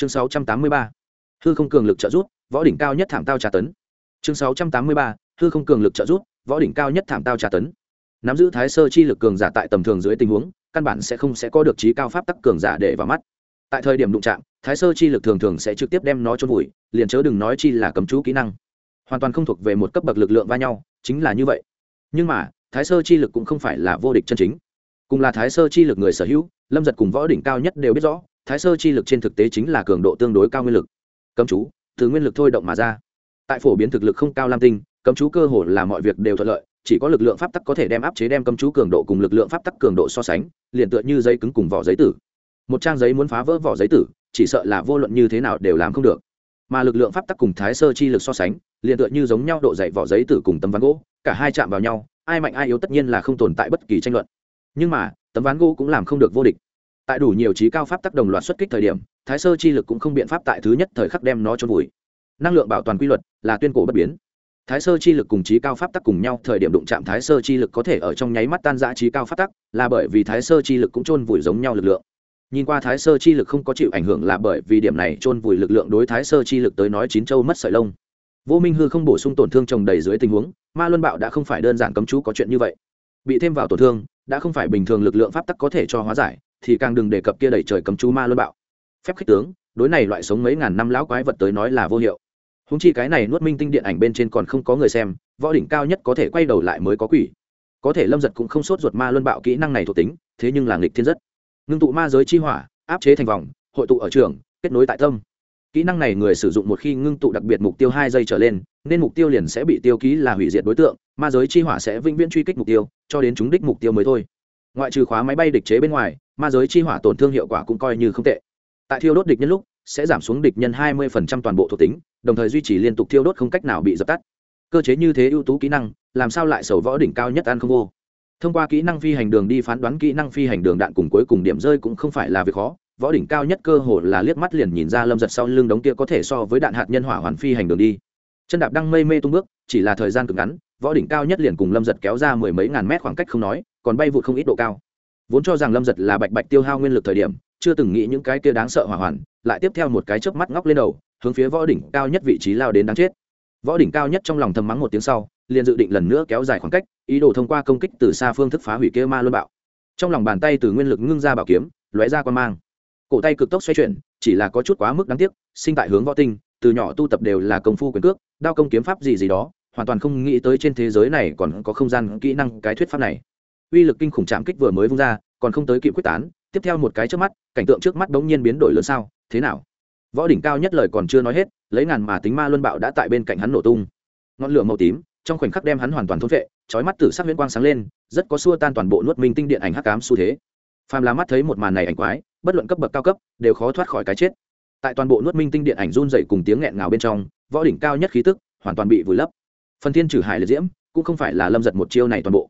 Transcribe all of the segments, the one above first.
chương 683. hư không cường lực trợ giúp, võ đỉnh cao nhất thảm tao trà tấn chương 683. hư không cường lực trợ giúp, võ đỉnh cao nhất thảm tao trà tấn nắm giữ thái sơ chi lực cường giả tại tầm thường dưới tình huống, căn bản sẽ không sẽ có được trí cao pháp tắc cường giả để vào mắt tại thời điểm đụng chạm, thái sơ chi lực thường thường sẽ trực tiếp đem nó trôn vùi, liền chớ đừng nói chi là cấm chú kỹ năng hoàn toàn không thuộc về một cấp bậc lực lượng va nhau, chính là như vậy nhưng mà, thái sơ chi lực cũng không phải là vô địch chân chính cùng là thái sơ chi lực người sở hữu, lâm giật cùng võ đỉnh cao nhất đều biết rõ thái sơ chi lực trên thực tế chính là cường độ tương đối cao nguyên lực. Cấm chú, từ nguyên lực thôi động mà ra. Tại phổ biến thực lực không cao lam tinh, cấm chú cơ hồ là mọi việc đều thuận lợi, chỉ có lực lượng pháp tắc có thể đem áp chế đem cấm chú cường độ cùng lực lượng pháp tắc cường độ so sánh, liền tựa như giấy cứng cùng vỏ giấy tử. Một trang giấy muốn phá vỡ vỏ giấy tử, chỉ sợ là vô luận như thế nào đều làm không được. Mà lực lượng pháp tắc cùng thái sơ chi lực so sánh, liền tựa như giống nhau độ dày vỏ giấy tử cùng tấm ván gỗ, cả hai chạm vào nhau, ai mạnh ai yếu tất nhiên là không tồn tại bất kỳ tranh luận. Nhưng mà, tấm ván gỗ cũng làm không được vô địch tại đủ nhiều trí cao pháp tắc đồng loạt xuất kích thời điểm, thái sơ chi lực cũng không biện pháp tại thứ nhất thời khắc đem nó cho vùi. Năng lượng bảo toàn quy luật là tuyên cổ bất biến. Thái sơ chi lực cùng trí cao pháp tắc cùng nhau, thời điểm đụng chạm thái sơ chi lực có thể ở trong nháy mắt tan giã trí cao pháp tắc, là bởi vì thái sơ chi lực cũng trôn vùi giống nhau lực lượng. Nhìn qua thái sơ chi lực không có chịu ảnh hưởng là bởi vì điểm này trôn vùi lực lượng đối thái sơ chi lực tới nói chín châu mất sợi lông. Vô minh hư không bổ sung tổn thương trồng đầy dưới tình huống, ma luân bạo đã không phải đơn giản cấm chú có chuyện như vậy. Bị thêm vào tổn thương, đã không phải bình thường lực lượng pháp tắc có thể cho hóa giải thì càng đừng đề cập kia đẩy trời cấm chú ma luân bạo. Phép khích tướng, đối này loại sống mấy ngàn năm lão quái vật tới nói là vô hiệu. Húng chi cái này nuốt minh tinh điện ảnh bên trên còn không có người xem, võ đỉnh cao nhất có thể quay đầu lại mới có quỷ. Có thể lâm giật cũng không sốt ruột ma luân bạo kỹ năng này thuộc tính, thế nhưng là nghịch thiên rất. Ngưng tụ ma giới chi hỏa, áp chế thành vòng, hội tụ ở trường, kết nối tại tâm. Kỹ năng này người sử dụng một khi ngưng tụ đặc biệt mục tiêu hai giây trở lên, nên mục tiêu liền sẽ bị tiêu ký là hủy diệt đối tượng, ma giới chi hỏa sẽ vĩnh viễn truy kích mục tiêu, cho đến chúng đích mục tiêu mới thôi ngoại trừ khóa máy bay địch chế bên ngoài, ma giới chi hỏa tổn thương hiệu quả cũng coi như không tệ. Tại thiêu đốt địch nhân lúc, sẽ giảm xuống địch nhân hai mươi toàn bộ thuộc tính, đồng thời duy trì liên tục thiêu đốt không cách nào bị dập tắt. Cơ chế như thế ưu tú kỹ năng, làm sao lại sầu võ đỉnh cao nhất ăn không vô? Thông qua kỹ năng phi hành đường đi phán đoán kỹ năng phi hành đường đạn cùng cuối cùng điểm rơi cũng không phải là việc khó. Võ đỉnh cao nhất cơ hồ là liếc mắt liền nhìn ra lâm giật sau lưng đống kia có thể so với đạn hạt nhân hỏa hoàn phi hành đường đi. Chân đạp đang mây mê tung bước, chỉ là thời gian cực ngắn, võ đỉnh cao nhất liền cùng lâm giật kéo ra mười mấy ngàn mét khoảng cách không nói còn bay vụt không ít độ cao. Vốn cho rằng lâm giật là bạch bạch tiêu hao nguyên lực thời điểm, chưa từng nghĩ những cái kia đáng sợ hỏa hoàn, lại tiếp theo một cái chớp mắt ngóc lên đầu, hướng phía võ đỉnh cao nhất vị trí lao đến đáng chết. Võ đỉnh cao nhất trong lòng thầm mắng một tiếng sau, liền dự định lần nữa kéo dài khoảng cách, ý đồ thông qua công kích từ xa phương thức phá hủy kia ma luân bạo. Trong lòng bàn tay từ nguyên lực ngưng ra bảo kiếm, lóe ra quan mang. Cổ tay cực tốc xoay chuyển, chỉ là có chút quá mức đáng tiếc, sinh tại hướng võ tinh, từ nhỏ tu tập đều là công phu quyền cước, đao công kiếm pháp gì gì đó, hoàn toàn không nghĩ tới trên thế giới này còn có không gian kỹ năng cái thuyết pháp này uy lực kinh khủng chạm kích vừa mới vung ra, còn không tới kịp quyết tán, tiếp theo một cái trước mắt, cảnh tượng trước mắt bỗng nhiên biến đổi lớn sao, thế nào? Võ đỉnh cao nhất lời còn chưa nói hết, lấy ngàn mà tính ma luân bạo đã tại bên cạnh hắn nổ tung. Ngọn lửa màu tím, trong khoảnh khắc đem hắn hoàn toàn thôn vệ trói mắt tử sắc huyễn quang sáng lên, rất có xua tan toàn bộ nuốt minh tinh điện ảnh hắc ám xu thế. Phàm là mắt thấy một màn này ảnh quái, bất luận cấp bậc cao cấp, đều khó thoát khỏi cái chết. Tại toàn bộ nuốt minh tinh điện ảnh run dậy cùng tiếng nghẹn ngào bên trong, võ đỉnh cao nhất khí tức hoàn toàn bị vùi lấp. Phần thiên trừ hải liệt diễm, cũng không phải là lâm giật một chiêu này toàn bộ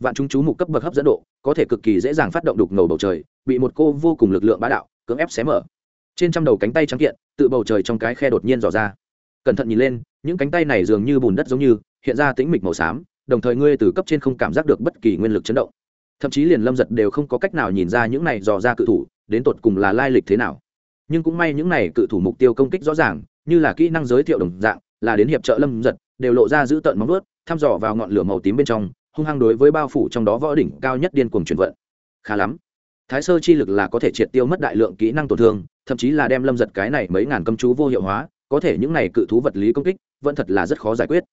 vạn chúng chú mục cấp bậc hấp dẫn độ, có thể cực kỳ dễ dàng phát động đục ngầu bầu trời, bị một cô vô cùng lực lượng bá đạo, cưỡng ép xé mở. Trên trăm đầu cánh tay trắng kiện, tự bầu trời trong cái khe đột nhiên dò ra. Cẩn thận nhìn lên, những cánh tay này dường như bùn đất giống như, hiện ra tĩnh mịch màu xám, đồng thời ngươi từ cấp trên không cảm giác được bất kỳ nguyên lực chấn động. Thậm chí liền lâm giật đều không có cách nào nhìn ra những này dò ra cự thủ, đến tột cùng là lai lịch thế nào. Nhưng cũng may những này cự thủ mục tiêu công kích rõ ràng, như là kỹ năng giới thiệu đồng dạng, là đến hiệp trợ lâm giật, đều lộ ra giữ tợn móng ướt thăm dò vào ngọn lửa màu tím bên trong hung hăng đối với bao phủ trong đó võ đỉnh cao nhất điên cuồng chuyển vận. Khá lắm. Thái sơ chi lực là có thể triệt tiêu mất đại lượng kỹ năng tổn thương, thậm chí là đem lâm giật cái này mấy ngàn cấm chú vô hiệu hóa, có thể những này cự thú vật lý công kích, vẫn thật là rất khó giải quyết.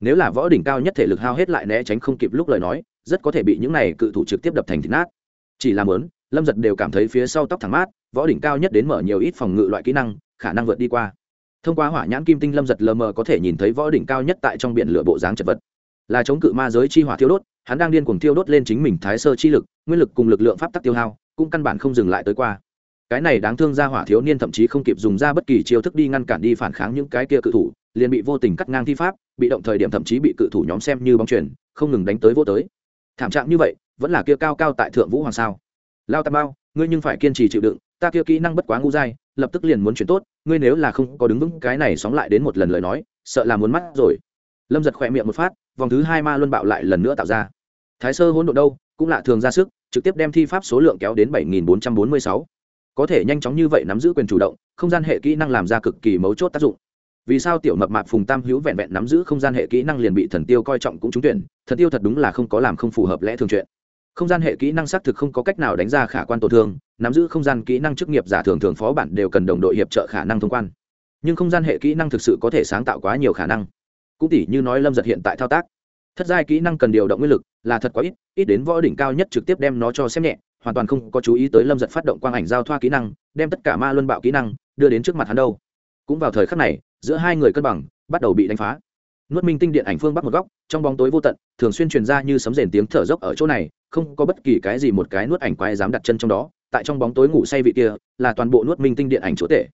Nếu là võ đỉnh cao nhất thể lực hao hết lại né tránh không kịp lúc lời nói, rất có thể bị những này cự thủ trực tiếp đập thành thịt nát. Chỉ làm lớn lâm giật đều cảm thấy phía sau tóc thẳng mát, võ đỉnh cao nhất đến mở nhiều ít phòng ngự loại kỹ năng, khả năng vượt đi qua. Thông qua hỏa nhãn kim tinh lâm giật lờ mờ có thể nhìn thấy võ đỉnh cao nhất tại trong biển lửa bộ dáng chật vật là chống cự ma giới chi hỏa thiêu đốt hắn đang điên cuồng thiêu đốt lên chính mình thái sơ chi lực nguyên lực cùng lực lượng pháp tắc tiêu hao cũng căn bản không dừng lại tới qua. Cái này đáng thương ra hỏa thiếu niên thậm chí không kịp dùng ra bất kỳ chiêu thức đi ngăn cản đi phản kháng những cái kia cự thủ liền bị vô tình cắt ngang thi pháp bị động thời điểm thậm chí bị cự thủ nhóm xem như bóng chuyển, không ngừng đánh tới vô tới. Thảm trạng như vậy vẫn là kia cao cao tại thượng vũ hoàng sao? Lao tam bao ngươi nhưng phải kiên trì chịu đựng ta kia kỹ năng bất quá ngu dai lập tức liền muốn chuyển tốt ngươi nếu là không có đứng vững cái này sóng lại đến một lần lời nói sợ là muốn mắt rồi lâm giật khỏe miệng một phát, vòng thứ hai ma luân bạo lại lần nữa tạo ra. Thái sơ hỗn độn đâu, cũng lạ thường ra sức, trực tiếp đem thi pháp số lượng kéo đến bảy nghìn bốn trăm bốn mươi sáu. Có thể nhanh chóng như vậy nắm giữ quyền chủ động, không gian hệ kỹ năng làm ra cực kỳ mấu chốt tác dụng. Vì sao tiểu mập mạp phùng tam hữu vẹn vẹn nắm giữ không gian hệ kỹ năng liền bị thần tiêu coi trọng cũng trúng tuyển, thần tiêu thật đúng là không có làm không phù hợp lẽ thường chuyện. Không gian hệ kỹ năng xác thực không có cách nào đánh ra khả quan tổn thương, nắm giữ không gian kỹ năng chức nghiệp giả thường thường phó bản đều cần đồng đội hiệp trợ khả năng thông quan. Nhưng không gian hệ kỹ năng thực sự có thể sáng tạo quá nhiều khả năng cũng tỉ như nói lâm giật hiện tại thao tác. Thất giai kỹ năng cần điều động nguyên lực, là thật quá ít ít đến võ đỉnh cao nhất trực tiếp đem nó cho xem nhẹ, hoàn toàn không có chú ý tới lâm giật phát động quang ảnh giao thoa kỹ năng, đem tất cả ma luân bạo kỹ năng đưa đến trước mặt hắn đâu. Cũng vào thời khắc này, giữa hai người cân bằng, bắt đầu bị đánh phá. Nuốt minh tinh điện ảnh phương bắc một góc, trong bóng tối vô tận, thường xuyên truyền ra như sấm rền tiếng thở dốc ở chỗ này, không có bất kỳ cái gì một cái nuốt ảnh quái dám đặt chân trong đó, tại trong bóng tối ngủ say vị kia, là toàn bộ nuốt minh tinh điện ảnh chúa tể.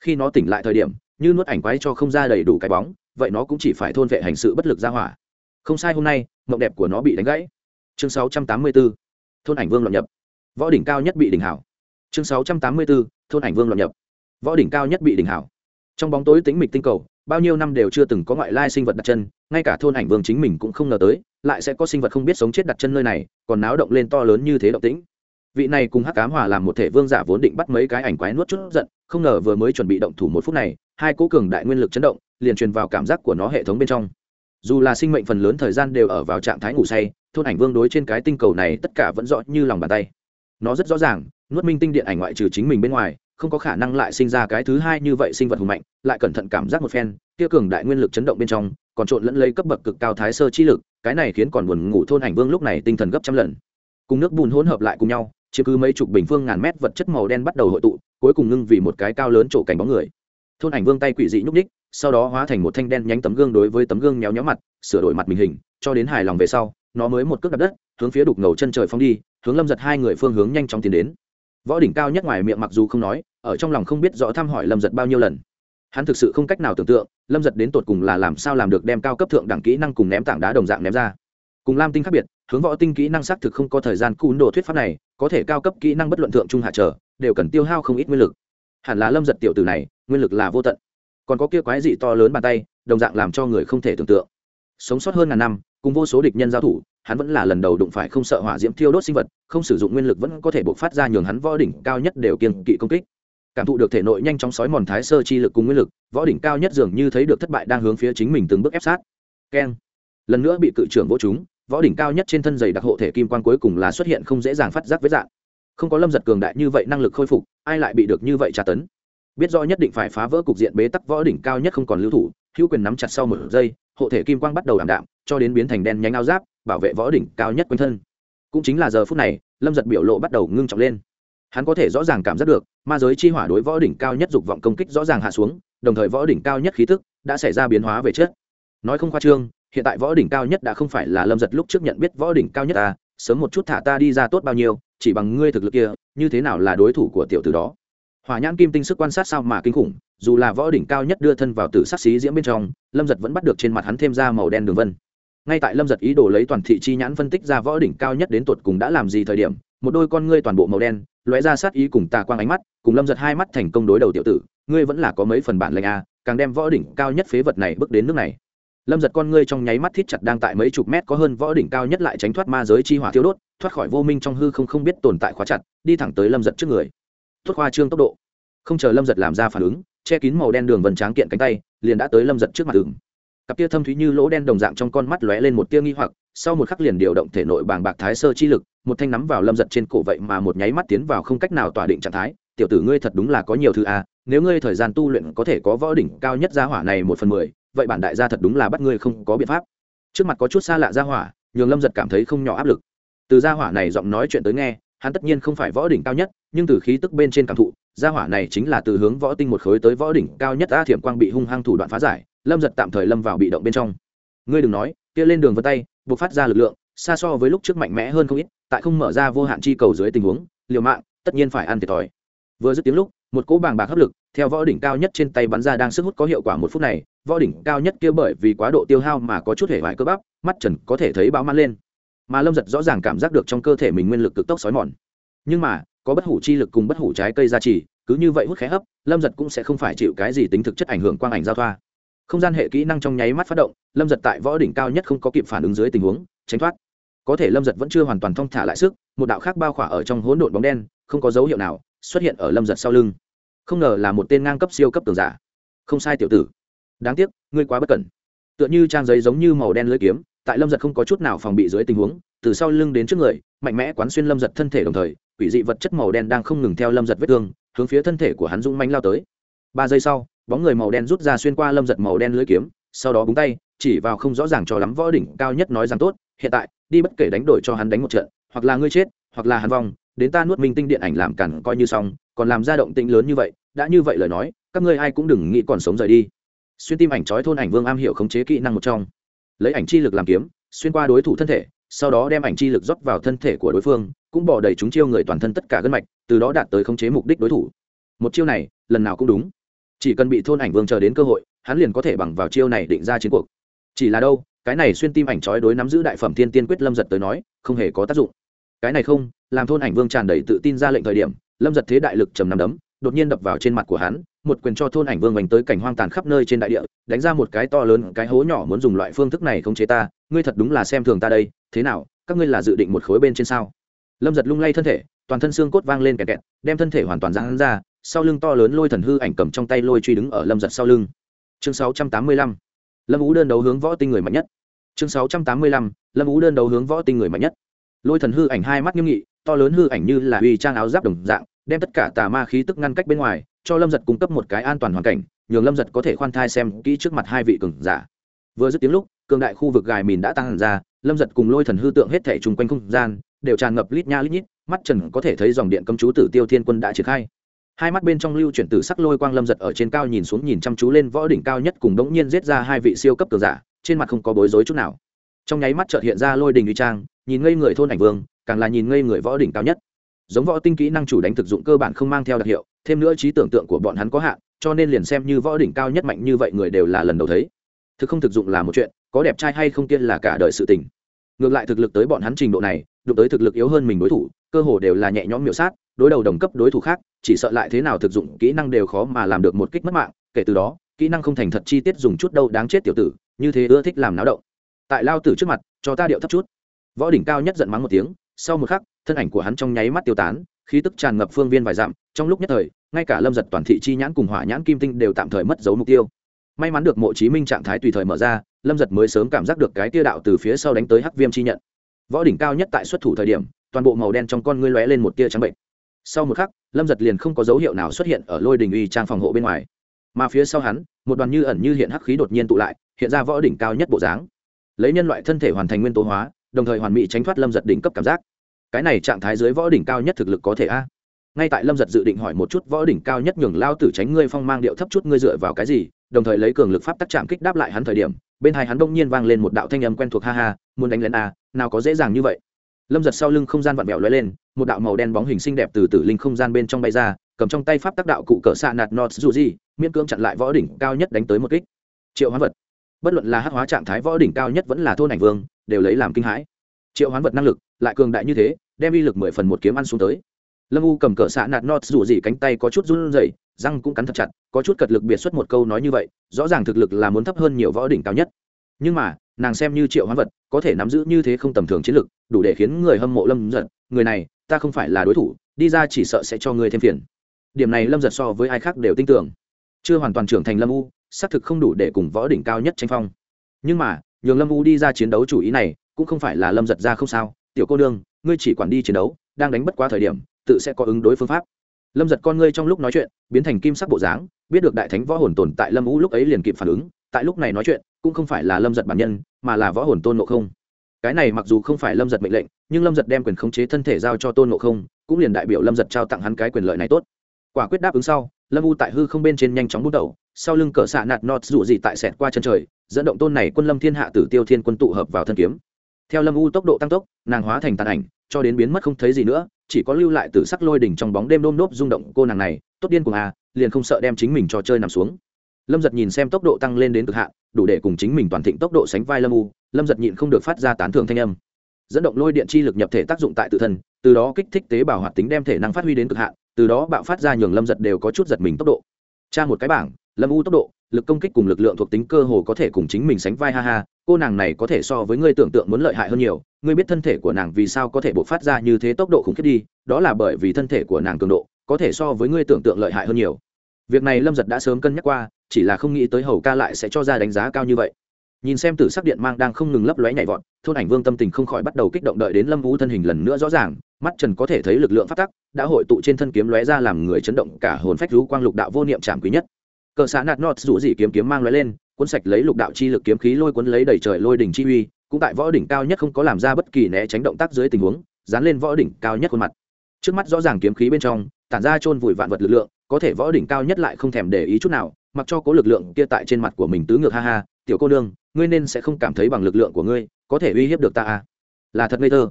Khi nó tỉnh lại thời điểm, như nuốt ảnh quái cho không ra đầy đủ cái bóng vậy nó cũng chỉ phải thôn vệ hành sự bất lực ra hỏa. Không sai hôm nay mộng đẹp của nó bị đánh gãy. Chương 684, thôn ảnh vương luận nhập. Võ đỉnh cao nhất bị đỉnh hảo. Chương 684, thôn ảnh vương luận nhập. Võ đỉnh cao nhất bị đỉnh hảo. Trong bóng tối tĩnh mịch tinh cầu bao nhiêu năm đều chưa từng có ngoại lai sinh vật đặt chân ngay cả thôn ảnh vương chính mình cũng không ngờ tới lại sẽ có sinh vật không biết sống chết đặt chân nơi này còn náo động lên to lớn như thế động tĩnh. Vị này cùng hắc cám hòa làm một thể vương giả vốn định bắt mấy cái ảnh quái nuốt chút giận không ngờ vừa mới chuẩn bị động thủ một phút này hai cố cường đại nguyên lực chấn động liền truyền vào cảm giác của nó hệ thống bên trong. Dù là sinh mệnh phần lớn thời gian đều ở vào trạng thái ngủ say, thôn ảnh vương đối trên cái tinh cầu này tất cả vẫn rõ như lòng bàn tay. Nó rất rõ ràng, nuốt minh tinh điện ảnh ngoại trừ chính mình bên ngoài, không có khả năng lại sinh ra cái thứ hai như vậy sinh vật hùng mạnh, lại cẩn thận cảm giác một phen, kia cường đại nguyên lực chấn động bên trong, còn trộn lẫn lấy cấp bậc cực cao thái sơ chi lực, cái này khiến còn buồn ngủ thôn ảnh vương lúc này tinh thần gấp trăm lần. Cùng nước bùn hỗn hợp lại cùng nhau chỉ cứ mấy chục bình phương ngàn mét vật chất màu đen bắt đầu hội tụ, cuối cùng ngưng vì một cái cao lớn trổ cảnh bóng người. Thôn ảnh vương tay quỷ dị nhúc ních sau đó hóa thành một thanh đen nhánh tấm gương đối với tấm gương nhéo nhéo mặt, sửa đổi mặt mình hình, cho đến hài lòng về sau, nó mới một cước đập đất, hướng phía đục ngầu chân trời phong đi, hướng lâm giật hai người phương hướng nhanh chóng tiến đến. Võ đỉnh cao nhất ngoài miệng mặc dù không nói, ở trong lòng không biết rõ thăm hỏi lâm giật bao nhiêu lần. Hắn thực sự không cách nào tưởng tượng, lâm giật đến tột cùng là làm sao làm được đem cao cấp thượng đẳng kỹ năng cùng ném tảng đá đồng dạng ném ra. Cùng lam tinh khác biệt, hướng võ tinh kỹ năng xác thực không có thời gian cún đồ thuyết pháp này, có thể cao cấp kỹ năng bất luận thượng trung hạ trở, đều cần tiêu hao không ít nguyên lực. Hẳn là lâm giật tiểu từ này, nguyên lực là vô tận còn có kia quái dị to lớn bàn tay, đồng dạng làm cho người không thể tưởng tượng. Sống sót hơn ngàn năm, cùng vô số địch nhân giao thủ, hắn vẫn là lần đầu đụng phải không sợ hỏa diễm thiêu đốt sinh vật, không sử dụng nguyên lực vẫn có thể bộc phát ra nhường hắn võ đỉnh cao nhất đều kiên kỵ công kích. Cảm thụ được thể nội nhanh chóng sói mòn thái sơ chi lực cùng nguyên lực, võ đỉnh cao nhất dường như thấy được thất bại đang hướng phía chính mình từng bước ép sát. Keng. Lần nữa bị cự trưởng vỗ chúng võ đỉnh cao nhất trên thân giày đặc hộ thể kim quan cuối cùng là xuất hiện không dễ dàng phát giác với dạng không có lâm giật cường đại như vậy năng lực khôi phục, ai lại bị được như vậy tra tấn? Biết rõ nhất định phải phá vỡ cục diện bế tắc võ đỉnh cao nhất không còn lưu thủ, hữu quyền nắm chặt sau một giây, hộ thể kim quang bắt đầu ảm đạm, cho đến biến thành đen nhánh áo giáp, bảo vệ võ đỉnh cao nhất quanh thân. Cũng chính là giờ phút này, lâm giật biểu lộ bắt đầu ngưng trọng lên. Hắn có thể rõ ràng cảm giác được, ma giới chi hỏa đối võ đỉnh cao nhất dục vọng công kích rõ ràng hạ xuống, đồng thời võ đỉnh cao nhất khí thức đã xảy ra biến hóa về chất nói không khoa trương, hiện tại võ đỉnh cao nhất đã không phải là lâm giật lúc trước nhận biết võ đỉnh cao nhất ta, sớm một chút thả ta đi ra tốt bao nhiêu, chỉ bằng ngươi thực lực kia, như thế nào là đối thủ của tiểu tử đó? Hỏa nhãn kim tinh sức quan sát sao mà kinh khủng, dù là võ đỉnh cao nhất đưa thân vào tử sắc xí diễm bên trong, lâm giật vẫn bắt được trên mặt hắn thêm ra màu đen đường vân. Ngay tại lâm giật ý đồ lấy toàn thị chi nhãn phân tích ra võ đỉnh cao nhất đến tột cùng đã làm gì thời điểm, một đôi con ngươi toàn bộ màu đen, lóe ra sát ý cùng tà quang ánh mắt, cùng lâm giật hai mắt thành công đối đầu tiểu tử, ngươi vẫn là có mấy phần bản lệnh a, càng đem võ đỉnh cao nhất phế vật này bước đến nước này. Lâm giật con ngươi trong nháy mắt thít chặt đang tại mấy chục mét có hơn võ đỉnh cao nhất lại tránh thoát ma giới chi hỏa thiêu đốt, thoát khỏi vô minh trong hư không không biết tồn tại khóa chặt, đi thẳng tới lâm giật trước người. Thốt khoa trương tốc độ không chờ lâm giật làm ra phản ứng che kín màu đen đường vần tráng kiện cánh tay liền đã tới lâm giật trước mặt đường cặp tia thâm thúy như lỗ đen đồng dạng trong con mắt lóe lên một tia nghi hoặc sau một khắc liền điều động thể nội bàng bạc thái sơ chi lực một thanh nắm vào lâm giật trên cổ vậy mà một nháy mắt tiến vào không cách nào tỏa định trạng thái tiểu tử ngươi thật đúng là có nhiều thứ a nếu ngươi thời gian tu luyện có thể có võ đỉnh cao nhất gia hỏa này một phần mười, vậy bản đại gia thật đúng là bắt ngươi không có biện pháp. Trước mặt có chút xa lạ gia hỏa, nhường lâm giật cảm thấy không nhỏ áp lực. Từ gia hỏa này giọng nói chuyện tới nghe, hắn tất nhiên không phải võ đỉnh cao nhất, nhưng từ khí tức bên trên cảm thụ gia hỏa này chính là từ hướng võ tinh một khối tới võ đỉnh, cao nhất a thiểm quang bị hung hăng thủ đoạn phá giải, lâm giật tạm thời lâm vào bị động bên trong. Ngươi đừng nói, kia lên đường vân tay, buộc phát ra lực lượng, xa so với lúc trước mạnh mẽ hơn không ít, tại không mở ra vô hạn chi cầu dưới tình huống, liều mạng, tất nhiên phải ăn thiệt thòi. Vừa dứt tiếng lúc, một cỗ bàng bạc hấp lực, theo võ đỉnh cao nhất trên tay bắn ra đang sức hút có hiệu quả một phút này, võ đỉnh cao nhất kia bởi vì quá độ tiêu hao mà có chút hể vải cơ bắp, mắt trần có thể thấy báo man lên. Mà lâm giật rõ ràng cảm giác được trong cơ thể mình nguyên lực cực tốc xói mòn. Nhưng mà có bất hủ chi lực cùng bất hủ trái cây gia trì, cứ như vậy hút khé hấp, lâm giật cũng sẽ không phải chịu cái gì tính thực chất ảnh hưởng quang ảnh giao thoa. Không gian hệ kỹ năng trong nháy mắt phát động, lâm giật tại võ đỉnh cao nhất không có kịp phản ứng dưới tình huống, tránh thoát. Có thể lâm giật vẫn chưa hoàn toàn thong thả lại sức, một đạo khác bao khỏa ở trong hỗn độn bóng đen, không có dấu hiệu nào xuất hiện ở lâm giật sau lưng. Không ngờ là một tên ngang cấp siêu cấp tường giả. Không sai tiểu tử. Đáng tiếc, ngươi quá bất cẩn. Tựa như trang giấy giống như màu đen lưỡi kiếm, tại lâm giật không có chút nào phòng bị dưới tình huống, từ sau lưng đến trước người, mạnh mẽ quán xuyên lâm giật thân thể đồng thời quỷ dị vật chất màu đen đang không ngừng theo lâm giật vết thương, hướng phía thân thể của hắn dũng manh lao tới. Ba giây sau, bóng người màu đen rút ra xuyên qua lâm giật màu đen lưỡi kiếm, sau đó búng tay, chỉ vào không rõ ràng cho lắm võ đỉnh cao nhất nói rằng tốt, hiện tại, đi bất kể đánh đổi cho hắn đánh một trận, hoặc là ngươi chết, hoặc là hắn vong, đến ta nuốt minh tinh điện ảnh làm cản coi như xong, còn làm ra động tĩnh lớn như vậy, đã như vậy lời nói, các ngươi ai cũng đừng nghĩ còn sống rời đi. Xuyên tim ảnh trói thôn ảnh vương am hiểu khống chế kỹ năng một trong. Lấy ảnh chi lực làm kiếm, xuyên qua đối thủ thân thể sau đó đem ảnh chi lực rót vào thân thể của đối phương, cũng bỏ đầy chúng chiêu người toàn thân tất cả gân mạch, từ đó đạt tới khống chế mục đích đối thủ. Một chiêu này, lần nào cũng đúng. Chỉ cần bị thôn ảnh vương chờ đến cơ hội, hắn liền có thể bằng vào chiêu này định ra chiến cuộc. Chỉ là đâu, cái này xuyên tim ảnh trói đối nắm giữ đại phẩm thiên tiên quyết lâm giật tới nói, không hề có tác dụng. Cái này không, làm thôn ảnh vương tràn đầy tự tin ra lệnh thời điểm, lâm giật thế đại lực trầm nằm đấm, đột nhiên đập vào trên mặt của hắn, một quyền cho thôn ảnh vương mình tới cảnh hoang tàn khắp nơi trên đại địa, đánh ra một cái to lớn, cái hố nhỏ muốn dùng loại phương thức này không chế ta ngươi thật đúng là xem thường ta đây, thế nào, các ngươi là dự định một khối bên trên sao lâm giật lung lay thân thể, toàn thân xương cốt vang lên kẹt kẹt, đem thân thể hoàn toàn giãn ra, sau lưng to lớn lôi thần hư ảnh cầm trong tay lôi truy đứng ở lâm giật sau lưng chương 685. lâm ú đơn đấu hướng võ tinh người mạnh nhất chương 685. lâm ú đơn đấu hướng võ tinh người mạnh nhất lôi thần hư ảnh hai mắt nghiêm nghị, to lớn hư ảnh như là uy trang áo giáp đồng dạng, đem tất cả tà ma khí tức ngăn cách bên ngoài, cho lâm giật cung cấp một cái an toàn hoàn cảnh, nhường lâm giật có thể khoan thai xem kỹ trước mặt hai vị cường giả vừa dứt tiếng lúc cường đại khu vực gài mìn đã tăng hẳn ra, lâm giật cùng lôi thần hư tượng hết thể chung quanh không gian, đều tràn ngập lít nha lít nhít, mắt trần có thể thấy dòng điện cấm chú tử tiêu thiên quân đã triển khai. Hai mắt bên trong lưu chuyển từ sắc lôi quang lâm giật ở trên cao nhìn xuống nhìn chăm chú lên võ đỉnh cao nhất cùng đống nhiên giết ra hai vị siêu cấp cường giả, trên mặt không có bối rối chút nào. Trong nháy mắt chợt hiện ra lôi đình uy trang, nhìn ngây người thôn ảnh vương, càng là nhìn ngây người võ đỉnh cao nhất. Giống võ tinh kỹ năng chủ đánh thực dụng cơ bản không mang theo đặc hiệu, thêm nữa trí tưởng tượng của bọn hắn có hạn, cho nên liền xem như võ đỉnh cao nhất mạnh như vậy người đều là lần đầu thấy thực không thực dụng là một chuyện, có đẹp trai hay không tiên là cả đời sự tình. Ngược lại thực lực tới bọn hắn trình độ này, đụng tới thực lực yếu hơn mình đối thủ, cơ hồ đều là nhẹ nhõm miểu sát, đối đầu đồng cấp đối thủ khác, chỉ sợ lại thế nào thực dụng, kỹ năng đều khó mà làm được một kích mất mạng, kể từ đó, kỹ năng không thành thật chi tiết dùng chút đâu đáng chết tiểu tử, như thế ưa thích làm náo động. Tại lao tử trước mặt, cho ta điệu thấp chút. Võ đỉnh cao nhất giận mắng một tiếng, sau một khắc, thân ảnh của hắn trong nháy mắt tiêu tán, khí tức tràn ngập phương viên vài dặm, trong lúc nhất thời, ngay cả lâm giật toàn thị chi nhãn cùng hỏa nhãn kim tinh đều tạm thời mất dấu mục tiêu may mắn được mộ chí minh trạng thái tùy thời mở ra, lâm giật mới sớm cảm giác được cái tia đạo từ phía sau đánh tới hắc viêm chi nhận. Võ đỉnh cao nhất tại xuất thủ thời điểm, toàn bộ màu đen trong con ngươi lóe lên một tia trắng bệnh. Sau một khắc, lâm giật liền không có dấu hiệu nào xuất hiện ở lôi đình uy trang phòng hộ bên ngoài. Mà phía sau hắn, một đoàn như ẩn như hiện hắc khí đột nhiên tụ lại, hiện ra võ đỉnh cao nhất bộ dáng. Lấy nhân loại thân thể hoàn thành nguyên tố hóa, đồng thời hoàn mỹ tránh thoát lâm giật đỉnh cấp cảm giác. Cái này trạng thái dưới võ đỉnh cao nhất thực lực có thể a? Ngay tại lâm giật dự định hỏi một chút võ đỉnh cao nhất nhường lao tử tránh ngươi phong mang điệu thấp chút, ngươi dựa vào cái gì? Đồng thời lấy cường lực pháp tắc chạm kích đáp lại hắn thời điểm, bên hai hắn đông nhiên vang lên một đạo thanh âm quen thuộc, ha ha, muốn đánh lên a à, nào có dễ dàng như vậy. Lâm giật sau lưng không gian vặn vẹo lóe lên, một đạo màu đen bóng hình xinh đẹp từ tử linh không gian bên trong bay ra, cầm trong tay pháp tác đạo cụ cỡ xạ nạt nọt dù gì, miễn cưỡng chặn lại võ đỉnh cao nhất đánh tới một kích. Triệu hoán vật. Bất luận là hát hóa trạng thái võ đỉnh cao nhất vẫn là thôn ảnh vương, đều lấy làm kinh hãi. Triệu hoán vật năng lực lại cường đại như thế, đem uy lực mười phần một kiếm ăn xuống tới. Lâm u cầm cỡ xạ nạt nọt dù gì cánh tay có chút run rẩy, răng cũng cắn thật chặt có chút cật lực biệt xuất một câu nói như vậy, rõ ràng thực lực là muốn thấp hơn nhiều võ đỉnh cao nhất. Nhưng mà, nàng xem như triệu hoán vật, có thể nắm giữ như thế không tầm thường chiến lực, đủ để khiến người hâm mộ lâm giật người này, ta không phải là đối thủ, đi ra chỉ sợ sẽ cho người thêm phiền. Điểm này lâm giật so với ai khác đều tin tưởng. Chưa hoàn toàn trưởng thành lâm u, xác thực không đủ để cùng võ đỉnh cao nhất tranh phong. Nhưng mà, nhường lâm u đi ra chiến đấu chủ ý này, cũng không phải là lâm giật ra không sao. Tiểu cô đương ngươi chỉ quản đi chiến đấu, đang đánh bất quá thời điểm, tự sẽ có ứng đối phương pháp lâm giật con ngươi trong lúc nói chuyện, biến thành kim sắc bộ dáng, biết được đại thánh võ hồn tồn tại lâm u lúc ấy liền kịp phản ứng, tại lúc này nói chuyện, cũng không phải là lâm giật bản nhân, mà là võ hồn tôn nộ không. Cái này mặc dù không phải lâm giật mệnh lệnh, nhưng lâm giật đem quyền khống chế thân thể giao cho tôn nộ không, cũng liền đại biểu lâm giật trao tặng hắn cái quyền lợi này tốt. Quả quyết đáp ứng sau, lâm u tại hư không bên trên nhanh chóng bút đầu, sau lưng cỡ xạ nạt nọt dù gì tại sẹt qua chân trời, dẫn động tôn này quân lâm thiên hạ tử tiêu thiên quân tụ hợp vào thân kiếm. Theo lâm u tốc độ tăng tốc, nàng hóa thành tàn ảnh, cho đến biến mất không thấy gì nữa chỉ có lưu lại từ sắc lôi đỉnh trong bóng đêm đôm nốt rung động cô nàng này, tốt điên cùng à liền không sợ đem chính mình cho chơi nằm xuống. Lâm giật nhìn xem tốc độ tăng lên đến cực hạn, đủ để cùng chính mình toàn thịnh tốc độ sánh vai lâm u, lâm giật nhịn không được phát ra tán thưởng thanh âm. Dẫn động lôi điện chi lực nhập thể tác dụng tại tự thân, từ đó kích thích tế bào hoạt tính đem thể năng phát huy đến cực hạn, từ đó bạo phát ra nhường lâm giật đều có chút giật mình tốc độ. Tra một cái bảng, lâm u tốc độ lực công kích cùng lực lượng thuộc tính cơ hồ có thể cùng chính mình sánh vai, ha ha, cô nàng này có thể so với ngươi tưởng tượng muốn lợi hại hơn nhiều. Ngươi biết thân thể của nàng vì sao có thể bộc phát ra như thế tốc độ khủng khiếp đi, đó là bởi vì thân thể của nàng cường độ có thể so với ngươi tưởng tượng lợi hại hơn nhiều. Việc này lâm giật đã sớm cân nhắc qua, chỉ là không nghĩ tới hầu ca lại sẽ cho ra đánh giá cao như vậy. Nhìn xem tử sắc điện mang đang không ngừng lấp lóe nhảy vọt, thôn ảnh vương tâm tình không khỏi bắt đầu kích động đợi đến lâm vũ thân hình lần nữa rõ ràng, mắt trần có thể thấy lực lượng phát tắc, đã hội tụ trên thân kiếm lóe ra làm người chấn động cả hồn phách rú quang lục đạo vô niệm trảm quý nhất cờ xã nạt nọt rủ dị kiếm kiếm mang lóe lên, cuốn sạch lấy lục đạo chi lực kiếm khí lôi cuốn lấy đầy trời lôi đỉnh chi uy, cũng tại võ đỉnh cao nhất không có làm ra bất kỳ né tránh động tác dưới tình huống, dán lên võ đỉnh cao nhất khuôn mặt. Trước mắt rõ ràng kiếm khí bên trong, tản ra chôn vùi vạn vật lực lượng, có thể võ đỉnh cao nhất lại không thèm để ý chút nào, mặc cho cố lực lượng kia tại trên mặt của mình tứ ngược ha ha, tiểu cô nương, ngươi nên sẽ không cảm thấy bằng lực lượng của ngươi có thể uy hiếp được ta à? Là thật ngây thơ.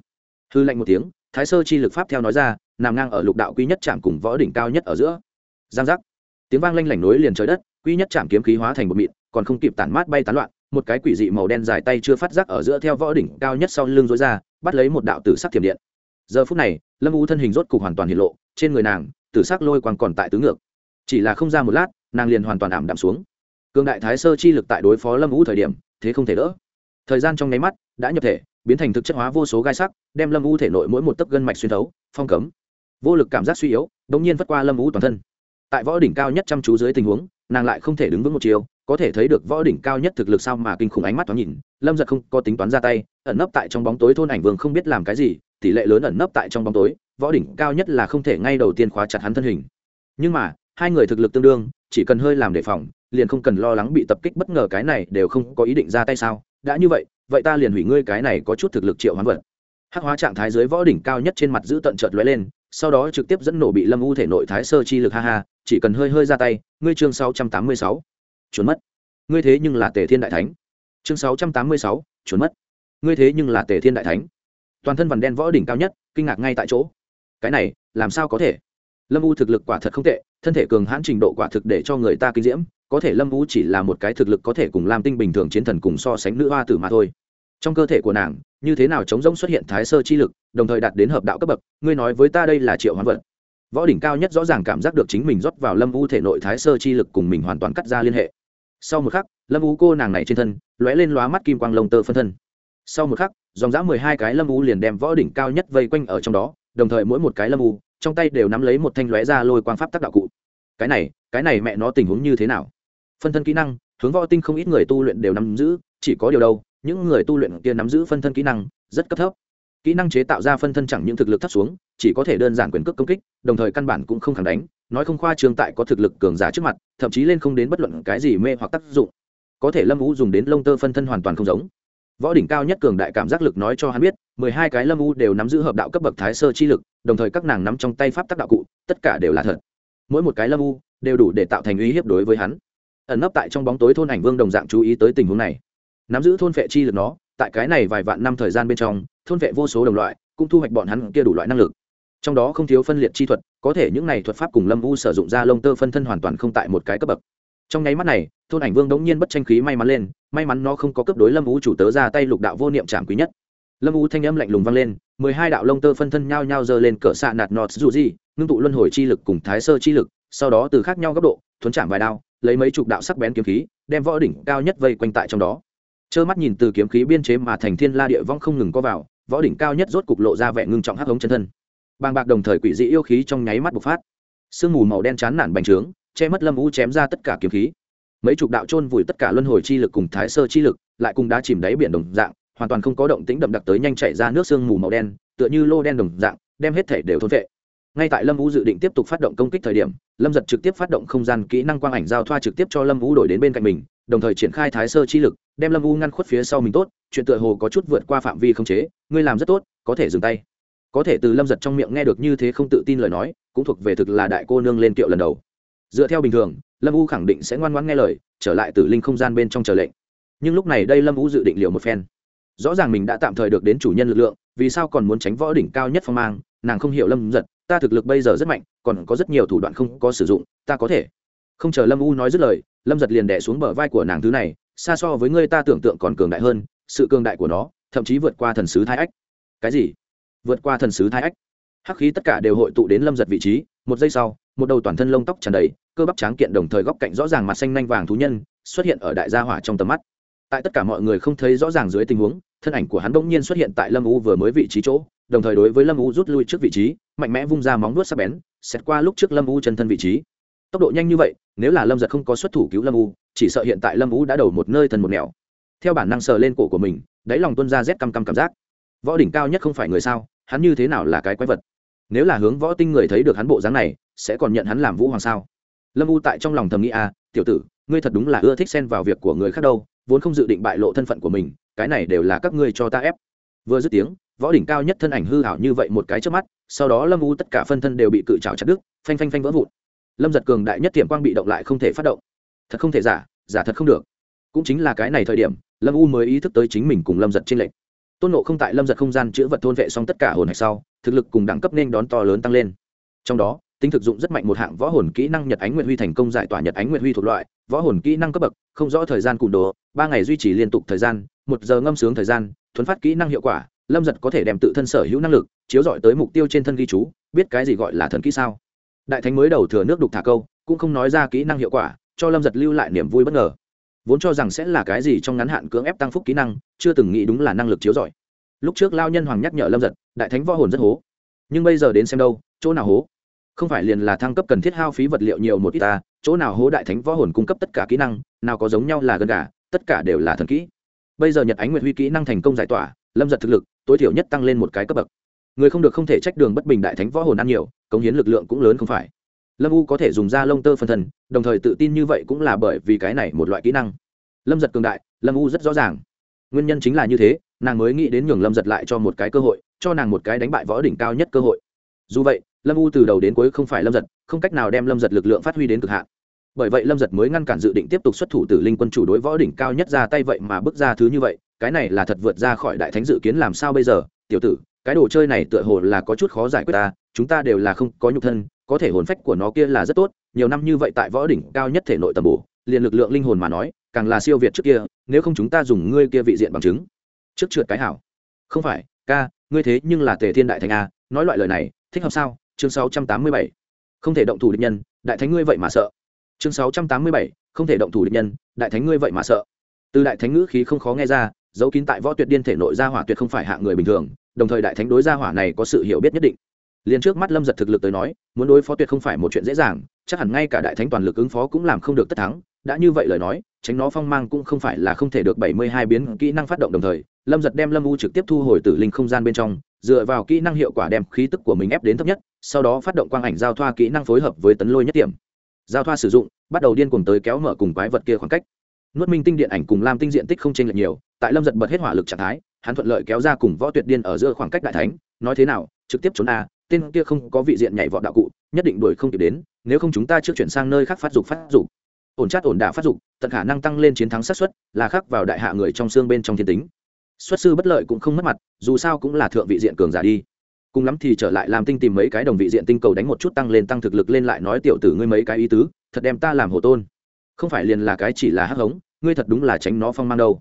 Hư lạnh một tiếng, thái sơ chi lực pháp theo nói ra, nằm ngang ở lục đạo quý nhất chạm cùng võ đỉnh cao nhất ở giữa. Giang giác tiếng vang lanh lảnh nối liền trời đất, quy nhất chạm kiếm khí hóa thành một mịn, còn không kịp tản mát bay tán loạn, một cái quỷ dị màu đen dài tay chưa phát giác ở giữa theo võ đỉnh cao nhất sau lưng rối ra, bắt lấy một đạo tử sắc thiểm điện. Giờ phút này, lâm u thân hình rốt cục hoàn toàn hiện lộ, trên người nàng, tử sắc lôi quang còn tại tứ ngược. Chỉ là không ra một lát, nàng liền hoàn toàn ảm đạm xuống. Cường đại thái sơ chi lực tại đối phó lâm u thời điểm, thế không thể đỡ. Thời gian trong nháy mắt đã nhập thể, biến thành thực chất hóa vô số gai sắc, đem lâm u thể nội mỗi một tấc gân mạch xuyên thấu, phong cấm. Vô lực cảm giác suy yếu đ ỗ n g nhiên vất qua lâm u toàn thân tại võ đỉnh cao nhất chăm chú dưới tình huống, nàng lại không thể đứng vững một chiều, có thể thấy được võ đỉnh cao nhất thực lực sao mà kinh khủng ánh mắt thoáng nhìn, lâm giật không có tính toán ra tay, ẩn nấp tại trong bóng tối thôn ảnh vương không biết làm cái gì, tỷ lệ lớn ẩn nấp tại trong bóng tối, võ đỉnh cao nhất là không thể ngay đầu tiên khóa chặt hắn thân hình. Nhưng mà, hai người thực lực tương đương, chỉ cần hơi làm đề phòng, liền không cần lo lắng bị tập kích bất ngờ cái này đều không có ý định ra tay sao? Đã như vậy vậy ta liền hủy ngươi cái này có chút thực lực triệu hoán vật. Hắc hóa trạng thái dưới võ đỉnh cao nhất trên mặt giữ tận trợt lóe lên, sau đó trực tiếp dẫn nổ bị lâm u thể nội thái sơ chi lực, ha ha chỉ cần hơi hơi ra tay, ngươi chương sáu trăm tám mươi sáu trốn mất. Ngươi thế nhưng là tề thiên đại thánh. Chương sáu trăm tám mươi sáu trốn mất. Ngươi thế nhưng là tề thiên đại thánh. Toàn thân vằn đen võ đỉnh cao nhất, kinh ngạc ngay tại chỗ. Cái này, làm sao có thể? Lâm u thực lực quả thật không tệ, thân thể cường hãn trình độ quả thực để cho người ta kinh diễm, có thể lâm vũ chỉ là một cái thực lực có thể cùng lam tinh bình thường chiến thần cùng so sánh nữ hoa tử mà thôi. Trong cơ thể của nàng, như thế nào chống rỗng xuất hiện thái sơ chi lực, đồng thời đạt đến hợp đạo cấp bậc, ngươi nói với ta đây là triệu hoán vật võ đỉnh cao nhất rõ ràng cảm giác được chính mình rót vào lâm u thể nội thái sơ chi lực cùng mình hoàn toàn cắt ra liên hệ. Sau một khắc, lâm u cô nàng này trên thân, lóe lên lóa mắt kim quang lông tơ phân thân. Sau một khắc, dòng dã mười hai cái lâm u liền đem võ đỉnh cao nhất vây quanh ở trong đó, đồng thời mỗi một cái lâm u, trong tay đều nắm lấy một thanh lóe ra lôi quang pháp tác đạo cụ. Cái này cái này mẹ nó tình huống như thế nào? Phân thân kỹ năng, hướng võ tinh không ít người tu luyện đều nắm giữ, chỉ có điều đâu, những người tu luyện kia nắm giữ phân thân kỹ năng, rất cấp thấp kỹ năng chế tạo ra phân thân chẳng những thực lực thấp xuống, chỉ có thể đơn giản quyền cước công kích, đồng thời căn bản cũng không khẳng đánh, nói không khoa trương tại có thực lực cường giả trước mặt, thậm chí lên không đến bất luận cái gì mê hoặc tác dụng. Có thể lâm u dùng đến lông tơ phân thân hoàn toàn không giống. Võ đỉnh cao nhất cường đại cảm giác lực nói cho hắn biết, mười hai cái lâm u đều nắm giữ hợp đạo cấp bậc thái sơ chi lực, đồng thời các nàng nắm trong tay pháp tác đạo cụ, tất cả đều là thật. Mỗi một cái lâm u đều đủ để tạo thành uy hiếp đối với hắn. Ẩn nấp tại trong bóng tối thôn ảnh vương đồng dạng chú ý tới tình huống này. Nắm giữ thôn phệ chi lực nó, tại cái này vài vạn năm thời gian bên trong thôn vệ vô số đồng loại, cũng thu hoạch bọn hắn kia đủ loại năng lực. Trong đó không thiếu phân liệt chi thuật, có thể những này thuật pháp cùng lâm u sử dụng ra lông tơ phân thân hoàn toàn không tại một cái cấp bậc. Trong nháy mắt này, thôn ảnh vương đống nhiên bất tranh khí may mắn lên, may mắn nó không có cấp đối lâm u chủ tớ ra tay lục đạo vô niệm trảm quý nhất. Lâm u thanh âm lạnh lùng vang lên, mười hai đạo lông tơ phân thân nhao nhao giơ lên cỡ xạ nạt nọt dù gì, ngưng tụ luân hồi chi lực cùng thái sơ chi lực, sau đó từ khác nhau góc độ, thuấn chạm vài đao, lấy mấy chục đạo sắc bén kiếm khí, đem võ đỉnh cao nhất vây quanh tại trong đó. Trơ mắt nhìn từ kiếm khí biên chế mà thành thiên la địa vong không ngừng có vào võ đỉnh cao nhất rốt cục lộ ra vẻ ngưng trọng hắc hống chân thân. Bàng bạc đồng thời quỷ dị yêu khí trong nháy mắt bộc phát. Sương mù màu đen chán nản bành trướng, che mất lâm u chém ra tất cả kiếm khí. Mấy chục đạo trôn vùi tất cả luân hồi chi lực cùng thái sơ chi lực, lại cùng đá chìm đáy biển đồng dạng, hoàn toàn không có động tĩnh đậm đặc tới nhanh chạy ra nước sương mù màu đen, tựa như lô đen đồng dạng, đem hết thể đều thôn vệ ngay tại lâm vũ dự định tiếp tục phát động công kích thời điểm, lâm giật trực tiếp phát động không gian kỹ năng quang ảnh giao thoa trực tiếp cho lâm vũ đổi đến bên cạnh mình, đồng thời triển khai thái sơ chi lực, đem lâm vũ ngăn khuất phía sau mình tốt, chuyện tựa hồ có chút vượt qua phạm vi không chế, ngươi làm rất tốt, có thể dừng tay. Có thể từ lâm giật trong miệng nghe được như thế không tự tin lời nói, cũng thuộc về thực là đại cô nương lên kiệu lần đầu. Dựa theo bình thường, lâm u khẳng định sẽ ngoan ngoãn nghe lời, trở lại từ linh không gian bên trong chờ lệnh. Nhưng lúc này đây lâm u dự định liệu một phen. Rõ ràng mình đã tạm thời được đến chủ nhân lực lượng vì sao còn muốn tránh võ đỉnh cao nhất phong mang, nàng không hiểu lâm giật ta thực lực bây giờ rất mạnh, còn có rất nhiều thủ đoạn không có sử dụng, ta có thể. Không chờ lâm u nói dứt lời, lâm giật liền đẻ xuống bờ vai của nàng thứ này, xa so với ngươi ta tưởng tượng còn cường đại hơn, sự cường đại của nó, thậm chí vượt qua thần sứ thái ách. Cái gì? Vượt qua thần sứ thái ách? Hắc khí tất cả đều hội tụ đến lâm giật vị trí, một giây sau, một đầu toàn thân lông tóc tràn đầy, cơ bắp tráng kiện đồng thời góc cạnh rõ ràng mặt xanh nanh vàng thú nhân, xuất hiện ở đại gia hỏa trong tầm mắt tại tất cả mọi người không thấy rõ ràng dưới tình huống thân ảnh của hắn bỗng nhiên xuất hiện tại lâm u vừa mới vị trí chỗ đồng thời đối với lâm u rút lui trước vị trí mạnh mẽ vung ra móng vuốt sắc bén xét qua lúc trước lâm u chân thân vị trí. Tốc độ nhanh như vậy nếu là lâm giật không có xuất thủ cứu lâm u chỉ sợ hiện tại lâm u đã đầu một nơi thần một nẻo. Theo bản năng sờ lên cổ của mình đáy lòng tuân ra rét căm căm cảm giác. Võ đỉnh cao nhất không phải người sao hắn như thế nào là cái quái vật? Nếu là hướng võ tinh người thấy được hắn bộ dáng này sẽ còn nhận hắn làm vũ hoàng sao? Lâm u tại trong lòng thầm nghĩ a à, tiểu tử ngươi thật đúng là ưa thích xen vào việc của người khác đâu vốn không dự định bại lộ thân phận của mình, cái này đều là các ngươi cho ta ép. Vừa dứt tiếng, võ đỉnh cao nhất thân ảnh hư hảo như vậy một cái trước mắt, sau đó lâm u tất cả phân thân đều bị cự trào chặt đứt, phanh phanh phanh vỡ vụn. Lâm giật cường đại nhất tiềm quang bị động lại không thể phát động. Thật không thể giả giả thật không được. Cũng chính là cái này thời điểm, lâm u mới ý thức tới chính mình cùng lâm giật trên lệnh tôn nộ không tại lâm giật không gian chữ vật thôn vệ xong tất cả hồn hạch sau, thực lực cùng đẳng cấp nên đón to lớn tăng lên. Trong đó tính thực dụng rất mạnh một hạng võ hồn kỹ năng nhật ánh nguyện huy thành công giải tỏa nhật ánh nguyện huy thuộc loại. Võ hồn kỹ năng cấp bậc, không rõ thời gian cùn đồ, ba ngày duy trì liên tục thời gian, một giờ ngâm sướng thời gian thuấn phát kỹ năng hiệu quả, lâm giật có thể đem tự thân sở hữu năng lực, chiếu dọi tới mục tiêu trên thân ghi chú, biết cái gì gọi là thần kỹ sao? Đại thánh mới đầu thừa nước đục thả câu, cũng không nói ra kỹ năng hiệu quả, cho lâm giật lưu lại niềm vui bất ngờ. Vốn cho rằng sẽ là cái gì trong ngắn hạn cưỡng ép tăng phúc kỹ năng, chưa từng nghĩ đúng là năng lực chiếu giỏi lúc trước lao nhân hoàng nhắc nhở lâm giật, đại thánh võ hồn rất hố. Nhưng bây giờ đến xem đâu, chỗ nào hố? Không phải liền là thăng cấp cần thiết hao phí vật liệu nhiều một ít ta, chỗ nào hố đại thánh võ hồn cung cấp tất cả kỹ năng, nào có giống nhau là gần cả, tất cả đều là thần kỹ. Bây giờ nhật ánh nguyệt huy kỹ năng thành công giải tỏa, lâm giật thực lực, tối thiểu nhất tăng lên một cái cấp bậc. Người không được không thể trách đường bất bình đại thánh võ hồn ăn nhiều, cống hiến lực lượng cũng lớn không phải. Lâm u có thể dùng da lông tơ phân thần, đồng thời tự tin như vậy cũng là bởi vì cái này một loại kỹ năng. Lâm giật cường đại, lâm u rất rõ ràng. Nguyên nhân chính là như thế, nàng mới nghĩ đến nhường lâm giật lại cho một cái cơ hội, cho nàng một cái đánh bại võ đỉnh cao nhất cơ hội. Dù vậy lâm u từ đầu đến cuối không phải lâm giật, không cách nào đem lâm giật lực lượng phát huy đến cực hạn. Bởi vậy lâm giật mới ngăn cản dự định tiếp tục xuất thủ Tử linh quân chủ đối võ đỉnh cao nhất ra tay vậy mà bước ra thứ như vậy, cái này là thật vượt ra khỏi đại thánh dự kiến làm sao bây giờ? Tiểu tử, cái đồ chơi này tựa hồ là có chút khó giải quyết ta, chúng ta đều là không có nhục thân, có thể hồn phách của nó kia là rất tốt, nhiều năm như vậy tại võ đỉnh cao nhất thể nội tầm bổ, liền lực lượng linh hồn mà nói, càng là siêu việt trước kia, nếu không chúng ta dùng ngươi kia vị diện bằng chứng. Trước trượt cái hảo. Không phải, ca, ngươi thế nhưng là tề thiên đại thánh a, nói loại lời này, thích hợp sao? Chương 687. không thể động thủ địch nhân, đại thánh ngươi vậy mà sợ chương 687. không thể động thủ địch nhân, đại thánh ngươi vậy mà sợ từ đại thánh ngữ khí không khó nghe ra dấu kín tại võ tuyệt điên thể nội gia hỏa tuyệt không phải hạ người bình thường, đồng thời đại thánh đối gia hỏa này có sự hiểu biết nhất định liền trước mắt lâm giật thực lực tới nói, muốn đối phó tuyệt không phải một chuyện dễ dàng, chắc hẳn ngay cả đại thánh toàn lực ứng phó cũng làm không được tất thắng đã như vậy lời nói, tránh nó phong mang cũng không phải là không thể được bảy mươi hai biến kỹ năng phát động đồng thời, lâm giật đem lâm u trực tiếp thu hồi tử linh không gian bên trong dựa vào kỹ năng hiệu quả đem khí tức của mình ép đến thấp nhất, sau đó phát động quang ảnh giao thoa kỹ năng phối hợp với tấn lôi nhất điểm giao thoa sử dụng, bắt đầu điên cuồng tới kéo mở cùng quái vật kia khoảng cách. Nuốt minh tinh điện ảnh cùng lam tinh diện tích không chênh lệch nhiều, tại lâm giật bật hết hỏa lực trạng thái, hắn thuận lợi kéo ra cùng võ tuyệt điên ở giữa khoảng cách đại thánh, nói thế nào, trực tiếp trốn a, tên kia không có vị diện nhảy vọt đạo cụ, nhất định đuổi không kịp đến, nếu không chúng ta trước chuyển sang nơi khác phát dục phát dục. Ổn chát ổn đả phát dục, tận khả năng tăng lên chiến thắng sát suất, là khác vào đại hạ người trong xương bên trong thiên tính xuất sư bất lợi cũng không mất mặt dù sao cũng là thượng vị diện cường giả đi. Cùng lắm thì trở lại làm tinh tìm mấy cái đồng vị diện tinh cầu đánh một chút tăng lên tăng thực lực lên lại nói tiểu tử ngươi mấy cái ý tứ thật đem ta làm hồ tôn. Không phải liền là cái chỉ là hắc hống ngươi thật đúng là tránh nó phong mang đâu.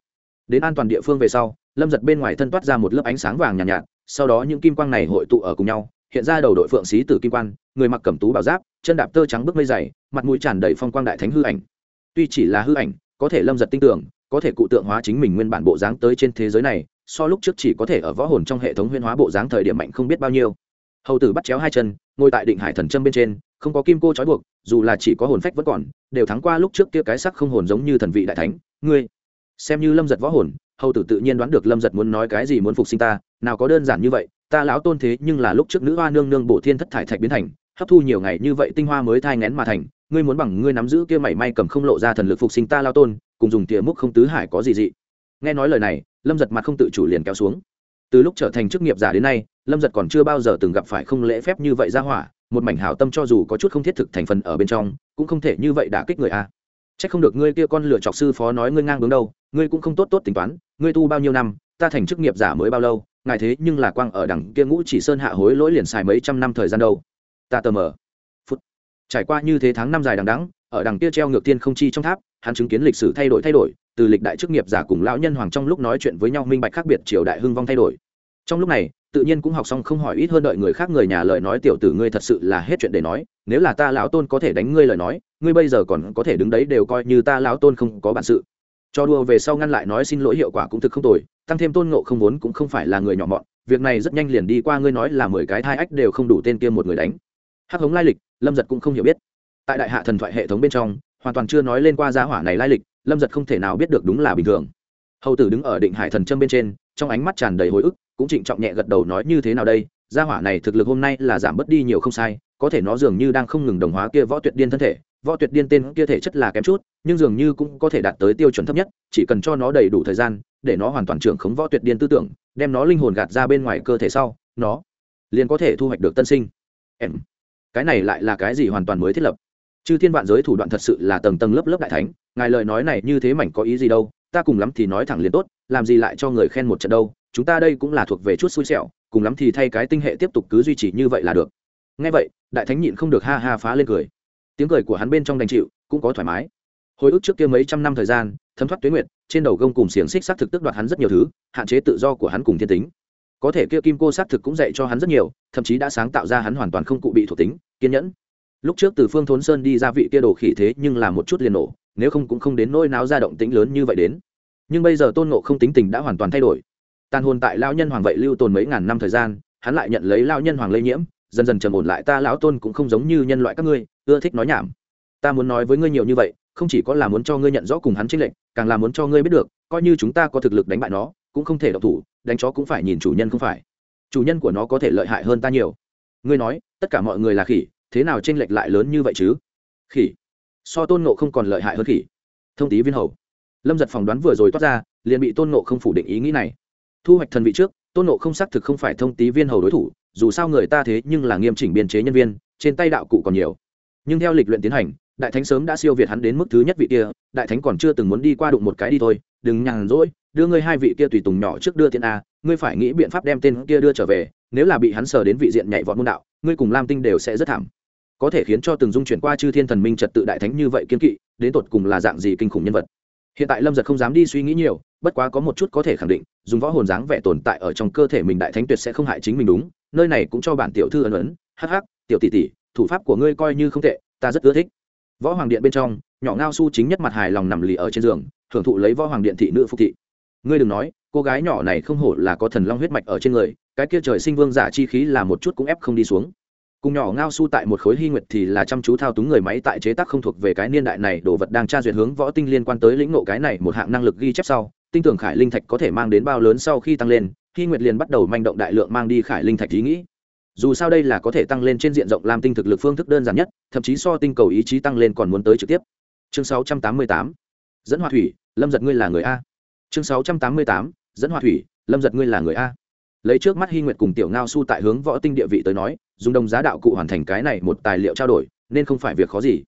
Đến an toàn địa phương về sau lâm giật bên ngoài thân toát ra một lớp ánh sáng vàng nhàn nhạt, nhạt sau đó những kim quang này hội tụ ở cùng nhau hiện ra đầu đội phượng xí tử kim quan người mặc cẩm tú bảo giáp chân đạp tơ trắng bước mây dày mặt mũi tràn đầy phong quang đại thánh hư ảnh. Tuy chỉ là hư ảnh có thể lâm giật tin tưởng có thể cụ tượng hóa chính mình nguyên bản bộ dáng tới trên thế giới này, so lúc trước chỉ có thể ở võ hồn trong hệ thống huyên hóa bộ dáng thời điểm mạnh không biết bao nhiêu. Hầu tử bắt chéo hai chân, ngồi tại định hải thần châm bên trên, không có kim cô trói buộc, dù là chỉ có hồn phách vẫn còn, đều thắng qua lúc trước kia cái sắc không hồn giống như thần vị đại thánh, ngươi. Xem như lâm giật võ hồn, hầu tử tự nhiên đoán được lâm giật muốn nói cái gì muốn phục sinh ta, nào có đơn giản như vậy, ta lão tôn thế nhưng là lúc trước nữ hoa nương nương bổ thiên thất thải thạch biến thành hấp thu nhiều ngày như vậy tinh hoa mới thai ngén mà thành, ngươi muốn bằng ngươi nắm giữ kia mảy may cầm không lộ ra thần lực phục sinh ta lao tôn, cùng dùng tỉa múc không tứ hải có gì dị. Nghe nói lời này, lâm giật mặt không tự chủ liền kéo xuống. Từ lúc trở thành chức nghiệp giả đến nay, lâm giật còn chưa bao giờ từng gặp phải không lễ phép như vậy ra hỏa, một mảnh hảo tâm cho dù có chút không thiết thực thành phần ở bên trong, cũng không thể như vậy đả kích người a. C h ắ c không được ngươi kia con lựa chọc sư phó nói ngươi ngang bướng đâu, ngươi cũng không tốt tốt tính toán, ngươi tu bao nhiêu năm, ta thành chức nghiệp giả mới bao lâu, ngài thế nhưng là quang ở đằng kia ngũ chỉ sơn hạ hối lỗi liền xài mấy trăm năm thời gian đâu ta tờ mờ. Phút. Trải qua như thế tháng năm dài đằng đắng ở đằng kia treo ngược tiên không chi trong tháp, hắn chứng kiến lịch sử thay đổi thay đổi, từ lịch đại chức nghiệp giả cùng lão nhân hoàng trong lúc nói chuyện với nhau minh bạch khác biệt triều đại hưng vong thay đổi. Trong lúc này, tự nhiên cũng học xong không hỏi ít hơn đợi người khác người nhà lời nói tiểu tử ngươi thật sự là hết chuyện để nói, nếu là ta lão tôn có thể đánh ngươi lời nói, ngươi bây giờ còn có thể đứng đấy đều coi như ta lão tôn không có bản sự. Cho đua về sau ngăn lại nói xin lỗi hiệu quả cũng thực không tồi, tăng thêm tôn ngộ không vốn cũng không phải là người nhỏ mọn, việc này rất nhanh liền đi qua ngươi nói là mười cái thai ách đều không đủ tên kia một người đánh hắc hống lai lịch, lâm giật cũng không hiểu biết. Tại đại hạ thần thoại hệ thống bên trong, hoàn toàn chưa nói lên qua giá hỏa này lai lịch, lâm giật không thể nào biết được đúng là bình thường. Hầu tử đứng ở định hải thần châm bên trên, trong ánh mắt tràn đầy hồi ức, cũng trịnh trọng nhẹ gật đầu nói như thế nào đây, gia hỏa này thực lực hôm nay là giảm bớt đi nhiều không sai, có thể nó dường như đang không ngừng đồng hóa kia võ tuyệt điên thân thể, võ tuyệt điên tên kia thể chất là kém chút, nhưng dường như cũng có thể đạt tới tiêu chuẩn thấp nhất, chỉ cần cho nó đầy đủ thời gian, để nó hoàn toàn trưởng khống võ tuyệt điên tư tưởng, đem nó linh hồn gạt ra bên ngoài cơ thể sau, nó liền có thể thu hoạch được tân sinh. Em cái này lại là cái gì hoàn toàn mới thiết lập? Chư thiên vạn giới thủ đoạn thật sự là tầng tầng lớp lớp đại thánh, ngài lời nói này như thế mảnh có ý gì đâu, ta cùng lắm thì nói thẳng liền tốt, làm gì lại cho người khen một trận đâu, chúng ta đây cũng là thuộc về chút xui xẻo, cùng lắm thì thay cái tinh hệ tiếp tục cứ duy trì như vậy là được. Ngay vậy, đại thánh nhịn không được ha ha phá lên cười. Tiếng cười của hắn bên trong đành chịu, cũng có thoải mái. Hồi ức trước kia mấy trăm năm thời gian, thấm thoát tuyến nguyệt, trên đầu gông cùng xiềng xích xác thực tức đoạt hắn rất nhiều thứ, hạn chế tự do của hắn cùng thiên tính có thể kia kim cô xác thực cũng dạy cho hắn rất nhiều, thậm chí đã sáng tạo ra hắn hoàn toàn không cụ bị thuộc tính, kiên nhẫn. Lúc trước từ phương thốn sơn đi ra vị kia đồ khỉ thế nhưng là một chút liền nổ, nếu không cũng không đến nỗi náo ra động tĩnh lớn như vậy đến. Nhưng bây giờ tôn nộ không tính tình đã hoàn toàn thay đổi. Tàn hồn tại lao nhân hoàng vậy lưu tồn mấy ngàn năm thời gian, hắn lại nhận lấy lao nhân hoàng lây nhiễm, dần dần trầm ổn lại, ta lão tôn cũng không giống như nhân loại các ngươi, ưa thích nói nhảm. Ta muốn nói với ngươi nhiều như vậy, không chỉ có là muốn cho ngươi nhận rõ cùng hắn chênh lệnh càng là muốn cho ngươi biết được, coi như chúng ta có thực lực đánh bại nó cũng không thể độc thủ, đánh chó cũng phải nhìn chủ nhân không phải. Chủ nhân của nó có thể lợi hại hơn ta nhiều. Ngươi nói, tất cả mọi người là khỉ, thế nào chênh lệch lại lớn như vậy chứ? Khỉ. So tôn nộ không còn lợi hại hơn khỉ. Thông tí viên hầu. Lâm giật phỏng đoán vừa rồi toát ra, liền bị tôn nộ không phủ định ý nghĩ này. Thu hoạch thần vị trước, tôn nộ không xác thực không phải thông tí viên hầu đối thủ, dù sao người ta thế nhưng là nghiêm chỉnh biên chế nhân viên, trên tay đạo cụ còn nhiều. Nhưng theo lịch luyện tiến hành đại thánh sớm đã siêu việt hắn đến mức thứ nhất vị kia, đại thánh còn chưa từng muốn đi qua đụng một cái đi thôi, đừng nhàn rỗi, đưa ngươi hai vị kia tùy tùng nhỏ trước đưa tiên a, ngươi phải nghĩ biện pháp đem tên kia đưa trở về, nếu là bị hắn sờ đến vị diện nhảy vọt môn đạo, ngươi cùng lam tinh đều sẽ rất thảm. Có thể khiến cho từng dung chuyển qua chư thiên thần minh trật tự đại thánh như vậy kiên kỵ, đến tột cùng là dạng gì kinh khủng nhân vật. Hiện tại lâm giật không dám đi suy nghĩ nhiều, bất quá có một chút có thể khẳng định, dùng võ hồn dáng vẻ tồn tại ở trong cơ thể mình đại thánh tuyệt sẽ không hại chính mình đúng, nơi này cũng cho bản tiểu thư ấn ấn, hắc hắc, tiểu tỷ tỷ, thủ pháp của ngươi coi như không tệ, ta rất ưa thích võ hoàng điện bên trong, nhỏ ngao su chính nhất mặt hài lòng nằm lì ở trên giường hưởng thụ lấy võ hoàng điện thị nữ phục thị. Ngươi đừng nói, cô gái nhỏ này không hổ là có thần long huyết mạch ở trên người, cái kia trời sinh vương giả chi khí là một chút cũng ép không đi xuống. Cùng nhỏ ngao su tại một khối hy nguyệt thì là chăm chú thao túng người máy tại chế tác không thuộc về cái niên đại này, đồ vật đang tra duyệt hướng võ tinh liên quan tới lĩnh ngộ cái này một hạng năng lực ghi chép sau, tinh tưởng khải linh thạch có thể mang đến bao lớn sau khi tăng lên, hy nguyệt liền bắt đầu manh động đại lượng mang đi khải linh thạch ý nghĩ dù sao đây là có thể tăng lên trên diện rộng làm tinh thực lực phương thức đơn giản nhất, thậm chí so tinh cầu ý chí tăng lên còn muốn tới trực tiếp. Chương 688 dẫn hòa thủy, lâm giật ngươi là người a. Chương 688 dẫn hòa thủy, lâm giật ngươi là người a. Lấy trước mắt hy nguyệt cùng tiểu ngao su tại hướng võ tinh địa vị tới nói, dùng đồng giá đạo cụ hoàn thành cái này một tài liệu trao đổi, nên không phải việc khó gì.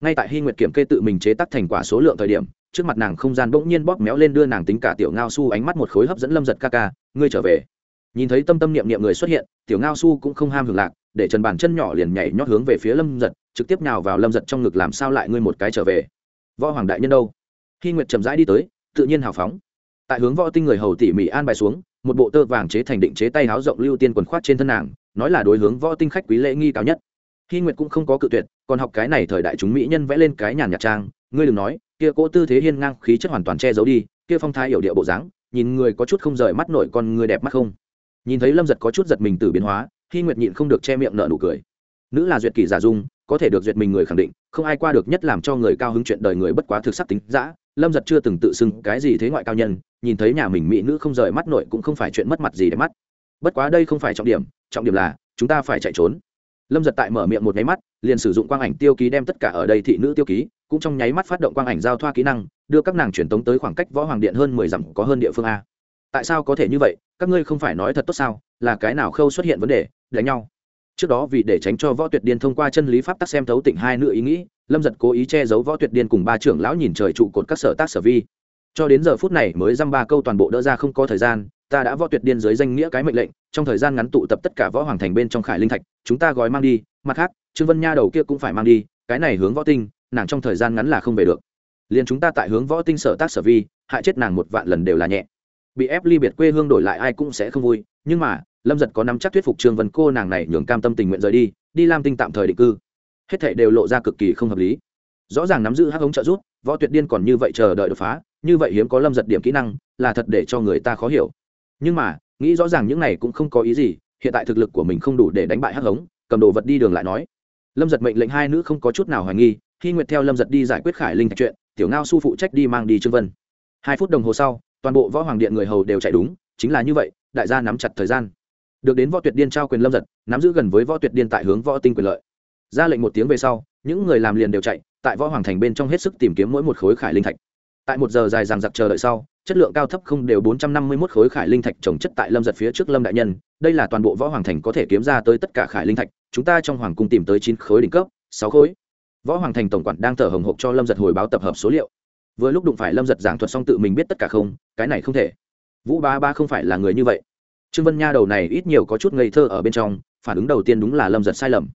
Ngay tại hy nguyệt kiểm kê tự mình chế tác thành quả số lượng thời điểm, trước mặt nàng không gian bỗng nhiên bóp méo lên đưa nàng tính cả tiểu ngao su ánh mắt một khối hấp dẫn lâm giật ca ca, ngươi trở về nhìn thấy tâm tâm niệm niệm người xuất hiện, tiểu ngao su cũng không ham hưởng lạc, để trần bàn chân nhỏ liền nhảy nhót hướng về phía lâm giật, trực tiếp nào vào lâm giật trong ngực làm sao lại ngươi một cái trở về? Võ hoàng đại nhân đâu? Khi nguyệt chậm rãi đi tới, tự nhiên hào phóng. Tại hướng võ tinh người hầu tỉ mỉ an bài xuống, một bộ tơ vàng chế thành định chế tay háo rộng lưu tiên quần khoát trên thân nàng, nói là đối hướng võ tinh khách quý lễ nghi cao nhất. Khi nguyệt cũng không có cự tuyệt, còn học cái này thời đại chúng mỹ nhân vẽ lên cái nhàn nhạt trang, ngươi đừng nói, kia cỗ tư thế hiên ngang, khí chất hoàn toàn che giấu đi, kia phong thái hiểu địa bộ dáng, nhìn người có chút không rời mắt nổi con người đẹp mắt không? Nhìn thấy lâm giật có chút giật mình từ biến hóa khi nguyệt nhịn không được che miệng nợ nụ cười. Nữ là duyệt kỷ giả dung, có thể được duyệt mình người khẳng định, không ai qua được nhất làm cho người cao hứng chuyện đời người bất quá thực sắc tính giã lâm giật chưa từng tự xưng cái gì thế ngoại cao nhân, nhìn thấy nhà mình mỹ nữ không rời mắt nội cũng không phải chuyện mất mặt gì để mắt. Bất quá đây không phải trọng điểm trọng điểm là, chúng ta phải chạy trốn. Lâm giật tại mở miệng một nháy mắt, liền sử dụng quang ảnh tiêu ký đem tất cả ở đây thị nữ tiêu ký, cũng trong nháy mắt phát động quang ảnh giao thoa kỹ năng, đưa các nàng truyền tống tới khoảng cách võ hoàng điện hơn mười dặm, có hơn địa phương a tại sao có thể như vậy? Các ngươi không phải nói thật tốt sao? Là cái nào khâu xuất hiện vấn đề? Đánh nhau. Trước đó vì để tránh cho võ tuyệt điên thông qua chân lý pháp tắc xem thấu tỉnh hai nữ ý nghĩ, lâm giật cố ý che giấu võ tuyệt điên cùng ba trưởng lão nhìn trời trụ cột các sở tác sở vi. Cho đến giờ phút này mới dăm ba câu toàn bộ đỡ ra không có thời gian, ta đã võ tuyệt điên dưới danh nghĩa cái mệnh lệnh, trong thời gian ngắn tụ tập tất cả võ hoàng thành bên trong khải linh thạch, chúng ta gói mang đi, mặt khác, trương vân nha đầu kia cũng phải mang đi, cái này hướng võ tinh, nàng trong thời gian ngắn là không về được. Liền chúng ta tại hướng võ tinh sở tác sở vi, hại chết nàng một vạn lần đều là nhẹ bị ép ly biệt quê hương đổi lại ai cũng sẽ không vui, nhưng mà, lâm giật có nắm chắc thuyết phục trương vân cô nàng này nhường cam tâm tình nguyện rời đi đi lam tinh tạm thời định cư. Hết thệ đều lộ ra cực kỳ không hợp lý. Rõ ràng nắm giữ hắc ống trợ rút võ tuyệt điên còn như vậy chờ đợi đột phá, như vậy hiếm có lâm giật điểm kỹ năng, là thật để cho người ta khó hiểu. Nhưng mà, nghĩ rõ ràng những này cũng không có ý gì, hiện tại thực lực của mình không đủ để đánh bại hắc ống, cầm đồ vật đi đường lại nói. Lâm giật mệnh lệnh hai nữ không có chút nào hoài nghi khi nguyệt theo lâm giật đi giải quyết khải linh thạch chuyện, tiểu ngao su phụ trách đi mang đi trương vân. Hai phút đồng hồ sau toàn bộ võ hoàng điện người hầu đều chạy đúng, chính là như vậy, đại gia nắm chặt thời gian. Được đến võ tuyệt điên trao quyền lâm giật, nắm giữ gần với võ tuyệt điên tại hướng võ tinh quyền lợi. Ra lệnh một tiếng về sau, những người làm liền đều chạy, tại võ hoàng thành bên trong hết sức tìm kiếm mỗi một khối khải linh thạch. Tại một giờ dài dằng dặc chờ đợi sau, chất lượng cao thấp không đều bốn trăm năm mươi mốt khối khải linh thạch trồng chất tại lâm giật phía trước lâm đại nhân, đây là toàn bộ võ hoàng thành có thể kiếm ra tới tất cả khải linh thạch, chúng ta trong hoàng cung tìm tới chín khối đỉnh cấp, sáu khối. Võ hoàng thành tổng quản đang thở hồng hộc cho lâm giật hồi báo tập hợp số liệu vừa lúc đụng phải lâm giật giảng thuật xong tự mình biết tất cả không, cái này không thể. Vũ ba ba không phải là người như vậy. Trương vân nha đầu này ít nhiều có chút ngây thơ ở bên trong, phản ứng đầu tiên đúng là lâm giật sai lầm.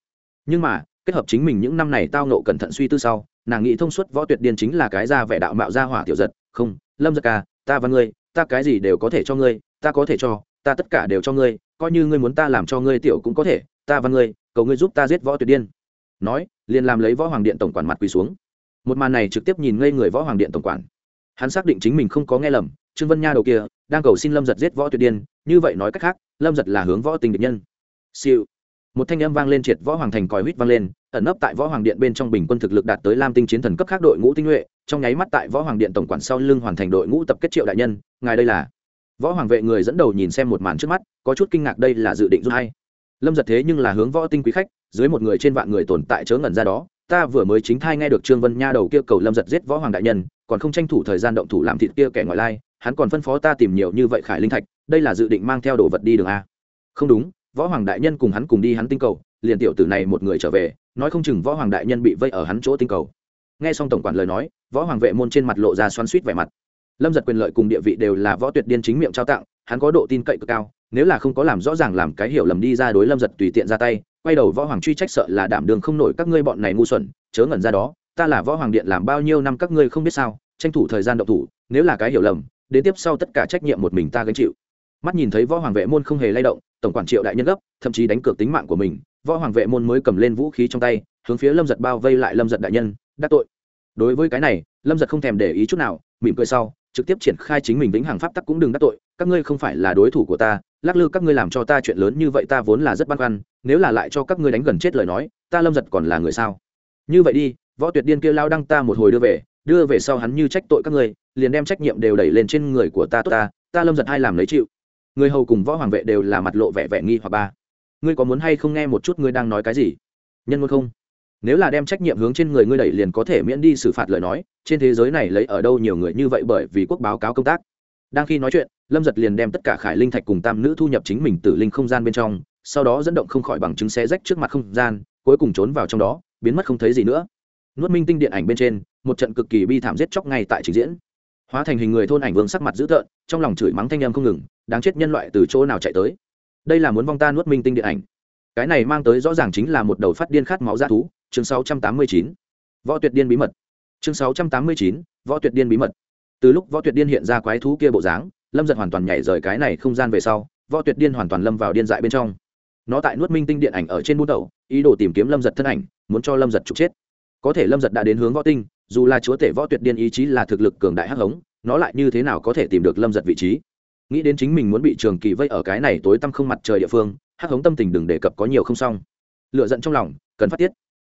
Nhưng mà, kết hợp chính mình những năm này tao nộ cẩn thận suy tư sau, nàng nghĩ thông suốt võ tuyệt điên chính là cái ra vẻ đạo mạo ra hỏa tiểu giật, không, lâm giật ca, ta và ngươi, ta cái gì đều có thể cho ngươi, ta có thể cho, ta tất cả đều cho ngươi, coi như ngươi muốn ta làm cho ngươi tiểu cũng có thể, ta và ngươi, cầu ngươi giúp ta giết võ tuyệt điên. Nói, liền làm lấy võ hoàng điện tổng quản mặt quỳ xuống một màn này trực tiếp nhìn ngây người võ hoàng điện tổng quản. Hắn xác định chính mình không có nghe lầm, trương vân nha đầu kia, đang cầu xin lâm giật giết võ tuyệt điên, như vậy nói cách khác, lâm giật là hướng võ tình địch nhân. Siêu. Một thanh âm vang lên triệt võ hoàng thành còi huýt vang lên, ẩn nấp tại võ hoàng điện bên trong bình quân thực lực đạt tới lam tinh chiến thần cấp khác đội ngũ tinh nhuệ, trong nháy mắt tại võ hoàng điện tổng quản sau lưng hoàn thành đội ngũ tập kết triệu đại nhân, ngài đây là. Võ hoàng vệ người dẫn đầu nhìn xem một màn trước mắt, có chút kinh ngạc đây là dự định giúp hay. Lâm giật thế nhưng là hướng võ tinh quý khách, dưới một người trên vạn người tồn tại chớ ngẩn ra đó ta vừa mới chính thai nghe được trương vân nha đầu kia cầu lâm giật giết võ hoàng đại nhân, còn không tranh thủ thời gian động thủ làm thịt kia kẻ ngoại lai, hắn còn phân phó ta tìm nhiều như vậy khải linh thạch, đây là dự định mang theo đồ vật đi đường a. Không đúng, võ hoàng đại nhân cùng hắn cùng đi hắn tinh cầu, liền tiểu tử này một người trở về, nói không chừng võ hoàng đại nhân bị vây ở hắn chỗ tinh cầu. Nghe xong tổng quản lời nói, võ hoàng vệ môn trên mặt lộ ra xoắn suýt vẻ mặt. Lâm giật quyền lợi cùng địa vị đều là võ tuyệt điên chính miệng trao tặng hắn có độ tin cậy cực cao, nếu là không có làm rõ ràng làm cái hiểu lầm đi ra đối lâm giật tùy tiện ra tay, quay đầu võ hoàng truy trách sợ là đảm đường không nổi các ngươi bọn này ngu xuẩn, chớ ngẩn ra đó, ta là võ hoàng điện làm bao nhiêu năm các ngươi không biết sao, tranh thủ thời gian độc thủ, nếu là cái hiểu lầm, đến tiếp sau tất cả trách nhiệm một mình ta gánh chịu. Mắt nhìn thấy võ hoàng vệ môn không hề lay động, tổng quản triệu đại nhân gấp, thậm chí đánh cược tính mạng của mình, võ hoàng vệ môn mới cầm lên vũ khí trong tay, hướng phía lâm giật bao vây lại lâm giật đại nhân, đắc tội. Đối với cái này, lâm giật không thèm để ý chút nào, mỉm cười sau trực tiếp triển khai chính mình vĩnh hằng pháp tắc cũng đừng đắc tội, các ngươi không phải là đối thủ của ta, lắc lư các ngươi làm cho ta chuyện lớn như vậy ta vốn là rất băn khoăn, nếu là lại cho các ngươi đánh gần chết lời nói, ta lâm giật còn là người sao? Như vậy đi, võ tuyệt điên kia lao đăng ta một hồi đưa về đưa về sau hắn như trách tội các ngươi, liền đem trách nhiệm đều đẩy lên trên người của ta tốt ta ta lâm giật hay làm lấy chịu? Người hầu cùng võ hoàng vệ đều là mặt lộ vẻ vẻ nghi hoặc ba. Ngươi có muốn hay không nghe một chút ngươi đang nói cái gì? Nhân ngôn không? Nếu là đem trách nhiệm hướng trên người ngươi đẩy liền có thể miễn đi xử phạt lời nói, trên thế giới này lấy ở đâu nhiều người như vậy bởi vì quốc báo cáo công tác. Đang khi nói chuyện, lâm giật liền đem tất cả khải linh thạch cùng tam nữ thu nhập chính mình từ linh không gian bên trong, sau đó dẫn động không khỏi bằng chứng xé rách trước mặt không gian, cuối cùng trốn vào trong đó, biến mất không thấy gì nữa. Nuốt minh tinh điện ảnh bên trên, một trận cực kỳ bi thảm giết chóc ngay tại trình diễn. Hóa thành hình người thôn ảnh vương sắc mặt dữ tợn, trong lòng chửi mắng thanh em không ngừng, đáng chết nhân loại từ chỗ nào chạy tới. Đây là muốn vong ta nuốt minh tinh điện ảnh cái này mang tới rõ ràng chính là một đầu phát điên khát máu g thú chương 689. võ tuyệt điên bí mật. Chương 689, võ tuyệt điên bí mật. Từ lúc võ tuyệt điên hiện ra quái thú kia bộ dáng lâm giật hoàn toàn nhảy rời cái này không gian về sau võ tuyệt điên hoàn toàn lâm vào điên dại bên trong. Nó tại nuốt minh tinh điện ảnh ở trên bút đầu ý đồ tìm kiếm lâm giật thân ảnh muốn cho lâm giật trục chết. Có thể lâm giật đã đến hướng võ tinh dù là chúa tể võ tuyệt điên ý chí là thực lực cường đại hắc hống nó lại như thế nào có thể tìm được lâm giật vị trí? Nghĩ đến chính mình muốn bị trường kỳ vây ở cái này tối tăm không mặt trời địa phương hắc hống tâm tình đừng đề cập có nhiều không xong. Lựa giận trong lòng, cần phát tiết.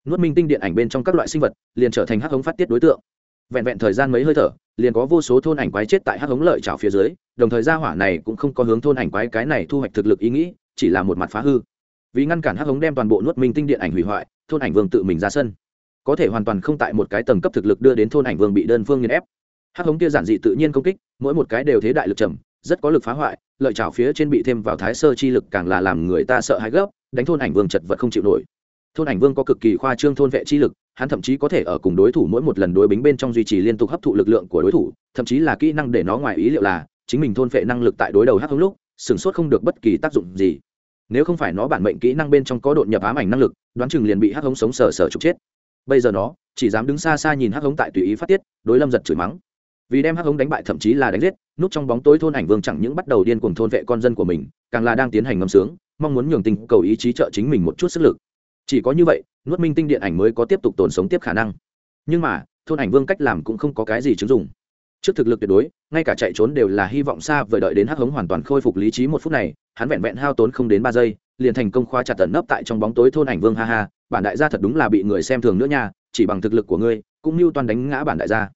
Nuốt minh tinh điện ảnh bên trong các loại sinh vật, liền trở thành hắc hống phát tiết đối tượng. Vẹn vẹn thời gian mấy hơi thở, liền có vô số thôn ảnh quái chết tại hắc hống lợi trào phía dưới, đồng thời gia hỏa này cũng không có hướng thôn ảnh quái cái này thu hoạch thực lực ý nghĩ, chỉ là một mặt phá hư. Vì ngăn cản hắc hống đem toàn bộ nuốt minh tinh điện ảnh hủy hoại, thôn ảnh vương tự mình ra sân. Có thể hoàn toàn không tại một cái tầng cấp thực lực đưa đến thôn ảnh vương bị đơn phương nghiền ép. Hắc hống kia giản dị tự nhiên công kích, mỗi một cái đều thế đại lực trầm rất có lực phá hoại, lợi chảo phía trên bị thêm vào thái sơ chi lực càng là làm người ta sợ hãi gấp, đánh thôn ảnh vương chật vật không chịu nổi. Thôn ảnh vương có cực kỳ khoa trương thôn vệ chi lực, hắn thậm chí có thể ở cùng đối thủ mỗi một lần đối bính bên trong duy trì liên tục hấp thụ lực lượng của đối thủ, thậm chí là kỹ năng để nó ngoài ý liệu là, chính mình thôn vệ năng lực tại đối đầu hắc hống lúc sửng sốt không được bất kỳ tác dụng gì. Nếu không phải nó bản mệnh kỹ năng bên trong có đột nhập ám ảnh năng lực, đoán chừng liền bị hắc hống sống sờ sờ trục chết. Bây giờ nó chỉ dám đứng xa xa nhìn hắc hống tại tùy ý phát tiết, đối lâm giật chửi mắng vì đem hắc hống đánh bại thậm chí là đánh giết, núp trong bóng tối thôn ảnh vương chẳng những bắt đầu điên cuồng thôn vệ con dân của mình, càng là đang tiến hành ngâm sướng, mong muốn nhường tình cầu ý chí trợ chính mình một chút sức lực. Chỉ có như vậy, nuốt minh tinh điện ảnh mới có tiếp tục tồn sống tiếp khả năng. Nhưng mà, thôn ảnh vương cách làm cũng không có cái gì chứng dụng. Trước thực lực tuyệt đối, ngay cả chạy trốn đều là hy vọng xa vời đợi đến hắc hống hoàn toàn khôi phục lý trí một phút này, hắn vẹn vẹn hao tốn không đến ba giây, liền thành công khoa chặt tận nấp tại trong bóng tối thôn ảnh vương, ha ha, bản đại gia thật đúng là bị người xem thường nữa nha, chỉ bằng thực lực của ngươi, cũng mưu toàn đánh ngã bản đại gia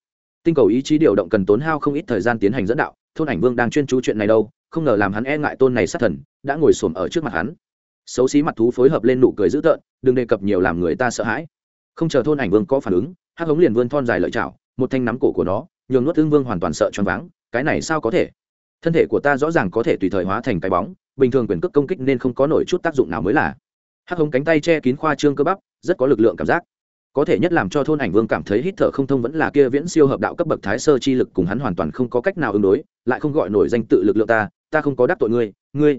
tinh cầu ý chí điều động cần tốn hao không ít thời gian tiến hành dẫn đạo, thôn ảnh vương đang chuyên chú chuyện này đâu, không ngờ làm hắn e ngại tôn này sát thần, đã ngồi xổm ở trước mặt hắn. Xấu xí mặt thú phối hợp lên nụ cười dữ tợn, đừng đề cập nhiều làm người ta sợ hãi. Không chờ thôn ảnh vương có phản ứng, hắc hống liền vươn thon dài lợi chảo, một thanh nắm cổ của nó, nhường nuốt thương vương hoàn toàn sợ choáng váng, cái này sao có thể? Thân thể của ta rõ ràng có thể tùy thời hóa thành cái bóng, bình thường quyền cước công kích nên không có nổi chút tác dụng nào mới là. Hắc hống cánh tay che kín khoa trương cơ bắp, rất có lực lượng cảm giác có thể nhất làm cho thôn ảnh vương cảm thấy hít thở không thông vẫn là kia viễn siêu hợp đạo cấp bậc thái sơ chi lực cùng hắn hoàn toàn không có cách nào ứng đối, lại không gọi nổi danh tự lực lượng ta ta không có đắc tội ngươi ngươi.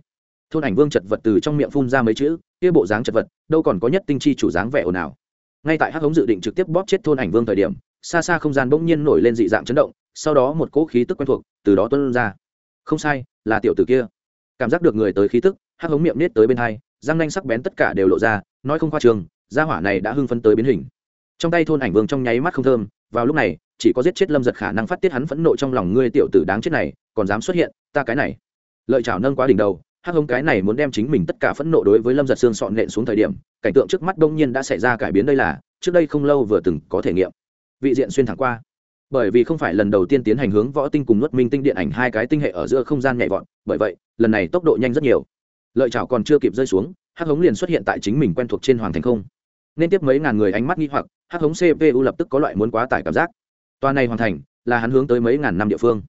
Thôn ảnh vương chật vật từ trong miệng phun ra mấy chữ, kia bộ dáng chật vật, đâu còn có nhất tinh chi chủ dáng vẻ ồn ào. Ngay tại hắc hống dự định trực tiếp bóp chết thôn ảnh vương thời điểm, xa xa không gian bỗng nhiên nổi lên dị dạng chấn động, sau đó một cỗ khí tức quen thuộc từ đó tuân ra. Không sai, là tiểu tử kia. Cảm giác được người tới khí tức, hắc hống miệng nết tới bên hai, răng nanh sắc bén tất cả đều lộ ra, nói không khoa trường, gia hỏa này đã hưng phấn tới biến hình trong tay thôn ảnh vương trong nháy mắt không thơm, vào lúc này, chỉ có giết chết lâm giật khả năng phát tiết hắn phẫn nộ trong lòng ngươi tiểu tử đáng chết này, còn dám xuất hiện, ta cái này. Lợi chảo nâng quá đỉnh đầu, hắc hống cái này muốn đem chính mình tất cả phẫn nộ đối với lâm giật xương sọn nện xuống thời điểm, cảnh tượng trước mắt đông nhiên đã xảy ra cải biến đây là, trước đây không lâu vừa từng có thể nghiệm. Vị diện xuyên thẳng qua. Bởi vì không phải lần đầu tiên tiến hành hướng võ tinh cùng nuốt minh tinh điện ảnh hai cái tinh hệ ở giữa không gian nhảy vọt, bởi vậy, lần này tốc độ nhanh rất nhiều. Lợi chảo còn chưa kịp rơi xuống, hắc hống liền xuất hiện tại chính mình quen thuộc trên hoàng thành không. Nên tiếp mấy ngàn người ánh mắt nghi hoặc hắc hống cpu lập tức có loại muốn quá tải cảm giác. Toa này hoàn thành, là hắn hướng tới mấy ngàn năm địa phương.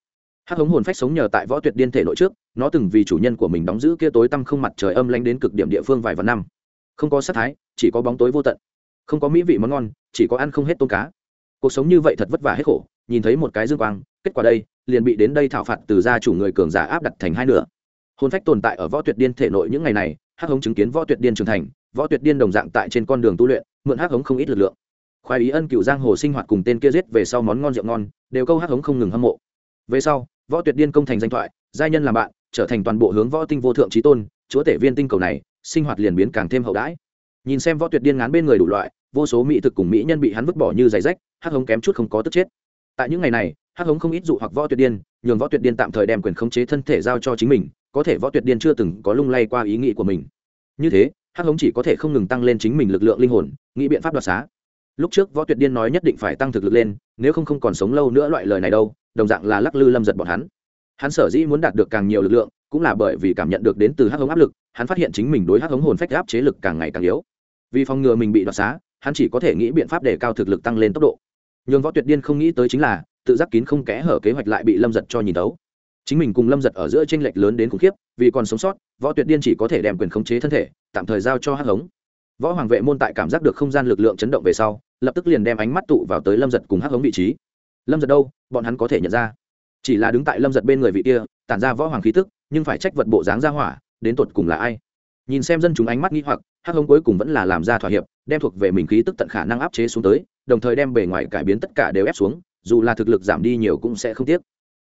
Hắc hống hồn phách sống nhờ tại võ tuyệt điên thể nội trước, nó từng vì chủ nhân của mình đóng giữ kia tối tăm không mặt trời âm lánh đến cực điểm địa phương vài vạn năm. Không có sắc thái, chỉ có bóng tối vô tận. Không có mỹ vị món ngon, chỉ có ăn không hết tôm cá. Cuộc sống như vậy thật vất vả hết khổ, nhìn thấy một cái dương quang, kết quả đây, liền bị đến đây thảo phạt từ gia chủ người cường giả áp đặt thành hai nửa. Hồn phách tồn tại ở võ tuyệt điên thể nội những ngày này hắc hống chứng kiến võ tuyệt điên trưởng thành, võ tuyệt điên đồng dạng tại trên con đường tu luyện, mượn hắc hống không ít lực lượng khoái ý ân cựu giang hồ sinh hoạt cùng tên kia giết về sau món ngon rượu ngon, đều câu hắc hống không ngừng hâm mộ. Về sau, võ tuyệt điên công thành danh thoại, giai nhân làm bạn, trở thành toàn bộ hướng võ tinh vô thượng trí tôn, chúa tể viên tinh cầu này, sinh hoạt liền biến càng thêm hậu đãi. Nhìn xem võ tuyệt điên ngán bên người đủ loại, vô số mỹ thực cùng mỹ nhân bị hắn vứt bỏ như giày rách, hắc hống kém chút không có tức chết. Tại những ngày này, hắc hống không ít dụ hoặc võ tuyệt điên, nhường võ tuyệt điên tạm thời đem quyền khống chế thân thể giao cho chính mình, có thể võ tuyệt điên chưa từng có lung lay qua ý nghĩ của mình. Như thế, hắc hống chỉ có thể không ngừng tăng lên chính mình lực lượng linh hồn, nghĩ biện pháp đoạt xá lúc trước võ tuyệt điên nói nhất định phải tăng thực lực lên, nếu không không còn sống lâu nữa loại lời này đâu, đồng dạng là lắc lư lâm giật bọn hắn. Hắn sở dĩ muốn đạt được càng nhiều lực lượng, cũng là bởi vì cảm nhận được đến từ hắc hống áp lực, hắn phát hiện chính mình đối hắc hống hồn phách áp chế lực càng ngày càng yếu. Vì phòng ngừa mình bị đoạt xá, hắn chỉ có thể nghĩ biện pháp để cao thực lực tăng lên tốc độ. Nhường võ tuyệt điên không nghĩ tới chính là, tự giác kín không kẽ hở kế hoạch lại bị lâm giật cho nhìn tấu chính mình cùng lâm giật ở giữa tranh lệch lớn đến khủng khiếp, vì còn sống sót, võ tuyệt điên chỉ có thể đem quyền khống chế thân thể, tạm thời giao cho hắc hống. Võ hoàng vệ môn tại cảm giác được không gian lực lượng chấn động về sau lập tức liền đem ánh mắt tụ vào tới lâm giật cùng hắc hống vị trí. Lâm giật đâu? Bọn hắn có thể nhận ra. Chỉ là đứng tại lâm giật bên người vị kia, tản ra võ hoàng khí tức, nhưng phải trách vật bộ dáng ra hỏa, đến tột cùng là ai? Nhìn xem dân chúng ánh mắt nghi hoặc, hắc hống cuối cùng vẫn là làm ra thỏa hiệp, đem thuộc về mình khí tức tận khả năng áp chế xuống tới, đồng thời đem bề ngoài cải biến tất cả đều ép xuống, dù là thực lực giảm đi nhiều cũng sẽ không tiếc.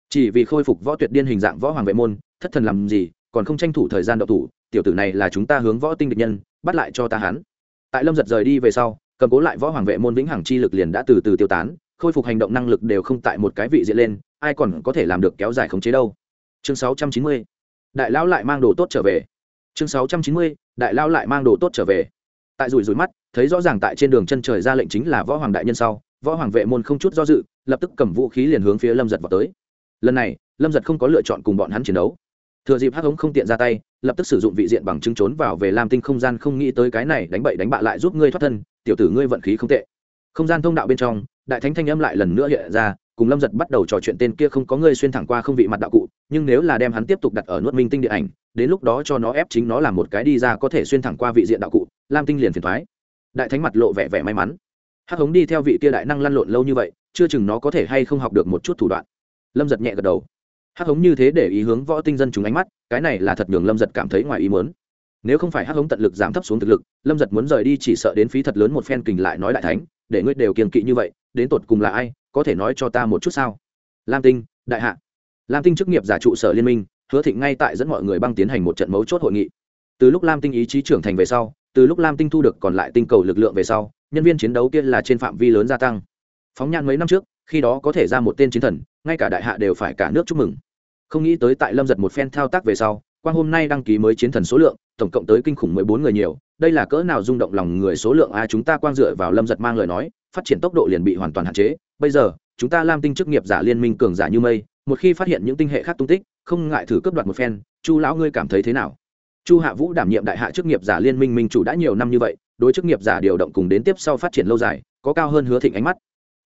Chỉ vì khôi phục võ tuyệt điên hình dạng võ hoàng vệ môn, thất thần làm gì, còn không tranh thủ thời gian đậu thủ, tiểu tử này là chúng ta hướng võ tinh địch nhân, bắt lại cho ta hắn. Tại lâm giật rời đi về sau cầm cố lại võ hoàng vệ môn vĩnh hằng chi lực liền đã từ từ tiêu tán, khôi phục hành động năng lực đều không tại một cái vị diện lên, ai còn có thể làm được kéo dài khống chế đâu chương 690. đại lão lại mang đồ tốt trở về chương 690. đại lão lại mang đồ tốt trở về tại rủi rủi mắt, thấy rõ ràng tại trên đường chân trời ra lệnh chính là võ hoàng đại nhân sau, võ hoàng vệ môn không chút do dự, lập tức cầm vũ khí liền hướng phía lâm giật vào tới lần này, lâm giật không có lựa chọn cùng bọn hắn chiến đấu thừa dịp hắc ống không tiện ra tay, lập tức sử dụng vị diện bằng chứng trốn vào về lam tinh không gian không nghĩ tới cái này đánh bậy đánh bạ lại giúp ngươi thoát thân, tiểu tử ngươi vận khí không tệ. Không gian thông đạo bên trong, đại thánh thanh âm lại lần nữa hiện ra, cùng lâm giật bắt đầu trò chuyện tên kia không có ngươi xuyên thẳng qua không vị mặt đạo cụ, nhưng nếu là đem hắn tiếp tục đặt ở nuốt minh tinh điện ảnh, đến lúc đó cho nó ép chính nó làm một cái đi ra có thể xuyên thẳng qua vị diện đạo cụ, lam tinh liền phiền thoái đại thánh mặt lộ vẻ vẻ may mắn. Hắc hống đi theo vị tia đại năng lăn lộn lâu như vậy, chưa chừng nó có thể hay không học được một chút thủ đoạn. Lâm giật nhẹ gật đầu hắc hống như thế để ý hướng võ tinh dân chúng ánh mắt, cái này là thật nhường lâm giật cảm thấy ngoài ý muốn. Nếu không phải hắc hống tận lực giảm thấp xuống thực lực, lâm giật muốn rời đi chỉ sợ đến phí thật lớn một phen kình lại nói đại thánh, để ngươi đều kiềm kỵ như vậy, đến tột cùng là ai, có thể nói cho ta một chút sao? Lam tinh, đại hạ. Lam tinh chức nghiệp giả trụ sở liên minh, hứa thịnh ngay tại dẫn mọi người băng tiến hành một trận mấu chốt hội nghị. Từ lúc lam tinh ý chí trưởng thành về sau, từ lúc lam tinh thu được còn lại tinh cầu lực lượng về sau, nhân viên chiến đấu kia là trên phạm vi lớn gia tăng. Phóng nhan mấy năm trước, khi đó có thể ra một tên chiến thần ngay cả đại hạ đều phải cả nước chúc mừng. Không nghĩ tới tại lâm giật một phen thao tác về sau, quang hôm nay đăng ký mới chiến thần số lượng, tổng cộng tới kinh khủng mười bốn người nhiều, đây là cỡ nào rung động lòng người số lượng a à, chúng ta quang dựa vào lâm giật mang lời nói, phát triển tốc độ liền bị hoàn toàn hạn chế. Bây giờ, chúng ta lam tinh chức nghiệp giả liên minh cường giả như mây, một khi phát hiện những tinh hệ khác tung tích, không ngại thử cướp đoạt một phen, chu lão ngươi cảm thấy thế nào? Chu hạ vũ đảm nhiệm đại hạ chức nghiệp giả liên minh minh chủ đã nhiều năm như vậy, đối chức nghiệp giả điều động cùng đến tiếp sau phát triển lâu dài, có cao hơn hứa thịnh ánh mắt.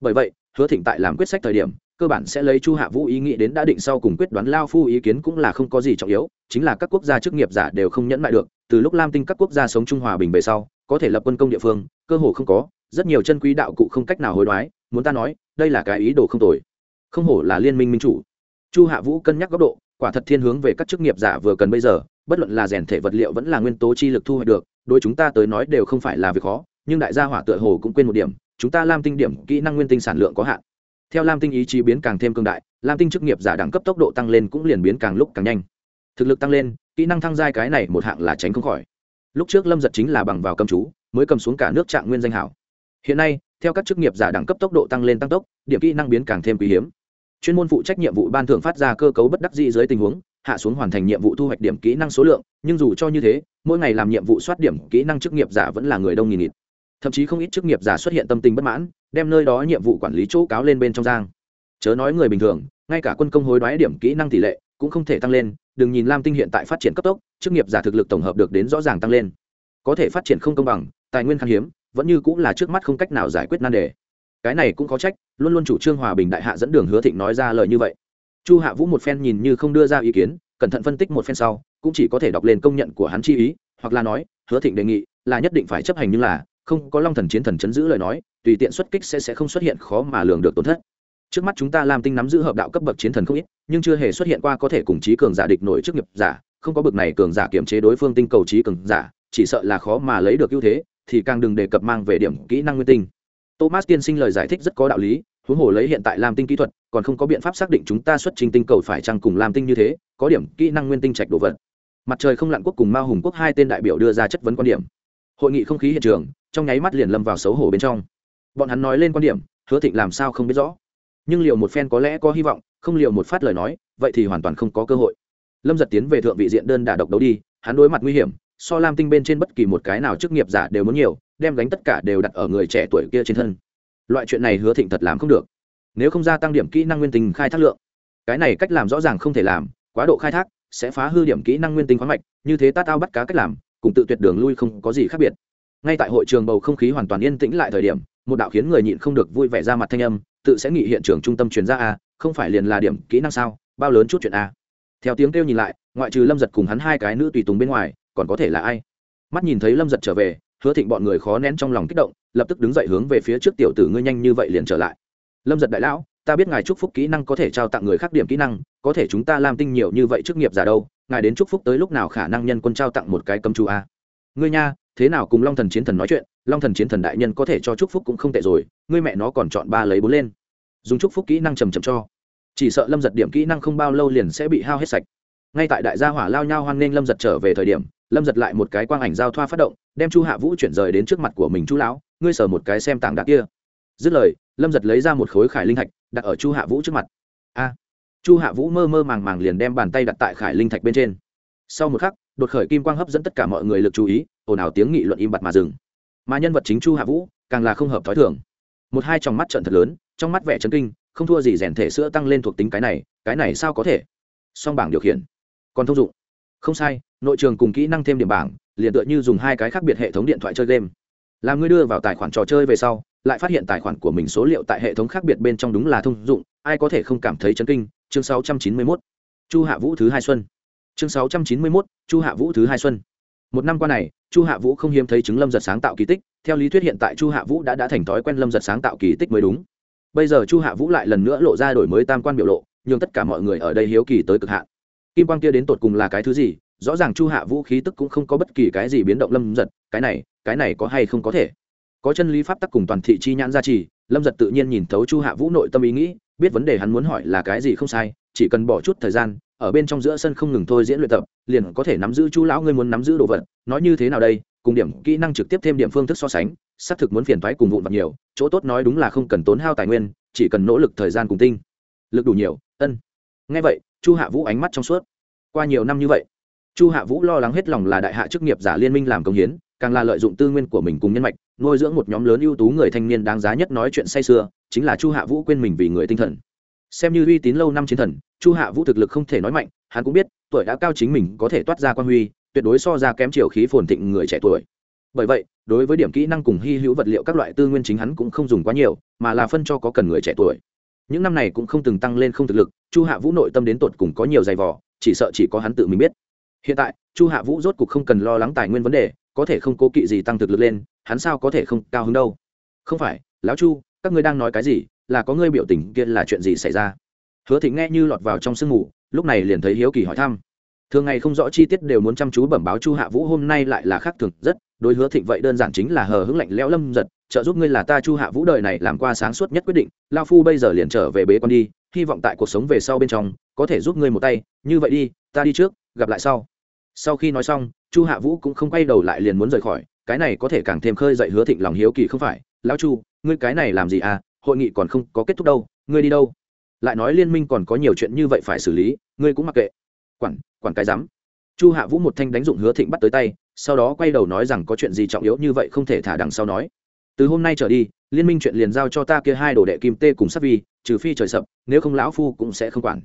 Bởi vậy, hứa thịnh tại làm quyết sách thời điểm cơ bản sẽ lấy chu hạ vũ ý nghĩ đến đã định sau cùng quyết đoán lao phu ý kiến cũng là không có gì trọng yếu, chính là các quốc gia chức nghiệp giả đều không nhẫn lại được, từ lúc lam tinh các quốc gia sống trung hòa bình về sau, có thể lập quân công địa phương, cơ hồ không có, rất nhiều chân quý đạo cụ không cách nào hối đoái, muốn ta nói, đây là cái ý đồ không tồi. Không hổ là liên minh minh chủ. Chu hạ vũ cân nhắc góc độ, quả thật thiên hướng về các chức nghiệp giả vừa cần bây giờ, bất luận là rèn thể vật liệu vẫn là nguyên tố chi lực thu hoạch được, đối chúng ta tới nói đều không phải là việc khó, nhưng đại gia hỏa tựa hồ cũng quên một điểm, chúng ta lam tinh điểm kỹ năng nguyên tinh sản lượng có hạn theo lam tinh ý chí biến càng thêm cương đại, lam tinh chức nghiệp giả đẳng cấp tốc độ tăng lên cũng liền biến càng lúc càng nhanh. Thực lực tăng lên, kỹ năng thăng giai cái này một hạng là tránh không khỏi. Lúc trước lâm giật chính là bằng vào cầm chú, mới cầm xuống cả nước trạng nguyên danh hảo. Hiện nay, theo các chức nghiệp giả đẳng cấp tốc độ tăng lên tăng tốc, điểm kỹ năng biến càng thêm quý hiếm. Chuyên môn phụ trách nhiệm vụ ban thưởng phát ra cơ cấu bất đắc dĩ dưới tình huống, hạ xuống hoàn thành nhiệm vụ thu hoạch điểm kỹ năng số lượng, nhưng dù cho như thế, mỗi ngày làm nhiệm vụ soát điểm kỹ năng chức nghiệp giả vẫn là người đông nghìn nghịt thậm chí không ít chức nghiệp giả xuất hiện tâm tình bất mãn, đem nơi đó nhiệm vụ quản lý chỗ cáo lên bên trong giang. Chớ nói người bình thường, ngay cả quân công hối đoái điểm kỹ năng tỷ lệ cũng không thể tăng lên, đừng nhìn lam tinh hiện tại phát triển cấp tốc, chức nghiệp giả thực lực tổng hợp được đến rõ ràng tăng lên. Có thể phát triển không công bằng, tài nguyên khan hiếm, vẫn như cũng là trước mắt không cách nào giải quyết nan đề. Cái này cũng có trách, luôn luôn chủ trương hòa bình đại hạ dẫn đường hứa thịnh nói ra lời như vậy. Chu hạ vũ một phen nhìn như không đưa ra ý kiến, cẩn thận phân tích một phen sau, cũng chỉ có thể đọc lên công nhận của hắn chi ý, hoặc là nói, hứa thịnh đề nghị là nhất định phải chấp hành nhưng là không có long thần chiến thần chấn giữ lời nói, tùy tiện xuất kích sẽ sẽ không xuất hiện khó mà lường được tổn thất. Trước mắt chúng ta làm tinh nắm giữ hợp đạo cấp bậc chiến thần không ít, nhưng chưa hề xuất hiện qua có thể cùng trí cường giả địch nổi trước nghiệp giả, không có bậc này cường giả kiểm chế đối phương tinh cầu trí cường giả, chỉ sợ là khó mà lấy được ưu thế, thì càng đừng đề cập mang về điểm kỹ năng nguyên tinh. Thomas tiên sinh lời giải thích rất có đạo lý, huống hồ lấy hiện tại làm tinh kỹ thuật, còn không có biện pháp xác định chúng ta xuất trình tinh cầu phải chăng cùng làm tinh như thế, có điểm kỹ năng nguyên tinh trạch đồ vật. Mặt trời không lặn quốc cùng mao hùng quốc hai tên đại biểu đưa ra chất vấn quan điểm. Hội nghị không khí hiện trường trong nháy mắt liền lâm vào xấu hổ bên trong. Bọn hắn nói lên quan điểm, hứa thịnh làm sao không biết rõ. Nhưng liệu một phen có lẽ có hy vọng, không liệu một phát lời nói, vậy thì hoàn toàn không có cơ hội. Lâm giật tiến về thượng vị diện đơn đà độc đấu đi, hắn đối mặt nguy hiểm, so lam tinh bên trên bất kỳ một cái nào chức nghiệp giả đều muốn nhiều, đem gánh tất cả đều đặt ở người trẻ tuổi kia trên thân. Loại chuyện này hứa thịnh thật làm không được. Nếu không gia tăng điểm kỹ năng nguyên tinh khai thác lượng, cái này cách làm rõ ràng không thể làm, quá độ khai thác sẽ phá hư điểm kỹ năng nguyên tinh khoáng mạch, như thế tát ao bắt cá cách làm, cùng tự tuyệt đường lui không có gì khác biệt ngay tại hội trường bầu không khí hoàn toàn yên tĩnh lại thời điểm, một đạo khiến người nhịn không được vui vẻ ra mặt thanh âm, tự sẽ nghị hiện trường trung tâm chuyên gia a, không phải liền là điểm kỹ năng sao, bao lớn chút chuyện a. Theo tiếng kêu nhìn lại, ngoại trừ lâm giật cùng hắn hai cái nữ tùy tùng bên ngoài, còn có thể là ai? Mắt nhìn thấy lâm giật trở về, hứa thịnh bọn người khó nén trong lòng kích động, lập tức đứng dậy hướng về phía trước tiểu tử ngươi nhanh như vậy liền trở lại. Lâm giật đại lão, ta biết ngài chúc phúc kỹ năng có thể trao tặng người khác điểm kỹ năng, có thể chúng ta làm tinh nhiều như vậy chức nghiệp giả đâu, ngài đến chúc phúc tới lúc nào khả năng nhân quân trao tặng một cái cấm chú a? Ngươi nha thế nào cùng long thần chiến thần nói chuyện, long thần chiến thần đại nhân có thể cho chúc phúc cũng không tệ rồi, ngươi mẹ nó còn chọn ba lấy bốn lên. Dùng chúc phúc kỹ năng trầm trầm cho. Chỉ sợ lâm giật điểm kỹ năng không bao lâu liền sẽ bị hao hết sạch. Ngay tại đại gia hỏa lao nhau hoan nghênh lâm giật trở về thời điểm, lâm giật lại một cái quang ảnh giao thoa phát động, đem chu hạ vũ chuyển rời đến trước mặt của mình chú lão, ngươi sờ một cái xem tảng đá kia. Dứt lời, lâm giật lấy ra một khối khải linh thạch, đặt ở chu hạ vũ trước mặt. A! Chu hạ vũ mơ mơ màng màng liền đem bàn tay đặt tại khải linh thạch bên trên. Sau một khắc đột khởi kim quang hấp dẫn tất cả mọi người lực chú ý, ồn ào tiếng nghị luận im bặt mà dừng. Mà nhân vật chính chu hạ vũ, càng là không hợp t h ó i thường. Một hai trong mắt trận thật lớn, trong mắt vẻ chấn kinh, không thua gì rèn thể sữa tăng lên thuộc tính cái này cái này sao có thể? Song bảng điều khiển, còn thông dụng. Không sai, nội trường cùng kỹ năng thêm điểm bảng, liền tựa như dùng hai cái khác biệt hệ thống điện thoại chơi game. Làm ngươi đưa vào tài khoản trò chơi về sau, lại phát hiện tài khoản của mình số liệu tại hệ thống khác biệt bên trong đúng là thông dụng, ai có thể không cảm thấy chấn kinh? Chương 691. chu hạ vũ thứ hai xuân chương 691, chu hạ vũ thứ hai xuân. Một năm qua này chu hạ vũ không hiếm thấy chứng lâm giật sáng tạo kỳ tích theo lý thuyết hiện tại chu hạ vũ đã đã thành thói quen lâm giật sáng tạo kỳ tích mới đúng. Bây giờ chu hạ vũ lại lần nữa lộ ra đổi mới tam quan biểu lộ nhưng tất cả mọi người ở đây hiếu kỳ tới cực hạn. Kim quang kia đến tột cùng là cái thứ gì? Rõ ràng chu hạ vũ khí tức cũng không có bất kỳ cái gì biến động lâm giật cái này cái này có hay không có thể? Có chân lý pháp tắc cùng toàn thị chi nhãn gia trì lâm giật tự nhiên nhìn thấu chu hạ vũ nội tâm ý nghĩ biết vấn đề hắn muốn hỏi là cái gì không sai chỉ cần bỏ chút thời gian ở bên trong giữa sân không ngừng thôi diễn luyện tập, liền có thể nắm giữ chú lão ngươi muốn nắm giữ đồ vật, nói như thế nào đây, cùng điểm kỹ năng trực tiếp thêm điểm phương thức so sánh, xác thực muốn phiền thoái cùng vụn vặt nhiều, chỗ tốt nói đúng là không cần tốn hao tài nguyên, chỉ cần nỗ lực thời gian cùng tinh, lực đủ nhiều, ân. Ngay vậy, chu hạ vũ ánh mắt trong suốt. Qua nhiều năm như vậy, chu hạ vũ lo lắng hết lòng là đại hạ chức nghiệp giả liên minh làm công hiến, càng là lợi dụng tư nguyên của mình cùng nhân mạch, nuôi dưỡng một nhóm lớn ưu tú người thanh niên đáng giá nhất nói chuyện say sưa, chính là chu hạ vũ quên mình vì người tinh thần xem như uy tín lâu năm chiến thần, chu hạ vũ thực lực không thể nói mạnh, hắn cũng biết, tuổi đã cao chính mình có thể toát ra quan huy, tuyệt đối so ra kém chiều khí phồn thịnh người trẻ tuổi. Bởi vậy, đối với điểm kỹ năng cùng hy hữu vật liệu các loại tư nguyên chính hắn cũng không dùng quá nhiều, mà là phân cho có cần người trẻ tuổi. Những năm này cũng không từng tăng lên không thực lực, chu hạ vũ nội tâm đến tột cùng có nhiều giày vò, chỉ sợ chỉ có hắn tự mình biết. Hiện tại, chu hạ vũ rốt cục không cần lo lắng tài nguyên vấn đề, có thể không cố kỵ gì tăng thực lực lên, hắn sao có thể không cao hứng đâu? Không phải, lão chu, các ngươi đang nói cái gì? Là có ngươi biểu tình kia là chuyện gì xảy ra? Hứa thịnh nghe như lọt vào trong sương mù, lúc này liền thấy hiếu kỳ hỏi thăm. Thường ngày không rõ chi tiết đều muốn chăm chú bẩm báo chu hạ vũ, hôm nay lại là khác thường rất, đối hứa thịnh vậy đơn giản chính là hờ hững lạnh lẽo lâm giật, trợ giúp ngươi là ta chu hạ vũ đời này làm qua sáng suốt nhất quyết định, lao phu bây giờ liền trở về bế con đi, hy vọng tại cuộc sống về sau bên trong, có thể giúp ngươi một tay, như vậy đi, ta đi trước, gặp lại sau. Sau khi nói xong, chu hạ vũ cũng không quay đầu lại liền muốn rời khỏi, cái này có thể càng thêm khơi dậy hứa thịnh lòng hiếu kỳ không phải, lão chu, ngươi cái này làm gì à? Hội nghị còn không có kết thúc đâu, ngươi đi đâu? Lại nói liên minh còn có nhiều chuyện như vậy phải xử lý, ngươi cũng mặc kệ. Quản quản cái dám chu hạ vũ một thanh đánh dụng hứa thịnh bắt tới tay, sau đó quay đầu nói rằng có chuyện gì trọng yếu như vậy không thể thả đằng sau nói. Từ hôm nay trở đi, liên minh chuyện liền giao cho ta kia hai đồ đệ kim tê cùng sắc vi, trừ phi trời sập, nếu không lão phu cũng sẽ không quản.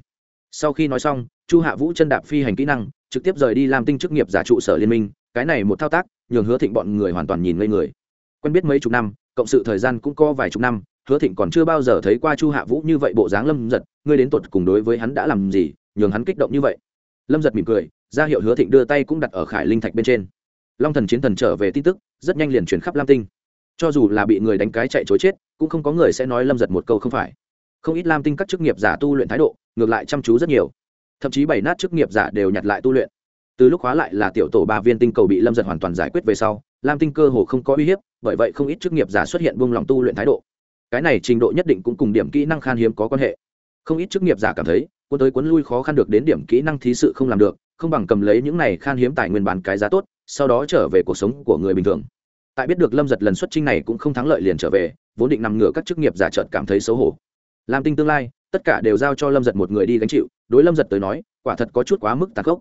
Sau khi nói xong, chu hạ vũ chân đạp phi hành kỹ năng, trực tiếp rời đi làm tinh chức nghiệp giả trụ sở liên minh, cái này một thao tác, nhường hứa thịnh bọn người hoàn toàn nhìn ngây người. Quen biết mấy chục năm, cộng sự thời gian cũng có vài chục năm hứa thịnh còn chưa bao giờ thấy qua chu hạ vũ như vậy bộ dáng lâm giật, ngươi đến tuột cùng đối với hắn đã làm gì, nhường hắn kích động như vậy? Lâm giật mỉm cười, ra hiệu hứa thịnh đưa tay cũng đặt ở khải linh thạch bên trên. Long thần chiến thần trở về tin tức, rất nhanh liền chuyển khắp lam tinh. Cho dù là bị người đánh cái chạy chối chết, cũng không có người sẽ nói lâm giật một câu không phải. Không ít lam tinh các chức nghiệp giả tu luyện thái độ, ngược lại chăm chú rất nhiều. Thậm chí bảy nát chức nghiệp giả đều nhặt lại tu luyện. Từ lúc hóa lại là tiểu tổ ba viên tinh cầu bị lâm giật hoàn toàn giải quyết về sau, lam tinh cơ hồ không có uy hiếp, bởi vậy không ít chức nghiệp giả xuất hiện buông lòng tu luyện thái độ cái này trình độ nhất định cũng cùng điểm kỹ năng khan hiếm có quan hệ. Không ít chức nghiệp giả cảm thấy, cuốn tới cuốn lui khó khăn được đến điểm kỹ năng thí sự không làm được, không bằng cầm lấy những này khan hiếm tài nguyên bán cái giá tốt, sau đó trở về cuộc sống của người bình thường. Tại biết được lâm giật lần xuất trinh này cũng không thắng lợi liền trở về, vốn định nằm ngửa các chức nghiệp giả trợt cảm thấy xấu hổ. Làm tinh tương lai, tất cả đều giao cho lâm giật một người đi gánh chịu, đối lâm giật tới nói, quả thật có chút quá mức tàn khốc.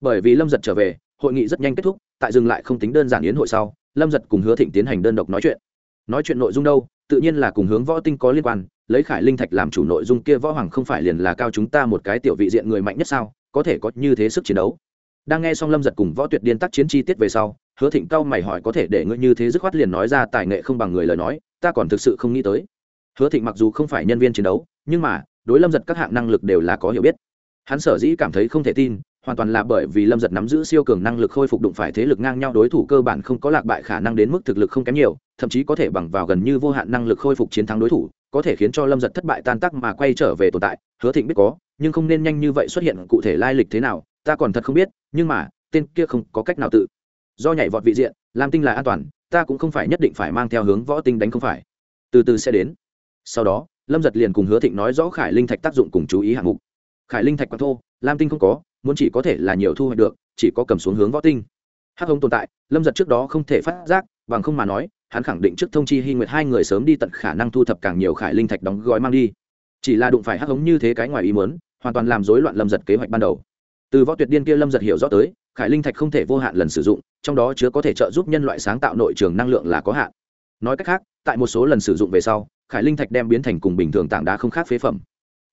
Bởi vì lâm giật trở về, hội nghị rất nhanh kết thúc, tại dừng lại không tính đơn giản yến hội sau, lâm giật cùng hứa thịnh tiến hành đơn độc nói chuyện. Nói chuyện nội dung đâu? Tự nhiên là cùng hướng võ tinh có liên quan, lấy khải linh thạch làm chủ nội dung kia võ hoàng không phải liền là cao chúng ta một cái tiểu vị diện người mạnh nhất sao, có thể có như thế sức chiến đấu. Đang nghe xong lâm giật cùng võ tuyệt điên tác chiến chi tiết về sau, hứa thịnh cao mày hỏi có thể để ngươi như thế dứt khoát liền nói ra tài nghệ không bằng người lời nói, ta còn thực sự không nghĩ tới. Hứa thịnh mặc dù không phải nhân viên chiến đấu, nhưng mà, đối lâm giật các hạng năng lực đều là có hiểu biết. Hắn sở dĩ cảm thấy không thể tin hoàn toàn là bởi vì lâm giật nắm giữ siêu cường năng lực khôi phục đụng phải thế lực ngang nhau đối thủ cơ bản không có lạc bại khả năng đến mức thực lực không kém nhiều, thậm chí có thể bằng vào gần như vô hạn năng lực khôi phục chiến thắng đối thủ, có thể khiến cho lâm giật thất bại tan tác mà quay trở về tồn tại, hứa thịnh biết có, nhưng không nên nhanh như vậy xuất hiện cụ thể lai lịch thế nào, ta còn thật không biết, nhưng mà, tên kia không có cách nào tự do nhảy vọt vị diện, lam tinh là an toàn, ta cũng không phải nhất định phải mang theo hướng võ tinh đánh không phải. Từ từ sẽ đến. Sau đó, lâm giật liền cùng hứa thịnh nói rõ khải linh thạch tác dụng cùng chú ý hạng mục. Khải linh thạch quá thô, lam tinh không có muốn chỉ có thể là nhiều thu hoạch được, chỉ có cầm xuống hướng võ tinh. Hắc hồng tồn tại, lâm giật trước đó không thể phát giác, bằng không mà nói, hắn khẳng định trước thông chi hy nguyệt hai người sớm đi tận khả năng thu thập càng nhiều khải linh thạch đóng gói mang đi. Chỉ là đụng phải hắc hống như thế cái ngoài ý muốn, hoàn toàn làm rối loạn lâm giật kế hoạch ban đầu. Từ võ tuyệt điên kia lâm giật hiểu rõ tới, khải linh thạch không thể vô hạn lần sử dụng, trong đó chứa có thể trợ giúp nhân loại sáng tạo nội trường năng lượng là có hạn. Nói cách khác, tại một số lần sử dụng về sau, khải linh thạch đem biến thành cùng bình thường tảng đá không khác phế phẩm.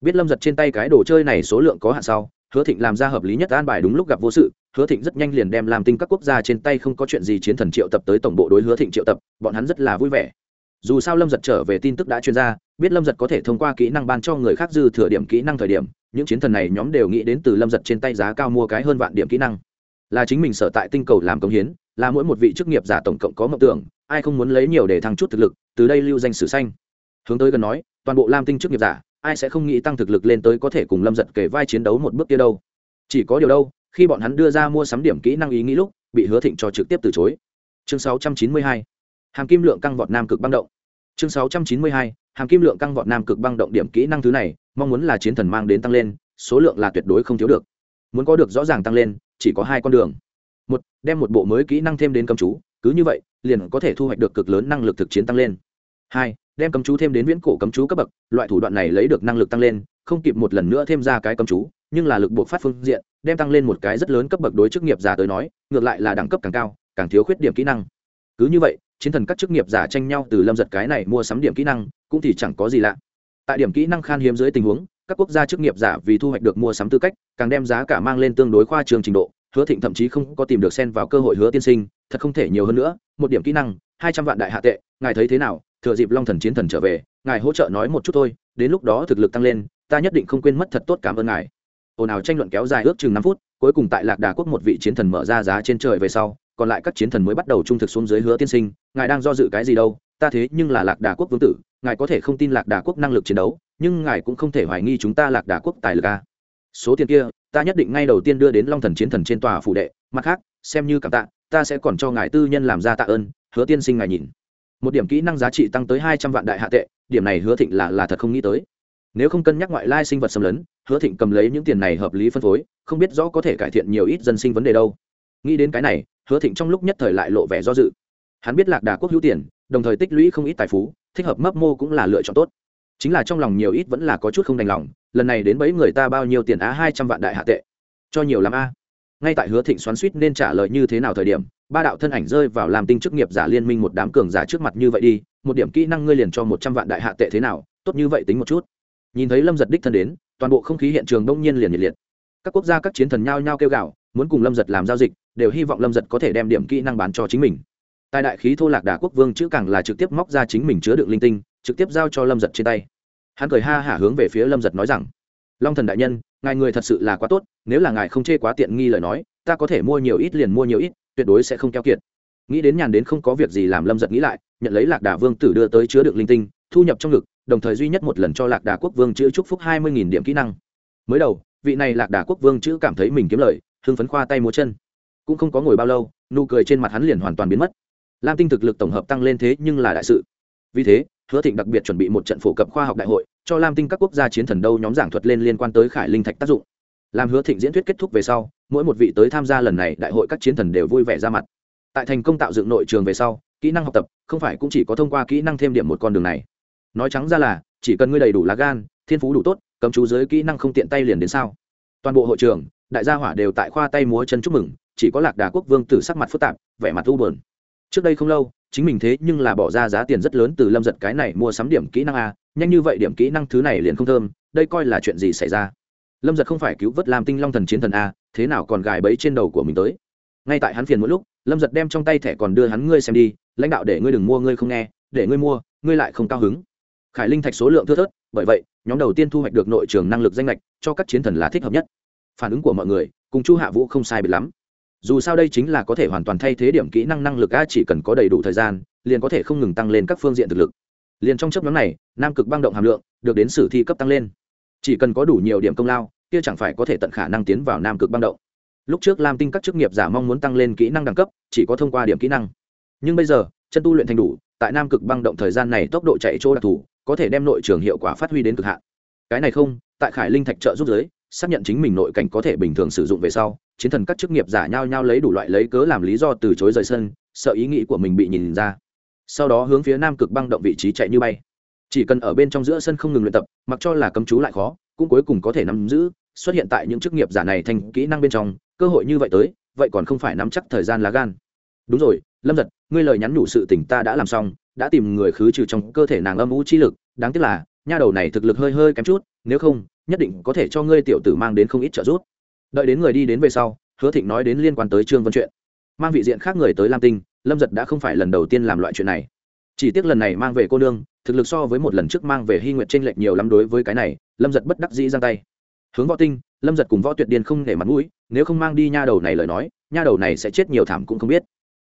Biết lâm giật trên tay cái đồ chơi này số lượng có hạn sau hứa thịnh làm ra hợp lý nhất an bài đúng lúc gặp vô sự, hứa thịnh rất nhanh liền đem làm tinh các quốc gia trên tay không có chuyện gì chiến thần triệu tập tới tổng bộ đối hứa thịnh triệu tập, bọn hắn rất là vui vẻ. Dù sao lâm giật trở về tin tức đã chuyên ra, biết lâm giật có thể thông qua kỹ năng ban cho người khác dư thừa điểm kỹ năng thời điểm, những chiến thần này nhóm đều nghĩ đến từ lâm giật trên tay giá cao mua cái hơn vạn điểm kỹ năng. Là chính mình sở tại tinh cầu làm công hiến, là mỗi một vị chức nghiệp giả tổng cộng có mộng tưởng, ai không muốn lấy nhiều để thăng chút thực lực, từ đây lưu danh sử xanh hướng tới gần nói, toàn bộ lam tinh chức nghiệp giả ai sẽ không nghĩ tăng thực lực lên tới có thể cùng lâm giật kể vai chiến đấu một bước kia đâu chỉ có điều đâu, khi bọn hắn đưa ra mua sắm điểm kỹ năng ý nghĩ lúc, bị hứa thịnh cho trực tiếp từ chối chương 692. hàm kim lượng căng vọt nam cực băng động chương 692. hàm kim lượng căng vọt nam cực băng động điểm kỹ năng thứ này, mong muốn là chiến thần mang đến tăng lên, số lượng là tuyệt đối không thiếu được muốn có được rõ ràng tăng lên, chỉ có hai con đường một, đem một bộ mới kỹ năng thêm đến cầm chú, cứ như vậy, liền có thể thu hoạch được cực lớn năng lực thực chiến tăng lên hai đem cấm chú thêm đến viễn cổ cấm chú cấp bậc, loại thủ đoạn này lấy được năng lực tăng lên, không kịp một lần nữa thêm ra cái cấm chú, nhưng là lực buộc phát phương diện, đem tăng lên một cái rất lớn cấp bậc đối chức nghiệp giả tới nói, ngược lại là đẳng cấp càng cao, càng thiếu khuyết điểm kỹ năng. Cứ như vậy, chiến thần các chức nghiệp giả tranh nhau từ lâm giật cái này mua sắm điểm kỹ năng, cũng thì chẳng có gì lạ. Tại điểm kỹ năng khan hiếm dưới tình huống, các quốc gia chức nghiệp giả vì thu hoạch được mua sắm tư cách, càng đem giá cả mang lên tương đối khoa trường trình độ, hứa thịnh thậm chí không có tìm được xen vào cơ hội hứa tiên sinh, thật không thể nhiều hơn nữa, một điểm kỹ năng, hai trăm vạn đại hạ tệ, ngài thấy thế nào? Thừa dịp long thần chiến thần trở về, ngài hỗ trợ nói một chút thôi, đến lúc đó thực lực tăng lên, ta nhất định không quên mất thật tốt cảm ơn ngài. Ồn ào tranh luận kéo dài ước chừng năm phút, cuối cùng tại lạc đà quốc một vị chiến thần mở ra giá trên trời về sau, còn lại các chiến thần mới bắt đầu trung thực xuống dưới hứa tiên sinh, ngài đang do dự cái gì đâu, ta thế nhưng là lạc đà quốc vương tử, ngài có thể không tin lạc đà quốc năng lực chiến đấu, nhưng ngài cũng không thể hoài nghi chúng ta lạc đà quốc tài lực a. Số tiền kia, ta nhất định ngay đầu tiên đưa đến long thần chiến thần trên tòa phủ đệ, mặt khác, xem như cảm tạ, ta sẽ còn cho ngài tư nhân làm ra tạ ơn, hứa tiên sinh ngài nhìn một điểm kỹ năng giá trị tăng tới hai trăm vạn đại hạ tệ, điểm này hứa thịnh là là thật không nghĩ tới. Nếu không cân nhắc ngoại lai sinh vật xâm lấn, hứa thịnh cầm lấy những tiền này hợp lý phân phối, không biết rõ có thể cải thiện nhiều ít dân sinh vấn đề đâu. Nghĩ đến cái này, hứa thịnh trong lúc nhất thời lại lộ vẻ do dự. Hắn biết lạc đà quốc hữu tiền, đồng thời tích lũy không ít tài phú, thích hợp mấp mô cũng là lựa chọn tốt. Chính là trong lòng nhiều ít vẫn là có chút không đành lòng, lần này đến bấy người ta bao nhiêu tiền á hai trăm vạn đại hạ tệ. Cho nhiều lắm a. Ngay tại hứa thịnh xoắn suýt nên trả lời như thế nào thời điểm ba đạo thân ảnh rơi vào làm tinh chức nghiệp giả liên minh một đám cường giả trước mặt như vậy đi, một điểm kỹ năng ngươi liền cho một trăm vạn đại hạ tệ thế nào, tốt như vậy tính một chút. Nhìn thấy lâm giật đích thân đến, toàn bộ không khí hiện trường đông nhiên liền nhiệt liệt. Các quốc gia, các chiến thần nhao nhao kêu gạo muốn cùng lâm giật làm giao dịch, đều hy vọng lâm giật có thể đem điểm kỹ năng bán cho chính mình. Tại đại khí thô lạc đà quốc vương chữ càng là trực tiếp móc ra chính mình chứa đựng linh tinh, trực tiếp giao cho lâm giật trên tay. Hắn cười ha hả hướng về phía lâm giật nói rằng, long thần đại nhân, ngài người thật sự là quá tốt, nếu là ngài không chê quá tiện nghi lời nói, ta có thể mua nhiều ít liền mua nhiều ít tuyệt đối sẽ không keo kiệt. Nghĩ đến nhàn đến không có việc gì làm lâm giật nghĩ lại, nhận lấy lạc đà vương tử đưa tới chứa đựng linh tinh, thu nhập trong ngực, đồng thời duy nhất một lần cho lạc đà quốc vương chữ chúc phúc hai mươi điểm kỹ năng. Mới đầu, vị này lạc đà quốc vương chữ cảm thấy mình kiếm lời, hưng phấn khoa tay múa chân. Cũng không có ngồi bao lâu, nụ cười trên mặt hắn liền hoàn toàn biến mất. Lam tinh thực lực tổng hợp tăng lên thế nhưng là đại sự. Vì thế, hứa thịnh đặc biệt chuẩn bị một trận phổ cập khoa học đại hội, cho lam tinh các quốc gia chiến thần đâu nhóm giảng thuật lên liên quan tới khải linh thạch tác dụng làm hứa thịnh diễn thuyết kết thúc về sau, mỗi một vị tới tham gia lần này đại hội các chiến thần đều vui vẻ ra mặt. Tại thành công tạo dựng nội trường về sau, kỹ năng học tập không phải cũng chỉ có thông qua kỹ năng thêm điểm một con đường này. Nói trắng ra là, chỉ cần ngươi đầy đủ lá gan, thiên phú đủ tốt, cấm chú giới kỹ năng không tiện tay liền đến sao. Toàn bộ hội trường, đại gia hỏa đều tại khoa tay múa chân chúc mừng, chỉ có lạc đà quốc vương tử sắc mặt phức tạp, vẻ mặt u bờn trước đây không lâu, chính mình thế nhưng là bỏ ra giá tiền rất lớn từ lâm giật cái này mua sắm điểm kỹ năng a, nhanh như vậy điểm kỹ năng thứ này liền không thơm, đây coi là chuyện gì xảy ra? Lâm giật không phải cứu vớt làm tinh long thần chiến thần a, thế nào còn gài bẫy trên đầu của mình tới? Ngay tại hắn phiền mỗi lúc, lâm giật đem trong tay thẻ còn đưa hắn ngươi xem đi, lãnh đạo để ngươi đừng mua, ngươi không nghe, để ngươi mua, ngươi lại không cao hứng. Khải linh thạch số lượng thưa thớt, bởi vậy, nhóm đầu tiên thu hoạch được nội trường năng lực danh lệch cho các chiến thần là thích hợp nhất. Phản ứng của mọi người, cùng chu hạ vũ không sai biệt lắm. Dù sao đây chính là có thể hoàn toàn thay thế điểm kỹ năng năng lực a, chỉ cần có đầy đủ thời gian, liền có thể không ngừng tăng lên các phương diện thực lực. Liền trong chấp nhóm này, nam cực băng động hàm lượng, được đến sử thi cấp tăng lên chỉ cần có đủ nhiều điểm công lao, kia chẳng phải có thể tận khả năng tiến vào nam cực băng động. Lúc trước lam tinh các chức nghiệp giả mong muốn tăng lên kỹ năng đẳng cấp, chỉ có thông qua điểm kỹ năng. Nhưng bây giờ, chân tu luyện thành đủ, tại nam cực băng động thời gian này tốc độ chạy chỗ đặc thù, có thể đem nội trường hiệu quả phát huy đến cực hạn. Cái này không, tại khải linh thạch trợ giúp giới, xác nhận chính mình nội cảnh có thể bình thường sử dụng về sau, chiến thần các chức nghiệp giả nhau nhau lấy đủ loại lấy cớ làm lý do từ chối rời sân, sợ ý nghĩ của mình bị nhìn ra. Sau đó hướng phía nam cực băng động vị trí chạy như bay chỉ cần ở bên trong giữa sân không ngừng luyện tập, mặc cho là cấm chú lại khó, cũng cuối cùng có thể nắm giữ, xuất hiện tại những chức nghiệp giả này thành kỹ năng bên trong, cơ hội như vậy tới, vậy còn không phải nắm chắc thời gian lá gan. Đúng rồi, lâm giật, ngươi lời nhắn nhủ sự tỉnh ta đã làm xong, đã tìm người khứ trừ trong cơ thể nàng âm u chi lực, đáng tiếc là, nha đầu này thực lực hơi hơi kém chút, nếu không, nhất định có thể cho ngươi tiểu tử mang đến không ít trợ giúp. Đợi đến người đi đến về sau, hứa thịnh nói đến liên quan tới trương vân chuyện. Mang vị diện khác người tới lam tinh, lâm giật đã không phải lần đầu tiên làm loại chuyện này chỉ tiếc lần này mang về cô nương, thực lực so với một lần trước mang về hy nguyện t r ê n lệch nhiều lắm đối với cái này, lâm giật bất đắc dĩ giang tay. Hướng võ tinh, lâm giật cùng võ tuyệt điên không để mặt mũi, nếu không mang đi nha đầu này lời nói, nha đầu này sẽ chết nhiều thảm cũng không biết.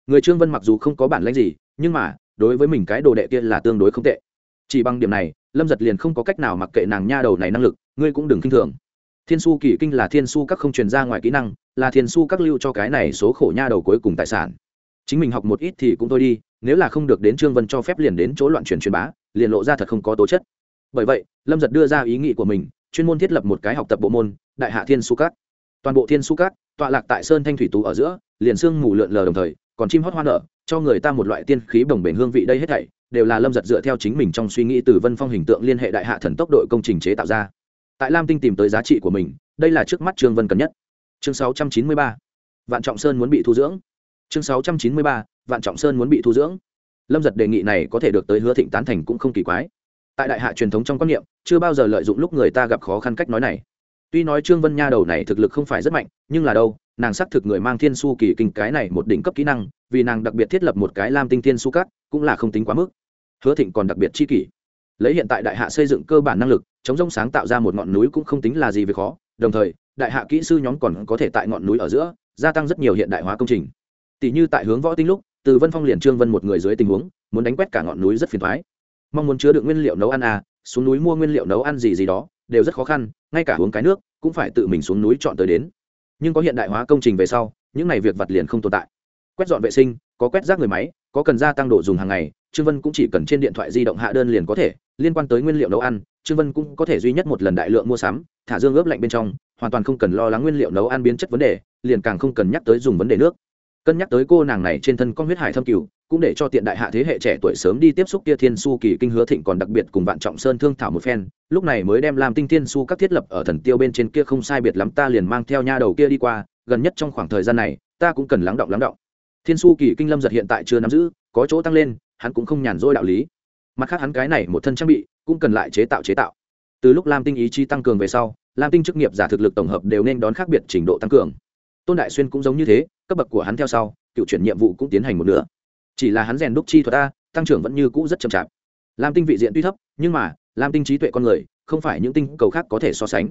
Người trương vân mặc dù không có bản lãnh gì, nhưng mà, đối với mình cái đồ đệ kia là tương đối không tệ. Chỉ bằng điểm này, lâm giật liền không có cách nào mặc kệ nàng nha đầu này năng lực, ngươi cũng đừng k i n h thường. Thiên su kỷ kinh là thiên su các không truyền ra ngoài kỹ năng, là thiên su các lưu cho cái này số khổ nha đầu cuối cùng tài sản chính mình học một ít thì cũng thôi đi, nếu là không được đến trương vân cho phép liền đến chỗ loạn truyền truyền bá, liền lộ ra thật không có tố chất. Bởi vậy, lâm giật đưa ra ý nghĩ của mình, chuyên môn thiết lập một cái học tập bộ môn, đại hạ thiên su cát toàn bộ thiên su cát tọa lạc tại sơn thanh thủy tú ở giữa, liền sương mù lượn lờ đồng thời, còn chim hót hoa nở, cho người ta một loại tiên khí bồng bềnh hương vị đây hết thảy, đều là lâm giật dựa theo chính mình trong suy nghĩ từ vân phong hình tượng liên hệ đại hạ thần tốc đội công trình chế tạo ra. Tại lam tinh tìm tới giá trị của mình, đây là trước mắt trương vân cần nhất. Chương 693. vạn trọng sơn muốn bị thu dưỡng chương 693. vạn trọng sơn muốn bị thu dưỡng. Lâm giật đề nghị này có thể được tới hứa thịnh tán thành cũng không kỳ quái. Tại đại hạ truyền thống trong quan niệm, chưa bao giờ lợi dụng lúc người ta gặp khó khăn cách nói này. Tuy nói trương vân nha đầu này thực lực không phải rất mạnh, nhưng là đâu, nàng xác thực người mang thiên su kỳ kinh cái này một đỉnh cấp kỹ năng, vì nàng đặc biệt thiết lập một cái lam tinh thiên su cắt cũng là không tính quá mức. Hứa thịnh còn đặc biệt chi kỷ. Lấy hiện tại đại hạ xây dựng cơ bản năng lực, chống rông sáng tạo ra một ngọn núi cũng không tính là gì về khó. Đồng thời, đại hạ kỹ sư nhóm còn có thể tại ngọn núi ở giữa, gia tăng rất nhiều hiện đại hóa công trình tỷ như tại hướng võ tinh lúc, từ vân phong liền trương vân một người dưới tình huống, muốn đánh quét cả ngọn núi rất phiền thoái mong muốn chứa được nguyên liệu nấu ăn à xuống núi mua nguyên liệu nấu ăn gì gì đó, đều rất khó khăn, ngay cả uống cái nước cũng phải tự mình xuống núi chọn tới đến. Nhưng có hiện đại hóa công trình về sau, những ngày việc vặt liền không tồn tại. Quét dọn vệ sinh, có quét rác người máy, có cần gia tăng độ dùng hàng ngày, trương vân cũng chỉ cần trên điện thoại di động hạ đơn liền có thể, liên quan tới nguyên liệu nấu ăn, trương vân cũng có thể duy nhất một lần đại lượng mua sắm, thả dương ướp lạnh bên trong, hoàn toàn không cần lo lắng nguyên liệu nấu ăn biến chất vấn đề, liền càng không cần nhắc tới dùng vấn đề nước cân nhắc tới cô nàng này trên thân con huyết hải thâm cửu cũng để cho tiện đại hạ thế hệ trẻ tuổi sớm đi tiếp xúc kia thiên su kỳ kinh hứa thịnh còn đặc biệt cùng vạn trọng sơn thương thảo một phen, lúc này mới đem làm tinh thiên su các thiết lập ở thần tiêu bên trên kia không sai biệt lắm ta liền mang theo nha đầu kia đi qua, gần nhất trong khoảng thời gian này, ta cũng cần lắng động lắng động. Thiên su kỳ kinh lâm giật hiện tại chưa nắm giữ, có chỗ tăng lên, hắn cũng không nhàn rỗi đạo lý. Mặt khác hắn cái này một thân trang bị, cũng cần lại chế tạo chế tạo. Từ lúc lam tinh ý chí tăng cường về sau, lam tinh chức nghiệp giả thực lực tổng hợp đều nên đón khác biệt trình độ tăng cường tôn đại xuyên cũng giống như thế, cấp bậc của hắn theo sau, cựu chuyển nhiệm vụ cũng tiến hành một nửa. Chỉ là hắn rèn đúc chi thuật a, tăng trưởng vẫn như cũ rất chậm chạp. Lam tinh vị diện tuy thấp, nhưng mà, lam tinh trí tuệ con người, không phải những tinh cầu khác có thể so sánh.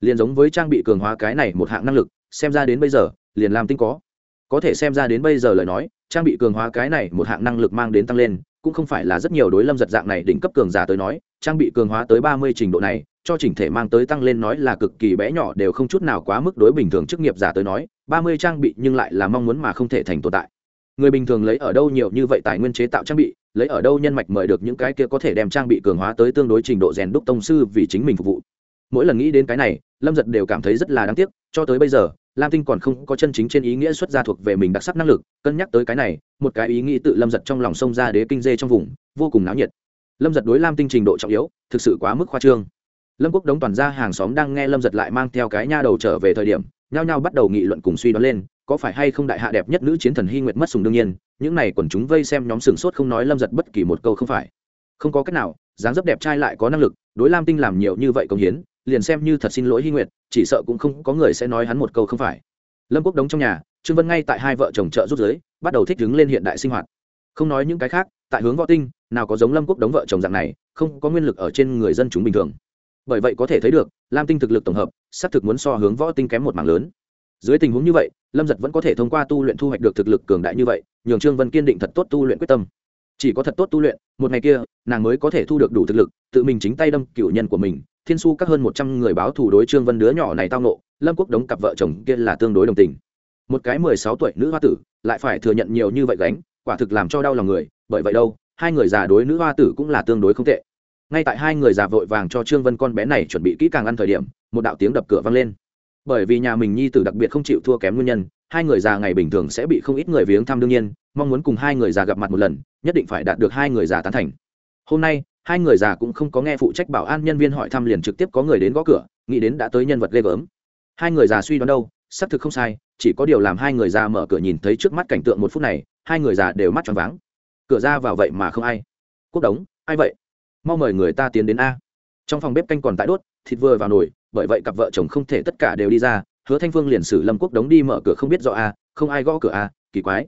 Liền giống với trang bị cường hóa cái này một hạng năng lực, xem ra đến bây giờ, liền lam tinh có. Có thể xem ra đến bây giờ lời nói, trang bị cường hóa cái này một hạng năng lực mang đến tăng lên, cũng không phải là rất nhiều đối lâm giật dạng này đỉnh cấp cường giả tới nói, trang bị cường hóa tới ba mươi trình độ này cho chỉnh thể mang tới tăng lên nói là cực kỳ bé nhỏ đều không chút nào quá mức đối bình thường chức nghiệp giả tới nói, ba mươi trang bị nhưng lại là mong muốn mà không thể thành tồn tại. Người bình thường lấy ở đâu nhiều như vậy tài nguyên chế tạo trang bị, lấy ở đâu nhân mạch mời được những cái kia có thể đem trang bị cường hóa tới tương đối trình độ rèn đúc tông sư vì chính mình phục vụ. Mỗi lần nghĩ đến cái này, lâm giật đều cảm thấy rất là đáng tiếc, cho tới bây giờ, lam tinh còn không có chân chính trên ý nghĩa xuất ra thuộc về mình đặc sắc năng lực, cân nhắc tới cái này, một cái ý nghĩ tự lâm giật trong lòng sông ra đế kinh dê trong vùng, vô cùng náo nhiệt. Lâm giật đối lam tinh trình độ trọng yếu, thực sự quá mức khoa trương lâm quốc đống toàn ra hàng xóm đang nghe lâm giật lại mang theo cái nha đầu trở về thời điểm, nhao nhao bắt đầu nghị luận cùng suy đoán lên, có phải hay không đại hạ đẹp nhất nữ chiến thần hy nguyệt mất sùng đương nhiên, những này quần chúng vây xem nhóm sừng sốt không nói lâm giật bất kỳ một câu không phải. Không có cách nào, dáng dấp đẹp trai lại có năng lực, đối lam tinh làm nhiều như vậy công hiến, liền xem như thật xin lỗi hy nguyệt, chỉ sợ cũng không có người sẽ nói hắn một câu không phải. Lâm quốc đống trong nhà, trương vân ngay tại hai vợ chồng chợ rút giới bắt đầu thích đứng lên hiện đại sinh hoạt. Không nói những cái khác, tại hướng võ tinh, nào có giống lâm quốc đống vợ chồng dạng này, không có nguyên lực ở trên người dân chúng bình thường bởi vậy có thể thấy được, lam tinh thực lực tổng hợp, xác thực muốn so hướng võ tinh kém một mảng lớn. Dưới tình huống như vậy, lâm giật vẫn có thể thông qua tu luyện thu hoạch được thực lực cường đại như vậy, nhường trương vân kiên định thật tốt tu luyện quyết tâm. Chỉ có thật tốt tu luyện, một ngày kia, nàng mới có thể thu được đủ thực lực, tự mình chính tay đâm cựu nhân của mình, thiên su các hơn một trăm người báo thủ đối trương vân đứa nhỏ này tao nộ lâm quốc đống cặp vợ chồng kia là tương đối đồng tình. Một cái mười sáu tuổi nữ hoa tử, lại phải thừa nhận nhiều như vậy gánh, quả thực làm cho đau lòng người, bởi vậy đâu, hai người già đối nữ hoa tử cũng là tương đối không tệ ngay tại hai người già vội vàng cho trương vân con bé này chuẩn bị kỹ càng ăn thời điểm, một đạo tiếng đập cửa vang lên. Bởi vì nhà mình nhi tử đặc biệt không chịu thua kém nguyên nhân, hai người già ngày bình thường sẽ bị không ít người viếng thăm đương nhiên, mong muốn cùng hai người già gặp mặt một lần, nhất định phải đạt được hai người già tán thành. Hôm nay, hai người già cũng không có nghe phụ trách bảo an nhân viên hỏi thăm liền trực tiếp có người đến gõ cửa, nghĩ đến đã tới nhân vật ghê gớm. Hai người già suy đoán đâu, xác thực không sai, chỉ có điều làm hai người già mở cửa nhìn thấy trước mắt cảnh tượng một phút này, hai người già đều mắt tròn váng. Cửa ra vào vậy mà không ai. Quốc đống, ai vậy? Mau mời người ta tiến đến a. Trong phòng bếp canh còn tại đốt, thịt vừa vào nồi, bởi vậy cặp vợ chồng không thể tất cả đều đi ra, hứa thanh phương liền xử lâm quốc đống đi mở cửa không biết rõ a, không ai gõ cửa a, kỳ quái.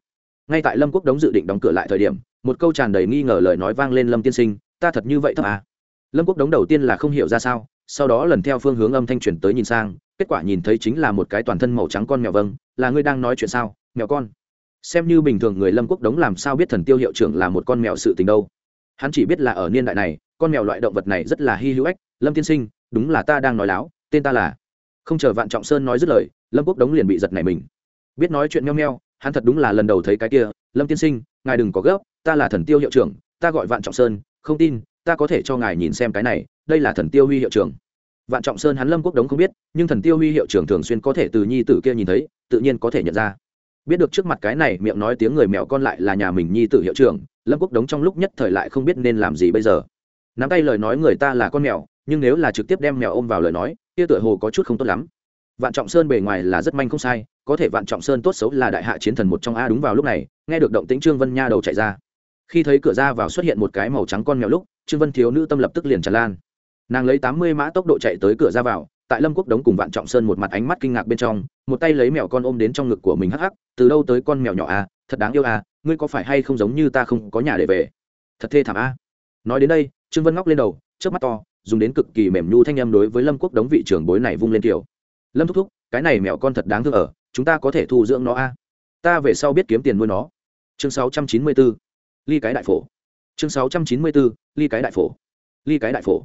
Ngay tại lâm quốc đống dự định đóng cửa lại thời điểm, một câu tràn đầy nghi ngờ lời nói vang lên lâm tiên sinh, ta thật như vậy thấp à? Lâm quốc đống đầu tiên là không hiểu ra sao, sau đó lần theo phương hướng âm thanh chuyển tới nhìn sang, kết quả nhìn thấy chính là một cái toàn thân màu trắng con mèo vâng là ngươi đang nói chuyện sao, mèo con? Xem như bình thường người lâm quốc đống làm sao biết thần tiêu hiệu trưởng là một con mèo sự tình đâu hắn chỉ biết là ở niên đại này, con mèo loại động vật này rất là hy hữu ích. lâm tiên sinh, đúng là ta đang nói láo, tên ta là không chờ vạn trọng sơn nói dứt lời, lâm quốc đống liền bị giật này mình. Biết nói chuyện meo meo, hắn thật đúng là lần đầu thấy cái kia, lâm tiên sinh, ngài đừng có gấp, ta là thần tiêu hiệu trưởng, ta gọi vạn trọng sơn, không tin, ta có thể cho ngài nhìn xem cái này, đây là thần tiêu huy hiệu trưởng. Vạn trọng sơn hắn lâm quốc đống không biết, nhưng thần tiêu huy hiệu trưởng thường xuyên có thể từ nhi tử kia nhìn thấy, tự nhiên có thể nhận ra. Biết được trước mặt cái này miệng nói tiếng người mèo con lại là nhà mình nhi tử hiệu trưởng lâm quốc đống trong lúc nhất thời lại không biết nên làm gì bây giờ. Nắm tay lời nói người ta là con mèo, nhưng nếu là trực tiếp đem mèo ôm vào lời nói, kia tựa hồ có chút không tốt lắm. Vạn trọng sơn bề ngoài là rất manh không sai, có thể vạn trọng sơn tốt xấu là đại hạ chiến thần một trong a đúng vào lúc này, nghe được động tĩnh trương vân nha đầu chạy ra. Khi thấy cửa ra vào xuất hiện một cái màu trắng con mèo lúc, trương vân thiếu nữ tâm lập tức liền tràn lan. Nàng lấy tám mươi mã tốc độ chạy tới cửa ra vào, tại lâm quốc đống cùng vạn trọng sơn một mặt ánh mắt kinh ngạc bên trong, một tay lấy mèo con ôm đến trong ngực của mình hắc hắc, từ đâu tới con mèo nhỏ a, thật đáng yêu a ngươi có phải hay không giống như ta không có nhà để về? Thật thê thảm a. Nói đến đây, trương vân ngóc lên đầu trước mắt to, dùng đến cực kỳ mềm nhu thanh em đối với lâm quốc đống vị trưởng bối này vung lên kiểu. Lâm thúc thúc, cái này mèo con thật đáng thương ở, chúng ta có thể thu dưỡng nó a. Ta về sau biết kiếm tiền nuôi nó. Chương 694. ly cái đại phổ. Chương 694. ly cái đại phổ. Ly cái đại phổ.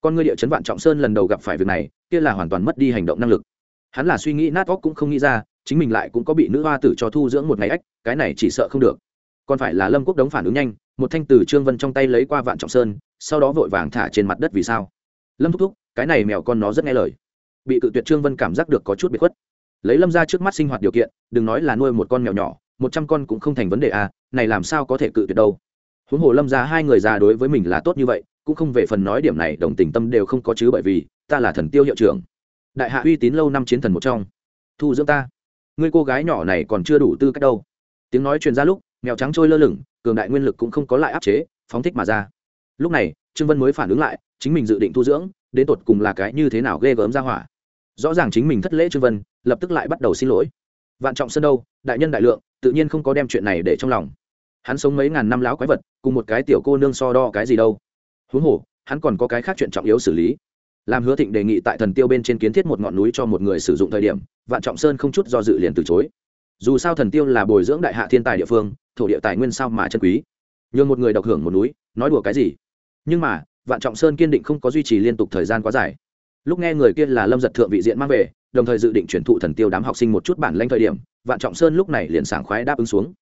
Con ngươi địa chấn vạn trọng sơn lần đầu gặp phải việc này, kia là hoàn toàn mất đi hành động năng lực. Hắn là suy nghĩ nát óc cũng không nghĩ ra chính mình lại cũng có bị nữ hoa tử cho thu dưỡng một ngày ách, cái này chỉ sợ không được. Còn phải là lâm quốc đống phản ứng nhanh, một thanh từ trương vân trong tay lấy qua vạn trọng sơn, sau đó vội vàng thả trên mặt đất vì sao? Lâm thúc thúc, cái này mèo con nó rất nghe lời. Bị cự tuyệt trương vân cảm giác được có chút bị khuất. Lấy lâm ra trước mắt sinh hoạt điều kiện, đừng nói là nuôi một con mèo nhỏ, một trăm con cũng không thành vấn đề à này làm sao có thể cự tuyệt đâu. Huống hồ lâm ra hai người già đối với mình là tốt như vậy, cũng không về phần nói điểm này, đồng tình tâm đều không có chứ bởi vì, ta là thần tiêu hiệu trưởng. Đại hạ uy tín lâu năm chiến thần một trong. Thu dưỡng ta người cô gái nhỏ này còn chưa đủ tư cách đâu. Tiếng nói truyền ra lúc, mèo trắng trôi lơ lửng, cường đại nguyên lực cũng không có lại áp chế, phóng thích mà ra. Lúc này, trương vân mới phản ứng lại, chính mình dự định thu dưỡng, đến tột cùng là cái như thế nào ghê gớm ra hỏa. Rõ ràng chính mình thất lễ trương vân, lập tức lại bắt đầu xin lỗi. Vạn trọng sơn đâu, đại nhân đại lượng, tự nhiên không có đem chuyện này để trong lòng. Hắn sống mấy ngàn năm láo quái vật, cùng một cái tiểu cô nương so đo cái gì đâu. Huống hồ, hắn còn có cái khác chuyện trọng yếu xử lý làm hứa thịnh đề nghị tại thần tiêu bên trên kiến thiết một ngọn núi cho một người sử dụng thời điểm, vạn trọng sơn không chút do dự liền từ chối. Dù sao thần tiêu là bồi dưỡng đại hạ thiên tài địa phương, thổ địa tài nguyên sao mà chân quý. Nhường một người độc hưởng một núi, nói đùa cái gì? Nhưng mà, vạn trọng sơn kiên định không có duy trì liên tục thời gian quá dài. Lúc nghe người kia là lâm giật thượng vị diện mang về, đồng thời dự định chuyển thụ thần tiêu đám học sinh một chút bản lanh thời điểm, vạn trọng sơn lúc này liền sảng khoái đáp ứng xuống.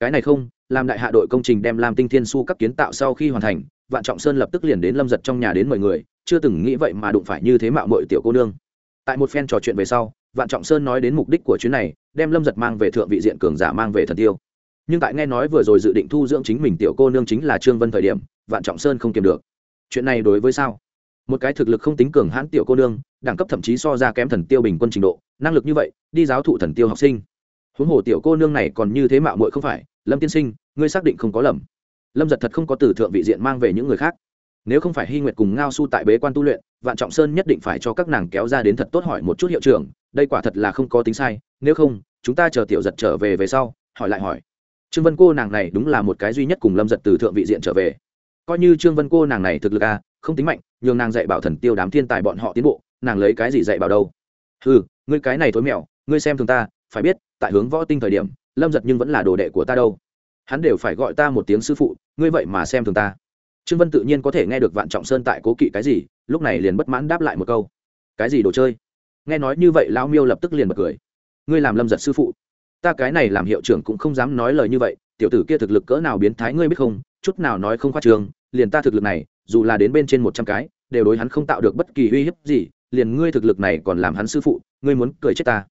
Cái này không làm đại hạ đội công trình đem làm tinh thiên su cấp kiến tạo sau khi hoàn thành vạn trọng sơn lập tức liền đến lâm giật trong nhà đến mời người, chưa từng nghĩ vậy mà đụng phải như thế mạo mội tiểu cô nương. Tại một phen trò chuyện về sau, vạn trọng sơn nói đến mục đích của chuyến này, đem lâm giật mang về thượng vị diện cường giả mang về thần tiêu. Nhưng tại nghe nói vừa rồi dự định thu dưỡng chính mình tiểu cô nương chính là trương vân thời điểm, vạn trọng sơn không kiềm được. Chuyện này đối với sao? Một cái thực lực không tính cường hãn tiểu cô nương, đẳng cấp thậm chí so ra kém thần tiêu bình quân trình độ, năng lực như vậy, đi giáo thụ thần tiêu học sinh. Huống hồ tiểu cô nương này còn như thế mạo muội không phải, lâm tiên sinh, ngươi xác định không có lầm lâm giật thật không có từ thượng vị diện mang về những người khác. Nếu không phải hy nguyệt cùng ngao su tại bế quan tu luyện, vạn trọng sơn nhất định phải cho các nàng kéo ra đến thật tốt hỏi một chút hiệu trưởng, đây quả thật là không có tính sai, nếu không, chúng ta chờ tiểu giật trở về về sau, hỏi lại hỏi. Trương vân cô nàng này đúng là một cái duy nhất cùng lâm giật từ thượng vị diện trở về. Coi như trương vân cô nàng này thực lực à không tính mạnh, nhường nàng dạy bảo thần tiêu đám thiên tài bọn họ tiến bộ, nàng lấy cái gì dạy bảo đâu? Ừ ngươi cái này thối mèo, ngươi xem thường ta, phải biết, tại hướng võ tinh thời điểm, lâm giật nhưng vẫn là đồ đệ của ta đâu hắn đều phải gọi ta một tiếng sư phụ, ngươi vậy mà xem thường ta. Trương vân tự nhiên có thể nghe được vạn trọng sơn tại cố kỵ cái gì, lúc này liền bất mãn đáp lại một câu. Cái gì đồ chơi? Nghe nói như vậy lão miêu lập tức liền bật cười. Ngươi làm lâm giật sư phụ. Ta cái này làm hiệu trưởng cũng không dám nói lời như vậy, tiểu tử kia thực lực cỡ nào biến thái ngươi biết không? Chút nào nói không khoa trường, liền ta thực lực này, dù là đến bên trên một trăm cái, đều đối hắn không tạo được bất kỳ uy hiếp gì, liền ngươi thực lực này còn làm hắn sư phụ, ngươi muốn cười chết ta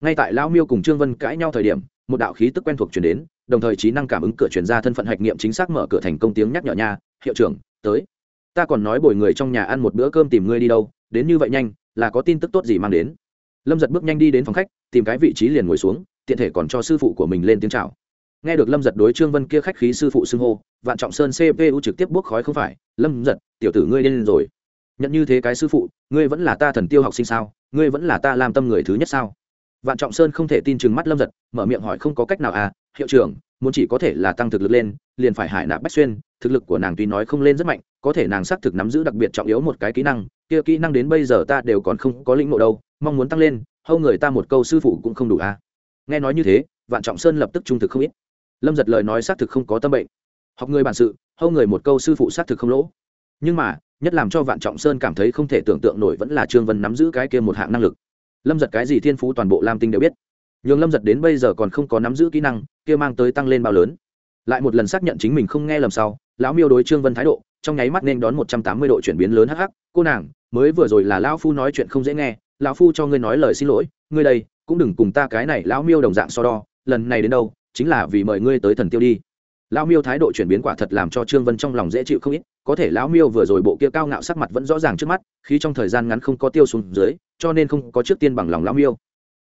ngay tại lão miêu cùng trương vân cãi nhau thời điểm, một đạo khí tức quen thuộc chuyển đến, đồng thời trí năng cảm ứng cửa chuyển ra thân phận hạch nghiệm chính xác mở cửa thành công tiếng nhắc nhở nha, hiệu trưởng, tới. Ta còn nói bồi người trong nhà ăn một bữa cơm tìm ngươi đi đâu, đến như vậy nhanh, là có tin tức tốt gì mang đến. Lâm giật bước nhanh đi đến phòng khách, tìm cái vị trí liền ngồi xuống, tiện thể còn cho sư phụ của mình lên tiếng chào. Nghe được lâm giật đối trương vân kia khách khí sư phụ xưng hô, vạn trọng sơn cpu trực tiếp bốc khói không phải, lâm giật, tiểu tử ngươi lên rồi. Nhận như thế cái sư phụ, ngươi vẫn là ta thần tiêu học sinh sao? Ngươi vẫn là ta làm tâm người thứ nhất sao? Vạn trọng sơn không thể tin chừng mắt lâm giật, mở miệng hỏi không có cách nào à hiệu trưởng, muốn chỉ có thể là tăng thực lực lên, liền phải hải nạp bách xuyên, thực lực của nàng tuy nói không lên rất mạnh, có thể nàng xác thực nắm giữ đặc biệt trọng yếu một cái kỹ năng, kia kỹ năng đến bây giờ ta đều còn không có lĩnh ngộ đâu, mong muốn tăng lên, hâu người ta một câu sư phụ cũng không đủ à. Nghe nói như thế, vạn trọng sơn lập tức trung thực không ít. Lâm giật lời nói xác thực không có tâm bệnh. Học người bản sự, hâu người một câu sư phụ xác thực không lỗ. Nhưng mà, nhất làm cho vạn trọng sơn cảm thấy không thể tưởng tượng nổi vẫn là trương vân nắm giữ cái kia một hạng năng lực lâm giật cái gì thiên phú toàn bộ lam tinh đều biết. Nhường lâm giật đến bây giờ còn không có nắm giữ kỹ năng, kia mang tới tăng lên bao lớn. Lại một lần xác nhận chính mình không nghe lầm sau, lão miêu đối trương vân thái độ, trong nháy mắt nên đón một trăm tám mươi độ chuyển biến lớn hắc hắc, cô nàng, mới vừa rồi là lão phu nói chuyện không dễ nghe, lão phu cho ngươi nói lời xin lỗi, ngươi đây, cũng đừng cùng ta cái này lão miêu đồng dạng so đo, lần này đến đâu, chính là vì mời ngươi tới thần tiêu đi. Lão miêu thái độ chuyển biến quả thật làm cho trương vân trong lòng dễ chịu không ít có thể lão miêu vừa rồi bộ kia cao ngạo sắc mặt vẫn rõ ràng trước mắt khi trong thời gian ngắn không có tiêu xuống dưới, cho nên không có trước tiên bằng lòng lão miêu.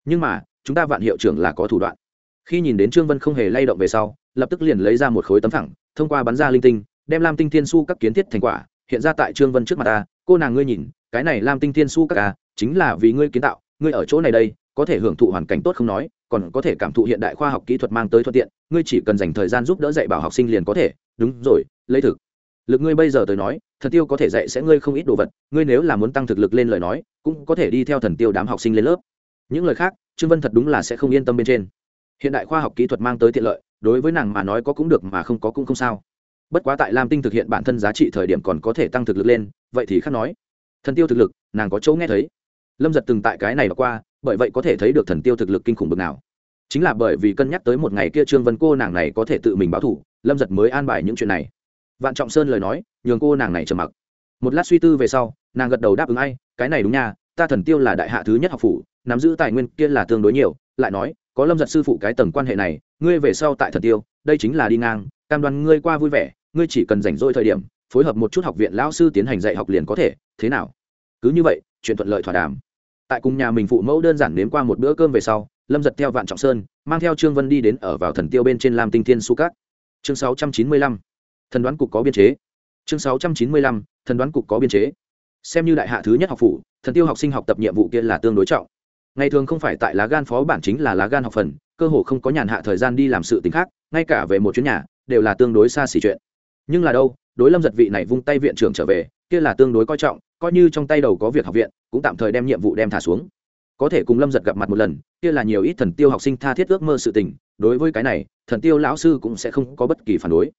Nhưng mà, chúng ta vạn hiệu trưởng là có thủ đoạn. Khi nhìn đến trương vân không hề lay động về sau, lập tức liền lấy ra một khối tấm thẳng, thông qua bắn ra linh tinh, đem lam tinh thiên su các kiến thiết thành quả, hiện ra tại trương vân trước mặt ta. Cô nàng ngươi nhìn, cái này lam tinh thiên su các ca chính là vì ngươi kiến tạo, ngươi ở chỗ này đây, có thể hưởng thụ hoàn cảnh tốt không nói, còn có thể cảm thụ hiện đại khoa học kỹ thuật mang tới thuận tiện, ngươi chỉ cần dành thời gian giúp đỡ dạy bảo học sinh liền có thể. Đúng rồi, lấy thực lực ngươi bây giờ tới nói, thần tiêu có thể dạy sẽ ngươi không ít đồ vật, ngươi nếu là muốn tăng thực lực lên lời nói, cũng có thể đi theo thần tiêu đám học sinh lên lớp. Những lời khác, trương vân thật đúng là sẽ không yên tâm bên trên. Hiện đại khoa học kỹ thuật mang tới tiện lợi, đối với nàng mà nói có cũng được mà không có cũng không sao. Bất quá tại lam tinh thực hiện bản thân giá trị thời điểm còn có thể tăng thực lực lên, vậy thì khác nói. Thần tiêu thực lực, nàng có chỗ nghe thấy. Lâm giật từng tại cái này qua, bởi vậy có thể thấy được thần tiêu thực lực kinh khủng bực nào. Chính là bởi vì cân nhắc tới một ngày kia trương vân cô nàng này có thể tự mình báo thủ, lâm giật mới an bài những chuyện này vạn trọng sơn lời nói, nhường cô nàng này trầm mặc. Một lát suy tư về sau, nàng gật đầu đáp ứng ai, cái này đúng nha, ta thần tiêu là đại hạ thứ nhất học phủ, nắm giữ tài nguyên kia là tương đối nhiều, lại nói, có lâm giật sư phụ cái tầng quan hệ này, ngươi về sau tại thần tiêu, đây chính là đi ngang, cam đoan ngươi qua vui vẻ, ngươi chỉ cần rảnh rỗi thời điểm, phối hợp một chút học viện lão sư tiến hành dạy học liền có thể, thế nào? Cứ như vậy, chuyện thuận lợi thỏa đàm. Tại cùng nhà mình phụ mẫu đơn giản nếm qua một bữa cơm về sau, lâm giật theo vạn trọng sơn, mang theo trương vân đi đến ở vào thần tiêu bên trên lam tinh thiên su cát. Chương sáu trăm chín mươi lăm thần đoán cục có biên chế. Chương sáu trăm chín mươi lăm, thần đoán cục có biên chế. Xem như đại hạ thứ nhất học phủ, thần tiêu học sinh học tập nhiệm vụ kia là tương đối trọng. Ngày thường không phải tại lá gan phó bản chính là lá gan học phần, cơ hồ không có nhàn hạ thời gian đi làm sự t khác, ngay cả về một chuyến nhà, đều là tương đối xa xỉ chuyện. Nhưng là đâu, đối lâm giật vị này vung tay viện trưởng trở về, kia là tương đối coi trọng, coi như trong tay đầu có việc học viện, cũng tạm thời đem nhiệm vụ đem thả xuống. Có thể cùng lâm giật gặp mặt một lần, kia là nhiều ít thần tiêu học sinh tha thiết ước mơ sự tình, đối với cái này, thần tiêu lão sư cũng sẽ không có bất kỳ phản đối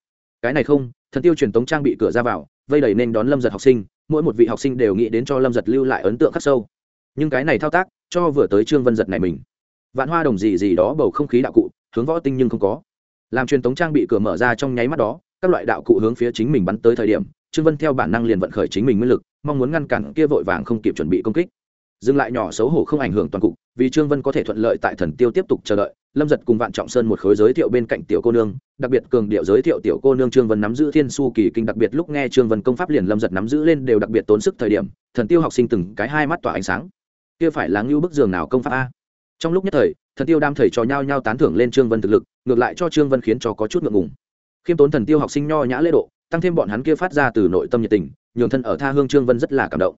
cái này không, thần tiêu truyền tống trang bị cửa ra vào, vây đầy nên đón lâm giật học sinh, mỗi một vị học sinh đều nghĩ đến cho lâm giật lưu lại ấn tượng khắc sâu. Nhưng cái này thao tác, cho vừa tới trương vân giật này mình. Vạn hoa đồng gì gì đó bầu không khí đạo cụ, hướng võ tinh nhưng không có. Làm truyền tống trang bị cửa mở ra trong nháy mắt đó, các loại đạo cụ hướng phía chính mình bắn tới thời điểm, trương vân theo bản năng liền vận khởi chính mình nguyên lực, mong muốn ngăn cản kia vội vàng không kịp chuẩn bị công kích. Dừng lại nhỏ xấu hổ không ảnh hưởng toàn cục vì trương vân có thể thuận lợi tại thần tiêu tiếp tục chờ đợi, lâm giật cùng vạn trọng sơn một khối giới thiệu bên cạnh tiểu cô nương, đặc biệt cường điệu giới thiệu tiểu cô nương trương vân nắm giữ thiên su kỳ kinh, đặc biệt lúc nghe trương vân công pháp liền lâm giật nắm giữ lên đều đặc biệt tốn sức thời điểm, thần tiêu học sinh từng cái hai mắt tỏa ánh sáng. Kia phải là ngưu bức giường nào công pháp a? Trong lúc nhất thời, thần tiêu đam thầy trò nhau nhau tán thưởng lên trương vân thực lực, ngược lại cho trương vân khiến cho có chút ngượng ngùng. Khiêm tốn thần tiêu học sinh nho nhã lễ độ, tăng thêm bọn hắn kia phát ra từ nội tâm nhiệt tình, nhường thân ở tha hương trương vân rất là cảm động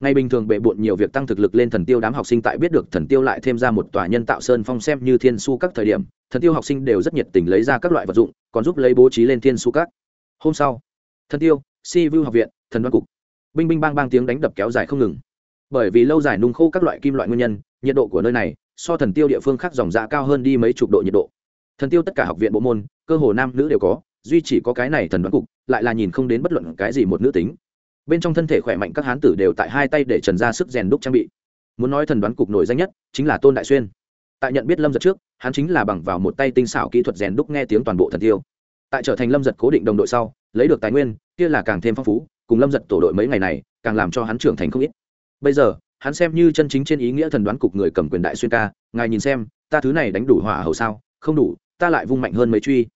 ngày bình thường bệ bộn nhiều việc tăng thực lực lên thần tiêu đám học sinh tại biết được thần tiêu lại thêm ra một tòa nhân tạo sơn phong xem như thiên su các thời điểm, thần tiêu học sinh đều rất nhiệt tình lấy ra các loại vật dụng, còn giúp lấy bố trí lên thiên su các. Hôm sau, thần tiêu, si vu học viện, thần đoan cục. Binh binh bang bang tiếng đánh đập kéo dài không ngừng. Bởi vì lâu dài nung khô các loại kim loại nguyên nhân, nhiệt độ của nơi này, so thần tiêu địa phương khác dòng dạ cao hơn đi mấy chục độ nhiệt độ. Thần tiêu tất cả học viện bộ môn, cơ hồ nam nữ đều có, duy chỉ có cái này thần đoán cục, lại là nhìn không đến bất luận cái gì một nữ tính bên trong thân thể khỏe mạnh các hán tử đều tại hai tay để trần ra sức rèn đúc trang bị. Muốn nói thần đoán cục nổi danh nhất chính là tôn đại xuyên. Tại nhận biết lâm giật trước, hắn chính là bằng vào một tay tinh xảo kỹ thuật rèn đúc nghe tiếng toàn bộ thần tiêu. Tại trở thành lâm giật cố định đồng đội sau, lấy được tài nguyên, kia là càng thêm phong phú, cùng lâm giật tổ đội mấy ngày này, càng làm cho hắn trưởng thành không ít. Bây giờ, hắn xem như chân chính trên ý nghĩa thần đoán cục người cầm quyền đại xuyên ca, ngài nhìn xem, ta thứ này đánh đủ hỏa hầu sao? Không đủ, ta lại vung mạnh hơn mấy truy.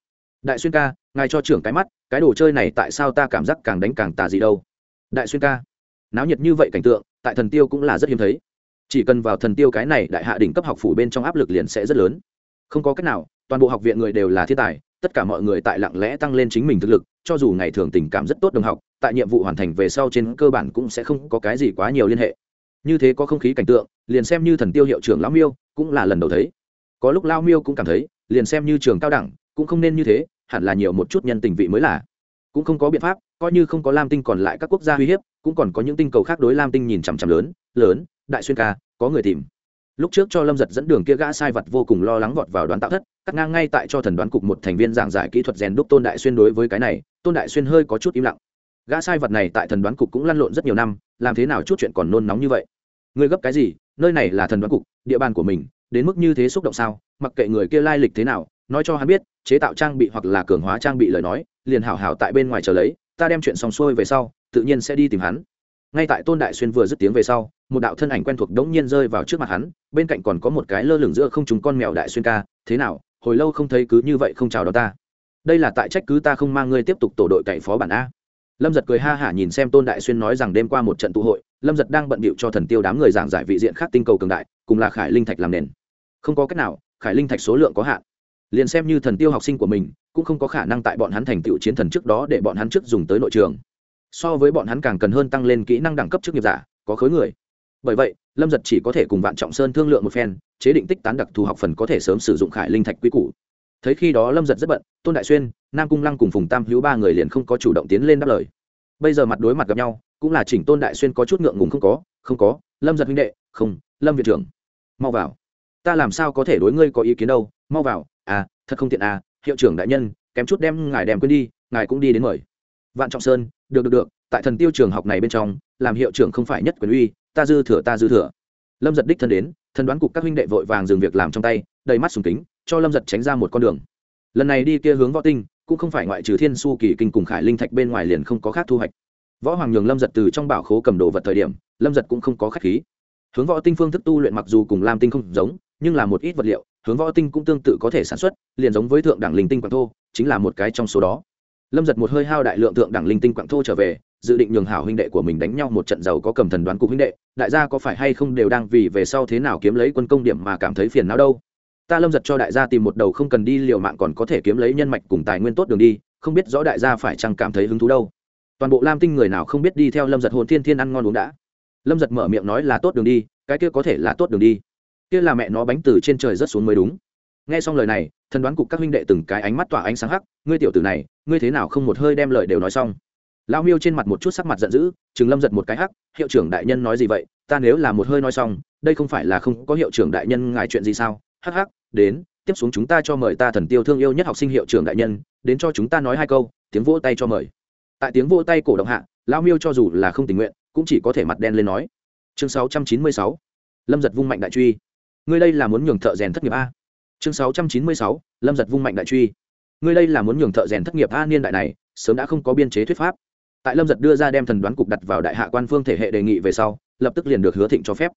Đại xuyên ca, ngài cho trưởng cái mắt, cái đồ chơi này tại sao ta cảm giác càng đánh càng tà gì đâu? Đại xuyên ca. Náo nhiệt như vậy cảnh tượng, tại thần tiêu cũng là rất hiếm thấy. Chỉ cần vào thần tiêu cái này đại hạ đỉnh cấp học phủ bên trong áp lực liền sẽ rất lớn. Không có cách nào, toàn bộ học viện người đều là thiên tài, tất cả mọi người tại lặng lẽ tăng lên chính mình thực lực, cho dù ngày thường tình cảm rất tốt đồng học, tại nhiệm vụ hoàn thành về sau trên cơ bản cũng sẽ không có cái gì quá nhiều liên hệ. Như thế có không khí cảnh tượng, liền xem như thần tiêu hiệu trưởng lão miêu cũng là lần đầu thấy. Có lúc lao miêu cũng cảm thấy, liền xem như trường cao đẳng, cũng không nên như thế, hẳn là nhiều một chút nhân tình vị mới là. Cũng không có biện pháp coi như không có lam tinh còn lại các quốc gia uy hiếp, cũng còn có những tinh cầu khác đối lam tinh nhìn chằm chằm lớn lớn, đại xuyên ca, có người tìm. Lúc trước cho lâm giật dẫn đường kia gã sai vật vô cùng lo lắng vọt vào đoán tạo thất, cắt ngang ngay tại cho thần đoán cục một thành viên giảng giải kỹ thuật rèn đúc tôn đại xuyên đối với cái này, tôn đại xuyên hơi có chút im lặng. Gã sai vật này tại thần đoán cục cũng lăn lộn rất nhiều năm, làm thế nào chút chuyện còn nôn nóng như vậy? Người gấp cái gì? Nơi này là thần đoán cục, địa bàn của mình, đến mức như thế xúc động sao? Mặc kệ người kia lai lịch thế nào, nói cho hắn biết, chế tạo trang bị hoặc là cường hóa trang bị lời nói, liền hảo hảo tại bên ngoài chờ lấy ta đem chuyện xong xuôi về sau, tự nhiên sẽ đi tìm hắn. Ngay tại tôn đại xuyên vừa dứt tiếng về sau, một đạo thân ảnh quen thuộc đống nhiên rơi vào trước mặt hắn, bên cạnh còn có một cái lơ lửng giữa không chúng con mèo đại xuyên ca, thế nào, hồi lâu không thấy cứ như vậy không chào đón ta. Đây là tại trách cứ ta không mang ngươi tiếp tục tổ đội cậy phó bản a. Lâm giật cười ha hả nhìn xem tôn đại xuyên nói rằng đêm qua một trận tụ hội, lâm giật đang bận bịu cho thần tiêu đám người giảng giải vị diện khác tinh cầu cường đại, cùng là khải linh thạch làm nền. Không có cách nào, khải linh thạch số lượng có hạn. Liền xem như thần tiêu học sinh của mình cũng không có khả năng tại bọn hắn thành tựu chiến thần trước đó để bọn hắn trước dùng tới nội trường. So với bọn hắn càng cần hơn tăng lên kỹ năng đẳng cấp trước nghiệp giả, có khối người. Bởi vậy, lâm giật chỉ có thể cùng vạn trọng sơn thương lượng một phen, chế định tích tán đặc thù học phần có thể sớm sử dụng khải linh thạch quy củ. Thấy khi đó lâm giật rất bận, tôn đại xuyên, nam cung lăng cùng phùng tam hữu ba người liền không có chủ động tiến lên đáp lời. Bây giờ mặt đối mặt gặp nhau, cũng là chỉnh tôn đại xuyên có chút ngượng ngùng không có không có, lâm giật huynh đệ, không, lâm viện trưởng, mau vào. Ta làm sao có thể đối ngươi có ý kiến đâu, mau vào. À thật không tiện à hiệu trưởng đại nhân, kém chút đem ngài đem quên đi, ngài cũng đi đến mời. Vạn trọng sơn, được được được, tại thần tiêu trường học này bên trong, làm hiệu trưởng không phải nhất quyền uy, ta dư thừa, ta dư thừa. Lâm giật đích thân đến, thần đoán cục các huynh đệ vội vàng dừng việc làm trong tay, đầy mắt sùng kính, cho lâm giật tránh ra một con đường. Lần này đi kia hướng võ tinh, cũng không phải ngoại trừ thiên su kỳ kinh cùng khải linh thạch bên ngoài liền không có khác thu hoạch. Võ hoàng nhường lâm giật từ trong bảo khố cầm đồ vật thời điểm, lâm giật cũng không có k h á c h khí. Hướng võ tinh phương thức tu luyện mặc dù cùng lam tinh không giống nhưng là một ít vật liệu, hướng võ tinh cũng tương tự có thể sản xuất, liền giống với thượng đẳng linh tinh quảng thô, chính là một cái trong số đó. Lâm giật một hơi hao đại lượng thượng đẳng linh tinh quảng thô trở về, dự định nhường hảo huynh đệ của mình đánh nhau một trận giàu có cầm thần đoán cục huynh đệ, đại gia có phải hay không đều đang vì về sau thế nào kiếm lấy quân công điểm mà cảm thấy phiền não đâu? Ta lâm giật cho đại gia tìm một đầu không cần đi liều mạng còn có thể kiếm lấy nhân mạch cùng tài nguyên tốt đường đi, không biết rõ đại gia phải chăng cảm thấy hứng thú đâu. Toàn bộ lam tinh người nào không biết đi theo lâm giật hồn thiên thiên ăn ngon uống đã. Lâm giật mở miệng nói là tốt đường đi, cái kia có thể là tốt đường đi kia là mẹ nó bánh từ trên trời rất xuống mới đúng. Nghe xong lời này, thần đoán cục các huynh đệ từng cái ánh mắt tỏa ánh sáng hắc, ngươi tiểu tử này, ngươi thế nào không một hơi đem lời đều nói xong? Lao miêu trên mặt một chút sắc mặt giận dữ chừng lâm giật một cái hắc, hiệu trưởng đại nhân nói gì vậy? Ta nếu là một hơi nói xong, đây không phải là không có hiệu trưởng đại nhân ngài chuyện gì sao? Hắc hắc, đến, tiếp xuống chúng ta cho mời ta thần tiêu thương yêu nhất học sinh hiệu trưởng đại nhân, đến cho chúng ta nói hai câu, tiếng vỗ tay cho mời. Tại tiếng vỗ tay cổ động hạ lao miêu cho dù là không tình nguyện, cũng chỉ có thể mặt đen lên nói. Chương sáu trăm chín mươi sáu, lâm giật vung mạnh đại truy ngươi đây là muốn nhường thợ rèn thất nghiệp a. Chương sáu trăm chín mươi sáu, lâm giật vung mạnh đại truy. Ngươi đây là muốn nhường thợ rèn thất nghiệp a niên đại này, sớm đã không có biên chế thuyết pháp. Tại lâm giật đưa ra đem thần đoán cục đặt vào đại hạ quan phương thể hệ đề nghị về sau, lập tức liền được hứa thịnh cho phép.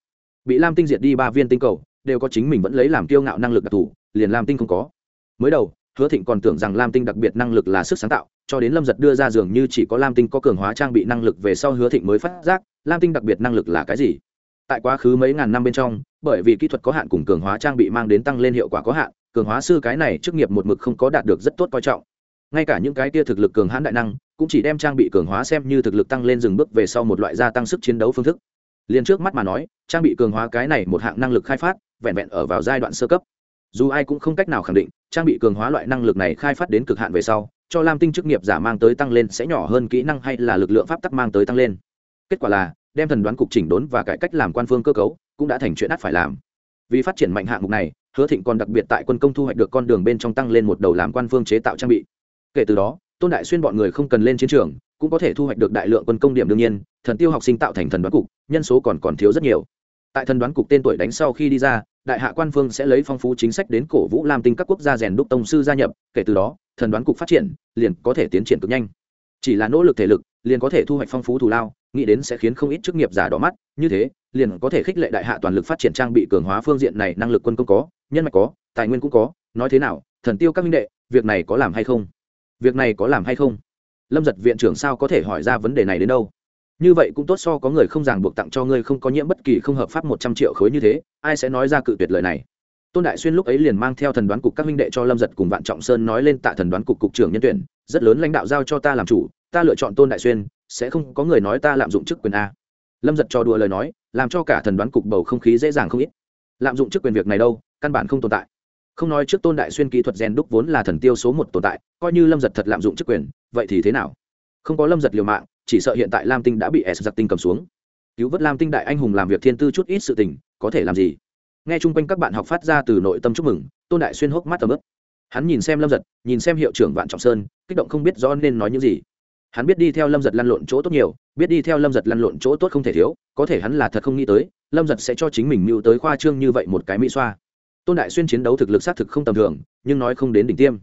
Bị lam tinh diệt đi ba viên tinh cầu, đều có chính mình vẫn lấy làm kiêu ngạo năng lực đặc thù, liền lam tinh không có. Mới đầu, hứa thịnh còn tưởng rằng lam tinh đặc biệt năng lực là sức sáng tạo, cho đến lâm giật đưa ra dường như chỉ có lam tinh có cường hóa trang bị năng lực về sau hứa thịnh mới phát giác, lam tinh đặc biệt năng lực là cái gì tại quá khứ mấy ngàn năm bên trong, bởi vì kỹ thuật có hạn cùng cường hóa trang bị mang đến tăng lên hiệu quả có hạn, cường hóa sư cái này chức nghiệp một mực không có đạt được rất tốt coi trọng. Ngay cả những cái tia thực lực cường hãn đại năng, cũng chỉ đem trang bị cường hóa xem như thực lực tăng lên dừng bước về sau một loại gia tăng sức chiến đấu phương thức. Liền trước mắt mà nói, trang bị cường hóa cái này một hạng năng lực khai phát, vẹn vẹn ở vào giai đoạn sơ cấp. Dù ai cũng không cách nào khẳng định, trang bị cường hóa loại năng lực này khai phát đến cực hạn về sau, cho lam tinh chức nghiệp giả mang tới tăng lên sẽ nhỏ hơn kỹ năng hay là lực lượng pháp tắc mang tới tăng lên. Kết quả là đem thần đoán cục chỉnh đốn và cải cách làm quan phương cơ cấu, cũng đã thành chuyện ắt phải làm. Vì phát triển mạnh hạng mục này, hứa thịnh còn đặc biệt tại quân công thu hoạch được con đường bên trong tăng lên một đầu làm quan phương chế tạo trang bị. Kể từ đó, tôn đại xuyên bọn người không cần lên chiến trường, cũng có thể thu hoạch được đại lượng quân công điểm đương nhiên, thần tiêu học sinh tạo thành thần đoán cục, nhân số còn còn thiếu rất nhiều. Tại thần đoán cục tên tuổi đánh sau khi đi ra, đại hạ quan phương sẽ lấy phong phú chính sách đến cổ vũ làm tinh các quốc gia rèn đúc tông sư gia nhập, kể từ đó, thần đoán cục phát triển liền có thể tiến triển cực nhanh chỉ là nỗ lực thể lực, liền có thể thu hoạch phong phú thù lao, nghĩ đến sẽ khiến không ít chức nghiệp giả đỏ mắt, như thế, liền có thể khích lệ đại hạ toàn lực phát triển trang bị cường hóa phương diện này năng lực quân công có, nhân mạch có, tài nguyên cũng có, nói thế nào, thần tiêu các minh đệ, việc này có làm hay không? Việc này có làm hay không? Lâm giật viện trưởng sao có thể hỏi ra vấn đề này đến đâu? Như vậy cũng tốt so có người không ràng buộc tặng cho ngươi không có nhiễm bất kỳ không hợp pháp một trăm triệu khối như thế, ai sẽ nói ra cự tuyệt lời này? Tôn đại xuyên lúc ấy liền mang theo thần đoán cục các minh đệ cho lâm giật cùng vạn trọng sơn nói lên tạ thần đoán cục cục trưởng nhân tuyển rất lớn lãnh đạo giao cho ta làm chủ, ta lựa chọn tôn đại xuyên, sẽ không có người nói ta lạm dụng chức quyền a. Lâm giật cho đùa lời nói, làm cho cả thần đoán cục bầu không khí dễ dàng không ít. Lạm dụng chức quyền việc này đâu, căn bản không tồn tại. Không nói trước tôn đại xuyên kỹ thuật rèn đúc vốn là thần tiêu số một tồn tại, coi như lâm giật thật lạm dụng chức quyền, vậy thì thế nào? Không có lâm giật liều mạng, chỉ sợ hiện tại lam tinh đã bị s giặc tinh cầm xuống. Cứu vớt lam tinh đại anh hùng làm việc thiên tư chút ít sự tình, có thể làm gì? Nghe chung quanh các bạn học phát ra từ nội tâm chúc mừng, tôn đại xuyên hốc mắt tầm ướp hắn nhìn xem lâm giật, nhìn xem hiệu trưởng vạn trọng sơn, kích động không biết rõ nên nói những gì. Hắn biết đi theo lâm giật lăn lộn chỗ tốt nhiều, biết đi theo lâm giật lăn lộn chỗ tốt không thể thiếu, có thể hắn là thật không nghĩ tới, lâm giật sẽ cho chính mình mưu tới khoa trương như vậy một cái mỹ xoa. Tôn đại xuyên chiến đấu thực lực xác thực không tầm thường, nhưng nói không đến đỉnh tiêm.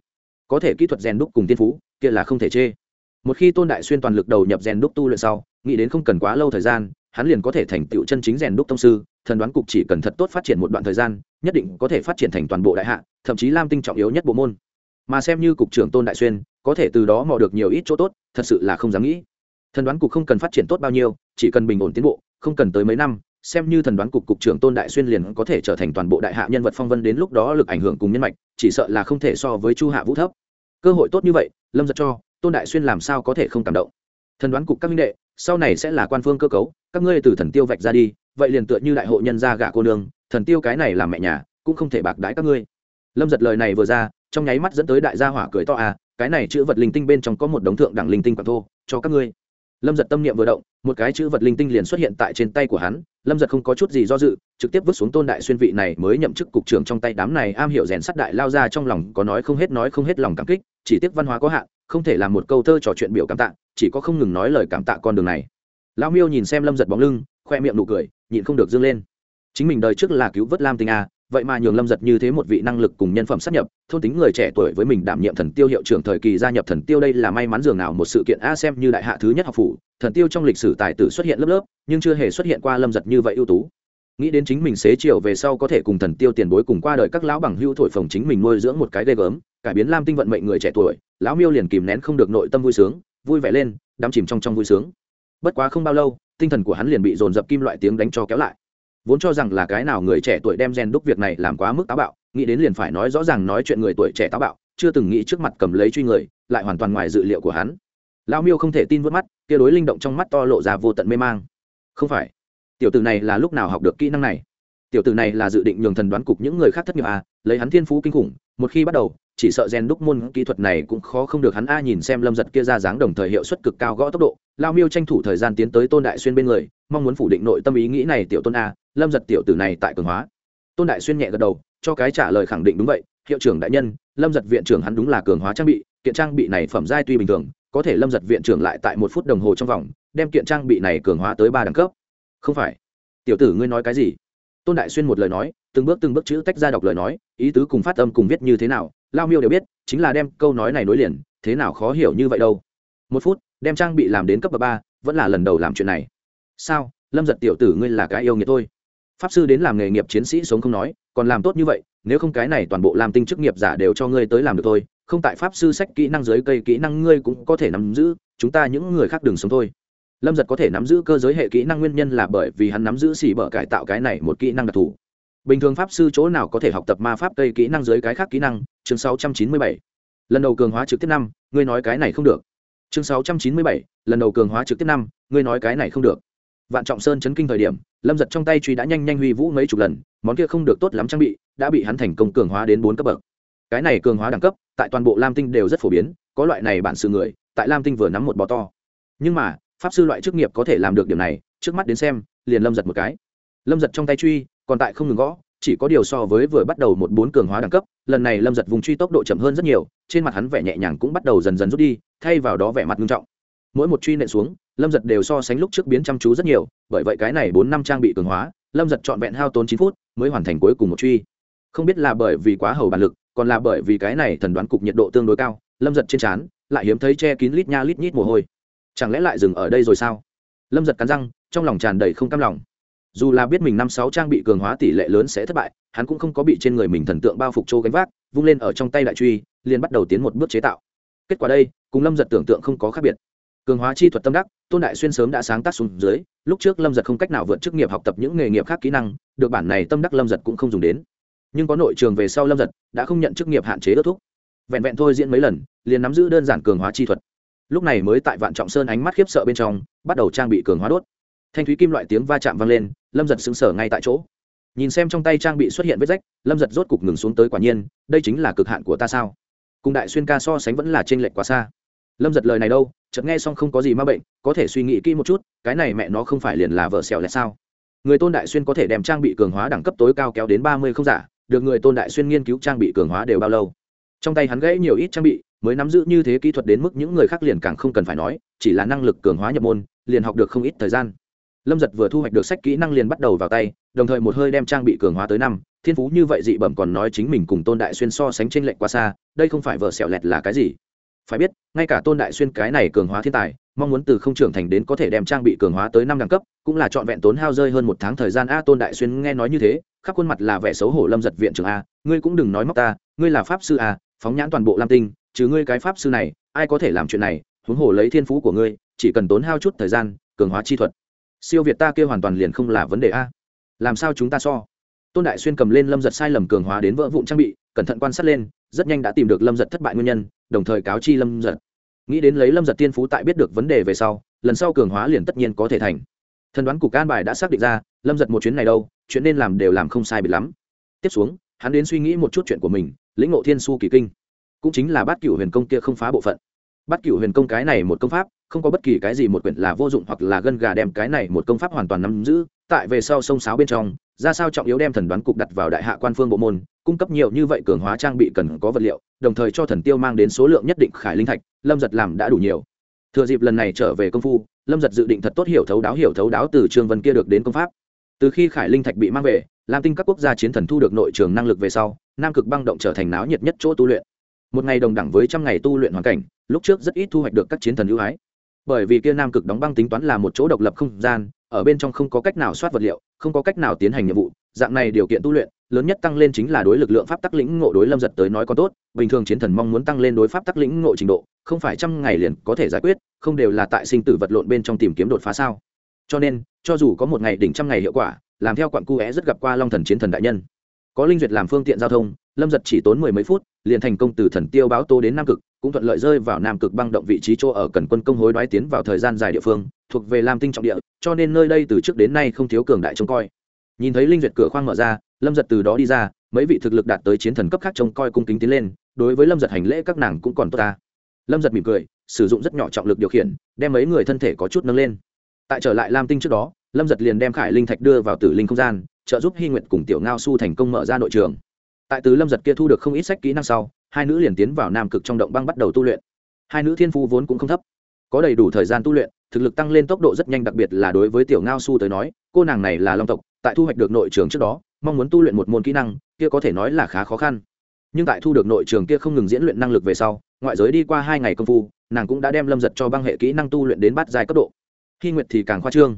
Có thể kỹ thuật rèn đúc cùng tiên phú, kia là không thể chê. Một khi tôn đại xuyên toàn lực đầu nhập rèn đúc tu luyện sau, nghĩ đến không cần quá lâu thời gian hắn liền có thể thành tựu chân chính rèn đúc thông sư, thần đoán cục chỉ cần thật tốt phát triển một đoạn thời gian, nhất định có thể phát triển thành toàn bộ đại hạ, thậm chí lam tinh trọng yếu nhất bộ môn. Mà xem như cục trưởng tôn đại xuyên, có thể từ đó mò được nhiều ít chỗ tốt, thật sự là không dám nghĩ. Thần đoán cục không cần phát triển tốt bao nhiêu, chỉ cần bình ổn tiến bộ, không cần tới mấy năm, xem như thần đoán cục cục trưởng tôn đại xuyên liền có thể trở thành toàn bộ đại hạ nhân vật phong vân đến lúc đó lực ảnh hưởng cùng nhân mạch, chỉ sợ là không thể so với chu hạ vũ thấp. Cơ hội tốt như vậy, lâm giật cho, tôn đại xuyên làm sao có thể không cảm động? Thần đoán cục các minh đệ sau này sẽ là quan phương cơ cấu, các ngươi từ thần tiêu vạch ra đi, vậy liền tựa như đại hội nhân gia gả cô nương, thần tiêu cái này làm mẹ nhà, cũng không thể bạc đãi các ngươi. Lâm giật lời này vừa ra, trong nháy mắt dẫn tới đại gia hỏa cười to à cái này chữ vật linh tinh bên trong có một đống thượng đẳng linh tinh quảng thô, cho các ngươi. Lâm giật tâm niệm vừa động, một cái chữ vật linh tinh liền xuất hiện tại trên tay của hắn, lâm giật không có chút gì do dự, trực tiếp vứt xuống tôn đại xuyên vị này mới nhậm chức cục trưởng trong tay đám này am hiểu rèn sắt đại lao ra trong lòng có nói không hết nói không hết lòng cảm kích, chỉ tiếc văn hóa có hạn không thể làm một câu thơ trò chuyện biểu cảm tạ, chỉ có không ngừng nói lời cảm tạ con đường này. Lão miêu nhìn xem lâm giật bóng lưng, khoe miệng nụ cười, nhịn không được dâng lên. Chính mình đời trước là cứu vớt lam tinh a, vậy mà nhường lâm giật như thế một vị năng lực cùng nhân phẩm sắp nhập, thôn tính người trẻ tuổi với mình đảm nhiệm thần tiêu hiệu trưởng thời kỳ gia nhập thần tiêu đây là may mắn dường nào một sự kiện a xem như đại hạ thứ nhất học phủ, thần tiêu trong lịch sử tài tử xuất hiện lớp lớp, nhưng chưa hề xuất hiện qua lâm giật như vậy ưu tú nghĩ đến chính mình xế chiều về sau có thể cùng thần tiêu tiền bối cùng qua đời các lão bằng hưu thổi phồng chính mình nuôi dưỡng một cái ghê gớm, cải biến lam tinh vận mệnh người trẻ tuổi, lão miêu liền kìm nén không được nội tâm vui sướng, vui vẻ lên, đắm chìm trong trong vui sướng. Bất quá không bao lâu, tinh thần của hắn liền bị dồn dập kim loại tiếng đánh cho kéo lại. Vốn cho rằng là cái nào người trẻ tuổi đem gen đúc việc này làm quá mức táo bạo, nghĩ đến liền phải nói rõ ràng nói chuyện người tuổi trẻ táo bạo, chưa từng nghĩ trước mặt cầm lấy truy người, lại hoàn toàn ngoài dự liệu của hắn. Lao miêu không thể tin vớt mắt, kia đối linh động trong mắt to lộ ra vô tận mê mang. Không phải tiểu tử này là lúc nào học được kỹ năng này? Tiểu tử này là dự định nhường thần đoán cục những người khác thất nghiệp à lấy hắn thiên phú kinh khủng, một khi bắt đầu, chỉ sợ gen đúc môn kỹ thuật này cũng khó không được hắn a nhìn xem lâm giật kia ra dáng đồng thời hiệu suất cực cao gõ tốc độ, lao miêu tranh thủ thời gian tiến tới tôn đại xuyên bên người, mong muốn phủ định nội tâm ý nghĩ này tiểu tôn a, lâm giật tiểu tử này tại cường hóa. Tôn đại xuyên nhẹ gật đầu, cho cái trả lời khẳng định đúng vậy, hiệu trưởng đại nhân, lâm giật viện trưởng hắn đúng là cường hóa trang bị, kiện trang bị này phẩm giai tuy bình thường, có thể lâm giật viện trưởng lại tại một phút đồng hồ trong vòng, đem kiện trang bị này cường hóa tới ba đẳng cấp không phải. Tiểu tử ngươi nói cái gì? Tôn đại xuyên một lời nói, từng bước từng bước chữ tách ra đọc lời nói, ý tứ cùng phát âm cùng viết như thế nào, lao miêu đều biết, chính là đem câu nói này nối liền, thế nào khó hiểu như vậy đâu. Một phút, đem trang bị làm đến cấp bậc ba, vẫn là lần đầu làm chuyện này. Sao? Lâm giật tiểu tử ngươi là cái yêu nghiệt thôi. Pháp sư đến làm nghề nghiệp chiến sĩ sống không nói, còn làm tốt như vậy, nếu không cái này toàn bộ làm tinh chức nghiệp giả đều cho ngươi tới làm được thôi, không tại pháp sư sách kỹ năng dưới cây kỹ năng ngươi cũng có thể nắm giữ, chúng ta những người khác đừng sống thôi lâm giật có thể nắm giữ cơ giới hệ kỹ năng nguyên nhân là bởi vì hắn nắm giữ xỉ bở cải tạo cái này một kỹ năng đặc thù. Bình thường pháp sư chỗ nào có thể học tập ma pháp cây kỹ năng giới cái khác kỹ năng? Chương 697. lần đầu cường hóa trực tiếp năm ngươi nói cái này không được. Chương 697, lần đầu cường hóa trực tiếp năm ngươi nói cái này không được. Vạn trọng sơn chấn kinh thời điểm lâm giật trong tay truy đã nhanh nhanh huy vũ mấy chục lần món kia không được tốt lắm trang bị đã bị hắn thành công cường hóa đến bốn cấp bậc. Cái này cường hóa đẳng cấp tại toàn bộ lam tinh đều rất phổ biến có loại này bản sự người tại lam tinh vừa nắm một bò to. Nhưng mà pháp sư loại chức nghiệp có thể làm được điểm này, trước mắt đến xem, liền lâm giật một cái. Lâm giật trong tay truy, còn tại không ngừng gõ, chỉ có điều so với vừa bắt đầu một bốn cường hóa đẳng cấp, lần này lâm giật vùng truy tốc độ chậm hơn rất nhiều, trên mặt hắn vẻ nhẹ nhàng cũng bắt đầu dần dần rút đi, thay vào đó vẻ mặt nghiêm trọng. Mỗi một truy nện xuống, lâm giật đều so sánh lúc trước biến chăm chú rất nhiều, bởi vậy cái này bốn năm trang bị cường hóa, lâm giật trọn vẹn hao tốn chín phút, mới hoàn thành cuối cùng một truy. Không biết là bởi vì quá hầu bản lực, còn là bởi vì cái này thần đoán cục nhiệt độ tương đối cao, lâm giật trên trán, lại hiếm thấy che kín lít nha lít nhít mồ hôi chẳng lẽ lại dừng ở đây rồi sao? Lâm giật cắn răng, trong lòng tràn đầy không cam lòng. Dù là biết mình năm sáu trang bị cường hóa tỷ lệ lớn sẽ thất bại, hắn cũng không có bị trên người mình thần tượng bao phục trô gánh vác, vung lên ở trong tay đại truy, liền bắt đầu tiến một bước chế tạo. Kết quả đây, cùng lâm giật tưởng tượng không có khác biệt. Cường hóa chi thuật tâm đắc, tôn đại xuyên sớm đã sáng tác xuống dưới, lúc trước lâm giật không cách nào vượt chức nghiệp học tập những nghề nghiệp khác kỹ năng, được bản này tâm đắc lâm giật cũng không dùng đến. Nhưng có nội trường về sau lâm giật đã không nhận chức nghiệp hạn chế ước thúc. Vẹn vẹn thôi diễn mấy lần, liền nắm giữ đơn giản cường hóa chi thuật lúc này mới tại vạn trọng sơn ánh mắt khiếp sợ bên trong, bắt đầu trang bị cường hóa đốt. Thanh thúy kim loại tiếng va chạm vang lên, lâm giật sững sờ ngay tại chỗ. Nhìn xem trong tay trang bị xuất hiện vết rách, lâm giật rốt cục ngừng xuống tới quả nhiên, đây chính là cực hạn của ta sao? Cùng đại xuyên ca so sánh vẫn là t r ê n lệch quá xa. Lâm giật lời này đâu, chợt nghe xong không có gì ma bệnh, có thể suy nghĩ kỹ một chút, cái này mẹ nó không phải liền là vợ xẻo lẹt sao? Người tôn đại xuyên có thể đem trang bị cường hóa đẳng cấp tối cao kéo đến ba mươi không giả, được người tôn đại xuyên nghiên cứu trang bị cường hóa đều bao lâu? Trong tay hắn gãy nhiều ít trang bị mới nắm giữ như thế kỹ thuật đến mức những người khác liền càng không cần phải nói, chỉ là năng lực cường hóa nhập môn, liền học được không ít thời gian. Lâm giật vừa thu hoạch được sách kỹ năng liền bắt đầu vào tay, đồng thời một hơi đem trang bị cường hóa tới năm, thiên phú như vậy dị bẩm còn nói chính mình cùng tôn đại xuyên so sánh t r ê n lệch quá xa, đây không phải vợ sẹo lẹt là cái gì? Phải biết, ngay cả tôn đại xuyên cái này cường hóa thiên tài, mong muốn từ không trưởng thành đến có thể đem trang bị cường hóa tới năm đẳng cấp, cũng là trọn vẹn tốn hao rơi hơn một tháng thời gian. A, tôn đại xuyên nghe nói như thế, khắp khuôn mặt là vẻ xấu hổ lâm giật viện trưởng a, ngươi cũng đừng nói móc ta, ngươi là pháp sư a, phóng nhãn toàn bộ lam tinh chứ ngươi cái pháp sư này, ai có thể làm chuyện này, huống hồ lấy thiên phú của ngươi, chỉ cần tốn hao chút thời gian, cường hóa chi thuật. Siêu việt ta kia hoàn toàn liền không là vấn đề a. Làm sao chúng ta so? Tôn đại xuyên cầm lên lâm giật sai lầm cường hóa đến vỡ vụn trang bị, cẩn thận quan sát lên, rất nhanh đã tìm được lâm giật thất bại nguyên nhân, đồng thời cáo chi lâm giật. Nghĩ đến lấy lâm giật tiên phú tại biết được vấn đề về sau, lần sau cường hóa liền tất nhiên có thể thành. Thần đoán cục can bài đã xác định ra, lâm giật một chuyến này đâu, chuyện nên làm đều làm không sai bị lắm. Tiếp xuống, hắn đến suy nghĩ một chút chuyện của mình, lĩnh ngộ thiên su kỳ kinh cũng chính là bát cửu huyền công kia không phá bộ phận. Bát cửu huyền công cái này một công pháp, không có bất kỳ cái gì một quyển là vô dụng hoặc là gân gà đem cái này một công pháp hoàn toàn nắm giữ, tại về sau sông sáo bên trong, ra sao trọng yếu đem thần đoán cục đặt vào đại hạ quan phương bộ môn, cung cấp nhiều như vậy cường hóa trang bị cần có vật liệu, đồng thời cho thần tiêu mang đến số lượng nhất định khải linh thạch, lâm giật làm đã đủ nhiều. Thừa dịp lần này trở về công phu, lâm giật dự định thật tốt hiểu thấu đáo hiểu thấu đáo từ trương vân kia được đến công pháp. Từ khi khải linh thạch bị mang về, lam tinh các quốc gia chiến thần thu được nội trường năng lực về sau, nam cực băng động trở thành náo nhiệt nhất chỗ tu luyện một ngày đồng đẳng với trăm ngày tu luyện hoàn cảnh, lúc trước rất ít thu hoạch được các chiến thần ưu ái. Bởi vì kia nam cực đóng băng tính toán là một chỗ độc lập không gian, ở bên trong không có cách nào soát vật liệu, không có cách nào tiến hành nhiệm vụ, dạng này điều kiện tu luyện, lớn nhất tăng lên chính là đối lực lượng pháp tắc lĩnh ngộ đối lâm giật tới nói có tốt, bình thường chiến thần mong muốn tăng lên đối pháp tắc lĩnh ngộ trình độ, không phải trăm ngày liền có thể giải quyết, không đều là tại sinh tử vật lộn bên trong tìm kiếm đột phá sao. Cho nên, cho dù có một ngày đỉnh trăm ngày hiệu quả, làm theo quặng cu é rất gặp qua long thần chiến thần đại nhân. Có linh duyệt làm phương tiện giao thông lâm giật chỉ tốn mười mấy phút, liền thành công từ thần tiêu báo tô đến nam cực, cũng thuận lợi rơi vào nam cực băng động vị trí chỗ ở cần quân công hối đoái tiến vào thời gian dài địa phương, thuộc về lam tinh trọng địa, cho nên nơi đây từ trước đến nay không thiếu cường đại trông coi. Nhìn thấy linh duyệt cửa khoang mở ra, lâm giật từ đó đi ra, mấy vị thực lực đạt tới chiến thần cấp khác trông coi cung kính tiến lên, đối với lâm giật hành lễ các nàng cũng còn tốt ta. Lâm giật mỉm cười, sử dụng rất nhỏ trọng lực điều khiển, đem mấy người thân thể có chút nâng lên. Tại trở lại lam tinh trước đó, lâm giật liền đem khải linh thạch đưa vào tử linh không gian, trợ giúp hy nguyện cùng tiểu ngao su thành công mở ra nội trường tại từ lâm giật kia thu được không ít sách kỹ năng sau, hai nữ liền tiến vào nam cực trong động băng bắt đầu tu luyện. Hai nữ thiên phu vốn cũng không thấp. Có đầy đủ thời gian tu luyện, thực lực tăng lên tốc độ rất nhanh, đặc biệt là đối với tiểu ngao su tới nói, cô nàng này là long tộc, tại thu hoạch được nội trường trước đó, mong muốn tu luyện một môn kỹ năng, kia có thể nói là khá khó khăn. Nhưng tại thu được nội trường kia không ngừng diễn luyện năng lực về sau, ngoại giới đi qua hai ngày công phu, nàng cũng đã đem lâm giật cho băng hệ kỹ năng tu luyện đến bát dài cấp độ. Khi nguyệt thì càng khoa trương.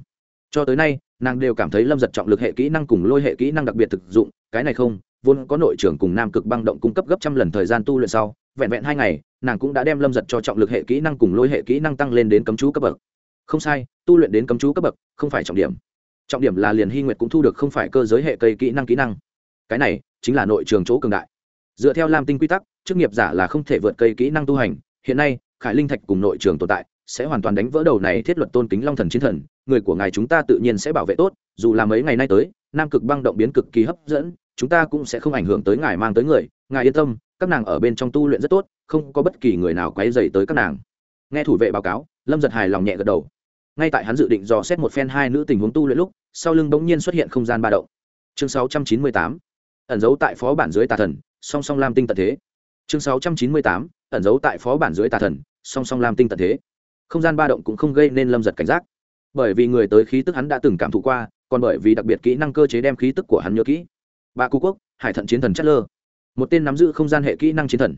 Cho tới nay, nàng đều cảm thấy lâm giật trọng lực hệ kỹ năng cùng lôi hệ kỹ năng đặc biệt thực dụng, cái này không vốn có nội trưởng cùng nam cực băng động cung cấp gấp trăm lần thời gian tu luyện sau, vẹn vẹn hai ngày, nàng cũng đã đem lâm giật cho trọng lực hệ kỹ năng cùng lôi hệ kỹ năng tăng lên đến cấm chú cấp bậc. Không sai, tu luyện đến cấm chú cấp bậc, không phải trọng điểm. Trọng điểm là liền hy nguyệt cũng thu được không phải cơ giới hệ cây kỹ năng kỹ năng. Cái này chính là nội trường chỗ cường đại. Dựa theo lam tinh quy tắc, chức nghiệp giả là không thể vượt cây kỹ năng tu hành. Hiện nay, khải linh thạch cùng nội trường tồn tại, sẽ hoàn toàn đánh vỡ đầu này thiết luật tôn kính long thần chiến thần. Người của ngài chúng ta tự nhiên sẽ bảo vệ tốt, dù là mấy ngày nay tới, nam cực băng động biến cực kỳ hấp dẫn chúng ta cũng sẽ không ảnh hưởng tới ngài mang tới người ngài yên tâm các nàng ở bên trong tu luyện rất tốt không có bất kỳ người nào quấy dày tới các nàng. Nghe thủ vệ báo cáo lâm giật hài lòng nhẹ gật đầu. Ngay tại hắn dự định dò xét một phen hai nữ tình huống tu luyện lúc sau lưng bỗng nhiên xuất hiện không gian ba động. Chương 698, ẩn giấu tại phó bản dưới tà thần song song lam tinh tận thế. Chương 698, ẩn giấu tại phó bản dưới tà thần song song lam tinh tận thế. Không gian ba động cũng không gây nên lâm giật cảnh giác. Bởi vì người tới khí tức hắn đã từng cảm thụ qua còn bởi vì đặc biệt kỹ năng cơ chế đem khí tức của hắn nhớ kỹ bà cú quốc, hải thận chiến thần chất lơ. Một tên nắm giữ không gian hệ kỹ năng chiến thần.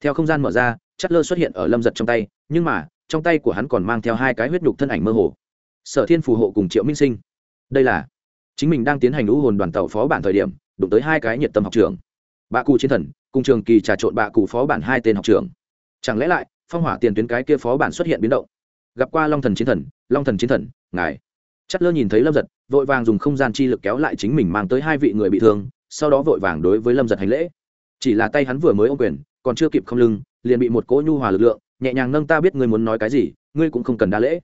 Theo không gian mở ra, chất lơ xuất hiện ở lâm giật trong tay, nhưng mà, trong tay của hắn còn mang theo hai cái huyết nhục thân ảnh mơ hồ. Sở thiên phù hộ cùng triệu minh sinh. Đây là, chính mình đang tiến hành lũ hồn đoàn tàu phó bản thời điểm, đụng tới hai cái nhiệt tâm học trường bà cụ chiến thần, cùng trường kỳ trà trộn bà cụ phó bản hai tên học trường chẳng lẽ lại, phong hỏa tiền tuyến cái kia phó bản xuất hiện biến động? Gặp qua long thần chiến thần, long thần chiến thần, ngài. Chất lơ nhìn thấy lâm giật, vội vàng dùng không gian chi lực kéo lại chính mình mang tới hai vị người bị thương sau đó vội vàng đối với lâm giật hành lễ. Chỉ là tay hắn vừa mới ô quyền, còn chưa kịp không lưng, liền bị một cỗ nhu hòa lực lượng, nhẹ nhàng nâng ta biết ngươi muốn nói cái gì, ngươi cũng không cần đa lễ.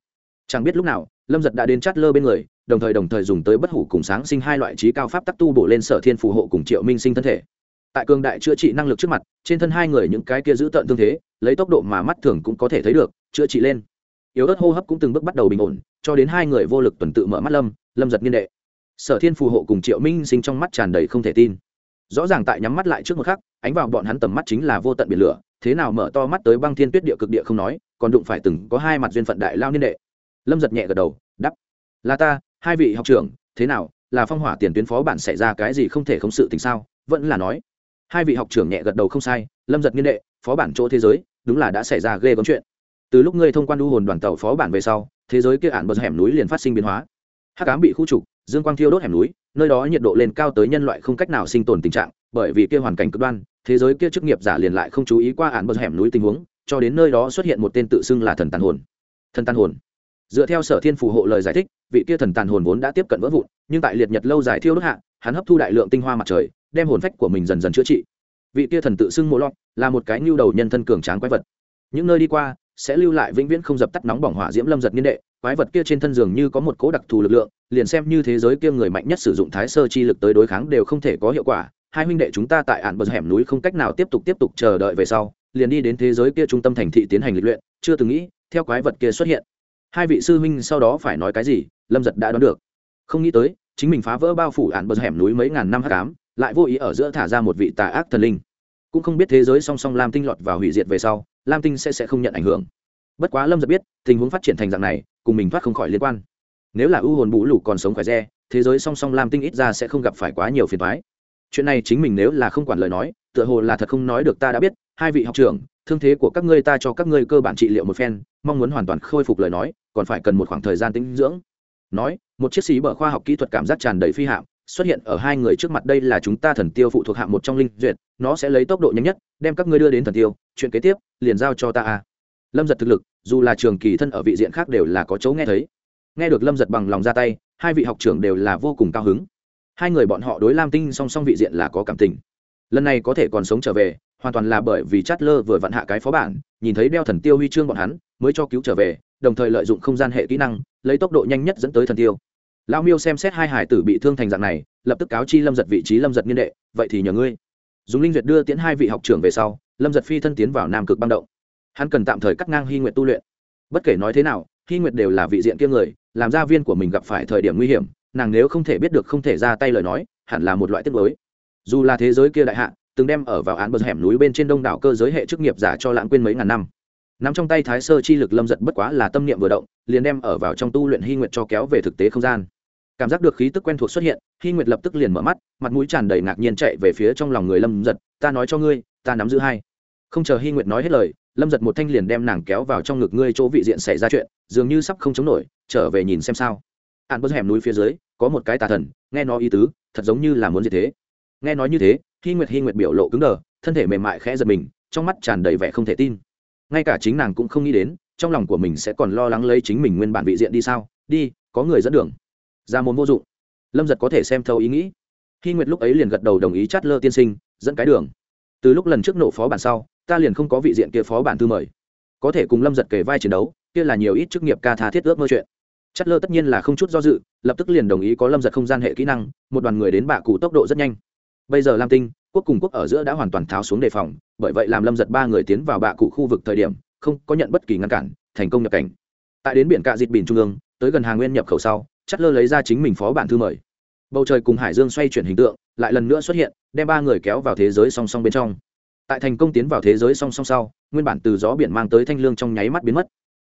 Chẳng biết lúc nào, lâm giật đã đến chát lơ bên người, đồng thời đồng thời dùng tới bất hủ cùng sáng sinh hai loại trí cao pháp tắc tu bổ lên sở thiên phù hộ cùng triệu minh sinh thân thể. Tại cường đại chữa trị năng lực trước mặt, trên thân hai người những cái kia giữ tận tương thế, lấy tốc độ mà mắt thường cũng có thể thấy được, chữa trị lên. Yếu ớt hô hấp cũng từng bước bắt đầu bình ổn, cho đến hai người vô lực tuần tự mở mắt lâm lâm giật nghiên đệ sở thiên phù hộ cùng triệu minh sinh trong mắt tràn đầy không thể tin. Rõ ràng tại nhắm mắt lại trước một khắc, ánh vào bọn hắn tầm mắt chính là vô tận biển lửa, thế nào mở to mắt tới băng thiên tuyết địa cực địa không nói, còn đụng phải từng có hai mặt duyên phận đại lao niên đệ. Lâm giật nhẹ gật đầu đắp là ta, hai vị học trưởng, thế nào, là phong hỏa tiền tuyến phó bản xảy ra cái gì không thể không sự tình sao? Vẫn là nói. Hai vị học trưởng nhẹ gật đầu không sai, lâm giật niên đệ, phó bản chỗ thế giới, đúng là đã xảy ra ghê gớm chuyện. Từ lúc ngươi thông quan đu hồn đoàn tàu phó bản về sau, thế giới kia ản bờ hẻm núi liền phát sinh biến hóa. Hắc ám bị khu trục dương quang thiêu đốt hẻm núi, nơi đó nhiệt độ lên cao tới nhân loại không cách nào sinh tồn tình trạng, bởi vì kia hoàn cảnh cực đoan, thế giới kia chức nghiệp giả liền lại không chú ý qua ản bờ hẻm núi tình huống, cho đến nơi đó xuất hiện một tên tự xưng là thần tàn hồn. Thần tàn hồn. Dựa theo sở thiên phù hộ lời giải thích, vị kia thần tàn hồn vốn đã tiếp cận vỡ vụn, nhưng tại liệt nhật lâu dài thiêu đốt hạ, hắn hấp thu đại lượng tinh hoa mặt trời, đem hồn phách của mình dần dần chữa trị. Vị kia thần tự xưng mộ lọt, là một cái nhu đầu nhân thân cường tráng quái vật. Những nơi đi qua, sẽ lưu lại vĩnh viễn không dập tắt nóng bỏng hỏa diễm lâm giật niên đệ quái vật kia trên thân giường như có một cố đặc thù lực lượng, liền xem như thế giới kia người mạnh nhất sử dụng thái sơ chi lực tới đối kháng đều không thể có hiệu quả. Hai huynh đệ chúng ta tại ạn bờ hẻm núi không cách nào tiếp tục tiếp tục chờ đợi về sau, liền đi đến thế giới kia trung tâm thành thị tiến hành lịch luyện, chưa từng nghĩ, theo quái vật kia xuất hiện. Hai vị sư huynh sau đó phải nói cái gì, lâm giật đã đoán được. Không nghĩ tới, chính mình phá vỡ bao phủ ạn bờ hẻm núi mấy ngàn năm h tám lại vô ý ở giữa thả ra một vị tà ác thần linh. Cũng không biết thế giới song song lam tinh lọt vào hủy diệt về sau, lam tinh sẽ sẽ không nhận ảnh hưởng bất quá lâm giật biết, tình huống phát triển thành dạng này, cùng mình thoát không khỏi liên quan. Nếu là ưu hồn bù lù còn sống khỏe re, thế giới song song lam tinh ít ra sẽ không gặp phải quá nhiều phiền thoái chuyện này chính mình nếu là không quản lời nói, tựa hồ là thật không nói được ta đã biết, hai vị học trưởng, thương thế của các ngươi ta cho các ngươi cơ bản trị liệu một phen, mong muốn hoàn toàn khôi phục lời nói, còn phải cần một khoảng thời gian tĩnh dưỡng. Nói, một chiếc xí bở khoa học kỹ thuật cảm giác tràn đầy phi hạm, xuất hiện ở hai người trước mặt đây là chúng ta thần tiêu phụ thuộc hạng một trong linh duyệt, nó sẽ lấy tốc độ nhanh nhất, đem các ngươi đưa đến thần tiêu, chuyện kế tiếp, liền giao cho ta a lâm giật thực lực, dù là trường kỳ thân ở vị diện khác đều là có chấu nghe thấy. Nghe được lâm giật bằng lòng ra tay, hai vị học trưởng đều là vô cùng cao hứng. Hai người bọn họ đối lam tinh song song vị diện là có cảm tình. Lần này có thể còn sống trở về, hoàn toàn là bởi vì chát lơ vừa vặn hạ cái phó bản, nhìn thấy đeo thần tiêu huy chương bọn hắn, mới cho cứu trở về, đồng thời lợi dụng không gian hệ kỹ năng, lấy tốc độ nhanh nhất dẫn tới thần tiêu. Lao miêu xem xét hai hải tử bị thương thành dạng này, lập tức cáo chi lâm giật vị trí lâm giật niên đệ, vậy thì nhờ ngươi. Dùng linh duyệt đưa tiến hai vị học trưởng về sau, lâm giật phi thân tiến vào nam cực băng động hắn cần tạm thời cắt ngang hy nguyện tu luyện. Bất kể nói thế nào, hy nguyệt đều là vị diện kia người, làm gia viên của mình gặp phải thời điểm nguy hiểm, nàng nếu không thể biết được không thể ra tay lời nói, hẳn là một loại tiết mới dù là thế giới kia đại hạ, từng đem ở vào án bờ hẻm núi bên trên đông đảo cơ giới hệ chức nghiệp giả cho lãng quên mấy ngàn năm. Nắm trong tay thái sơ chi lực lâm giật bất quá là tâm niệm vừa động, liền đem ở vào trong tu luyện hy nguyệt cho kéo về thực tế không gian. Cảm giác được khí tức quen thuộc xuất hiện, hy nguyệt lập tức liền mở mắt, mặt mũi tràn đầy ngạc nhiên chạy về phía trong lòng người lâm giật, ta nói cho ngươi, ta nắm giữ hai. Không chờ hy nguyệt nói hết lời lâm giật một thanh liền đem nàng kéo vào trong ngực ngươi chỗ vị diện xảy ra chuyện, dường như sắp không chống nổi, trở về nhìn xem sao. Ạn bớt hẻm núi phía dưới, có một cái tà thần, nghe nói ý tứ, thật giống như là muốn gì thế. Nghe nói như thế hy nguyệt hy nguyệt biểu lộ cứng đờ, thân thể mềm mại khẽ giật mình, trong mắt tràn đầy vẻ không thể tin. Ngay cả chính nàng cũng không nghĩ đến, trong lòng của mình sẽ còn lo lắng lấy chính mình nguyên bản vị diện đi sao? Đi, có người dẫn đường. Ra môn vô dụng. Lâm giật có thể xem thâu ý nghĩ. Hy nguyệt lúc ấy liền gật đầu đồng ý chát lơ tiên sinh, dẫn cái đường. Từ lúc lần trước nổ phó bản sau ta liền không có vị diện kia phó bản thư mời. Có thể cùng lâm giật kể vai chiến đấu, kia là nhiều ít chức nghiệp ca tha thiết ước mơ chuyện. Chất lơ tất nhiên là không chút do dự, lập tức liền đồng ý có lâm giật không gian hệ kỹ năng, một đoàn người đến bạ cụ tốc độ rất nhanh. Bây giờ lam tinh, quốc cùng quốc ở giữa đã hoàn toàn tháo xuống đề phòng, bởi vậy làm lâm giật ba người tiến vào bạ cụ khu vực thời điểm, không có nhận bất kỳ ngăn cản, thành công nhập cảnh. Tại đến biển cạ dịt biển trung ương, tới gần hàng nguyên nhập khẩu sau chất lơ lấy ra chính mình phó bản thư mời. Bầu trời cùng hải dương xoay chuyển hình tượng, lại lần nữa xuất hiện, đem ba người kéo vào thế giới song song bên trong tại thành công tiến vào thế giới song song sau nguyên bản từ gió biển mang tới thanh lương trong nháy mắt biến mất.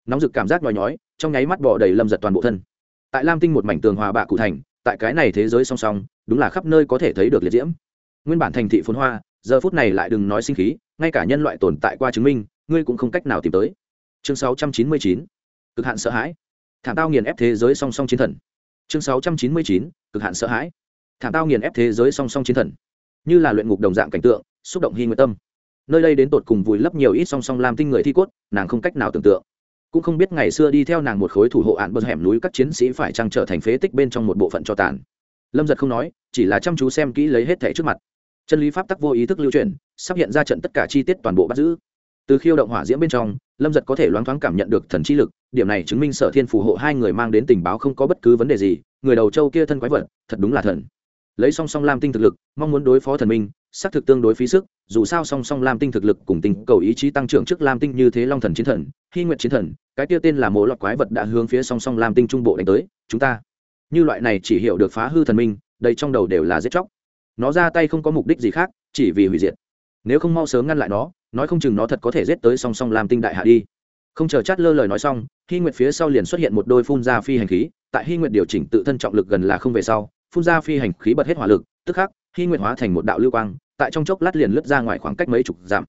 Nóng rực cảm giác nhói nhói trong nháy mắt bỏ đầy lâm giật toàn bộ thân. Tại lam tinh một mảnh tường hòa bạ cụ thành tại cái này thế giới song song đúng là khắp nơi có thể thấy được liệt diễm. Nguyên bản thành thị phồn hoa giờ phút này lại đừng nói sinh khí ngay cả nhân loại tồn tại qua chứng minh ngươi cũng không cách nào tìm tới. Chương 699, cực hạn sợ hãi. Thảm tao nghiền ép thế giới song song chiến thần. Chương 699, cực hạn sợ hãi. Thảm tao nghiền ép thế giới song song chiến thần. Như là luyện ngục đồng dạng cảnh tượng xúc động hy nguyện tâm nơi đây đến tột cùng vùi lấp nhiều ít song song làm tinh người thi cốt, nàng không cách nào tưởng tượng. Cũng không biết ngày xưa đi theo nàng một khối thủ hộ ạn bờ hẻm núi các chiến sĩ phải trăng trở thành phế tích bên trong một bộ phận cho tàn. Lâm giật không nói, chỉ là chăm chú xem kỹ lấy hết thẻ trước mặt. Chân lý pháp tắc vô ý thức lưu truyền, sắp hiện ra trận tất cả chi tiết toàn bộ bắt giữ. Từ khiêu động hỏa diễm bên trong, lâm giật có thể loáng thoáng cảm nhận được thần chi lực, điểm này chứng minh sở thiên phù hộ hai người mang đến tình báo không có bất cứ vấn đề gì, người đầu châu kia thân quái vật, thật đúng là thần lấy song song lam tinh thực lực, mong muốn đối phó thần minh, xác thực tương đối phí sức, dù sao song song lam tinh thực lực cùng tinh cầu ý chí tăng trưởng trước lam tinh như thế long thần chiến thần, hy nguyện chiến thần, cái tiêu tên là mố lọt quái vật đã hướng phía song song lam tinh trung bộ đánh tới, chúng ta. Như loại này chỉ hiểu được phá hư thần minh, đây trong đầu đều là giết chóc. Nó ra tay không có mục đích gì khác, chỉ vì hủy diệt. Nếu không mau sớm ngăn lại nó, nói không chừng nó thật có thể giết tới song song lam tinh đại hạ đi. Không chờ chát lơ lời nói xong, hy nguyệt phía sau liền xuất hiện một đôi phun ra phi hành khí, tại hy nguyệt điều chỉnh tự thân trọng lực gần là không về sau phun ra phi hành khí bật hết hỏa lực, tức khắc, hy nguyện hóa thành một đạo lưu quang, tại trong chốc lát liền lướt ra ngoài khoảng cách mấy chục dặm.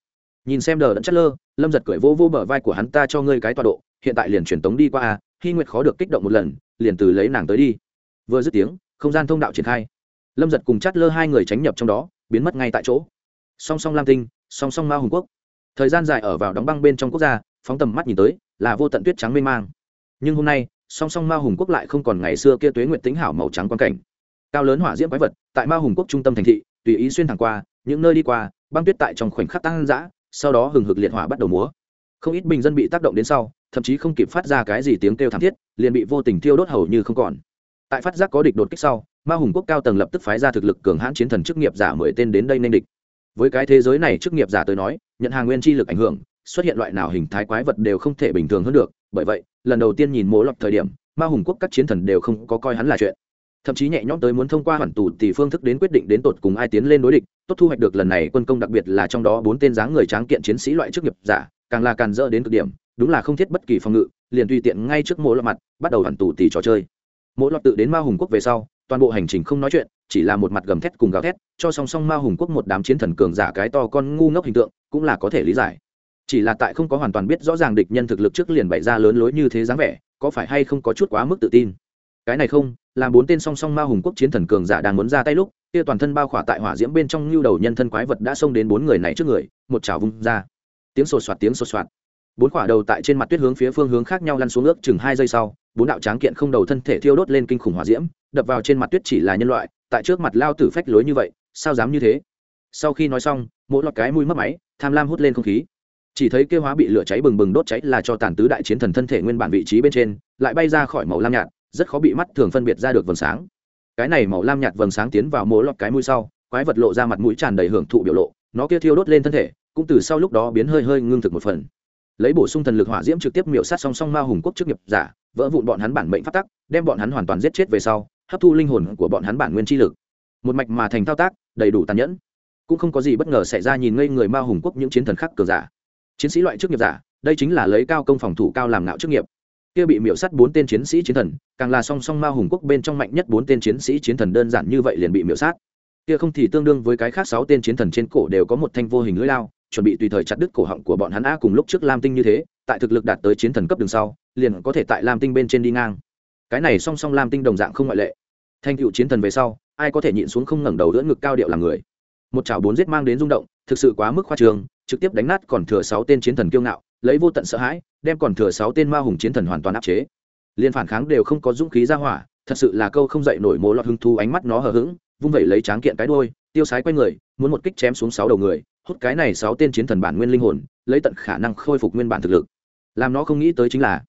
Nhìn xem đờ đẫn chất lơ, lâm giật cười vô vô bờ vai của hắn, ta cho ngươi cái tọa độ, hiện tại liền truyền tống đi qua a, hy nguyệt khó được kích động một lần, liền từ lấy nàng tới đi. Vừa dứt tiếng, không gian thông đạo triển khai. Lâm giật cùng chát lơ hai người tránh nhập trong đó, biến mất ngay tại chỗ. Song song lam tinh, song song ma hùng quốc. Thời gian dài ở vào đóng băng bên trong quốc gia, phóng tầm mắt nhìn tới, là vô tận tuyết trắng mê mang. Nhưng hôm nay, song song ma hùng quốc lại không còn ngày xưa kia tuế nguyện tính hảo màu trắng quan cảnh cao lớn hỏa diễm quái vật, tại ma hùng quốc trung tâm thành thị, tùy ý xuyên thẳng qua, những nơi đi qua, băng tuyết tại trong khoảnh khắc tăng giã sau đó hừng hực liệt hỏa bắt đầu múa. Không ít bình dân bị tác động đến sau, thậm chí không kịp phát ra cái gì tiếng kêu thảm thiết, liền bị vô tình thiêu đốt hầu như không còn. Tại phát giác có địch đột kích sau, ma hùng quốc cao tầng lập tức phái ra thực lực cường hãn chiến thần chức nghiệp giả mười tên đến đây nên địch. Với cái thế giới này chức nghiệp giả tới nói, nhận hàng nguyên chi lực ảnh hưởng, xuất hiện loại nào hình thái quái vật đều không thể bình thường hơn được. Bởi vậy, lần đầu tiên nhìn mố lọc thời điểm, ma hùng quốc các chiến thần đều không có coi hắn là chuyện thậm chí nhẹ nhõm tới muốn thông qua hoàn tù tỷ phương thức đến quyết định đến tột cùng ai tiến lên đối địch, tốt thu hoạch được lần này quân công đặc biệt là trong đó bốn tên dáng người tráng kiện chiến sĩ loại chức nghiệp giả, càng là càng dỡ đến cực điểm, đúng là không thiết bất kỳ phòng ngự, liền tùy tiện ngay trước mỗi lọt mặt, bắt đầu hoàn tù tỷ trò chơi. Mỗi lọt tự đến ma hùng quốc về sau, toàn bộ hành trình không nói chuyện, chỉ là một mặt gầm thét cùng gào thét, cho song song ma hùng quốc một đám chiến thần cường giả cái to con ngu ngốc hình tượng, cũng là có thể lý giải. Chỉ là tại không có hoàn toàn biết rõ ràng địch nhân thực lực trước liền bày ra lớn lối như thế dáng vẻ, có phải hay không có chút quá mức tự tin? Cái này không làm bốn tên song song ma hùng quốc chiến thần cường giả đang muốn ra tay lúc, kia toàn thân bao khỏa tại hỏa diễm bên trong lưu đầu nhân thân quái vật đã xông đến bốn người này trước người, một chảo vung ra. Tiếng sột soạt, tiếng sột soạt. Bốn quả đầu tại trên mặt tuyết hướng phía phương hướng khác nhau lăn xuống ước chừng hai giây sau, bốn đạo tráng kiện không đầu thân thể thiêu đốt lên kinh khủng hỏa diễm, đập vào trên mặt tuyết chỉ là nhân loại, tại trước mặt lao tử phách lối như vậy, sao dám như thế? Sau khi nói xong, mỗi lọt cái mũi mất máy, tham lam hút lên không khí. Chỉ thấy kêu hóa bị lửa cháy bừng bừng đốt cháy là cho tàn tứ đại chiến thần thân thể nguyên bản vị trí bên trên, lại bay ra khỏi màu lam nhạt rất khó bị mắt thường phân biệt ra được vầng sáng. Cái này màu lam nhạt vầng sáng tiến vào mỗi lọt cái mũi sau, quái vật lộ ra mặt mũi tràn đầy hưởng thụ biểu lộ, nó kia thiêu đốt lên thân thể, cũng từ sau lúc đó biến hơi hơi ngưng thực một phần. Lấy bổ sung thần lực hỏa diễm trực tiếp miểu sát song song ma hùng quốc trước nghiệp giả, vỡ vụn bọn hắn bản mệnh phát tắc, đem bọn hắn hoàn toàn giết chết về sau, hấp thu linh hồn của bọn hắn bản nguyên chi lực. Một mạch mà thành thao tác, đầy đủ tàn nhẫn. Cũng không có gì bất ngờ xảy ra nhìn ngây người ma hùng quốc những chiến thần khác cờ giả. Chiến sĩ loại chức nghiệp giả, đây chính là lấy cao công phòng thủ cao làm ngạo chức nghiệp kia bị miễu sát bốn tên chiến sĩ chiến thần, càng là song song ma hùng quốc bên trong mạnh nhất bốn tên chiến sĩ chiến thần đơn giản như vậy liền bị miễu sát. Kia không thì tương đương với cái khác sáu tên chiến thần trên cổ đều có một thanh vô hình lưỡi lao, chuẩn bị tùy thời chặt đứt cổ họng của bọn hắn a cùng lúc trước lam tinh như thế, tại thực lực đạt tới chiến thần cấp đường sau, liền có thể tại lam tinh bên trên đi ngang. Cái này song song lam tinh đồng dạng không ngoại lệ. Thanh cựu chiến thần về sau, ai có thể nhịn xuống không ngẩng đầu đỡ ngực cao điệu làm người. Một chảo bốn giết mang đến rung động, thực sự quá mức khoa trường trực tiếp đánh nát còn thừa sáu tên chiến thần kiêu ngạo lấy vô tận sợ hãi, đem còn thừa sáu tên ma hùng chiến thần hoàn toàn áp chế. Liên phản kháng đều không có dũng khí ra hỏa, thật sự là câu không dậy nổi mồ lọt hưng thu ánh mắt nó hờ hững, vung vẩy lấy tráng kiện cái đôi tiêu sái quay người, muốn một kích chém xuống sáu đầu người, hút cái này sáu tên chiến thần bản nguyên linh hồn, lấy tận khả năng khôi phục nguyên bản thực lực. Làm nó không nghĩ tới chính là,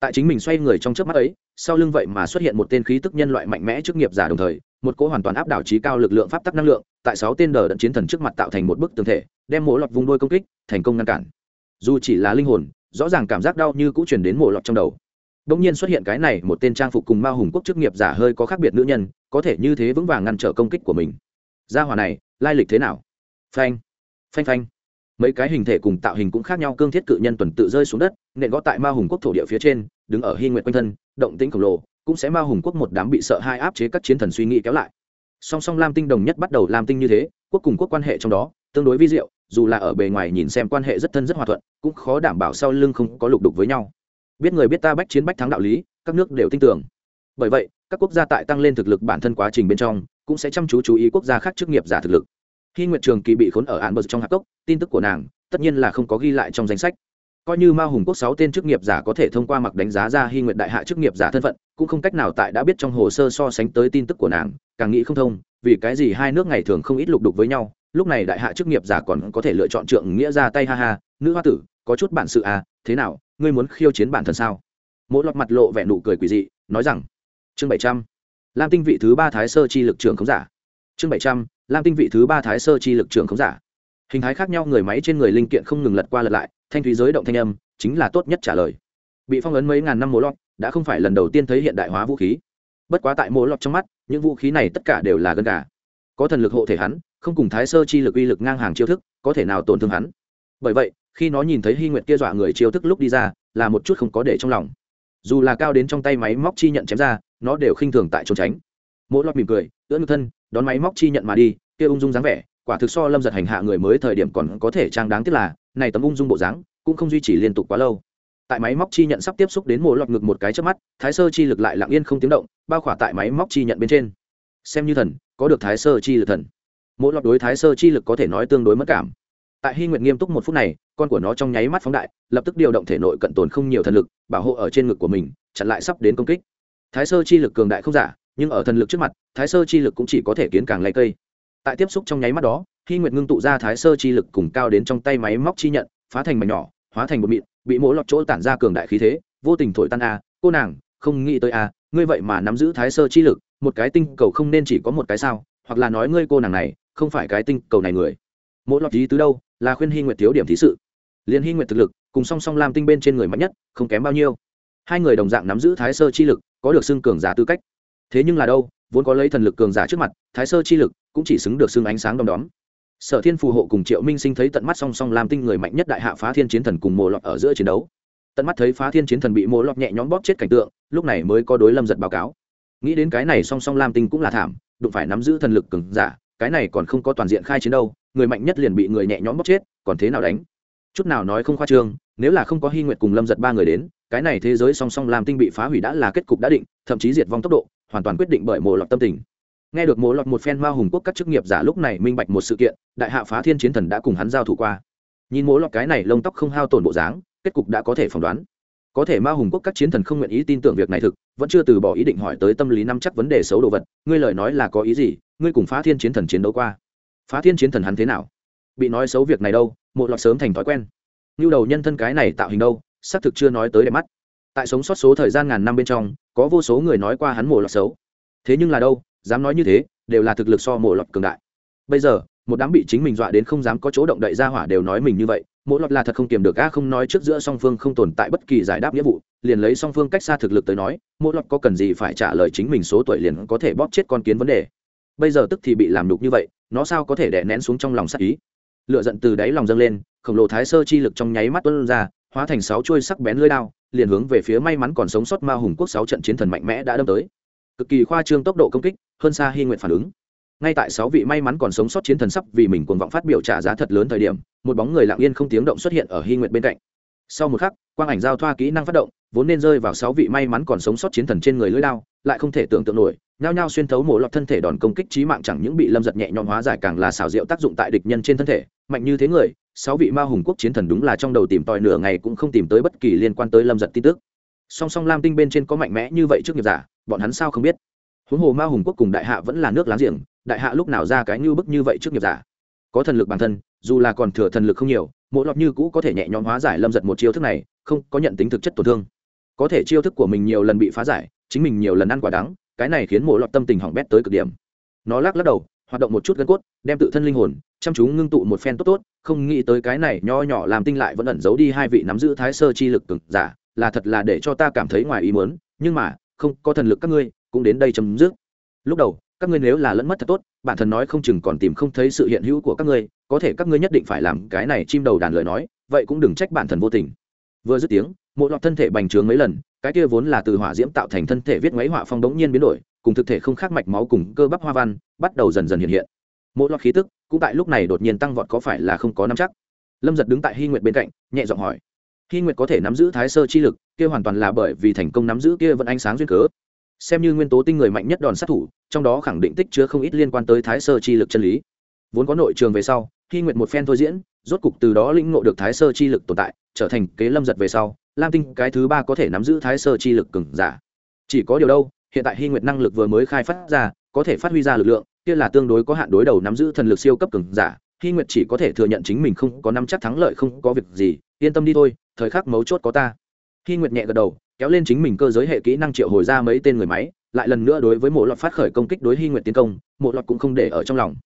tại chính mình xoay người trong trước mắt ấy, sau lưng vậy mà xuất hiện một tên khí tức nhân loại mạnh mẽ chức nghiệp giả đồng thời, một cỗ hoàn toàn áp đảo trí cao lực lượng pháp tắc năng lượng, tại sáu tên đờ đận chiến thần trước mặt tạo thành một bức tường thể, đem mỗ lọt vùng đôi công kích, thành công ngăn cản dù chỉ là linh hồn, rõ ràng cảm giác đau như cũng chuyển đến mổ lọt trong đầu. Đông nhiên xuất hiện cái này, một tên trang phục cùng ma hùng quốc chức nghiệp giả hơi có khác biệt nữ nhân, có thể như thế vững vàng ngăn trở công kích của mình. Gia hòa này, lai lịch thế nào? Phanh phanh phanh. Mấy cái hình thể cùng tạo hình cũng khác nhau, cương thiết cự nhân tuần tự rơi xuống đất, nện gõ tại ma hùng quốc thổ địa phía trên, đứng ở hy nguyện quanh thân, động tĩnh khổng lồ, cũng sẽ ma hùng quốc một đám bị sợ hai áp chế các chiến thần suy nghĩ kéo lại. Song song lam tinh đồng nhất bắt đầu lam tinh như thế, quốc cùng quốc quan hệ trong đó, tương đối vi diệu dù là ở bề ngoài nhìn xem quan hệ rất thân rất hòa thuận, cũng khó đảm bảo sau lưng không có lục đục với nhau. Biết người biết ta bách chiến bách thắng đạo lý, các nước đều tin tưởng. Bởi vậy, các quốc gia tại tăng lên thực lực bản thân quá trình bên trong, cũng sẽ chăm chú chú ý quốc gia khác chức nghiệp giả thực lực. Khi nguyệt trường kỳ bị khốn ở án bờ trong hạp cốc, tin tức của nàng, tất nhiên là không có ghi lại trong danh sách coi như ma hùng quốc sáu tên chức nghiệp giả có thể thông qua mặc đánh giá ra hy nguyện đại hạ chức nghiệp giả thân phận, cũng không cách nào tại đã biết trong hồ sơ so sánh tới tin tức của nàng, càng nghĩ không thông, vì cái gì hai nước ngày thường không ít lục đục với nhau, lúc này đại hạ chức nghiệp giả còn có thể lựa chọn trượng nghĩa ra tay ha ha, nữ hoa tử, có chút bản sự à thế nào, ngươi muốn khiêu chiến bản thân sao? Mỗi lọt mặt lộ vẻ nụ cười quỷ dị, nói rằng, chương bảy trăm, lam tinh vị thứ ba thái sơ chi lực trưởng khống giả. Chương bảy trăm, lam tinh vị thứ ba thái sơ chi lực trưởng khống giả. Hình thái khác nhau, người máy trên người linh kiện không ngừng lật qua lật lại thanh thúy giới động thanh âm chính là tốt nhất trả lời. Bị phong ấn mấy ngàn năm mố lọt, đã không phải lần đầu tiên thấy hiện đại hóa vũ khí. Bất quá tại mố lọt trong mắt, những vũ khí này tất cả đều là gân gà. Có thần lực hộ thể hắn, không cùng thái sơ chi lực uy lực ngang hàng chiêu thức, có thể nào tổn thương hắn. Bởi vậy, khi nó nhìn thấy hy nguyệt kia dọa người chiêu thức lúc đi ra, là một chút không có để trong lòng. Dù là cao đến trong tay máy móc chi nhận chém ra, nó đều khinh thường tại trốn tránh. Mỗi lọt mỉm cười, ưỡn ngực thân, đón máy móc chi nhận mà đi. Kia ung dung dáng vẻ, quả thực so lâm giật hành hạ người mới thời điểm còn có thể trang đáng tiếc là này tấm ung dung bộ dáng cũng không duy trì liên tục quá lâu. Tại máy móc chi nhận sắp tiếp xúc đến mổ lọt ngực một cái trước mắt, thái sơ chi lực lại lặng yên không tiếng động, bao khỏa tại máy móc chi nhận bên trên. Xem như thần, có được thái sơ chi lực thần. Mỗi lọt đối thái sơ chi lực có thể nói tương đối mất cảm. Tại hy nguyện nghiêm túc một phút này, con của nó trong nháy mắt phóng đại, lập tức điều động thể nội cận tồn không nhiều thần lực, bảo hộ ở trên ngực của mình, chặn lại sắp đến công kích. Thái sơ chi lực cường đại không giả, nhưng ở thần lực trước mặt, thái sơ chi lực cũng chỉ có thể kiến càng lay cây tại tiếp xúc trong nháy mắt đó khi nguyệt ngưng tụ ra thái sơ chi lực cùng cao đến trong tay máy móc chi nhận, phá thành mảnh nhỏ, hóa thành một mịn, bị mỗi lọt chỗ tản ra cường đại khí thế, vô tình thổi tan a, cô nàng, không nghĩ tới a, ngươi vậy mà nắm giữ thái sơ chi lực, một cái tinh cầu không nên chỉ có một cái sao, hoặc là nói ngươi cô nàng này, không phải cái tinh cầu này người. Mỗi lọt ý tứ đâu, là khuyên hy nguyệt thiếu điểm thí sự. Liền hy nguyệt thực lực, cùng song song làm tinh bên trên người mạnh nhất, không kém bao nhiêu. Hai người đồng dạng nắm giữ thái sơ chi lực, có được xưng cường giả tư cách. Thế nhưng là đâu vốn có lấy thần lực cường giả trước mặt, thái sơ chi lực cũng chỉ xứng được xương ánh sáng đom đóm. Sở thiên phù hộ cùng triệu minh sinh thấy tận mắt song song làm tinh người mạnh nhất đại hạ phá thiên chiến thần cùng mồ lọt ở giữa chiến đấu. Tận mắt thấy phá thiên chiến thần bị mồ lọt nhẹ nhõm bóp chết cảnh tượng, lúc này mới có đối lâm giật báo cáo. Nghĩ đến cái này song song lam tinh cũng là thảm, đụng phải nắm giữ thần lực cường giả, cái này còn không có toàn diện khai chiến đâu, người mạnh nhất liền bị người nhẹ nhõm bóp chết, còn thế nào đánh? Chút nào nói không khoa trương, nếu là không có hy nguyệt cùng lâm giật ba người đến, cái này thế giới song song lam tinh bị phá hủy đã là kết cục đã định, thậm chí diệt vong tốc độ hoàn toàn quyết định bởi mồ lọt tâm tình. Nghe được mồ lọt một phen ma hùng quốc các chức nghiệp giả lúc này minh bạch một sự kiện, đại hạ phá thiên chiến thần đã cùng hắn giao thủ qua. Nhìn mồ lọt cái này lông tóc không hao tổn bộ dáng, kết cục đã có thể phỏng đoán. Có thể ma hùng quốc các chiến thần không nguyện ý tin tưởng việc này thực, vẫn chưa từ bỏ ý định hỏi tới tâm lý năm chắc vấn đề xấu đồ vật, ngươi lời nói là có ý gì, ngươi cùng phá thiên chiến thần chiến đấu qua. Phá thiên chiến thần hắn thế nào? Bị nói xấu việc này đâu một lọt sớm thành thói quen. Như đầu nhân thân cái này tạo hình đâu, xác thực chưa nói tới đẹp mắt tại sống sót số thời gian ngàn năm bên trong, có vô số người nói qua hắn mổ lọt xấu. Thế nhưng là đâu, dám nói như thế, đều là thực lực so mổ lọt cường đại. Bây giờ, một đám bị chính mình dọa đến không dám có chỗ động đậy ra hỏa đều nói mình như vậy, mổ lọt là thật không kiềm được, a, không nói trước giữa song phương không tồn tại bất kỳ giải đáp nghĩa vụ, liền lấy song phương cách xa thực lực tới nói, mổ lọt có cần gì phải trả lời chính mình số tuổi liền có thể bóp chết con kiến vấn đề. Bây giờ tức thì bị làm đục như vậy, nó sao có thể đè nén xuống trong lòng sắc ý? Lựa giận từ đáy lòng dâng lên, khổng lồ thái sơ chi lực trong nháy mắt tuân ra, hóa thành sáu chuôi sắc bén lưỡi đao liền hướng về phía may mắn còn sống sót ma hùng quốc sáu trận chiến thần mạnh mẽ đã đâm tới. Cực kỳ khoa trương tốc độ công kích, hơn xa hy nguyện phản ứng. Ngay tại sáu vị may mắn còn sống sót chiến thần sắp vì mình cuồng vọng phát biểu trả giá thật lớn thời điểm, một bóng người lặng yên không tiếng động xuất hiện ở hy nguyện bên cạnh. Sau một khắc, quang ảnh giao thoa kỹ năng phát động vốn nên rơi vào sáu vị may mắn còn sống sót chiến thần trên người lưỡi đao, lại không thể tưởng tượng nổi, nhao nhao xuyên thấu mổ lọt thân thể đòn công kích trí mạng chẳng những bị lâm giật nhẹ nhõm hóa giải càng là xảo diệu tác dụng tại địch nhân trên thân thể, mạnh như thế người, sáu vị ma hùng quốc chiến thần đúng là trong đầu tìm tòi nửa ngày cũng không tìm tới bất kỳ liên quan tới lâm giật tin tức. Song song lam tinh bên trên có mạnh mẽ như vậy trước nghiệp giả, bọn hắn sao không biết? Huống hồ ma hùng quốc cùng đại hạ vẫn là nước láng giềng, đại hạ lúc nào ra cái như bức như vậy trước nghiệp giả? Có thần lực bản thân, dù là còn thừa thần lực không nhiều mỗi lọt như cũ có thể nhẹ nhõm hóa giải lâm giật một chiêu thức này, không có nhận tính thực chất tổn thương có thể chiêu thức của mình nhiều lần bị phá giải, chính mình nhiều lần ăn quả đắng, cái này khiến mỗi lọt tâm tình hỏng bét tới cực điểm. Nó lắc lắc đầu, hoạt động một chút gân cốt, đem tự thân linh hồn, chăm chú ngưng tụ một phen tốt tốt, không nghĩ tới cái này nho nhỏ làm tinh lại vẫn ẩn giấu đi hai vị nắm giữ thái sơ chi lực cực giả, là thật là để cho ta cảm thấy ngoài ý muốn, nhưng mà, không, có thần lực các ngươi, cũng đến đây chấm dứt. Lúc đầu, các ngươi nếu là lẫn mất thật tốt, bản thân nói không chừng còn tìm không thấy sự hiện hữu của các ngươi, có thể các ngươi nhất định phải làm cái này chim đầu đàn lời nói, vậy cũng đừng trách bản thân vô tình. Vừa dứt tiếng một loạt thân thể bành trướng mấy lần, cái kia vốn là từ hỏa diễm tạo thành thân thể viết ngoáy họa phong đống nhiên biến đổi, cùng thực thể không khác mạch máu cùng cơ bắp hoa văn, bắt đầu dần dần hiện hiện. Mộ loạt khí tức, cũng tại lúc này đột nhiên tăng vọt có phải là không có nắm chắc? Lâm giật đứng tại hy nguyệt bên cạnh, nhẹ giọng hỏi. Hy nguyệt có thể nắm giữ thái sơ chi lực, kia hoàn toàn là bởi vì thành công nắm giữ kia vẫn ánh sáng duyên cớ. Xem như nguyên tố tinh người mạnh nhất đòn sát thủ, trong đó khẳng định tích chứa không ít liên quan tới thái sơ chi lực chân lý. Vốn có nội trường về sau hy nguyệt một phen thôi diễn, rốt cục từ đó lĩnh ngộ được thái sơ chi lực tồn tại, trở thành kế lâm giật về sau lam tinh cái thứ ba có thể nắm giữ thái sơ chi lực cường giả. Chỉ có điều đâu, hiện tại hy nguyệt năng lực vừa mới khai phát ra, có thể phát huy ra lực lượng, kia là tương đối có hạn đối đầu nắm giữ thần lực siêu cấp cường giả. Hy nguyệt chỉ có thể thừa nhận chính mình không có nắm chắc thắng lợi không có việc gì, yên tâm đi thôi, thời khắc mấu chốt có ta. Hy nguyệt nhẹ gật đầu, kéo lên chính mình cơ giới hệ kỹ năng triệu hồi ra mấy tên người máy, lại lần nữa đối với mộ lọt phát khởi công kích đối hy nguyệt tiến công, mộ lọt cũng không để ở trong lòng.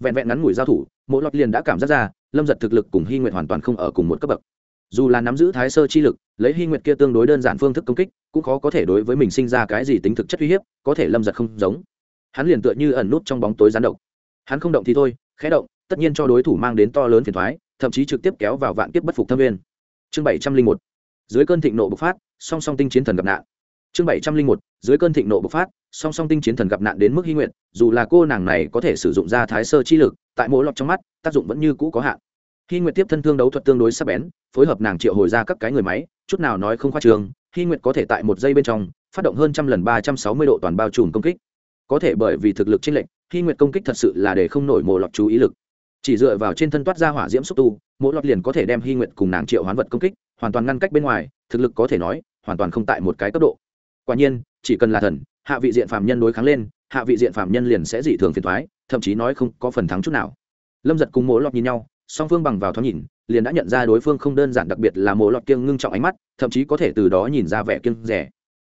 Vẹn vẹn ngắn ngủi giao thủ, mộ lọt liền đã cảm giác ra, lâm giật thực lực cùng hy nguyệt hoàn toàn không ở cùng một cấp bậc dù là nắm giữ thái sơ chi lực, lấy hy nguyệt kia tương đối đơn giản phương thức công kích, cũng khó có thể đối với mình sinh ra cái gì tính thực chất uy hiếp, có thể lâm giật không giống. Hắn liền tựa như ẩn nút trong bóng tối gián động hắn không động thì thôi khé động, tất nhiên cho đối thủ mang đến to lớn phiền thoái thậm chí trực tiếp kéo vào vạn kiếp bất phục thâm viên chương bảy trăm linh một, dưới cơn thịnh nộ bộc phát, song song tinh chiến thần gặp nạn. Chương bảy trăm linh một, dưới cơn thịnh nộ bộc phát, song song tinh chiến thần gặp nạn đến mức hy nguyện dù là cô nàng này có thể sử dụng ra thái sơ chi lực, tại mỗi lọt trong mắt, tác dụng vẫn như cũ có hạn hy nguyệt tiếp thân thương đấu thuật tương đối sắc bén phối hợp nàng triệu hồi ra các cái người máy chút nào nói không khoa trương. hy nguyệt có thể tại một giây bên trong phát động hơn trăm lần ba trăm sáu mươi độ toàn bao trùm công kích. Có thể bởi vì thực lực chênh lệnh, hy nguyệt công kích thật sự là để không nổi mồ lọt chú ý lực. Chỉ dựa vào trên thân toát ra hỏa diễm xúc tu mỗi lọt liền có thể đem hy nguyệt cùng nàng triệu hoán vật công kích hoàn toàn ngăn cách bên ngoài thực lực có thể nói hoàn toàn không tại một cái cấp độ. Quả nhiên chỉ cần là thần hạ vị diện phạm nhân đối kháng lên hạ vị diện phạm nhân liền sẽ dị thường phiền toái, thậm chí nói không có phần thắng chút nào. Lâm giật cùng Mộ lọt nhìn nhau song phương bằng vào thoáng nhìn, liền đã nhận ra đối phương không đơn giản đặc biệt là mỗi lọt kiêng ngưng trọng ánh mắt, thậm chí có thể từ đó nhìn ra vẻ kiêng rẻ.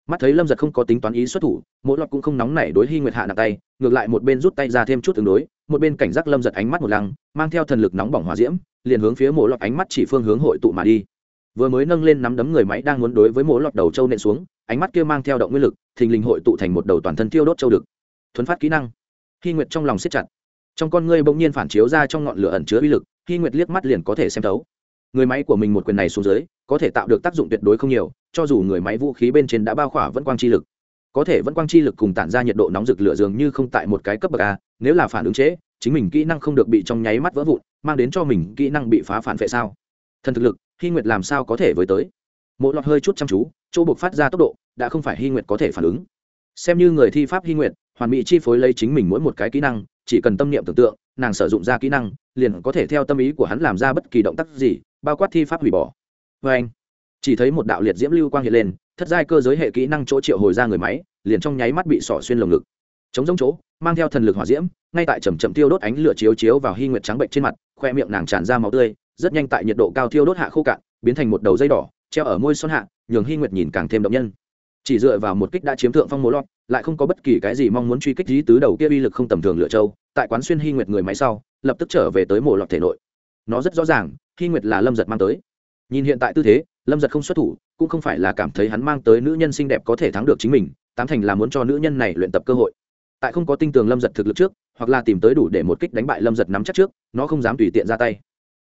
Mắt thấy lâm giật không có tính toán ý xuất thủ Mỗ lọt cũng không nóng nảy đối hy nguyệt hạ nặng tay, ngược lại một bên rút tay ra thêm chút tương đối, một bên cảnh giác lâm giật ánh mắt một lăng, mang theo thần lực nóng bỏng hòa diễm, liền hướng phía Mỗ lọt ánh mắt chỉ phương hướng hội tụ mà đi. Vừa mới nâng lên nắm đấm người máy đang muốn đối với Mỗ lọt đầu châu nện xuống, ánh mắt kia mang theo động nguyên lực, thình lình hội tụ thành một đầu toàn thân tiêu đốt châu đực. Thuấn phát kỹ năng. Hy nguyệt trong lòng siết chặt trong con ngươi bỗng nhiên phản chiếu ra trong ngọn lửa ẩn chứa uy lực khi nguyệt liếc mắt liền có thể xem thấu. Người máy của mình một quyền này xuống dưới có thể tạo được tác dụng tuyệt đối không nhiều cho dù người máy vũ khí bên trên đã bao khỏa vẫn quang chi lực. Có thể vẫn quang chi lực cùng tản ra nhiệt độ nóng rực lửa dường như không tại một cái cấp bậc a nếu là phản ứng chế, chính mình kỹ năng không được bị trong nháy mắt vỡ vụn mang đến cho mình kỹ năng bị phá phản vệ sao? Thần thực lực hy nguyệt làm sao có thể với tới? Mỗi lọt hơi chút chăm chú chỗ buộc phát ra tốc độ đã không phải hy nguyệt có thể phản ứng. Xem như người thi pháp hy nguyệt hoàn mỹ chi phối lấy chính mình mỗi một cái kỹ năng chỉ cần tâm niệm tưởng tượng, nàng sử dụng ra kỹ năng, liền có thể theo tâm ý của hắn làm ra bất kỳ động tác gì, bao quát thi pháp hủy bỏ. Vê anh, chỉ thấy một đạo liệt diễm lưu quang hiện lên, thất giai cơ giới hệ kỹ năng chỗ triệu hồi ra người máy, liền trong nháy mắt bị sỏ xuyên lồng ngực. Chống giống chỗ, mang theo thần lực hỏa diễm, ngay tại chầm chậm tiêu đốt ánh lửa chiếu chiếu vào hy nguyệt trắng bệnh trên mặt, khoe miệng nàng tràn ra máu tươi, rất nhanh tại nhiệt độ cao thiêu đốt hạ khô cạn, biến thành một đầu dây đỏ, treo ở môi son hạ, nhường hy nguyệt nhìn càng thêm động nhân chỉ dựa vào một kích đã chiếm thượng phong mố lọt, lại không có bất kỳ cái gì mong muốn truy kích dí tứ đầu kia uy lực không tầm thường lựa châu, tại quán xuyên hy nguyệt người máy sau, lập tức trở về tới mổ lọt thể nội. Nó rất rõ ràng, hy nguyệt là lâm giật mang tới. Nhìn hiện tại tư thế, lâm giật không xuất thủ, cũng không phải là cảm thấy hắn mang tới nữ nhân xinh đẹp có thể thắng được chính mình, tám thành là muốn cho nữ nhân này luyện tập cơ hội. Tại không có tinh tường lâm giật thực lực trước, hoặc là tìm tới đủ để một kích đánh bại lâm giật nắm chắc trước, nó không dám tùy tiện ra tay.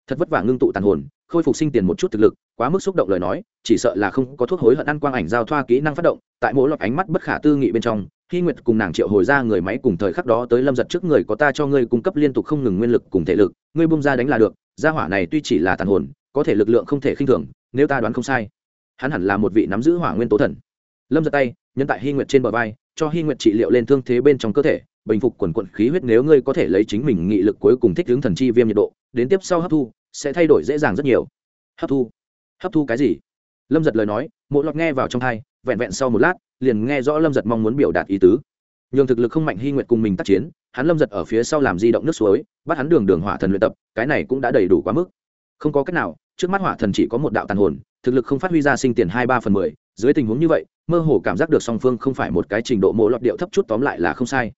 Thật vất vả ngưng tụ tàn hồn khôi phục sinh tiền một chút thực lực, quá mức xúc động lời nói, chỉ sợ là không có thuốc hối hận ăn quang ảnh giao thoa kỹ năng phát động, tại mỗi lọt ánh mắt bất khả tư nghị bên trong khi nguyệt cùng nàng triệu hồi ra người máy cùng thời khắc đó tới lâm giật trước người có ta cho ngươi cung cấp liên tục không ngừng nguyên lực cùng thể lực, ngươi bung ra đánh là được, gia hỏa này tuy chỉ là tàn hồn, có thể lực lượng không thể khinh thường, nếu ta đoán không sai, hắn hẳn là một vị nắm giữ hỏa nguyên tố thần. Lâm giật tay nhân tại hy nguyệt trên bờ vai, cho hy nguyệt trị liệu lên thương thế bên trong cơ thể, bình phục quần quận khí huyết nếu ngươi có thể lấy chính mình nghị lực cuối cùng thích hướng thần chi viêm nhiệt độ, đến tiếp sau hấp thu sẽ thay đổi dễ dàng rất nhiều. Hấp thu. Hấp thu cái gì? Lâm giật lời nói mỗi lọt nghe vào trong thai, vẹn vẹn sau một lát, liền nghe rõ lâm giật mong muốn biểu đạt ý tứ. Nhường thực lực không mạnh hy nguyệt cùng mình tác chiến, hắn lâm giật ở phía sau làm di động nước suối, bắt hắn đường đường hỏa thần luyện tập, cái này cũng đã đầy đủ quá mức. Không có cách nào, trước mắt hỏa thần chỉ có một đạo tàn hồn, thực lực không phát huy ra sinh tiền hai ba phần mười, dưới tình huống như vậy, mơ hồ cảm giác được song phương không phải một cái trình độ mộ lọt điệu thấp chút tóm lại là không sai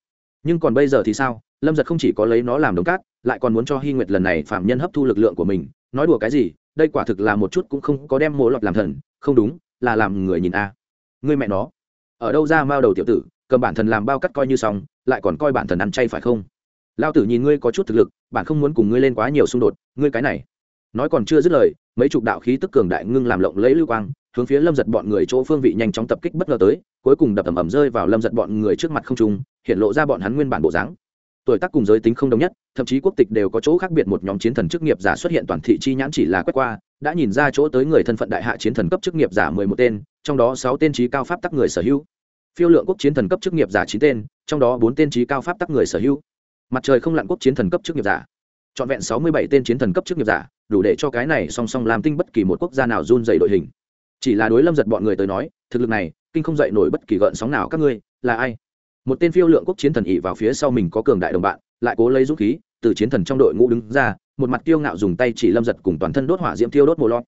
nhưng còn bây giờ thì sao? Lâm giật không chỉ có lấy nó làm đống cát, lại còn muốn cho hy nguyệt lần này phạm nhân hấp thu lực lượng của mình. Nói đùa cái gì? Đây quả thực là một chút cũng không có đem mộ lọt làm thần. Không đúng, là làm người nhìn a. À. người mẹ nó. Ở đâu ra mao đầu tiểu tử, cầm bản thần làm bao cắt coi như xong, lại còn coi bản thần ăn chay phải không? Lao tử nhìn ngươi có chút thực lực, bạn không muốn cùng ngươi lên quá nhiều xung đột, ngươi cái này. Nói còn chưa dứt lời, mấy chục đạo khí tức cường đại ngưng làm lộng lấy lưu quang, hướng phía lâm giật bọn người chỗ phương vị nhanh chóng tập kích bất ngờ tới, cuối cùng đập ầm ầm rơi vào lâm giật bọn người trước mặt không trung hiện lộ ra bọn hắn nguyên bản bộ dáng. Tuổi tác cùng giới tính không đồng nhất, thậm chí quốc tịch đều có chỗ khác biệt một nhóm chiến thần chức nghiệp giả xuất hiện toàn thị chi nhãn chỉ là quét qua, đã nhìn ra chỗ tới người thân phận đại hạ chiến thần cấp chức nghiệp giả mười một tên, trong đó sáu tên trí cao pháp tắc người sở hữu. Phiêu lượng quốc chiến thần cấp chức nghiệp giả chín tên, trong đó bốn tên trí cao pháp tắc người sở hữu. Mặt trời không lặn quốc chiến thần cấp chức nghiệp giả. Trọn vẹn sáu mươi bảy tên chiến thần cấp chức nghiệp giả, đủ để cho cái này song song làm tinh bất kỳ một quốc gia nào run dày đội hình. Chỉ là đối lâm giật bọn người tới nói, thực lực này, kinh không dậy nổi bất kỳ gợn sóng nào các ngươi, là ai? Một tên phiêu lượng quốc chiến thần ỉ vào phía sau mình có cường đại đồng bạn, lại cố lấy dũng khí, từ chiến thần trong đội ngũ đứng ra, một mặt kiêu ngạo dùng tay chỉ lâm giật cùng toàn thân đốt hỏa diễm tiêu đốt mồ lọt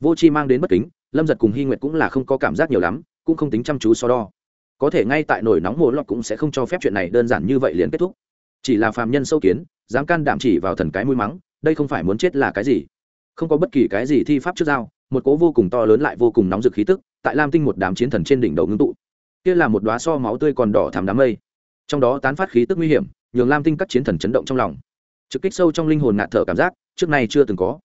vô chi mang đến bất kính, lâm giật cùng hy nguyệt cũng là không có cảm giác nhiều lắm, cũng không tính chăm chú so đo. Có thể ngay tại nổi nóng mồ lọt cũng sẽ không cho phép chuyện này đơn giản như vậy liền kết thúc. Chỉ là phàm nhân sâu kiến, dám can đảm chỉ vào thần cái mũi mắng, đây không phải muốn chết là cái gì? Không có bất kỳ cái gì thi pháp trước dao một cố vô cùng to lớn lại vô cùng nóng rực khí tức, tại lam tinh một đám chiến thần trên đỉnh đầu ngưng tụ kia là một đoá so máu tươi còn đỏ thắm đám mây. Trong đó tán phát khí tức nguy hiểm, nhường lam tinh các chiến thần chấn động trong lòng. Trực kích sâu trong linh hồn ngạt thở cảm giác, trước nay chưa từng có.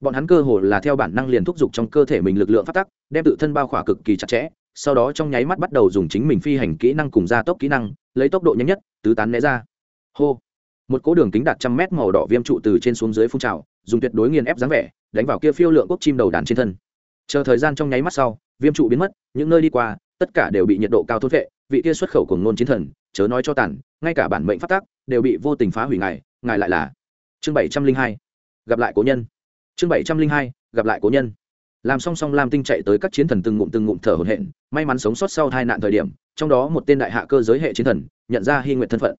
Bọn hắn cơ hồ là theo bản năng liền thúc giục trong cơ thể mình lực lượng phát tắc, đem tự thân bao khỏa cực kỳ chặt chẽ, sau đó trong nháy mắt bắt đầu dùng chính mình phi hành kỹ năng cùng gia tốc kỹ năng, lấy tốc độ nhanh nhất, tứ tán né ra. Hô! Một cỗ đường kính đạt trăm mét màu đỏ viêm trụ từ trên xuống dưới phun trào, dùng tuyệt đối nghiền ép dáng vẻ, đánh vào kia phiêu lượng quốc chim đầu đàn trên thân. Chờ thời gian trong nháy mắt sau, viêm trụ biến mất, những nơi đi qua tất cả đều bị nhiệt độ cao thốt vệ, vị kia xuất khẩu của ngôn chiến thần, chớ nói cho tàn, ngay cả bản mệnh phát tác đều bị vô tình phá hủy ngài ngài lại là chương bảy trăm linh hai, gặp lại cố nhân. Chương bảy trăm linh hai, gặp lại cố nhân. Làm song song lam tinh chạy tới các chiến thần từng ngụm từng ngụm thở hổn hển, may mắn sống sót sau hai nạn thời điểm, trong đó một tên đại hạ cơ giới hệ chiến thần, nhận ra hy nguyện thân phận.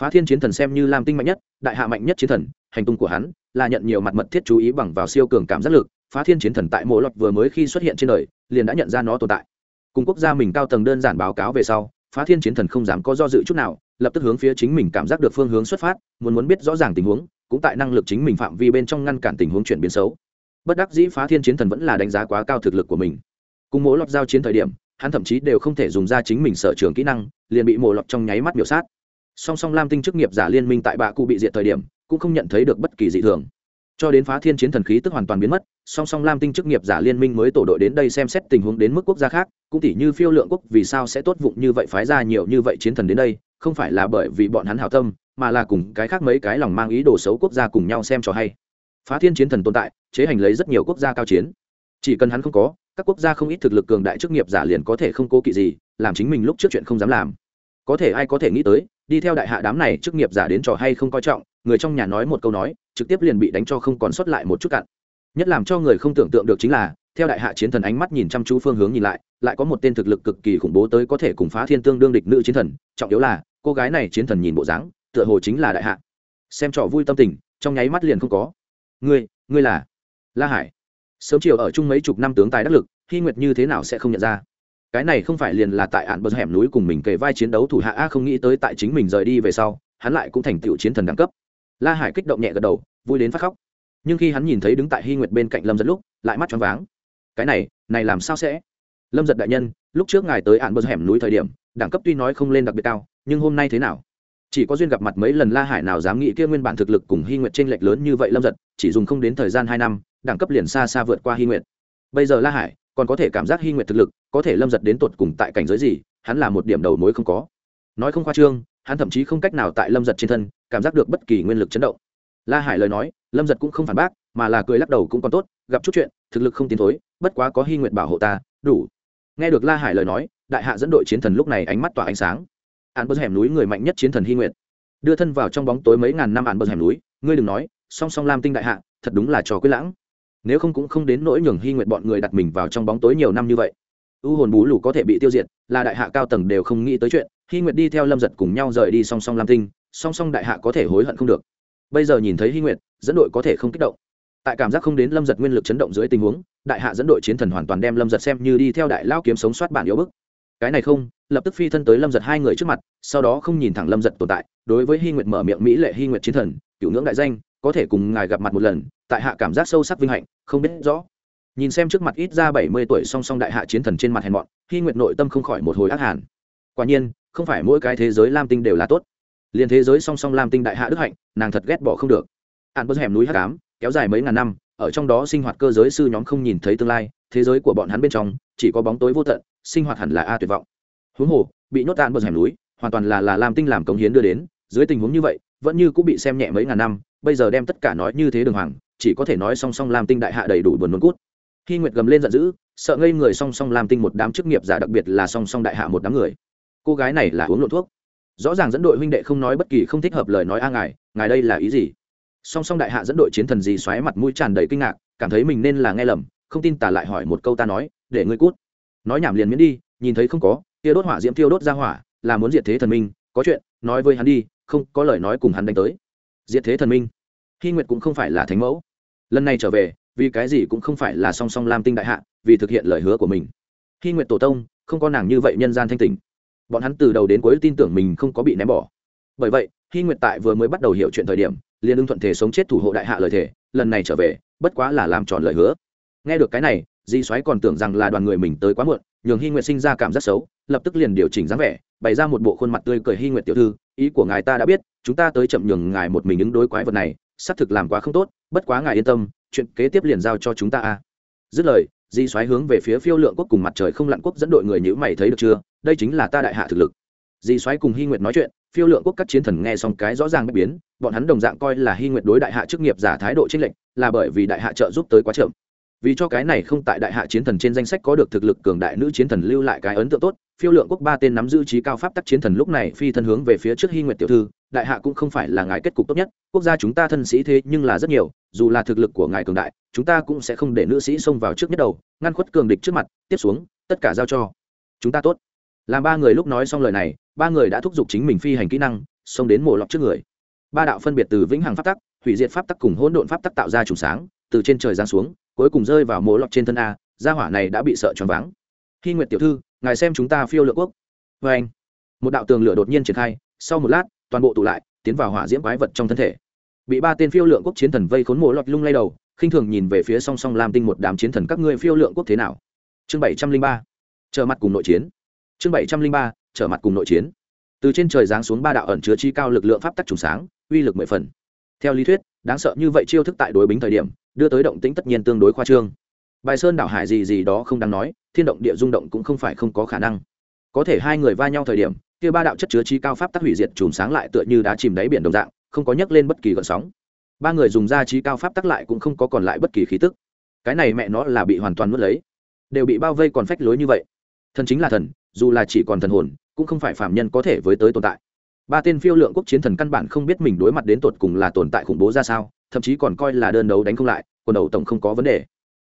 Phá thiên chiến thần xem như lam tinh mạnh nhất, đại hạ mạnh nhất chiến thần, hành tung của hắn là nhận nhiều mặt mật thiết chú ý bằng vào siêu cường cảm giác lực. Phá thiên chiến thần tại mỗi luật vừa mới khi xuất hiện trên đời, liền đã nhận ra nó tồn tại cùng quốc gia mình cao tầng đơn giản báo cáo về sau, phá thiên chiến thần không dám có do dự chút nào, lập tức hướng phía chính mình cảm giác được phương hướng xuất phát, muốn muốn biết rõ ràng tình huống, cũng tại năng lực chính mình phạm vi bên trong ngăn cản tình huống chuyển biến xấu. Bất đắc dĩ phá thiên chiến thần vẫn là đánh giá quá cao thực lực của mình. Cùng mỗi lọt giao chiến thời điểm, hắn thậm chí đều không thể dùng ra chính mình sở trường kỹ năng, liền bị mổ lọt trong nháy mắt biểu sát. Song song lam tinh chức nghiệp giả liên minh tại bạ cụ bị diệt thời điểm, cũng không nhận thấy được bất kỳ dị thường cho đến phá thiên chiến thần khí tức hoàn toàn biến mất, song song lam tinh chức nghiệp giả liên minh mới tổ đội đến đây xem xét tình huống đến mức quốc gia khác, cũng tỉ như phiêu lượng quốc vì sao sẽ tốt vụng như vậy phái ra nhiều như vậy chiến thần đến đây, không phải là bởi vì bọn hắn hảo tâm, mà là cùng cái khác mấy cái lòng mang ý đồ xấu quốc gia cùng nhau xem cho hay. Phá thiên chiến thần tồn tại, chế hành lấy rất nhiều quốc gia cao chiến. Chỉ cần hắn không có, các quốc gia không ít thực lực cường đại chức nghiệp giả liền có thể không cố kỵ gì, làm chính mình lúc trước chuyện không dám làm. Có thể ai có thể nghĩ tới, đi theo đại hạ đám này chức nghiệp giả đến trò hay không coi trọng người trong nhà nói một câu nói, trực tiếp liền bị đánh cho không còn sót lại một chút cặn. Nhất làm cho người không tưởng tượng được chính là, theo đại hạ chiến thần ánh mắt nhìn chăm chú phương hướng nhìn lại lại có một tên thực lực cực kỳ khủng bố tới có thể cùng phá thiên tương đương địch nữ chiến thần, trọng yếu là, cô gái này chiến thần nhìn bộ dáng, tựa hồ chính là đại hạ. Xem trò vui tâm tình, trong nháy mắt liền không có. Ngươi ngươi là la hải. Sớm chiều ở chung mấy chục năm tướng tài đắc lực, hy nguyệt như thế nào sẽ không nhận ra? Cái này không phải liền là tại ạn bờ hẻm núi cùng mình kề vai chiến đấu thủ hạ a không nghĩ tới tại chính mình rời đi về sau, hắn lại cũng thành tựu chiến thần đẳng cấp la hải kích động nhẹ gật đầu, vui đến phát khóc. Nhưng khi hắn nhìn thấy đứng tại hy nguyệt bên cạnh lâm giật lúc, lại mắt choáng váng. Cái này này làm sao sẽ? Lâm giật đại nhân, lúc trước ngài tới ạn bờ hẻm núi thời điểm, đẳng cấp tuy nói không lên đặc biệt cao, nhưng hôm nay thế nào? Chỉ có duyên gặp mặt mấy lần la hải nào dám nghĩ kia nguyên bản thực lực cùng hy nguyệt t r ê n lệch lớn như vậy lâm giật, chỉ dùng không đến thời gian hai năm, đẳng cấp liền xa xa vượt qua hy nguyệt. Bây giờ la hải, còn có thể cảm giác hy nguyệt thực lực, có thể lâm giật đến tột cùng tại cảnh giới gì, hắn là một điểm đầu mối không có. Nói không khoa trương, hắn thậm chí không cách nào tại lâm giật trên thân cảm giác được bất kỳ nguyên lực chấn động. La hải lời nói, lâm giật cũng không phản bác, mà là cười lắc đầu cũng còn tốt, gặp chút chuyện, thực lực không tiến thối, bất quá có hy nguyện bảo hộ ta, đủ. Nghe được la hải lời nói, đại hạ dẫn đội chiến thần lúc này ánh mắt tỏa ánh sáng. Ạn bờ hẻm núi người mạnh nhất chiến thần hy nguyệt. Đưa thân vào trong bóng tối mấy ngàn năm ạn bờ hẻm núi, ngươi đừng nói, song song lam tinh đại hạ, thật đúng là trò quyết lãng. Nếu không cũng không đến nỗi nhường hy nguyệt bọn người đặt mình vào trong bóng tối nhiều năm như vậy. U hồn bú lù có thể bị tiêu diệt, là đại hạ cao tầng đều không nghĩ tới chuyện, hy nguyệt đi theo lâm giật cùng nhau rời đi song song lam tinh song song đại hạ có thể hối hận không được. Bây giờ nhìn thấy hy nguyệt, dẫn đội có thể không kích động. Tại cảm giác không đến lâm giật nguyên lực chấn động dưới tình huống, đại hạ dẫn đội chiến thần hoàn toàn đem lâm giật xem như đi theo đại lao kiếm sống soát bản yếu bức. Cái này không, lập tức phi thân tới lâm giật hai người trước mặt, sau đó không nhìn thẳng lâm giật tồn tại, đối với hy nguyệt mở miệng mỹ lệ hy nguyệt chiến thần cựu ngưỡng đại danh, có thể cùng ngài gặp mặt một lần. Tại hạ cảm giác sâu sắc vinh hạnh, không biết rõ. Nhìn xem trước mặt ít ra bảy mươi tuổi song song đại hạ chiến thần trên mặt hèn mọn, hy nguyệt nội tâm không khỏi một hồi ác hàn. Quả nhiên, không phải mỗi cái thế giới lam tinh đều là tốt liền thế giới song song lam tinh đại hạ đức hạnh, nàng thật ghét bỏ không được. Hạn bớt hẻm núi hát cám kéo dài mấy ngàn năm, ở trong đó sinh hoạt cơ giới sư nhóm không nhìn thấy tương lai, thế giới của bọn hắn bên trong, chỉ có bóng tối vô tận, sinh hoạt hẳn là a tuyệt vọng. Huống hồ, bị nhốt tàn bớt hẻm núi, hoàn toàn là là làm tinh làm cống hiến đưa đến, dưới tình huống như vậy, vẫn như cũng bị xem nhẹ mấy ngàn năm, bây giờ đem tất cả nói như thế đường hoàng, chỉ có thể nói song song làm tinh đại hạ đầy đủ buồn nôn cút. Khi nguyệt gầm lên giận dữ, sợ ngây người song song làm tinh một đám chức nghiệp giả, đặc biệt là song song đại hạ một đám người. Cô gái này là uống lộ thuốc rõ ràng dẫn đội huynh đệ không nói bất kỳ không thích hợp lời nói a ngài ngài đây là ý gì? Song song đại hạ dẫn đội chiến thần gì xoáy mặt mũi tràn đầy kinh ngạc, cảm thấy mình nên là nghe lầm, không tin tả lại hỏi một câu ta nói, để ngươi cút. Nói nhảm liền miễn đi, nhìn thấy không có kia đốt hỏa diễm tiêu đốt ra hỏa, là muốn diệt thế thần minh, có chuyện, nói với hắn đi, không, có lời nói cùng hắn đánh tới. Diệt thế thần minh? Hy nguyệt cũng không phải là thánh mẫu. Lần này trở về, vì cái gì cũng không phải là song song lam tinh đại hạ, vì thực hiện lời hứa của mình. Hy nguyệt tổ tông, không có nàng như vậy nhân gian thanh tình bọn hắn từ đầu đến cuối tin tưởng mình không có bị ném bỏ. Bởi vậy khi nguyệt tại vừa mới bắt đầu hiểu chuyện thời điểm, liền ưng thuận thể sống chết thủ hộ đại hạ lời thể lần này trở về, bất quá là làm tròn lời hứa. Nghe được cái này, di xoáy còn tưởng rằng là đoàn người mình tới quá muộn, nhường hy nguyệt sinh ra cảm giác xấu, lập tức liền điều chỉnh dáng vẻ, bày ra một bộ khuôn mặt tươi cười hy nguyệt tiểu thư, ý của ngài ta đã biết, chúng ta tới chậm nhường ngài một mình ứng đối quái vật này, xác thực làm quá không tốt, bất quá ngài yên tâm, chuyện kế tiếp liền giao cho chúng ta a. Dứt lời di xoáy hướng về phía phiêu lượng quốc cùng mặt trời không lặn quốc dẫn đội người nhữ mày thấy được chưa? Đây chính là ta đại hạ thực lực. Di xoáy cùng hy nguyệt nói chuyện, phiêu lượng quốc các chiến thần nghe xong cái rõ ràng bất biến, bọn hắn đồng dạng coi là hy nguyệt đối đại hạ chức nghiệp giả thái độ trinh lệnh là bởi vì đại hạ trợ giúp tới quá chậm. Vì cho cái này không tại đại hạ chiến thần trên danh sách có được thực lực cường đại nữ chiến thần lưu lại cái ấn tượng tốt, phiêu lượng quốc ba tên nắm giữ trí cao pháp tắc chiến thần lúc này phi thân hướng về phía trước hy nguyệt tiểu thư đại hạ cũng không phải là ngài kết cục tốt nhất, quốc gia chúng ta thân sĩ thế nhưng là rất nhiều, dù là thực lực của ngài cường đại, chúng ta cũng sẽ không để nữ sĩ xông vào trước nhất đầu, ngăn khuất cường địch trước mặt, tiếp xuống, tất cả giao cho chúng ta tốt. Làm ba người lúc nói xong lời này, ba người đã thúc giục chính mình phi hành kỹ năng, xông đến mổ lọc trước người. Ba đạo phân biệt từ vĩnh hằng pháp tắc, hủy diệt pháp tắc cùng hỗn độn pháp tắc tạo ra trùng sáng, từ trên trời giáng xuống, cuối cùng rơi vào mổ lọc trên thân a, gia hỏa này đã bị sợ choáng váng. Khi nguyệt tiểu thư, ngài xem chúng ta phiêu lựa quốc. Vê anh một đạo tường lửa đột nhiên triển khai, sau một lát toàn bộ tụ lại, tiến vào hỏa diễm quái vật trong thân thể. Bị ba tên phiêu lượng quốc chiến thần vây khốn mổ lọt lung lay đầu, khinh thường nhìn về phía song song lam tinh một đám chiến thần các ngươi phiêu lượng quốc thế nào? Chương bảy trăm linh ba, trở mặt cùng nội chiến. Chương bảy trăm linh ba, trở mặt cùng nội chiến. Từ trên trời giáng xuống ba đạo ẩn chứa chi cao lực lượng pháp tắc trùng sáng, uy lực mười phần. Theo lý thuyết, đáng sợ như vậy chiêu thức tại đối bính thời điểm, đưa tới động tĩnh tất nhiên tương đối khoa trương. Bài sơn đảo hải gì gì đó không đáng nói, thiên động địa rung động cũng không phải không có khả năng. Có thể hai người va nhau thời điểm kia ba đạo chất chứa chi cao pháp tắc hủy diệt chùm sáng lại tựa như đá chìm đáy biển đồng dạng, không có nhấc lên bất kỳ gợn sóng. Ba người dùng ra chi cao pháp tắc lại cũng không có còn lại bất kỳ khí tức. Cái này mẹ nó là bị hoàn toàn nuốt lấy, đều bị bao vây còn phách lối như vậy. Thần chính là thần, dù là chỉ còn thần hồn, cũng không phải phạm nhân có thể với tới tồn tại. Ba tên phiêu lượng quốc chiến thần căn bản không biết mình đối mặt đến tột cùng là tồn tại khủng bố ra sao, thậm chí còn coi là đơn đấu đánh không lại, quần đầu tổng không có vấn đề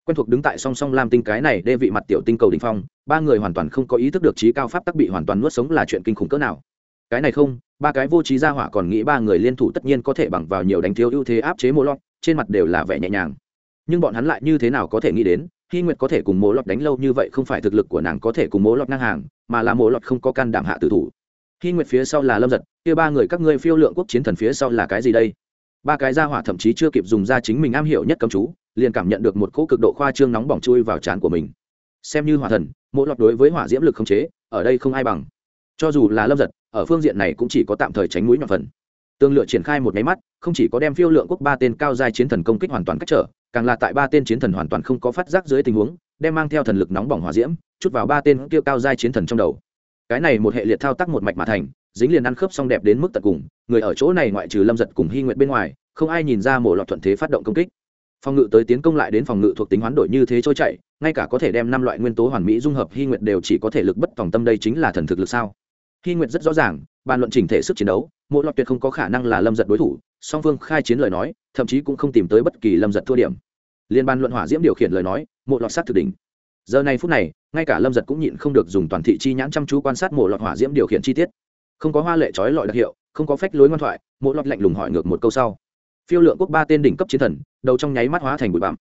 quen thuộc đứng tại song song lam tinh cái này đê vị mặt tiểu tinh cầu đỉnh phong, ba người hoàn toàn không có ý thức được trí cao pháp tắc bị hoàn toàn nuốt sống là chuyện kinh khủng cỡ nào. Cái này không, ba cái vô trí gia hỏa còn nghĩ ba người liên thủ tất nhiên có thể bằng vào nhiều đánh thiếu ưu thế áp chế mô lọt, trên mặt đều là vẻ nhẹ nhàng. Nhưng bọn hắn lại như thế nào có thể nghĩ đến khi nguyệt có thể cùng mô lọt đánh lâu như vậy không phải thực lực của nàng có thể cùng mô lọt ngang hàng, mà là mô lọt không có can đảm hạ tử thủ. Khi nguyệt phía sau là lâm giật, kia ba người các ngươi phiêu lượng quốc chiến thần phía sau là cái gì đây? Ba cái gia hỏa thậm chí chưa kịp dùng ra chính mình am hiểu nhất cầm chú liền cảm nhận được một cỗ cực độ khoa trương nóng bỏng chui vào trán của mình. Xem như hỏa thần, mỗi lọt đối với hỏa diễm lực không chế, ở đây không ai bằng. Cho dù là lâm giật, ở phương diện này cũng chỉ có tạm thời tránh mũi nhọn phần. Tương lựa triển khai một máy mắt, không chỉ có đem phiêu lượng quốc ba tên cao giai chiến thần công kích hoàn toàn cách trở, càng là tại ba tên chiến thần hoàn toàn không có phát giác dưới tình huống, đem mang theo thần lực nóng bỏng hỏa diễm, chút vào ba tên kia cao giai chiến thần trong đầu. Cái này một hệ liệt thao tác một mạch mà thành, dính liền ăn khớp xong đẹp đến mức tận cùng, người ở chỗ này ngoại trừ lâm giật cùng hy nguyện bên ngoài, không ai nhìn ra mổ lọt thuận thế phát động công kích phòng ngự tới tiến công lại đến phòng ngự thuộc tính hoán đổi như thế trôi chạy ngay cả có thể đem năm loại nguyên tố hoàn mỹ dung hợp hy nguyệt đều chỉ có thể lực bất tòng tâm đây chính là thần thực lực sao? Hy nguyệt rất rõ ràng, bàn luận chỉnh thể sức chiến đấu mỗi lọt tuyệt không có khả năng là lâm giật đối thủ, song phương khai chiến lời nói, thậm chí cũng không tìm tới bất kỳ lâm giật thua điểm. Liên ban luận hỏa diễm điều khiển lời nói mỗi lọt sát thực đỉnh. Giờ này phút này, ngay cả lâm giật cũng nhịn không được dùng toàn thị chi nhãn chăm chú quan sát mổ lọt hỏa diễm điều khiển chi tiết. Không có hoa lệ trói lọi đặc hiệu, không có phách lối ngoan thoại mỗi lọt lạnh lùng hỏi ngược một câu sau phiêu lượng quốc ba tên đỉnh cấp chiến thần, đầu trong nháy mắt hóa thành bụi bặm.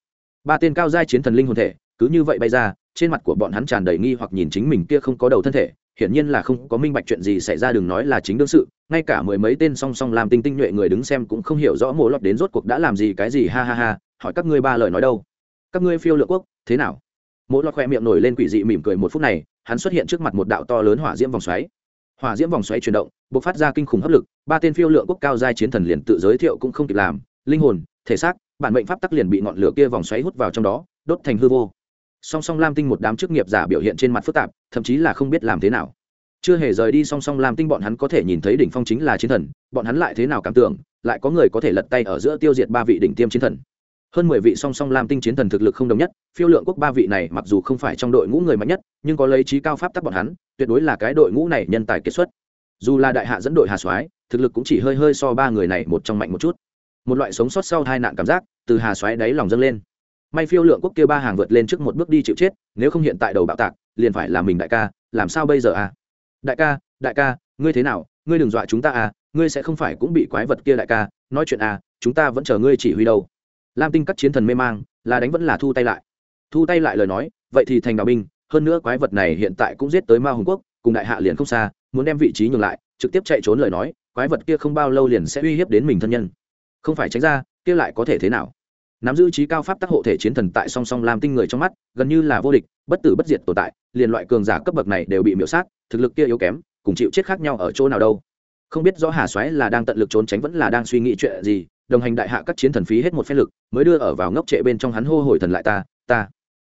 Ba tên cao giai chiến thần linh hồn thể, cứ như vậy bay ra, trên mặt của bọn hắn tràn đầy nghi hoặc nhìn chính mình kia không có đầu thân thể, hiển nhiên là không có minh bạch chuyện gì xảy ra đừng nói là chính đương sự, ngay cả mười mấy tên song song làm tinh tinh nhuệ người đứng xem cũng không hiểu rõ mồ lọt đến rốt cuộc đã làm gì cái gì, ha ha ha, hỏi các ngươi ba lời nói đâu. Các ngươi phiêu lượng quốc, thế nào? Mỗ lọt khoe miệng nổi lên quỷ dị mỉm cười một phút này, hắn xuất hiện trước mặt một đạo to lớn hỏa diễm vòng xoáy hỏa diễm vòng xoáy chuyển động b ộ c phát ra kinh khủng hấp lực, ba tên phiêu lượng quốc cao giai chiến thần liền tự giới thiệu cũng không kịp làm, linh hồn, thể xác, bản mệnh pháp tắc liền bị ngọn lửa kia vòng xoáy hút vào trong đó, đốt thành hư vô. Song song lam tinh một đám chức nghiệp giả biểu hiện trên mặt phức tạp, thậm chí là không biết làm thế nào. Chưa hề rời đi song song lam tinh bọn hắn có thể nhìn thấy đỉnh phong chính là chiến thần, bọn hắn lại thế nào cảm tưởng, lại có người có thể lật tay ở giữa tiêu diệt ba vị đỉnh tiêm chiến thần hơn mười vị song song lam tinh chiến thần thực lực không đồng nhất, phiêu lượng quốc ba vị này mặc dù không phải trong đội ngũ người mạnh nhất, nhưng có lấy trí cao pháp tắc bọn hắn, tuyệt đối là cái đội ngũ này nhân tài kiệt xuất. Dù là đại hạ dẫn đội hà soái, thực lực cũng chỉ hơi hơi so ba người này một trong mạnh một chút. Một loại sống sót sau hai nạn cảm giác, từ hà xoáy đáy lòng dâng lên. May phiêu lượng quốc kia ba hàng vượt lên trước một bước đi chịu chết, nếu không hiện tại đầu bạo tạc, liền phải là mình đại ca, làm sao bây giờ à? Đại ca đại ca, ngươi thế nào? Ngươi đừng dọa chúng ta à ngươi sẽ không phải cũng bị quái vật kia đại ca, nói chuyện à chúng ta vẫn chờ ngươi chỉ huy đâu lam tinh các chiến thần mê mang, là đánh vẫn là thu tay lại. Thu tay lại lời nói, vậy thì thành đạo binh, hơn nữa quái vật này hiện tại cũng giết tới ma hùng quốc, cùng đại hạ liền không xa, muốn đem vị trí nhường lại, trực tiếp chạy trốn lời nói, quái vật kia không bao lâu liền sẽ uy hiếp đến mình thân nhân. Không phải tránh ra, kia lại có thể thế nào? Nắm giữ trí cao pháp tác hộ thể chiến thần tại song song làm tinh người trong mắt, gần như là vô địch, bất tử bất diệt tồn tại, liền loại cường giả cấp bậc này đều bị miễu sát, thực lực kia yếu kém, cùng chịu chết khác nhau ở chỗ nào đâu. Không biết rõ hà xoáy là đang tận lực trốn tránh vẫn là đang suy nghĩ chuyện gì đồng hành đại hạ các chiến thần phí hết một phen lực, mới đưa ở vào ngốc trệ bên trong hắn hô hồi thần lại ta ta.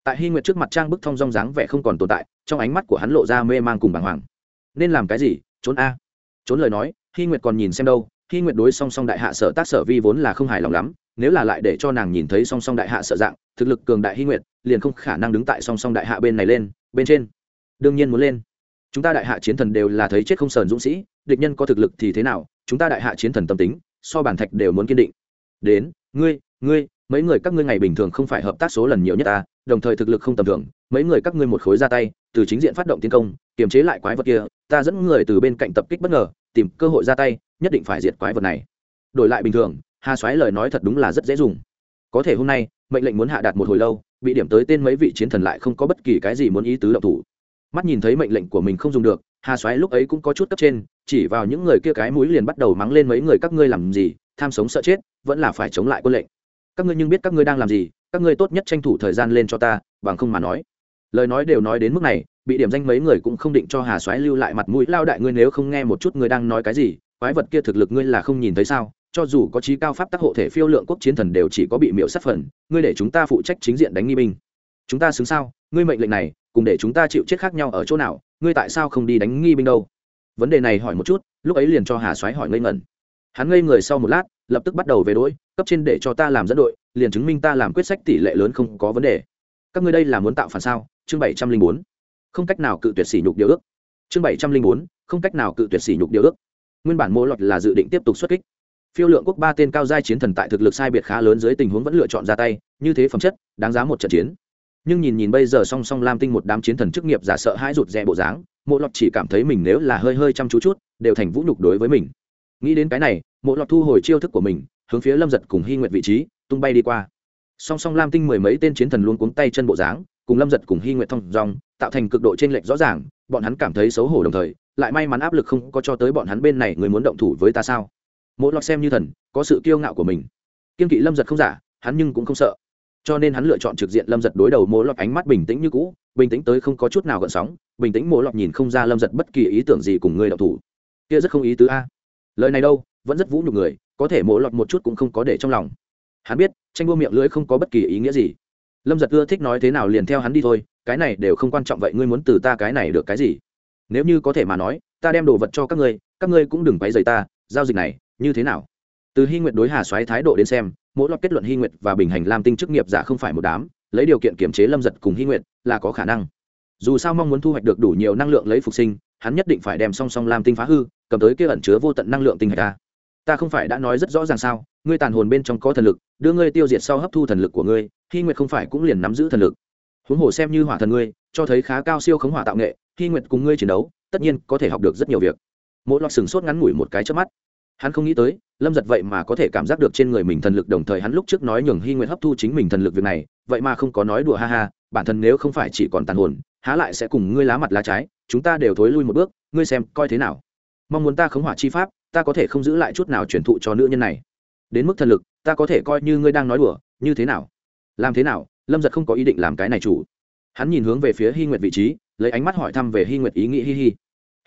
Tại hy nguyệt trước mặt trang bức thông rong dáng vẻ không còn tồn tại, trong ánh mắt của hắn lộ ra mê man cùng bàng hoàng. Nên làm cái gì? Trốn a. Trốn lời nói, hy nguyệt còn nhìn xem đâu, hy nguyệt đối song song đại hạ sở tác sở vi vốn là không hài lòng lắm, nếu là lại để cho nàng nhìn thấy song song đại hạ sở dạng, thực lực cường đại hy nguyệt, liền không khả năng đứng tại song song đại hạ bên này lên, bên trên. Đương nhiên muốn lên. Chúng ta đại hạ chiến thần đều là thấy chết không sờn dũng sĩ, địch nhân có thực lực thì thế nào, chúng ta đại hạ chiến thần tâm tính so bản thạch đều muốn kiên định. Đến, ngươi ngươi, mấy người các ngươi ngày bình thường không phải hợp tác số lần nhiều nhất ta, đồng thời thực lực không tầm thường, mấy người các ngươi một khối ra tay, từ chính diện phát động tiến công, kiềm chế lại quái vật kia, ta dẫn người từ bên cạnh tập kích bất ngờ, tìm cơ hội ra tay, nhất định phải diệt quái vật này. Đổi lại bình thường, hà xoáy lời nói thật đúng là rất dễ dùng. Có thể hôm nay, mệnh lệnh muốn hạ đạt một hồi lâu, bị điểm tới tên mấy vị chiến thần lại không có bất kỳ cái gì muốn ý tứ động thủ. Mắt nhìn thấy mệnh lệnh của mình không dùng được, hà xoáy lúc ấy cũng có chút cấp trên chỉ vào những người kia cái mũi liền bắt đầu mắng lên mấy người, các ngươi làm gì, tham sống sợ chết, vẫn là phải chống lại quân lệnh. Các ngươi nhưng biết các ngươi đang làm gì, các ngươi tốt nhất tranh thủ thời gian lên cho ta, bằng không mà nói. Lời nói đều nói đến mức này, bị điểm danh mấy người cũng không định cho hà soái lưu lại mặt mũi. Lao đại ngươi nếu không nghe một chút ngươi đang nói cái gì, quái vật kia thực lực ngươi là không nhìn thấy sao? Cho dù có trí cao pháp tác hộ thể phiêu lượng quốc chiến thần đều chỉ có bị miễu sát phần, ngươi để chúng ta phụ trách chính diện đánh nghi binh. Chúng ta xứng sao? Ngươi mệnh lệnh này, cùng để chúng ta chịu chết khác nhau ở chỗ nào? Ngươi tại sao không đi đánh nghi binh đâu? Vấn đề này hỏi một chút, lúc ấy liền cho hà soái hỏi ngây ngẩn. Hắn ngây người sau một lát, lập tức bắt đầu về đỗi cấp trên để cho ta làm dẫn đội, liền chứng minh ta làm quyết sách tỷ lệ lớn không có vấn đề. Các ngươi đây là muốn tạo phản sao? Chương bảy trăm linh bốn. Không cách nào cự tuyệt sỉ nhục điều ước. Chương bảy trăm linh bốn. Không cách nào cự tuyệt sỉ nhục điều ước. Nguyên bản mô lọt là dự định tiếp tục xuất kích. Phiêu lượng quốc ba tên cao giai chiến thần tại thực lực sai biệt khá lớn dưới tình huống vẫn lựa chọn ra tay, như thế phẩm chất, đáng giá một trận chiến. Nhưng nhìn nhìn bây giờ song song lam tinh một đám chiến thần chức nghiệp giả sợ hãi rụt rè bộ dáng mộ lọt chỉ cảm thấy mình nếu là hơi hơi chăm chú chút, đều thành vũ nhục đối với mình. Nghĩ đến cái này, mộ lọt thu hồi chiêu thức của mình, hướng phía lâm giật cùng hy nguyện vị trí, tung bay đi qua. Song song lam tinh mười mấy tên chiến thần luôn cuống tay chân bộ dáng, cùng lâm giật cùng hy nguyện thông dòng, tạo thành cực độ t r ê n lệch rõ ràng, bọn hắn cảm thấy xấu hổ đồng thời, lại may mắn áp lực không có cho tới bọn hắn bên này người muốn động thủ với ta sao? Mỗi lọt xem như thần, có sự kiêu ngạo của mình. Kiên kỵ lâm giật không giả, hắn nhưng cũng không sợ. Cho nên hắn lựa chọn trực diện lâm giật đối đầu mỗi lọt ánh mắt bình tĩnh như cũ bình tĩnh tới không có chút nào gợn sóng, bình tĩnh Mỗ lọt nhìn không ra lâm giật bất kỳ ý tưởng gì cùng người đọc thủ. Kia rất không ý tứ a. Lời này đâu, vẫn rất vũ nhục người, có thể Mỗ lọt một chút cũng không có để trong lòng. Hắn biết, tranh đua miệng lưỡi không có bất kỳ ý nghĩa gì. Lâm giật ưa thích nói thế nào liền theo hắn đi thôi, cái này đều không quan trọng vậy ngươi muốn từ ta cái này được cái gì? Nếu như có thể mà nói, ta đem đồ vật cho các ngươi các ngươi cũng đừng quay dày ta, giao dịch này, như thế nào? Từ hy nguyệt đối hà xoáy thái độ đến xem mỗi Lọt kết luận hy nguyệt và bình hành làm tinh chức nghiệp giả không phải một đám lấy điều kiện kiểm chế lâm giật cùng hy nguyện là có khả năng. Dù sao mong muốn thu hoạch được đủ nhiều năng lượng lấy phục sinh, hắn nhất định phải đem song song làm tinh phá hư, cầm tới kia ẩn chứa vô tận năng lượng tinh hạch ta ta không phải đã nói rất rõ ràng sao, ngươi tàn hồn bên trong có thần lực, đưa ngươi tiêu diệt sau hấp thu thần lực của ngươi, hy nguyệt không phải cũng liền nắm giữ thần lực. Huống hồ xem như hỏa thần ngươi, cho thấy khá cao siêu khống hỏa tạo nghệ, hy nguyệt cùng ngươi chiến đấu, tất nhiên có thể học được rất nhiều việc. Mỗi loạt sừng sốt ngắn ngủi một cái trước mắt. Hắn không nghĩ tới, lâm giật vậy mà có thể cảm giác được trên người mình thần lực, đồng thời hắn lúc trước nói nhường hy nguyệt hấp thu chính mình thần lực việc này vậy mà không có nói đùa, ha ha, bản thân nếu không phải chỉ còn tàn hồn, há lại sẽ cùng ngươi lá mặt lá trái, chúng ta đều thối lui một bước, ngươi xem coi thế nào. Mong muốn ta khống hỏa chi pháp, ta có thể không giữ lại chút nào truyền thụ cho nữ nhân này. Đến mức thần lực, ta có thể coi như ngươi đang nói đùa, như thế nào? Làm thế nào? Lâm giật không có ý định làm cái này chủ. Hắn nhìn hướng về phía hy nguyệt vị trí, lấy ánh mắt hỏi thăm về hy nguyệt ý nghĩ, hi hi.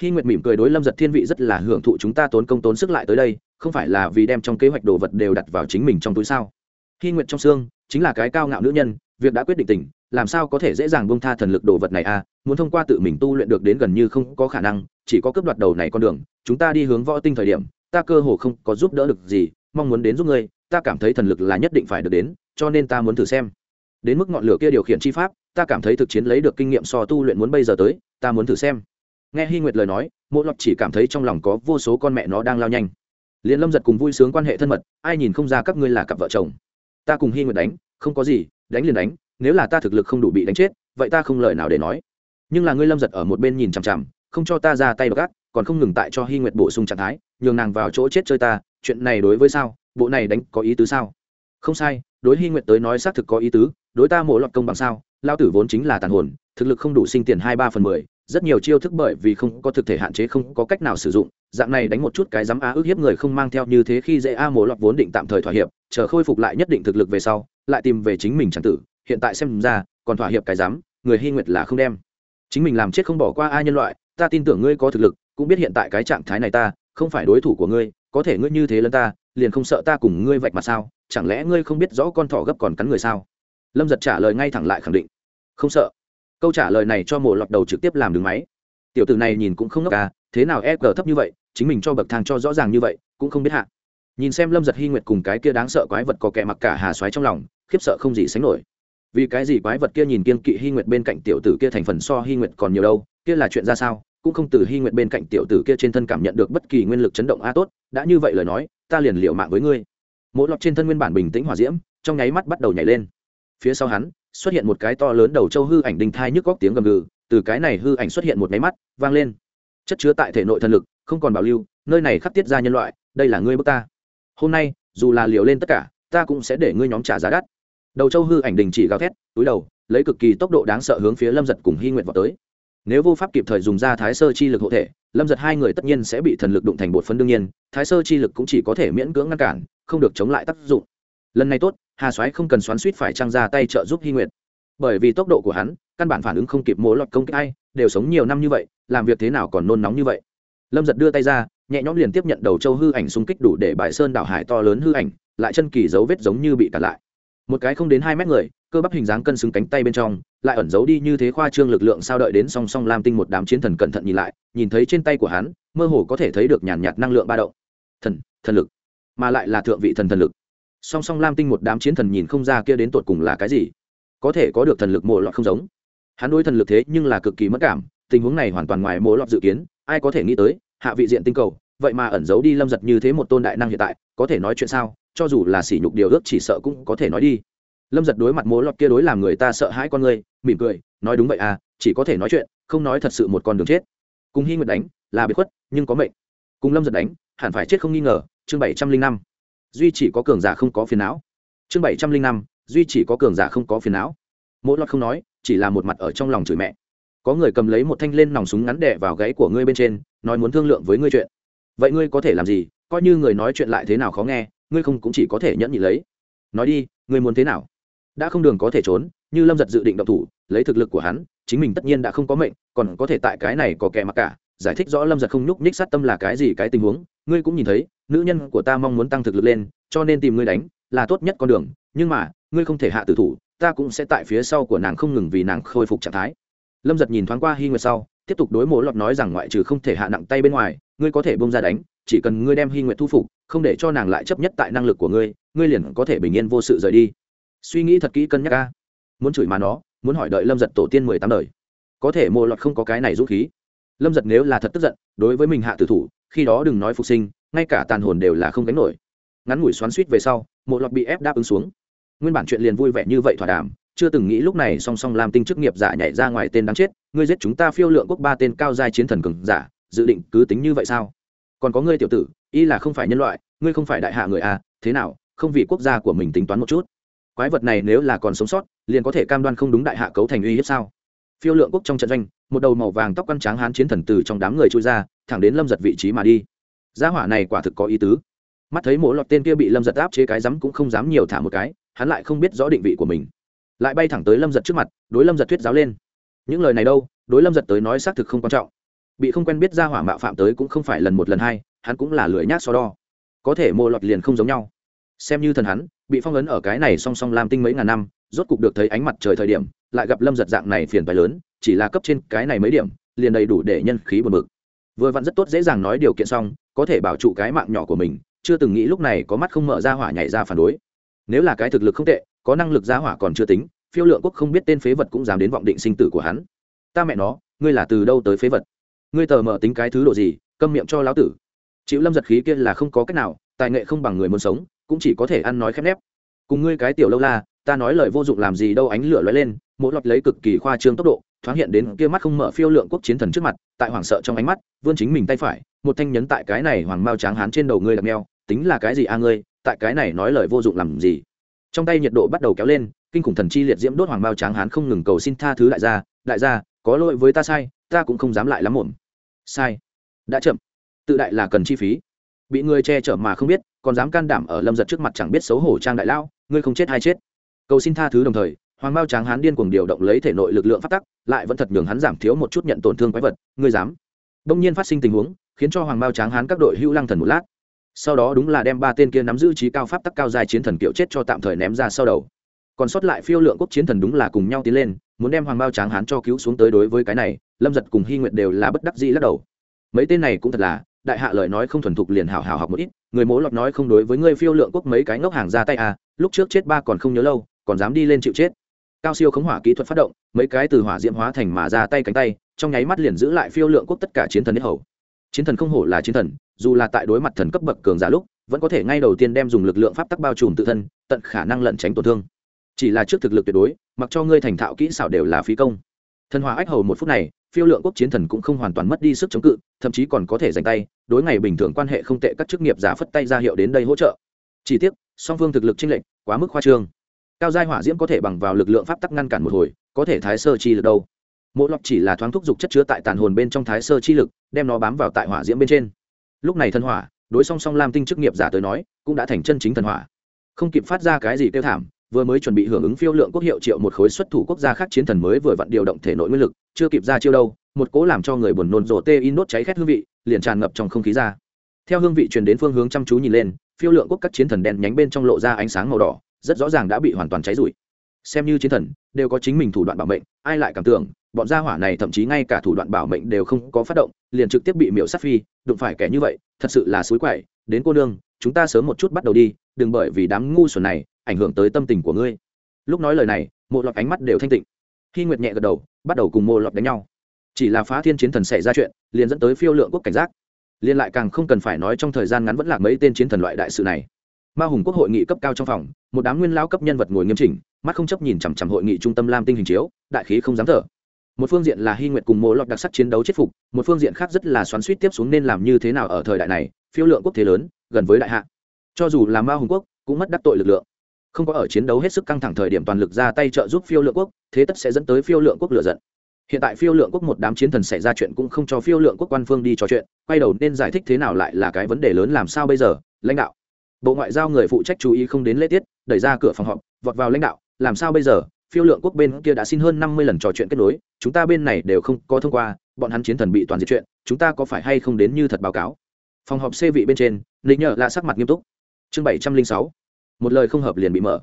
Hy nguyệt mỉm cười đối lâm giật thiên vị rất là hưởng thụ chúng ta tốn công tốn sức lại tới đây, không phải là vì đem trong kế hoạch đồ vật đều đặt vào chính mình trong túi sao? Hy nguyệt trong xương chính là cái cao ngạo nữ nhân, việc đã quyết định tình, làm sao có thể dễ dàng bông tha thần lực đồ vật này à? Muốn thông qua tự mình tu luyện được đến gần như không có khả năng, chỉ có cướp đoạt đầu này con đường, chúng ta đi hướng võ tinh thời điểm, ta cơ hồ không có giúp đỡ được gì, mong muốn đến giúp ngươi, ta cảm thấy thần lực là nhất định phải được đến, cho nên ta muốn thử xem. Đến mức ngọn lửa kia điều khiển chi pháp, ta cảm thấy thực chiến lấy được kinh nghiệm so tu luyện muốn bây giờ tới, ta muốn thử xem. Nghe hy nguyệt lời nói mỗi lọt chỉ cảm thấy trong lòng có vô số con mẹ nó đang lao nhanh. Liền lâm giật cùng vui sướng quan hệ thân mật, ai nhìn không ra các ngươi là cặp vợ chồng ta cùng hy nguyệt đánh, không có gì, đánh liền đánh, nếu là ta thực lực không đủ bị đánh chết, vậy ta không lời nào để nói. Nhưng là ngươi lâm giật ở một bên nhìn chằm chằm, không cho ta ra tay gác còn không ngừng tại cho hy nguyệt bổ sung trạng thái, nhường nàng vào chỗ chết chơi ta, chuyện này đối với sao, bộ này đánh có ý tứ sao? Không sai, đối hy nguyệt tới nói xác thực có ý tứ, đối ta mổ lọt công bằng sao lao tử vốn chính là tàn hồn, thực lực không đủ sinh tiền hai ba phần mười, rất nhiều chiêu thức bởi vì không có thực thể hạn chế không có cách nào sử dụng, dạng này đánh một chút cái dám á ức hiếp người không mang theo như thế khi dễ a mổ lọt vốn định tạm thời thỏa hiệp chờ khôi phục lại nhất định thực lực về sau, lại tìm về chính mình c tử, hiện tại xem ra, còn thỏa hiệp cái dám người hy nguyệt là không đem. Chính mình làm chết không bỏ qua ai nhân loại, ta tin tưởng ngươi có thực lực, cũng biết hiện tại cái trạng thái này ta, không phải đối thủ của ngươi, có thể ngươi như thế lẫn ta, liền không sợ ta cùng ngươi vạch mặt sao, chẳng lẽ ngươi không biết rõ con thỏ gấp còn cắn người sao? Lâm giật trả lời ngay thẳng lại khẳng định. Không sợ. Câu trả lời này cho mổ lọt đầu trực tiếp làm đứng máy. Tiểu tử này nhìn cũng không ngốc à thế nào e g thấp như vậy, chính mình cho bậc thang cho rõ ràng như vậy, cũng không biết hạ nhìn xem lâm giật hy nguyệt cùng cái kia đáng sợ quái vật có kẻ mặc cả hà xoáy trong lòng, khiếp sợ không gì sánh nổi. Vì cái gì quái vật kia nhìn kiên kỵ hy nguyệt bên cạnh tiểu tử kia thành phần so hy nguyệt còn nhiều đâu, kia là chuyện ra sao? Cũng không từ hy nguyệt bên cạnh tiểu tử kia trên thân cảm nhận được bất kỳ nguyên lực chấn động a tốt, đã như vậy lời nói, ta liền liệu mạng với ngươi. Mỗi lọt trên thân nguyên bản bình tĩnh hòa diễm, trong nháy mắt bắt đầu nhảy lên. Phía sau hắn, xuất hiện một cái to lớn đầu châu hư ảnh đình thai nhức góc tiếng gầm gừ, từ cái này hư ảnh xuất hiện một máy mắt, vang lên. Chất chứa tại thể nội thần lực, không còn bảo lưu, nơi này khắc tiết ra nhân loại, đây là ngươi bước ta hôm nay, dù là liều lên tất cả, ta cũng sẽ để ngươi nhóm trả giá đắt. Đầu châu hư ảnh đình chỉ gào thét, túi đầu, lấy cực kỳ tốc độ đáng sợ hướng phía lâm giật cùng hy nguyện vào tới. Nếu vô pháp kịp thời dùng ra thái sơ chi lực hộ thể, lâm giật hai người tất nhiên sẽ bị thần lực đụng thành bột phấn đương nhiên, thái sơ chi lực cũng chỉ có thể miễn cưỡng ngăn cản, không được chống lại tác dụng. Lần này tốt, hà soái không cần xoắn suýt phải trang ra tay trợ giúp hy nguyệt. Bởi vì tốc độ của hắn, căn bản phản ứng không kịp mỗi lọt công kích ai, đều sống nhiều năm như vậy, làm việc thế nào còn nôn nóng như vậy. Lâm giật đưa tay ra nhẹ nhõm liền tiếp nhận đầu châu hư ảnh xung kích đủ để bài sơn đảo hải to lớn hư ảnh, lại chân kỳ dấu vết giống như bị cản lại. Một cái không đến hai mét người, cơ bắp hình dáng cân xứng cánh tay bên trong, lại ẩn giấu đi như thế khoa trương lực lượng sao đợi đến song song lam tinh một đám chiến thần cẩn thận nhìn lại, nhìn thấy trên tay của hắn, mơ hồ có thể thấy được nhàn nhạt năng lượng ba động. Thần thần lực, mà lại là thượng vị thần thần lực. Song song lam tinh một đám chiến thần nhìn không ra kia đến tột cùng là cái gì. Có thể có được thần lực mộ lọt không giống. Hắn đối thần lực thế nhưng là cực kỳ mất cảm, tình huống này hoàn toàn ngoài mộ lọt dự kiến, ai có thể nghĩ tới hạ vị diện tinh cầu, vậy mà ẩn giấu đi lâm giật như thế một tôn đại năng hiện tại, có thể nói chuyện sao? Cho dù là sỉ nhục điều ước chỉ sợ cũng có thể nói đi. Lâm giật đối mặt mố lọt kia đối làm người ta sợ hãi con người, mỉm cười, nói đúng vậy à chỉ có thể nói chuyện, không nói thật sự một con đường chết. Cùng hy nguyệt đánh, là bị khuất, nhưng có mệnh. Cùng lâm giật đánh, hẳn phải chết không nghi ngờ, chương bảy trăm linh năm. Duy chỉ có cường giả không có phiền não. Chương bảy trăm linh năm, duy chỉ có cường giả không có phiền não. Mỗi lọt không nói, chỉ là một mặt ở trong lòng chửi mẹ. Có người cầm lấy một thanh lên nòng súng ngắn đẻ vào gáy của ngươi bên trên nói muốn thương lượng với ngươi chuyện. Vậy ngươi có thể làm gì? Coi như người nói chuyện lại thế nào khó nghe, ngươi không cũng chỉ có thể nhẫn nhị lấy. Nói đi, ngươi muốn thế nào? Đã không đường có thể trốn, như lâm giật dự định động thủ, lấy thực lực của hắn, chính mình tất nhiên đã không có mệnh, còn có thể tại cái này có kẻ mặc cả. Giải thích rõ lâm giật không nhúc nhích sát tâm là cái gì, cái tình huống, ngươi cũng nhìn thấy, nữ nhân của ta mong muốn tăng thực lực lên, cho nên tìm ngươi đánh, là tốt nhất con đường. Nhưng mà, ngươi không thể hạ tử thủ, ta cũng sẽ tại phía sau của nàng không ngừng vì nàng khôi phục trạng thái. Lâm giật nhìn thoáng qua hy nguyệt sau tiếp tục đối mộ lọt nói rằng ngoại trừ không thể hạ nặng tay bên ngoài, ngươi có thể bông ra đánh, chỉ cần ngươi đem hy nguyện thu phục, không để cho nàng lại chấp nhất tại năng lực của ngươi ngươi liền có thể bình yên vô sự rời đi. Suy nghĩ thật kỹ cân nhắc ca muốn chửi mà nó, muốn hỏi đợi lâm giật tổ tiên mười tám đời. Có thể mộ lọt không có cái này dũng khí. Lâm giật nếu là thật tức giận, đối với mình hạ tử thủ, khi đó đừng nói phục sinh, ngay cả tàn hồn đều là không gánh nổi. Ngắn ngủi xoắn suýt về sau, mộ lọt bị ép đáp ứng xuống. Nguyên bản chuyện liền vui vẻ như vậy thỏa đàm chưa từng nghĩ lúc này song song làm tinh chức nghiệp giả nhảy ra ngoài tên đáng chết, ngươi giết chúng ta phiêu lượng quốc ba tên cao giai chiến thần cường giả, dự định cứ tính như vậy sao? Còn có ngươi tiểu tử, y là không phải nhân loại, ngươi không phải đại hạ người à thế nào, không vì quốc gia của mình tính toán một chút? Quái vật này nếu là còn sống sót, liền có thể cam đoan không đúng đại hạ cấu thành uy hiếp sao? Phiêu lượng quốc trong trận doanh, một đầu màu vàng tóc căn tráng hán chiến thần từ trong đám người trôi ra, thẳng đến lâm giật vị trí mà đi. Gia hỏa này quả thực có ý tứ. Mắt thấy mỗi lọt tên kia bị lâm giật áp chế cái rắm cũng không dám nhiều thả một cái, hắn lại không biết rõ định vị của mình lại bay thẳng tới lâm giật trước mặt, đối lâm giật thuyết giáo lên. Những lời này đâu, đối lâm giật tới nói xác thực không quan trọng. Bị không quen biết ra hỏa mạo phạm tới cũng không phải lần một lần hai, hắn cũng là lười nhác so đo. Có thể mô lọt liền không giống nhau. Xem như thần hắn, bị phong ấn ở cái này song song làm tinh mấy ngàn năm, rốt cục được thấy ánh mặt trời thời điểm, lại gặp lâm giật dạng này phiền phái lớn, chỉ là cấp trên cái này mấy điểm, liền đầy đủ để nhân khí buồn bực. Vừa vặn rất tốt dễ dàng nói điều kiện xong, có thể bảo trụ cái mạng nhỏ của mình, chưa từng nghĩ lúc này có mắt không mở ra hỏa nhảy ra phản đối. Nếu là cái thực lực không tệ có năng lực giá hỏa còn chưa tính, phiêu lượng quốc không biết tên phế vật cũng dám đến vọng định sinh tử của hắn. Ta mẹ nó, ngươi là từ đâu tới phế vật? Ngươi tờ mở tính cái thứ độ gì, câm miệng cho lão tử. Chịu lâm giật khí kia là không có cách nào, tài nghệ không bằng người muốn sống, cũng chỉ có thể ăn nói khép nép. Cùng ngươi cái tiểu lâu la, ta nói lời vô dụng làm gì đâu ánh lửa lóe lên mỗi lọt lấy cực kỳ khoa trương tốc độ, thoáng hiện đến kia mắt không mở phiêu lượng quốc chiến thần trước mặt, tại hoảng sợ trong ánh mắt, vươn chính mình tay phải, một thanh nhấn tại cái này hoàng mao tráng hán trên đầu ngươi đặc neo, tính là cái gì a ngươi, tại cái này nói lời vô dụng làm gì? Trong tay nhiệt độ bắt đầu kéo lên, kinh khủng thần chi liệt diễm đốt hoàng bao tráng hán không ngừng cầu xin tha thứ đại gia đại gia, có lỗi với ta sai, ta cũng không dám lại lắm muộn. Sai. Đã chậm. Tự đại là cần chi phí. Bị người che chở mà không biết, còn dám can đảm ở lâm giật trước mặt chẳng biết xấu hổ trang đại lao ngươi không chết hay chết. Cầu xin tha thứ đồng thời, hoàng bao tráng hán điên cuồng điều động lấy thể nội lực lượng phát tắc, lại vẫn thật nhường hắn giảm thiếu một chút nhận tổn thương quái vật, ngươi dám. Đông nhiên phát sinh tình huống, khiến cho hoàng bao tráng hán các đội hữu lăng thần một lát sau đó đúng là đem ba tên kia nắm giữ trí cao pháp tắc cao dài chiến thần kiệu chết cho tạm thời ném ra sau đầu. Còn sót lại phiêu lượng quốc chiến thần đúng là cùng nhau tiến lên, muốn đem hoàng bao tráng hán cho cứu xuống tới đối với cái này, lâm giật cùng hy nguyện đều là bất đắc dĩ lắc đầu. Mấy tên này cũng thật là, đại hạ lời nói không thuần thục liền hào hào học một ít, người mố lọt nói không đối với ngươi phiêu lượng quốc mấy cái ngốc hàng ra tay à lúc trước chết ba còn không nhớ lâu, còn dám đi lên chịu chết. Cao siêu khống hỏa kỹ thuật phát động, mấy cái từ hỏa diễm hóa thành mà ra tay cánh tay, trong nháy mắt liền giữ lại phiêu lượng quốc tất cả chiến thần nhất hầu. Chiến thần không hổ là chiến thần dù là tại đối mặt thần cấp bậc cường giả lúc, vẫn có thể ngay đầu tiên đem dùng lực lượng pháp tắc bao trùm tự thân, tận khả năng lẩn tránh tổn thương. Chỉ là trước thực lực tuyệt đối, mặc cho ngươi thành thạo kỹ xảo đều là phí công. Thần hòa ách hầu một phút này, phiêu lượng quốc chiến thần cũng không hoàn toàn mất đi sức chống cự, thậm chí còn có thể giành tay, đối ngày bình thường quan hệ không tệ các chức nghiệp giả phất tay ra hiệu đến đây hỗ trợ. Chỉ tiếc, song phương thực lực chênh lệch, quá mức khoa trương. Cao giai hỏa diễm có thể bằng vào lực lượng pháp tắc ngăn cản một hồi, có thể thái sơ chi lực đâu. Mỗi lọc chỉ là thoáng thúc giục chất chứa tại tàn hồn bên trong thái sơ chi lực, đem nó bám vào tại hỏa diễm bên trên lúc này thần hỏa, đối song song lam tinh chức nghiệp giả tới nói, cũng đã thành chân chính thần hỏa. Không kịp phát ra cái gì tiêu thảm, vừa mới chuẩn bị hưởng ứng phiêu lượng quốc hiệu triệu một khối xuất thủ quốc gia khác chiến thần mới vừa vặn điều động thể nội nguyên lực, chưa kịp ra chiêu đâu, một cố làm cho người buồn nôn rổ tê in đốt cháy khét hương vị, liền tràn ngập trong không khí ra. Theo hương vị truyền đến phương hướng chăm chú nhìn lên, phiêu lượng quốc các chiến thần đen nhánh bên trong lộ ra ánh sáng màu đỏ, rất rõ ràng đã bị hoàn toàn cháy rụi. Xem như chiến thần, đều có chính mình thủ đoạn bảo mệnh, ai lại cảm tưởng bọn gia hỏa này thậm chí ngay cả thủ đoạn bảo mệnh đều không có phát động, liền trực tiếp bị miễu sát phi, đụng phải kẻ như vậy, thật sự là suối quậy. Đến cô nương, chúng ta sớm một chút bắt đầu đi, đừng bởi vì đám ngu xuẩn này ảnh hưởng tới tâm tình của ngươi. Lúc nói lời này, mộ lọt ánh mắt đều thanh tịnh. Khi nguyệt nhẹ gật đầu, bắt đầu cùng mộ lọt đánh nhau. Chỉ là phá thiên chiến thần xảy ra chuyện, liền dẫn tới phiêu lượng quốc cảnh giác. Liền lại càng không cần phải nói trong thời gian ngắn vẫn là mấy tên chiến thần loại đại sự này. Ma hùng quốc hội nghị cấp cao trong phòng, một đám nguyên lao cấp nhân vật ngồi nghiêm chỉnh, mắt không chấp nhìn chằm chằm hội nghị trung tâm lam tinh hình chiếu, đại khí không dám thở một phương diện là hy nguyệt cùng mộ lọt đặc sắc chiến đấu chết phục, một phương diện khác rất là xoắn suýt tiếp xuống nên làm như thế nào ở thời đại này, phiêu lượng quốc thế lớn, gần với đại hạ. Cho dù là ma hùng quốc, cũng mất đắc tội lực lượng. Không có ở chiến đấu hết sức căng thẳng thời điểm toàn lực ra tay trợ giúp phiêu lượng quốc, thế tất sẽ dẫn tới phiêu lượng quốc lựa giận. Hiện tại phiêu lượng quốc một đám chiến thần xảy ra chuyện cũng không cho phiêu lượng quốc quan phương đi trò chuyện, quay đầu nên giải thích thế nào lại là cái vấn đề lớn làm sao bây giờ, lãnh đạo. Bộ ngoại giao người phụ trách chú ý không đến lễ tiết, đẩy ra cửa phòng họp, vọt vào lãnh đạo, làm sao bây giờ? Phiêu lượng quốc bên kia đã xin hơn năm mươi lần trò chuyện kết nối, chúng ta bên này đều không có thông qua, bọn hắn chiến thần bị toàn diệt chuyện, chúng ta có phải hay không đến như thật báo cáo? Phòng họp xê vị bên trên lịch nhờ là sắc mặt nghiêm túc. Chương bảy trăm linh sáu, một lời không hợp liền bị mở.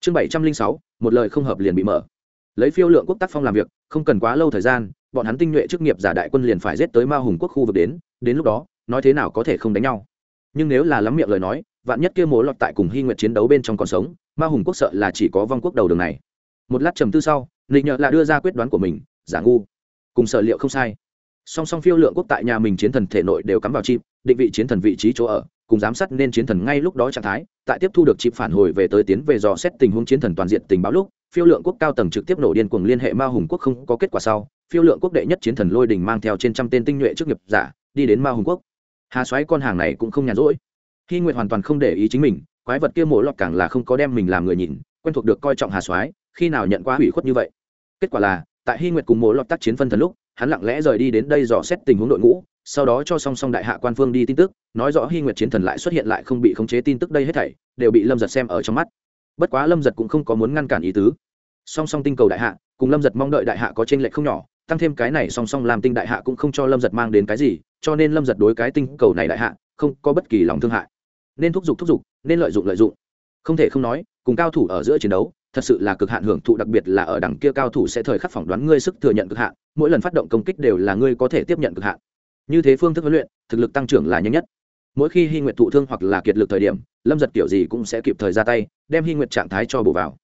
Chương bảy trăm linh sáu, một lời không hợp liền bị mở. Lấy phiêu lượng quốc tác phong làm việc, không cần quá lâu thời gian, bọn hắn tinh nhuệ chức nghiệp giả đại quân liền phải giết tới ma hùng quốc khu vực đến đến lúc đó, nói thế nào có thể không đánh nhau. Nhưng nếu là lắm miệng lời nói, vạn nhất kia mối lọt tại cùng hy nguyện chiến đấu bên trong còn sống, ma hùng quốc sợ là chỉ có vong quốc đầu đường này một lát trầm tư sau lịch nhợ là đưa ra quyết đoán của mình, giả ngu. Cùng sở liệu không sai. Song song phiêu lượng quốc tại nhà mình chiến thần thể nội đều cắm vào chip, định vị chiến thần vị trí chỗ ở, cùng giám sát nên chiến thần ngay lúc đó trạng thái, tại tiếp thu được chip phản hồi về tới tiến về dò xét tình huống chiến thần toàn diện tình báo lúc, phiêu lượng quốc cao tầng trực tiếp nổ điên cuồng liên hệ ma hùng quốc không có kết quả sau, phiêu lượng quốc đệ nhất chiến thần lôi đình mang theo trên trăm tên tinh nhuệ trước nghiệp giả, đi đến ma hùng quốc. Hà xoáy con hàng này cũng không nhàn rỗi. Khi nguyệt hoàn toàn không để ý chính mình, quái vật kia mổ lọt càng là không có đem mình làm người nhìn, quen thuộc được coi trọng hà soái khi nào nhận qua hủy khuất như vậy? Kết quả là, tại hy nguyệt cùng mỗi lọt tác chiến phân thần lúc, hắn lặng lẽ rời đi đến đây dò xét tình huống đội ngũ, sau đó cho song song đại hạ quan phương đi tin tức, nói rõ hy nguyệt chiến thần lại xuất hiện lại không bị khống chế tin tức đây hết thảy, đều bị lâm giật xem ở trong mắt. Bất quá lâm giật cũng không có muốn ngăn cản ý tứ. Song song tinh cầu đại hạ, cùng lâm giật mong đợi đại hạ có t r ê n lệch không nhỏ, tăng thêm cái này song song làm tinh đại hạ cũng không cho lâm giật mang đến cái gì, cho nên lâm giật đối cái tinh cầu này đại hạ, không có bất kỳ lòng thương hại. Nên thúc giục thúc giục, nên lợi dụng lợi dụng. Không thể không nói, cùng cao thủ ở giữa chiến đấu thật sự là cực hạn hưởng thụ, đặc biệt là ở đằng kia cao thủ sẽ thời khắc phỏng đoán ngươi sức thừa nhận cực hạn, mỗi lần phát động công kích đều là ngươi có thể tiếp nhận cực hạn. Như thế phương thức huấn luyện, thực lực tăng trưởng là nhanh nhất. Mỗi khi hy nguyện thụ thương hoặc là kiệt lực thời điểm, lâm giật kiểu gì cũng sẽ kịp thời ra tay, đem hy nguyện trạng thái cho bổ vào.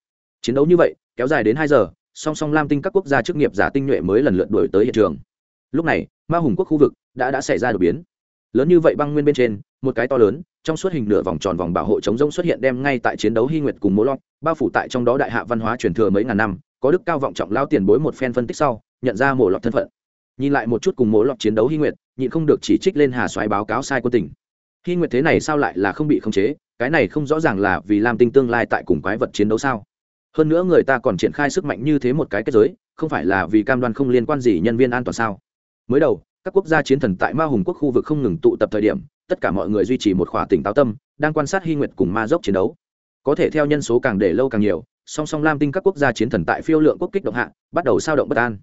Chiến đấu như vậy, kéo dài đến hai giờ, song song lam tinh các quốc gia chức nghiệp giả tinh nhuệ mới lần lượt đổi tới hiện trường. Lúc này, ma hùng quốc khu vực đã đã xảy ra đột biến lớn như vậy băng nguyên bên trên, một cái to lớn, trong suốt hình nửa vòng tròn vòng bảo hộ chống rông xuất hiện đem ngay tại chiến đấu hy nguyệt cùng mô lót bao phủ tại trong đó đại hạ văn hóa truyền thừa mấy ngàn năm, có đức cao vọng trọng lao tiền bối một phen phân tích sau, nhận ra mổ lọt thân phận. Nhìn lại một chút cùng mổ lọt chiến đấu hy nguyệt, nhịn không được chỉ trích lên hà xoáy báo cáo sai quân tỉnh hy nguyệt thế này sao lại là không bị khống chế? Cái này không rõ ràng là vì lam tinh tương lai tại cùng quái vật chiến đấu sao? Hơn nữa người ta còn triển khai sức mạnh như thế một cái kết giới, không phải là vì cam đoan không liên quan gì nhân viên an toàn sao? Mới đầu các quốc gia chiến thần tại ma hùng quốc khu vực không ngừng tụ tập thời điểm, tất cả mọi người duy trì một khỏa tỉnh táo tâm, đang quan sát hy nguyệt cùng ma dốc chiến đấu. Có thể theo nhân số càng để lâu càng nhiều, song song lam tinh các quốc gia chiến thần tại phiêu lượng quốc kích động hạ, bắt đầu sao động bất an.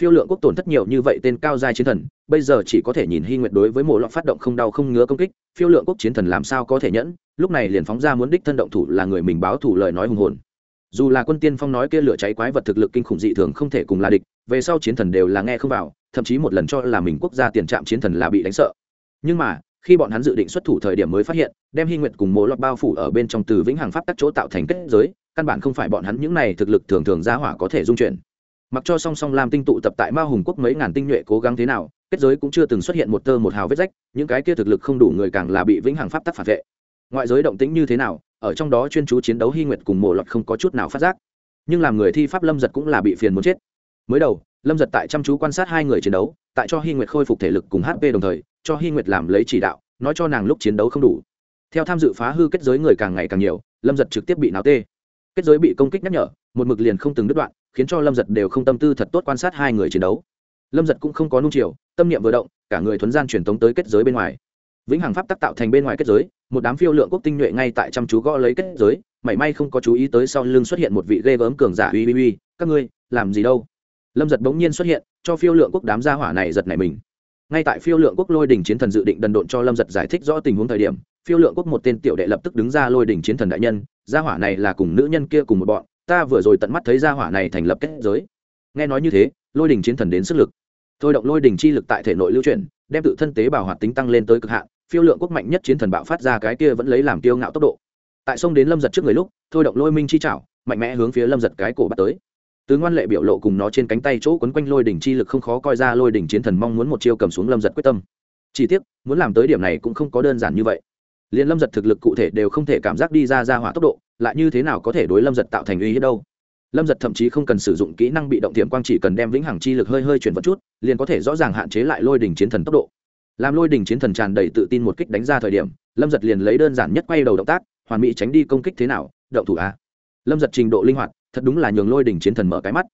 Phiêu lượng quốc tổn thất nhiều như vậy tên cao giai chiến thần, bây giờ chỉ có thể nhìn hy nguyệt đối với mộ lọt phát động không đau không ngứa công kích, phiêu lượng quốc chiến thần làm sao có thể nhẫn, lúc này liền phóng ra muốn đích thân động thủ là người mình báo thủ lời nói hùng hồn dù là quân tiên phong nói kia lửa cháy quái vật thực lực kinh khủng dị thường không thể cùng là địch, về sau chiến thần đều là nghe không vào, thậm chí một lần cho là mình quốc gia tiền trạm chiến thần là bị đánh sợ. Nhưng mà, khi bọn hắn dự định xuất thủ thời điểm mới phát hiện, đem hy nguyệt cùng mố lọt bao phủ ở bên trong từ vĩnh hằng pháp tắc chỗ tạo thành kết giới, căn bản không phải bọn hắn những này thực lực thường thường ra hỏa có thể dung chuyển. Mặc cho song song lam tinh tụ tập tại ma hùng quốc mấy ngàn tinh nhuệ cố gắng thế nào, kết giới cũng chưa từng xuất hiện một tơ một hào vết rách, những cái kia thực lực không đủ người càng là bị vĩnh hằng pháp tắc phản vệ. Ngoại giới động tĩnh như thế nào ở trong đó chuyên chú chiến đấu hy nguyệt cùng mộ lọt không có chút nào phát giác. Nhưng làm người thi pháp lâm giật cũng là bị phiền muốn chết. Mới đầu, lâm giật tại chăm chú quan sát hai người chiến đấu, tại cho hy nguyệt khôi phục thể lực cùng hp đồng thời, cho hy nguyệt làm lấy chỉ đạo, nói cho nàng lúc chiến đấu không đủ. Theo tham dự phá hư kết giới người càng ngày càng nhiều, lâm giật trực tiếp bị náo tê. Kết giới bị công kích nhắc nhở, một mực liền không từng đứt đoạn, khiến cho lâm giật đều không tâm tư thật tốt quan sát hai người chiến đấu. Lâm giật cũng không có nung chiều, tâm niệm vừa động, cả người thuấn gian truyền tống tới kết giới bên ngoài vĩnh hằng pháp tác tạo thành bên ngoài kết giới, một đám phiêu lượng quốc tinh nhuệ ngay tại chăm chú gõ lấy kết giới, mảy may không có chú ý tới sau lưng xuất hiện một vị ghê gớm cường giả uy uy uy, các ngươi, làm gì đâu? Lâm giật bỗng nhiên xuất hiện, cho phiêu lượng quốc đám gia hỏa này giật nảy mình. Ngay tại phiêu lượng quốc lôi đỉnh chiến thần dự định đần độn cho lâm giật giải thích rõ tình huống thời điểm, phiêu lượng quốc một tên tiểu đệ lập tức đứng ra lôi đỉnh chiến thần đại nhân, gia hỏa này là cùng nữ nhân kia cùng một bọn, ta vừa rồi tận mắt thấy gia hỏa này thành lập kết giới. Nghe nói như thế, lôi đỉnh chiến thần đến sức lực. Thôi động lôi đỉnh chi lực tại thể nội lưu chuyển, đem tự thân tế bào hoạt tính tăng lên tới cực hạn phiêu lượng quốc mạnh nhất chiến thần bạo phát ra cái kia vẫn lấy làm tiêu ngạo tốc độ. Tại sông đến lâm giật trước người lúc, thôi động lôi minh chi chảo, mạnh mẽ hướng phía lâm giật cái cổ bắt tới. Tứ ngoan lệ biểu lộ cùng nó trên cánh tay chỗ quấn quanh lôi đỉnh chi lực không khó coi ra lôi đỉnh chiến thần mong muốn một chiêu cầm xuống lâm giật quyết tâm. Chỉ tiếc, muốn làm tới điểm này cũng không có đơn giản như vậy. Liền lâm giật thực lực cụ thể đều không thể cảm giác đi ra ra hỏa tốc độ, lại như thế nào có thể đối lâm giật tạo thành uy hiếp đâu? Lâm giật thậm chí không cần sử dụng kỹ năng bị động tiềm quang, chỉ cần đem vĩnh hằng chi lực hơi hơi chuyển vật chút, liền có thể rõ ràng hạn chế lại lôi đỉnh chiến thần tốc độ làm lôi đỉnh chiến thần tràn đầy tự tin một kích đánh ra thời điểm, lâm giật liền lấy đơn giản nhất quay đầu động tác, hoàn mỹ tránh đi công kích thế nào, động thủ a. Lâm giật trình độ linh hoạt, thật đúng là nhường lôi đỉnh chiến thần mở cái mắt.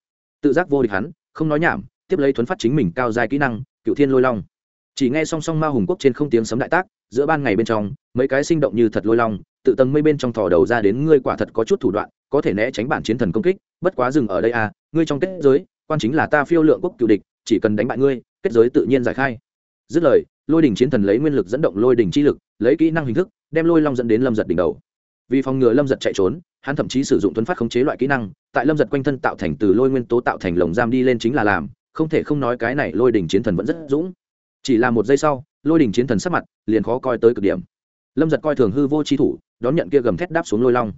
Tự giác vô địch hắn, không nói nhảm, tiếp lấy thuấn phát chính mình cao dài kỹ năng cựu thiên lôi long. Chỉ nghe song song ma hùng quốc trên không tiếng sấm đại tác, giữa ban ngày bên trong, mấy cái sinh động như thật lôi long, tự tầng mây bên trong thò đầu ra đến ngươi quả thật có chút thủ đoạn, có thể né tránh bản chiến thần công kích, bất quá dừng ở đây à ngươi trong kết giới, quan chính là ta phiêu lượng quốc cựu địch, chỉ cần đánh bại ngươi, kết giới tự nhiên giải khai dứt lời, lôi đỉnh chiến thần lấy nguyên lực dẫn động lôi đỉnh chi lực, lấy kỹ năng hình thức, đem lôi long dẫn đến lâm giật đỉnh đầu. Vì phòng ngừa lâm giật chạy trốn, hắn thậm chí sử dụng tuấn phát khống chế loại kỹ năng, tại lâm giật quanh thân tạo thành từ lôi nguyên tố tạo thành lồng giam đi lên chính là làm, không thể không nói cái này lôi đỉnh chiến thần vẫn rất dũng. Chỉ là một giây sau, lôi đỉnh chiến thần sắp mặt liền khó coi tới cực điểm. Lâm giật coi thường hư vô chi thủ, đón nhận kia gầm thét đáp xuống lôi long.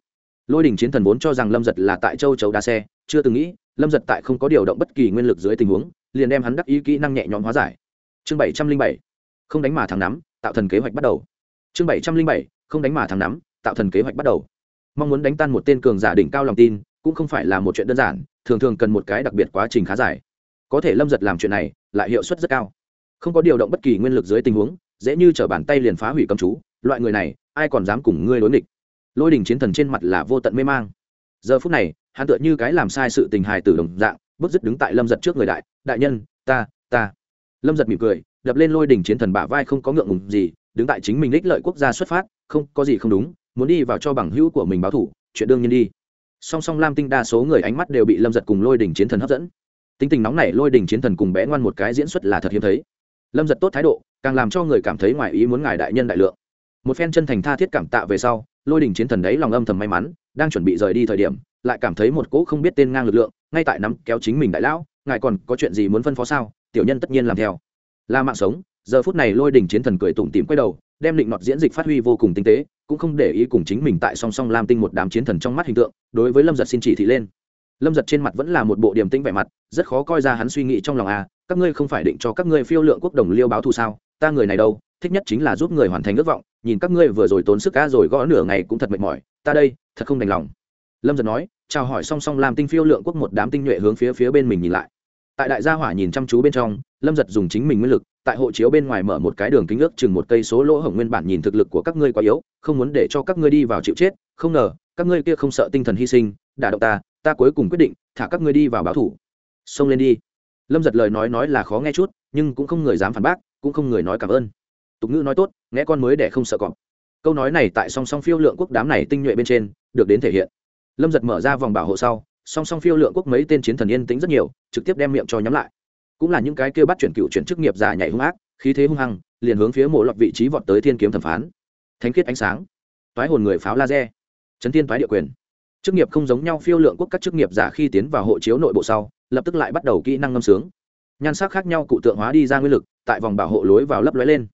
Lôi đỉnh chiến thần vốn cho rằng lâm giật là tại châu chấu đa xe, chưa từng nghĩ, lâm giật tại không có điều động bất kỳ nguyên lực dưới tình huống, liền đem hắn đắc ý kỹ năng nhẹ nhõm hóa giải chương bảy trăm linh bảy, không đánh mà thắng nắm, tạo thần kế hoạch bắt đầu. Chương bảy trăm linh bảy, không đánh mà thắng nắm, tạo thần kế hoạch bắt đầu. Mong muốn đánh tan một tên cường giả đỉnh cao lòng tin, cũng không phải là một chuyện đơn giản, thường thường cần một cái đặc biệt quá trình khá dài. Có thể lâm giật làm chuyện này, lại hiệu suất rất cao. Không có điều động bất kỳ nguyên lực dưới tình huống, dễ như t bàn tay liền phá hủy cầm chú, loại người này, ai còn dám cùng ngươi đối nghịch? Lôi đình chiến thần trên mặt là vô tận mê mang. Giờ phút này, hắn tựa như cái làm sai sự tình hài tử đồng dạng bước dứt đứng tại lâm giật trước người đại đại nhân, ta ta lâm giật mỉm cười, đập lên lôi đình chiến thần bả vai không có ngượng ngùng gì, đứng tại chính mình đích lợi quốc gia xuất phát, không, có gì không đúng, muốn đi vào cho bằng hữu của mình báo thủ, chuyện đương nhiên đi. Song song lam tinh đa số người ánh mắt đều bị lâm giật cùng lôi đình chiến thần hấp dẫn. Tính tình nóng này lôi đình chiến thần cùng bé ngoan một cái diễn xuất là thật hiếm thấy. Lâm giật tốt thái độ, càng làm cho người cảm thấy ngoài ý muốn ngài đại nhân đại lượng. Một phen chân thành tha thiết cảm tạ về sau, lôi đình chiến thần đấy lòng âm thầm may mắn, đang chuẩn bị rời đi thời điểm, lại cảm thấy một cỗ không biết tên ngang lực lượng, ngay tại nắm kéo chính mình đại lão, ngài còn có chuyện gì muốn phân phó sao? Tiểu nhân tất nhiên làm theo. Là mạng sống, giờ phút này lôi đình chiến thần cười tủm tìm quay đầu, đem định nọt diễn dịch phát huy vô cùng tinh tế, cũng không để ý cùng chính mình tại song song lam tinh một đám chiến thần trong mắt hình tượng, đối với lâm giật xin chỉ thị lên. Lâm giật trên mặt vẫn là một bộ điểm tinh vẻ mặt, rất khó coi ra hắn suy nghĩ trong lòng à các ngươi không phải định cho các ngươi phiêu lượng quốc đồng liêu báo thù sao, ta người này đâu, thích nhất chính là giúp người hoàn thành ước vọng, nhìn các ngươi vừa rồi tốn sức cá rồi gõ nửa ngày cũng thật mệt mỏi, ta đây, thật không đành lòng. Lâm giật nói, chào hỏi song song làm tinh phiêu lượng quốc một đám tinh nhuệ hướng phía phía bên mình nhìn lại tại đại gia hỏa nhìn chăm chú bên trong, lâm giật dùng chính mình nguyên lực, tại hộ chiếu bên ngoài mở một cái đường kính ước chừng một cây số lỗ hổng nguyên bản nhìn thực lực của các ngươi quá yếu, không muốn để cho các ngươi đi vào chịu chết, không ngờ, các ngươi kia không sợ tinh thần hy sinh, đả động ta ta cuối cùng quyết định thả các ngươi đi vào báo thủ. Xông lên đi. Lâm giật lời nói nói là khó nghe chút, nhưng cũng không người dám phản bác, cũng không người nói cảm ơn. Tục ngữ nói tốt nghe con mới để không sợ cọp. Câu nói này tại song song phiêu lượng quốc đám này tinh nhuệ bên trên, được đến thể hiện. Lâm giật mở ra vòng bảo hộ sau song song phiêu lượng quốc mấy tên chiến thần yên tĩnh rất nhiều, trực tiếp đem miệng cho nhắm lại. Cũng là những cái kêu bắt chuyển cựu chuyển chức nghiệp giả nhảy hung ác, khí thế hung hăng, liền hướng phía mộ lọt vị trí vọt tới thiên kiếm thẩm phán. Thánh khiết ánh sáng. Toái hồn người pháo laser. Chấn thiên toái địa quyền. Chức nghiệp không giống nhau, phiêu lượng quốc các chức nghiệp giả khi tiến vào hộ chiếu nội bộ sau, lập tức lại bắt đầu kỹ năng ngâm sướng. Nhan sắc khác nhau cụ tượng hóa đi ra nguyên lực, tại vòng bảo hộ lối vào lấp lóe lên.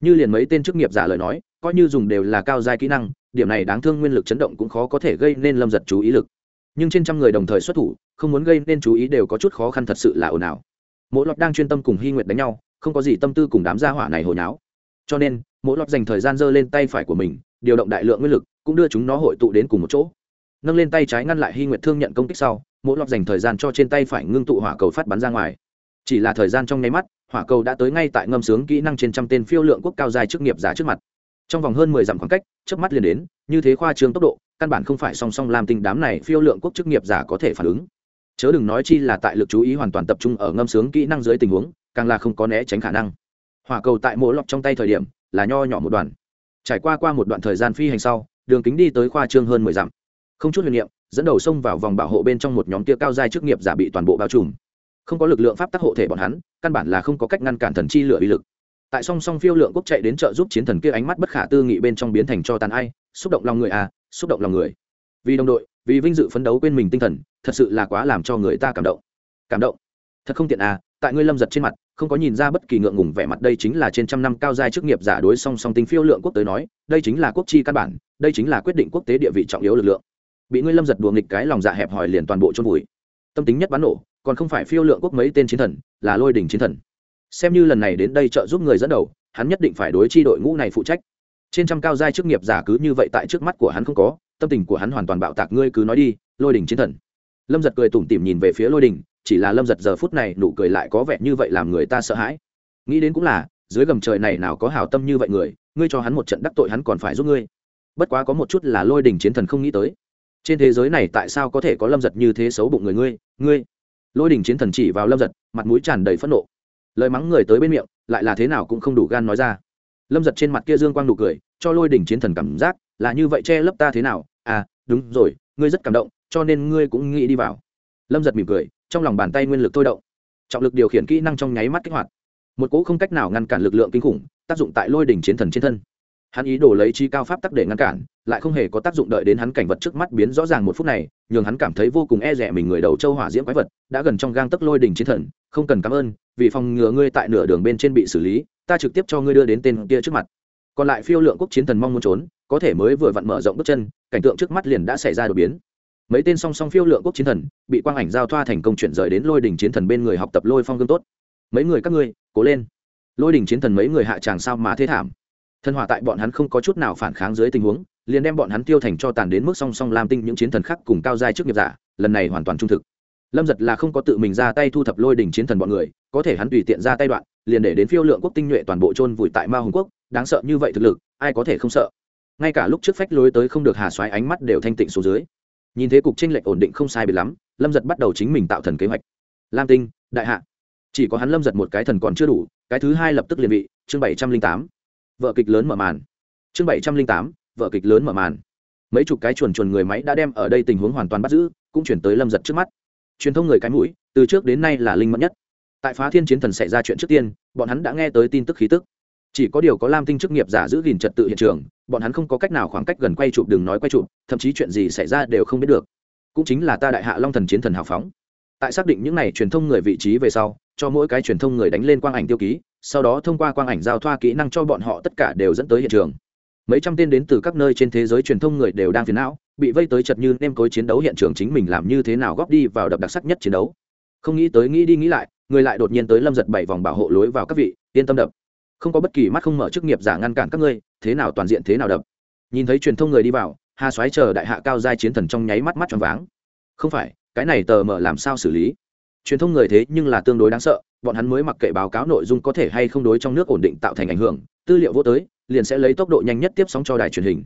Như liền mấy tên chức nghiệp giả lời nói, coi như dùng đều là cao giai kỹ năng, điểm này đáng thương nguyên lực chấn động cũng khó có thể gây nên lâm giật chú ý lực nhưng trên trăm người đồng thời xuất thủ, không muốn gây nên chú ý đều có chút khó khăn thật sự là ồn ào. Mỗi lọt đang chuyên tâm cùng hy nguyệt đánh nhau, không có gì tâm tư cùng đám gia hỏa này hồi náo. Cho nên mỗi lọt dành thời gian giơ lên tay phải của mình, điều động đại lượng nguyên lực, cũng đưa chúng nó hội tụ đến cùng một chỗ. Nâng lên tay trái ngăn lại hy nguyệt thương nhận công kích sau mỗi lọt dành thời gian cho trên tay phải ngưng tụ hỏa cầu phát bắn ra ngoài. Chỉ là thời gian trong nháy mắt, hỏa cầu đã tới ngay tại ngâm sướng kỹ năng trên trăm tên phiêu lượng quốc cao dài chức nghiệp giả trước mặt. Trong vòng hơn mười dặm khoảng cách trước mắt liền đến, như thế khoa trương tốc độ căn bản không phải song song làm tinh đám này phiêu lượng quốc chức nghiệp giả có thể phản ứng. Chớ đừng nói chi là tại lực chú ý hoàn toàn tập trung ở ngâm sướng kỹ năng dưới tình huống, càng là không có né tránh khả năng. Hỏa cầu tại mỗi lọc trong tay thời điểm, là nho nhỏ một đoạn. Trải qua qua một đoạn thời gian phi hành sau, đường kính đi tới khoa trương hơn mười dặm. Không chút huyền niệm, dẫn đầu xông vào vòng bảo hộ bên trong một nhóm tia cao giai chức nghiệp giả bị toàn bộ bao trùm. Không có lực lượng pháp tắc hộ thể bọn hắn, căn bản là không có cách ngăn cản thần chi lửa uy lực. Tại song song phiêu lượng quốc chạy đến chợ giúp chiến thần kia ánh mắt bất khả tư nghị bên trong biến thành cho tàn ai, xúc động lòng người à xúc động lòng người. Vì đồng đội, vì vinh dự phấn đấu quên mình tinh thần, thật sự là quá làm cho người ta cảm động. Cảm động? Thật không tiện à tại ngươi lâm giật trên mặt, không có nhìn ra bất kỳ ngượng ngùng vẻ mặt, đây chính là trên trăm năm cao giai chức nghiệp giả đối song song tinh phiêu lượng quốc tới nói, đây chính là quốc chi căn bản, đây chính là quyết định quốc tế địa vị trọng yếu lực lượng. Bị ngươi lâm giật đùa nghịch cái lòng dạ hẹp hòi liền toàn bộ chôn vùi. Tâm tính nhất bắn nổ, còn không phải phiêu lượng quốc mấy tên chiến thần, là lôi đình chiến thần. Xem như lần này đến đây trợ giúp người dẫn đầu, hắn nhất định phải đối chi đội ngũ này phụ trách trên trăm cao giai chức nghiệp giả cứ như vậy tại trước mắt của hắn không có, tâm tình của hắn hoàn toàn bạo tạc, ngươi cứ nói đi, lôi đỉnh chiến thần. Lâm giật cười tủm tỉm nhìn về phía lôi đỉnh, chỉ là lâm giật giờ phút này nụ cười lại có vẻ như vậy làm người ta sợ hãi. Nghĩ đến cũng là, dưới gầm trời này nào có hào tâm như vậy người, ngươi cho hắn một trận đắc tội hắn còn phải giúp ngươi. Bất quá có một chút là lôi đỉnh chiến thần không nghĩ tới. Trên thế giới này tại sao có thể có lâm giật như thế xấu bụng người ngươi ngươi? Lôi đỉnh chiến thần chỉ vào lâm giật, mặt mũi tràn đầy phẫn nộ. Lời mắng người tới bên miệng, lại là thế nào cũng không đủ gan nói ra lâm giật trên mặt kia dương quang nụ cười, cho lôi đỉnh chiến thần cảm giác, là như vậy che lấp ta thế nào? À đúng rồi, ngươi rất cảm động, cho nên ngươi cũng nghĩ đi vào. Lâm giật mỉm cười, trong lòng bàn tay nguyên lực thôi động. Trọng lực điều khiển kỹ năng trong nháy mắt kích hoạt. Một cỗ không cách nào ngăn cản lực lượng kinh khủng, tác dụng tại lôi đỉnh chiến thần trên thân. Hắn ý đồ lấy chi cao pháp tắc để ngăn cản, lại không hề có tác dụng đợi đến hắn cảnh vật trước mắt biến rõ ràng một phút này, nhường hắn cảm thấy vô cùng e rẻ mình người đầu châu hỏa diễm quái vật, đã gần trong gang tấc lôi đỉnh chiến thần, không cần cảm ơn, vì phòng ngừa ngươi tại nửa đường bên trên bị xử lý ta trực tiếp cho ngươi đưa đến tên kia trước mặt. Còn lại phiêu lượng quốc chiến thần mong muốn trốn, có thể mới vừa vặn mở rộng bước chân, cảnh tượng trước mắt liền đã xảy ra đột biến. Mấy tên song song phiêu lượng quốc chiến thần, bị quang ảnh giao thoa thành công chuyển rời đến lôi đỉnh chiến thần bên người học tập lôi phong gương tốt. Mấy người các ngươi, cố lên. Lôi đỉnh chiến thần mấy người hạ tràng sao mà thế thảm. Thần hỏa tại bọn hắn không có chút nào phản kháng dưới tình huống, liền đem bọn hắn tiêu thành cho tàn đến mức song song làm tinh những chiến thần khác cùng cao giai trước nghiệp giả, lần này hoàn toàn trung thực. Lâm giật là không có tự mình ra tay thu thập lôi đỉnh chiến thần bọn người, có thể hắn tùy tiện ra tay đoạn liền để đến phiêu lượng quốc tinh nhuệ toàn bộ chôn vùi tại ma hùng quốc, đáng sợ như vậy thực lực, ai có thể không sợ? Ngay cả lúc trước phách lối tới không được hà xoáy ánh mắt đều thanh tịnh xuống dưới. Nhìn thế cục tranh lệch ổn định không sai biệt lắm, lâm giật bắt đầu chính mình tạo thần kế hoạch. Lam tinh, đại hạ. Chỉ có hắn lâm giật một cái thần còn chưa đủ, cái thứ hai lập tức liền bị, chương bảy trăm linh tám. Vợ kịch lớn mở màn. Chương bảy trăm linh tám, vợ kịch lớn mở màn. Mấy chục cái chuồn chuồn người máy đã đem ở đây tình huống hoàn toàn bắt giữ, cũng chuyển tới lâm giật trước mắt. Truyền thông người cái mũi, từ trước đến nay là linh mẫn nhất tại phá thiên chiến thần xảy ra chuyện trước tiên, bọn hắn đã nghe tới tin tức khí tức. Chỉ có điều có lam tinh chức nghiệp giả giữ gìn trật tự hiện trường, bọn hắn không có cách nào khoảng cách gần quay chụp đừng nói quay chụp, thậm chí chuyện gì xảy ra đều không biết được. Cũng chính là ta đại hạ long thần chiến thần hào phóng. Tại xác định những n à y truyền thông người vị trí về sau, cho mỗi cái truyền thông người đánh lên quang ảnh tiêu ký, sau đó thông qua quang ảnh giao thoa kỹ năng cho bọn họ tất cả đều dẫn tới hiện trường. Mấy trăm tên đến từ các nơi trên thế giới truyền thông người đều đang phiền não, bị vây tới chật như nêm cối chiến đấu hiện trường chính mình làm như thế nào góp đi vào đập đặc sắc nhất chiến đấu. Không nghĩ tới, nghĩ đi nghĩ lại người lại đột nhiên tới lâm giật bảy vòng bảo hộ lối vào các vị, yên tâm đập. Không có bất kỳ mắt không mở chức nghiệp giả ngăn cản các ngươi, thế nào toàn diện thế nào đập. Nhìn thấy truyền thông người đi vào, hà xoáy chờ đại hạ cao giai chiến thần trong nháy mắt mắt tròn váng. Không phải, cái này tờ mở làm sao xử lý? Truyền thông người thế nhưng là tương đối đáng sợ, bọn hắn mới mặc kệ báo cáo nội dung có thể hay không đối trong nước ổn định tạo thành ảnh hưởng, tư liệu vô tới, liền sẽ lấy tốc độ nhanh nhất tiếp sóng cho đài truyền hình.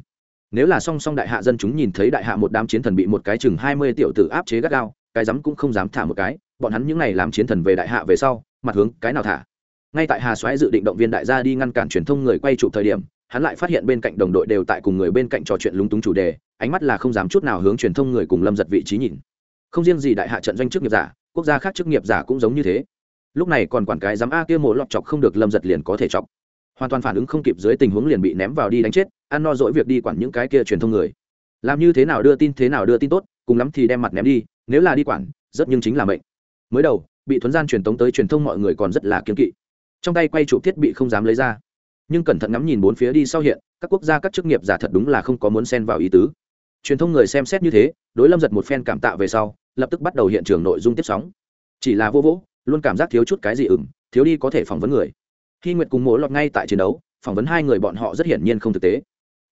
Nếu là song song đại hạ dân chúng nhìn thấy đại hạ một đám chiến thần bị một cái chừng hai mươi tiểu tử áp chế gắt gao, cái dám cũng không dám thả một cái bọn hắn những n à y làm chiến thần về đại hạ về sau, mặt hướng cái nào thả? Ngay tại hà soái dự định động viên đại gia đi ngăn cản truyền thông người quay chụp thời điểm, hắn lại phát hiện bên cạnh đồng đội đều tại cùng người bên cạnh trò chuyện lúng túng chủ đề, ánh mắt là không dám chút nào hướng truyền thông người cùng lâm giật vị trí nhìn. Không riêng gì đại hạ trận doanh chức nghiệp giả, quốc gia khác chức nghiệp giả cũng giống như thế. Lúc này còn quản cái dám a kia mổ lọt chọc không được lâm giật liền có thể chọc. Hoàn toàn phản ứng không kịp dưới tình huống liền bị ném vào đi đánh chết, ăn no dỗi việc đi quản những cái kia truyền thông người. Làm như thế nào đưa tin thế nào đưa tin tốt, cùng lắm thì đem mặt ném đi, nếu là đi quản, rất nhưng chính là mệnh mới đầu, bị thuấn gian truyền tống tới truyền thông mọi người còn rất là kiên kỵ. Trong tay quay chụp thiết bị không dám lấy ra. Nhưng cẩn thận ngắm nhìn bốn phía đi sau hiện, các quốc gia, các chức nghiệp giả thật đúng là không có muốn xen vào ý tứ. Truyền thông người xem xét như thế, đối lâm giật một phen cảm tạ về sau, lập tức bắt đầu hiện trường nội dung tiếp sóng. Chỉ là vô vỗ, luôn cảm giác thiếu chút cái gì ửng, thiếu đi có thể phỏng vấn người. Khi nguyệt cùng mỗ lọt ngay tại chiến đấu, phỏng vấn hai người bọn họ rất hiển nhiên không thực tế.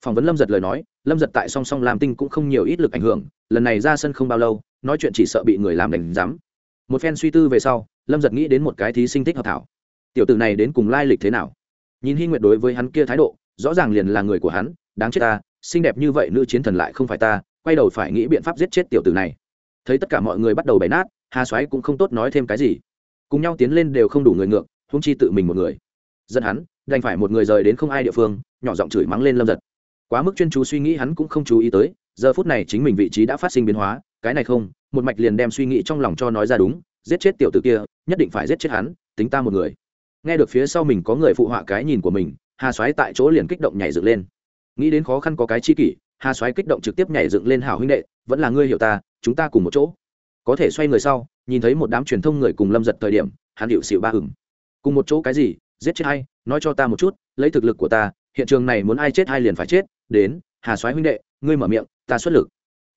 Phỏng vấn lâm giật lời nói, lâm giật tại song song làm tinh cũng không nhiều ít lực ảnh hưởng, lần này ra sân không bao lâu, nói chuyện chỉ sợ bị người làm đánh giám một phen suy tư về sau, lâm giật nghĩ đến một cái thí sinh thích hợp thảo. Tiểu tử này đến cùng lai lịch thế nào? Nhìn hy nguyệt đối với hắn kia thái độ, rõ ràng liền là người của hắn, đáng chết ta, xinh đẹp như vậy nữ chiến thần lại không phải ta, quay đầu phải nghĩ biện pháp giết chết tiểu tử này. Thấy tất cả mọi người bắt đầu bày nát, hà soái cũng không tốt nói thêm cái gì. Cùng nhau tiến lên đều không đủ người ngược húng chi tự mình một người. Giận hắn, đành phải một người rời đến không ai địa phương, nhỏ giọng chửi mắng lên lâm giật. Quá mức chuyên chú suy nghĩ hắn cũng không chú ý tới, giờ phút này chính mình vị trí đã phát sinh biến hóa, cái này không một mạch liền đem suy nghĩ trong lòng cho nói ra đúng, giết chết tiểu t ử kia, nhất định phải giết chết hắn, tính ta một người. Nghe được phía sau mình có người phụ họa cái nhìn của mình, hà xoáy tại chỗ liền kích động nhảy dựng lên. Nghĩ đến khó khăn có cái chi kỷ, hà xoáy kích động trực tiếp nhảy dựng lên, hảo huynh đệ, vẫn là ngươi hiểu ta, chúng ta cùng một chỗ. Có thể xoay người sau, nhìn thấy một đám truyền thông người cùng lâm giật thời điểm, hắn hiệu xịu ba hừng cùng một chỗ cái gì? Giết chết hay nói cho ta một chút, lấy thực lực của ta, hiện trường này muốn ai chết hay liền phải chết, đến, hà soái huynh đệ, ngươi mở miệng, ta xuất lực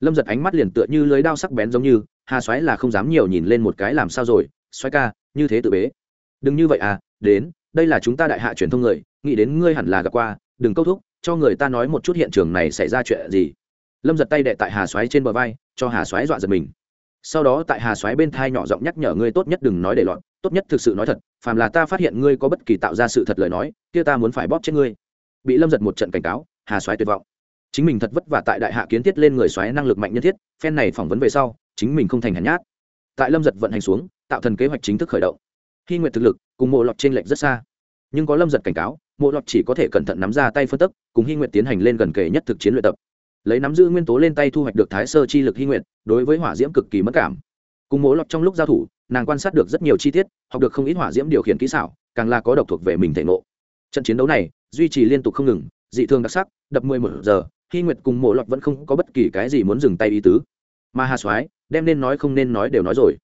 lâm giật ánh mắt liền tựa như lưới đao sắc bén giống như, hà soái là không dám nhiều nhìn lên một cái làm sao rồi xoáy ca, như thế tự bế. Đừng như vậy à đến, đây là chúng ta đại hạ truyền thông người, nghĩ đến ngươi hẳn là gặp qua, đừng câu thúc, cho người ta nói một chút hiện trường này xảy ra chuyện gì. Lâm giật tay đệ tại hà soái trên bờ vai, cho hà soái dọa giật mình. Sau đó tại hà soái bên thai nhỏ giọng nhắc nhở ngươi tốt nhất đừng nói để loạn, tốt nhất thực sự nói thật, phàm là ta phát hiện ngươi có bất kỳ tạo ra sự thật lời nói, kia ta muốn phải bóp chết ngươi. Bị lâm giật một trận cảnh cáo, hà soái tuyệt vọng chính mình thật vất vả tại đại hạ kiến thiết lên người xoáy năng lực mạnh nhân thiết, phen này phỏng vấn về sau, chính mình không thành hèn nhát. Tại lâm giật vận hành xuống, tạo thần kế hoạch chính thức khởi động. Khi nguyện thực lực cùng mộ lọt trên lệch rất xa. Nhưng có lâm giật cảnh cáo, mộ lọt chỉ có thể cẩn thận nắm ra tay phân tức cùng hy nguyện tiến hành lên gần kề nhất thực chiến luyện tập. Lấy nắm giữ nguyên tố lên tay thu hoạch được thái sơ chi lực hy nguyện đối với hỏa diễm cực kỳ mất cảm. Cùng mộ lọt trong lúc giao thủ, nàng quan sát được rất nhiều chi tiết, học được không ít hỏa diễm điều khiển kỹ xảo, càng là có độc thuộc về mình thể ngộ. Trận chiến đấu này, duy trì liên tục không ngừng, dị thường đặc sắc, đập mười một giờ hy nguyệt cùng mộ lọt vẫn không có bất kỳ cái gì muốn dừng tay ý tứ. Mà hà soái, đem nên nói không nên nói đều nói rồi.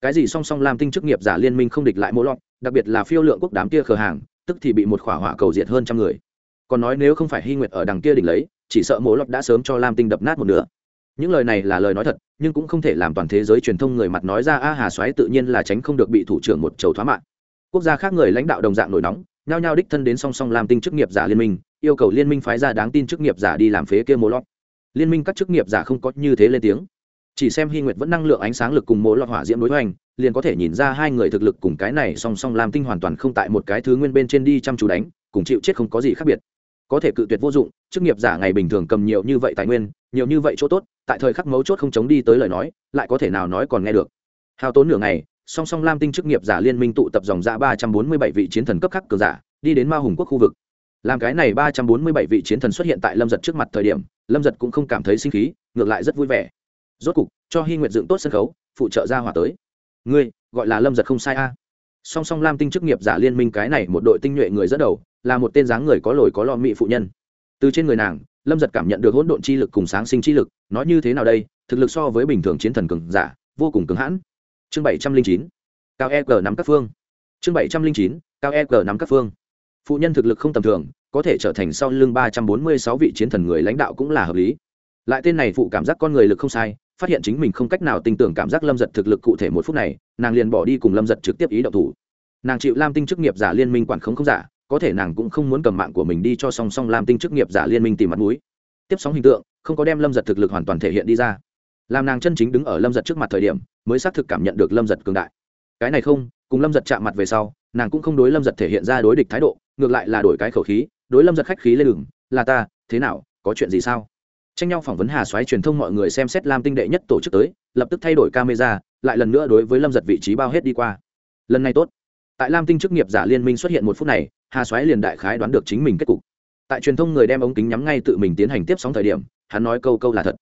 Cái gì song song làm tinh chức nghiệp giả liên minh không địch lại mộ lọt, đặc biệt là phiêu lượng quốc đám kia khờ hàng, tức thì bị một khỏa hỏa cầu diệt hơn trăm người. Còn nói nếu không phải hy nguyệt ở đằng kia đỉnh lấy, chỉ sợ mộ lọt đã sớm cho lam tinh đập nát một nửa. Những lời này là lời nói thật, nhưng cũng không thể làm toàn thế giới truyền thông người mặt nói ra a hà soái tự nhiên là tránh không được bị thủ trưởng một chầu thoá mạng. Quốc gia khác người lãnh đạo đồng dạng nổi nóng, nhao nhao đích thân đến song song làm tinh chức nghiệp giả liên minh yêu cầu liên minh phái ra đáng tin chức nghiệp giả đi làm phế kia mô lót liên minh các chức nghiệp giả không có như thế lên tiếng. Chỉ xem hy nguyệt vẫn năng lượng ánh sáng lực cùng mô lọt hỏa diễm đối hoành, liền có thể nhìn ra hai người thực lực cùng cái này song song làm tinh hoàn toàn không tại một cái thứ nguyên bên trên đi chăm chú đánh, cùng chịu chết không có gì khác biệt. Có thể cự tuyệt vô dụng, chức nghiệp giả ngày bình thường cầm nhiều như vậy tài nguyên, nhiều như vậy chỗ tốt, tại thời khắc mấu chốt không chống đi tới lời nói, lại có thể nào nói còn nghe được. Hao tốn nửa ngày, song song lam tinh chức nghiệp giả liên minh tụ tập dòng giã ba trăm bốn mươi bảy vị chiến thần cấp khắc cường giả, đi đến ma hùng quốc khu vực làm cái này ba trăm bốn mươi bảy vị chiến thần xuất hiện tại lâm giật trước mặt thời điểm, lâm giật cũng không cảm thấy sinh khí, ngược lại rất vui vẻ. Rốt cục, cho hy nguyện dựng tốt sân khấu, phụ trợ ra hỏa tới. Ngươi, gọi là lâm giật không sai a. Song song lam tinh chức nghiệp giả liên minh cái này một đội tinh nhuệ người dẫn đầu, là một tên dáng người có lồi có lo mị phụ nhân. Từ trên người nàng, lâm giật cảm nhận được hỗn độn chi lực cùng sáng sinh chi lực, nói như thế nào đây, thực lực so với bình thường chiến thần cường giả, vô cùng cứng hãn. Chương bảy trăm linh chín, cao e g nắm các phương. Chương bảy trăm linh chín, cao e g nắm các phương phụ nhân thực lực không tầm thường, có thể trở thành sau lưng ba trăm bốn mươi sáu vị chiến thần người lãnh đạo cũng là hợp lý. Lại tên này phụ cảm giác con người lực không sai, phát hiện chính mình không cách nào tin tưởng cảm giác lâm giật thực lực cụ thể một phút này, nàng liền bỏ đi cùng lâm giật trực tiếp ý đậu thủ. Nàng chịu lam tinh chức nghiệp giả liên minh quản không không giả, có thể nàng cũng không muốn cầm mạng của mình đi cho song song lam tinh chức nghiệp giả liên minh tìm mặt mũi. Tiếp sóng hình tượng, không có đem lâm giật thực lực hoàn toàn thể hiện đi ra. Làm nàng chân chính đứng ở lâm giật trước mặt thời điểm, mới xác thực cảm nhận được lâm giật cường đại. Cái này không, cùng lâm giật chạm mặt về sau, nàng cũng không đối lâm giật thể hiện ra đối địch thái độ ngược lại là đổi cái khẩu khí, đối lâm giật khách khí lên đường, là ta, thế nào, có chuyện gì sao? Tranh nhau phỏng vấn hà xoáy truyền thông mọi người xem xét lam tinh đệ nhất tổ chức tới, lập tức thay đổi camera, lại lần nữa đối với lâm giật vị trí bao hết đi qua. Lần này tốt. Tại lam tinh chức nghiệp giả liên minh xuất hiện một phút này, hà xoáy liền đại khái đoán được chính mình kết cục. Tại truyền thông người đem ống kính nhắm ngay tự mình tiến hành tiếp sóng thời điểm, hắn nói câu câu là thật.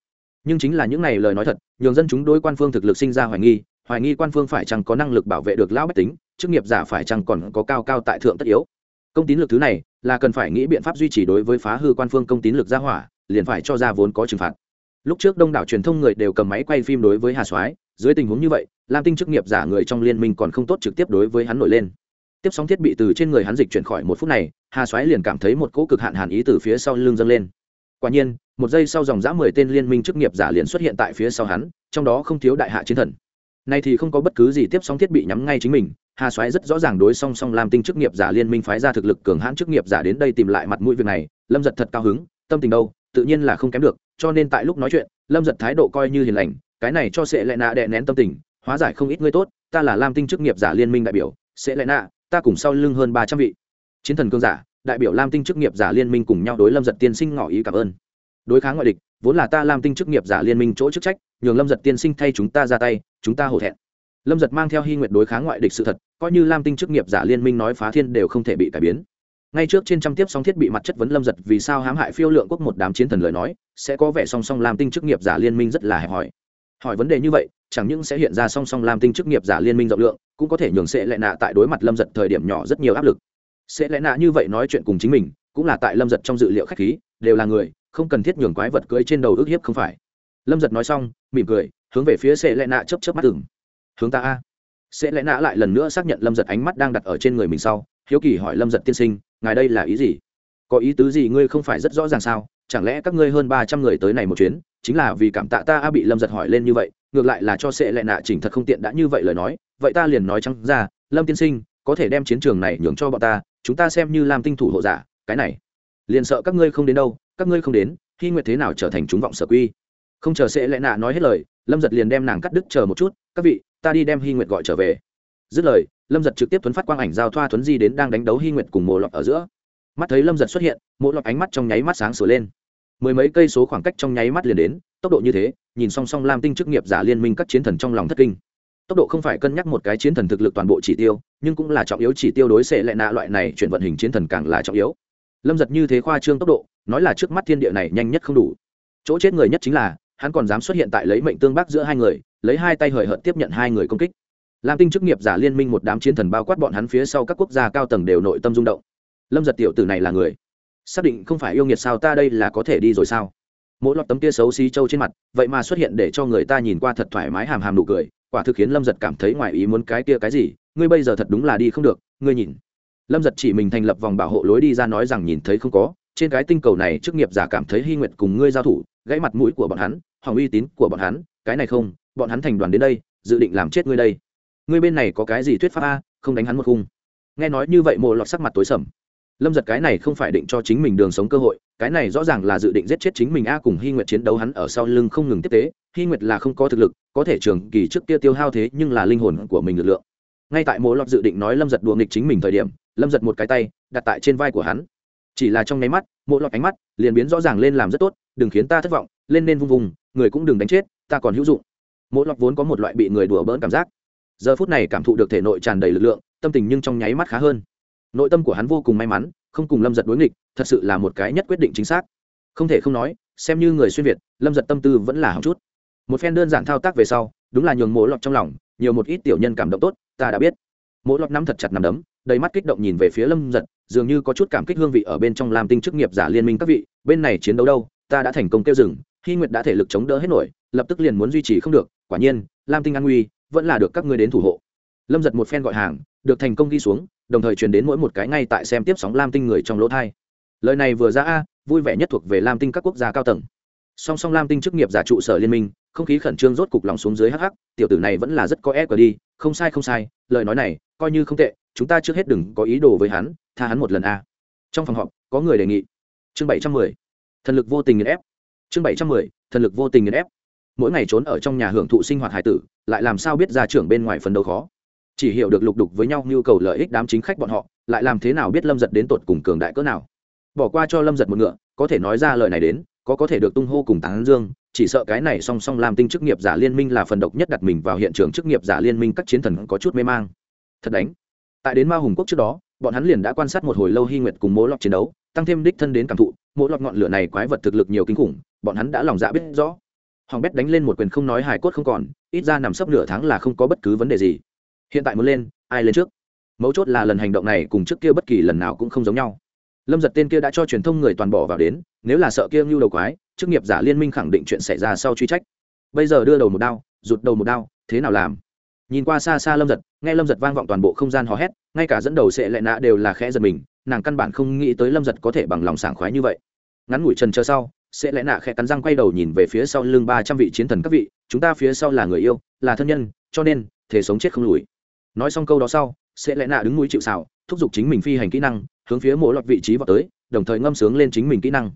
Nhưng chính là những này lời nói thật, nhường dân chúng đối quan phương thực lực sinh ra hoài nghi hoài nghi quan phương phải chăng có năng lực bảo vệ được lão bách tính, chức nghiệp giả phải chăng còn có cao cao tại thượng tất yếu công tín lực thứ này là cần phải nghĩ biện pháp duy trì đối với phá hư quan phương công tín lực ra hỏa, liền phải cho ra vốn có trừng phạt. Lúc trước đông đảo truyền thông người đều cầm máy quay phim đối với hà soái, dưới tình huống như vậy, lam tinh chức nghiệp giả người trong liên minh còn không tốt trực tiếp đối với hắn nổi lên. Tiếp sóng thiết bị từ trên người hắn dịch chuyển khỏi một phút này, hà soái liền cảm thấy một cỗ cực hạn hàn ý từ phía sau lưng dâng lên. Quả nhiên, một giây sau dòng dã mười tên liên minh chức nghiệp giả liền xuất hiện tại phía sau hắn, trong đó không thiếu đại hạ chiến thần. Nay thì không có bất cứ gì tiếp sóng thiết bị nhắm ngay chính mình hà soái rất rõ ràng đối song song làm tinh chức nghiệp giả liên minh phái ra thực lực cường hãn chức nghiệp giả đến đây tìm lại mặt mũi việc này, lâm giật thật cao hứng, tâm tình đâu, tự nhiên là không kém được, cho nên tại lúc nói chuyện, lâm giật thái độ coi như hiền lành, cái này cho sẽ lệ nạ đè nén tâm tình, hóa giải không ít ngươi tốt, ta là lam tinh chức nghiệp giả liên minh đại biểu sẽ lệ nạ ta cùng sau lưng hơn ba trăm vị. Chiến thần cương giả, đại biểu lam tinh chức nghiệp giả liên minh cùng nhau đối lâm giật tiên sinh ngỏ ý cảm ơn. Đối kháng ngoại địch, vốn là ta lam tinh chức nghiệp giả liên minh chỗ chức trách, nhường lâm giật tiên sinh thay chúng ta ra tay, chúng ta hổ thẹn lâm giật mang theo hy nguyện đối kháng ngoại địch sự thật, coi như lam tinh chức nghiệp giả liên minh nói phá thiên đều không thể bị cải biến. Ngay trước trên trăm tiếp sóng thiết bị mặt chất vấn lâm giật vì sao hãm hại phiêu lượng quốc một đám chiến thần lời nói, sẽ có vẻ song song lam tinh chức nghiệp giả liên minh rất là hẹp hòi. Hỏi vấn đề như vậy, chẳng những sẽ hiện ra song song lam tinh chức nghiệp giả liên minh rộng lượng, cũng có thể nhường sệ lệ nạ tại đối mặt lâm giật thời điểm nhỏ rất nhiều áp lực. Sệ lệ nạ như vậy nói chuyện cùng chính mình, cũng là tại lâm giật trong dự liệu khách khí, đều là người, không cần thiết nhường quái vật cưỡi trên đầu ước hiếp không phải. Lâm giật nói xong, mỉm cười, hướng về phía sệ lệ nạ chấp chấp mắt từng hướng ta a. Sẽ lẽ nã lại lần nữa xác nhận lâm giật ánh mắt đang đặt ở trên người mình sau, hiếu kỳ hỏi lâm giật tiên sinh, ngài đây là ý gì? Có ý tứ gì ngươi không phải rất rõ ràng sao? Chẳng lẽ các ngươi hơn ba trăm người tới này một chuyến, chính là vì cảm tạ ta a bị lâm giật hỏi lên như vậy, ngược lại là cho sẽ lẽ nạ chỉnh thật không tiện đã như vậy lời nói, vậy ta liền nói chăng ra, lâm tiên sinh, có thể đem chiến trường này nhường cho bọn ta, chúng ta xem như làm tinh thủ hộ giả, cái này, liền sợ các ngươi không đến đâu, các ngươi không đến khi nguyệt thế nào trở thành chúng vọng sở quy? Không chờ sẽ lẽ nạ nói hết lời, lâm giật liền đem nàng cắt đứt chờ một chút, các vị ta đi đem hy nguyệt gọi trở về. Dứt lời, lâm giật trực tiếp thuấn phát quang ảnh giao thoa thuấn di đến đang đánh đấu hy nguyệt cùng mộ lọt ở giữa. Mắt thấy lâm giật xuất hiện, mộ lọt ánh mắt trong nháy mắt sáng sửa lên. Mười mấy cây số khoảng cách trong nháy mắt liền đến, tốc độ như thế, nhìn song song lam tinh chức nghiệp giả liên minh các chiến thần trong lòng thất kinh. Tốc độ không phải cân nhắc một cái chiến thần thực lực toàn bộ chỉ tiêu, nhưng cũng là trọng yếu chỉ tiêu đối xệ lại nạ loại này chuyển vận hình chiến thần càng là trọng yếu. Lâm giật như thế khoa trương tốc độ, nói là trước mắt thiên địa này nhanh nhất không đủ. Chỗ chết người nhất chính là, hắn còn dám xuất hiện tại lấy mệnh tương bác giữa hai người lấy hai tay hời hợt tiếp nhận hai người công kích. Lam tinh chức nghiệp giả liên minh một đám chiến thần bao quát bọn hắn phía sau các quốc gia cao tầng đều nội tâm rung động. Lâm giật tiểu tử này là người. Xác định không phải yêu nghiệt sao ta đây là có thể đi rồi sao? Mỗi lọt tấm kia xấu xí trâu trên mặt, vậy mà xuất hiện để cho người ta nhìn qua thật thoải mái hàm hàm nụ cười, quả thực khiến lâm giật cảm thấy ngoài ý muốn cái kia cái gì, ngươi bây giờ thật đúng là đi không được, ngươi nhìn. Lâm giật chỉ mình thành lập vòng bảo hộ lối đi ra nói rằng nhìn thấy không có, trên cái tinh cầu này chức nghiệp giả cảm thấy hy nguyệt cùng ngươi giao thủ, gãy mặt mũi của bọn hắn hỏng uy tín của bọn hắn, cái này không bọn hắn thành đoàn đến đây, dự định làm chết ngươi đây. Ngươi bên này có cái gì thuyết pháp a? Không đánh hắn một khung. Nghe nói như vậy, mộ lọt sắc mặt tối sầm. Lâm giật cái này không phải định cho chính mình đường sống cơ hội, cái này rõ ràng là dự định giết chết chính mình a cùng hy nguyệt chiến đấu hắn ở sau lưng không ngừng tiếp tế. Hy nguyệt là không có thực lực, có thể trường kỳ trước kia tiêu hao thế nhưng là linh hồn của mình lực lượng. Ngay tại mộ lọt dự định nói lâm giật đùa nghịch chính mình thời điểm, lâm giật một cái tay đặt tại trên vai của hắn. Chỉ là trong nháy mắt, mộ lọt ánh mắt liền biến rõ ràng lên làm rất tốt, đừng khiến ta thất vọng, lên nên vung vùng người cũng đừng đánh chết, ta còn hữu dụng mỗi lọc vốn có một loại bị người đùa bỡn cảm giác. Giờ phút này cảm thụ được thể nội tràn đầy lực lượng, tâm tình nhưng trong nháy mắt khá hơn. Nội tâm của hắn vô cùng may mắn, không cùng lâm giật đối nghịch, thật sự là một cái nhất quyết định chính xác. Không thể không nói, xem như người xuyên việt, lâm giật tâm tư vẫn là hỏng chút. Một phen đơn giản thao tác về sau, đúng là nhường mỗ lọt trong lòng, nhiều một ít tiểu nhân cảm động tốt, ta đã biết. Mỗ lọt nắm thật chặt nằm đấm, đầy mắt kích động nhìn về phía lâm giật, dường như có chút cảm kích hương vị ở bên trong làm tinh chức nghiệp giả liên minh các vị, bên này chiến đấu đâu, ta đã thành công kêu rừng hy nguyệt đã thể lực chống đỡ hết nổi, lập tức liền muốn duy trì không được quả nhiên, lam tinh an nguy vẫn là được các ngươi đến thủ hộ. Lâm giật một phen gọi hàng, được thành công ghi xuống, đồng thời truyền đến mỗi một cái ngay tại xem tiếp sóng lam tinh người trong lỗ thai. Lời này vừa ra a, vui vẻ nhất thuộc về lam tinh các quốc gia cao tầng. Song song lam tinh chức nghiệp giả trụ sở liên minh, không khí khẩn trương rốt cục lòng xuống dưới hắc hắc, tiểu tử này vẫn là rất có e ép đi, không sai không sai, lời nói này coi như không tệ, chúng ta trước hết đừng có ý đồ với hắn, tha hắn một lần a. Trong phòng họp, có người đề nghị. Chương bảy trăm mười, thần lực vô tình nghiền ép. Chương bảy trăm mười, thần lực vô tình nghiền ép mỗi ngày trốn ở trong nhà hưởng thụ sinh hoạt hải tử, lại làm sao biết ra trưởng bên ngoài phần đầu khó? Chỉ hiểu được lục đục với nhau nhu cầu lợi ích đám chính khách bọn họ, lại làm thế nào biết lâm giật đến tột cùng cường đại cỡ nào? Bỏ qua cho lâm giật một ngựa, có thể nói ra lời này đến, có có thể được tung hô cùng tán dương, chỉ sợ cái này song song làm tinh chức nghiệp giả liên minh là phần độc nhất đặt mình vào hiện trường chức nghiệp giả liên minh các chiến thần có chút mê mang. Thật đánh. Tại đến ma hùng quốc trước đó, bọn hắn liền đã quan sát một hồi lâu hy nguyệt cùng mỗ lọt chiến đấu, tăng thêm đích thân đến cảm thụ, mỗ lọt ngọn lửa này quái vật thực lực nhiều kinh khủng, bọn hắn đã lòng dạ biết rõ hoàng bét đánh lên một quyền không nói hài cốt không còn, ít ra nằm sấp nửa tháng là không có bất cứ vấn đề gì. Hiện tại muốn lên, ai lên trước? Mấu chốt là lần hành động này cùng trước kia bất kỳ lần nào cũng không giống nhau. Lâm giật tên kia đã cho truyền thông người toàn bỏ vào đến, nếu là sợ kia ngưu đầu quái, chức nghiệp giả liên minh khẳng định chuyện xảy ra sau truy trách. Bây giờ đưa đầu một đao, rụt đầu một đao, thế nào làm? Nhìn qua xa xa lâm giật, nghe lâm giật vang vọng toàn bộ không gian hò hét, ngay cả dẫn đầu sệ lệ nạ đều là khẽ giật mình, nàng căn bản không nghĩ tới lâm giật có thể bằng lòng sảng khoái như vậy. Ngắn ngủi trần chờ sau sẽ lẽ nạ khẽ cắn răng quay đầu nhìn về phía sau lưng ba trăm vị chiến thần các vị, chúng ta phía sau là người yêu, là thân nhân, cho nên, thể sống chết không lùi. Nói xong câu đó sau, sẽ lẽ nạ đứng núi chịu xào thúc giục chính mình phi hành kỹ năng, hướng phía mỗi loạt vị trí vào tới, đồng thời ngâm sướng lên chính mình kỹ năng.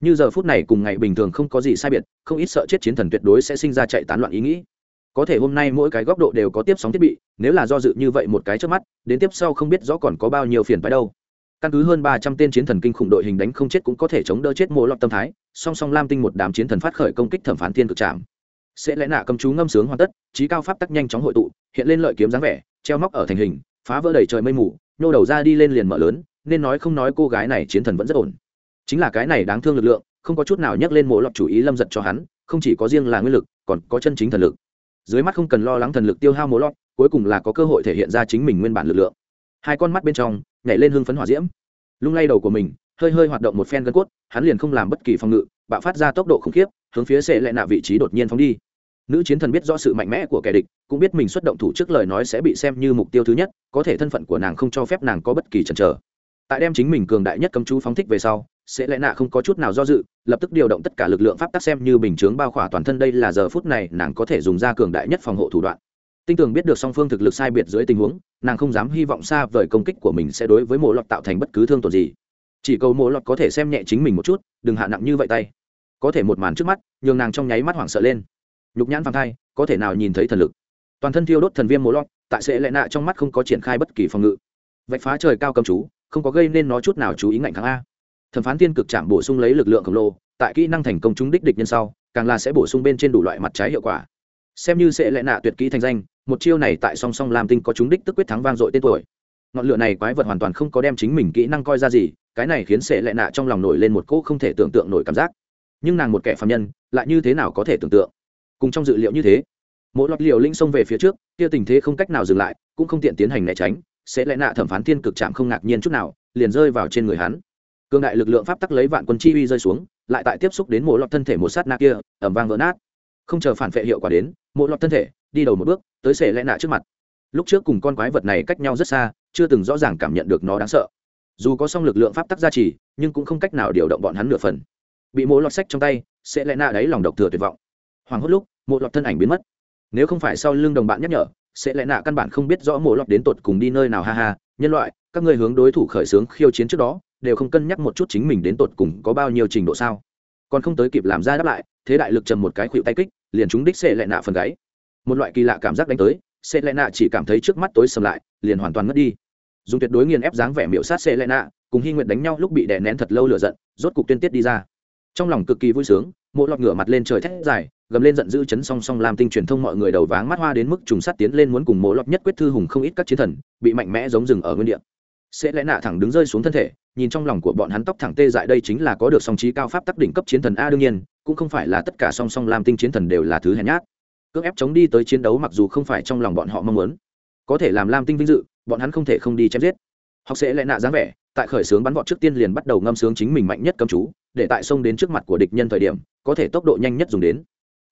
Như giờ phút này cùng ngày bình thường không có gì sai biệt, không ít sợ chết chiến thần tuyệt đối sẽ sinh ra chạy tán loạn ý nghĩ. Có thể hôm nay mỗi cái góc độ đều có tiếp sóng thiết bị, nếu là do dự như vậy một cái trước mắt, đến tiếp sau không biết rõ còn có bao nhiêu phiền phái đâu căn cứ hơn ba trăm tên chiến thần kinh khủng đội hình đánh không chết cũng có thể chống đỡ chết mộ lọt tâm thái, song song lam tinh một đám chiến thần phát khởi công kích thẩm phán thiên cực trạm sẽ lẽ nạ cầm chú ngâm sướng hoàn tất, trí cao pháp tắc nhanh chóng hội tụ, hiện lên lợi kiếm dáng vẻ, treo móc ở thành hình, phá vỡ đầy trời mây mù, nhô đầu ra đi lên liền mở lớn, nên nói không nói cô gái này chiến thần vẫn rất ổn. Chính là cái này đáng thương lực lượng, không có chút nào nhắc lên mộ lọt chủ ý lâm giật cho hắn, không chỉ có riêng là nguyên lực, còn có chân chính thần lực. Dưới mắt không cần lo lắng thần lực tiêu hao mộ lọt, cuối cùng là có cơ hội thể hiện ra chính mình nguyên bản lực lượng. Hai con mắt bên trong nhảy lên hương phấn hỏa diễm. Lung lay đầu của mình, hơi hơi hoạt động một phen gân cốt, hắn liền không làm bất kỳ phòng ngự, bạo phát ra tốc độ khủng khiếp, hướng phía sệ lại nạ vị trí đột nhiên phóng đi. Nữ chiến thần biết rõ sự mạnh mẽ của kẻ địch, cũng biết mình xuất động thủ trước lời nói sẽ bị xem như mục tiêu thứ nhất, có thể thân phận của nàng không cho phép nàng có bất kỳ chần chờ. Tại đem chính mình cường đại nhất cấm chú phóng thích về sau sẽ lẽ nạ không có chút nào do dự, lập tức điều động tất cả lực lượng pháp tắc xem như bình chướng bao khỏa toàn thân đây là giờ phút này nàng có thể dùng ra cường đại nhất phòng hộ thủ đoạn tinh tường biết được song phương thực lực sai biệt dưới tình huống, nàng không dám hy vọng xa vời công kích của mình sẽ đối với mộ lọt tạo thành bất cứ thương tổn gì. Chỉ cầu mộ lọt có thể xem nhẹ chính mình một chút, đừng hạ nặng như vậy tay. Có thể một màn trước mắt, nhường nàng trong nháy mắt hoảng sợ lên. Nhục nhãn phàng thai, có thể nào nhìn thấy thần lực? Toàn thân thiêu đốt thần viêm mộ lọt, tại sẽ lại nạ trong mắt không có triển khai bất kỳ phòng ngự. Vạch phá trời cao cầm chú, không có gây nên nó chút nào chú ý ngạnh kháng a. Thẩm phán tiên cực chạm bổ sung lấy lực lượng khổng lồ, tại kỹ năng thành công chúng đích địch nhân sau, càng là sẽ bổ sung bên trên đủ loại mặt trái hiệu quả xem như sẽ lẽ nạ tuyệt kỹ thành danh, một chiêu này tại song song làm tinh có chúng đích tức quyết thắng vang dội tên tuổi. Ngọn lửa này quái vật hoàn toàn không có đem chính mình kỹ năng coi ra gì, cái này khiến sệ lệ nạ trong lòng nổi lên một cỗ không thể tưởng tượng nổi cảm giác. Nhưng nàng một kẻ phạm nhân, lại như thế nào có thể tưởng tượng? Cùng trong dự liệu như thế, mỗi loạt liều linh xông về phía trước, kia tình thế không cách nào dừng lại, cũng không tiện tiến hành né tránh, sẽ lẽ nạ thẩm phán thiên cực chạm không ngạc nhiên chút nào, liền rơi vào trên người hắn. Cương đại lực lượng pháp tắc lấy vạn quân chi uy rơi xuống, lại tại tiếp xúc đến mỗi lọt thân thể một sát na kia ẩm vang vỡ nát không chờ phản vệ hiệu quả đến, mộ lọt thân thể, đi đầu một bước, tới sệ lẽ nạ trước mặt. Lúc trước cùng con quái vật này cách nhau rất xa, chưa từng rõ ràng cảm nhận được nó đáng sợ. Dù có song lực lượng pháp tắc gia trì, nhưng cũng không cách nào điều động bọn hắn nửa phần. Bị mộ lọt sách trong tay sẽ lẽ nạ đáy lòng độc thừa tuyệt vọng. Hoàng hốt lúc, mộ lọt thân ảnh biến mất. Nếu không phải sau lưng đồng bạn nhắc nhở sẽ lẽ nạ căn bản không biết rõ mộ lọt đến tột cùng đi nơi nào, ha ha, nhân loại, các người hướng đối thủ khởi xướng khiêu chiến trước đó, đều không cân nhắc một chút chính mình đến tột cùng có bao nhiêu trình độ sao? Còn không tới kịp làm ra đáp lại thế đại lực trầm một cái khuỵu tay kích, liền chúng đích sẽ lẽ nạ phần gáy. Một loại kỳ lạ cảm giác đánh tới sẽ lẽ nạ chỉ cảm thấy trước mắt tối sầm lại, liền hoàn toàn mất đi. Dùng tuyệt đối nghiền ép dáng vẻ miệu sát sẽ lẽ nạ, cùng hy nguyện đánh nhau lúc bị đè nén thật lâu lửa giận, rốt cục tuyên tiết đi ra. Trong lòng cực kỳ vui sướng, mộ lọt ngửa mặt lên trời thét dài, gầm lên giận dữ chấn song song làm tinh truyền thông mọi người đầu váng mắt hoa đến mức trùng sát tiến lên muốn cùng mộ lọt nhất quyết thư hùng không ít các chiến thần, bị mạnh mẽ giống rừng ở nguyên địa. Sẽ lẽ nạ thẳng đứng rơi xuống thân thể nhìn trong lòng của bọn hắn tóc thẳng tê dại đây chính là có được song trí cao pháp tắc đỉnh cấp chiến thần a đương nhiên, cũng không phải là tất cả song song làm tinh chiến thần đều là thứ hèn nhát. Cưỡng ép chống đi tới chiến đấu mặc dù không phải trong lòng bọn họ mong muốn, có thể làm lam tinh vinh dự, bọn hắn không thể không đi chém giết. Học sẽ lại nạ dáng vẻ, tại khởi xướng bắn vọt trước tiên liền bắt đầu ngâm sướng chính mình mạnh nhất cầm chú, để tại sông đến trước mặt của địch nhân thời điểm, có thể tốc độ nhanh nhất dùng đến.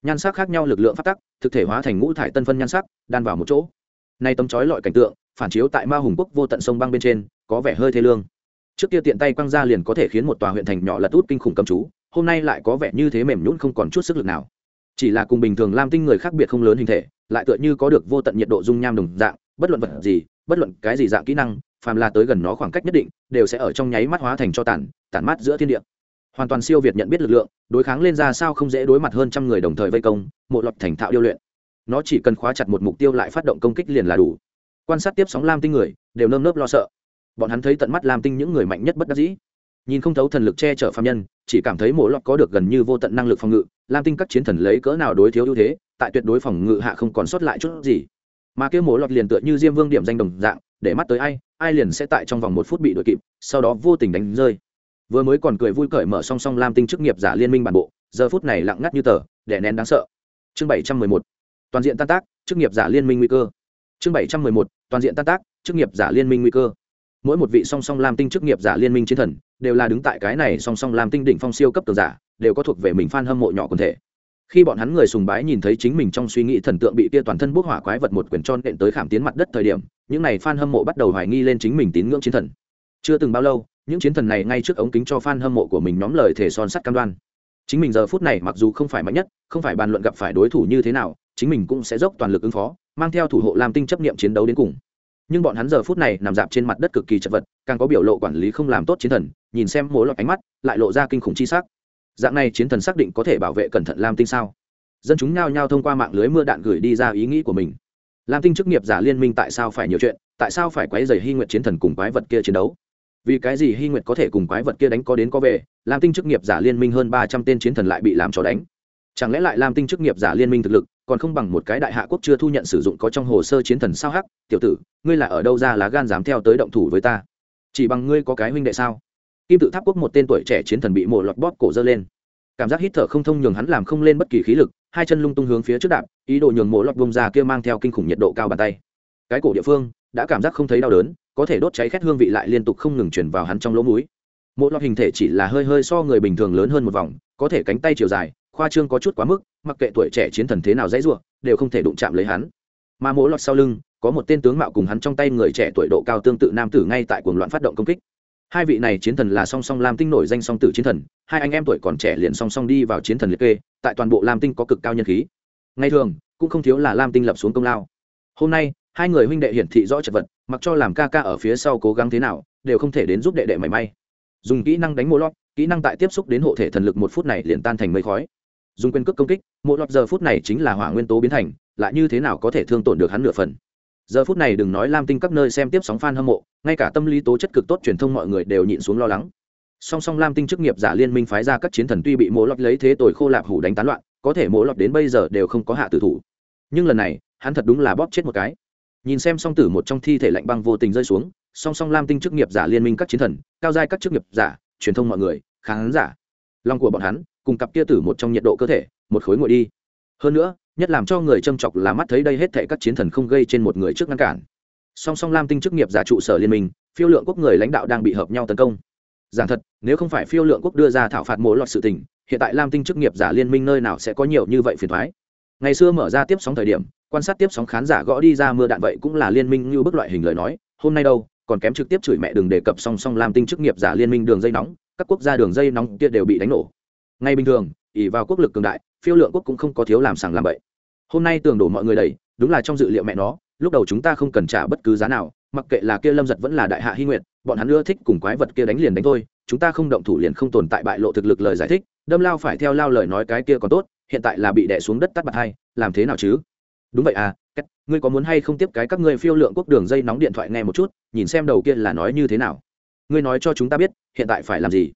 Nhan sắc khác nhau lực lượng phát tắc, thực thể hóa thành ngũ thải tân phân nhan sắc, đan vào một chỗ. Nay tấm chói lọi cảnh tượng, phản chiếu tại ma hùng quốc vô tận sông băng bên trên, có vẻ hơi thê lương trước kia tiện tay quăng ra liền có thể khiến một tòa huyện thành nhỏ lật út kinh khủng cầm chú hôm nay lại có vẻ như thế mềm nhũn không còn chút sức lực nào. Chỉ là cùng bình thường lam tinh người khác biệt không lớn hình thể lại tựa như có được vô tận nhiệt độ dung nham đồng dạng bất luận vật gì bất luận cái gì dạng kỹ năng phàm là tới gần nó khoảng cách nhất định đều sẽ ở trong nháy mắt hóa thành cho tản, tản mát giữa thiên địa. Hoàn toàn siêu việt nhận biết lực lượng đối kháng lên ra sao không dễ đối mặt hơn trăm người đồng thời vây công một loạt thành thạo điêu luyện. Nó chỉ cần khóa chặt một mục tiêu lại phát động công kích liền là đủ. Quan sát tiếp sóng lam tinh người đều nơm nớp lo sợ bọn hắn thấy tận mắt lam tinh những người mạnh nhất bất đắc dĩ. Nhìn không thấu thần lực che chở phạm nhân, chỉ cảm thấy mỗi lọt có được gần như vô tận năng lực phòng ngự, lam tinh các chiến thần lấy cỡ nào đối thiếu ưu thế, tại tuyệt đối phòng ngự hạ không còn sót lại chút gì. Mà kêu mỗi lọt liền tựa như diêm vương điểm danh đồng dạng, để mắt tới ai ai liền sẽ tại trong vòng một phút bị đội kịp, sau đó vô tình đánh rơi. Vừa mới còn cười vui cởi mở song song lam tinh chức nghiệp giả liên minh bản bộ, giờ phút này lặng ngắt như tờ, đè nén đáng sợ. Chương bảy trăm mười một, toàn diện tan tác, chức nghiệp giả liên minh nguy cơ. Chương bảy trăm mười một, toàn diện tan tác, chức nghiệp giả liên minh nguy cơ mỗi một vị song song lam tinh chức nghiệp giả liên minh chiến thần, đều là đứng tại cái này song song lam tinh đỉnh phong siêu cấp tường giả, đều có thuộc về mình f hâm mộ nhỏ quần thể. Khi bọn hắn người sùng bái nhìn thấy chính mình trong suy nghĩ thần tượng bị tia toàn thân bốc hỏa quái vật một quyền tròn nện tới khảm tiến mặt đất thời điểm, những này f hâm mộ bắt đầu hoài nghi lên chính mình tín ngưỡng chiến thần. Chưa từng bao lâu, những chiến thần này ngay trước ống kính cho f hâm mộ của mình nhóm lời thể son sắt cam đoan. Chính mình giờ phút này mặc dù không phải mạnh nhất, không phải bàn luận gặp phải đối thủ như thế nào, chính mình cũng sẽ dốc toàn lực ứng phó, mang theo thủ hộ lam tinh chấp niệm chiến đấu đến cùng nhưng bọn hắn giờ phút này nằm dạp trên mặt đất cực kỳ chật vật, càng có biểu lộ quản lý không làm tốt chiến thần, nhìn xem mỗi lọt ánh mắt, lại lộ ra kinh khủng chi sắc. Dạng này chiến thần xác định có thể bảo vệ cẩn thận lam tinh sao? Dân chúng nhao nhao thông qua mạng lưới mưa đạn gửi đi ra ý nghĩ của mình. Lam tinh chức nghiệp giả liên minh tại sao phải nhiều chuyện, tại sao phải quấy dày hy nguyện chiến thần cùng quái vật kia chiến đấu? Vì cái gì hy nguyện có thể cùng quái vật kia đánh có đến có về, lam tinh chức nghiệp giả liên minh hơn ba trăm tên chiến thần lại bị làm trò đánh? Chẳng lẽ lại lam tinh chức nghiệp giả liên minh thực lực, còn không bằng một cái đại hạ quốc chưa thu nhận sử dụng có trong hồ sơ chiến thần sao hắc? Tiểu tử, ngươi là ở đâu ra lá gan dám theo tới động thủ với ta? Chỉ bằng ngươi có cái huynh đệ sao? Kim tự tháp quốc một tên tuổi trẻ chiến thần bị mổ lọt bóp cổ dơ lên. Cảm giác hít thở không thông nhường hắn làm không lên bất kỳ khí lực, hai chân lung tung hướng phía trước đạp, ý đồ nhường mổ lọt bông ra kia mang theo kinh khủng nhiệt độ cao bàn tay. Cái cổ địa phương, đã cảm giác không thấy đau đớn, có thể đốt cháy khét hương vị lại liên tục không ngừng chuyển vào hắn trong lỗ mũi. Mỗi lọt hình thể chỉ là hơi hơi so người bình thường lớn hơn một vòng, có thể cánh tay chiều dài khoa trương có chút quá mức, mặc kệ tuổi trẻ chiến thần thế nào dãy ruộng đều không thể đụng chạm lấy hắn. Mà mỗi lọt sau lưng, có một tên tướng mạo cùng hắn trong tay người trẻ tuổi độ cao tương tự nam tử ngay tại cuồng loạn phát động công kích. Hai vị này chiến thần là song song lam tinh nổi danh song tử chiến thần, hai anh em tuổi còn trẻ liền song song đi vào chiến thần liệt kê, tại toàn bộ lam tinh có cực cao nhân khí. Ngày thường, cũng không thiếu là lam tinh lập xuống công lao. Hôm nay, hai người huynh đệ hiển thị rõ chật vật, mặc cho làm ca ca ở phía sau cố gắng thế nào, đều không thể đến giúp đệ đệ mảy may. Dùng kỹ năng đánh mô lót kỹ năng tại tiếp xúc đến hộ thể thần lực một phút này liền tan thành mây khói dùng quyền cước công kích, mỗi lọt giờ phút này chính là hỏa nguyên tố biến thành, lại như thế nào có thể thương tổn được hắn nửa phần. Giờ phút này đừng nói lam tinh các nơi xem tiếp sóng f a n hâm mộ, ngay cả tâm lý tố chất cực tốt truyền thông mọi người đều nhịn xuống lo lắng. Song song lam tinh chức nghiệp giả liên minh phái ra các chiến thần tuy bị mỗ lọt lấy thế tội khô lạp hủ đánh tán loạn, có thể mỗ lọt đến bây giờ đều không có hạ tử thủ. Nhưng lần này, hắn thật đúng là bóp chết một cái. Nhìn xem song tử một trong thi thể lạnh băng vô tình rơi xuống, song song lam tinh chức nghiệp giả liên minh các chiến thần, cao giai các chức nghiệp giả, truyền thông mọi người, khán giả. Lòng của bọn hắn cùng cặp kia tử một trong nhiệt độ cơ thể, một khối ngồi đi. Hơn nữa, nhất làm cho người châm chọc là mắt thấy đây hết thệ các chiến thần không gây trên một người trước ngăn cản. Song song lam tinh chức nghiệp giả trụ sở liên minh, phiêu lượng quốc người lãnh đạo đang bị hợp nhau tấn công. Giảng thật, nếu không phải phiêu lượng quốc đưa ra thảo phạt mổ lọt sự tình, hiện tại lam tinh chức nghiệp giả liên minh nơi nào sẽ có nhiều như vậy phiền thoái ngày xưa mở ra tiếp sóng thời điểm, quan sát tiếp sóng khán giả gõ đi ra mưa đạn vậy cũng là liên minh như bức loại hình lời nói, hôm nay đâu, còn kém trực tiếp chửi mẹ đừng đề cập song song lam tinh chức nghiệp giả liên minh đường dây nóng, các quốc gia đường dây nóng kia đều bị đánh nổ ngay bình thường ỉ vào quốc lực cường đại, phiêu lượng quốc cũng không có thiếu làm sàng làm bậy. Hôm nay tường đổ mọi người đầy, đúng là trong dự liệu mẹ nó, lúc đầu chúng ta không cần trả bất cứ giá nào, mặc kệ là kia lâm giật vẫn là đại hạ hy nguyện bọn hắn ưa thích cùng quái vật kia đánh liền đánh thôi, chúng ta không động thủ liền không tồn tại bại lộ thực lực lời giải thích, đâm lao phải theo lao lời nói cái kia còn tốt, hiện tại là bị đẻ xuống đất tắt bật hay làm thế nào chứ? Đúng vậy à cách ngươi có muốn hay không tiếp cái các ngươi phiêu lượng quốc đường dây nóng điện thoại nghe một chút, nhìn xem đầu kia là nói như thế nào. Ngươi nói cho chúng ta biết, hiện tại phải làm gì?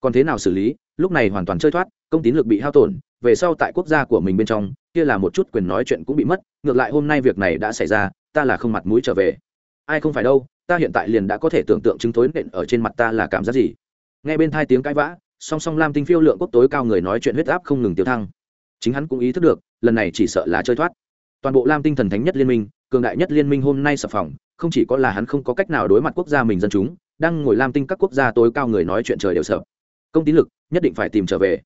Còn thế nào xử lý? Lúc này hoàn toàn chơi thoát, công tín lực bị hao tổn, về sau tại quốc gia của mình bên trong, kia là một chút quyền nói chuyện cũng bị mất, ngược lại hôm nay việc này đã xảy ra, ta là không mặt mũi trở về. Ai không phải đâu, ta hiện tại liền đã có thể tưởng tượng chứng thối nện ở trên mặt ta là cảm giác gì. Nghe bên thai tiếng cãi vã, song song lam tinh phiêu lượng quốc tối cao người nói chuyện huyết áp không ngừng tiêu thăng. Chính hắn cũng ý thức được, lần này chỉ sợ là chơi thoát. Toàn bộ lam tinh thần thánh nhất liên minh, cường đại nhất liên minh hôm nay sập phòng, không chỉ có là hắn không có cách nào đối mặt quốc gia mình dân chúng, đang ngồi lam tinh các quốc gia tối cao người nói chuyện trời đều sợ công tín lực, nhất định phải tìm trở về.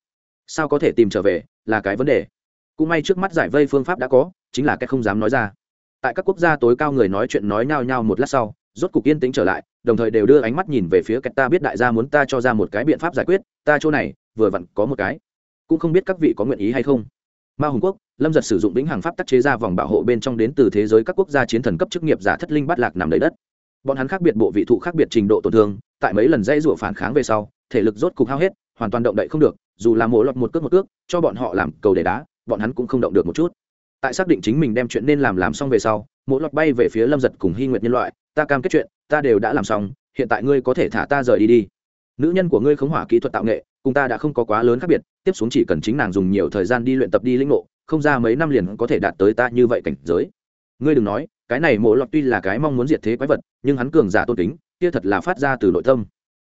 Sao có thể tìm trở về, là cái vấn đề. Cũng may trước mắt giải vây phương pháp đã có, chính là cái không dám nói ra. Tại các quốc gia tối cao người nói chuyện nói nhao nhao một lát sau, rốt cục yên tĩnh trở lại, đồng thời đều đưa ánh mắt nhìn về phía cách ta biết đại gia muốn ta cho ra một cái biện pháp giải quyết, ta chỗ này, vừa vặn có một cái. Cũng không biết các vị có nguyện ý hay không. Ma hùng quốc, lâm giật sử dụng vĩnh hàng pháp tác chế ra vòng bảo hộ bên trong đến từ thế giới các quốc gia chiến thần cấp chức nghiệp giả thất linh bắt lạc nằm đầy đất bọn hắn khác biệt bộ vị thụ khác biệt trình độ tổn thương, tại mấy lần dây rụa phản kháng về sau, thể lực rốt cục hao hết, hoàn toàn động đậy không được, dù là mổ lọt một cước một cước, cho bọn họ làm cầu để đá, bọn hắn cũng không động được một chút. Tại xác định chính mình đem chuyện nên làm làm xong về sau, mổ lọt bay về phía lâm giật cùng hy nguyệt nhân loại, ta cam kết chuyện, ta đều đã làm xong, hiện tại ngươi có thể thả ta rời đi đi. Nữ nhân của ngươi khống hỏa kỹ thuật tạo nghệ, cùng ta đã không có quá lớn khác biệt, tiếp xuống chỉ cần chính nàng dùng nhiều thời gian đi luyện tập đi lĩnh ngộ, không ra mấy năm liền có thể đạt tới ta như vậy cảnh giới. Ngươi đừng nói cái này mộ lọt tuy là cái mong muốn diệt thế quái vật, nhưng hắn cường giả tôn kính, kia thật là phát ra từ nội tâm.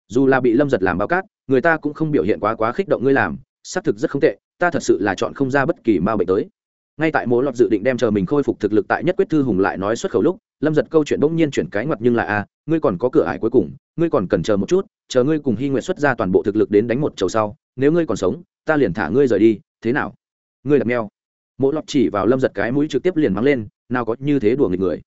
Dù là bị lâm giật làm báo cát, người ta cũng không biểu hiện quá quá khích động ngươi làm, xác thực rất không tệ, ta thật sự là chọn không ra bất kỳ ma bệnh tới. Ngay tại mố lọt dự định đem chờ mình khôi phục thực lực tại nhất quyết thư hùng lại nói xuất khẩu lúc, lâm giật câu chuyện bỗng nhiên chuyển cái ngoặt nhưng là a ngươi còn có cửa ải cuối cùng, ngươi còn cần chờ một chút, chờ ngươi cùng hy nguyện xuất ra toàn bộ thực lực đến đánh một chầu sau, nếu ngươi còn sống, ta liền thả ngươi rời đi, thế nào? Ngươi đặt meo mỗi lọt chỉ vào lâm giật cái mũi trực tiếp liền mắng lên nào có như thế đùa nghịch người.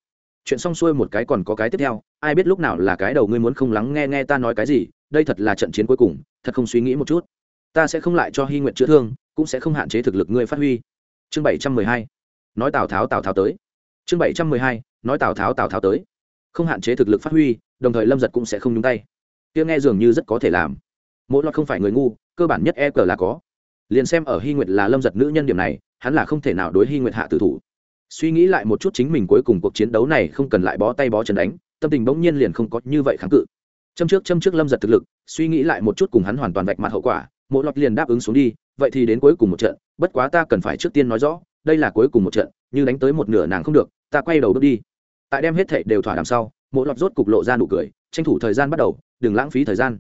Chuyện xong xuôi một cái còn có cái tiếp theo, ai biết lúc nào là cái đầu ngươi muốn không lắng nghe nghe ta nói cái gì, đây thật là trận chiến cuối cùng, thật không suy nghĩ một chút. Ta sẽ không lại cho hy nguyện chữa thương, cũng sẽ không hạn chế thực lực ngươi phát huy. Chương bảy trăm mười hai, nói tào tháo tào tháo tới. Chương bảy trăm mười hai, nói tào tháo tào tháo tới. Không hạn chế thực lực phát huy, đồng thời lâm giật cũng sẽ không nhúng tay. Tiếng nghe dường như rất có thể làm. Mỗi loạt không phải người ngu, cơ bản nhất e cờ là có. Liền xem ở hy nguyệt là lâm giật nữ nhân điểm này, hắn là không thể nào đối hy nguyệt hạ tử thủ suy nghĩ lại một chút chính mình cuối cùng cuộc chiến đấu này không cần lại bó tay bó chân đánh, tâm tình bỗng nhiên liền không có như vậy kháng cự. Châm trước châm trước lâm giật thực lực, suy nghĩ lại một chút cùng hắn hoàn toàn vạch mặt hậu quả mỗi lọt liền đáp ứng xuống đi, vậy thì đến cuối cùng một trận, bất quá ta cần phải trước tiên nói rõ, đây là cuối cùng một trận, như đánh tới một nửa nàng không được, ta quay đầu bước đi. Tại đem hết thệ đều thỏa đằng sau mỗi lọt rốt cục lộ ra nụ cười, tranh thủ thời gian bắt đầu, đừng lãng phí thời gian.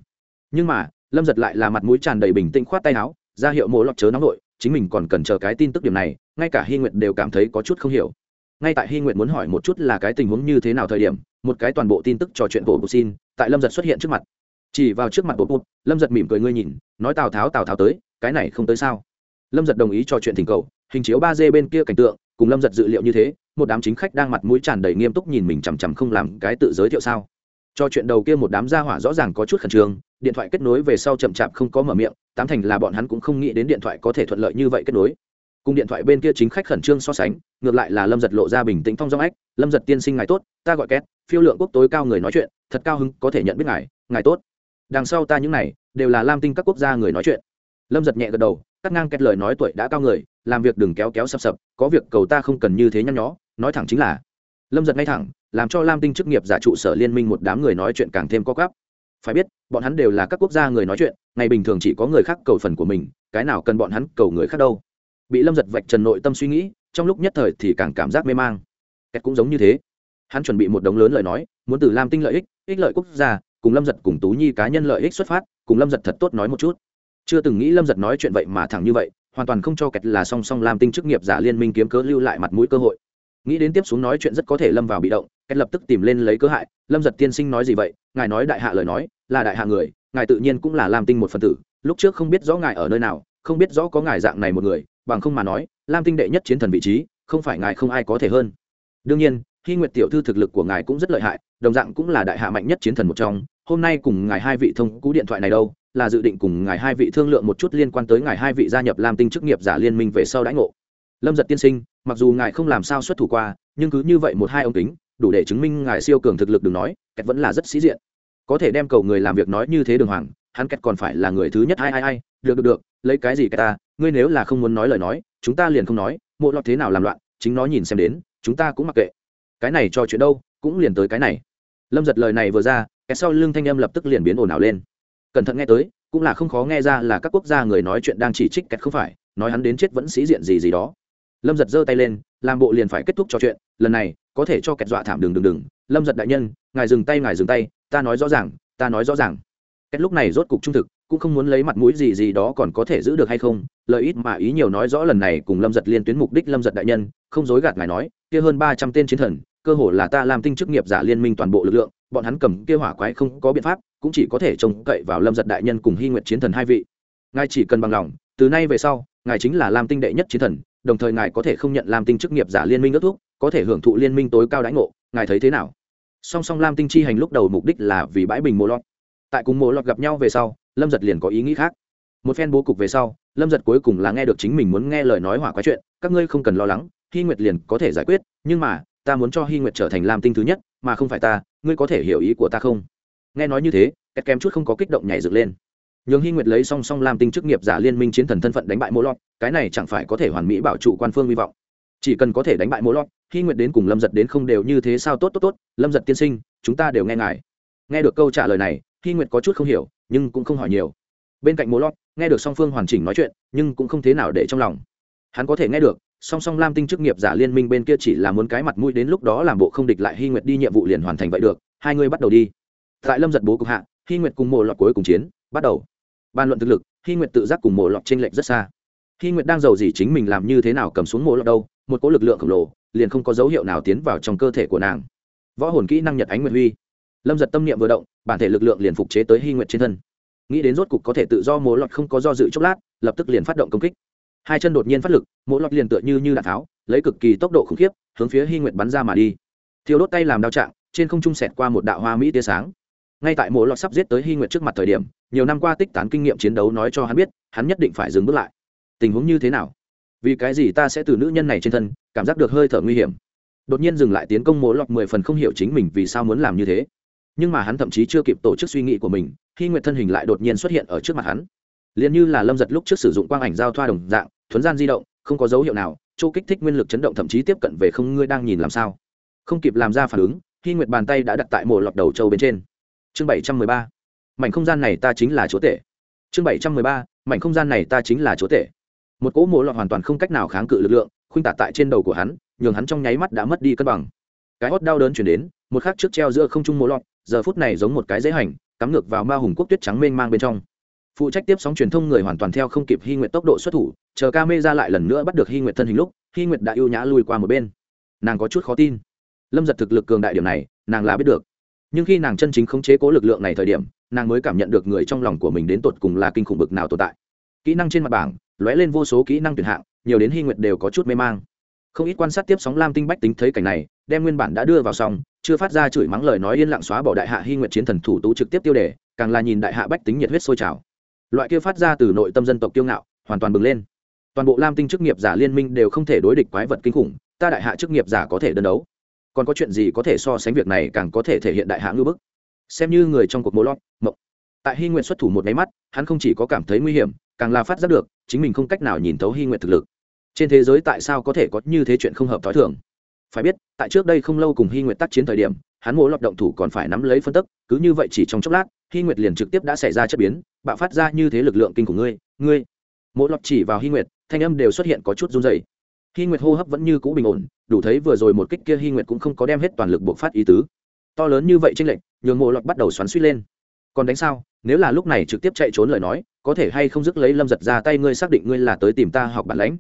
Nhưng mà, lâm giật lại là mặt mũi tràn đầy bình tĩnh khoát tay áo, ra hiệu mỗi lọt chớ nóng nội chính mình còn cần chờ cái tin tức điểm này, ngay cả hy nguyệt đều cảm thấy có chút không hiểu. Ngay tại hy nguyệt muốn hỏi một chút là cái tình huống như thế nào thời điểm, một cái toàn bộ tin tức trò chuyện bộ bụt xin, tại lâm giật xuất hiện trước mặt. Chỉ vào trước mặt bộ bụt, lâm giật mỉm cười ngươi nhìn, nói tào tháo tào tháo tới, cái này không tới sao? Lâm giật đồng ý trò chuyện thỉnh cầu, hình chiếu ba d bên kia cảnh tượng, cùng lâm giật dự liệu như thế, một đám chính khách đang mặt mũi tràn đầy nghiêm túc nhìn mình chằm chằm không làm cái tự giới thiệu sao? Cho chuyện đầu kia một đám gia hỏa rõ ràng có chút khẩn trương, điện thoại kết nối về sau chậm chạp không có mở miệng tám thành là bọn hắn cũng không nghĩ đến điện thoại có thể thuận lợi như vậy kết nối. Cùng điện thoại bên kia chính khách khẩn trương so sánh, ngược lại là lâm giật lộ ra bình tĩnh thong dong ách, lâm giật tiên sinh ngài tốt, ta gọi két, phiêu lượng quốc tối cao người nói chuyện, thật cao hứng có thể nhận biết ngài ngài tốt. Đằng sau ta những này, đều là lam tinh các quốc gia người nói chuyện. Lâm giật nhẹ gật đầu, cắt ngang két lời nói tuổi đã cao người, làm việc đừng kéo kéo sập sập, có việc cầu ta không cần như thế nhăn nhó, nói thẳng chính là. Lâm giật ngay thẳng, làm cho lam tinh chức nghiệp giả trụ sở liên minh một đám người nói chuyện càng thêm có gắp phải biết, bọn hắn đều là các quốc gia người nói chuyện ngày bình thường chỉ có người khác cầu phần của mình, cái nào cần bọn hắn cầu người khác đâu. Bị lâm giật vạch trần nội tâm suy nghĩ, trong lúc nhất thời thì càng cảm giác mê mang. Kẹt cũng giống như thế. Hắn chuẩn bị một đống lớn lời nói, muốn từ lam tinh lợi ích ích lợi quốc gia, cùng lâm giật cùng tú nhi cá nhân lợi ích xuất phát, cùng lâm giật thật tốt nói một chút. Chưa từng nghĩ lâm giật nói chuyện vậy mà thẳng như vậy, hoàn toàn không cho kẹt là song song lam tinh chức nghiệp giả liên minh kiếm cớ lưu lại mặt mũi cơ hội. Nghĩ đến tiếp xuống nói chuyện rất có thể lâm vào bị động, kẹt lập tức tìm lên lấy cơ hại. Lâm giật tiên sinh nói gì vậy? Ngài nói đại hạ lời nói, là đại hạ người ngài tự nhiên cũng là lam tinh một phần tử, lúc trước không biết rõ ngài ở nơi nào, không biết rõ có ngài dạng này một người, bằng không mà nói, lam tinh đệ nhất chiến thần vị trí, không phải ngài không ai có thể hơn. Đương nhiên khi nguyệt tiểu thư thực lực của ngài cũng rất lợi hại, đồng dạng cũng là đại hạ mạnh nhất chiến thần một trong, hôm nay cùng ngài hai vị thông cú điện thoại này đâu, là dự định cùng ngài hai vị thương lượng một chút liên quan tới ngài hai vị gia nhập lam tinh chức nghiệp giả liên minh về sau đãi ngộ. Lâm giật tiên sinh, mặc dù ngài không làm sao xuất thủ qua, nhưng cứ như vậy một hai ông tính đủ để chứng minh ngài siêu cường thực lực đừng nói, kẹt vẫn là rất sĩ diện có thể đem cầu người làm việc nói như thế đường hoàng, hắn kẹt còn phải là người thứ nhất. Ai ai ai, được được được, lấy cái gì cái ta? Ngươi nếu là không muốn nói lời nói, chúng ta liền không nói, mộ lọt thế nào làm loạn, chính nó nhìn xem đến, chúng ta cũng mặc kệ. Cái này cho chuyện đâu, cũng liền tới cái này. Lâm giật lời này vừa ra, kẹt sau lưng thanh âm lập tức liền biến ồn ào lên. Cẩn thận nghe tới, cũng là không khó nghe ra là các quốc gia người nói chuyện đang chỉ trích kẹt không phải, nói hắn đến chết vẫn sĩ diện gì gì đó. Lâm giật giơ tay lên, làm bộ liền phải kết thúc trò chuyện, lần này có thể cho kẹt dọa thảm đường đường đường. Lâm giật đại nhân, ngài dừng tay, ngài dừng tay, ta nói rõ ràng, ta nói rõ ràng. Kẹt lúc này rốt cục trung thực, cũng không muốn lấy mặt mũi gì gì đó còn có thể giữ được hay không lợi ít mà ý nhiều nói rõ lần này cùng lâm giật liên tuyến mục đích lâm giật đại nhân, không dối gạt ngài nói, kia hơn ba trăm tên chiến thần, cơ hồ là ta làm tinh chức nghiệp giả liên minh toàn bộ lực lượng, bọn hắn cầm kia hỏa quái không có biện pháp, cũng chỉ có thể trông cậy vào lâm giật đại nhân cùng hy nguyện chiến thần hai vị. Ngài chỉ cần bằng lòng, từ nay về sau, ngài chính là lam tinh đệ nhất chiến thần đồng thời ngài có thể không nhận làm tinh chức nghiệp giả liên minh ước thúc, có thể hưởng thụ liên minh tối cao đãi ngộ, ngài thấy thế nào? Song song lam tinh chi hành lúc đầu mục đích là vì bãi bình mô lọt. Tại cùng mô lọt gặp nhau về sau, lâm giật liền có ý nghĩ khác. Một phen bố cục về sau, lâm giật cuối cùng là nghe được chính mình muốn nghe lời nói hỏa quái chuyện, các ngươi không cần lo lắng hy nguyệt liền có thể giải quyết, nhưng mà, ta muốn cho hy nguyệt trở thành lam tinh thứ nhất, mà không phải ta, ngươi có thể hiểu ý của ta không? Nghe nói như thế kẹt kém chút không có kích động nhảy dựng lên nhường hy nguyệt lấy song song lam tinh chức nghiệp giả liên minh chiến thần thân phận đánh bại mô lọt cái này chẳng phải có thể hoàn mỹ bảo trụ quan phương hy vọng. Chỉ cần có thể đánh bại mô lọt hy nguyệt đến cùng lâm giật đến không đều như thế sao tốt tốt tốt, lâm giật tiên sinh, chúng ta đều nghe ngài. Nghe được câu trả lời này hy nguyệt có chút không hiểu, nhưng cũng không hỏi nhiều. Bên cạnh mô lọt nghe được song phương hoàn chỉnh nói chuyện, nhưng cũng không thế nào để trong lòng. Hắn có thể nghe được, song song lam tinh chức nghiệp giả liên minh bên kia chỉ là muốn cái mặt mũi đến lúc đó làm bộ không địch lại hy nguyệt đi nhiệm vụ liền hoàn thành vậy được, hai người bắt đầu đi. Tại lâm giật bố cục hạ hy nguyệt cùng mộ lọt cuối cùng chiến bắt đầu. Bàn luận thực lực hy nguyệt tự giác cùng mộ lọt t r ê n lệch rất xa. Hy nguyệt đang giàu gì chính mình làm như thế nào cầm xuống mộ lọt đâu, một cỗ lực lượng khổng lồ, liền không có dấu hiệu nào tiến vào trong cơ thể của nàng. Võ hồn kỹ năng nhật ánh nguyệt huy. Lâm giật tâm niệm vừa động, bản thể lực lượng liền phục chế tới hy nguyệt trên thân. Nghĩ đến rốt cục có thể tự do mộ lọt không có do dự chốc lát, lập tức liền phát động công kích. Hai chân đột nhiên phát lực, mộ lọt liền tựa như như đạn tháo, lấy cực kỳ tốc độ khủng khiếp, hướng phía hy nguyệt bắn ra mà đi. Thiêu đốt tay làm đao trạng, trên không trung sẹt qua một đạo hoa mỹ tia sáng ngay tại mộ lọt sắp giết tới hy nguyện trước mặt thời điểm, nhiều năm qua tích tán kinh nghiệm chiến đấu nói cho hắn biết, hắn nhất định phải dừng bước lại. Tình huống như thế nào? Vì cái gì ta sẽ từ nữ nhân này trên thân, cảm giác được hơi thở nguy hiểm? Đột nhiên dừng lại tiến công mộ lọt mười phần không hiểu chính mình vì sao muốn làm như thế. Nhưng mà hắn thậm chí chưa kịp tổ chức suy nghĩ của mình, hy nguyện thân hình lại đột nhiên xuất hiện ở trước mặt hắn. Liền như là lâm giật lúc trước sử dụng quang ảnh giao thoa đồng dạng, thuấn gian di động, không có dấu hiệu nào, chỗ kích thích nguyên lực chấn động thậm chí tiếp cận về không ngươi đang nhìn làm sao. Không kịp làm ra phản ứng khi nguyệt bàn tay đã đặt tại mổ lọc đầu châu bên trên chương bảy trăm mười ba. Mảnh không gian này ta chính là chúa tể. Chương bảy trăm mười ba. Mảnh không gian này ta chính là chúa tể. Một cỗ mổ lọt hoàn toàn không cách nào kháng cự lực lượng khuynh tả tại trên đầu của hắn nhường hắn trong nháy mắt đã mất đi cân bằng. Cái hót đau đớn chuyển đến một khắc trước treo giữa không trung mổ lọt, giờ phút này giống một cái dễ hành cắm ngược vào ma hùng quốc tuyết trắng mênh mang bên trong. Phụ trách tiếp sóng truyền thông người hoàn toàn theo không kịp hy nguyệt tốc độ xuất thủ chờ ca mê ra lại lần nữa bắt được hy nguyệt thân hình lúc hy nguyệt đã ưu nhã lùi qua một bên. Nàng có chút khó tin. Lâm giật thực lực cường đại điểm này nàng là biết được nhưng khi nàng chân chính khống chế cố lực lượng này thời điểm, nàng mới cảm nhận được người trong lòng của mình đến tột cùng là kinh khủng bực nào tồn tại. Kỹ năng trên mặt bảng, lóe lên vô số kỹ năng tuyển hạng, nhiều đến hy nguyệt đều có chút mê mang. Không ít quan sát tiếp sóng lam tinh bách tính thấy cảnh này, đem nguyên bản đã đưa vào xong, chưa phát ra chửi mắng lời nói yên lặng xóa bỏ đại hạ hy nguyệt chiến thần thủ tú trực tiếp tiêu đề, càng là nhìn đại hạ bách tính nhiệt huyết sôi trào. Loại kia phát ra từ nội tâm dân tộc kiêu ngạo, hoàn toàn bừng lên. Toàn bộ lam tinh chức nghiệp giả liên minh đều không thể đối địch quái vật kinh khủng, ta đại hạ chức nghiệp giả có thể đơn đấu còn có chuyện gì có thể so sánh việc này càng có thể thể hiện đại hạ ngư bức? Xem như người trong cuộc mô lót, mộng. Tại hy nguyện xuất thủ một máy mắt, hắn không chỉ có cảm thấy nguy hiểm, càng là phát giác được, chính mình không cách nào nhìn thấu hy nguyện thực lực. Trên thế giới tại sao có thể có như thế chuyện không hợp t h ó i thường? Phải biết, tại trước đây không lâu cùng hy nguyện tác chiến thời điểm, hắn mỗ lọt động thủ còn phải nắm lấy phân tức, cứ như vậy chỉ trong chốc lát, hy nguyệt liền trực tiếp đã xảy ra chất biến, bạo phát ra như thế lực lượng kinh của ngươi ngươi. Mỗ lọt chỉ vào hy nguyệt, thanh âm đều xuất hiện có chút run dày hy nguyệt hô hấp vẫn như cũ bình ổn đủ thấy vừa rồi một kích kia hy nguyệt cũng không có đem hết toàn lực buộc phát ý tứ. To lớn như vậy tranh lệch, nhường mộ lọt bắt đầu xoắn suýt lên. Còn đánh sao? Nếu là lúc này trực tiếp chạy trốn lời nói, có thể hay không dứt lấy lâm giật ra tay ngươi xác định ngươi là tới tìm ta học bản lãnh?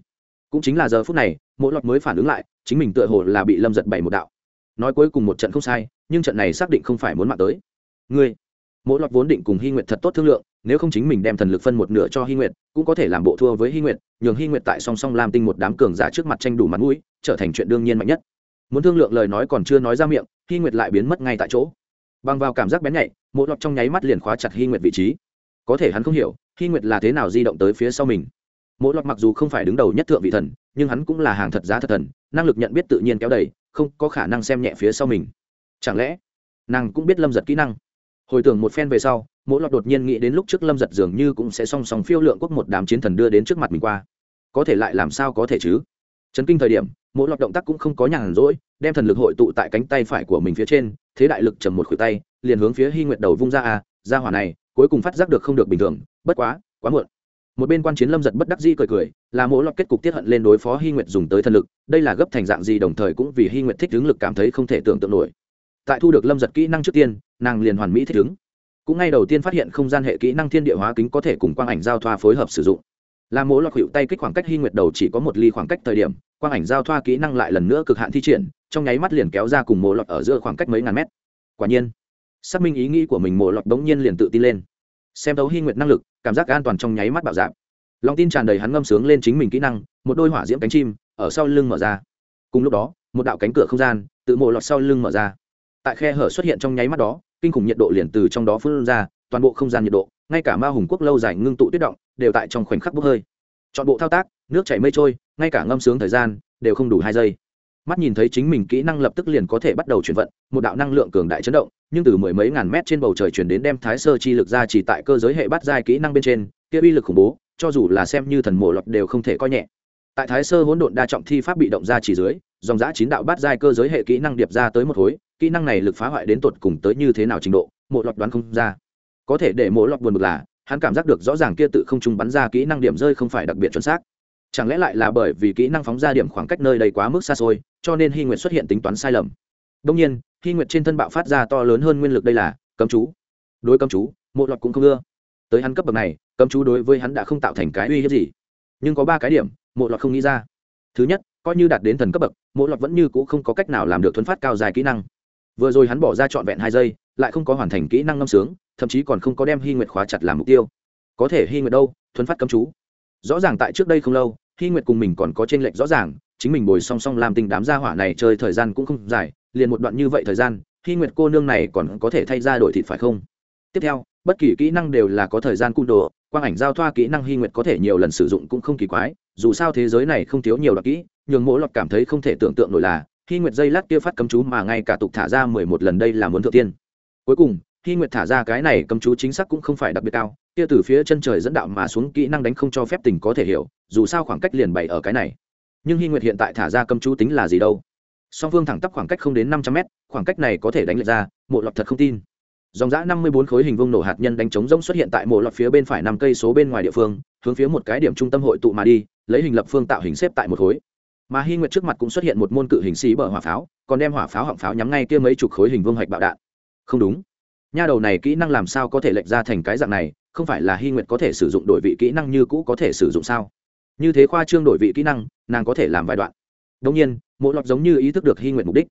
Cũng chính là giờ phút này Mộ lọt mới phản ứng lại, chính mình tựa hồ là bị lâm giật bày một đạo. Nói cuối cùng một trận không sai, nhưng trận này xác định không phải muốn mạng tới. Ngươi Mộ lọt vốn định cùng hy nguyệt thật tốt thương lượng nếu không chính mình đem thần lực phân một nửa cho hy nguyệt, cũng có thể làm bộ thua với hy nguyệt, nhường hy nguyệt tại song song làm tinh một đám cường giả trước mặt tranh đủ mặt mũi, trở thành chuyện đương nhiên mạnh nhất. Muốn thương lượng lời nói còn chưa nói ra miệng hy nguyệt lại biến mất ngay tại chỗ. Bằng vào cảm giác bén nhạy, một lọt trong nháy mắt liền khóa chặt hy nguyệt vị trí. Có thể hắn không hiểu hy nguyệt là thế nào di động tới phía sau mình. Mỗi lọt mặc dù không phải đứng đầu nhất thượng vị thần, nhưng hắn cũng là hàng thật giá thật thần, năng lực nhận biết tự nhiên kéo đầy, không có khả năng xem nhẹ phía sau mình. Chẳng lẽ, nàng cũng biết lâm giật kỹ năng? Hồi tưởng một phen về sau mỗi lọt đột nhiên nghĩ đến lúc trước lâm giật dường như cũng sẽ song song phiêu lượng quốc một đám chiến thần đưa đến trước mặt mình qua. Có thể lại làm sao có thể chứ? Chấn kinh thời điểm mỗi lọt động tác cũng không có nhàn rỗi, đem thần lực hội tụ tại cánh tay phải của mình phía trên, thế đại lực trầm một khuỷu tay, liền hướng phía hy nguyệt đầu vung ra à ra hỏa này, cuối cùng phát giác được không được bình thường, bất quá quá muộn. Một bên quan chiến lâm giật bất đắc di cười cười, là mỗi lọt kết cục tiết hận lên đối phó hy nguyệt dùng tới thần lực, đây là gấp thành dạng gì đồng thời cũng vì hy nguyệt thích hướng lực cảm thấy không thể tưởng tượng nổi tại thu được lâm giật kỹ năng trước tiên, nàng liền hoàn mỹ thích ứng. Cũng ngay đầu tiên phát hiện không gian hệ kỹ năng thiên địa hóa kính có thể cùng quang ảnh giao thoa phối hợp sử dụng. Là mỗi lọt hiệu tay kích khoảng cách hy nguyệt đầu chỉ có một ly khoảng cách thời điểm, quang ảnh giao thoa kỹ năng lại lần nữa cực hạn thi triển, trong nháy mắt liền kéo ra cùng mồ lọt ở giữa khoảng cách mấy ngàn mét. Quả nhiên, xác minh ý nghĩ của mình mồ lọt đống nhiên liền tự tin lên. Xem đấu hy nguyệt năng lực, cảm giác an toàn trong nháy mắt bạo dạp lòng tin tràn đầy hắn ngâm sướng lên chính mình kỹ năng, một đôi hỏa diễm cánh chim ở sau lưng mở ra. Cùng lúc đó, một đạo cánh cửa không gian, tự mộ lọt sau lưng mở ra tại khe hở xuất hiện trong nháy mắt đó, kinh khủng nhiệt độ liền từ trong đó phun ra, toàn bộ không gian nhiệt độ, ngay cả ma hùng quốc lâu dài ngưng tụ tuyết động, đều tại trong khoảnh khắc bốc hơi. Chọn bộ thao tác, nước chảy mây trôi, ngay cả ngâm sướng thời gian, đều không đủ hai giây. Mắt nhìn thấy chính mình kỹ năng lập tức liền có thể bắt đầu chuyển vận, một đạo năng lượng cường đại chấn động, nhưng từ mười mấy ngàn mét trên bầu trời chuyển đến đem thái sơ chi lực ra chỉ tại cơ giới hệ bắt giai kỹ năng bên trên, kia uy lực khủng bố, cho dù là xem như thần mộ lọt đều không thể coi nhẹ. Tại thái sơ hỗn độn đa trọng thi pháp bị động ra chỉ dưới, dòng giã chín đạo bát giai cơ giới hệ kỹ năng điệp ra tới một khối kỹ năng này lực phá hoại đến tột cùng tới như thế nào trình độ, mộ lọt đoán không ra. Có thể để mộ lọt buồn bực là, hắn cảm giác được rõ ràng kia tự không trung bắn ra kỹ năng điểm rơi không phải đặc biệt chuẩn xác. Chẳng lẽ lại là bởi vì kỹ năng phóng ra điểm khoảng cách nơi đây quá mức xa xôi, cho nên hy nguyện xuất hiện tính toán sai lầm? Đông nhiên, hy nguyện trên thân bạo phát ra to lớn hơn nguyên lực đây là, cấm chú. Đối cấm chú, mộ lọt cũng không ưa. Tới hắn cấp bậc này, cấm chú đối với hắn đã không tạo thành cái uy hiếp gì. Nhưng có ba cái điểm, mộ lọt không nghĩ ra. Thứ nhất, coi như đạt đến thần cấp bậc, mộ lọt vẫn như c ũ không có cách nào làm được thuấn phát cao dài kỹ năng vừa rồi hắn bỏ ra trọn vẹn hai giây, lại không có hoàn thành kỹ năng ngâm sướng, thậm chí còn không có đem hy nguyệt khóa chặt làm mục tiêu. Có thể hy nguyệt đâu? Thuấn phát cấm chú. Rõ ràng tại trước đây không lâu, hy nguyệt cùng mình còn có t r ê n lệch rõ ràng, chính mình bồi song song làm tình đám gia hỏa này chơi thời gian cũng không dài, liền một đoạn như vậy thời gian, hy nguyệt cô nương này còn có thể thay ra đổi thịt phải không? Tiếp theo, bất kỳ kỹ năng đều là có thời gian cung đồ, quang ảnh giao thoa kỹ năng hy nguyệt có thể nhiều lần sử dụng cũng không kỳ quái, dù sao thế giới này không thiếu nhiều loại kỹ, nhường mỗi lọt cảm thấy không thể tưởng tượng nổi là hy nguyệt dây lát kia phát cấm chú mà ngay cả tục thả ra mười một lần đây là muốn thượng tiên. Cuối cùng, hy nguyệt thả ra cái này cấm chú chính xác cũng không phải đặc biệt cao, kia từ phía chân trời dẫn đạo mà xuống kỹ năng đánh không cho phép tình có thể hiểu, dù sao khoảng cách liền bày ở cái này. Nhưng hy nguyệt hiện tại thả ra cấm chú tính là gì đâu? Song phương thẳng tắp khoảng cách không đến năm trăm mét, khoảng cách này có thể đánh lệch ra, mộ lọt thật không tin. Dòng giã năm mươi bốn khối hình vuông nổ hạt nhân đánh trống rỗng xuất hiện tại mộ lọt phía bên phải năm cây số bên ngoài địa phương, hướng phía một cái điểm trung tâm hội tụ mà đi, lấy hình lập phương tạo hình xếp tại một khối mà hy nguyệt trước mặt cũng xuất hiện một môn cự hình xí bờ hỏa pháo, còn đem hỏa pháo họng pháo nhắm ngay kia mấy chục khối hình vuông hạch bạo đạn. Không đúng. Nha đầu này kỹ năng làm sao có thể lệch ra thành cái dạng này, không phải là hy nguyệt có thể sử dụng đổi vị kỹ năng như cũ có thể sử dụng sao? Như thế khoa trương đổi vị kỹ năng, nàng có thể làm vài đoạn. Đông nhiên mỗi lọt giống như ý thức được hy Nguyệt mục đích.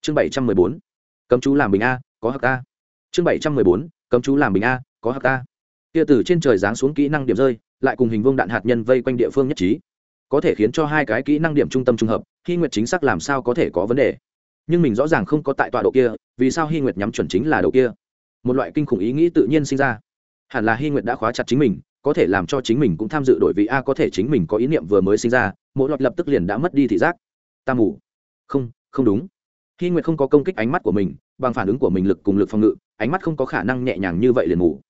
Chương bảy trăm mười bốn. Cấm chú làm bình a, có hạc ta chương bảy trăm mười bốn. Cấm chú làm bình a, có hạc ta kia từ trên trời giáng xuống kỹ năng điểm rơi, lại cùng hình vương đạn hạt nhân vây quanh địa phương nhất trí có thể khiến cho hai cái kỹ năng điểm trung tâm trung hợp, hy nguyệt chính xác làm sao có thể có vấn đề. Nhưng mình rõ ràng không có tại tọa độ kia, vì sao hy nguyệt nhắm chuẩn chính là đầu kia? Một loại kinh khủng ý nghĩ tự nhiên sinh ra. Hẳn là hy nguyệt đã khóa chặt chính mình, có thể làm cho chính mình cũng tham dự đổi vị a có thể chính mình có ý niệm vừa mới sinh ra, mỗi loạt lập tức liền đã mất đi thị giác. Ta mù không không đúng. Hy nguyệt không có công kích ánh mắt của mình, bằng phản ứng của mình lực cùng lực phòng ngự, ánh mắt không có khả năng nhẹ nhàng như vậy liền mù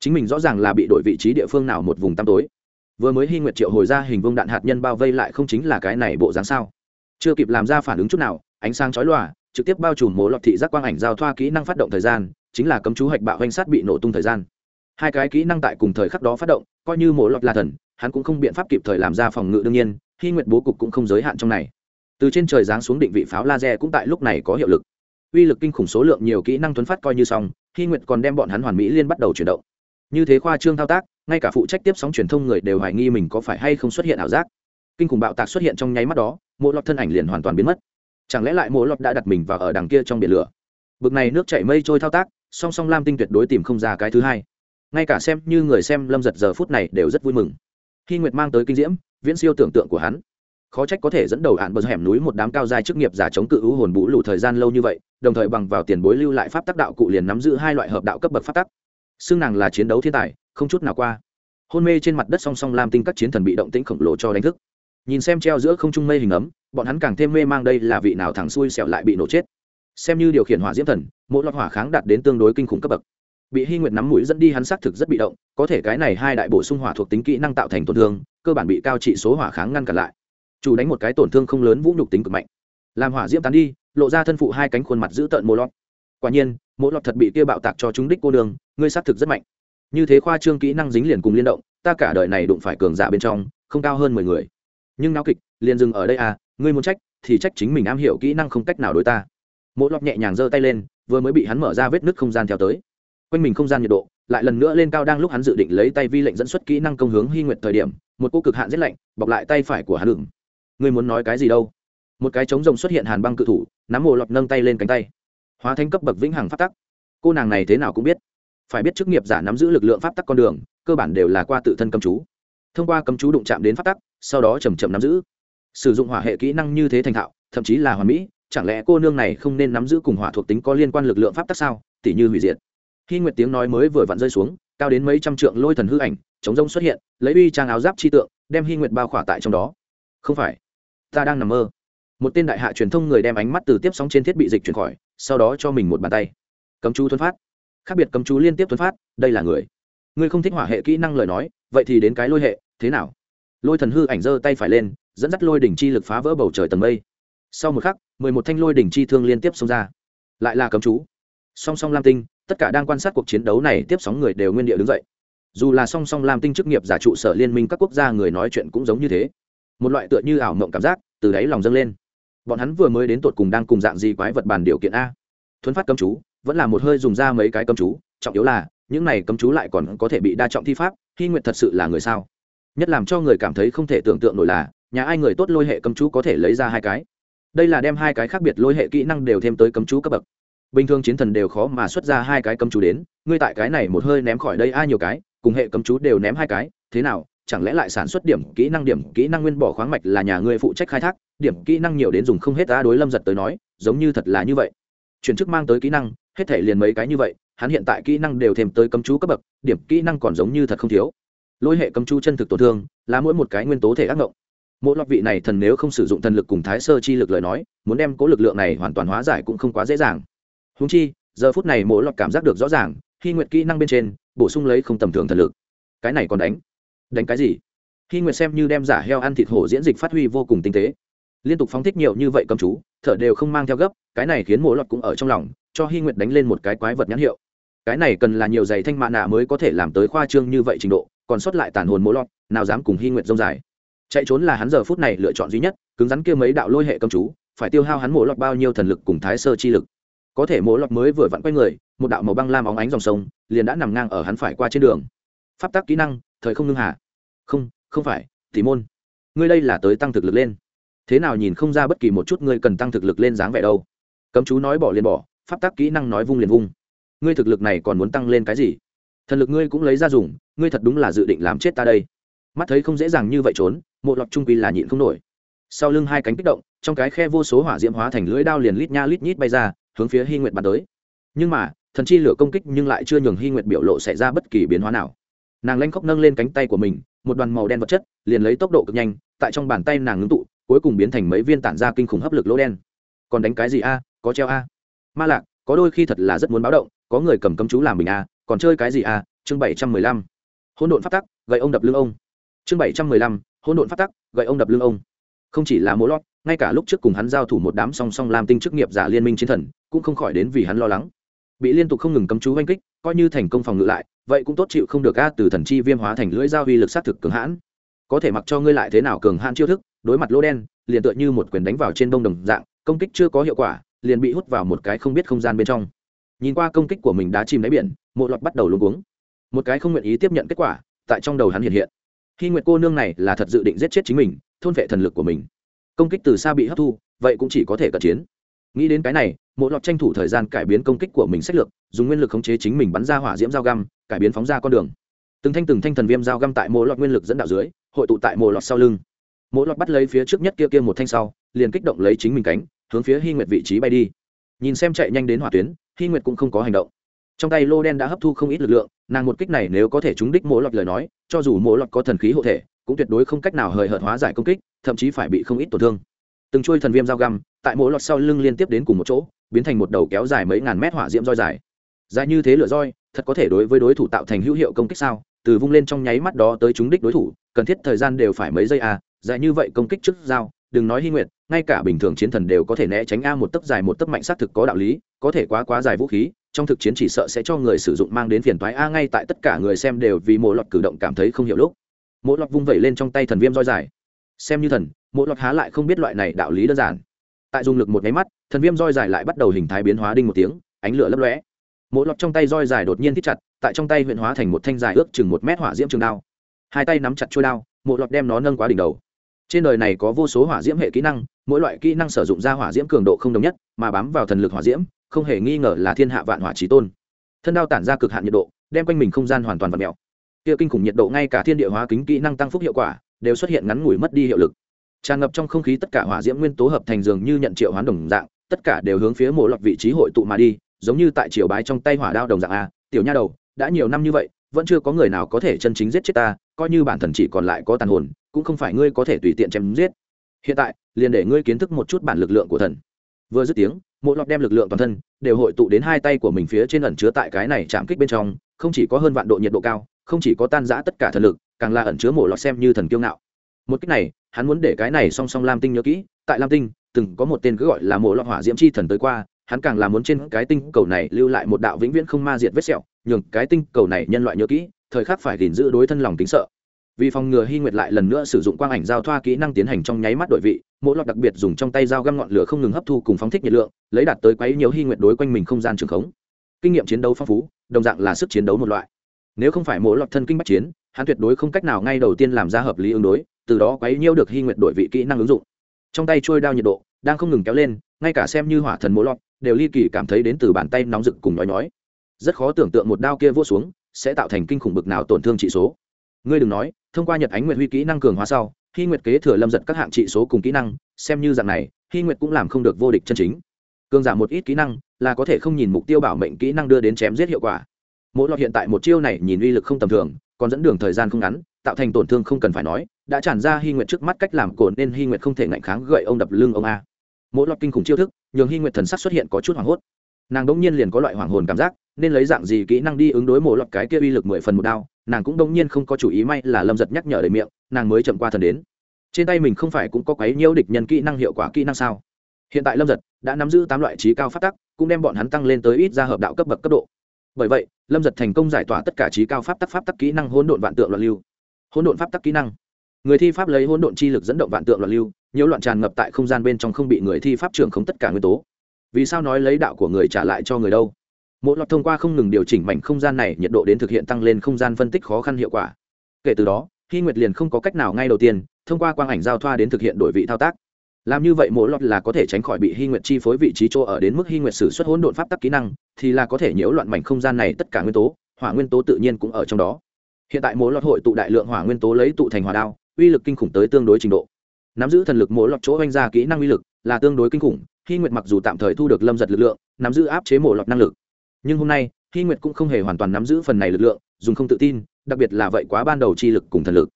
chính mình rõ ràng là bị đổi vị trí địa phương nào một vùng tăm tối vừa mới hy nguyệt triệu hồi ra hình vương đạn hạt nhân bao vây lại không chính là cái này bộ dáng sao? Chưa kịp làm ra phản ứng chút nào, ánh sáng chói lòa, trực tiếp bao trùm mố lọt thị giác quang ảnh giao thoa kỹ năng phát động thời gian, chính là cấm chú hạch bạo danh sát bị nổ tung thời gian. Hai cái kỹ năng tại cùng thời khắc đó phát động, coi như mố lọt là thần, hắn cũng không biện pháp kịp thời làm ra phòng ngự đương nhiên hy nguyệt bố cục cũng không giới hạn trong này. Từ trên trời giáng xuống định vị pháo laser cũng tại lúc này có hiệu lực. Uy lực kinh khủng số lượng nhiều kỹ năng tuấn phát coi như xong hy nguyệt còn đem bọn hắn hoàn mỹ liên bắt đầu chuyển động. Như thế khoa trương thao tác ngay cả phụ trách tiếp sóng truyền thông người đều hoài nghi mình có phải hay không xuất hiện ảo giác. Kinh khủng bạo tạc xuất hiện trong nháy mắt đó mỗi lọt thân ảnh liền hoàn toàn biến mất. Chẳng lẽ lại mỗi lọt đã đặt mình vào ở đằng kia trong biển lửa? Bực này nước chảy mây trôi thao tác, song song lam tinh tuyệt đối tìm không ra cái thứ hai. Ngay cả xem như người xem lâm giật giờ phút này đều rất vui mừng. Khi nguyệt mang tới kinh diễm, viễn siêu tưởng tượng của hắn. Khó trách có thể dẫn đầu hạn bờ hẻm núi một đám cao dài chức nghiệp giả chống cự ưu hồn bũ lù thời gian lâu như vậy, đồng thời bằng vào tiền bối lưu lại pháp tác đạo cụ liền nắm giữ hai loại hợp đạo cấp bậc pháp tắc xương nàng là chiến đấu thiên tài, không chút nào qua. Hôn mê trên mặt đất song song lam tinh các chiến thần bị động tĩnh khổng lồ cho đánh thức. Nhìn xem treo giữa không trung mây hình ấm, bọn hắn càng thêm mê mang đây là vị nào thẳng xuôi sẹo lại bị nổ chết. Xem như điều khiển hỏa diễm thần, mỗi loạt hỏa kháng đạt đến tương đối kinh khủng cấp bậc. Bị hy nguyệt nắm mũi dẫn đi hắn xác thực rất bị động, có thể cái này hai đại bổ sung hỏa thuộc tính kỹ năng tạo thành tổn thương, cơ bản bị cao trị số hỏa kháng ngăn cản lại. Chủ đánh một cái tổn thương không lớn vũ nhục tính cực mạnh. Làm hỏa diễm tán đi, lộ ra thân phụ hai cánh khuôn mặt giữ tợn mô lọt. Quả nhiên, mỗi lọt thật bị kia bạo tạc cho chúng đích cô đường ngươi xác thực rất mạnh. Như thế khoa trương kỹ năng dính liền cùng liên động, ta cả đời này đụng phải cường giả bên trong, không cao hơn mười người. Nhưng náo kịch, liền dừng ở đây à ngươi muốn trách, thì trách chính mình am hiểu kỹ năng không cách nào đối ta. Mỗi lọt nhẹ nhàng giơ tay lên, vừa mới bị hắn mở ra vết nứt không gian theo tới. Quanh mình không gian nhiệt độ, lại lần nữa lên cao đang lúc hắn dự định lấy tay vi lệnh dẫn xuất kỹ năng công hướng hy nguyệt thời điểm, một cô cực hạn rét lạnh, bọc lại tay phải của hắn đừng ngươi muốn nói cái gì đâu? Một cái trống rồng xuất hiện hàn băng cự thủ, nắm mồ lọt nâng tay lên cánh tay. Hóa thanh cấp bậc vĩnh hằng phát tắc. Cô nàng này thế nào cũng biết phải biết chức nghiệp giả nắm giữ lực lượng pháp tắc con đường, cơ bản đều là qua tự thân cầm chú. Thông qua cầm chú đụng chạm đến pháp tắc, sau đó chầm chậm nắm giữ. Sử dụng hỏa hệ kỹ năng như thế thành thạo, thậm chí là hoàn mỹ, chẳng lẽ cô nương này không nên nắm giữ cùng hỏa thuộc tính có liên quan lực lượng pháp tắc sao? Tỉ như hủy diệt. Khi nguyệt tiếng nói mới vừa vặn rơi xuống, cao đến mấy trăm trượng lôi thần hư ảnh, chống rông xuất hiện, lấy uy trang áo giáp chi tượng, đem hy nguyệt bao khỏa tại trong đó. Không phải, ta đang nằm mơ. Một tên đại hạ truyền thông người đem ánh mắt từ tiếp sóng trên thiết bị dịch chuyển khỏi, sau đó cho mình một bàn tay. Cấm chú thuấn phát khác biệt cấm chú liên tiếp tuấn phát, đây là người. Ngươi không thích hỏa hệ kỹ năng lời nói, vậy thì đến cái lôi hệ, thế nào? Lôi thần hư ảnh giơ tay phải lên, dẫn dắt lôi đỉnh chi lực phá vỡ bầu trời tầng mây. Sau một khắc, mười một thanh lôi đỉnh chi thương liên tiếp xông ra. Lại là cấm chú. Song song lam tinh, tất cả đang quan sát cuộc chiến đấu này tiếp sóng người đều nguyên địa đứng dậy. Dù là song song lam tinh chức nghiệp giả trụ sở liên minh các quốc gia người nói chuyện cũng giống như thế. Một loại tựa như ảo mộng cảm giác, từ đáy lòng dâng lên. Bọn hắn vừa mới đến tột cùng đang cùng dạng gì quái vật bàn điều kiện a? Thuấn phát cấm chú vẫn là một hơi dùng ra mấy cái cấm chú, trọng yếu là, những này cấm chú lại còn có thể bị đa trọng thi pháp, hy nguyện thật sự là người sao? Nhất làm cho người cảm thấy không thể tưởng tượng nổi là, nhà ai người tốt lôi hệ cấm chú có thể lấy ra hai cái. Đây là đem hai cái khác biệt lôi hệ kỹ năng đều thêm tới cấm chú cấp bậc. Bình thường chiến thần đều khó mà xuất ra hai cái cấm chú đến, ngươi tại cái này một hơi ném khỏi đây ai nhiều cái, cùng hệ cấm chú đều ném hai cái, thế nào, chẳng lẽ lại sản xuất điểm kỹ năng, điểm kỹ năng nguyên bỏ khoáng mạch là nhà ngươi phụ trách khai thác, điểm kỹ năng nhiều đến dùng không hết ta đối lâm giật tới nói, giống như thật là như vậy. Chuyển chức mang tới kỹ năng hết thể liền mấy cái như vậy, hắn hiện tại kỹ năng đều thêm tới cấm chú cấp bậc, điểm kỹ năng còn giống như thật không thiếu. Lôi hệ cấm chú chân thực tổn thương, là mỗi một cái nguyên tố thể ác ngộng. Mỗi lọt vị này thần nếu không sử dụng thần lực cùng thái sơ chi lực lời nói, muốn đem cố lực lượng này hoàn toàn hóa giải cũng không quá dễ dàng. Húng chi, giờ phút này mỗi lọt cảm giác được rõ ràng, khi nguyện kỹ năng bên trên, bổ sung lấy không tầm thường thần lực. Cái này còn đánh. Đánh cái gì? Khi nguyện xem như đem giả heo ăn thịt hổ diễn dịch phát huy vô cùng tinh tế. Liên tục phóng thích nhiều như vậy cầm chú, thở đều không mang theo gấp, cái này khiến mỗi lọt cũng ở trong lòng cho hy nguyệt đánh lên một cái quái vật nhãn hiệu. Cái này cần là nhiều giày thanh mạ nạ mới có thể làm tới khoa trương như vậy trình độ, còn sót lại tàn hồn mỗ lọt, nào dám cùng hy nguyệt dông dài. Chạy trốn là hắn giờ phút này lựa chọn duy nhất, cứng rắn kia mấy đạo lôi hệ cầm chú, phải tiêu hao hắn mỗ lọt bao nhiêu thần lực cùng thái sơ chi lực. Có thể mỗ lọt mới vừa vặn quay người, một đạo màu băng lam óng ánh dòng sông, liền đã nằm ngang ở hắn phải qua trên đường. Pháp tắc kỹ năng, thời không ngưng hạ không không phải thì môn. Ngươi đây là tới tăng thực lực lên. Thế nào nhìn không ra bất kỳ một chút ngươi cần tăng thực lực lên dáng vẻ đâu. Cấm chú nói bỏ liền bỏ pháp tắc kỹ năng nói vung liền vung. Ngươi thực lực này còn muốn tăng lên cái gì? Thần lực ngươi cũng lấy ra dùng, ngươi thật đúng là dự định làm chết ta đây. Mắt thấy không dễ dàng như vậy trốn, mộ lọc trung quy là nhịn không nổi. Sau lưng hai cánh kích động, trong cái khe vô số hỏa diễm hóa thành lưỡi đao liền lít nha lít nhít bay ra, hướng phía hy nguyệt bắn tới. Nhưng mà, thần chi lửa công kích nhưng lại chưa nhường hy nguyệt biểu lộ xảy ra bất kỳ biến hóa nào. Nàng lanh khóc nâng lên cánh tay của mình, một đoàn màu đen vật chất liền lấy tốc độ cực nhanh, tại trong bàn tay nàng ngưng tụ, cuối cùng biến thành mấy viên tản ra kinh khủng hấp lực lỗ đen. Còn đánh cái gì a? Có treo a? Ma lạc, có đôi khi thật là rất muốn báo động, có người cầm cấm chú làm mình à? còn chơi cái gì à? chương bảy trăm mười lăm hỗn độn phát tắc, gậy ông đập lưng ông chương bảy trăm mười lăm, hỗn độn phát tắc, gậy ông đập lưng ông không chỉ là mỗ lót, ngay cả lúc trước cùng hắn giao thủ một đám song song làm tinh chức nghiệp giả liên minh chiến thần, cũng không khỏi đến vì hắn lo lắng bị liên tục không ngừng cấm chú oanh kích, coi như thành công phòng ngự lại, vậy cũng tốt chịu không được a từ thần chi viêm hóa thành lưỡi dao uy lực sát thực cường hãn có thể mặc cho ngươi lại thế nào cường hãn chiêu thức, đối mặt lỗ đen, liền tựa như một quyền đánh vào trên đông đồng dạng, công kích chưa có hiệu quả liền bị hút vào một cái không biết không gian bên trong. Nhìn qua công kích của mình đã chìm đáy biển, mộ lọt bắt đầu luôn cuống. Một cái không nguyện ý tiếp nhận kết quả, tại trong đầu hắn hiện hiện. Khi nguyệt cô nương này là thật dự định giết chết chính mình, thôn vệ thần lực của mình. Công kích từ xa bị hấp thu, vậy cũng chỉ có thể cận chiến. Nghĩ đến cái này, mộ lọt tranh thủ thời gian cải biến công kích của mình sách lược, dùng nguyên lực khống chế chính mình bắn ra hỏa diễm dao găm, cải biến phóng ra con đường. Từng thanh từng thanh thần viêm dao găm tại mộ lọt nguyên lực dẫn đạo dưới, hội tụ tại mộ lọt sau lưng. Mộ lọt bắt lấy phía trước nhất kia kia một thanh sau, liền kích động lấy chính mình cánh hướng phía hy nguyệt vị trí bay đi. Nhìn xem chạy nhanh đến hỏa tuyến hy nguyệt cũng không có hành động. Trong tay lô đen đã hấp thu không ít lực lượng, nàng một kích này nếu có thể trúng đích mỗ lọt lời nói, cho dù mỗ lọt có thần khí hộ thể, cũng tuyệt đối không cách nào hời hợt hóa giải công kích, thậm chí phải bị không ít tổn thương. Từng trôi thần viêm dao găm, tại mỗ lọt sau lưng liên tiếp đến cùng một chỗ, biến thành một đầu kéo dài mấy ngàn mét hỏa diễm roi dài. Dài như thế lửa roi, thật có thể đối với đối thủ tạo thành hữu hiệu công kích sao? Từ vung lên trong nháy mắt đó tới trúng đích đối thủ, cần thiết thời gian đều phải mấy giây à? Dài như vậy công kích trước dao đừng nói hy nguyện, ngay cả bình thường chiến thần đều có thể né tránh a một tấc dài một tấc mạnh xác thực có đạo lý có thể quá quá dài vũ khí trong thực chiến chỉ sợ sẽ cho người sử dụng mang đến phiền toái a ngay tại tất cả người xem đều vì mộ lọt cử động cảm thấy không hiểu lúc. Mộ lọt vung vẩy lên trong tay thần viêm roi dài. Xem như thần mộ lọt há lại không biết loại này đạo lý đơn giản. Tại dùng lực một nháy mắt thần viêm roi dài lại bắt đầu hình thái biến hóa đinh một tiếng ánh lửa lấp lóe. Mộ lọt trong tay roi dài đột nhiên thích chặt tại trong tay huyện hóa thành một thanh dài ước chừng một mét hỏa diễm trường đao. Hai tay nắm chặt trôi đao mộ lọt đem nó nâng quá đỉnh đầu trên đời này có vô số hỏa diễm hệ kỹ năng, mỗi loại kỹ năng sử dụng ra hỏa diễm cường độ không đồng nhất, mà bám vào thần lực hỏa diễm, không hề nghi ngờ là thiên hạ vạn hỏa trí tôn. Thân đao tản ra cực hạn nhiệt độ, đem quanh mình không gian hoàn toàn vật mèo. Kia kinh khủng nhiệt độ ngay cả thiên địa hóa kính kỹ năng tăng phúc hiệu quả, đều xuất hiện ngắn ngủi mất đi hiệu lực. Tràn ngập trong không khí tất cả hỏa diễm nguyên tố hợp thành dường như nhận triệu hoán đồng dạng, tất cả đều hướng phía mộ lọt vị trí hội tụ mà đi, giống như tại triều bái trong tay hỏa đao đồng dạng a. Tiểu nha đầu, đã nhiều năm như vậy, vẫn chưa có người nào có thể chân chính giết chết ta, coi như bản thần chỉ còn lại có tàn hồn cũng không phải ngươi có thể tùy tiện chém giết. Hiện tại, liền để ngươi kiến thức một chút bản lực lượng của thần. Vừa dứt tiếng, mộ lọt đem lực lượng toàn thân đều hội tụ đến hai tay của mình phía trên ẩn chứa tại cái này chạm kích bên trong, không chỉ có hơn vạn độ nhiệt độ cao, không chỉ có tan giã tất cả thần lực, càng là ẩn chứa mộ lọt xem như thần kiêu ngạo. Một cách này, hắn muốn để cái này song song lam tinh nhớ kỹ, tại lam tinh, từng có một tên cứ gọi là mộ lọt hỏa diễm chi thần tới qua, hắn càng là muốn trên cái tinh cầu này lưu lại một đạo vĩnh viễn không ma diệt vết sẹo, nhường cái tinh cầu này nhân loại nhớ kỹ, thời khắc phải gìn giữ đối thân lòng tính sợ vì phòng ngừa hy nguyệt lại lần nữa sử dụng quang ảnh giao thoa kỹ năng tiến hành trong nháy mắt đội vị, mỗi lọt đặc biệt dùng trong tay dao găm ngọn lửa không ngừng hấp thu cùng phóng thích nhiệt lượng, lấy đạt tới quấy nhiều hy nguyệt đối quanh mình không gian trường khống. Kinh nghiệm chiến đấu phong phú, đồng dạng là sức chiến đấu một loại. Nếu không phải mỗi lọt thân kinh bách chiến, hắn tuyệt đối không cách nào ngay đầu tiên làm ra hợp lý ứng đối, từ đó quấy nhiêu được hy nguyệt đổi vị kỹ năng ứng dụng. Trong tay trôi đao nhiệt độ đang không ngừng kéo lên, ngay cả xem như hỏa thần mỗi lọt đều ly kỳ cảm thấy đến từ bàn tay nóng rực cùng nhói nhói. Rất khó tưởng tượng một đao kia vô xuống sẽ tạo thành kinh khủng bực nào tổn thương trị số. Ngươi đừng nói thông qua nhật ánh nguyệt huy kỹ năng cường hóa sau, hy nguyệt kế thừa lâm giật các hạng trị số cùng kỹ năng, xem như dạng này, hy nguyệt cũng làm không được vô địch chân chính. Cường giảm một ít kỹ năng, là có thể không nhìn mục tiêu bảo mệnh kỹ năng đưa đến chém giết hiệu quả. Mỗi lọt hiện tại một chiêu này nhìn uy lực không tầm thường, còn dẫn đường thời gian không ngắn, tạo thành tổn thương không cần phải nói, đã tràn ra hy nguyệt trước mắt cách làm cồn nên hy nguyệt không thể ngạnh kháng gậy ông đập lưng ông a. Mỗi lọt kinh khủng chiêu thức, nhường hy nguyệt thần sắc xuất hiện có chút hoảng hốt. Nàng đỗng nhiên liền có loại hoàng hồn cảm giác, nên lấy dạng gì kỹ năng đi ứng đối mỗi lọt cái kia uy lực mười phần một đao nàng cũng đông nhiên không có chủ ý may là lâm giật nhắc nhở đầy miệng, nàng mới chậm qua thần đến. Trên tay mình không phải cũng có quấy nhiễu địch nhân kỹ năng hiệu quả kỹ năng sao? Hiện tại lâm giật đã nắm giữ tám loại trí cao phát tắc, cũng đem bọn hắn tăng lên tới ít ra hợp đạo cấp bậc cấp độ. Bởi vậy, lâm giật thành công giải tỏa tất cả trí cao pháp tắc pháp tắc kỹ năng hỗn độn vạn tượng loạn lưu. Hỗn độn pháp tắc kỹ năng. Người thi pháp lấy hỗn độn chi lực dẫn động vạn tượng loạn lưu, nhiều loạn tràn ngập tại không gian bên trong không bị người thi pháp trưởng không tất cả nguyên tố. Vì sao nói lấy đạo của người trả lại cho người đâu? Mỗi lọt thông qua không ngừng điều chỉnh mảnh không gian này, nhiệt độ đến thực hiện tăng lên không gian phân tích khó khăn hiệu quả. Kể từ đó khi nguyệt liền không có cách nào ngay đầu tiên, thông qua quang ảnh giao thoa đến thực hiện đổi vị thao tác. Làm như vậy mỗi lọt là có thể tránh khỏi bị hy nguyệt chi phối vị trí chỗ ở đến mức hy nguyệt sử xuất hỗn độn pháp tắc kỹ năng, thì là có thể nhiễu loạn mảnh không gian này tất cả nguyên tố, hỏa nguyên tố tự nhiên cũng ở trong đó. Hiện tại mỗi lọt hội tụ đại lượng hỏa nguyên tố lấy tụ thành hỏa đao, uy lực kinh khủng tới tương đối trình độ. Nắm giữ thần lực mỗi lọt chỗ oanh ra kỹ năng uy lực là tương đối kinh khủng, hy nguyệt mặc dù tạm thời thu được lâm giật lực lượng, nắm giữ áp chế mổ lọt năng lực nhưng hôm nay, hy nguyệt cũng không hề hoàn toàn nắm giữ phần này lực lượng, dùng không tự tin, đặc biệt là vậy quá ban đầu chi lực cùng thần lực.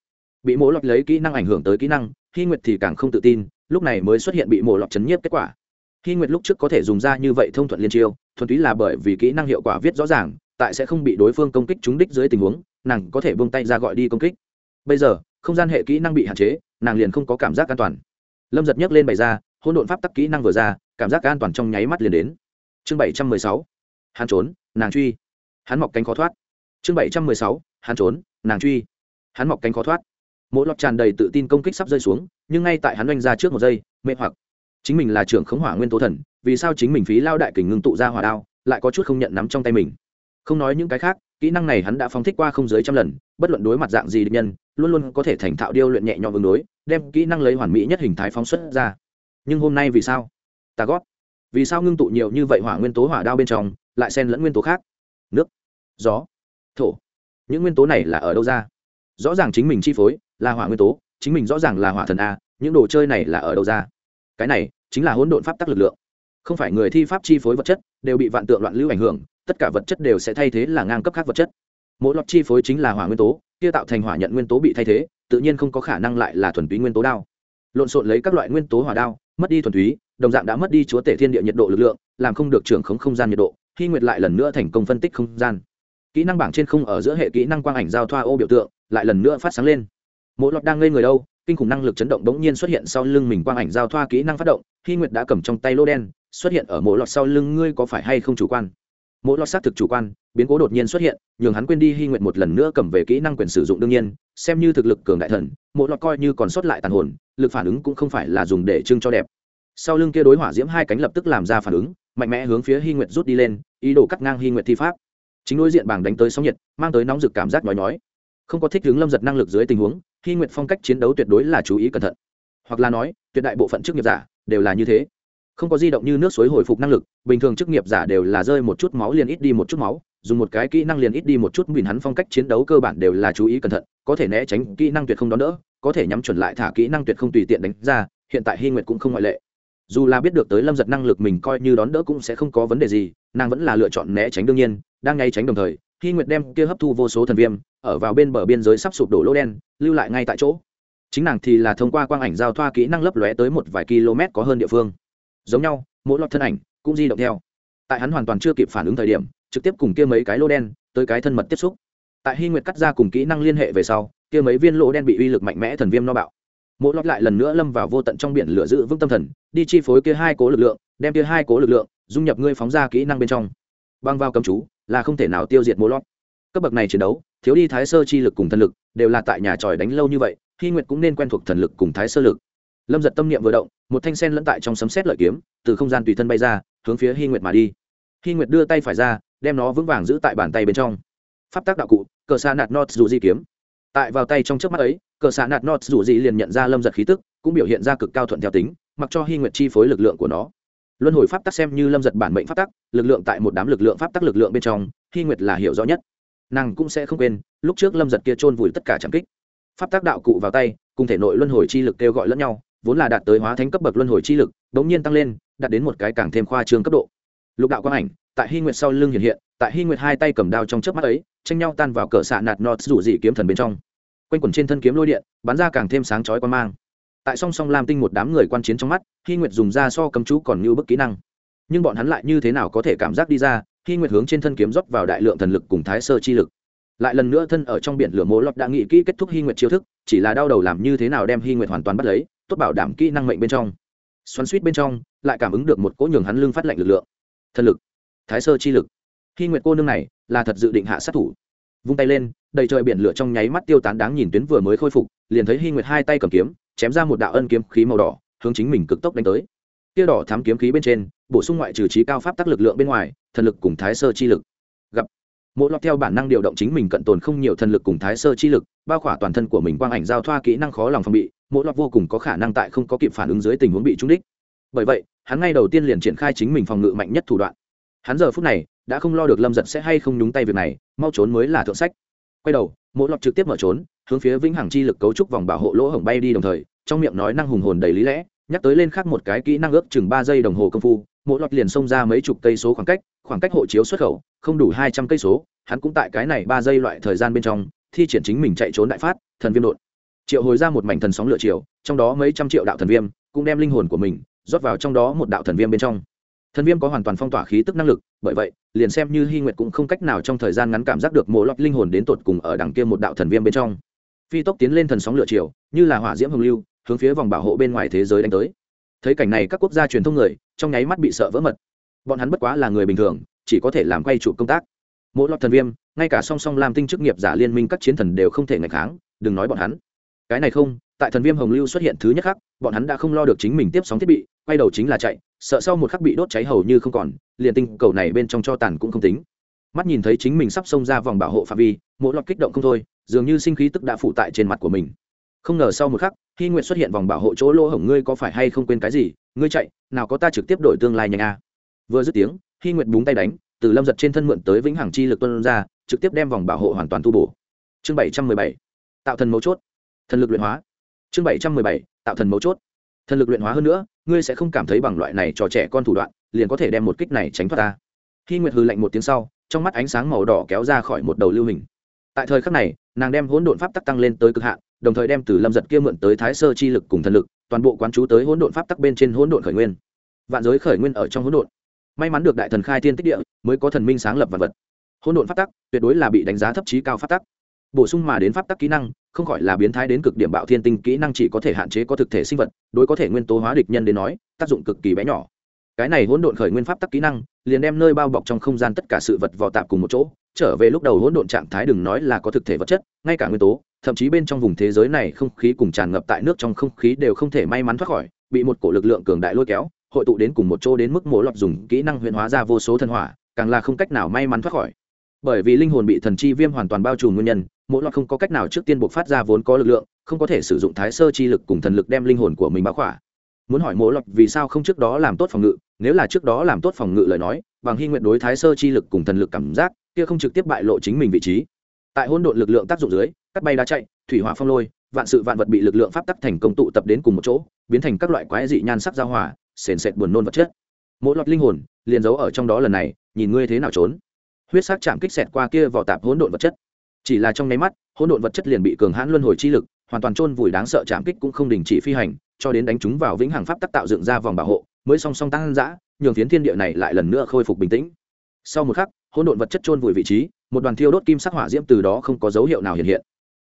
Bị mổ lọt lấy kỹ năng ảnh hưởng tới kỹ năng, hy nguyệt thì càng không tự tin, lúc này mới xuất hiện bị mổ lọt chấn nhiếp kết quả. Hy nguyệt lúc trước có thể dùng ra như vậy thông thuận liên chiêu, thuần túy là bởi vì kỹ năng hiệu quả viết rõ ràng, tại sẽ không bị đối phương công kích trúng đích dưới tình huống, nàng có thể buông tay ra gọi đi công kích. Bây giờ, không gian hệ kỹ năng bị hạn chế, nàng liền không có cảm giác an toàn. Lâm giật nhấc lên bày ra, hỗn độn pháp tắc kỹ năng vừa ra, cảm giác an toàn trong nháy mắt liền đến. Chương bảy trăm mười sáu hắn trốn, nàng truy. Hắn mọc cánh khó thoát. Chương bảy trăm mười sáu, hắn trốn, nàng truy. Hắn mọc cánh khó thoát. Mỗi lọt tràn đầy tự tin công kích sắp rơi xuống, nhưng ngay tại hắn oanh ra trước một giây mê hoặc. Chính mình là trưởng khống hỏa nguyên tố thần, vì sao chính mình phí lao đại kình ngưng tụ ra hỏa đao, lại có chút không nhận nắm trong tay mình? Không nói những cái khác, kỹ năng này hắn đã phóng thích qua không dưới trăm lần, bất luận đối mặt dạng gì địch nhân, luôn luôn có thể thành thạo điêu luyện nhẹ nhõm ứng đối, đem kỹ năng lấy hoàn mỹ nhất hình thái phóng xuất ra. Nhưng hôm nay vì sao? Ta gót. Vì sao ngưng tụ nhiều như vậy hỏa nguyên tố hỏa đao bên trong lại xen lẫn nguyên tố khác. Nước, gió, thổ. Những nguyên tố này là ở đâu ra? Rõ ràng chính mình chi phối là hỏa nguyên tố, chính mình rõ ràng là hỏa thần a, những đồ chơi này là ở đâu ra? Cái này chính là hỗn độn pháp tắc lực lượng. Không phải người thi pháp chi phối vật chất đều bị vạn tượng loạn lưu ảnh hưởng, tất cả vật chất đều sẽ thay thế là ngang cấp khác vật chất. Mỗi lọt chi phối chính là hỏa nguyên tố, kia tạo thành hỏa nhận nguyên tố bị thay thế, tự nhiên không có khả năng lại là thuần túy nguyên tố đao. Lộn xộn lấy các loại nguyên tố hỏa đao, mất đi thuần túy, đồng dạng đã mất đi chúa tể thiên địa nhiệt độ lực lượng, làm không được trưởng khống không gian nhiệt độ hy nguyệt lại lần nữa thành công phân tích không gian. Kỹ năng bảng trên không ở giữa hệ kỹ năng quang ảnh giao thoa ô biểu tượng, lại lần nữa phát sáng lên. Mộ lọt đang ngây người đâu, kinh khủng năng lực chấn động bỗng nhiên xuất hiện sau lưng mình quang ảnh giao thoa kỹ năng phát động hy nguyệt đã cầm trong tay lô đen, xuất hiện ở mộ lọt sau lưng ngươi có phải hay không chủ quan? Mộ lọt xác thực chủ quan, biến cố đột nhiên xuất hiện, nhường hắn quên đi hy Nguyệt một lần nữa cầm về kỹ năng quyền sử dụng đương nhiên, xem như thực lực cường đại thần, mộ lọt coi như còn sót lại tàn hồn, lực phản ứng cũng không phải là dùng để trưng cho đẹp. Sau lưng kia đối hỏa diễm hai cánh lập tức làm ra phản ứng, mạnh mẽ hướng phía hy Nguyệt rút đi lên ý đồ cắt ngang hy nguyện thi pháp. Chính đối diện bảng đánh tới sóng nhiệt, mang tới nóng rực cảm giác nói nói không có thích hướng lâm giật năng lực dưới tình huống, hy nguyện phong cách chiến đấu tuyệt đối là chú ý cẩn thận. Hoặc là nói, tuyệt đại bộ phận chức nghiệp giả đều là như thế. Không có di động như nước suối hồi phục năng lực, bình thường chức nghiệp giả đều là rơi một chút máu liền ít đi một chút máu, dùng một cái kỹ năng liền ít đi một chút mìn hắn phong cách chiến đấu cơ bản đều là chú ý cẩn thận, có thể né tránh kỹ năng tuyệt không đón đỡ, có thể nhắm chuẩn lại thả kỹ năng tuyệt không tùy tiện đánh ra, hiện tại hy nguyệt cũng không ngoại lệ dù là biết được tới lâm giật năng lực mình coi như đón đỡ cũng sẽ không có vấn đề gì, nàng vẫn là lựa chọn né tránh đương nhiên, đang ngay tránh đồng thời khi nguyệt đem kia hấp thu vô số thần viêm, ở vào bên bờ biên giới sắp sụp đổ lỗ đen, lưu lại ngay tại chỗ. Chính nàng thì là thông qua quang ảnh giao thoa kỹ năng lấp lóe tới một vài km có hơn địa phương. Giống nhau, mỗi lọt thân ảnh cũng di động theo. Tại hắn hoàn toàn chưa kịp phản ứng thời điểm, trực tiếp cùng kia mấy cái lỗ đen tới cái thân mật tiếp xúc. Tại hy nguyệt cắt ra cùng kỹ năng liên hệ về sau, kia mấy viên lỗ đen bị uy lực mạnh mẽ thần viêm no bạo mỗi lọt lại lần nữa lâm vào vô tận trong biển lửa giữ vững tâm thần, đi chi phối kia hai cố lực lượng, đem kia hai cố lực lượng, dung nhập ngươi phóng ra kỹ năng bên trong. Băng vào cầm chú, là không thể nào tiêu diệt mộ lọt. Cấp bậc này chiến đấu, thiếu đi thái sơ chi lực cùng thần lực, đều là tại nhà tròi đánh lâu như vậy, hy nguyệt cũng nên quen thuộc thần lực cùng thái sơ lực. Lâm giật tâm niệm vừa động, một thanh sen lẫn tại trong sấm xét lợi kiếm, từ không gian tùy thân bay ra, hướng phía hy nguyệt mà đi. Hy nguyệt đưa tay phải ra, đem nó vững vàng giữ tại bàn tay bên trong. Pháp tác đạo cụ, cờ xa nạt not dù di kiếm tại vào tay trong trước mắt ấy, cờ xạ nạt nọt dù gì liền nhận ra lâm giật khí tức, cũng biểu hiện ra cực cao thuận theo tính, mặc cho hy nguyệt chi phối lực lượng của nó. Luân hồi pháp tắc xem như lâm giật bản mệnh pháp tắc, lực lượng tại một đám lực lượng pháp tắc lực lượng bên trong hy nguyệt là hiểu rõ nhất. Nàng cũng sẽ không quên, lúc trước lâm giật kia chôn vùi tất cả trảm kích. Pháp tác đạo cụ vào tay, cùng thể nội luân hồi chi lực kêu gọi lẫn nhau, vốn là đạt tới hóa thánh cấp bậc luân hồi chi lực đ ố n g nhiên tăng lên, đạt đến một cái càng thêm khoa trương cấp độ. Lục đạo quang ảnh, tại hy nguyệt sau lưng hiện hiện, tại hy nguyệt hai tay cầm đao trong chớp mắt ấy tranh nhau tan vào cỡ xạ nạt nọt rủ dị kiếm thần bên trong. Quanh quẩn trên thân kiếm lôi điện, bắn ra càng thêm sáng chói quan mang. Tại song song lam tinh một đám người quan chiến trong mắt, hy nguyệt dùng ra so cầm chú còn như bức kỹ năng. Nhưng bọn hắn lại như thế nào có thể cảm giác đi ra, hy nguyệt hướng trên thân kiếm rót vào đại lượng thần lực cùng thái sơ chi lực. Lại lần nữa thân ở trong biển lửa mố lọt đã nghĩ kỹ kết thúc hy nguyệt chiêu thức, chỉ là đau đầu làm như thế nào đem hy nguyệt hoàn toàn bắt lấy, tốt bảo đảm kỹ năng mệnh bên trong. Xoắn suýt bên trong, lại cảm ứng được một cỗ nhường hắn lưng phát lệnh lực lượng. Thần lực, thái sơ chi lực khi nguyệt cô nương này là thật dự định hạ sát thủ. Vung tay lên, đầy trời biển lửa trong nháy mắt tiêu tán đáng nhìn tuyến vừa mới khôi phục, liền thấy hy nguyệt hai tay cầm kiếm, chém ra một đạo ân kiếm khí màu đỏ, hướng chính mình cực tốc đánh tới. Tia đỏ thám kiếm khí bên trên, bổ sung ngoại trừ trí cao pháp tác lực lượng bên ngoài, thần lực cùng thái sơ chi lực. Gặp. Mỗi lọt theo bản năng điều động chính mình cận tồn không nhiều thần lực cùng thái sơ chi lực, bao khỏa toàn thân của mình quang ảnh giao thoa kỹ năng khó lòng phòng bị mỗi lọt vô cùng có khả năng tại không có kịp phản ứng dưới tình huống bị trúng đích. Bởi vậy, hắn ngay đầu tiên liền triển khai chính mình phòng ngự mạnh nhất thủ đoạn. Hắn giờ phút này đã không lo được lâm giật sẽ hay không nhúng tay việc này, mau trốn mới là thượng sách. Quay đầu mỗi lọt trực tiếp mở trốn, hướng phía vĩnh hằng chi lực cấu trúc vòng bảo hộ lỗ hổng bay đi đồng thời, trong miệng nói năng hùng hồn đầy lý lẽ, nhắc tới lên khác một cái kỹ năng ước chừng ba giây đồng hồ công phu mỗi lọt liền xông ra mấy chục cây số khoảng cách khoảng cách hộ chiếu xuất khẩu, không đủ hai trăm cây số, hắn cũng tại cái này ba giây loại thời gian bên trong, thi triển chính mình chạy trốn đại phát, thần viêm đột. Triệu hồi ra một mảnh thần sóng lửa chiều, trong đó mấy trăm triệu đạo thần viêm, cũng đem linh hồn của mình rót vào trong đó một đạo thần viêm bên trong thần viêm có hoàn toàn phong tỏa khí tức năng lực, bởi vậy, liền xem như hy nguyệt cũng không cách nào trong thời gian ngắn cảm giác được mộ lọt linh hồn đến tột cùng ở đằng kia một đạo thần viêm bên trong. Phi tốc tiến lên thần sóng lửa chiều, như là hỏa diễm hồng lưu, hướng phía vòng bảo hộ bên ngoài thế giới đánh tới. Thấy cảnh này các quốc gia truyền thông người, trong nháy mắt bị sợ vỡ mật. Bọn hắn bất quá là người bình thường, chỉ có thể làm quay trụ công tác. Mỗi lọt thần viêm, ngay cả song song làm tinh chức nghiệp giả liên minh các chiến thần đều không thể ngạch kháng, đừng nói bọn hắn. Cái này không, tại thần viêm hồng lưu xuất hiện thứ nhất khắc, bọn hắn đã không lo được chính mình tiếp sóng thiết bị, quay đầu chính là chạy sợ sau một khắc bị đốt cháy hầu như không còn, liền tinh cầu này bên trong cho tàn cũng không tính. Mắt nhìn thấy chính mình sắp xông ra vòng bảo hộ phạm vi mỗi lọt kích động không thôi, dường như sinh khí tức đã phụ tại trên mặt của mình. Không ngờ sau một khắc khi nguyện xuất hiện vòng bảo hộ chỗ lỗ hổng ngươi có phải hay không quên cái gì? Ngươi chạy, nào có ta trực tiếp đổi tương lai nhanh a. Vừa dứt tiếng khi nguyện búng tay đánh, từ lâm giật trên thân mượn tới vĩnh hằng chi lực tuân ra, trực tiếp đem vòng bảo hộ hoàn toàn tu bổ. Chương bảy trăm mười bảy, tạo thần mấu chốt. Thần lực luyện hóa. Chương bảy trăm mười bảy, tạo thần mấu chốt. Thần lực luyện hóa hơn nữa ngươi sẽ không cảm thấy bằng loại này cho trẻ con thủ đoạn, liền có thể đem một kích này tránh thoát ta. Khi nguyệt hư lạnh một tiếng sau, trong mắt ánh sáng màu đỏ kéo ra khỏi một đầu lưu hình. Tại thời khắc này, nàng đem hỗn độn pháp tắc tăng lên tới cực hạn, đồng thời đem từ lâm giật kia mượn tới thái sơ chi lực cùng thần lực, toàn bộ quán chú tới hỗn độn pháp tắc bên trên hỗn độn khởi nguyên. Vạn giới khởi nguyên ở trong hỗn độn. May mắn được đại thần khai thiên tích địa, mới có thần minh sáng lập vật vật. Hỗn độn pháp tắc tuyệt đối là bị đánh giá thấp trí cao pháp tắc. Bổ sung mà đến pháp tắc kỹ năng không khỏi là biến thái đến cực điểm bạo thiên tinh kỹ năng chỉ có thể hạn chế có thực thể sinh vật, đối có thể nguyên tố hóa địch nhân đến nói, tác dụng cực kỳ bé nhỏ. Cái này hỗn độn khởi nguyên pháp tắc kỹ năng, liền đem nơi bao bọc trong không gian tất cả sự vật vò tạp cùng một chỗ, trở về lúc đầu hỗn độn trạng thái đừng nói là có thực thể vật chất, ngay cả nguyên tố, thậm chí bên trong vùng thế giới này không khí cùng tràn ngập tại nước trong không khí đều không thể may mắn thoát khỏi, bị một cổ lực lượng cường đại lôi kéo, hội tụ đến cùng một chỗ đến mức mổ lọt dùng kỹ năng huyền hóa ra vô số thần hỏa, càng là không cách nào may mắn thoát khỏi bởi vì linh hồn bị thần chi viêm hoàn toàn bao trùm nguyên nhân, mỗi loại không có cách nào trước tiên buộc phát ra vốn có lực lượng, không có thể sử dụng thái sơ chi lực cùng thần lực đem linh hồn của mình báo khỏa. Muốn hỏi mỗi lọt vì sao không trước đó làm tốt phòng ngự, nếu là trước đó làm tốt phòng ngự lời nói, bằng hy nguyện đối thái sơ chi lực cùng thần lực cảm giác, kia không trực tiếp bại lộ chính mình vị trí. Tại hôn độn lực lượng tác dụng dưới, cắt bay đá chạy, thủy hỏa phong lôi, vạn sự vạn vật bị lực lượng pháp tắc thành công tụ tập đến cùng một chỗ, biến thành các loại quái dị nhan sắc giao hỏa sền sệt buồn nôn vật chất. Mỗi lọt linh hồn, liền giấu ở trong đó lần này, nhìn ngươi thế nào trốn huyết sắc chạm kích xẹt qua kia vỏ tạp hỗn độn vật chất. Chỉ là trong nháy mắt, hỗn độn vật chất liền bị cường hãn luân hồi chi lực, hoàn toàn chôn vùi đáng sợ chạm kích cũng không đình chỉ phi hành, cho đến đánh chúng vào vĩnh hằng pháp tắc tạo dựng ra vòng bảo hộ, mới song song tăng dã, nhường phiến thiên địa này lại lần nữa khôi phục bình tĩnh. Sau một khắc, hỗn độn vật chất chôn vùi vị trí, một đoàn thiêu đốt kim sắc hỏa diễm từ đó không có dấu hiệu nào hiện hiện.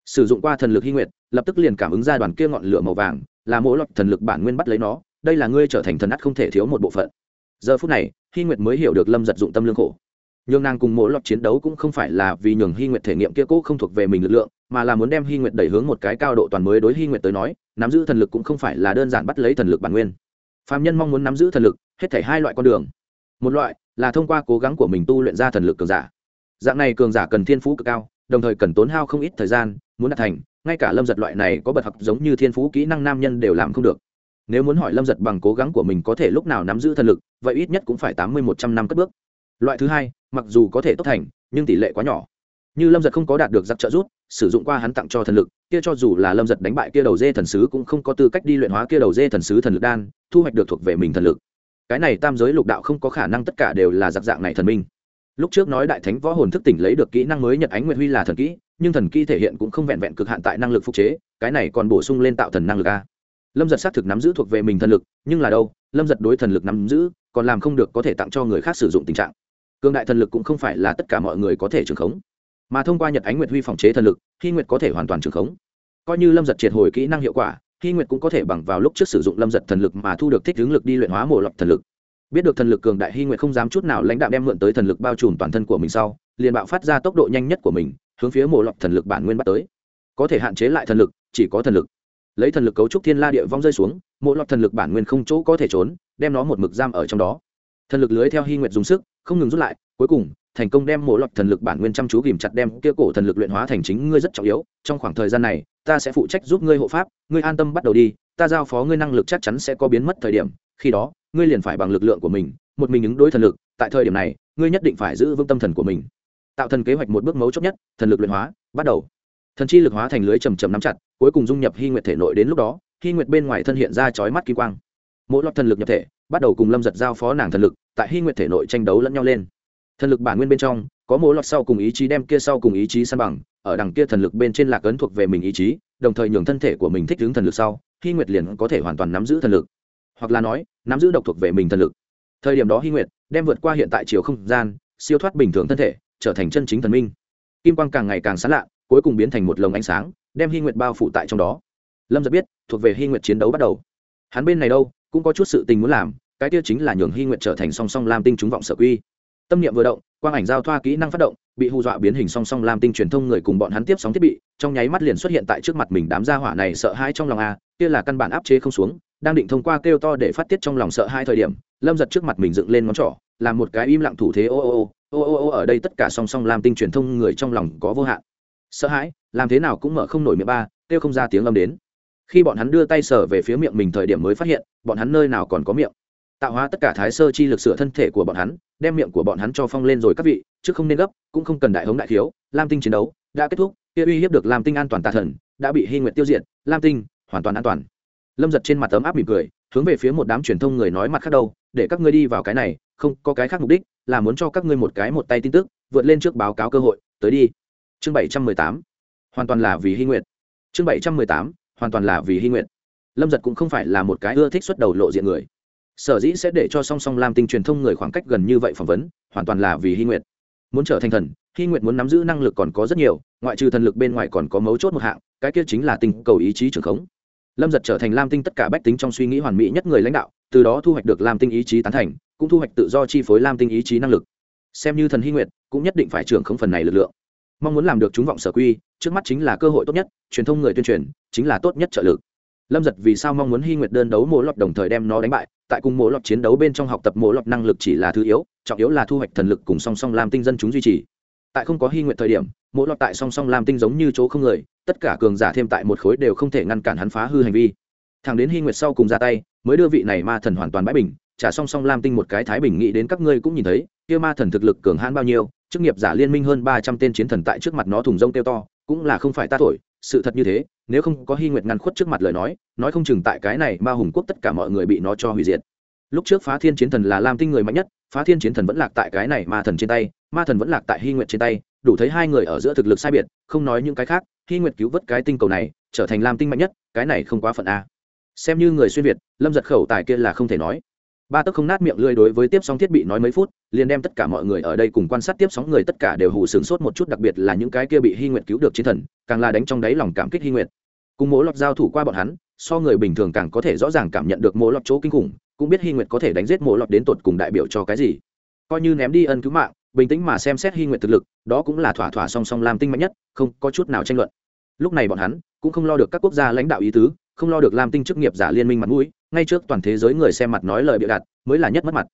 Sử dụng qua thần lực hy nguyệt, lập tức liền cảm ứng ra đoàn kia ngọn lửa màu vàng, là mỗi lọt thần lực bản nguyên bắt lấy nó, đây là ngươi trở thành thần ắt không thể thiếu một bộ phận. Giờ phút này, hy nguyệt mới hiểu được lâm giật dụng tâm lương khổ nhường nàng cùng mỗi lọt chiến đấu cũng không phải là vì nhường hy nguyệt thể nghiệm kia cố không thuộc về mình lực lượng, mà là muốn đem hy nguyệt đẩy hướng một cái cao độ toàn mới đối hy nguyệt tới nói, nắm giữ thần lực cũng không phải là đơn giản bắt lấy thần lực bản nguyên. Phạm nhân mong muốn nắm giữ thần lực, hết thể hai loại con đường. Một loại là thông qua cố gắng của mình tu luyện ra thần lực cường giả. Dạng này cường giả cần thiên phú cực cao, đồng thời cần tốn hao không ít thời gian, muốn đạt thành, ngay cả lâm giật loại này có bật học giống như thiên phú kỹ năng nam nhân đều làm không được. Nếu muốn hỏi lâm giật bằng cố gắng của mình có thể lúc nào nắm giữ thần lực, vậy ít nhất cũng phải tám mươi một trăm năm cất bước. Loại thứ hai mặc dù có thể tốt thành, nhưng tỷ lệ quá nhỏ. Như lâm giật không có đạt được giặc trợ rút sử dụng qua hắn tặng cho thần lực, kia cho dù là lâm giật đánh bại kia đầu dê thần sứ cũng không có tư cách đi luyện hóa kia đầu dê thần sứ thần lực đan, thu hoạch được thuộc về mình thần lực. Cái này tam giới lục đạo không có khả năng tất cả đều là giặc dạng này thần minh. Lúc trước nói đại thánh võ hồn thức tỉnh lấy được kỹ năng mới nhật ánh nguyệt huy là thần kỹ, nhưng thần kỹ thể hiện cũng không vẹn vẹn cực hạn tại năng lực phục chế, cái này còn bổ sung lên tạo thần năng lực a. Lâm giật xác thực nắm giữ thuộc về mình thần lực, nhưng là đâu, lâm giật đối thần lực nắm giữ, còn làm không được có thể tặng cho người khác sử dụng tình trạng cường đại thần lực cũng không phải là tất cả mọi người có thể trường khống, mà thông qua nhật ánh nguyệt huy phòng chế thần lực, hy nguyệt có thể hoàn toàn trường khống. Coi như lâm giật triệt hồi kỹ năng hiệu quả, hy nguyệt cũng có thể bằng vào lúc trước sử dụng lâm giật thần lực mà thu được thích hướng lực đi luyện hóa mổ lọc thần lực. Biết được thần lực cường đại hy nguyệt không dám chút nào lãnh đạo đem mượn tới thần lực bao trùm toàn thân của mình sau, liền bạo phát ra tốc độ nhanh nhất của mình, hướng phía mổ lọc thần lực bản nguyên bắt tới. Có thể hạn chế lại thần lực, chỉ có thần lực. Lấy thần lực cấu trúc thiên la địa vong rơi xuống mổ lọc thần lực bản nguyên không chỗ có thể trốn, đem nó một mực giam ở trong đó. Thần lực lưới theo hy nguyệt dùng sức không ngừng rút lại, cuối cùng, thành công đem mổ lọc thần lực bản nguyên chăm chú ghìm chặt đem kia cổ thần lực luyện hóa thành chính ngươi rất trọng yếu, trong khoảng thời gian này, ta sẽ phụ trách giúp ngươi hộ pháp, ngươi an tâm bắt đầu đi, ta giao phó ngươi năng lực chắc chắn sẽ có biến mất thời điểm, khi đó, ngươi liền phải bằng lực lượng của mình, một mình ứng đối thần lực, tại thời điểm này, ngươi nhất định phải giữ vững tâm thần của mình. Tạo thần kế hoạch một bước mấu chốt nhất, thần lực luyện hóa, bắt đầu. Thần chi lực hóa thành lưới trầm trầm nắm chặt, cuối cùng dung nhập hy nguyệt thể nội đến lúc đó, hy nguyệt bên ngoài thân hiện ra chói mắt kỳ quang. Mỗi lọt thần lực nhập thể bắt đầu cùng lâm giật giao phó nàng thần lực, tại hy nguyệt thể nội tranh đấu lẫn nhau lên. Thần lực bản nguyên bên trong, có mỗi lọt sau cùng ý chí đem kia sau cùng ý chí san bằng, ở đằng kia thần lực bên trên lạc ấn thuộc về mình ý chí, đồng thời nhường thân thể của mình thích ứng thần lực sau, hy nguyệt liền có thể hoàn toàn nắm giữ thần lực. Hoặc là nói, nắm giữ độc thuộc về mình thần lực. Thời điểm đó hy nguyệt đem vượt qua hiện tại chiều không gian, siêu thoát bình thường thân thể, trở thành chân chính thần minh. Kim quang càng ngày càng sán lạ, cuối cùng biến thành một lồng ánh sáng, đem hy nguyệt bao phủ tại trong đó. Lâm giật biết, thuộc về hy nguyệt chiến đấu bắt đầu. Hắn bên này đâu, cũng có chút sự tình muốn làm cái tiêu chính là nhường hy nguyện trở thành song song lam tinh trúng vọng sở quy. Tâm niệm vừa động, quang ảnh giao thoa kỹ năng phát động, bị hù dọa biến hình song song lam tinh truyền thông người cùng bọn hắn tiếp sóng thiết bị, trong nháy mắt liền xuất hiện tại trước mặt mình đám gia hỏa này sợ hãi trong lòng a, kia là căn bản áp chế không xuống, đang định thông qua kêu to để phát tiết trong lòng sợ hai thời điểm, lâm giật trước mặt mình dựng lên ngón trỏ, làm một cái im lặng thủ thế, ô ô ô ô ô ô, ở đây tất cả song song lam tinh truyền thông người trong lòng có vô hạn. Sợ hãi, làm thế nào cũng mở không nổi miệng ba, kêu không ra tiếng âm đến. Khi bọn hắn đưa tay sở về phía miệng mình thời điểm mới phát hiện, bọn hắn nơi nào còn có miệng tạo hóa tất cả thái sơ chi lực sửa thân thể của bọn hắn, đem miệng của bọn hắn cho phong lên rồi các vị, chứ không nên gấp, cũng không cần đại hống đại thiếu lam tinh chiến đấu đã kết thúc, kia uy hiếp được lam tinh an toàn tà thần, đã bị hy nguyện tiêu diệt, lam tinh hoàn toàn an toàn. Lâm giật trên mặt tấm áp mỉm cười, hướng về phía một đám truyền thông người nói mặt khác đâu, để các ngươi đi vào cái này, không có cái khác mục đích, là muốn cho các ngươi một cái một tay tin tức, vượt lên trước báo cáo cơ hội, tới đi. Chương bảy trăm mười tám, hoàn toàn là vì hy nguyện chương bảy trăm mười tám, hoàn toàn là vì hy nguyện lâm giật cũng không phải là một cái ưa thích xuất đầu lộ diện người sở dĩ sẽ để cho song song lam tinh truyền thông người khoảng cách gần như vậy phỏng vấn, hoàn toàn là vì hy nguyện muốn trở thành thần, hy nguyện muốn nắm giữ năng lực còn có rất nhiều, ngoại trừ thần lực bên ngoài còn có mấu chốt một hạng, cái kia chính là tình cầu ý chí trưởng khống. Lâm giật trở thành lam tinh tất cả bách tính trong suy nghĩ hoàn mỹ nhất người lãnh đạo, từ đó thu hoạch được lam tinh ý chí tán thành, cũng thu hoạch tự do chi phối lam tinh ý chí năng lực. Xem như thần hy nguyện cũng nhất định phải trưởng khống phần này lực lượng. Mong muốn làm được chúng vọng sở quy, trước mắt chính là cơ hội tốt nhất, truyền thông người tuyên truyền, chính là tốt nhất trợ lực. Lâm giật vì sao mong muốn hy nguyệt đơn đấu mỗi lọt đồng thời đem nó đánh bại tại cùng mộ lọt chiến đấu bên trong học tập mộ lọt năng lực chỉ là thứ yếu, trọng yếu là thu hoạch thần lực cùng song song làm tinh dân chúng duy trì. Tại không có hy nguyện thời điểm, mộ lọt tại song song làm tinh giống như chỗ không người, tất cả cường giả thêm tại một khối đều không thể ngăn cản hắn phá hư hành vi. Thằng đến hy nguyệt sau cùng ra tay, mới đưa vị này ma thần hoàn toàn bãi bình, trả song song lam tinh một cái thái bình nghĩ đến các ngươi cũng nhìn thấy, kia ma thần thực lực cường hãn bao nhiêu, chức nghiệp giả liên minh hơn ba trăm tên chiến thần tại trước mặt nó thùng rông kêu to, cũng là không phải ta thổi, sự thật như thế nếu không có hy nguyệt ngăn khuất trước mặt lời nói nói không chừng tại cái này ma hùng quốc tất cả mọi người bị nó cho hủy diệt. Lúc trước phá thiên chiến thần là lam tinh người mạnh nhất, phá thiên chiến thần vẫn lạc tại cái này ma thần trên tay, ma thần vẫn lạc tại hy nguyệt trên tay, đủ thấy hai người ở giữa thực lực sai biệt, không nói những cái khác hy nguyệt cứu vớt cái tinh cầu này, trở thành lam tinh mạnh nhất, cái này không quá phận a. Xem như người xuyên việt, lâm giật khẩu tài kia là không thể nói. Ba tấc không nát miệng lưỡi đối với tiếp sóng thiết bị nói mấy phút liền đem tất cả mọi người ở đây cùng quan sát tiếp sóng người tất cả đều hù sướng sốt một chút, đặc biệt là những cái kia bị hy nguyệt cứu được chiến thần, càng là đánh trong đáy lòng cảm kích hy nguyệt. Cùng mỗi lọt giao thủ qua bọn hắn, so người bình thường càng có thể rõ ràng cảm nhận được mỗi lọt chỗ kinh khủng, cũng biết hy nguyệt có thể đánh giết mỗi lọt đến tột cùng đại biểu cho cái gì. Coi như ném đi ân cứu mạng, bình tĩnh mà xem xét hy nguyệt thực lực, đó cũng là thỏa thỏa song song làm tinh mạnh nhất, không có chút nào tranh luận. Lúc này bọn hắn cũng không lo được các quốc gia lãnh đạo ý tứ, không lo được làm tinh chức nghiệp giả liên minh mặt mũi, ngay trước toàn thế giới người xem mặt nói lời bịa đặt, mới là nhất mất mặt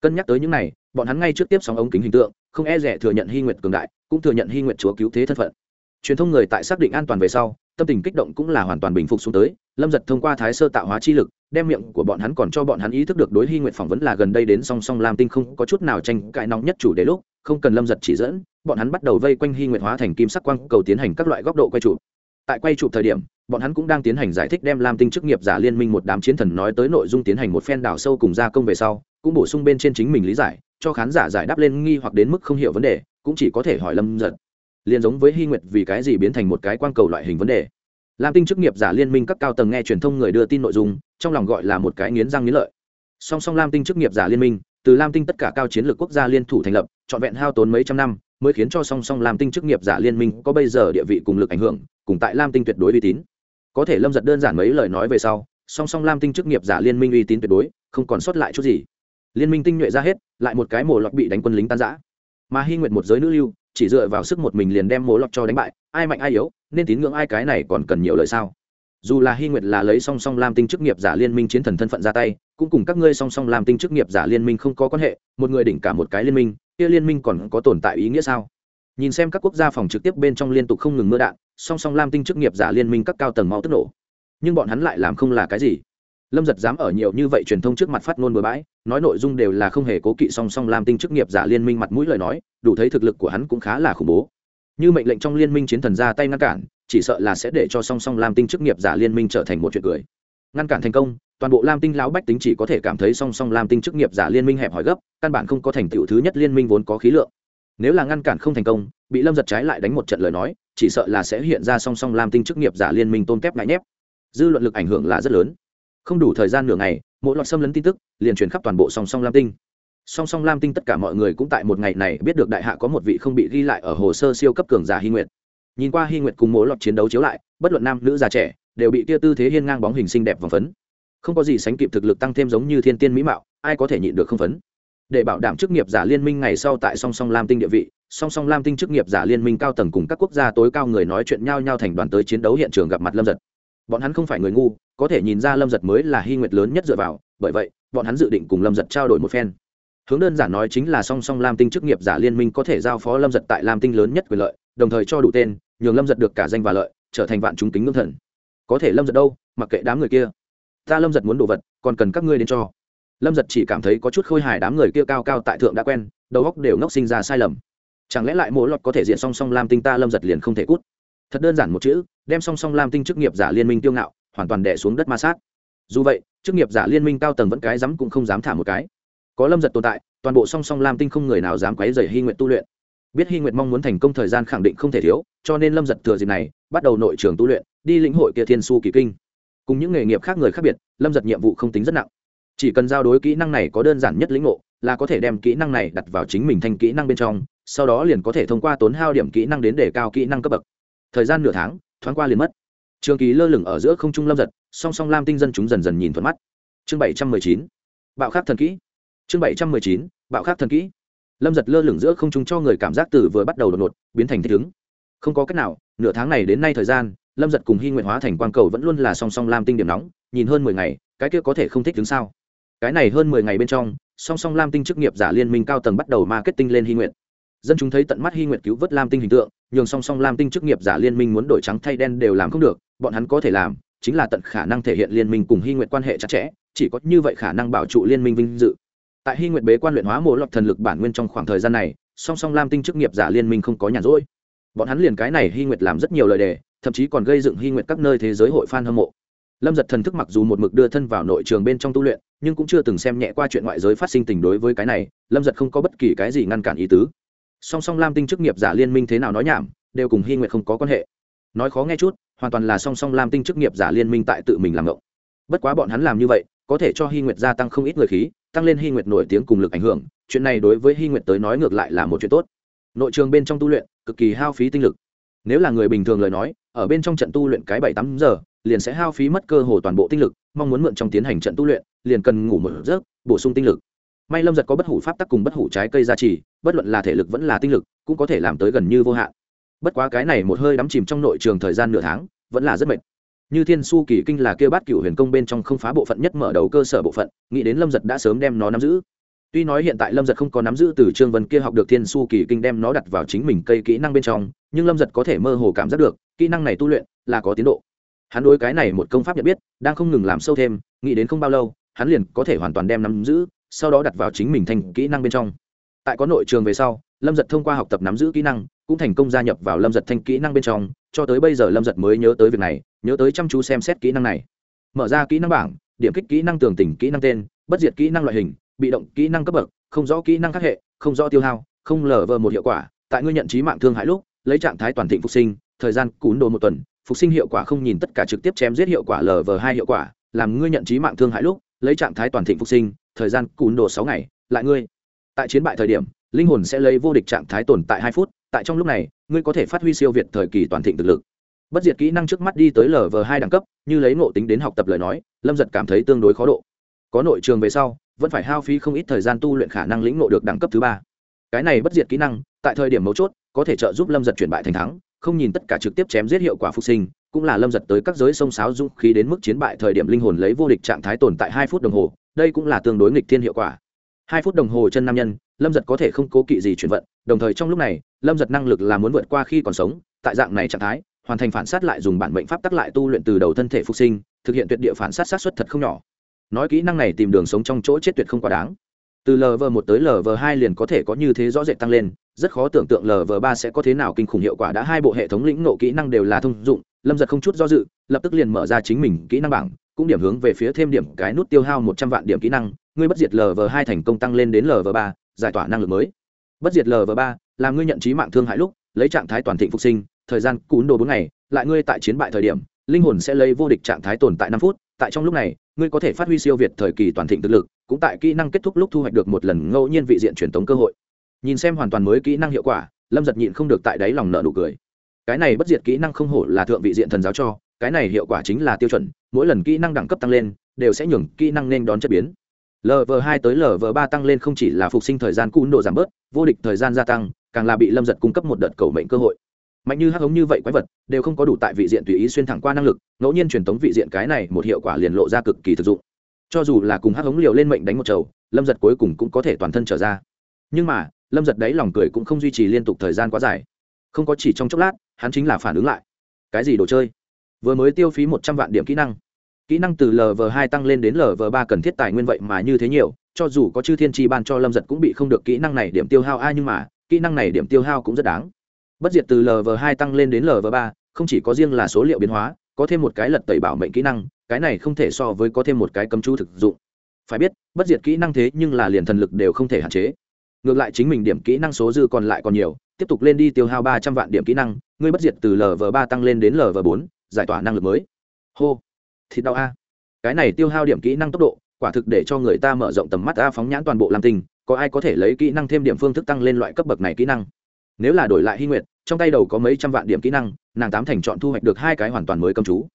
cân nhắc tới những này, bọn hắn ngay trước tiếp sóng ống kính hình tượng, không e rẻ thừa nhận hy nguyện cường đại, cũng thừa nhận hy nguyện chúa cứu thế thân phận. Truyền thông người tại xác định an toàn về sau, tâm tình kích động cũng là hoàn toàn bình phục xuống tới, lâm giật thông qua thái sơ tạo hóa chi lực, đem miệng của bọn hắn còn cho bọn hắn ý thức được đối hy nguyện phỏng vấn là gần đây đến song song lam tinh không có chút nào tranh cãi nóng nhất chủ đề lúc, không cần lâm giật chỉ dẫn, bọn hắn bắt đầu vây quanh hy nguyện hóa thành kim sắc quang cầu tiến hành các loại góc độ quay trụ tại quay chụp thời điểm, bọn hắn cũng đang tiến hành giải thích đem lam tinh chức nghiệp giả liên minh một đám chiến thần nói tới nội dung tiến hành một phen đào sâu cùng gia công về sau, cũng bổ sung bên trên chính mình lý giải, cho khán giả giải đáp lên nghi hoặc đến mức không hiểu vấn đề, cũng chỉ có thể hỏi lâm giật liền giống với hy nguyệt vì cái gì biến thành một cái quang cầu loại hình vấn đề. Lam tinh chức nghiệp giả liên minh các cao tầng nghe truyền thông người đưa tin nội dung, trong lòng gọi là một cái nghiến răng nghiến lợi. Song song lam tinh chức nghiệp giả liên minh, từ lam tinh tất cả cao chiến lược quốc gia liên thủ thành lập, trọn vẹn hao tốn mấy trăm năm mới khiến cho song song lam tinh chức nghiệp giả liên minh có bây giờ địa vị cùng lực ảnh hưởng, cùng tại lam tinh tuyệt đối uy tín. Có thể lâm giật đơn giản mấy lời nói về sau, song song lam tinh chức nghiệp giả liên minh uy tín tuyệt đối, không còn sót lại chút gì. Liên minh tinh nhuệ ra hết, lại một cái mồ lọt bị đánh quân lính tan giã mà hy nguyện một giới nữ lưu, chỉ dựa vào sức một mình liền đem mồ lọt cho đánh bại, ai mạnh ai yếu, nên tín ngưỡng ai cái này còn cần nhiều lời sao? Dù là hy nguyệt là lấy song song lam tinh chức nghiệp giả liên minh chiến thần thân phận ra tay, cũng cùng các ngươi song song lam tinh chức nghiệp giả liên minh không có quan hệ, một người đỉnh cả một cái liên minh kia liên minh còn có tồn tại ý nghĩa sao? Nhìn xem các quốc gia phòng trực tiếp bên trong liên tục không ngừng mưa đạn, song song lam tinh chức nghiệp giả liên minh các cao tầng mau tức nổ. Nhưng bọn hắn lại làm không là cái gì. Lâm giật dám ở nhiều như vậy truyền thông trước mặt phát ngôn bừa bãi, nói nội dung đều là không hề cố kỵ song song lam tinh chức nghiệp giả liên minh mặt mũi lời nói, đủ thấy thực lực của hắn cũng khá là khủng bố. Như mệnh lệnh trong liên minh chiến thần ra tay ngăn cản, chỉ sợ là sẽ để cho song song lam tinh chức nghiệp giả liên minh trở thành một chuyện cười ngăn cản thành công, toàn bộ lam tinh lão bách tính chỉ có thể cảm thấy song song lam tinh chức nghiệp giả liên minh hẹp hòi gấp, căn bản không có thành tựu thứ nhất liên minh vốn có khí lượng. Nếu là ngăn cản không thành công, bị lâm giật trái lại đánh một trận lời nói, chỉ sợ là sẽ hiện ra song song lam tinh chức nghiệp giả liên minh tôn kép ngại nhép. Dư luận lực ảnh hưởng là rất lớn. Không đủ thời gian nửa ngày, mỗi loạt xâm lấn tin tức liền truyền khắp toàn bộ song song lam tinh. Song song lam tinh tất cả mọi người cũng tại một ngày này biết được đại hạ có một vị không bị ghi lại ở hồ sơ siêu cấp cường giả hy nguyệt. Nhìn qua hy nguyệt cùng mỗi loạt chiến đấu chiếu lại, bất luận nam nữ già trẻ đều bị tia tư thế hiên ngang bóng hình xinh đẹp vòng phấn. Không có gì sánh kịp thực lực tăng thêm giống như thiên tiên mỹ mạo, ai có thể nhịn được không phấn? Để bảo đảm chức nghiệp giả liên minh ngày sau tại song song lam tinh địa vị, song song lam tinh chức nghiệp giả liên minh cao tầng cùng các quốc gia tối cao người nói chuyện nhau nhau thành đoàn tới chiến đấu hiện trường gặp mặt lâm giật. Bọn hắn không phải người ngu, có thể nhìn ra lâm giật mới là hy nguyệt lớn nhất dựa vào, bởi vậy, bọn hắn dự định cùng lâm giật trao đổi một phen. Hướng đơn giản nói chính là song song lam tinh chức nghiệp giả liên minh có thể giao phó lâm giật tại lam tinh lớn nhất quyền lợi, đồng thời cho đủ tên, nhường lâm giật được cả danh và lợi, trở thành vạn chúng kính ngưng thần có thể lâm giật đâu, mặc kệ đám người kia. Ta lâm giật muốn đồ vật, còn cần các ngươi đến cho. Lâm giật chỉ cảm thấy có chút khôi hài đám người kia cao cao tại thượng đã quen, đầu góc đều ngốc sinh ra sai lầm. Chẳng lẽ lại mỗi lọt có thể diện song song lam tinh ta lâm giật liền không thể cút? Thật đơn giản một chữ, đem song song lam tinh chức nghiệp giả liên minh tiêu ngạo, hoàn toàn đẻ xuống đất ma sát. Dù vậy, chức nghiệp giả liên minh cao tầng vẫn cái dám cũng không dám thả một cái. Có lâm giật tồn tại, toàn bộ song song lam tinh không người nào dám quấy dày hy nguyện tu luyện. Biết hy nguyện mong muốn thành công thời gian khẳng định không thể thiếu, cho nên lâm giật thừa dịp này, bắt đầu nội trường tu luyện đi lĩnh hội kia thiên su kỳ kinh. Cùng những nghề nghiệp khác người khác biệt, lâm giật nhiệm vụ không tính rất nặng. Chỉ cần giao đối kỹ năng này có đơn giản nhất lĩnh ngộ, là có thể đem kỹ năng này đặt vào chính mình thành kỹ năng bên trong, sau đó liền có thể thông qua tốn hao điểm kỹ năng đến để cao kỹ năng cấp bậc. Thời gian nửa tháng, thoáng qua liền mất. Trường kỳ lơ lửng ở giữa không trung lâm giật, song song lam tinh dân chúng dần dần nhìn thuận mắt. Chương bảy trăm mười chín. Bạo khắc thần kỹ. Chương bảy trăm mười chín. Bạo khắc thần kỹ. Lâm giật lơ lửng giữa không trung cho người cảm giác từ vừa bắt đầu đột ngột, biến thành thích ứng. Không có cách nào, nửa tháng này đến nay thời gian lâm giật cùng hy nguyện hóa thành quang cầu vẫn luôn là song song lam tinh điểm nóng, nhìn hơn mười ngày, cái kia có thể không thích đứng sao? Cái này hơn mười ngày bên trong, song song lam tinh chức nghiệp giả liên minh cao tầng bắt đầu marketing lên hy nguyện dân chúng thấy tận mắt hy nguyện cứu vớt lam tinh hình tượng, nhường song song lam tinh chức nghiệp giả liên minh muốn đổi trắng thay đen đều làm không được, bọn hắn có thể làm chính là tận khả năng thể hiện liên minh cùng hy nguyện quan hệ chặt chẽ, chỉ có như vậy khả năng bảo trụ liên minh vinh dự. Tại hy nguyện bế quan luyện hóa mộ lọt thần lực bản nguyên trong khoảng thời gian này, song song lam tinh chức nghiệp giả liên minh không có nhàn rỗi. Bọn hắn liền cái này hy nguyệt làm rất nhiều lời đề thậm chí còn gây dựng hy nguyện các nơi thế giới hội f hâm mộ. Lâm giật thần thức mặc dù một mực đưa thân vào nội trường bên trong tu luyện, nhưng cũng chưa từng xem nhẹ qua chuyện ngoại giới phát sinh tình đối với cái này, lâm giật không có bất kỳ cái gì ngăn cản ý tứ. Song song lam tinh chức nghiệp giả liên minh thế nào nói nhảm, đều cùng hy nguyện không có quan hệ. Nói khó nghe chút, hoàn toàn là song song lam tinh chức nghiệp giả liên minh tại tự mình làm ngộng. Bất quá bọn hắn làm như vậy, có thể cho hy nguyệt gia tăng không ít người khí, tăng lên hy nguyệt nổi tiếng cùng lực ảnh hưởng, chuyện này đối với hy nguyệt tới nói ngược lại là một chuyện tốt. Nội trường bên trong tu luyện, cực kỳ hao phí tinh lực. Nếu là người bình thường lời nói ở bên trong trận tu luyện cái bảy tám giờ, liền sẽ hao phí mất cơ hồ toàn bộ tinh lực, mong muốn mượn trong tiến hành trận tu luyện, liền cần ngủ một giấc, bổ sung tinh lực. May lâm giật có bất hủ pháp tắc cùng bất hủ trái cây gia trì, bất luận là thể lực vẫn là tinh lực, cũng có thể làm tới gần như vô hạn. Bất quá cái này một hơi đắm chìm trong nội trường thời gian nửa tháng, vẫn là rất mệt. Như thiên su kỳ kinh là kêu bát cựu huyền công bên trong không phá bộ phận nhất mở đầu cơ sở bộ phận, nghĩ đến lâm giật đã sớm đem nó nắm giữ tuy nói hiện tại lâm giật không có nắm giữ từ trương vân kia học được thiên su kỳ kinh đem nó đặt vào chính mình cây kỹ năng bên trong, nhưng lâm giật có thể mơ hồ cảm giác được, kỹ năng này tu luyện là có tiến độ. Hắn đối cái này một công pháp nhận biết, đang không ngừng làm sâu thêm, nghĩ đến không bao lâu, hắn liền có thể hoàn toàn đem nắm giữ, sau đó đặt vào chính mình thành kỹ năng bên trong. Tại có nội trường về sau, lâm giật thông qua học tập nắm giữ kỹ năng, cũng thành công gia nhập vào lâm giật thanh kỹ năng bên trong, cho tới bây giờ lâm giật mới nhớ tới việc này, nhớ tới chăm chú xem xét kỹ năng này. Mở ra kỹ năng bảng, điểm kích kỹ năng tường tỉnh kỹ năng tên, bất diệt kỹ năng loại hình bị động kỹ năng cấp bậc, không rõ kỹ năng các hệ, không rõ tiêu hao, không lờ vờ một hiệu quả, tại ngươi nhận trí mạng thương hại lúc, lấy trạng thái toàn thịnh phục sinh, thời gian cún đồ một tuần, phục sinh hiệu quả không nhìn tất cả trực tiếp chém giết hiệu quả lờ vờ hai hiệu quả, làm ngươi nhận trí mạng thương hại lúc, lấy trạng thái toàn thịnh phục sinh, thời gian cún đồ sáu ngày, lại ngươi. Tại chiến bại thời điểm, linh hồn sẽ lấy vô địch trạng thái tồn tại hai phút, tại trong lúc này, ngươi có thể phát huy siêu việt thời kỳ toàn thịnh thực lực. Bất diệt kỹ năng trước mắt đi tới lv hai đẳng cấp, như lấy ngộ tính đến học tập lời nói, lâm giật cảm thấy tương đối khó độ. Có nội trường về sau vẫn phải hao phí không ít thời gian tu luyện khả năng lĩnh ngộ được đẳng cấp thứ ba. Cái này bất diệt kỹ năng, tại thời điểm mấu chốt, có thể trợ giúp lâm giật chuyển bại thành thắng, không nhìn tất cả trực tiếp chém giết hiệu quả phục sinh, cũng là lâm giật tới các giới sông sáo dũng khí đến mức chiến bại thời điểm linh hồn lấy vô địch trạng thái tồn tại hai phút đồng hồ, đây cũng là tương đối nghịch thiên hiệu quả. Hai phút đồng hồ chân nam nhân, lâm giật có thể không cố kỵ gì chuyển vận, đồng thời trong lúc này, lâm giật năng lực là muốn vượt qua khi còn sống, tại dạng này trạng thái, hoàn thành phản sát lại dùng bản mệnh pháp tắc lại tu luyện từ đầu thân thể phục sinh, thực hiện tuyệt địa phản sát sát xuất thật không nhỏ nói kỹ năng này tìm đường sống trong chỗ chết tuyệt không quá đáng. Từ lv một tới lv hai liền có thể có như thế rõ rệt tăng lên, rất khó tưởng tượng lv ba sẽ có thế nào kinh khủng hiệu quả đã hai bộ hệ thống lĩnh nộ kỹ năng đều là thông dụng, lâm giật không chút do dự, lập tức liền mở ra chính mình kỹ năng bảng, cũng điểm hướng về phía thêm điểm cái nút tiêu hao một trăm vạn điểm kỹ năng, ngươi bất diệt lv hai thành công tăng lên đến lv ba, giải tỏa năng lực mới. Bất diệt lv ba là ngươi nhận trí mạng thương hại lúc, lấy trạng thái toàn thịnh phục sinh, thời gian cún đồ bốn ngày, lại ngươi tại chiến bại thời điểm, linh hồn sẽ lấy vô địch trạng thái tồn tại năm phút tại trong lúc này, ngươi có thể phát huy siêu việt thời kỳ toàn thịnh thực lực, cũng tại kỹ năng kết thúc lúc thu hoạch được một lần ngẫu nhiên vị diện truyền tống cơ hội. Nhìn xem hoàn toàn mới kỹ năng hiệu quả, lâm giật nhịn không được tại đáy lòng nợ nụ cười. Cái này bất diệt kỹ năng không hổ là thượng vị diện thần giáo cho, cái này hiệu quả chính là tiêu chuẩn, mỗi lần kỹ năng đẳng cấp tăng lên, đều sẽ nhường kỹ năng nên đón chất biến. Lv hai tới lv ba tăng lên không chỉ là phục sinh thời gian cún độ giảm bớt, vô địch thời gian gia tăng, càng là bị lâm giật cung cấp một đợt cầu mệnh cơ hội mạnh như hắc hống như vậy quái vật, đều không có đủ tại vị diện tùy ý xuyên thẳng qua năng lực, ngẫu nhiên truyền tống vị diện cái này một hiệu quả liền lộ ra cực kỳ thực dụng. Cho dù là cùng hắc hống liều lên mệnh đánh một chầu, lâm giật cuối cùng cũng có thể toàn thân trở ra. Nhưng mà, lâm giật đấy lòng cười cũng không duy trì liên tục thời gian quá dài. Không có chỉ trong chốc lát, hắn chính là phản ứng lại. Cái gì đồ chơi? Vừa mới tiêu phí một trăm vạn điểm kỹ năng. Kỹ năng từ lv hai tăng lên đến lv ba cần thiết tài nguyên vậy mà như thế nhiều, cho dù có chư thiên tri ban cho lâm giật cũng bị không được kỹ năng này điểm tiêu hao ai nhưng mà, kỹ năng này điểm tiêu hao cũng rất đáng bất diệt từ lv hai tăng lên đến lv ba, không chỉ có riêng là số liệu biến hóa, có thêm một cái lật tẩy bảo mệnh kỹ năng, cái này không thể so với có thêm một cái cấm chú thực dụng. Phải biết, bất diệt kỹ năng thế nhưng là liền thần lực đều không thể hạn chế. Ngược lại chính mình điểm kỹ năng số dư còn lại còn nhiều, tiếp tục lên đi tiêu hao ba trăm vạn điểm kỹ năng, ngươi bất diệt từ lv ba tăng lên đến lv bốn, giải tỏa năng lực mới. Hô, thịt đau a. Cái này tiêu hao điểm kỹ năng tốc độ, quả thực để cho người ta mở rộng tầm mắt, a, phóng nhãn toàn bộ làm tình, có ai có thể lấy kỹ năng thêm điểm phương thức tăng lên loại cấp bậc này kỹ năng? Nếu là đổi lại hy nguyệt, trong tay đầu có mấy trăm vạn điểm kỹ năng, nàng tám thành chọn thu hoạch được hai cái hoàn toàn mới cầm chú.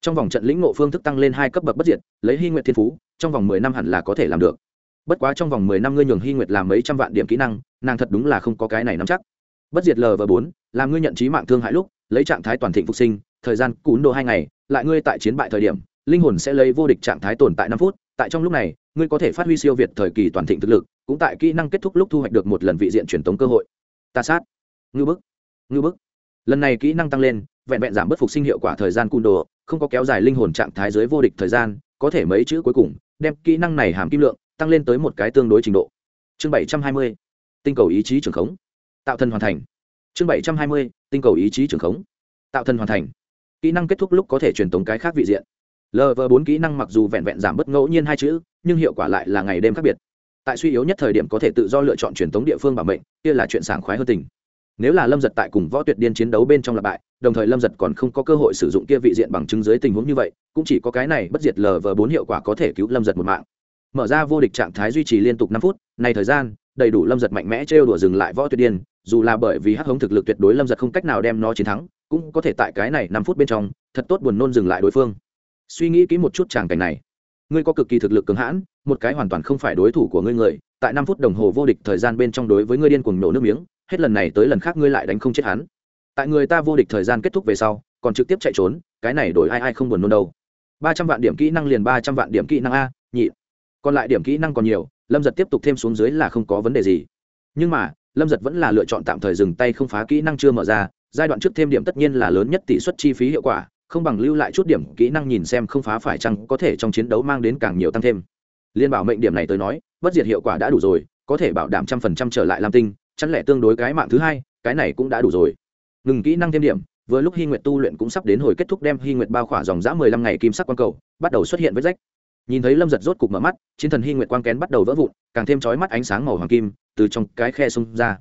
Trong vòng trận lĩnh ngộ phương thức tăng lên hai cấp bậc bất diệt, lấy hy nguyệt thiên phú, trong vòng mười năm hẳn là có thể làm được. Bất quá trong vòng mười năm ngươi nhường hy nguyệt làm mấy trăm vạn điểm kỹ năng, nàng thật đúng là không có cái này nắm chắc. Bất diệt l và bốn, làm ngươi nhận trí mạng thương hại lúc, lấy trạng thái toàn thịnh phục sinh, thời gian cún đồ hai ngày, lại ngươi tại chiến bại thời điểm, linh hồn sẽ lấy vô địch trạng thái tồn tại năm phút, tại trong lúc này, ngươi có thể phát huy siêu việt thời kỳ toàn thịnh thực lực, cũng tại kỹ năng kết thúc lúc thu hoạch được một lần vị diện truyền tống cơ hội. Ta sát ngư bức ngư bức. Lần này kỹ năng tăng lên, vẹn vẹn giảm bất phục sinh hiệu quả thời gian cun đồ, không có kéo dài linh hồn trạng thái dưới vô địch thời gian, có thể mấy chữ cuối cùng, đem kỹ năng này hàm kim lượng tăng lên tới một cái tương đối trình độ. Chương bảy trăm hai mươi, tinh cầu ý chí trường khống. Tạo thân hoàn thành. Chương bảy trăm hai mươi, tinh cầu ý chí trường khống. Tạo thân hoàn thành. Kỹ năng kết thúc lúc có thể truyền tống cái khác vị diện. Lv bốn kỹ năng mặc dù vẹn vẹn giảm bất ngẫu nhiên hai chữ, nhưng hiệu quả lại là ngày đêm khác biệt. Tại suy yếu nhất thời điểm có thể tự do lựa chọn truyền tống địa phương bảo mệnh, kia là chuyện sảng khoái hơn tình nếu là lâm giật tại cùng võ tuyệt điên chiến đấu bên trong lặp bại, đồng thời lâm giật còn không có cơ hội sử dụng kia vị diện bằng chứng dưới tình huống như vậy, cũng chỉ có cái này bất diệt lờ vờ bốn hiệu quả có thể cứu lâm giật một mạng. Mở ra vô địch trạng thái duy trì liên tục năm phút, này thời gian, đầy đủ lâm giật mạnh mẽ trêu đùa dừng lại võ tuyệt điên, dù là bởi vì hắc hống thực lực tuyệt đối lâm giật không cách nào đem nó chiến thắng, cũng có thể tại cái này năm phút bên trong, thật tốt buồn nôn dừng lại đối phương. Suy nghĩ kỹ một chút tràng cảnh này. Ngươi có cực kỳ thực lực cường hãn, một cái hoàn toàn không phải đối thủ của ngươi người tại năm phút đồng hồ vô địch thời gian bên trong đối với ngươi điên cuồng nổ nước miếng, hết lần này tới lần khác ngươi lại đánh không chết hắn. Tại người ta vô địch thời gian kết thúc về sau, còn trực tiếp chạy trốn, cái này đổi ai ai không buồn nôn đâu. Ba trăm vạn điểm kỹ năng liền ba trăm vạn điểm kỹ năng a, nhị. Còn lại điểm kỹ năng còn nhiều, lâm giật tiếp tục thêm xuống dưới là không có vấn đề gì. Nhưng mà, lâm giật vẫn là lựa chọn tạm thời dừng tay không phá kỹ năng chưa mở ra, giai đoạn trước thêm điểm tất nhiên là lớn nhất tỷ suất chi phí hiệu quả, không bằng lưu lại chút điểm kỹ năng nhìn xem không phá phải chăng có thể trong chiến đấu mang đến càng nhiều tăng thêm liên bảo mệnh điểm này tới nói, bất diệt hiệu quả đã đủ rồi, có thể bảo đảm trăm phần trăm trở lại lam tinh, chắn lẽ tương đối cái mạng thứ hai, cái này cũng đã đủ rồi. Ngừng kỹ năng thêm điểm, vừa lúc hy nguyệt tu luyện cũng sắp đến hồi kết thúc đem hy nguyệt bao khỏa dòng dã mười lăm ngày kim sắc quang cầu, bắt đầu xuất hiện vết rách. Nhìn thấy lâm giật rốt cục mở mắt, chiến thần hy nguyệt quang kén bắt đầu vỡ vụn, càng thêm chói mắt ánh sáng màu hoàng kim từ trong cái khe xông ra.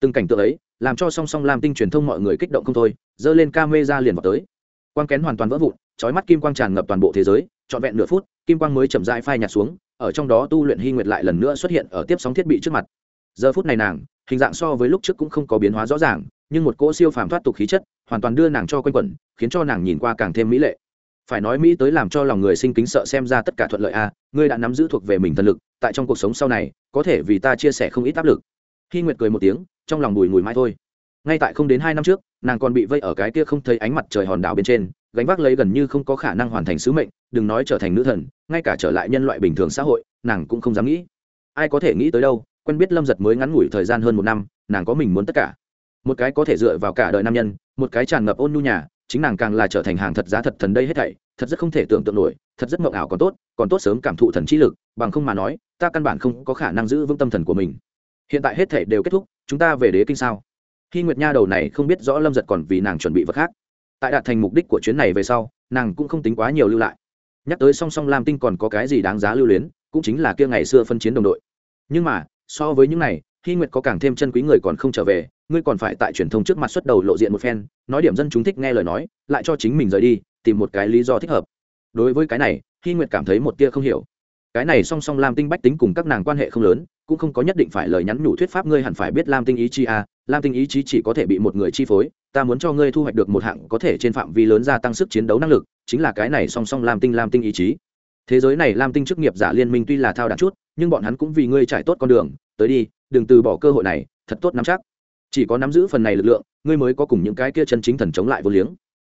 Từng cảnh tượng ấy, làm cho song song lam tinh truyền thông mọi người kích động không thôi, giơ lên ca mê ra liền vào tới. Quang kén hoàn toàn vỡ vụn, chói mắt kim quang tràn ngập toàn bộ thế giới, trọn vẹn nửa phút, kim quang mới chậm rãi phai nhạt xuống ở trong đó tu luyện hy nguyệt lại lần nữa xuất hiện ở tiếp sóng thiết bị trước mặt. Giờ phút này nàng hình dạng so với lúc trước cũng không có biến hóa rõ ràng nhưng một cỗ siêu phàm thoát tục khí chất hoàn toàn đưa nàng cho quanh quẩn khiến cho nàng nhìn qua càng thêm mỹ lệ. Phải nói mỹ tới làm cho lòng người sinh kính sợ xem ra tất cả thuận lợi a à, ngươi đã nắm giữ thuộc về mình thân lực tại trong cuộc sống sau này có thể vì ta chia sẻ không ít áp lực. Khi nguyệt cười một tiếng trong lòng bùi ngùi mãi thôi. Ngay tại không đến hai năm trước nàng còn bị vây ở cái kia không thấy ánh mặt trời hòn đảo bên trên gánh vác lấy gần như không có khả năng hoàn thành sứ mệnh, đừng nói trở thành nữ thần, ngay cả trở lại nhân loại bình thường xã hội, nàng cũng không dám nghĩ. Ai có thể nghĩ tới đâu, quen biết lâm giật mới ngắn ngủi thời gian hơn một năm, nàng có mình muốn tất cả. Một cái có thể dựa vào cả đời nam nhân, một cái tràn ngập ôn nhu nhà, chính nàng càng là trở thành hàng thật giá thật thần đây hết thảy, thật rất không thể tưởng tượng nổi, thật rất mộng ảo còn tốt còn tốt sớm cảm thụ thần trí lực, bằng không mà nói, ta căn bản không có khả năng giữ vững tâm thần của mình. Hiện tại hết thảy đều kết thúc, chúng ta về đế kinh sao? Khi nguyệt nha đầu này không biết rõ lâm giật còn vì nàng chuẩn bị vật khác tại đạt thành mục đích của chuyến này về sau nàng cũng không tính quá nhiều lưu lại. Nhắc tới song song lam tinh còn có cái gì đáng giá lưu luyến cũng chính là kia ngày xưa phân chiến đồng đội. Nhưng mà so với những này hy nguyệt có càng thêm chân quý người còn không trở về ngươi còn phải tại truyền thông trước mặt xuất đầu lộ diện một phen nói điểm dân chúng thích nghe lời nói lại cho chính mình rời đi tìm một cái lý do thích hợp. Đối với cái này hy nguyệt cảm thấy một tia không hiểu. Cái này song song lam tinh bách tính cùng các nàng quan hệ không lớn cũng không có nhất định phải lời nhắn nhủ thuyết pháp ngươi hẳn phải biết lam tinh ý chi à, lam tinh ý chí chỉ có thể bị một người chi phối, ta muốn cho ngươi thu hoạch được một hạng có thể trên phạm vi lớn gia tăng sức chiến đấu năng lực, chính là cái này song song lam tinh lam tinh ý chí. Thế giới này lam tinh chức nghiệp giả liên minh tuy là thao đạn chút, nhưng bọn hắn cũng vì ngươi trải tốt con đường, tới đi, đừng từ bỏ cơ hội này, thật tốt nắm chắc. Chỉ có nắm giữ phần này lực lượng, ngươi mới có cùng những cái kia chân chính thần chống lại vô liếng.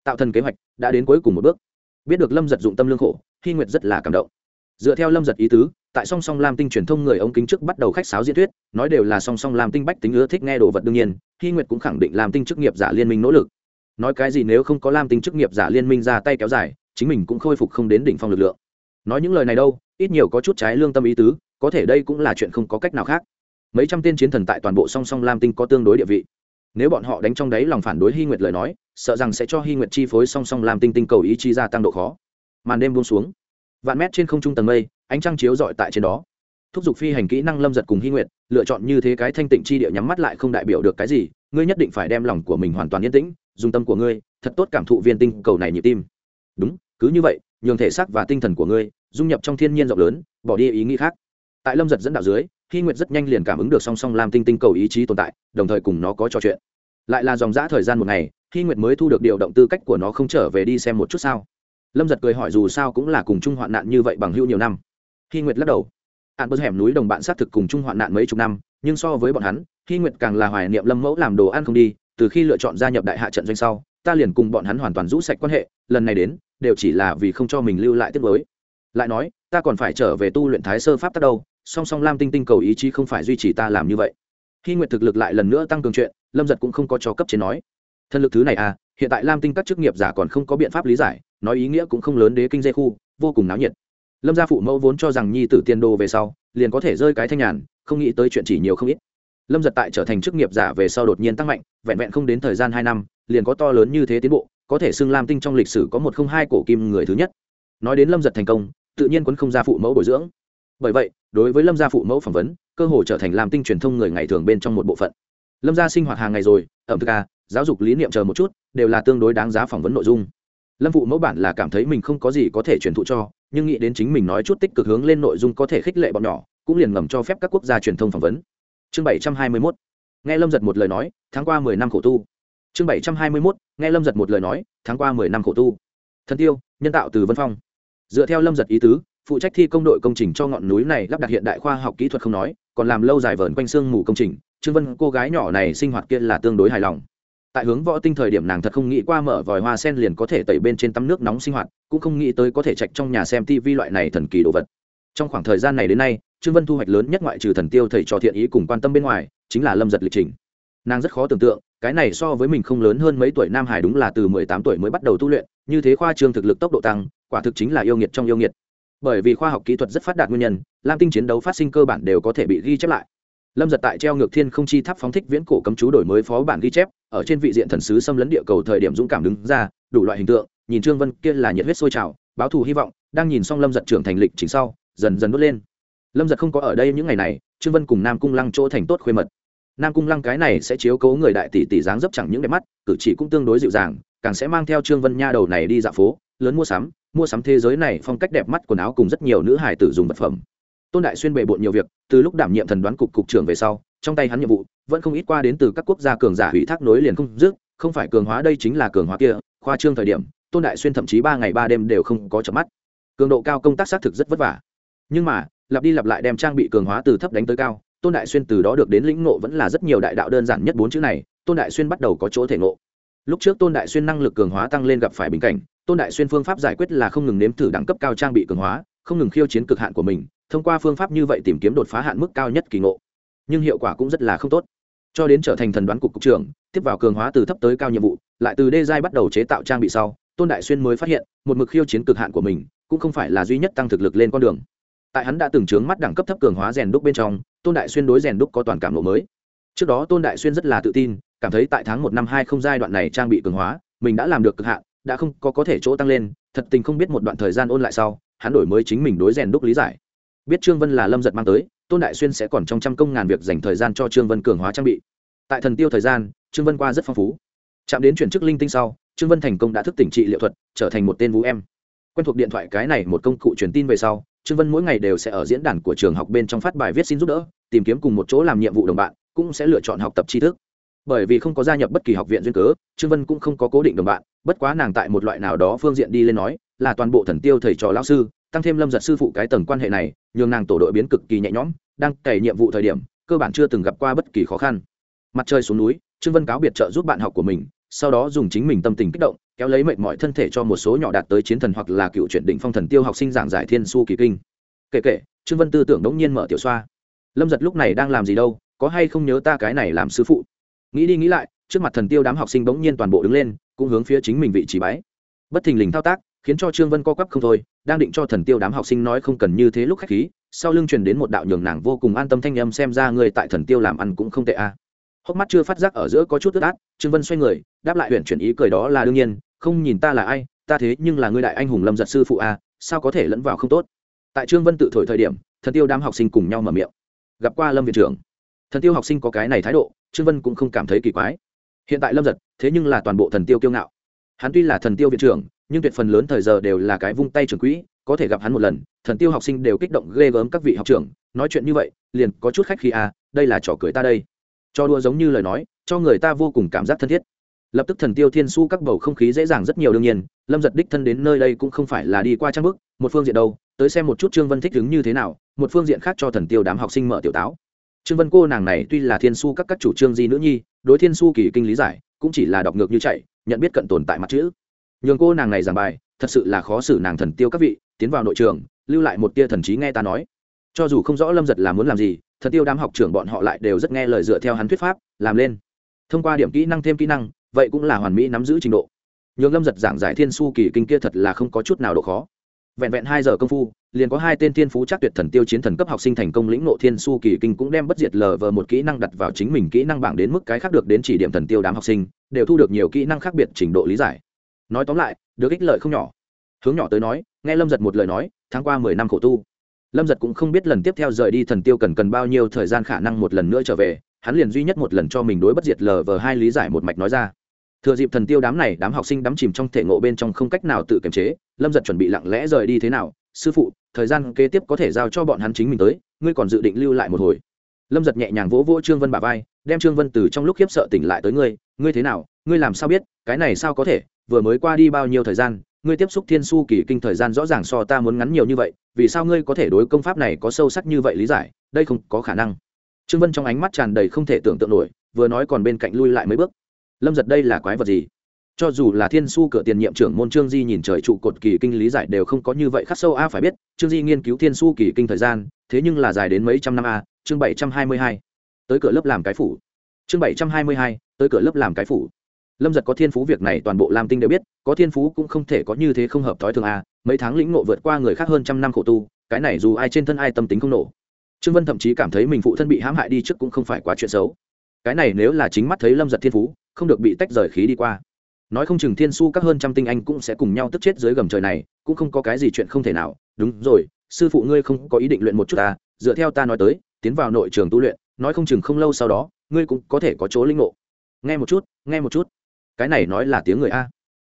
Tạo thần kế hoạch đã đến cuối cùng một bước. Biết được lâm giật dụng tâm lương khổ, hy nguyệt rất là cảm động dựa theo lâm giật ý tứ, tại song song lam tinh truyền thông người ống kính trước bắt đầu khách sáo diễn thuyết, nói đều là song song lam tinh bách tính ưa thích nghe đồ vật đương nhiên, hy nguyệt cũng khẳng định Lam tinh chức nghiệp giả liên minh nỗ lực. Nói cái gì nếu không có lam tinh chức nghiệp giả liên minh ra tay kéo dài, chính mình cũng khôi phục không đến đỉnh phong lực lượng. Nói những lời này đâu, ít nhiều có chút trái lương tâm ý tứ, có thể đây cũng là chuyện không có cách nào khác. Mấy trăm tên chiến thần tại toàn bộ song song lam tinh có tương đối địa vị. Nếu bọn họ đánh trong đấy lòng phản đối hy nguyệt lời nói, sợ rằng sẽ cho hy nguyệt chi phối song song lam tinh tinh cầu ý chí gia tăng độ khó. Màn đêm buông xuống vạn mét trên không trung tầng mây, ánh trăng chiếu rọi tại trên đó. Thúc giục phi hành kỹ năng lâm giật cùng hy nguyệt, lựa chọn như thế cái thanh tịnh chi địa nhắm mắt lại không đại biểu được cái gì, ngươi nhất định phải đem lòng của mình hoàn toàn yên tĩnh, dùng tâm của ngươi, thật tốt cảm thụ viên tinh cầu này nhịp tim. Đúng, cứ như vậy, nhường thể xác và tinh thần của ngươi dung nhập trong thiên nhiên rộng lớn, bỏ đi ý nghĩ khác. Tại lâm giật dẫn đạo dưới, hy nguyệt rất nhanh liền cảm ứng được song song làm tinh tinh cầu ý chí tồn tại, đồng thời cùng nó có trò chuyện. Lại là dòng g thời gian một ngày, hy nguyệt mới thu được điều động tư cách của nó không trở về đi xem một chút sao lâm giật cười hỏi dù sao cũng là cùng chung hoạn nạn như vậy bằng hữu nhiều năm. Hy nguyệt lắc đầu. Hạn bớt hẻm núi đồng bạn xác thực cùng chung hoạn nạn mấy chục năm, nhưng so với bọn hắn, hy nguyệt càng là hoài niệm lâm mẫu làm đồ ăn không đi, từ khi lựa chọn gia nhập đại hạ trận doanh sau, ta liền cùng bọn hắn hoàn toàn rũ sạch quan hệ, lần này đến, đều chỉ là vì không cho mình lưu lại tiết mới lại nói, ta còn phải trở về tu luyện thái sơ pháp tắc đâu, song song lam tinh tinh cầu ý chí không phải duy trì ta làm như vậy. Khi nguyện thực lực lại lần nữa tăng cường chuyện, lâm giật cũng không có cho cấp trên nói. Thân lực thứ này à hiện tại lam tinh các chức nghiệp giả còn không có biện pháp lý giải nói ý nghĩa cũng không lớn đế kinh dây khu, vô cùng náo nhiệt. Lâm gia phụ mẫu vốn cho rằng nhi tử tiên đồ về sau, liền có thể rơi cái thanh nhàn, không nghĩ tới chuyện chỉ nhiều không ít. Lâm giật tại trở thành chức nghiệp giả về sau đột nhiên tăng mạnh, vẹn vẹn không đến thời gian hai năm, liền có to lớn như thế tiến bộ, có thể xưng lam tinh trong lịch sử có một không hai cổ kim người thứ nhất. Nói đến lâm giật thành công, tự nhiên quấn không ra phụ mẫu bồi dưỡng. Bởi vậy, đối với lâm gia phụ mẫu phỏng vấn, cơ hội trở thành lam tinh truyền thông người ngày thường bên trong một bộ phận. Lâm gia sinh hoạt hàng ngày rồi, ẩm thực à giáo dục lý niệm chờ một chút, đều là tương đối đáng giá phỏng vấn nội dung lâm phụ mẫu bản là cảm thấy mình không có gì có thể truyền thụ cho, nhưng nghĩ đến chính mình nói chút tích cực hướng lên nội dung có thể khích lệ bọn nhỏ, cũng liền ngầm cho phép các quốc gia truyền thông phỏng vấn. Chương bảy trăm hai mươi mốt. Nghe lâm giật một lời nói, tháng qua mười năm khổ tu. Chương bảy trăm hai mươi mốt. Nghe lâm giật một lời nói, tháng qua mười năm khổ tu. Thân tiêu, nhân tạo từ vân phong. Dựa theo lâm giật ý tứ, phụ trách thi công đội công trình cho ngọn núi này lắp đặt hiện đại khoa học kỹ thuật không nói, còn làm lâu dài vờn quanh xương mù công trình. Trương vân, cô gái nhỏ này sinh hoạt kia là tương đối hài lòng tại hướng võ tinh thời điểm nàng thật không nghĩ qua mở vòi hoa sen liền có thể tẩy bên trên tắm nước nóng sinh hoạt, cũng không nghĩ tới có thể chạch trong nhà xem tivi loại này thần kỳ đồ vật. Trong khoảng thời gian này đến nay, trương vân thu hoạch lớn nhất ngoại trừ thần tiêu thầy trò thiện ý cùng quan tâm bên ngoài, chính là lâm giật lịch trình. Nàng rất khó tưởng tượng, cái này so với mình không lớn hơn mấy tuổi nam hải đúng là từ mười tám tuổi mới bắt đầu tu luyện, như thế khoa trương thực lực tốc độ tăng, quả thực chính là yêu nghiệt trong yêu nghiệt. Bởi vì khoa học kỹ thuật rất phát đạt nguyên nhân, lam tinh chiến đấu phát sinh cơ bản đều có thể bị ghi chép lại lâm giật tại treo ngược thiên không chi tháp phóng thích viễn cổ cấm chú đổi mới phó bản ghi chép, ở trên vị diện thần sứ xâm lấn địa cầu thời điểm dũng cảm đứng ra, đủ loại hình tượng, nhìn trương vân kia là nhiệt huyết sôi trào, báo thù hy vọng, đang nhìn xong lâm giật trưởng thành lịch chính sau, dần dần đốt lên. Lâm giật không có ở đây những ngày này, trương vân cùng nam cung lăng chỗ thành tốt khuê mật. Nam cung lăng cái này sẽ chiếu cố người đại tỷ tỷ dáng dấp chẳng những đẹp mắt, cử chỉ cũng tương đối dịu dàng, càng sẽ mang theo trương vân nha đầu này đi dạo phố, lớn mua sắm mua sắm thế giới này phong cách đẹp mắt quần áo cùng rất nhiều nữ hải tử dùng vật phẩm tôn đại xuyên bề bộn nhiều việc, từ lúc đảm nhiệm thần đoán cục cục trưởng về sau, trong tay hắn nhiệm vụ, vẫn không ít qua đến từ các quốc gia cường giả hủy thác nối liền không dứt, không phải cường hóa đây chính là cường hóa kia, khoa trương thời điểm, tôn đại xuyên thậm chí ba ngày ba đêm đều không có chợp mắt. Cường độ cao công tác xác thực rất vất vả. Nhưng mà, lặp đi lặp lại đem trang bị cường hóa từ thấp đánh tới cao, tôn đại xuyên từ đó được đến lĩnh ngộ vẫn là rất nhiều đại đạo đơn giản nhất bốn chữ này, tôn đại xuyên bắt đầu có chỗ thể ngộ. Lúc trước tôn đại xuyên năng lực cường hóa tăng lên gặp phải bình cảnh, tôn đại xuyên phương pháp giải quyết là không ngừng nếm thử đẳng cấp cao trang bị cường hóa, không ngừng khiêu chiến cực hạn của mình thông qua phương pháp như vậy tìm kiếm đột phá hạn mức cao nhất kỳ ngộ. Nhưng hiệu quả cũng rất là không tốt. Cho đến trở thành thần đoán cục cục trưởng, tiếp vào cường hóa từ thấp tới cao nhiệm vụ, lại từ đê giai bắt đầu chế tạo trang bị sau, tôn đại xuyên mới phát hiện, một mực khiêu chiến cực hạn của mình, cũng không phải là duy nhất tăng thực lực lên con đường. Tại hắn đã từng trướng mắt đẳng cấp thấp cường hóa rèn đúc bên trong, tôn đại xuyên đối rèn đúc có toàn cảm lộ mới. Trước đó tôn đại xuyên rất là tự tin, cảm thấy tại tháng một năm hai không giai đoạn này trang bị cường hóa, mình đã làm được cực hạn, đã không có có thể chỗ tăng lên, thật tình không biết một đoạn thời gian ôn lại sau, hắn đổi mới chính mình đối rèn đúc lý giải biết trương vân là lâm giật mang tới, tôn đại xuyên sẽ còn trong trăm công ngàn việc dành thời gian cho trương vân cường hóa trang bị. Tại thần tiêu thời gian, trương vân qua rất phong phú. Chạm đến chuyển chức linh tinh sau, trương vân thành công đã thức tỉnh trị liệu thuật, trở thành một tên vũ em. Quen thuộc điện thoại cái này một công cụ truyền tin về sau, trương vân mỗi ngày đều sẽ ở diễn đàn của trường học bên trong phát bài viết xin giúp đỡ, tìm kiếm cùng một chỗ làm nhiệm vụ đồng bạn, cũng sẽ lựa chọn học tập tri thức. Bởi vì không có gia nhập bất kỳ học viện duyên cớ, trương vân cũng không có cố định đồng bạn, bất quá nàng tại một loại nào đó phương diện đi lên nói, là toàn bộ thần tiêu thầy trò lão sư tăng thêm lâm giật sư phụ cái tầng quan hệ này, nhường nàng tổ đội biến cực kỳ nhẹ nhõm, đang cày nhiệm vụ thời điểm, cơ bản chưa từng gặp qua bất kỳ khó khăn. Mặt trời xuống núi, trương vân cáo biệt trợ giúp bạn học của mình, sau đó dùng chính mình tâm tình kích động, kéo lấy mệnh mọi thân thể cho một số nhỏ đạt tới chiến thần hoặc là cựu chuyển định phong thần tiêu học sinh giảng giải thiên su kỳ kinh. Kể kể, trương vân tư tưởng đống nhiên mở tiểu xoa. Lâm giật lúc này đang làm gì đâu, có hay không nhớ ta cái này làm sư phụ? Nghĩ đi nghĩ lại, trước mặt thần tiêu đám học sinh bỗng nhiên toàn bộ đứng lên, cũng hướng phía chính mình vị trí bái. Bất thình lình thao tác khiến cho trương vân co quắp không thôi, đang định cho thần tiêu đám học sinh nói không cần như thế lúc khách khí, sau lưng truyền đến một đạo nhường nàng vô cùng an tâm thanh âm xem ra người tại thần tiêu làm ăn cũng không tệ a. À. hốc mắt chưa phát giác ở giữa có chút ướt át, trương vân xoay người, đáp lại huyện chuyển ý cười đó là đương nhiên, không nhìn ta là ai, ta thế nhưng là người đại anh hùng lâm giật sư phụ a, sao có thể lẫn vào không tốt? Tại trương vân tự thổi thời điểm, thần tiêu đám học sinh cùng nhau mở miệng. Gặp qua lâm viện trưởng. Thần tiêu học sinh có cái này thái độ, trương vân cũng không cảm thấy kỳ quái. Hiện tại lâm giật, thế nhưng là toàn bộ thần tiêu kiêu ngạo hắn tuy là thần tiêu viện trưởng, nhưng tuyệt phần lớn thời giờ đều là cái vung tay trưởng quỹ, có thể gặp hắn một lần, thần tiêu học sinh đều kích động ghê gớm các vị học trưởng, nói chuyện như vậy, liền có chút khách khi à đây là trò cười ta đây. Cho đua giống như lời nói, cho người ta vô cùng cảm giác thân thiết. Lập tức thần tiêu thiên su các bầu không khí dễ dàng rất nhiều đương nhiên, lâm giật đích thân đến nơi đây cũng không phải là đi qua trang bức, một phương diện đâu, tới xem một chút trương vân thích ứng như thế nào, một phương diện khác cho thần tiêu đám học sinh mở tiểu táo. Trương vân cô nàng này tuy là thiên su các các chủ trương di nữ nhi, đối thiên su kỳ kinh lý giải, cũng chỉ là đọc ngược như chạy nhận biết cận tồn tại mặt chữ. Nhường cô nàng này giảng bài, thật sự là khó xử nàng thần tiêu các vị, tiến vào nội trường, lưu lại một tia thần trí nghe ta nói. Cho dù không rõ lâm giật là muốn làm gì, thần tiêu đám học trưởng bọn họ lại đều rất nghe lời dựa theo hắn thuyết pháp, làm lên. Thông qua điểm kỹ năng thêm kỹ năng, vậy cũng là hoàn mỹ nắm giữ trình độ. Nhường lâm giật giảng giải thiên su kỳ kinh kia thật là không có chút nào độ khó. Vẹn vẹn hai giờ công phu, liền có hai tên thiên phú chắc tuyệt thần tiêu chiến thần cấp học sinh thành công lĩnh nộ thiên su kỳ kinh cũng đem bất diệt lờ vờ một kỹ năng đặt vào chính mình kỹ năng bảng đến mức cái khác được đến chỉ điểm thần tiêu đám học sinh đều thu được nhiều kỹ năng khác biệt trình độ lý giải. Nói tóm lại, được ích lợi không nhỏ. Hướng nhỏ tới nói, nghe lâm giật một lời nói, tháng qua mười năm khổ tu. Lâm giật cũng không biết lần tiếp theo rời đi thần tiêu cần cần bao nhiêu thời gian khả năng một lần nữa trở về, hắn liền duy nhất một lần cho mình đối bất diệt lờ vờ hai lý giải một mạch nói ra. Thừa dịp thần tiêu đám này đám học sinh đắm chìm trong thể ngộ bên trong không cách nào tự kiềm chế, lâm giật chuẩn bị lặng lẽ rời đi thế nào? Sư phụ, thời gian kế tiếp có thể giao cho bọn hắn chính mình tới, ngươi còn dự định lưu lại một hồi. Lâm giật nhẹ nhàng vỗ vỗ trương vân bà vai, đem trương vân từ trong lúc khiếp sợ tỉnh lại tới ngươi ngươi thế nào, ngươi làm sao biết, cái này sao có thể, vừa mới qua đi bao nhiêu thời gian, ngươi tiếp xúc thiên su kỳ kinh thời gian rõ ràng so ta muốn ngắn nhiều như vậy, vì sao ngươi có thể đối công pháp này có sâu sắc như vậy lý giải, đây không có khả năng. Trương vân trong ánh mắt tràn đầy không thể tưởng tượng nổi, vừa nói còn bên cạnh lui lại mấy bước. Lâm giật đây là quái vật gì? Cho dù là thiên su cửa tiền nhiệm trưởng môn trương di nhìn trời trụ cột kỳ kinh lý giải đều không có như vậy khắc sâu, a, phải biết, trương di nghiên cứu thiên su kỳ kinh thời gian, thế nhưng là dài đến mấy trăm năm, a, chương bảy trăm hai mươi hai. Tới cửa lớp làm cái phủ. Chương bảy trăm hai mươi hai tới cửa lớp làm cái phủ. Lâm giật có thiên phú việc này toàn bộ lam tinh đều biết, có thiên phú cũng không thể có như thế không hợp thói thường à mấy tháng lĩnh ngộ vượt qua người khác hơn trăm năm khổ tu, cái này dù ai trên thân ai tâm tính không nổ. Trương vân thậm chí cảm thấy mình phụ thân bị hãm hại đi trước cũng không phải quá chuyện xấu. Cái này nếu là chính mắt thấy lâm giật thiên phú, không được bị tách rời khí đi qua. Nói không chừng thiên su các hơn trăm tinh anh cũng sẽ cùng nhau tức chết dưới gầm trời này, cũng không có cái gì chuyện không thể nào. Đúng rồi, sư phụ ngươi không có ý định luyện một chút ta dựa theo ta nói tới, tiến vào nội trường tu luyện, nói không chừng không lâu sau đó, ngươi cũng có thể có chỗ linh ngộ nghe một chút, nghe một chút. Cái này nói là tiếng người a.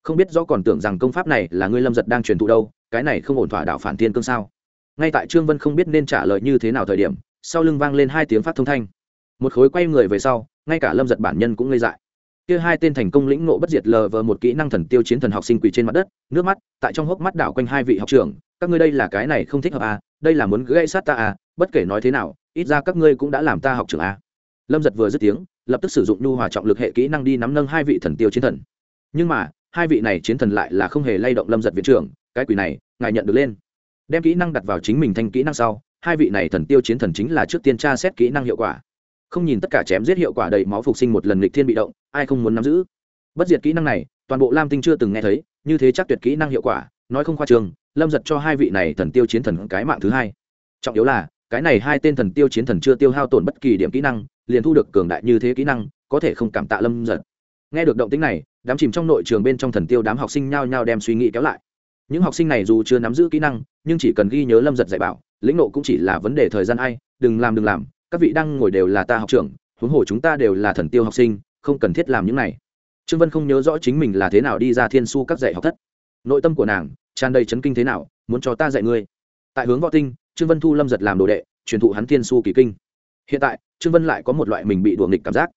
Không biết rõ còn tưởng rằng công pháp này là ngươi lâm giật đang truyền thụ đâu, cái này không ổn thỏa đạo phản thiên cương sao? Ngay tại trương vân không biết nên trả lời như thế nào thời điểm, sau lưng vang lên hai tiếng phát thông thanh. Một khối quay người về sau, ngay cả lâm giật bản nhân cũng ngây dại. Kia hai tên thành công lĩnh nộ bất diệt lờ vờ một kỹ năng thần tiêu chiến thần học sinh quỳ trên mặt đất, nước mắt, tại trong hốc mắt đảo quanh hai vị học trưởng, các ngươi đây là cái này không thích hợp à? Đây là muốn gây sát ta à? Bất kể nói thế nào, ít ra các ngươi cũng đã làm ta học trưởng à? Lâm giật vừa dứt tiếng lập tức sử dụng nhu hòa trọng lực hệ kỹ năng đi nắm nâng hai vị thần tiêu chiến thần. Nhưng mà, hai vị này chiến thần lại là không hề lay động lâm giật viện trưởng, cái quỷ này, ngài nhận được lên. Đem kỹ năng đặt vào chính mình thành kỹ năng sau, hai vị này thần tiêu chiến thần chính là trước tiên tra xét kỹ năng hiệu quả. Không nhìn tất cả chém giết hiệu quả đầy máu phục sinh một lần lịch thiên bị động, ai không muốn nắm giữ? Bất diệt kỹ năng này, toàn bộ lam tinh chưa từng nghe thấy, như thế chắc tuyệt kỹ năng hiệu quả, nói không khoa trường, lâm giật cho hai vị này thần tiêu chiến thần cái mạng thứ hai. Trọng yếu là cái này hai tên thần tiêu chiến thần chưa tiêu hao tổn bất kỳ điểm kỹ năng, liền thu được cường đại như thế kỹ năng, có thể không cảm tạ lâm giật. Nghe được động tính này, đám chìm trong nội trường bên trong thần tiêu đám học sinh nhao nhao đem suy nghĩ kéo lại. Những học sinh này dù chưa nắm giữ kỹ năng, nhưng chỉ cần ghi nhớ lâm giật dạy bảo, lĩnh nộ cũng chỉ là vấn đề thời gian ai, đừng làm đừng làm, các vị đang ngồi đều là ta học trưởng, huống hồ chúng ta đều là thần tiêu học sinh, không cần thiết làm những này. Trương vân không nhớ rõ chính mình là thế nào đi ra thiên su các dạy học thất. Nội tâm của nàng tràn đầy chấn kinh thế nào, muốn cho ta dạy ngươi. Tại hướng võ tinh trương vân thu lâm giật làm đồ đệ, truyền thụ hắn thiên su kỳ kinh. Hiện tại, trương vân lại có một loại mình bị đùa nghịch cảm giác.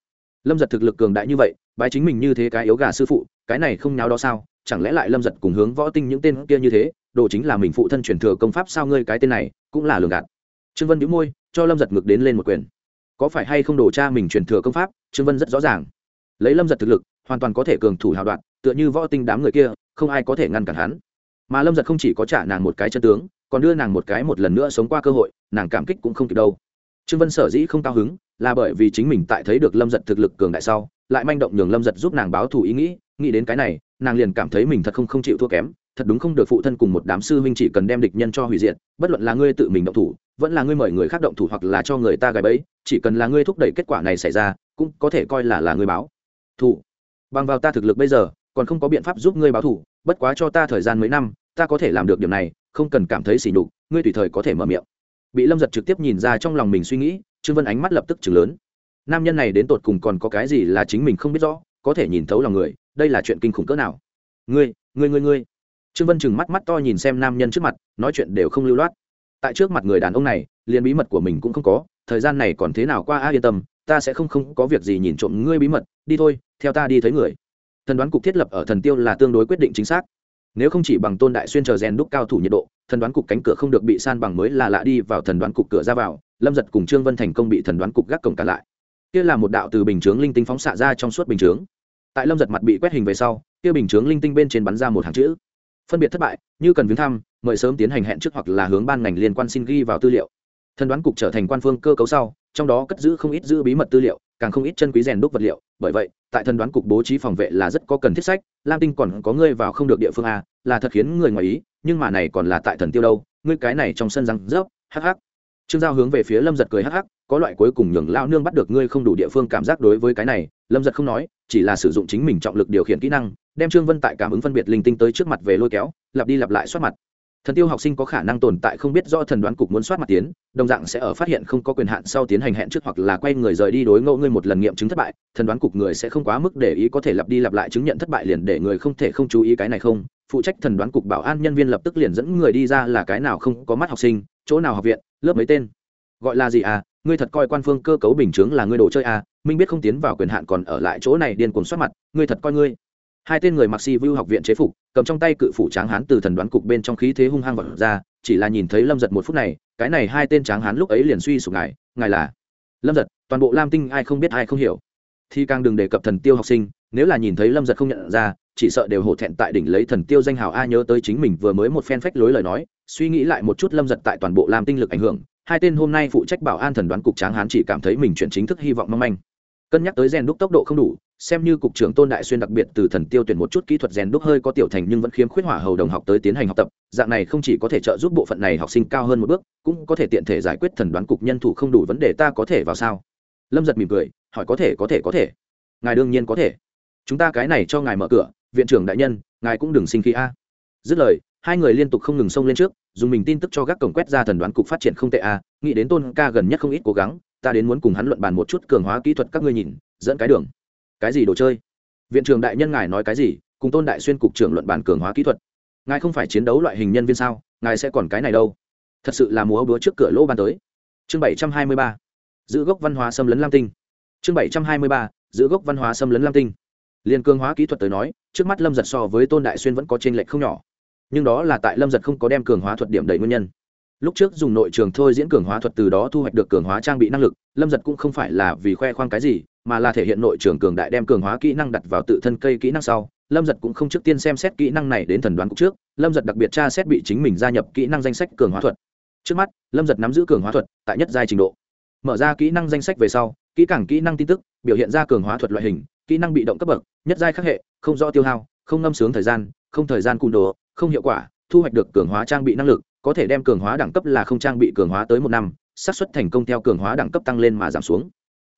Lâm giật thực lực cường đại như vậy, bái chính mình như thế cái yếu gà sư phụ, cái này không nháo đó sao? Chẳng lẽ lại lâm giật cùng hướng võ tinh những tên kia như thế, đồ chính là mình phụ thân truyền thừa công pháp sao ngươi cái tên này, cũng là lường gạt. Trương vân đĩu môi, cho lâm giật ngực đến lên một quyền. Có phải hay không đổ cha mình truyền thừa công pháp? Trương vân rất rõ ràng. Lấy lâm giật thực lực, hoàn toàn có thể cường thủ hào đoạn, tựa như võ tinh đám người kia, không ai có thể ngăn cản hắn. Mà lâm giật không chỉ có trả nàng một cái chân tướng còn đưa nàng một cái một lần nữa sống qua cơ hội, nàng cảm kích cũng không kịp đâu. Trương vân sở dĩ không cao hứng, là bởi vì chính mình tại thấy được lâm giật thực lực cường đại sau, lại manh động nhường lâm giật giúp nàng báo thù ý nghĩ nghĩ đến cái này, nàng liền cảm thấy mình thật không không chịu thua kém, thật đúng không được phụ thân cùng một đám sư huynh chỉ cần đem địch nhân cho hủy diệt, bất luận là ngươi tự mình động thủ, vẫn là ngươi mời người khác động thủ hoặc là cho người ta gài bẫy, chỉ cần là ngươi thúc đẩy kết quả này xảy ra, cũng có thể coi là là ngươi báo thù. Bằng vào ta thực lực bây giờ, còn không có biện pháp giúp ngươi báo thù, bất quá cho ta thời gian mấy năm, ta có thể làm được điểm này không cần cảm thấy xỉ nhục, ngươi tùy thời có thể mở miệng. Bị lâm giật trực tiếp nhìn ra trong lòng mình suy nghĩ, trương vân ánh mắt lập tức chừng lớn. Nam nhân này đến tột cùng còn có cái gì là chính mình không biết rõ, có thể nhìn thấu lòng người, đây là chuyện kinh khủng cỡ nào. Ngươi ngươi ngươi ngươi. Trương vân chừng mắt mắt to nhìn xem nam nhân trước mặt, nói chuyện đều không lưu loát. Tại trước mặt người đàn ông này, liền bí mật của mình cũng không có, thời gian này còn thế nào qua a, yên tâm, ta sẽ không không có việc gì nhìn trộm ngươi bí mật, đi thôi, theo ta đi thấy người. Thần đoán cục thiết lập ở thần tiêu là tương đối quyết định chính xác nếu không chỉ bằng tôn đại xuyên chờ rèn đúc cao thủ nhiệt độ, thần đoán cục cánh cửa không được bị san bằng mới là lạ đi vào thần đoán cục cửa ra vào, lâm giật cùng trương vân thành công bị thần đoán cục gác cổng cả lại. Kia là một đạo từ bình chướng linh tinh phóng xạ ra trong suốt bình chướng. Tại lâm giật mặt bị quét hình về sau, kia bình chướng linh tinh bên trên bắn ra một hàng chữ. Phân biệt thất bại, như cần viếng thăm, mời sớm tiến hành hẹn trước hoặc là hướng ban ngành liên quan xin ghi vào tư liệu thần đoán cục trở thành quan phương cơ cấu sau, trong đó cất giữ không ít giữ bí mật tư liệu, càng không ít chân quý rèn đúc vật liệu. Bởi vậy, tại thần đoán cục bố trí phòng vệ là rất có cần thiết sách, lam tinh còn có ngươi vào không được địa phương a, là thật khiến người ngoài ý, nhưng mà này còn là tại thần tiêu đâu, ngươi cái này trong sân răng, rớp, hắc hắc. Trương giao hướng về phía lâm giật cười hắc hắc, có loại cuối cùng nhường lao nương bắt được ngươi không đủ địa phương cảm giác đối với cái này, lâm giật không nói, chỉ là sử dụng chính mình trọng lực điều khiển kỹ năng, đem trương vân tại cảm ứng phân biệt linh tinh tới trước mặt về lôi kéo, lặp đi lặp lại soát mặt thần tiêu học sinh có khả năng tồn tại không biết do thần đoán cục muốn soát mặt tiến, đồng dạng sẽ ở phát hiện không có quyền hạn sau tiến hành hẹn trước hoặc là quay người rời đi đối ngẫu ngươi một lần nghiệm chứng thất bại. Thần đoán cục người sẽ không quá mức để ý có thể lặp đi lặp lại chứng nhận thất bại liền để người không thể không chú ý cái này không. Phụ trách thần đoán cục bảo an nhân viên lập tức liền dẫn người đi ra là cái nào không có mắt học sinh, chỗ nào học viện, lớp mấy tên. Gọi là gì à? Ngươi thật coi quan phương cơ cấu bình chướng là ngươi đồ chơi à? Minh biết không tiến vào quyền hạn còn ở lại chỗ này điên cuồng soát mặt, ngươi thật coi ngươi hai tên người mặc si vu học viện chế phục, cầm trong tay cự phủ tráng hán từ thần đoán cục bên trong khí thế hung hăng vật ra, chỉ là nhìn thấy lâm giật một phút này, cái này hai tên tráng hán lúc ấy liền suy sụp ngài ngài là? Lâm giật, toàn bộ lam tinh ai không biết ai không hiểu. Thì càng đừng đề cập thần tiêu học sinh, nếu là nhìn thấy lâm giật không nhận ra, chỉ sợ đều hổ thẹn tại đỉnh lấy thần tiêu danh hào a nhớ tới chính mình vừa mới một phen phách lối lời nói, suy nghĩ lại một chút lâm giật tại toàn bộ lam tinh lực ảnh hưởng, hai tên hôm nay phụ trách bảo an thần đoán cục tráng hán chỉ cảm thấy mình chuyển chính thức hy vọng mong manh. Cân nhắc tới rèn đúc tốc độ không đủ xem như cục trưởng tôn đại xuyên đặc biệt từ thần tiêu tuyển một chút kỹ thuật rèn đúc hơi có tiểu thành nhưng vẫn khiếm khuyết hỏa hầu đồng học tới tiến hành học tập, dạng này không chỉ có thể trợ giúp bộ phận này học sinh cao hơn một bước, cũng có thể tiện thể giải quyết thần đoán cục nhân thủ không đủ vấn đề ta có thể vào sao? Lâm giật mỉm cười, hỏi có thể có thể có thể. Ngài đương nhiên có thể. Chúng ta cái này cho ngài mở cửa, viện trưởng đại nhân, ngài cũng đừng sinh khí a. Dứt lời, hai người liên tục không ngừng xông lên trước, dùng mình tin tức cho gác cổng quét ra thần đoán cục phát triển không tệ a, nghĩ đến tôn ca gần nhất không ít cố gắng, ta đến muốn cùng hắn luận bàn một chút cường hóa kỹ thuật các ngươi nhìn, dẫn cái đường cái gì đồ chơi? Viện trưởng đại nhân ngài nói cái gì? Cùng tôn đại xuyên cục trưởng luận bản cường hóa kỹ thuật. Ngài không phải chiến đấu loại hình nhân viên sao? Ngài sẽ còn cái này đâu? Thật sự là múa búa trước cửa lỗ ban tới. Chương bảy trăm hai mươi ba. Giữ gốc văn hóa xâm lấn lam tinh. Chương bảy trăm hai mươi ba. Giữ gốc văn hóa xâm lấn lam tinh. Liên cường hóa kỹ thuật tới nói, trước mắt lâm giật so với tôn đại xuyên vẫn có t r ê n lệch không nhỏ. Nhưng đó là tại lâm giật không có đem cường hóa thuật điểm đầy nguyên nhân. Lúc trước dùng nội trường thôi diễn cường hóa thuật từ đó thu hoạch được cường hóa trang bị năng lực, lâm giật cũng không phải là vì khoe khoang cái gì mà là thể hiện nội trường cường đại đem cường hóa kỹ năng đặt vào tự thân cây kỹ năng sau, lâm giật cũng không trước tiên xem xét kỹ năng này đến thần đoán cục trước, lâm giật đặc biệt tra xét bị chính mình gia nhập kỹ năng danh sách cường hóa thuật. Trước mắt, lâm giật nắm giữ cường hóa thuật tại nhất giai trình độ. Mở ra kỹ năng danh sách về sau, kỹ càng kỹ năng tin tức, biểu hiện ra cường hóa thuật loại hình, kỹ năng bị động cấp bậc, nhất giai khắc hệ, không rõ tiêu hao, không ngâm sướng thời gian, không thời gian cung đồ, không hiệu quả, thu hoạch được cường hóa trang bị năng lực, có thể đem cường hóa đẳng cấp là không trang bị cường hóa tới một năm, xác suất thành công theo cường hóa đẳng cấp tăng lên mà giảm xuống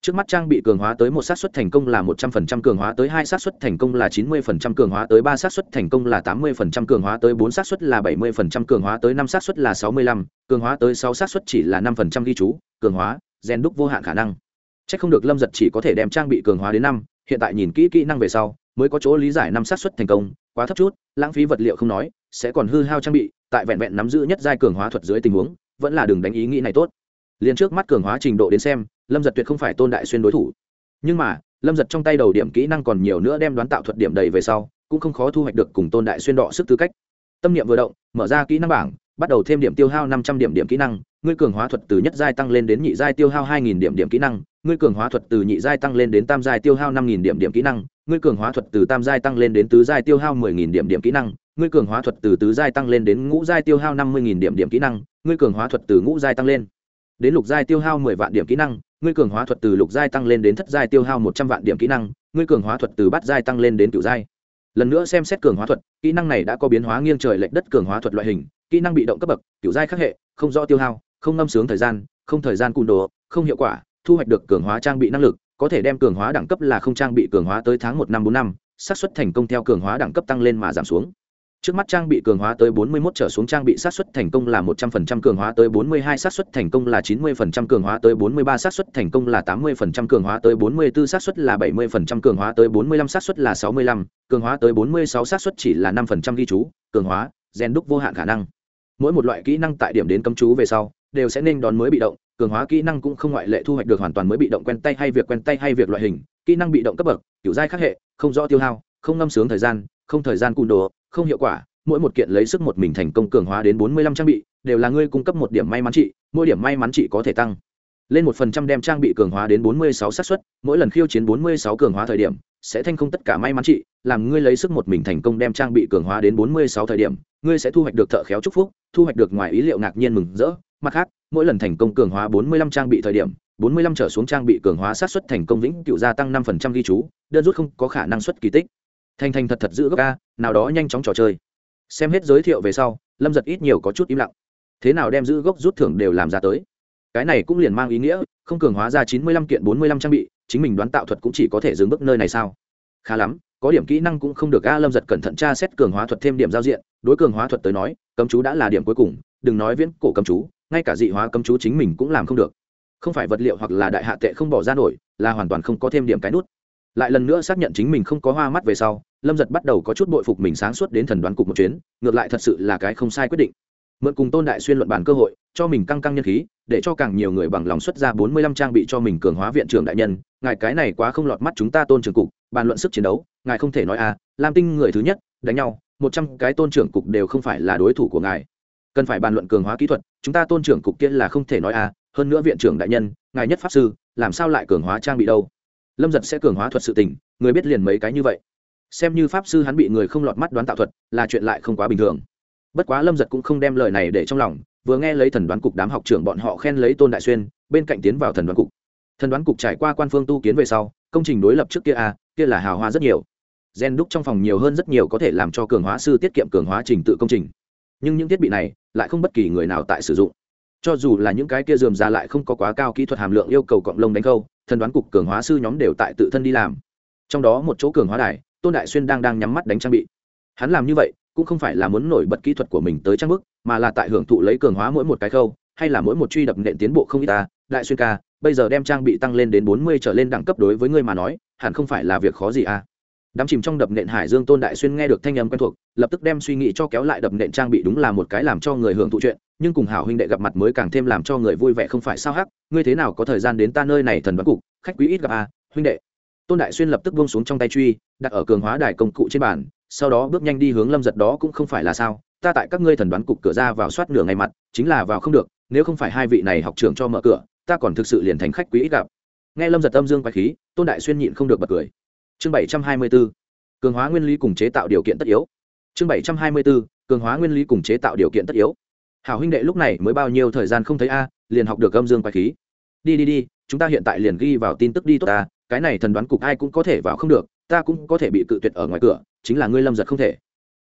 trước mắt trang bị cường hóa tới một xác suất thành công là một trăm phần trăm cường hóa tới hai xác suất thành công là chín mươi phần trăm cường hóa tới ba xác suất thành công là tám mươi phần trăm cường hóa tới bốn xác suất là bảy mươi phần trăm cường hóa tới năm xác suất là sáu mươi lăm cường hóa tới sáu xác suất chỉ là năm phần trăm ghi chú cường hóa gen đúc vô hạn khả năng Chắc không được Lâm Giật chỉ có thể đem trang bị cường hóa đến năm, hiện tại nhìn kỹ kỹ năng về sau, mới có chỗ lý giải năm xác suất thành công, quá thấp chút, lãng phí vật liệu không nói, sẽ còn hư hao trang bị, tại vẹn vẹn nắm giữ nhất giai cường hóa thuật dưới tình huống, vẫn là đường đánh ý nghĩ này tốt. liền trước mắt cường hóa trình độ đến xem, Lâm Giật tuyệt không phải Tôn Đại xuyên đối thủ. Nhưng mà, Lâm Giật trong tay đầu điểm kỹ năng còn nhiều nữa đem đoán tạo thuật điểm đầy về sau, cũng không khó thu hoạch được cùng Tôn Đại xuyên đọ sức tư cách. Tâm niệm vừa động, mở ra kỹ năng bảng, bắt đầu thêm điểm tiêu hao năm trăm điểm điểm kỹ năng, ngươi cường hóa thuật từ nhất giai tăng lên đến nhị giai tiêu hao hai nghìn điểm điểm kỹ năng, ngươi cường hóa thuật từ nhị giai tăng lên đến tam giai tiêu hao năm nghìn điểm điểm kỹ năng, ngươi cường hóa thuật từ tam giai tăng lên đến tứ giai tiêu hao mười nghìn điểm điểm kỹ năng, ngươi cường hóa thuật từ tứ giai tăng lên đến ngũ giai tiêu hao năm mươi nghìn điểm điểm kỹ năng, ngươi cường hóa thuật từ ngũ giai tăng lên đến lục giai tiêu hao mười vạn điểm kỹ năng, ngươi cường hóa thuật từ lục giai tăng lên đến thất giai tiêu hao một trăm vạn điểm kỹ năng, ngươi cường hóa thuật từ bát giai tăng lên đến cửu giai. Lần nữa xem xét cường hóa thuật, kỹ năng này đã có biến hóa nghiêng trời lệch đất cường hóa thuật loại hình, kỹ năng bị động cấp bậc, cửu giai khắc hệ, không rõ tiêu hao, không ngâm sướng thời gian, không thời gian cung đồ, không hiệu quả, thu hoạch được cường hóa trang bị năng lực có thể đem cường hóa đẳng cấp là không trang bị cường hóa tới tháng một năm bốn năm xác suất thành công theo cường hóa đẳng cấp tăng lên mà giảm xuống trước mắt trang bị cường hóa tới 41 trở xuống trang bị sát xuất thành công là 100% cường hóa tới 42 sát xuất thành công là 90% cường hóa tới 43 sát xuất thành công là 80% cường hóa tới 44 sát xuất là 70% cường hóa tới 45 sát xuất là 65, cường hóa tới 46 sát xuất chỉ là 5% ghi chú, cường hóa, gen đúc vô hạn khả năng. Mỗi một loại kỹ năng tại điểm đến cấm chú về sau, đều sẽ nên đón mới bị động, cường hóa kỹ năng cũng không ngoại lệ thu hoạch được hoàn toàn mới bị động quen tay hay việc quen tay hay việc loại hình kỹ năng bị động cấp bậc kiểu giai khác hệ không rõ tiêu hao không ngâm sướng thời gian không thời gian cùn đồ, không hiệu quả, mỗi một kiện lấy sức một mình thành công cường hóa đến bốn mươi lăm trang bị, đều là ngươi cung cấp một điểm may mắn trị, mỗi điểm may mắn trị có thể tăng lên một phần trăm đem trang bị cường hóa đến bốn mươi sáu xác suất, mỗi lần khiêu chiến bốn mươi sáu cường hóa thời điểm, sẽ thanh không tất cả may mắn trị, làm ngươi lấy sức một mình thành công đem trang bị cường hóa đến bốn mươi sáu thời điểm, ngươi sẽ thu hoạch được thợ khéo chúc phúc, thu hoạch được ngoài ý liệu ngạc nhiên mừng rỡ. Mặt khác, mỗi lần thành công cường hóa 45 trang bị thời điểm 45 trở xuống trang bị cường hóa sát xuất thành công vĩnh cựu gia tăng 5% ghi chú, đơn rút không có khả năng xuất kỳ tích thành thành thật thật giữ gốc ca, nào đó nhanh chóng trò chơi. Xem hết giới thiệu về sau, lâm giật ít nhiều có chút im lặng. Thế nào đem giữ gốc rút thưởng đều làm ra tới. Cái này cũng liền mang ý nghĩa, không cường hóa ra 95 kiện 45 trang bị, chính mình đoán tạo thuật cũng chỉ có thể dừng bước nơi này sao? Khá lắm, có điểm kỹ năng cũng không được, a, lâm giật cẩn thận tra xét cường hóa thuật thêm điểm giao diện. Đối cường hóa thuật tới nói, cấm chú đã là điểm cuối cùng, đừng nói viễn cổ cấm chú, ngay cả dị hóa cấm chú chính mình cũng làm không được. Không phải vật liệu hoặc là đại hạ tệ không bỏ ra nổi, là hoàn toàn không có thêm điểm cái nút lại lần nữa xác nhận chính mình không có hoa mắt về sau, lâm giật bắt đầu có chút bội phục mình sáng suốt đến thần đoán cục một chuyến, ngược lại thật sự là cái không sai quyết định. Mượn cùng tôn đại xuyên luận bàn cơ hội, cho mình căng căng nhân khí, để cho càng nhiều người bằng lòng xuất ra bốn mươi lăm trang bị cho mình cường hóa viện trưởng đại nhân. Ngài cái này quá không lọt mắt chúng ta tôn trưởng cục, bàn luận sức chiến đấu, ngài không thể nói à lam tinh người thứ nhất, đánh nhau, một trăm cái tôn trưởng cục đều không phải là đối thủ của ngài. Cần phải bàn luận cường hóa kỹ thuật, chúng ta tôn trưởng cục kia là không thể nói à hơn nữa viện trưởng đại nhân, ngài nhất pháp sư, làm sao lại cường hóa trang bị đâu? Lâm giật sẽ cường hóa thuật sự tình, người biết liền mấy cái như vậy. Xem như pháp sư hắn bị người không lọt mắt đoán tạo thuật, là chuyện lại không quá bình thường. Bất quá lâm giật cũng không đem lời này để trong lòng, vừa nghe lấy thần đoán cục đám học trưởng bọn họ khen lấy tôn đại xuyên, bên cạnh tiến vào thần đoán cục. Thần đoán cục trải qua quan phương tu kiến về sau, công trình đối lập trước kia a, kia là hào hoa rất nhiều. Gen đúc trong phòng nhiều hơn rất nhiều có thể làm cho cường hóa sư tiết kiệm cường hóa trình tự công trình. Nhưng những thiết bị này, lại không bất kỳ người nào tại sử dụng. Cho dù là những cái kia dườm ra lại không có quá cao kỹ thuật hàm lượng yêu cầu cộng lông đánh câu thần đoán cục cường hóa sư nhóm đều tại tự thân đi làm. Trong đó một chỗ cường hóa đài, tôn đại xuyên đang đang nhắm mắt đánh trang bị. Hắn làm như vậy, cũng không phải là muốn nổi bật kỹ thuật của mình tới trang bức, mà là tại hưởng thụ lấy cường hóa mỗi một cái khâu, hay là mỗi một truy đập nện tiến bộ không ít ta, đại xuyên ca, bây giờ đem trang bị tăng lên đến bốn mươi trở lên đẳng cấp đối với ngươi mà nói, hẳn không phải là việc khó gì à? Đắm chìm trong đập nện hải dương tôn đại xuyên nghe được thanh âm quen thuộc, lập tức đem suy nghĩ cho kéo lại đập nện trang bị đúng là một cái làm cho người hưởng thụ chuyện, nhưng cùng hảo huynh đệ gặp mặt mới càng thêm làm cho người vui vẻ không phải sao hắc, ngươi thế nào có thời gian đến ta nơi này thần đoán cục, khách quý ít gặp à huynh đệ. Tôn đại xuyên lập tức buông xuống trong tay truy, đặt ở cường hóa đài công cụ trên bàn, sau đó bước nhanh đi hướng lâm giật đó cũng không phải là sao, ta tại các ngươi thần đoán cục cửa ra vào soát nửa ngày mặt, chính là vào không được, nếu không phải hai vị này học trường cho mở cửa, ta còn thực sự liền thành khách quý ít gặp. Nghe lâm giật âm dương quái khí, tôn đại xuyên nhịn không được bật cười chương bảy trăm hai mươi b ố cường hóa nguyên lý cùng chế tạo điều kiện tất yếu. Chương bảy trăm hai mươi b ố cường hóa nguyên lý cùng chế tạo điều kiện tất yếu. Hảo huynh đệ, lúc này mới bao nhiêu thời gian không thấy a, liền học được âm dương quái khí. Đi đi đi, chúng ta hiện tại liền ghi vào tin tức đi tốt ta, cái này thần đoán cục ai cũng có thể vào không được, ta cũng có thể bị cự tuyệt ở ngoài cửa, chính là ngươi lâm giật không thể.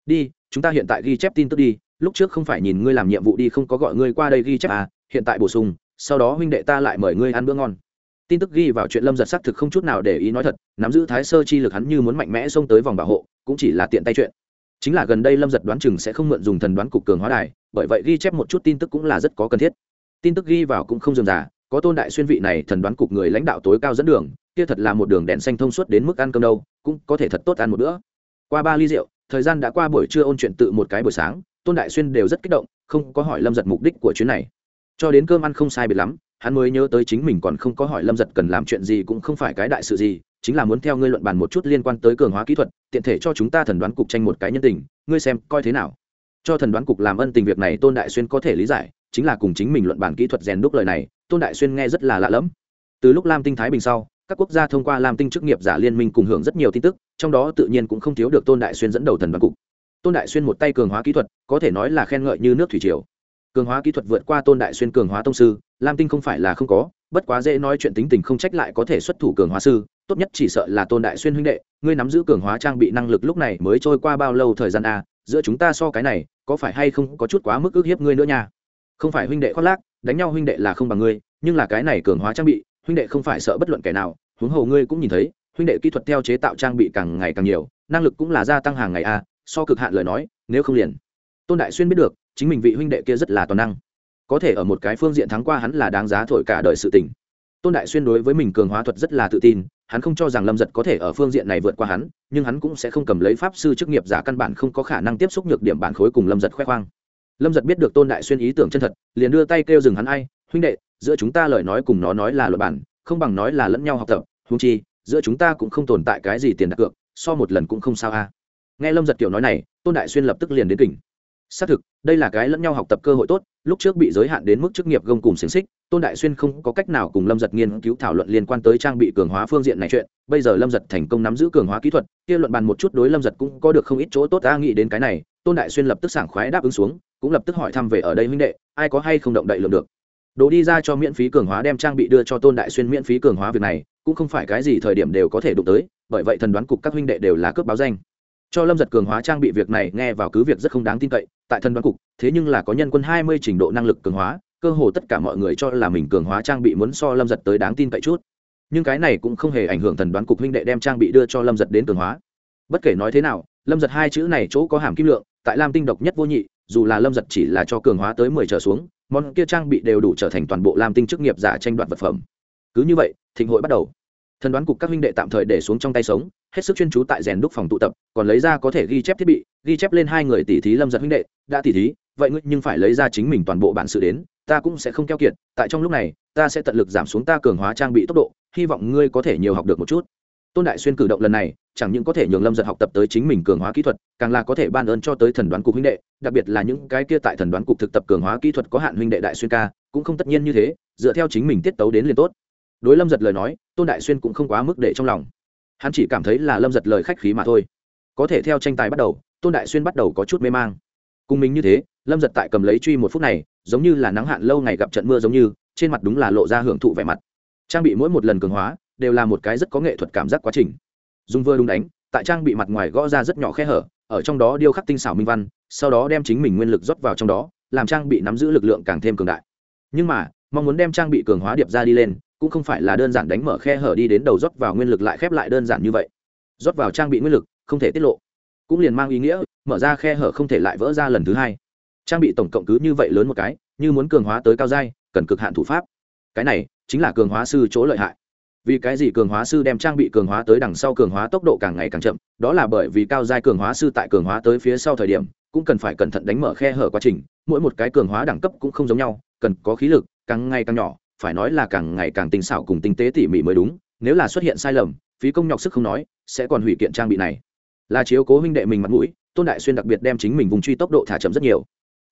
Đi, chúng ta hiện tại ghi chép tin tức đi, lúc trước không phải nhìn ngươi làm nhiệm vụ đi không có gọi ngươi qua đây ghi chép à hiện tại bổ sung, sau đó huynh đệ ta lại mời ngươi ăn bữa ngon tin tức ghi vào chuyện lâm giật xác thực không chút nào để ý nói thật, nắm giữ thái sơ chi lực hắn như muốn mạnh mẽ xông tới vòng bảo hộ, cũng chỉ là tiện tay chuyện. Chính là gần đây lâm giật đoán chừng sẽ không mượn dùng thần đoán cục cường hóa đài, bởi vậy ghi chép một chút tin tức cũng là rất có cần thiết. Tin tức ghi vào cũng không dườm giả có tôn đại xuyên vị này thần đoán cục người lãnh đạo tối cao dẫn đường, kia thật là một đường đèn xanh thông suốt đến mức ăn cơm đâu, cũng có thể thật tốt ăn một bữa. Qua ba ly rượu, thời gian đã qua buổi trưa ôn chuyện tự một cái buổi sáng, tôn đại xuyên đều rất kích động, không có hỏi lâm giật mục đích của chuyến này. Cho đến cơm ăn không sai biệt lắm hắn mới nhớ tới chính mình còn không có hỏi lâm giật cần làm chuyện gì cũng không phải cái đại sự gì, chính là muốn theo ngươi luận bàn một chút liên quan tới cường hóa kỹ thuật, tiện thể cho chúng ta thần đoán cục tranh một cái nhân tình, ngươi xem coi thế nào. Cho thần đoán cục làm ân tình việc này tôn đại xuyên có thể lý giải, chính là cùng chính mình luận bàn kỹ thuật rèn đúc lời này, tôn đại xuyên nghe rất là lạ lẫm. Từ lúc lam tinh thái bình sau, các quốc gia thông qua lam tinh chức nghiệp giả liên minh cùng hưởng rất nhiều tin tức, trong đó tự nhiên cũng không thiếu được tôn đại xuyên dẫn đầu thần đoán cục. Tôn đại xuyên một tay cường hóa kỹ thuật, có thể nói là khen ngợi như nước thủy triều cường hóa kỹ thuật vượt qua tôn đại xuyên cường hóa tông sư, lam tinh không phải là không có, bất quá dễ nói chuyện tính tình không trách lại có thể xuất thủ cường hóa sư, tốt nhất chỉ sợ là tôn đại xuyên huynh đệ, ngươi nắm giữ cường hóa trang bị năng lực lúc này mới trôi qua bao lâu thời gian a giữa chúng ta so cái này, có phải hay không có chút quá mức ức hiếp ngươi nữa nha? Không phải huynh đệ khoác lác, đánh nhau huynh đệ là không bằng ngươi, nhưng là cái này cường hóa trang bị, huynh đệ không phải sợ bất luận kẻ nào, huống hồ ngươi cũng nhìn thấy, huynh đệ kỹ thuật theo chế tạo trang bị càng ngày càng nhiều, năng lực cũng là gia tăng hàng ngày a so cực hạn lời nói, nếu không liền tôn đại xuyên biết được, chính mình vị huynh đệ kia rất là toàn năng. Có thể ở một cái phương diện thắng qua hắn là đáng giá thổi cả đời sự tình. Tôn đại xuyên đối với mình cường hóa thuật rất là tự tin, hắn không cho rằng lâm giật có thể ở phương diện này vượt qua hắn, nhưng hắn cũng sẽ không cầm lấy pháp sư chức nghiệp giả căn bản không có khả năng tiếp xúc nhược điểm bản khối cùng lâm giật khoe khoang. Lâm giật biết được tôn đại xuyên ý tưởng chân thật, liền đưa tay kêu dừng hắn, ai, huynh đệ, giữa chúng ta lời nói cùng nó nói là luật bản, không bằng nói là lẫn nhau học tập húng chi, giữa chúng ta cũng không tồn tại cái gì tiền đặt cược, so một lần cũng không sao a. Nghe lâm giật kiểu nói này, tôn đại xuyên lập tức liền đến tỉnh xác thực, đây là cái lẫn nhau học tập cơ hội tốt, lúc trước bị giới hạn đến mức chức nghiệp gông cùng xiềng xích, tôn đại xuyên không có cách nào cùng lâm giật nghiên cứu thảo luận liên quan tới trang bị cường hóa phương diện này chuyện, bây giờ lâm giật thành công nắm giữ cường hóa kỹ thuật, kia luận bàn một chút đối lâm giật cũng có được không ít chỗ tốt, ta nghĩ đến cái này, tôn đại xuyên lập tức sảng khoái đáp ứng xuống, cũng lập tức hỏi thăm về ở đây huynh đệ, ai có hay không động đậy lượng được. Đồ đi ra cho miễn phí cường hóa đem trang bị đưa cho tôn đại xuyên miễn phí cường hóa việc này, cũng không phải cái gì thời điểm đều có thể đụng tới, bởi vậy thần đoán cục các huynh đệ đều là cướp báo danh cho lâm giật cường hóa trang bị việc này nghe vào cứ việc rất không đáng tin cậy, tại thần đoán cục, thế nhưng là có nhân quân hai mươi trình độ năng lực cường hóa, cơ hồ tất cả mọi người cho là mình cường hóa trang bị muốn so lâm giật tới đáng tin cậy chút. Nhưng cái này cũng không hề ảnh hưởng thần đoán cục huynh đệ đem trang bị đưa cho lâm giật đến cường hóa. Bất kể nói thế nào, lâm giật hai chữ này chỗ có hàm kim lượng, tại lam tinh độc nhất vô nhị, dù là lâm giật chỉ là cho cường hóa tới mười trở xuống, món kia trang bị đều đủ trở thành toàn bộ lam tinh chức nghiệp giả tranh đoạt vật phẩm. Cứ như vậy, thịnh hội bắt đầu. Thần đoán cục các huynh đệ tạm thời để xuống trong tay sống hết sức chuyên chú tại rèn đúc phòng tụ tập, còn lấy ra có thể ghi chép thiết bị, ghi chép lên hai người tỷ thí lâm giật huynh đệ, đã tỷ thí, vậy ngươi nhưng phải lấy ra chính mình toàn bộ bản sự đến, ta cũng sẽ không keo kiệt, tại trong lúc này, ta sẽ tận lực giảm xuống ta cường hóa trang bị tốc độ, hy vọng ngươi có thể nhiều học được một chút. Tôn đại xuyên cử động lần này, chẳng những có thể nhường lâm giật học tập tới chính mình cường hóa kỹ thuật, càng là có thể ban ơn cho tới thần đoán cục huynh đệ, đặc biệt là những cái kia tại thần đoán cục thực tập cường hóa kỹ thuật có hạn huynh đệ đại xuyên ca, cũng không tất nhiên như thế, dựa theo chính mình tiết tấu đến liền tốt. Đối lâm giật lời nói, tôn đại xuyên cũng không quá mức để trong lòng hắn chỉ cảm thấy là lâm giật lời khách khí mà thôi. Có thể theo tranh tài bắt đầu, tôn đại xuyên bắt đầu có chút mê mang. Cùng mình như thế, lâm giật tại cầm lấy truy một phút này, giống như là nắng hạn lâu ngày gặp trận mưa giống như, trên mặt đúng là lộ ra hưởng thụ vẻ mặt. Trang bị mỗi một lần cường hóa, đều là một cái rất có nghệ thuật cảm giác quá trình. Dùng vừa đúng đánh, tại trang bị mặt ngoài gõ ra rất nhỏ khe hở, ở trong đó điêu khắc tinh xảo minh văn, sau đó đem chính mình nguyên lực rót vào trong đó, làm trang bị nắm giữ lực lượng càng thêm cường đại. Nhưng mà, mong muốn đem trang bị cường hóa điệp ra đi lên cũng không phải là đơn giản đánh mở khe hở đi đến đầu rót vào nguyên lực lại khép lại đơn giản như vậy. Rót vào trang bị nguyên lực, không thể tiết lộ. Cũng liền mang ý nghĩa, mở ra khe hở không thể lại vỡ ra lần thứ hai. Trang bị tổng cộng cứ như vậy lớn một cái, như muốn cường hóa tới cao giai, cần cực hạn thủ pháp. Cái này, chính là cường hóa sư chỗ lợi hại. Vì cái gì cường hóa sư đem trang bị cường hóa tới đằng sau cường hóa tốc độ càng ngày càng chậm, đó là bởi vì cao giai cường hóa sư tại cường hóa tới phía sau thời điểm, cũng cần phải cẩn thận đánh mở khe hở quá trình, mỗi một cái cường hóa đẳng cấp cũng không giống nhau, cần có khí lực, càng ngày càng nhỏ phải nói là càng ngày càng tinh xảo cùng tinh tế tỉ mỉ mới đúng, nếu là xuất hiện sai lầm, phí công nhọc sức không nói, sẽ còn hủy kiện trang bị này. Là chiếu cố huynh đệ mình mặt mũi, tôn đại xuyên đặc biệt đem chính mình vùng truy tốc độ thả chậm rất nhiều.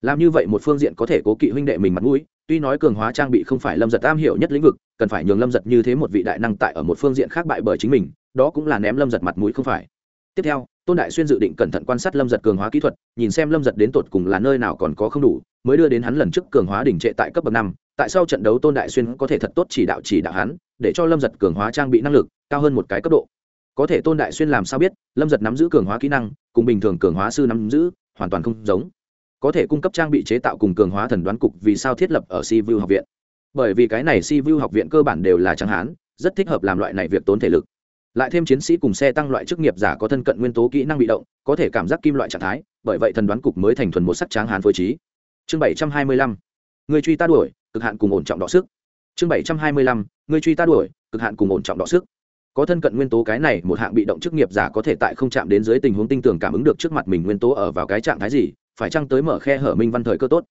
Làm như vậy một phương diện có thể cố kỵ huynh đệ mình mặt mũi, tuy nói cường hóa trang bị không phải lâm giật am hiểu nhất lĩnh vực, cần phải nhường lâm giật như thế một vị đại năng tại ở một phương diện khác bại bởi chính mình, đó cũng là ném lâm giật mặt mũi không phải. Tiếp theo, tôn đại xuyên dự định cẩn thận quan sát lâm giật cường hóa kỹ thuật, nhìn xem lâm giật đến tột cùng là nơi nào còn có không đủ, mới đưa đến hắn lần trước cường hóa đỉnh trệ tại cấp bậc năm tại sau trận đấu tôn đại xuyên có thể thật tốt chỉ đạo chỉ đạo hắn, để cho lâm giật cường hóa trang bị năng lực cao hơn một cái cấp độ. Có thể tôn đại xuyên làm sao biết, lâm giật nắm giữ cường hóa kỹ năng, cùng bình thường cường hóa sư nắm giữ, hoàn toàn không giống. Có thể cung cấp trang bị chế tạo cùng cường hóa thần đoán cục vì sao thiết lập ở si vu học viện. Bởi vì cái này si vu học viện cơ bản đều là trắng hán, rất thích hợp làm loại này việc tốn thể lực. Lại thêm chiến sĩ cùng xe tăng loại chức nghiệp giả có thân cận nguyên tố kỹ năng bị động, có thể cảm giác kim loại trạng thái, bởi vậy thần đoán cục mới thành thuần một sắc tráng hán phối trí. Chương bảy trăm hai mươi lăm. Người truy ta đuổi cực hạn cùng ổn trọng đọ sức. Chương bảy trăm hai mươi lăm người truy ta đuổi, cực hạn cùng ổn trọng đọ sức. Có thân cận nguyên tố cái này, một hạng bị động chức nghiệp giả có thể tại không chạm đến dưới tình huống tinh tường cảm ứng được trước mặt mình nguyên tố ở vào cái trạng thái gì, phải chăng tới mở khe hở minh văn thời cơ tốt.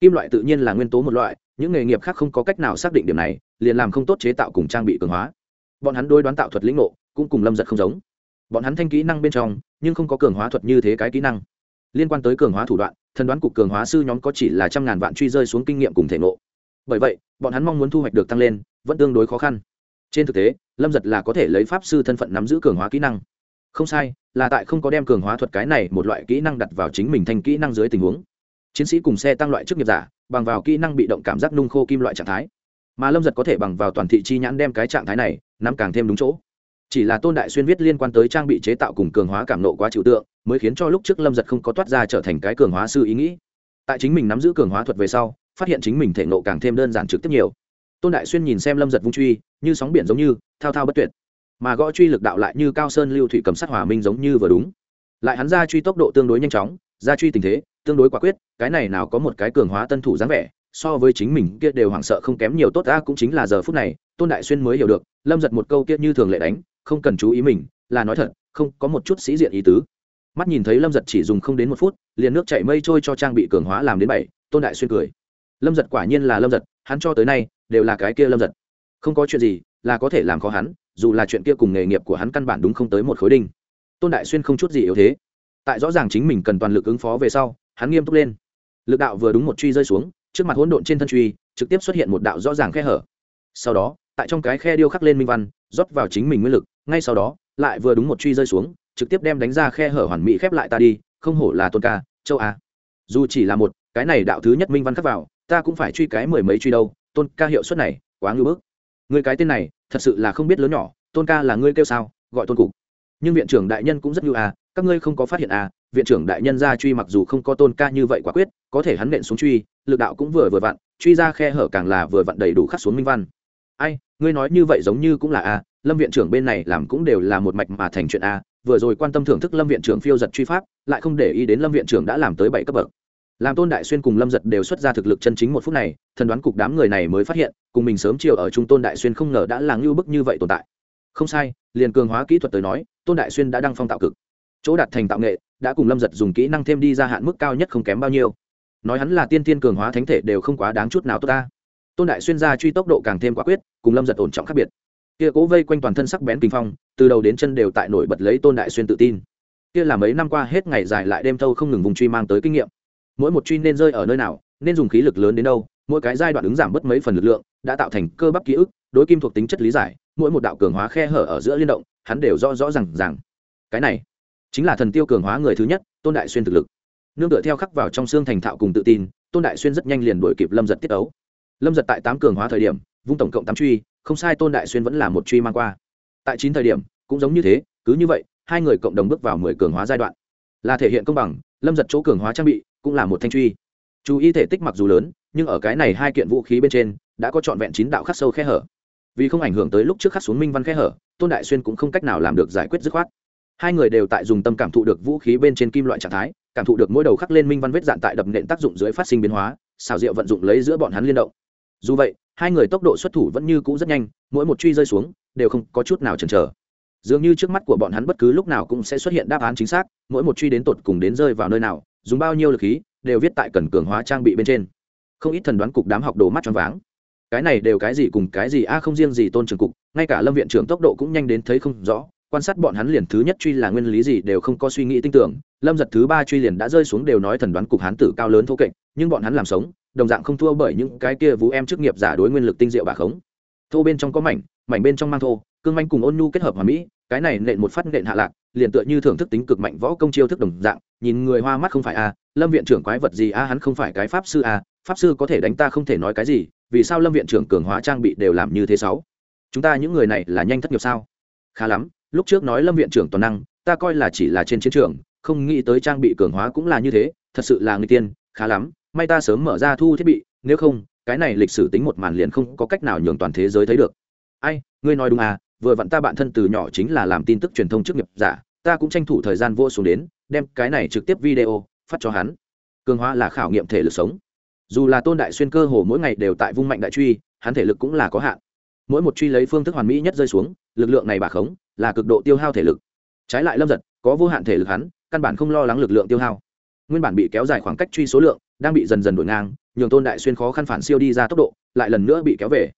Kim loại tự nhiên là nguyên tố một loại, những nghề nghiệp khác không có cách nào xác định điểm này, liền làm không tốt chế tạo cùng trang bị cường hóa. Bọn hắn đôi đoán tạo thuật lĩnh ngộ, cũng cùng lâm giật không giống. Bọn hắn thanh kỹ năng bên trong, nhưng không có cường hóa thuật như thế cái kỹ năng. Liên quan tới cường hóa thủ đoạn, thần đoán cục cường hóa sư nhóm có chỉ là trăm ngàn vạn truy rơi xuống kinh nghiệm cùng thể ngộ bởi vậy, bọn hắn mong muốn thu hoạch được tăng lên, vẫn tương đối khó khăn. Trên thực tế, lâm giật là có thể lấy pháp sư thân phận nắm giữ cường hóa kỹ năng. Không sai, là tại không có đem cường hóa thuật cái này một loại kỹ năng đặt vào chính mình thành kỹ năng dưới tình huống. Chiến sĩ cùng xe tăng loại chức nghiệp giả, bằng vào kỹ năng bị động cảm giác nung khô kim loại trạng thái. Mà lâm giật có thể bằng vào toàn thị chi nhãn đem cái trạng thái này, nắm càng thêm đúng chỗ. Chỉ là tôn đại xuyên viết liên quan tới trang bị chế tạo cùng cường hóa cảm nộ quá trừu tượng, mới khiến cho lúc trước lâm giật không có toát ra trở thành cái cường hóa sư ý nghĩ. Tại chính mình nắm giữ cường hóa thuật về sau phát hiện chính mình thể nộ càng thêm đơn giản trực tiếp nhiều. Tôn đại xuyên nhìn xem lâm giật vung truy, như sóng biển giống như, thao thao bất tuyệt. Mà gõ truy lực đạo lại như cao sơn lưu thủy cầm sát hòa minh giống như vừa đúng. Lại hắn ra truy tốc độ tương đối nhanh chóng, ra truy tình thế, tương đối quả quyết, cái này nào có một cái cường hóa tân thủ dáng vẻ, so với chính mình kia đều hoảng sợ không kém nhiều tốt ta cũng chính là giờ phút này, tôn đại xuyên mới hiểu được, lâm giật một câu kia như thường lệ đánh, không cần chú ý mình, là nói thật, không có một chút sĩ diện ý tứ. Mắt nhìn thấy lâm giật chỉ dùng không đến một phút, liền nước chạy mây trôi cho trang bị cường hóa làm đến bảy, tôn đại xuyên cười lâm giật quả nhiên là lâm giật, hắn cho tới nay đều là cái kia lâm giật. Không có chuyện gì, là có thể làm khó hắn, dù là chuyện kia cùng nghề nghiệp của hắn căn bản đúng không tới một khối đinh. Tôn đại xuyên không chút gì yếu thế. Tại rõ ràng chính mình cần toàn lực ứng phó về sau, hắn nghiêm túc lên. Lực đạo vừa đúng một truy rơi xuống, trước mặt hỗn độn trên thân truy, trực tiếp xuất hiện một đạo rõ ràng khe hở. Sau đó, tại trong cái khe điêu khắc lên minh văn, rót vào chính mình nguyên lực, ngay sau đó, lại vừa đúng một truy rơi xuống, trực tiếp đem đánh ra khe hở hoàn mỹ khép lại ta đi, không hổ là tôn ca, châu a. Dù chỉ là một, cái này đạo thứ nhất minh văn khắc vào ta cũng phải truy cái mười mấy truy đâu, tôn ca hiệu suất này quá ngưỡng bức. Người cái tên này, thật sự là không biết lớn nhỏ, tôn ca là ngươi kêu sao, gọi tôn cục. Nhưng viện trưởng đại nhân cũng rất ngưu à các ngươi không có phát hiện à viện trưởng đại nhân ra truy mặc dù không có tôn ca như vậy quả quyết, có thể hắn nện xuống truy, lực đạo cũng vừa vừa vặn, truy ra khe hở càng là vừa vặn đầy đủ khắc xuống minh văn. Ai, ngươi nói như vậy giống như cũng là a lâm viện trưởng bên này làm cũng đều là một mạch mà thành chuyện a vừa rồi quan tâm thưởng thức lâm viện trưởng phiêu giật truy pháp, lại không để ý đến lâm viện trưởng đã làm tới bảy cấp bậc làm tôn đại xuyên cùng lâm giật đều xuất ra thực lực chân chính một phút này, thần đoán cục đám người này mới phát hiện, cùng mình sớm chiều ở trung tôn đại xuyên không ngờ đã là ngưu bức như vậy tồn tại. Không sai, liền cường hóa kỹ thuật tới nói, tôn đại xuyên đã đăng phong tạo cực. Chỗ đạt thành tạo nghệ, đã cùng lâm giật dùng kỹ năng thêm đi ra hạn mức cao nhất không kém bao nhiêu. Nói hắn là tiên tiên cường hóa thánh thể đều không quá đáng chút nào tốt ta. Tôn đại xuyên ra truy tốc độ càng thêm quả quyết, cùng lâm giật ổn trọng khác biệt. Kia cố vây quanh toàn thân sắc bén kinh phong, từ đầu đến chân đều tại nổi bật lấy tôn đại xuyên tự tin. Kia là mấy năm qua hết ngày dài lại đêm thâu không ngừng vùng truy mang tới kinh nghiệm mỗi một truy nên rơi ở nơi nào, nên dùng khí lực lớn đến đâu, mỗi cái giai đoạn ứng giảm bớt mấy phần lực lượng, đã tạo thành cơ bắp ký ức, đối kim thuộc tính chất lý giải, mỗi một đạo cường hóa khe hở ở giữa liên động, hắn đều rõ rõ r à n g rằng cái này chính là thần tiêu cường hóa người thứ nhất, tôn đại xuyên thực lực. Nương tựa theo khắc vào trong xương thành thạo cùng tự tin, tôn đại xuyên rất nhanh liền đổi kịp lâm giật tiết ấu. Lâm giật tại tám cường hóa thời điểm, vung tổng cộng tám truy, không sai tôn đại xuyên vẫn là một truy mang qua. Tại chín thời điểm, cũng giống như thế, cứ như vậy, hai người cộng đồng bước vào mười cường hóa giai đoạn là thể hiện công bằng, lâm giật chỗ cường hóa trang bị cũng là một thanh truy. Chú ý thể tích mặc dù lớn, nhưng ở cái này hai kiện vũ khí bên trên, đã có trọn vẹn chín đạo khắc sâu khe hở. Vì không ảnh hưởng tới lúc trước khắc xuống minh văn khe hở, tôn đại xuyên cũng không cách nào làm được giải quyết dứt khoát. Hai người đều tại dùng tâm cảm thụ được vũ khí bên trên kim loại trạng thái, cảm thụ được mỗi đầu khắc lên minh văn vết dạn tại đập nện tác dụng dưới phát sinh biến hóa, xào rượu vận dụng lấy giữa bọn hắn liên động. Dù vậy, hai người tốc độ xuất thủ vẫn như cũ rất nhanh, mỗi một truy rơi xuống, đều không có chút nào chần chờ dường như trước mắt của bọn hắn bất cứ lúc nào cũng sẽ xuất hiện đáp án chính xác, mỗi một truy đến tột cùng đến rơi vào nơi nào, dùng bao nhiêu lực khí, đều viết tại cần cường hóa trang bị bên trên. Không ít thần đoán cục đám học đồ mắt choáng váng. Cái này đều cái gì cùng cái gì, a, không riêng gì tôn trường cục, ngay cả lâm viện trưởng tốc độ cũng nhanh đến thấy không rõ, quan sát bọn hắn liền thứ nhất truy là nguyên lý gì đều không có suy nghĩ tin tưởng, lâm giật thứ ba truy liền đã rơi xuống đều nói thần đoán cục hán tử cao lớn thô kệch, nhưng bọn hắn làm sống, đồng dạng không thua bởi những cái kia vũ em chức nghiệp giả đối nguyên lực tinh diệu bà khống. Thô bên trong có mảnh mảnh bên trong mang thô, cương manh cùng ôn nhu kết hợp hòa mỹ cái này nện một phát nện hạ lạc, liền tựa như thưởng thức tính cực mạnh võ công chiêu thức đồng dạng, nhìn người hoa mắt không phải a, lâm viện trưởng quái vật gì a, hắn không phải cái pháp sư a, pháp sư có thể đánh ta không thể nói cái gì, vì sao lâm viện trưởng cường hóa trang bị đều làm như thế sáu? Chúng ta những người này là nhanh thất nghiệp sao? Khá lắm, lúc trước nói lâm viện trưởng toàn năng, ta coi là chỉ là trên chiến trường, không nghĩ tới trang bị cường hóa cũng là như thế, thật sự là người tiên, khá lắm, may ta sớm mở ra thu thiết bị, nếu không, cái này lịch sử tính một màn liền không có cách nào nhường toàn thế giới thấy được. Ai, ngươi nói đúng à vừa vặn ta bạn thân từ nhỏ chính là làm tin tức truyền thông chức nghiệp giả, ta cũng tranh thủ thời gian vô xuống đến, đem cái này trực tiếp video phát cho hắn. Cường hóa là khảo nghiệm thể lực sống. Dù là tôn đại xuyên cơ hồ mỗi ngày đều tại vung mạnh đại truy, hắn thể lực cũng là có hạn. Mỗi một truy lấy phương thức hoàn mỹ nhất rơi xuống, lực lượng này bà khống, là cực độ tiêu hao thể lực. Trái lại lâm giật, có vô hạn thể lực hắn, căn bản không lo lắng lực lượng tiêu hao. Nguyên bản bị kéo dài khoảng cách truy số lượng, đang bị dần dần đổi ngang, nhường tôn đại xuyên khó khăn phản siêu đi ra tốc độ, lại lần nữa bị kéo về.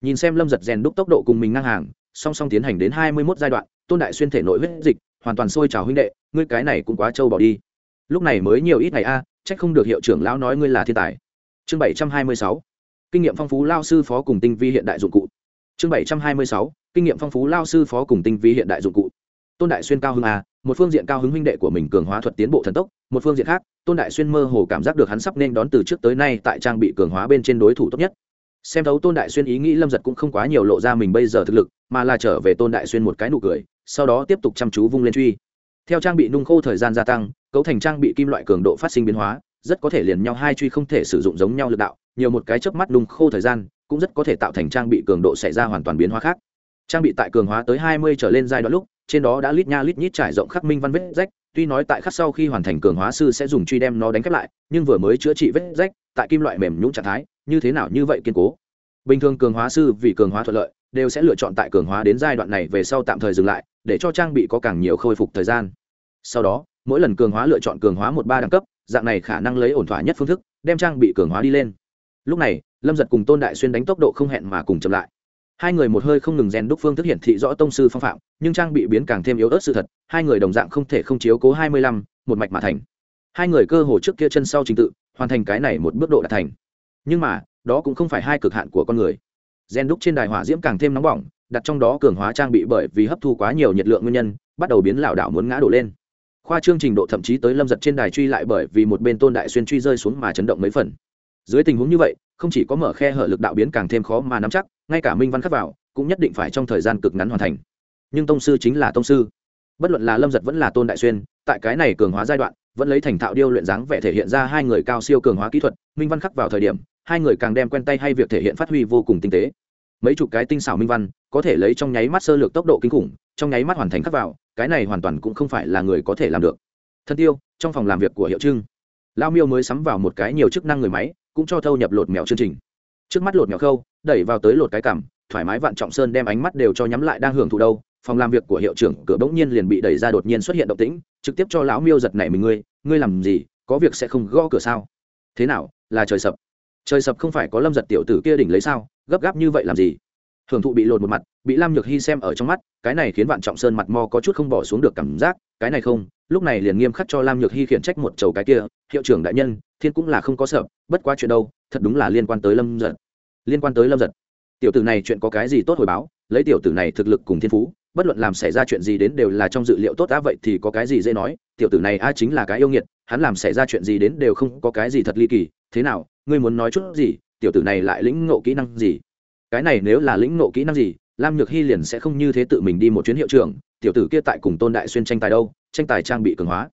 Nhìn xem lâm giật rèn đúc tốc độ cùng mình ngang hàng song song tiến hành đến hai mươi mốt giai đoạn tôn đại xuyên thể nội huyết dịch hoàn toàn sôi trào huynh đệ ngươi cái này cũng quá trâu bỏ đi. Lúc này mới nhiều ít ngày a à, trách không được hiệu trưởng lão nói ngươi là thiên tài. Chương bảy trăm hai mươi sáu kinh nghiệm phong phú lao sư phó cùng tinh vi hiện đại dụng cụ. Chương bảy trăm hai mươi sáu kinh nghiệm phong phú lao sư phó cùng tinh vi hiện đại dụng cụ. Tôn đại xuyên cao hứng a một phương diện cao hứng huynh đệ của mình cường hóa thuật tiến bộ thần tốc một phương diện khác tôn đại xuyên mơ hồ cảm giác được hắn sắp nên đón từ trước tới nay tại trang bị cường hóa bên trên đối thủ tốt nhất xem thấu tôn đại xuyên ý nghĩ lâm giật cũng không quá nhiều lộ ra mình bây giờ thực lực, mà là trở về tôn đại xuyên một cái nụ cười, sau đó tiếp tục chăm chú vung lên truy. Theo trang bị nung khô thời gian gia tăng, cấu thành trang bị kim loại cường độ phát sinh biến hóa, rất có thể liền nhau hai truy không thể sử dụng giống nhau lực đạo, nhiều một cái chớp mắt nung khô thời gian, cũng rất có thể tạo thành trang bị cường độ xảy ra hoàn toàn biến hóa khác. Trang bị tại cường hóa tới hai mươi trở lên giai đoạn lúc, trên đó đã lít nha lít nhít trải rộng khắc minh văn vết rách, tuy nói tại khắc sau khi hoàn thành cường hóa sư sẽ dùng truy đem nó đánh khép lại, nhưng vừa mới chữa trị vết rách, tại kim loại mềm nhũng trạng thái như thế nào như vậy kiên cố. Bình thường cường hóa sư vì cường hóa thuận lợi, đều sẽ lựa chọn tại cường hóa đến giai đoạn này về sau tạm thời dừng lại, để cho trang bị có càng nhiều khôi phục thời gian. Sau đó, mỗi lần cường hóa lựa chọn cường hóa một ba đẳng cấp, dạng này khả năng lấy ổn thỏa nhất phương thức, đem trang bị cường hóa đi lên. Lúc này, lâm giật cùng tôn đại xuyên đánh tốc độ không hẹn mà cùng chậm lại. Hai người một hơi không ngừng rèn đúc phương thức hiển thị rõ tông sư phong phạm, nhưng trang bị biến càng thêm yếu ớt sự thật, hai người đồng dạng không thể không chiếu cố hai mươi lăm, một mạch mà thành. Hai người cơ hồ trước kia chân sau trình tự, hoàn thành cái này một bước độ đã thành nhưng mà, đó cũng không phải hai cực hạn của con người. Gen đúc trên đài hỏa diễm càng thêm nóng bỏng, đặt trong đó cường hóa trang bị bởi vì hấp thu quá nhiều nhiệt lượng nguyên nhân, bắt đầu biến lảo đảo muốn ngã đổ lên. Khoa trương trình độ thậm chí tới lâm giật trên đài truy lại bởi vì một bên tôn đại xuyên truy rơi xuống mà chấn động mấy phần. Dưới tình huống như vậy, không chỉ có mở khe hở lực đạo biến càng thêm khó mà nắm chắc, ngay cả minh văn khắc vào cũng nhất định phải trong thời gian cực ngắn hoàn thành. Nhưng tông sư chính là tông sư. Bất luận là lâm giật vẫn là tôn đại xuyên, tại cái này cường hóa giai đoạn, vẫn lấy thành thạo điêu luyện dáng vẻ thể hiện ra hai người cao siêu cường hóa kỹ thuật, minh văn khắc vào thời điểm hai người càng đem quen tay hay việc thể hiện phát huy vô cùng tinh tế. Mấy chục cái tinh xảo minh văn, có thể lấy trong nháy mắt sơ lược tốc độ kinh khủng, trong nháy mắt hoàn thành khắc vào, cái này hoàn toàn cũng không phải là người có thể làm được. Thân tiêu, trong phòng làm việc của hiệu trưng. Lao miêu mới sắm vào một cái nhiều chức năng người máy, cũng cho thâu nhập lột mèo chương trình. Trước mắt lột mèo khâu, đẩy vào tới lột cái cảm, thoải mái vạn trọng sơn đem ánh mắt đều cho nhắm lại đang hưởng thụ đâu, phòng làm việc của hiệu trưởng cửa bỗng nhiên liền bị đẩy ra đột nhiên xuất hiện động tĩnh, trực tiếp cho lão miêu giật nảy mình, ngươi ngươi làm gì, có việc sẽ không gõ cửa sao? Thế nào, là trời sập? Trời sập không phải có lâm giật tiểu tử kia đỉnh lấy sao, gấp gáp như vậy làm gì? Hưởng thụ bị lột một mặt, bị lam nhược hy xem ở trong mắt, cái này khiến vạn trọng sơn mặt mo có chút không bỏ xuống được cảm giác, cái này không, lúc này liền nghiêm khắc cho lam nhược hy khiển trách một chầu cái kia, hiệu trưởng đại nhân, thiên cũng là không có sợ, bất quá chuyện đâu, thật đúng là liên quan tới lâm giật. Liên quan tới lâm giật. Tiểu tử này chuyện có cái gì tốt hồi báo, lấy tiểu tử này thực lực cùng thiên phú, bất luận làm xảy ra chuyện gì đến đều là trong dự liệu tốt đã vậy thì có cái gì dễ nói, tiểu tử này a chính là cái yêu nghiệt, hắn làm xảy ra chuyện gì đến đều không có cái gì thật ly kỳ, thế nào ngươi muốn nói chút gì, tiểu tử này lại lĩnh ngộ kỹ năng gì? Cái này nếu là lĩnh ngộ kỹ năng gì, lam nhược hy liền sẽ không như thế tự mình đi một chuyến hiệu trưởng, tiểu tử kia tại cùng tôn đại xuyên tranh tài đâu, tranh tài trang bị cường hóa.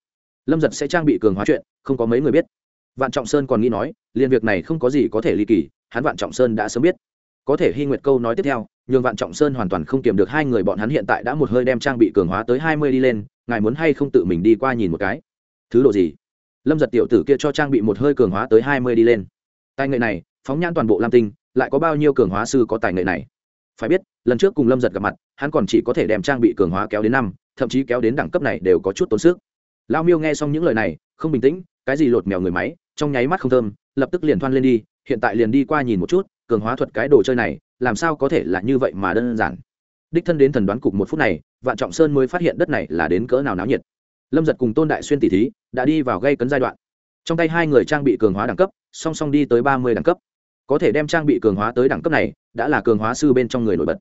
Lâm giật sẽ trang bị cường hóa chuyện, không có mấy người biết. Vạn trọng sơn còn nghĩ nói, liền việc này không có gì có thể ly kỳ, hắn vạn trọng sơn đã sớm biết. Có thể hy nguyệt câu nói tiếp theo, nhường vạn trọng sơn hoàn toàn không kiềm được hai người bọn hắn hiện tại đã một hơi đem trang bị cường hóa tới hai mươi đi lên, ngài muốn hay không tự mình đi qua nhìn một cái? Thứ độ gì? Lâm giật tiểu tử kia cho trang bị một hơi cường hóa tới hai mươi đi lên tài nghệ này, phóng nhãn toàn bộ lam tinh, lại có bao nhiêu cường hóa sư có tài nghệ này? Phải biết, lần trước cùng lâm giật gặp mặt, hắn còn chỉ có thể đem trang bị cường hóa kéo đến năm, thậm chí kéo đến đẳng cấp này đều có chút tốn sức. Lao miêu nghe xong những lời này, không bình tĩnh, cái gì lột mèo người máy, trong nháy mắt không thơm, lập tức liền thoan lên đi, hiện tại liền đi qua nhìn một chút, cường hóa thuật cái đồ chơi này, làm sao có thể là như vậy mà đơn giản. Đích thân đến thần đoán cục một phút này, vạn trọng sơn mới phát hiện đất này là đến cỡ nào náo nhiệt. Lâm giật cùng tôn đại xuyên tỷ thí, đã đi vào gây cấn giai đoạn. Trong tay hai người trang bị cường hóa đẳng cấp song song đi tới ba mươi đẳng cấp. Có thể đem trang bị cường hóa tới đẳng cấp này, đã là cường hóa sư bên trong người nổi bật.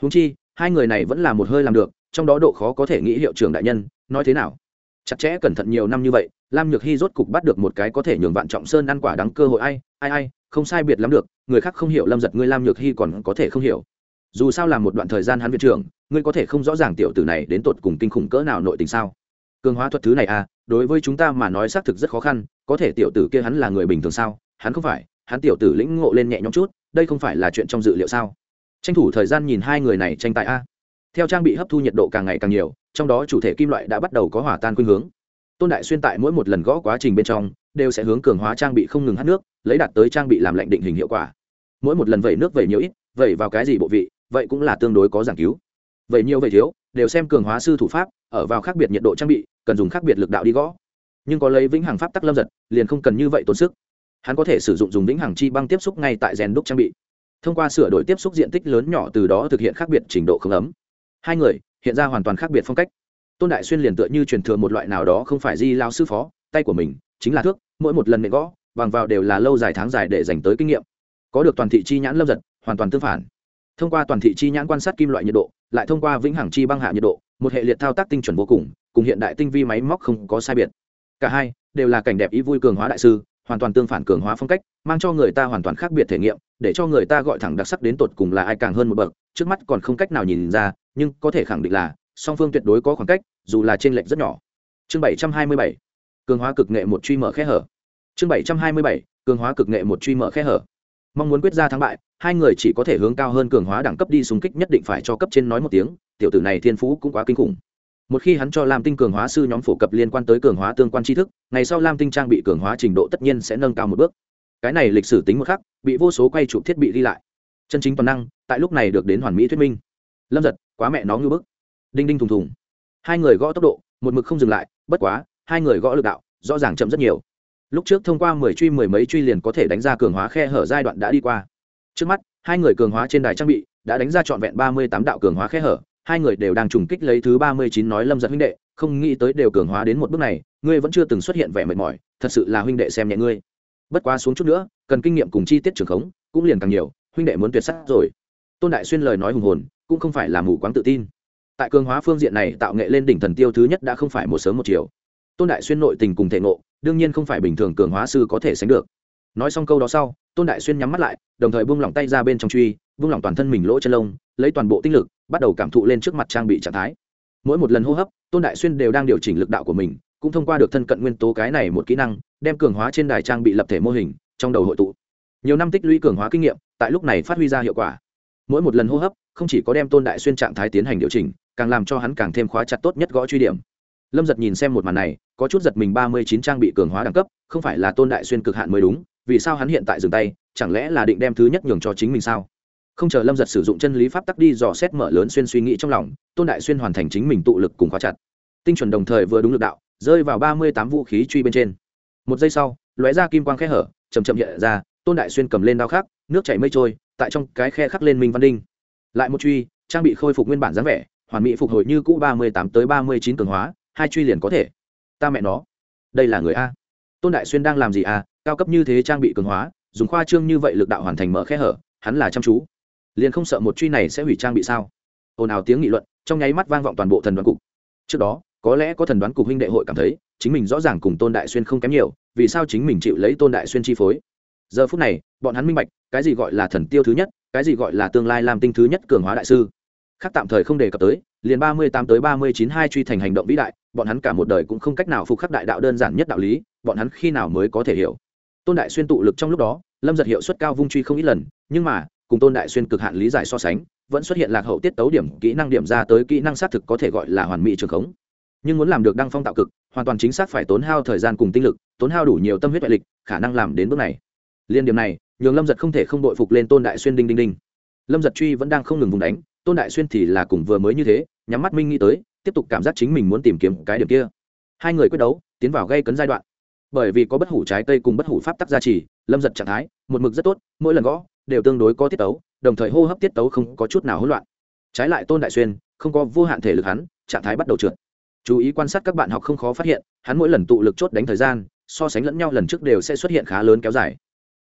Húng chi, hai người này vẫn là một hơi làm được, trong đó độ khó có thể nghĩ hiệu trưởng đại nhân, nói thế nào? Chặt chẽ cẩn thận nhiều năm như vậy, lam nhược hy rốt cục bắt được một cái có thể nhường vạn trọng sơn ăn quả đắng cơ hội. Ai ai ai, không sai biệt lắm được, người khác không hiểu lâm giật ngươi lam nhược hy còn có thể không hiểu. Dù sao là một đoạn thời gian hắn viện trưởng, ngươi có thể không rõ ràng tiểu tử này đến tột cùng kinh khủng cỡ nào nội tình sao? Cường hóa thuật thứ này à đối với chúng ta mà nói xác thực rất khó khăn có thể tiểu tử kia hắn là người bình thường sao? Hắn không phải, hắn tiểu tử lĩnh ngộ lên nhẹ nhõm chút, đây không phải là chuyện trong dự liệu sao? Tranh thủ thời gian nhìn hai người này tranh tài a. Theo trang bị hấp thu nhiệt độ càng ngày càng nhiều, trong đó chủ thể kim loại đã bắt đầu có hỏa tan khuynh hướng. Tôn đại xuyên tại mỗi một lần gõ quá trình bên trong, đều sẽ hướng cường hóa trang bị không ngừng hát nước, lấy đạt tới trang bị làm lạnh định hình hiệu quả. Mỗi một lần vẩy nước vẩy nhiều ít, vẩy vào cái gì bộ vị, vậy cũng là tương đối có giảng cứu. Vậy nhiều vậy thiếu, đều xem cường hóa sư thủ pháp, ở vào khác biệt nhiệt độ trang bị, cần dùng khác biệt lực đạo đi gõ nhưng có lấy vĩnh hằng pháp tắc lâm giật, liền không cần như vậy tốn sức. Hắn có thể sử dụng dùng vĩnh hằng chi băng tiếp xúc ngay tại rèn đúc trang bị. Thông qua sửa đổi tiếp xúc diện tích lớn nhỏ từ đó thực hiện khác biệt trình độ không ấm. Hai người, hiện ra hoàn toàn khác biệt phong cách. Tôn đại xuyên liền tựa như truyền thừa một loại nào đó không phải di lao sư phó, tay của mình chính là thước, mỗi một lần nệ gõ, bằng vào đều là lâu dài tháng dài để dành tới kinh nghiệm. Có được toàn thị chi nhãn lâm giật, hoàn toàn tương phản. Thông qua toàn thị chi nhãn quan sát kim loại nhiệt độ, lại thông qua vĩnh hằng chi băng hạ nhiệt độ, một hệ liệt thao tác tinh chuẩn vô cùng cùng hiện đại tinh vi máy móc không có sai biệt cả hai đều là cảnh đẹp ý vui cường hóa đại sư, hoàn toàn tương phản cường hóa phong cách, mang cho người ta hoàn toàn khác biệt thể nghiệm, để cho người ta gọi thẳng đặc sắc đến tột cùng là ai càng hơn một bậc, trước mắt còn không cách nào nhìn ra, nhưng có thể khẳng định là song phương tuyệt đối có khoảng cách, dù là trên lệnh rất nhỏ. Chương bảy trăm hai mươi bảy, cường hóa cực nghệ một truy mở khe hở. Chương bảy trăm hai mươi bảy, cường hóa cực nghệ một truy mở khe hở. Mong muốn quyết ra thắng bại, hai người chỉ có thể hướng cao hơn cường hóa đẳng cấp đi xung kích nhất định phải cho cấp trên nói một tiếng, tiểu tử này thiên phú cũng quá kinh khủng một khi hắn cho lam tinh cường hóa sư nhóm phổ cập liên quan tới cường hóa tương quan tri thức, ngày sau lam tinh trang bị cường hóa trình độ tất nhiên sẽ nâng cao một bước. Cái này lịch sử tính một khắc, bị vô số quay chụp thiết bị ghi lại. Chân chính toàn năng, tại lúc này được đến hoàn mỹ thuyết minh. Lâm giật, quá mẹ nó ngư bức. Đinh đinh thùng thùng. Hai người gõ tốc độ, một mực không dừng lại, bất quá, hai người gõ lực đạo, rõ ràng chậm rất nhiều. Lúc trước thông qua mười truy mười mấy truy liền có thể đánh ra cường hóa khe hở giai đoạn đã đi qua. Trước mắt, hai người cường hóa trên đài trang bị, đã đánh ra trọn vẹn ba mươi tám đạo cường hóa khe hở hai người đều đang trùng kích lấy thứ ba mươi chín nói lâm giật huynh đệ, không nghĩ tới đều cường hóa đến một bước này, ngươi vẫn chưa từng xuất hiện vẻ mệt mỏi, thật sự là huynh đệ xem nhẹ ngươi. Bất quá xuống chút nữa, cần kinh nghiệm cùng chi tiết trường khống, cũng liền càng nhiều, huynh đệ muốn tuyệt sắc rồi. Tôn đại xuyên lời nói hùng hồn, cũng không phải là mù quáng tự tin. Tại cường hóa phương diện này tạo nghệ lên đỉnh thần tiêu thứ nhất đã không phải một sớm một chiều. Tôn đại xuyên nội tình cùng thể ngộ, đương nhiên không phải bình thường cường hóa sư có thể sánh được. Nói xong câu đó sau, tôn đại xuyên nhắm mắt lại, đồng thời buông lỏng tay ra bên trong truy, buông lỏng toàn thân mình lỗ chân lông lấy toàn bộ tinh lực, bắt đầu cảm thụ lên trước mặt trang bị trạng thái. Mỗi một lần hô hấp, tôn đại xuyên đều đang điều chỉnh lực đạo của mình, cũng thông qua được thân cận nguyên tố cái này một kỹ năng, đem cường hóa trên đài trang bị lập thể mô hình trong đầu hội tụ. Nhiều năm tích lũy cường hóa kinh nghiệm, tại lúc này phát huy ra hiệu quả. Mỗi một lần hô hấp, không chỉ có đem tôn đại xuyên trạng thái tiến hành điều chỉnh, càng làm cho hắn càng thêm khóa chặt tốt nhất gõ truy điểm. Lâm giật nhìn xem một màn này, có chút giật mình, ba mươi chín trang bị cường hóa đẳng cấp, không phải là tôn đại xuyên cực hạn mới đúng, vì sao hắn hiện tại dừng tay, chẳng lẽ là định đem thứ nhất nhường cho chính mình sao? Không chờ lâm giật sử dụng chân lý pháp tắc đi dò xét mở lớn xuyên suy nghĩ trong lòng, tôn đại xuyên hoàn thành chính mình tụ lực cùng khóa chặt. Tinh chuẩn đồng thời vừa đúng lực đạo, rơi vào ba mươi tám vũ khí truy bên trên. Một giây sau, lóe ra kim quang khe hở chầm chậm hiện ra, tôn đại xuyên cầm lên đao khắc, nước chảy mây trôi, tại trong cái khe khắc lên minh văn đinh. Lại một truy, trang bị khôi phục nguyên bản dáng vẻ, hoàn mỹ phục hồi như cũ ba mươi tám tới ba mươi chín cường hóa, hai truy liền có thể. Ta mẹ nó, đây là người a. Tôn đại xuyên đang làm gì a, cao cấp như thế trang bị cường hóa, dùng khoa trương như vậy lực đạo hoàn thành mở khe hở, hắn là chăm chú liền không sợ một truy này sẽ hủy trang bị sao? Ồn ào tiếng nghị luận, trong nháy mắt vang vọng toàn bộ thần đoán cục. Trước đó, có lẽ có thần đoán cục huynh đệ hội cảm thấy, chính mình rõ ràng cùng tôn đại xuyên không kém nhiều, vì sao chính mình chịu lấy tôn đại xuyên chi phối? Giờ phút này, bọn hắn minh bạch, cái gì gọi là thần tiêu thứ nhất, cái gì gọi là tương lai làm tinh thứ nhất cường hóa đại sư. Khác tạm thời không đề cập tới, liền ba mươi tám tới ba mươi chín hai truy thành hành động vĩ đại, bọn hắn cả một đời cũng không cách nào phục khắc đại đạo đơn giản nhất đạo lý, bọn hắn khi nào mới có thể hiểu? Tôn đại xuyên tụ lực trong lúc đó, lâm giật hiệu suất cao vung truy không ít lần, nhưng mà cùng tôn đại xuyên cực hạn lý giải so sánh, vẫn xuất hiện lạc hậu tiết tấu điểm, kỹ năng điểm ra tới kỹ năng xác thực có thể gọi là hoàn mỹ trường khống. Nhưng muốn làm được đăng phong tạo cực, hoàn toàn chính xác phải tốn hao thời gian cùng tinh lực, tốn hao đủ nhiều tâm huyết ngoại lịch, khả năng làm đến bước này. Liên điểm này, nhường lâm giật không thể không đội phục lên tôn đại xuyên đinh đinh đinh. Lâm giật truy vẫn đang không ngừng vùng đánh, tôn đại xuyên thì là cùng vừa mới như thế, nhắm mắt minh nghĩ tới, tiếp tục cảm giác chính mình muốn tìm kiếm cái điểm kia. Hai người quyết đấu, tiến vào gây cấn giai đoạn. Bởi vì có bất hủ trái cây cùng bất hủ pháp tắc gia trì, lâm giật trạng thái, một mực rất tốt, mỗi lần gõ đều tương đối có tiết tấu, đồng thời hô hấp tiết tấu không có chút nào hỗn loạn. Trái lại tôn đại xuyên, không có vô hạn thể lực hắn, trạng thái bắt đầu trượt. Chú ý quan sát các bạn học không khó phát hiện, hắn mỗi lần tụ lực chốt đánh thời gian, so sánh lẫn nhau lần trước đều sẽ xuất hiện khá lớn kéo dài.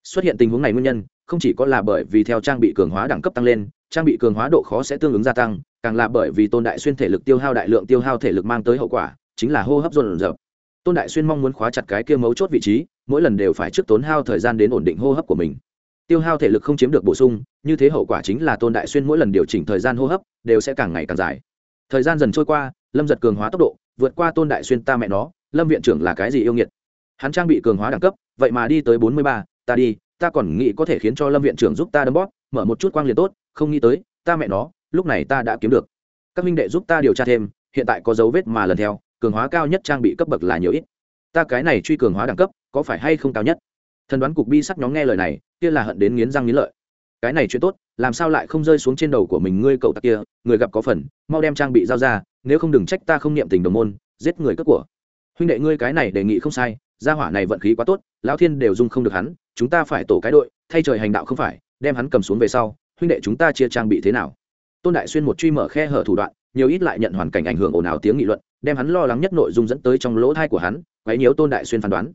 Xuất hiện tình huống này nguyên nhân, không chỉ có là bởi vì theo trang bị cường hóa đẳng cấp tăng lên, trang bị cường hóa độ khó sẽ tương ứng gia tăng, càng là bởi vì tôn đại xuyên thể lực tiêu hao đại lượng tiêu hao thể lực mang tới hậu quả, chính là hô hấp dồn dập. Tôn đại xuyên mong muốn khóa chặt cái kia mấu chốt vị trí, mỗi lần đều phải trước tốn hao thời gian đến ổn định hô hấp của mình tiêu hao thể lực không chiếm được bổ sung, như thế hậu quả chính là tôn đại xuyên mỗi lần điều chỉnh thời gian hô hấp đều sẽ càng ngày càng dài. Thời gian dần trôi qua, lâm giật cường hóa tốc độ, vượt qua tôn đại xuyên ta mẹ nó, lâm viện trưởng là cái gì yêu nghiệt? Hắn trang bị cường hóa đẳng cấp, vậy mà đi tới bốn mươi ba, ta đi, ta còn nghĩ có thể khiến cho lâm viện trưởng giúp ta đấm bóp, mở một chút quang liền tốt, không nghĩ tới, ta mẹ nó, lúc này ta đã kiếm được. Các minh đệ giúp ta điều tra thêm, hiện tại có dấu vết mà lần theo, cường hóa cao nhất trang bị cấp bậc là nhiều ít. Ta cái này truy cường hóa đẳng cấp, có phải hay không cao nhất? Thần đoán cục bi sắc nhóm nghe lời này, kia là hận đến nghiến răng nghiến lợi. Cái này chuyện tốt, làm sao lại không rơi xuống trên đầu của mình ngươi cậu tặc kia, người gặp có phần, mau đem trang bị giao ra, nếu không đừng trách ta không niệm tình đồng môn, giết người cướp của. Huynh đệ ngươi cái này đề nghị không sai, gia hỏa này vận khí quá tốt, lão thiên đều dung không được hắn, chúng ta phải tổ cái đội, thay trời hành đạo không phải, đem hắn cầm xuống về sau, huynh đệ chúng ta chia trang bị thế nào? Tôn đại xuyên một truy mở khe hở thủ đoạn, nhiều ít lại nhận hoàn cảnh ảnh hưởng ồn ào tiếng nghị luận, đem hắn lo lắng nhất nội dung dẫn tới trong lỗ thai của hắn, quấy nhiễu tôn đại xuyên phán đoán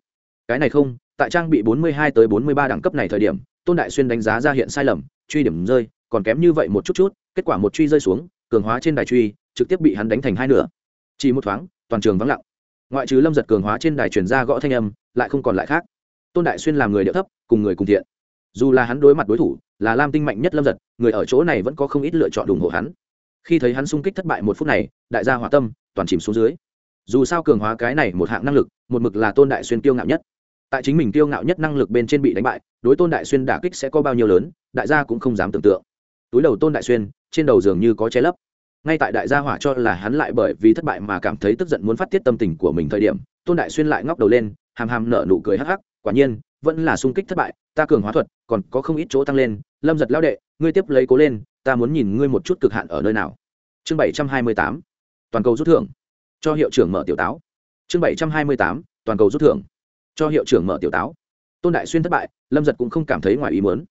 cái này không, tại trang bị 42 tới 43 đẳng cấp này thời điểm, tôn đại xuyên đánh giá ra hiện sai lầm, truy điểm rơi, còn kém như vậy một chút chút, kết quả một truy rơi xuống, cường hóa trên đài truy, trực tiếp bị hắn đánh thành hai nửa. Chỉ một thoáng, toàn trường vắng lặng. Ngoại trừ lâm giật cường hóa trên đài truyền ra gõ thanh âm, lại không còn lại khác. Tôn đại xuyên làm người điệu thấp, cùng người cùng thiện. Dù là hắn đối mặt đối thủ, là lam tinh mạnh nhất lâm giật, người ở chỗ này vẫn có không ít lựa chọn ủng hộ hắn. Khi thấy hắn xung kích thất bại một phút này, đại gia hỏa tâm, toàn chìm xuống dưới. Dù sao cường hóa cái này một hạng năng lực, một mực là tôn đại xuyên tiêu ngạo nhất tại chính mình tiêu ngạo nhất năng lực bên trên bị đánh bại, đối tôn đại xuyên đả kích sẽ có bao nhiêu lớn, đại gia cũng không dám tưởng tượng. Túi đầu tôn đại xuyên, trên đầu dường như có che lấp. Ngay tại đại gia hỏa cho là hắn lại bởi vì thất bại mà cảm thấy tức giận muốn phát tiết tâm tình của mình thời điểm, tôn đại xuyên lại ngóc đầu lên, hàm hàm nở nụ cười hắc hắc, quả nhiên, vẫn là sung kích thất bại, ta cường hóa thuật, còn có không ít chỗ tăng lên, lâm giật lao đệ, ngươi tiếp lấy cố lên, ta muốn nhìn ngươi một chút cực hạn ở nơi nào. Chương bảy trăm hai mươi tám, toàn cầu rút thưởng. Cho hiệu trưởng mở tiểu táo. Chương bảy trăm hai mươi tám, toàn cầu rút thưởng cho hiệu trưởng mở tiểu táo. Tôn đại xuyên thất bại, lâm giật cũng không cảm thấy ngoài ý muốn.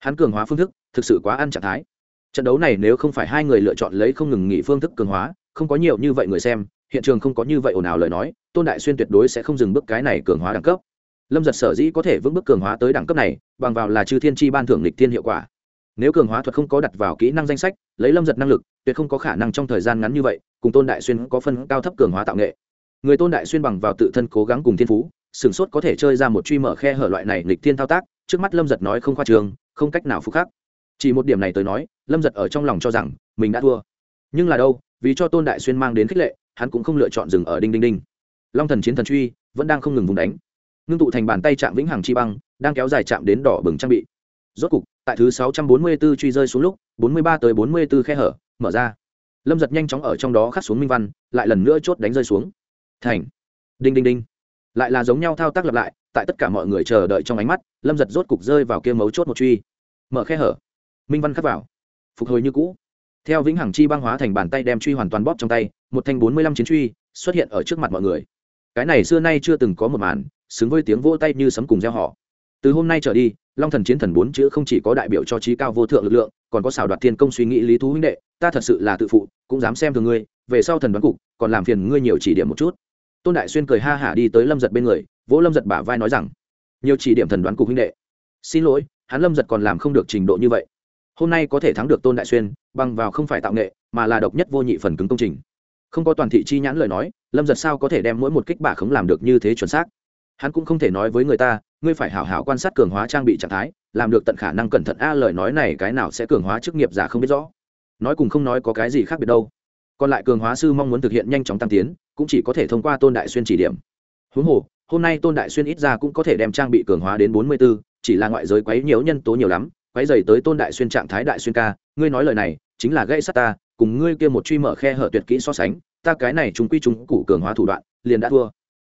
Hắn cường hóa phương thức, thực sự quá ăn trạng thái. Trận đấu này nếu không phải hai người lựa chọn lấy không ngừng nghỉ phương thức cường hóa, không có nhiều như vậy người xem, hiện trường không có như vậy ồn ào lời nói, tôn đại xuyên tuyệt đối sẽ không dừng bước cái này cường hóa đẳng cấp. Lâm giật sở dĩ có thể vững bước cường hóa tới đẳng cấp này, bằng vào là chư thiên tri ban thưởng lịch thiên hiệu quả. Nếu cường hóa thuật không có đặt vào kỹ năng danh sách, lấy lâm giật năng lực, tuyệt không có khả năng trong thời gian ngắn như vậy, cùng tôn đại xuyên có phân cao thấp cường hóa tạo nghệ. Người tôn đại xuyên bằng vào tự thân cố gắng cùng thiên phú sửng sốt có thể chơi ra một truy mở khe hở loại này lịch thiên thao tác, trước mắt lâm giật nói không khoa trường, không cách nào phục khắc. Chỉ một điểm này tới nói, lâm giật ở trong lòng cho rằng mình đã thua. Nhưng là đâu, vì cho tôn đại xuyên mang đến khích lệ, hắn cũng không lựa chọn dừng ở đinh đinh đinh. Long thần chiến thần truy vẫn đang không ngừng vùng đánh. Ngưng tụ thành bàn tay chạm vĩnh hằng chi băng, đang kéo dài chạm đến đỏ bừng trang bị. Rốt cục, tại thứ sáu trăm bốn mươi 644 truy rơi xuống lúc, bốn mươi ba tới bốn mươi 44 khe hở, mở ra. Lâm giật nhanh chóng ở trong đó khắc xuống minh văn, lại lần nữa chốt đánh rơi xuống. Thành. Đinh đinh đinh lại là giống nhau thao tác lặp lại, tại tất cả mọi người chờ đợi trong ánh mắt, lâm giật rốt cục rơi vào kia mấu chốt một truy. Mở khe hở. Minh văn khắc vào. Phục hồi như cũ. Theo vĩnh hằng chi băng hóa thành bàn tay đem truy hoàn toàn bóp trong tay, một thanh bốn mươi lăm chiến truy xuất hiện ở trước mặt mọi người. Cái này xưa nay chưa từng có một màn, xứng với tiếng vỗ tay như sấm cùng gieo họ từ hôm nay trở đi, long thần chiến thần bốn chữ không chỉ có đại biểu cho trí cao vô thượng lực lượng, còn có xảo đoạt thiên công suy nghĩ lý thú huynh đệ, ta thật sự là tự phụ, cũng dám xem thường ngươi, về sau thần đoán cục, còn làm phiền ngươi nhiều chỉ điểm một chút tôn đại xuyên cười ha hả đi tới lâm giật bên người, vỗ lâm giật bả vai nói rằng, nhiều chỉ điểm thần đoán cục huynh đệ. Xin lỗi, hắn lâm giật còn làm không được trình độ như vậy. Hôm nay có thể thắng được tôn đại xuyên, bằng vào không phải tạo nghệ, mà là độc nhất vô nhị phần cứng công trình. Không có toàn thị chi nhãn lời nói, lâm giật sao có thể đem mỗi một kích bả không làm được như thế chuẩn xác? Hắn cũng không thể nói với người ta, ngươi phải hảo hảo quan sát cường hóa trang bị trạng thái, làm được tận khả năng cẩn thận. A, lời nói này cái nào sẽ cường hóa chức nghiệp giả không biết rõ. Nói cùng không nói có cái gì khác biệt đâu. Còn lại cường hóa sư mong muốn thực hiện nhanh chóng tăng tiến cũng chỉ có thể thông qua tôn đại xuyên chỉ điểm. Huống hồ hôm nay tôn đại xuyên ít ra cũng có thể đem trang bị cường hóa đến bốn mươi 44, chỉ là ngoại giới quấy nhiều nhân tố nhiều lắm quấy dày tới tôn đại xuyên trạng thái đại xuyên ca ngươi nói lời này chính là gây sát ta cùng ngươi kia một truy mở khe hở tuyệt kỹ so sánh ta cái này chúng quy chúng củ cường hóa thủ đoạn liền đã thua.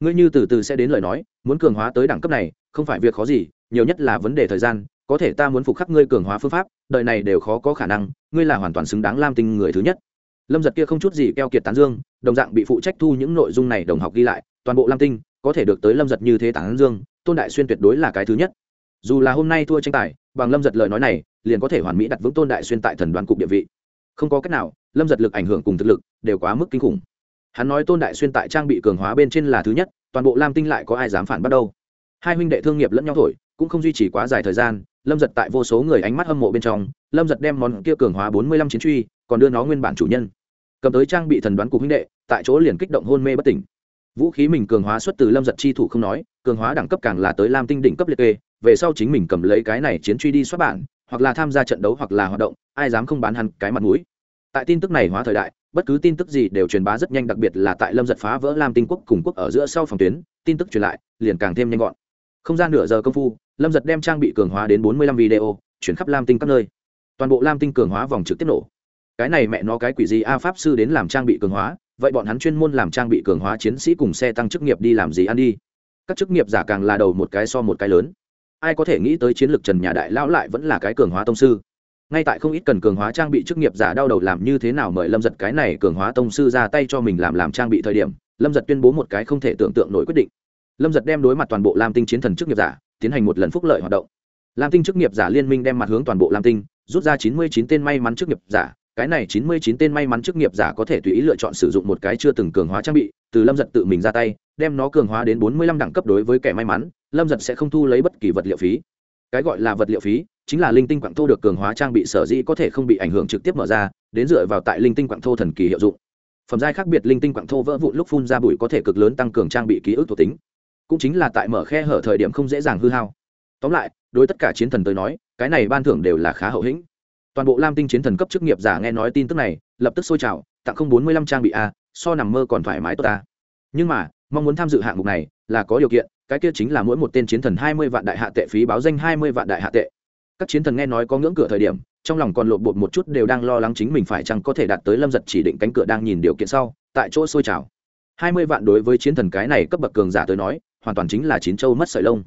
Ngươi như từ từ sẽ đến lời nói muốn cường hóa tới đẳng cấp này không phải việc khó gì nhiều nhất là vấn đề thời gian có thể ta muốn phục khắc ngươi cường hóa phương pháp đợi này đều khó có khả năng ngươi là hoàn toàn xứng đáng lam tinh người thứ nhất lâm giật kia không chút gì keo kiệt tán dương, đồng dạng bị phụ trách thu những nội dung này đồng học ghi lại, toàn bộ lam tinh, có thể được tới lâm giật như thế tán dương, tôn đại xuyên tuyệt đối là cái thứ nhất. Dù là hôm nay thua tranh tài, bằng lâm giật lời nói này, liền có thể hoàn mỹ đặt vững tôn đại xuyên tại thần đoàn cục địa vị. Không có cách nào, lâm giật lực ảnh hưởng cùng thực lực đều quá mức kinh khủng. Hắn nói tôn đại xuyên tại trang bị cường hóa bên trên là thứ nhất, toàn bộ lam tinh lại có ai dám phản bắt đâu. Hai huynh đệ thương nghiệp lẫn nhau thổi, cũng không duy trì quá dài thời gian, lâm giật tại vô số người ánh mắt hâm mộ bên trong, lâm giật đem món kia cường hóa bốn mươi lăm chiến truy, còn đưa nó nguyên bản chủ nhân cầm tới trang bị thần đoán cục huynh đệ, tại chỗ liền kích động hôn mê bất tỉnh. Vũ khí mình cường hóa xuất từ lâm giật chi thủ không nói, cường hóa đẳng cấp càng là tới lam tinh đỉnh cấp liệt kê, về sau chính mình cầm lấy cái này chiến truy đi xuất bản, hoặc là tham gia trận đấu hoặc là hoạt động, ai dám không bán hắn cái mặt mũi. Tại tin tức này hóa thời đại, bất cứ tin tức gì đều truyền bá rất nhanh, đặc biệt là tại lâm giật phá vỡ lam tinh quốc cùng quốc ở giữa sau phòng tuyến, tin tức truyền lại, liền càng thêm nhanh gọn. Không gian nửa giờ công phu, lâm giật đem trang bị cường hóa đến bốn mươi lăm video, chuyển khắp lam tinh các nơi. Toàn bộ lam tinh cường hóa vòng trực tiếp nổ cái này mẹ nó cái quỷ gì a pháp sư đến làm trang bị cường hóa, vậy bọn hắn chuyên môn làm trang bị cường hóa chiến sĩ cùng xe tăng chức nghiệp đi làm gì ăn đi? Các chức nghiệp giả càng là đầu một cái so một cái lớn. Ai có thể nghĩ tới chiến lược trần nhà đại lão lại vẫn là cái cường hóa tông sư? Ngay tại không ít cần cường hóa trang bị chức nghiệp giả đau đầu làm như thế nào mời lâm giật cái này cường hóa tông sư ra tay cho mình làm làm trang bị thời điểm, lâm giật tuyên bố một cái không thể tưởng tượng nổi quyết định. Lâm giật đem đối mặt toàn bộ lam tinh chiến thần chức nghiệp giả, tiến hành một lần phúc lợi hoạt động. Lam tinh chức nghiệp giả liên minh đem mặt hướng toàn bộ lam tinh, rút ra chín mươi chín tên may mắn chức nghiệp giả cái này chín mươi chín tên may mắn chức nghiệp giả có thể tùy ý lựa chọn sử dụng một cái chưa từng cường hóa trang bị, từ lâm giật tự mình ra tay, đem nó cường hóa đến bốn mươi lăm đẳng cấp đối với kẻ may mắn, lâm giật sẽ không thu lấy bất kỳ vật liệu phí. Cái gọi là vật liệu phí, chính là linh tinh quặng thô được cường hóa trang bị sở dĩ có thể không bị ảnh hưởng trực tiếp mở ra, đến dựa vào tại linh tinh quặng thô thần kỳ hiệu dụng. Phẩm giai khác biệt, linh tinh quặng thô vỡ vụn lúc phun ra bụi có thể cực lớn tăng cường trang bị ký ức thuộc tính. Cũng chính là tại mở khe hở thời điểm không dễ dàng hư hao. Tóm lại, đối tất cả chiến thần tới nói, cái này ban thưởng đều là khá hậu hĩnh toàn bộ lam tinh chiến thần cấp chức nghiệp giả nghe nói tin tức này, lập tức sôi trào, tặng không bốn mươi lăm trang bị a, so nằm mơ còn thoải mái tốt ta. Nhưng mà, mong muốn tham dự hạng mục này là có điều kiện, cái kia chính là mỗi một tên chiến thần hai mươi vạn đại hạ tệ phí báo danh hai mươi vạn đại hạ tệ. Các chiến thần nghe nói có ngưỡng cửa thời điểm, trong lòng còn lộn bột một chút đều đang lo lắng chính mình phải chăng có thể đạt tới lâm giật chỉ định cánh cửa đang nhìn điều kiện sau, tại chỗ sôi trào. Hai mươi vạn đối với chiến thần cái này cấp bậc cường giả tới nói, hoàn toàn chính là chín châu mất sợi lông.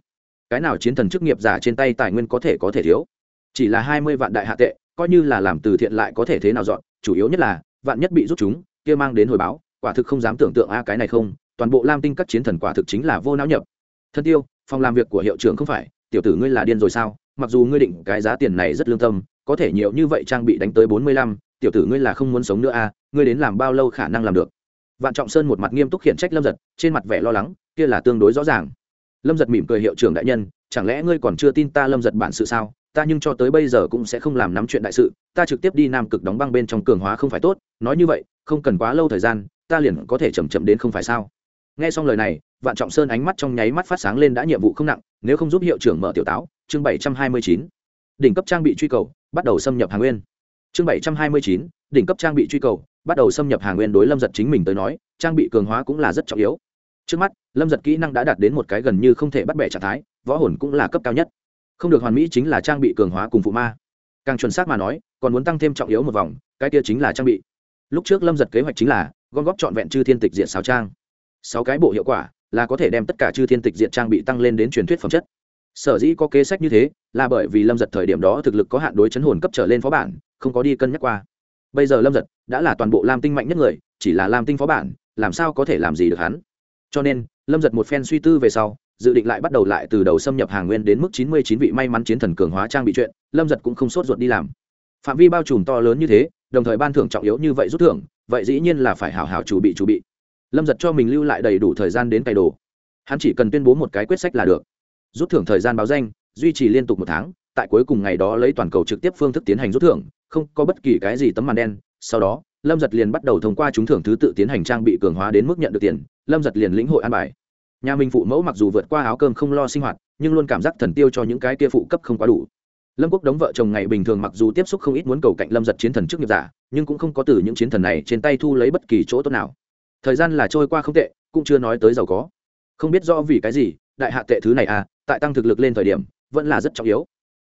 Cái nào chiến thần chức nghiệp giả trên tay tài nguyên có thể có thể thiếu? Chỉ là hai mươi vạn đại hạ tệ coi như là làm từ thiện lại có thể thế nào dọn, chủ yếu nhất là, vạn nhất bị rút chúng, kia mang đến hồi báo, quả thực không dám tưởng tượng a, cái này không, toàn bộ lam tinh các chiến thần quả thực chính là vô não nhập. Thân tiêu, phòng làm việc của hiệu trưởng không phải, tiểu tử ngươi là điên rồi sao? Mặc dù ngươi định cái giá tiền này rất lương tâm, có thể nhiều như vậy trang bị đánh tới bốn mươi lăm, tiểu tử ngươi là không muốn sống nữa a, ngươi đến làm bao lâu khả năng làm được? Vạn trọng sơn một mặt nghiêm túc khiển trách lâm giật, trên mặt vẻ lo lắng, kia là tương đối rõ ràng. Lâm giật mỉm cười hiệu trưởng đại nhân, chẳng lẽ ngươi còn chưa tin ta lâm giật bản sự sao? Ta nhưng cho tới bây giờ cũng sẽ không làm nắm chuyện đại sự, ta trực tiếp đi nam cực đóng băng bên trong cường hóa không phải tốt, nói như vậy, không cần quá lâu thời gian, ta liền có thể chậm chậm đến không phải sao? Nghe xong lời này, vạn trọng sơn ánh mắt trong nháy mắt phát sáng lên đã nhiệm vụ không nặng, nếu không giúp hiệu trưởng mở tiểu táo, chương bảy trăm hai mươi chín, đỉnh cấp trang bị truy cầu, bắt đầu xâm nhập hàng nguyên. Chương bảy trăm hai mươi chín, đỉnh cấp trang bị truy cầu, bắt đầu xâm nhập hàng nguyên đối lâm giật chính mình tới nói, trang bị cường hóa cũng là rất trọng yếu. Trước mắt, lâm giật kỹ năng đã đạt đến một cái gần như không thể bắt bẻ trạng thái, võ hồn cũng là cấp cao nhất không được hoàn mỹ chính là trang bị cường hóa cùng phụ ma. Càng chuẩn xác mà nói, còn muốn tăng thêm trọng yếu một vòng, cái kia chính là trang bị. Lúc trước lâm giật kế hoạch chính là, gom góp trọn vẹn chư thiên tịch diện sáu trang. Sáu cái bộ hiệu quả, là có thể đem tất cả chư thiên tịch diện trang bị tăng lên đến truyền thuyết phẩm chất. Sở dĩ có kế sách như thế, là bởi vì lâm giật thời điểm đó thực lực có hạn đối chấn hồn cấp trở lên phó bản, không có đi cân nhắc qua. Bây giờ lâm giật đã là toàn bộ lam tinh mạnh nhất người, chỉ là lam tinh phó bản, làm sao có thể làm gì được hắn? Cho nên, lâm giật một phen suy tư về sau dự định lại bắt đầu lại từ đầu xâm nhập hàng nguyên đến mức chín mươi chín vị may mắn chiến thần cường hóa trang bị chuyện, lâm giật cũng không sốt ruột đi làm. Phạm vi bao trùm to lớn như thế, đồng thời ban thưởng trọng yếu như vậy rút thưởng, vậy dĩ nhiên là phải hào hào chủ bị chủ bị. Lâm giật cho mình lưu lại đầy đủ thời gian đến cày đồ. Hắn chỉ cần tuyên bố một cái quyết sách là được. Rút thưởng thời gian báo danh, duy trì liên tục một tháng, tại cuối cùng ngày đó lấy toàn cầu trực tiếp phương thức tiến hành rút thưởng, không có bất kỳ cái gì tấm màn đen. Sau đó, lâm giật liền bắt đầu thông qua trúng thưởng thứ tự tiến hành trang bị cường hóa đến mức nhận được tiền, lâm giật liền lĩnh hội an bài nhà mình phụ mẫu mặc dù vượt qua áo cơm không lo sinh hoạt, nhưng luôn cảm giác thần tiêu cho những cái kia phụ cấp không quá đủ. Lâm quốc đống vợ chồng ngày bình thường mặc dù tiếp xúc không ít muốn cầu cạnh lâm giật chiến thần trước nghiệp giả, nhưng cũng không có từ những chiến thần này trên tay thu lấy bất kỳ chỗ tốt nào. Thời gian là trôi qua không tệ, cũng chưa nói tới giàu có. Không biết rõ vì cái gì, đại hạ tệ thứ này à tại tăng thực lực lên thời điểm, vẫn là rất trọng yếu.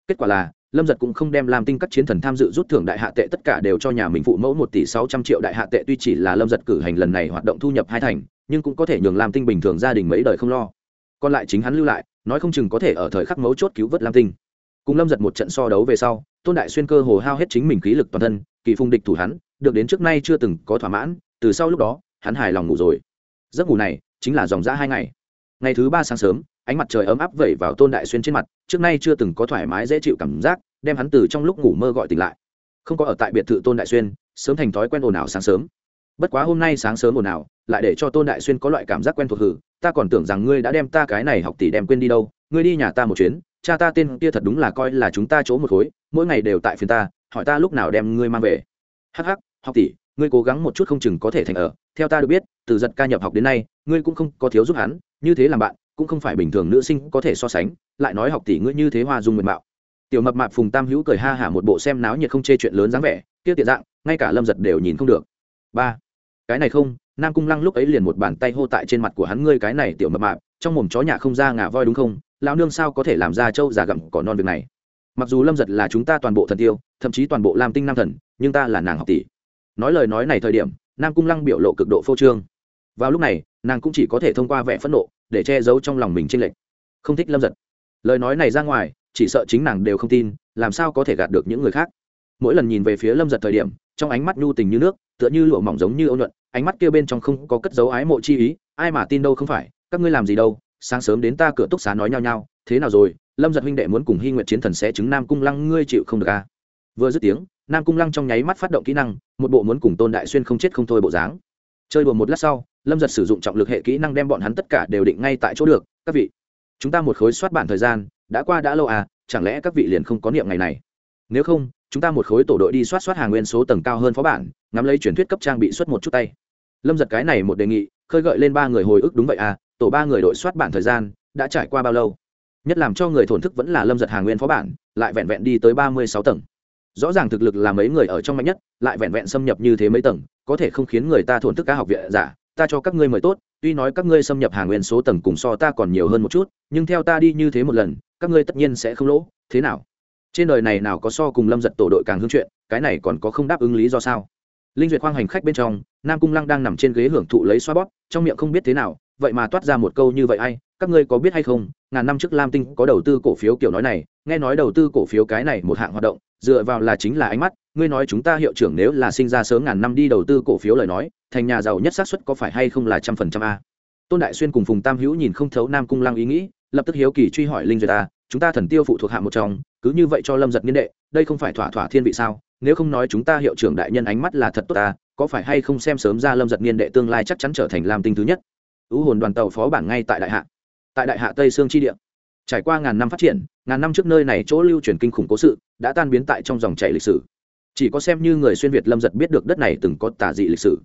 Kết quả là, lâm giật cũng không đem làm tinh các chiến thần tham dự rút thưởng đại hạ tệ tất cả đều cho nhà mình phụ mẫu một tỷ sáu trăm triệu đại hạ tệ, tuy chỉ là lâm giật cử hành lần này hoạt động thu nhập hai thành nhưng cũng có thể nhường làm tinh bình thường gia đình mấy đời không lo. Còn lại chính hắn lưu lại, nói không chừng có thể ở thời khắc mấu chốt cứu vớt lam tinh. Cùng lâm giật một trận so đấu về sau, tôn đại xuyên cơ hồ hao hết chính mình khí lực toàn thân, kỳ phung địch thủ hắn, được đến trước nay chưa từng có thỏa mãn, từ sau lúc đó, hắn hài lòng ngủ rồi. Giấc ngủ này, chính là dòng g hai ngày. Ngày thứ ba sáng sớm, ánh mặt trời ấm áp vẩy vào tôn đại xuyên trên mặt, trước nay chưa từng có thoải mái dễ chịu cảm giác, đem hắn từ trong lúc ngủ mơ gọi tỉnh lại. Không có ở tại biệt thự tôn đại xuyên, sớm thành thói quen ồn ào sáng sớm bất quá hôm nay sáng sớm ồn ào lại để cho tôn đại xuyên có loại cảm giác quen thuộc hử ta còn tưởng rằng ngươi đã đem ta cái này học tỷ đem quên đi đâu ngươi đi nhà ta một chuyến cha ta tên kia thật đúng là coi là chúng ta chỗ một khối mỗi ngày đều tại phiên ta hỏi ta lúc nào đem ngươi mang về. Hắc hắc, học tỷ ngươi cố gắng một chút không chừng có thể thành ở theo ta được biết từ giật ca nhập học đến nay ngươi cũng không có thiếu giúp hắn như thế làm bạn cũng không phải bình thường nữ sinh có thể so sánh lại nói học tỷ ngươi như thế hoa dung nguyện mạo. Tiểu mập mạp phùng tam hữu cười ha hả một bộ xem náo nhiệt không chê chuyện lớn dáng vẻ kia tiện dạng ngay cả lâm giật đều nhìn không được. Ba cái này không, nam cung lăng lúc ấy liền một bàn tay hô tại trên mặt của hắn, ngươi cái này tiểu mập mạp, trong mồm chó nhà không ra ngà voi đúng không? Lão nương sao có thể làm ra trâu già gặm cỏ non việc này? Mặc dù lâm giật là chúng ta toàn bộ thần tiêu, thậm chí toàn bộ lam tinh nam thần, nhưng ta là nàng học tỷ. Nói lời nói này thời điểm, nam cung lăng biểu lộ cực độ phô trương. Vào lúc này, nàng cũng chỉ có thể thông qua vẻ phẫn nộ để che giấu trong lòng mình trên lệch. Không thích lâm giật. Lời nói này ra ngoài, chỉ sợ chính nàng đều không tin, làm sao có thể gạt được những người khác? Mỗi lần nhìn về phía lâm giật thời điểm trong ánh mắt nhu tình như nước, tựa như lụa mỏng giống như ôn nhuận, ánh mắt kia bên trong không có cất dấu ái mộ chi ý, ai mà tin đâu không phải, các ngươi làm gì đâu, sáng sớm đến ta cửa túc xá nói nhau nhau, thế nào rồi, lâm giật huynh đệ muốn cùng hy nguyện chiến thần sẽ chứng nam cung lăng, ngươi chịu không được à. vừa dứt tiếng, nam cung lăng trong nháy mắt phát động kỹ năng, một bộ muốn cùng tôn đại xuyên không chết không thôi bộ dáng. Chơi đùa một lát sau, lâm giật sử dụng trọng lực hệ kỹ năng đem bọn hắn tất cả đều định ngay tại chỗ được, các vị. Chúng ta một khối soát bản thời gian, đã qua đã lâu à chẳng lẽ các vị liền không có niệm ngày này? Nếu không chúng ta một khối tổ đội đi soát soát hàng nguyên số tầng cao hơn phó bản, ngắm lấy truyền thuyết cấp trang bị xuất một chút tay. Lâm giật cái này một đề nghị, khơi gợi lên ba người hồi ức đúng vậy à tổ ba người đội soát bản thời gian, đã trải qua bao lâu? Nhất làm cho người thổn thức vẫn là lâm giật hàng nguyên phó bản, lại vẹn vẹn đi tới ba mươi sáu tầng. Rõ ràng thực lực là mấy người ở trong mạnh nhất, lại vẹn vẹn xâm nhập như thế mấy tầng, có thể không khiến người ta thổn thức ca học viện giả, ta cho các ngươi mời tốt, tuy nói các ngươi xâm nhập hàng nguyên số tầng cùng so ta còn nhiều hơn một chút, nhưng theo ta đi như thế một lần, các ngươi tất nhiên sẽ không lỗ, thế nào? Trên đời này nào có so cùng lâm giật tổ đội càng hương chuyện, cái này còn có không đáp ứng lý do sao? Linh duyệt khoang hành khách bên trong, nam cung lăng đang nằm trên ghế hưởng thụ lấy xoa bóp, trong miệng không biết thế nào, vậy mà toát ra một câu như vậy ai, các ngươi có biết hay không, ngàn năm trước lam tinh có đầu tư cổ phiếu kiểu nói này, nghe nói đầu tư cổ phiếu cái này một hạng hoạt động, dựa vào là chính là ánh mắt, ngươi nói chúng ta hiệu trưởng nếu là sinh ra sớm ngàn năm đi đầu tư cổ phiếu lời nói, thành nhà giàu nhất xác suất có phải hay không là trăm phần trăm a? Tôn đại xuyên cùng phùng tam hữu nhìn không thấu nam cung lăng ý nghĩ, lập tức hiếu kỳ truy hỏi linh duyệt ta chúng ta thần tiêu phụ thuộc hạ một trong, cứ như vậy cho lâm giật niên đệ, đây không phải thỏa thỏa thiên vị sao? Nếu không nói chúng ta hiệu trưởng đại nhân ánh mắt là thật tốt ta, có phải hay không xem sớm ra lâm giật niên đệ tương lai chắc chắn trở thành lam tinh thứ nhất? Ưu hồn đoàn tàu phó bản ngay tại đại hạ. Tại đại hạ tây sương tri địa. Trải qua ngàn năm phát triển, ngàn năm trước nơi này chỗ lưu truyền kinh khủng cố sự, đã tan biến tại trong dòng chảy lịch sử. Chỉ có xem như người xuyên việt lâm giật biết được đất này từng có tả dị lịch sử.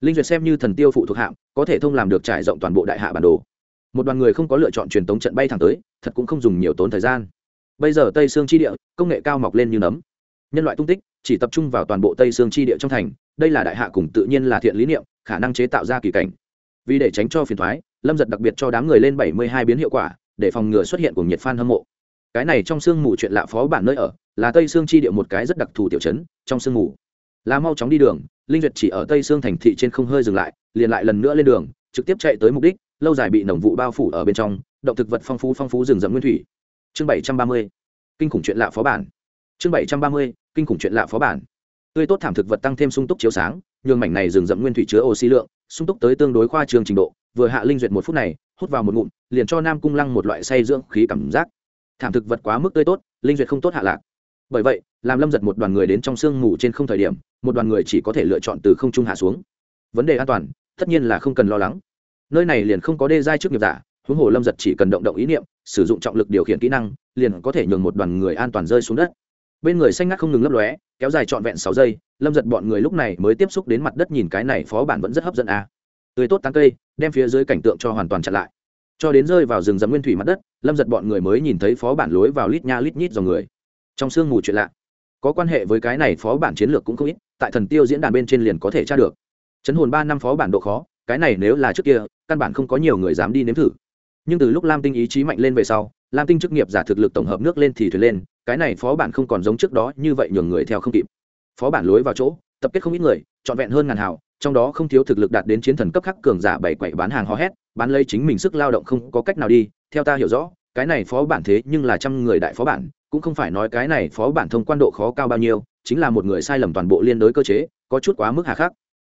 Linh duyệt xem như thần tiêu phụ thuộc hạng có thể thông làm được trải rộng toàn bộ đại hạ bản đồ một đoàn người không có lựa chọn truyền tống trận bay thẳng tới, thật cũng không dùng nhiều tốn thời gian. Bây giờ tây sương tri địa, công nghệ cao mọc lên như nấm. Nhân loại tung tích, chỉ tập trung vào toàn bộ tây sương tri địa trong thành, đây là đại hạ cùng tự nhiên là thiện lý niệm, khả năng chế tạo ra kỳ cảnh. Vì để tránh cho phiền thoái lâm giật đặc biệt cho đám người lên bảy mươi hai biến hiệu quả, để phòng ngừa xuất hiện của nhiệt phan hâm mộ. Cái này trong sương mù chuyện lạ phó bản nơi ở, là tây sương chi địa một cái rất đặc thù tiểu chấn trong sương mù. Là mau chóng đi đường, linh duyệt chỉ ở tây sương thành thị trên không hơi dừng lại, liền lại lần nữa lên đường, trực tiếp chạy tới mục đích lâu dài bị nồng vụ bao phủ ở bên trong, động thực vật phong phú phong phú rừng rậm nguyên thủy. Chương bảy trăm ba mươi, kinh khủng chuyện lạ phó bản. Chương bảy trăm ba mươi, kinh khủng chuyện lạ phó bản. Tươi tốt thảm thực vật tăng thêm sung túc chiếu sáng, nhường mảnh này rừng rậm nguyên thủy chứa oxy lượng, sung túc tới tương đối khoa trường trình độ, vừa hạ linh duyệt một phút này, hút vào một ngụm, liền cho nam cung lăng một loại say dưỡng khí cảm giác. Thảm thực vật quá mức tươi tốt, linh duyệt không tốt hạ lạc. Bởi vậy, làm lâm giật một đoàn người đến trong sương mù trên không thời điểm, một đoàn người chỉ có thể lựa chọn từ không trung hạ xuống. Vấn đề an toàn, tất nhiên là không cần lo lắng nơi này liền không có đê giai trước nghiệp giả, huống hồ lâm giật chỉ cần động động ý niệm, sử dụng trọng lực điều khiển kỹ năng, liền có thể nhường một đoàn người an toàn rơi xuống đất. Bên người xanh ngắt không ngừng lấp lóe, kéo dài trọn vẹn sáu giây, lâm giật bọn người lúc này mới tiếp xúc đến mặt đất nhìn cái này phó bản vẫn rất hấp dẫn à. tươi tốt tán cây, đem phía dưới cảnh tượng cho hoàn toàn chặn lại. Cho đến rơi vào rừng rậm nguyên thủy mặt đất, lâm giật bọn người mới nhìn thấy phó bản lối vào lít nha lít nhít dòng người. Trong sương mù chuyện lạ, có quan hệ với cái này phó bản chiến lược cũng không ít, tại thần tiêu diễn đàn bên trên liền có thể tra được. Chấn hồn ba năm phó bản độ khó cái này nếu là trước kia, căn bản không có nhiều người dám đi nếm thử. Nhưng từ lúc lam tinh ý chí mạnh lên về sau, lam tinh chức nghiệp giả thực lực tổng hợp nước lên thì thuyền lên, cái này phó bản không còn giống trước đó như vậy nhường người theo không kịp. Phó bản lối vào chỗ, tập kết không ít người, trọn vẹn hơn ngàn hào, trong đó không thiếu thực lực đạt đến chiến thần cấp khắc cường giả bảy quậy bán hàng hò hét, bán lấy chính mình sức lao động không có cách nào đi, theo ta hiểu rõ, cái này phó bản thế nhưng là trăm người đại phó bản, cũng không phải nói cái này phó bản thông quan độ khó cao bao nhiêu, chính là một người sai lầm toàn bộ liên đối cơ chế, có chút quá mức hà khắc.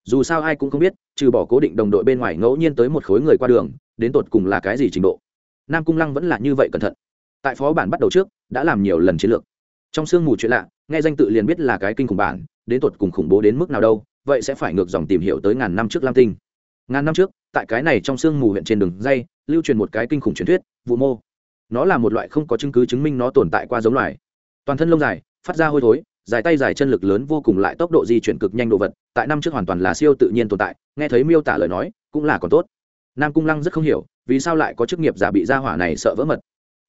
Dù sao ai cũng không biết trừ bỏ cố định đồng đội bên ngoài ngẫu nhiên tới một khối người qua đường, đến tột cùng là cái gì trình độ? Nam cung lăng vẫn là như vậy cẩn thận. Tại phó bản bắt đầu trước, đã làm nhiều lần chiến lược. Trong sương mù chuyện lạ, nghe danh tự liền biết là cái kinh khủng bản, đến tột cùng khủng bố đến mức nào đâu, vậy sẽ phải ngược dòng tìm hiểu tới ngàn năm trước lam tinh. Ngàn năm trước, tại cái này trong sương mù huyện trên đường dây, lưu truyền một cái kinh khủng truyền thuyết vụ mô. Nó là một loại không có chứng cứ chứng minh nó tồn tại qua giống loài. Toàn thân lông dài, phát ra hôi thối, dài tay dài chân lực lớn vô cùng lại tốc độ di chuyển cực nhanh đồ vật, tại năm trước hoàn toàn là siêu tự nhiên tồn tại nghe thấy miêu tả lời nói, cũng là còn tốt. Nam cung lăng rất không hiểu, vì sao lại có chức nghiệp giả bị gia hỏa này sợ vỡ mật.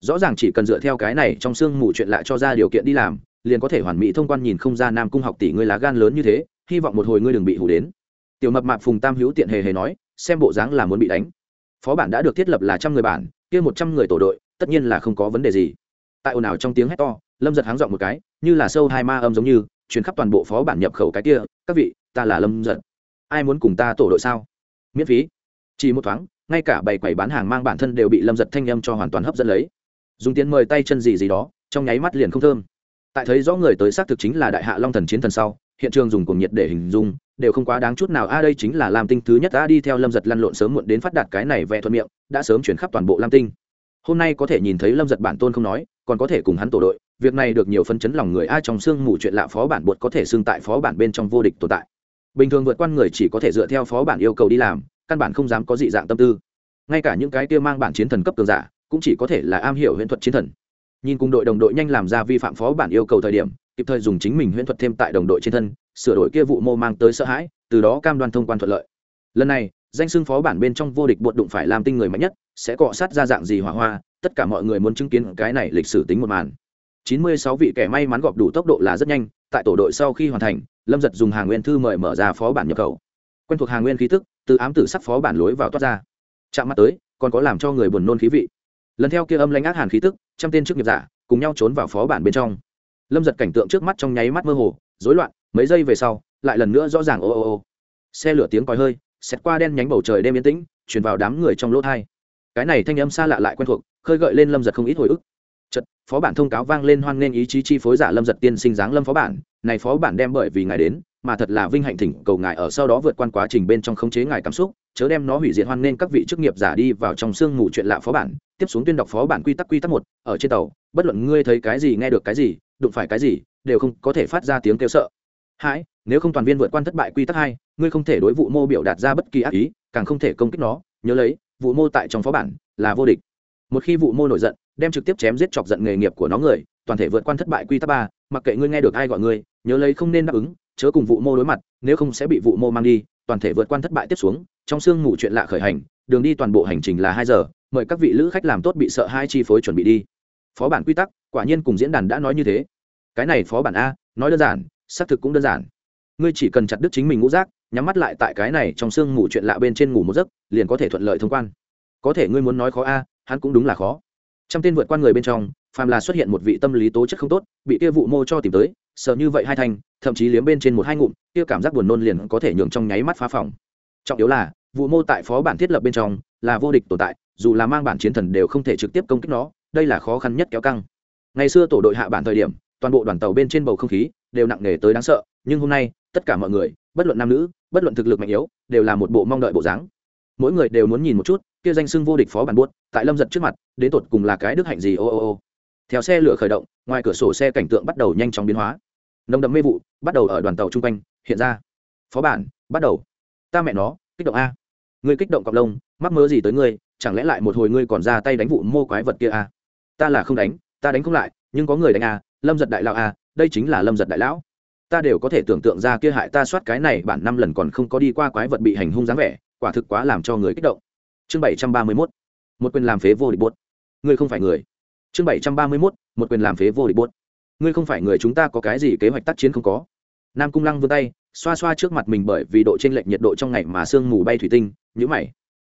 Rõ ràng chỉ cần dựa theo cái này trong sương mù chuyện lại cho ra điều kiện đi làm, liền có thể hoàn mỹ thông quan nhìn không ra nam cung học tỷ ngươi lá gan lớn như thế, hy vọng một hồi ngươi đừng bị hủ đến. Tiểu mập mạp phùng tam hữu tiện hề hề nói, xem bộ dáng là muốn bị đánh. Phó bản đã được thiết lập là trăm người bản, kia một trăm người tổ đội, tất nhiên là không có vấn đề gì. Tại ồn ào trong tiếng hét to, lâm giật háng dọn một cái, như là sâu hai ma âm giống như chuyến khắp toàn bộ phó bản nhập khẩu cái kia, các vị, ta là lâm giật ai muốn cùng ta tổ đội sao? Miễn phí. Chỉ một thoáng, ngay cả bảy quầy bán hàng mang bản thân đều bị lâm giật thanh âm cho hoàn toàn hấp dẫn lấy. Dùng tiền mời tay chân gì gì đó, trong nháy mắt liền không thơm. Tại thấy rõ người tới xác thực chính là đại hạ long thần chiến thần sau, hiện trường dùng cùng nhiệt để hình dung, đều không quá đáng chút nào. A, đây chính là lam tinh thứ nhất đã đi theo lâm giật lăn lộn sớm muộn đến phát đạt cái này vẽ thuận miệng, đã sớm chuyển khắp toàn bộ lam tinh. Hôm nay có thể nhìn thấy lâm giật bản tôn không nói, còn có thể cùng hắn tổ đội, việc này được nhiều phân chấn lòng người A, trong xương mù chuyện lạ phó bản bột có thể xưng tại phó bản bên trong vô địch tồn tại bình thường vượt qua người chỉ có thể dựa theo phó bản yêu cầu đi làm, căn bản không dám có dị dạng tâm tư. Ngay cả những cái kia mang bản chiến thần cấp cường giả, cũng chỉ có thể là am hiểu huyễn thuật chiến thần. Nhìn cùng đội đồng đội nhanh làm ra vi phạm phó bản yêu cầu thời điểm, kịp thời dùng chính mình huyễn thuật thêm tại đồng đội trên thân, sửa đổi kia vụ mô mang tới sợ hãi, từ đó cam đoan thông quan thuận lợi. Lần này, danh xưng phó bản bên trong vô địch buộc đụng phải làm tinh người mạnh nhất, sẽ cọ sát ra dạng gì hỏa hoa, tất cả mọi người muốn chứng kiến cái này lịch sử tính một màn. Chín mươi sáu vị kẻ may mắn gọp đủ tốc độ là rất nhanh, tại tổ đội sau khi hoàn thành lâm giật dùng hàng nguyên thư mời mở ra phó bản nhập khẩu. Quen thuộc hàng nguyên khí tức, từ ám tử sắc phó bản lối vào toát ra. Chạm mắt tới, còn có làm cho người buồn nôn khí vị. Lần theo kia âm lãnh ác hàn khí tức, trăm tên chức nghiệp giả cùng nhau trốn vào phó bản bên trong. Lâm giật cảnh tượng trước mắt trong nháy mắt mơ hồ, rối loạn, mấy giây về sau, lại lần nữa rõ ràng ô ô ô. Xe lửa tiếng còi hơi xét qua đen nhánh bầu trời đêm yên tĩnh chuyển vào đám người trong lỗ thai. Cái này thanh âm xa lạ lại quen thuộc, khơi gợi lên lâm giật không ít hồi ức chật, phó bản thông cáo vang lên hoan nghênh ý chí chi phối giả lâm giật tiên sinh dáng lâm phó bản, này phó bản đem bởi vì ngài đến, mà thật là vinh hạnh thỉnh cầu ngài ở sau đó vượt qua quá trình bên trong khống chế ngài cảm xúc, chớ đem nó hủy diệt hoan nghênh các vị chức nghiệp giả đi vào trong sương mù chuyện lạ phó bản, tiếp xuống tuyên đọc phó bản quy tắc quy tắc một, ở trên tàu, bất luận ngươi thấy cái gì, nghe được cái gì, đụng phải cái gì, đều không có thể phát ra tiếng kêu sợ. Hãi, nếu không toàn viên vượt qua thất bại quy tắc hai, ngươi không thể đối vụ mô biểu đạt ra bất kỳ ác ý, càng không thể công kích nó, nhớ lấy, vụ mô tại trong phó bản là vô địch. Một khi vụ mô nổi giận đem trực tiếp chém giết chọc giận nghề nghiệp của nó người, toàn thể vượt qua thất bại quy tắc ba, mặc kệ ngươi nghe được ai gọi ngươi, nhớ lấy không nên đáp ứng, chớ cùng vụ mô đối mặt, nếu không sẽ bị vụ mô mang đi, toàn thể vượt qua thất bại tiếp xuống, trong sương ngủ chuyện lạ khởi hành, đường đi toàn bộ hành trình là hai giờ, mời các vị lữ khách làm tốt bị sợ hai chi phối chuẩn bị đi. Phó bản quy tắc, quả nhiên cùng diễn đàn đã nói như thế. Cái này phó bản a, nói đơn giản, xác thực cũng đơn giản. Ngươi chỉ cần chặt đứt chính mình ngũ rác, nhắm mắt lại tại cái này trong sương ngủ chuyện lạ bên trên ngủ một giấc, liền có thể thuận lợi thông quan. Có thể ngươi muốn nói khó a, hắn cũng đúng là khó. Trong tên vượt qua người bên trong, phàm là xuất hiện một vị tâm lý tố chất không tốt, bị kia vụ mô cho tìm tới, sợ như vậy hai thành, thậm chí liếm bên trên một hai ngụm, kia cảm giác buồn nôn liền có thể nhường trong nháy mắt phá phòng. Trọng yếu là, vụ mô tại phó bản thiết lập bên trong là vô địch tồn tại, dù là mang bản chiến thần đều không thể trực tiếp công kích nó, đây là khó khăn nhất kéo căng. Ngày xưa tổ đội hạ bản thời điểm, toàn bộ đoàn tàu bên trên bầu không khí đều nặng nề tới đáng sợ, nhưng hôm nay, tất cả mọi người, bất luận nam nữ, bất luận thực lực mạnh yếu, đều là một bộ mong đợi bộ dáng. Mỗi người đều muốn nhìn một chút kia danh xưng vô địch phó bản buốt, tại lâm giật trước mặt, đến tột cùng là cái đức hạnh gì? Ô ô ô. Theo xe lửa khởi động, ngoài cửa sổ xe cảnh tượng bắt đầu nhanh chóng biến hóa. Nồng đậm mê vụ, bắt đầu ở đoàn tàu chung quanh, hiện ra. Phó bản, bắt đầu. Ta mẹ nó, kích động a. Ngươi kích động cọc lông, mắc mớ gì tới ngươi, chẳng lẽ lại một hồi ngươi còn ra tay đánh vụ mô quái vật kia a? Ta là không đánh, ta đánh không lại, nhưng có người đánh a, lâm giật đại lão a, đây chính là lâm giật đại lão. Ta đều có thể tưởng tượng ra kia hại ta soát cái này bản năm lần còn không có đi qua quái vật bị hành hung dáng vẻ, quả thực quá làm cho người kích động chương bảy trăm ba mươi mốt, một quyền làm phế vô địch buốt ngươi không phải người. Chương bảy trăm ba mươi mốt, một quyền làm phế vô địch buốt ngươi không phải người chúng ta có cái gì kế hoạch tác chiến không có. Nam cung lăng vươn tay, xoa xoa trước mặt mình bởi vì độ t r ê n lệch nhiệt độ trong ngày mà sương mù bay thủy tinh nhữ mày.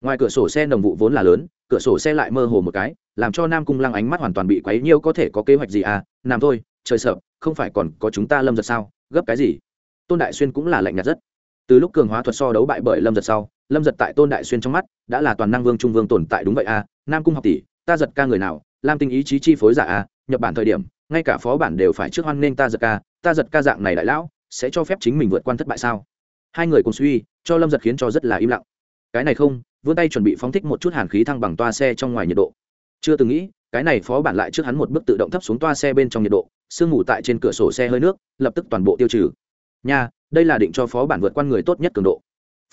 Ngoài cửa sổ xe đồng vụ vốn là lớn, cửa sổ xe lại mơ hồ một cái, làm cho nam cung lăng ánh mắt hoàn toàn bị quấy nhiêu có thể có kế hoạch gì à? Nam thôi, trời sợ, không phải còn có chúng ta lâm giật sao? Gấp cái gì? Tôn đại xuyên cũng là lạnh nhạt rất. Từ lúc cường hóa thuật so đấu bại bởi lâm giật sau, lâm giật tại tôn đại xuyên trong mắt đã là toàn năng vương trung vương tồn tại đúng vậy à nam cung học tỷ, ta giật ca người nào, lam tinh ý chí chi phối giả à nhập bản thời điểm, ngay cả phó bản đều phải trước hoan nên ta giật ca, ta giật ca dạng này đại lão, sẽ cho phép chính mình vượt qua thất bại sao? Hai người cùng suy, cho lâm giật khiến cho rất là im lặng. Cái này không, vươn tay chuẩn bị phóng thích một chút hàn khí thăng bằng toa xe trong ngoài nhiệt độ. Chưa từng nghĩ, cái này phó bản lại trước hắn một bước tự động thấp xuống toa xe bên trong nhiệt độ, sương mù tại trên cửa sổ xe hơi nước, lập tức toàn bộ tiêu trừ. Nha, đây là định cho phó bản vượt qua người tốt nhất cường độ.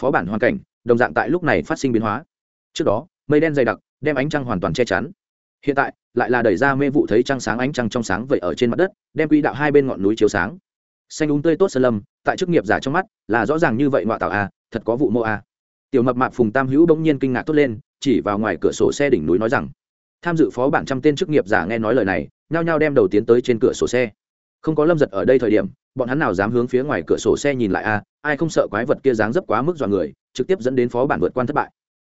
Phó bản hoàn cảnh đồng dạng tại lúc này phát sinh biến hóa. Trước đó, mây đen dày đặc, đem ánh trăng hoàn toàn che chắn. Hiện tại, lại là đẩy ra mê vụ thấy trăng sáng ánh trăng trong sáng vậy ở trên mặt đất, đem quỹ đạo hai bên ngọn núi chiếu sáng. Xanh úng tươi tốt sơn lâm, tại chức nghiệp giả trong mắt, là rõ ràng như vậy ngoại tạo a, thật có vụ mô a. Tiểu mập mạp phùng tam hữu bỗng nhiên kinh ngạc tốt lên, chỉ vào ngoài cửa sổ xe đỉnh núi nói rằng, tham dự phó bản trăm tên chức nghiệp giả nghe nói lời này, nhao nhao đem đầu tiến tới trên cửa sổ xe. Không có lâm giật ở đây thời điểm, bọn hắn nào dám hướng phía ngoài cửa sổ xe nhìn lại a, ai không sợ quái vật kia dáng dấp quá mức dọa người trực tiếp dẫn đến phó bản vượt quan thất bại.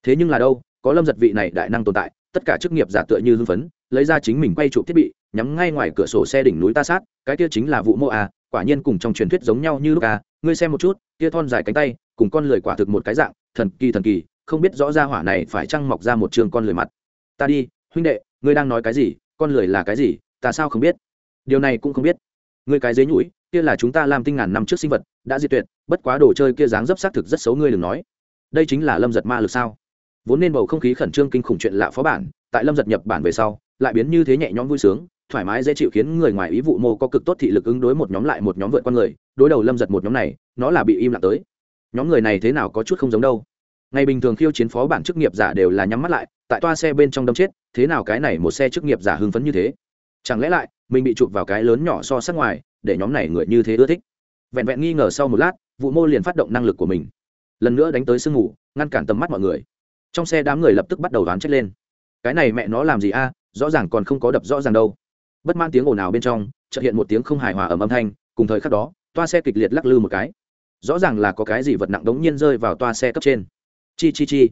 Thế nhưng là đâu có lâm giật vị này đại năng tồn tại tất cả chức nghiệp giả tựa như hưng phấn lấy ra chính mình quay trụ thiết bị nhắm ngay ngoài cửa sổ xe đỉnh núi ta sát cái kia chính là vụ mô à, quả nhiên cùng trong truyền thuyết giống nhau như lúc à ngươi xem một chút kia thon dài cánh tay cùng con lười quả thực một cái dạng thần kỳ thần kỳ không biết rõ ra hỏa này phải chăng mọc ra một trường con lười mặt. Ta đi huynh đệ ngươi đang nói cái gì con lười là cái gì ta sao không biết? Điều này cũng không biết. Ngươi cái dế nhũi kia là chúng ta làm tinh ngàn năm trước sinh vật, đã diệt tuyệt, bất quá đồ chơi kia dáng dấp xác thực rất xấu ngươi đừng nói. Đây chính là lâm giật ma lực sao? Vốn nên bầu không khí khẩn trương kinh khủng chuyện lạ phó bản, tại lâm giật nhập bản về sau, lại biến như thế nhẹ nhõm vui sướng, thoải mái dễ chịu khiến người ngoài ý vụ mô có cực tốt thị lực ứng đối một nhóm lại một nhóm vượt con người, đối đầu lâm giật một nhóm này, nó là bị im lặng tới. Nhóm người này thế nào có chút không giống đâu. Ngày bình thường khiêu chiến phó bản chức nghiệp giả đều là nhắm mắt lại, tại toa xe bên trong đâm chết, thế nào cái này một xe chức nghiệp giả hưng phấn như thế? Chẳng lẽ lại, mình bị chụp vào cái lớn nhỏ so sát ngoài để nhóm này người như thế ưa thích. Vẹn vẹn nghi ngờ sau một lát, vụ mô liền phát động năng lực của mình. Lần nữa đánh tới sương ngủ ngăn cản tầm mắt mọi người. Trong xe đám người lập tức bắt đầu đoán chết lên. Cái này mẹ nó làm gì a? Rõ ràng còn không có đập rõ ràng đâu. Bất mãn tiếng ồn ào bên trong, chợt hiện một tiếng không hài hòa ầm âm thanh, cùng thời khắc đó, toa xe kịch liệt lắc lư một cái. Rõ ràng là có cái gì vật nặng đống nhiên rơi vào toa xe cấp trên. Chi chi chi.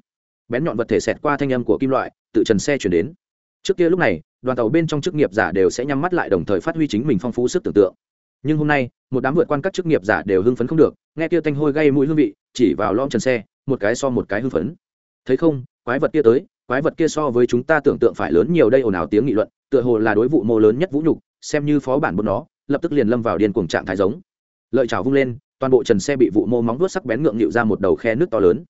Bén nhọn vật thể xẹt qua thanh âm của kim loại, tự trần xe chuyển đến. Trước kia lúc này, đoàn tàu bên trong chức nghiệp giả đều sẽ nhắm mắt lại đồng thời phát huy chính mình phong phú sức tưởng tượng nhưng hôm nay, một đám vượt quan các chức nghiệp giả đều hưng phấn không được, nghe kia thanh hôi gây mũi hương vị, chỉ vào lom trần xe, một cái so một cái hưng phấn. Thấy không, quái vật kia tới, quái vật kia so với chúng ta tưởng tượng phải lớn nhiều đây ồn ào tiếng nghị luận, tựa hồ là đối vụ mô lớn nhất vũ nhục, xem như phó bản bút nó, lập tức liền lâm vào điên cuồng trạng thái giống. Lợi trào vung lên, toàn bộ trần xe bị vụ mô móng vuốt sắc bén ngượng nghịu ra một đầu khe nước to lớn.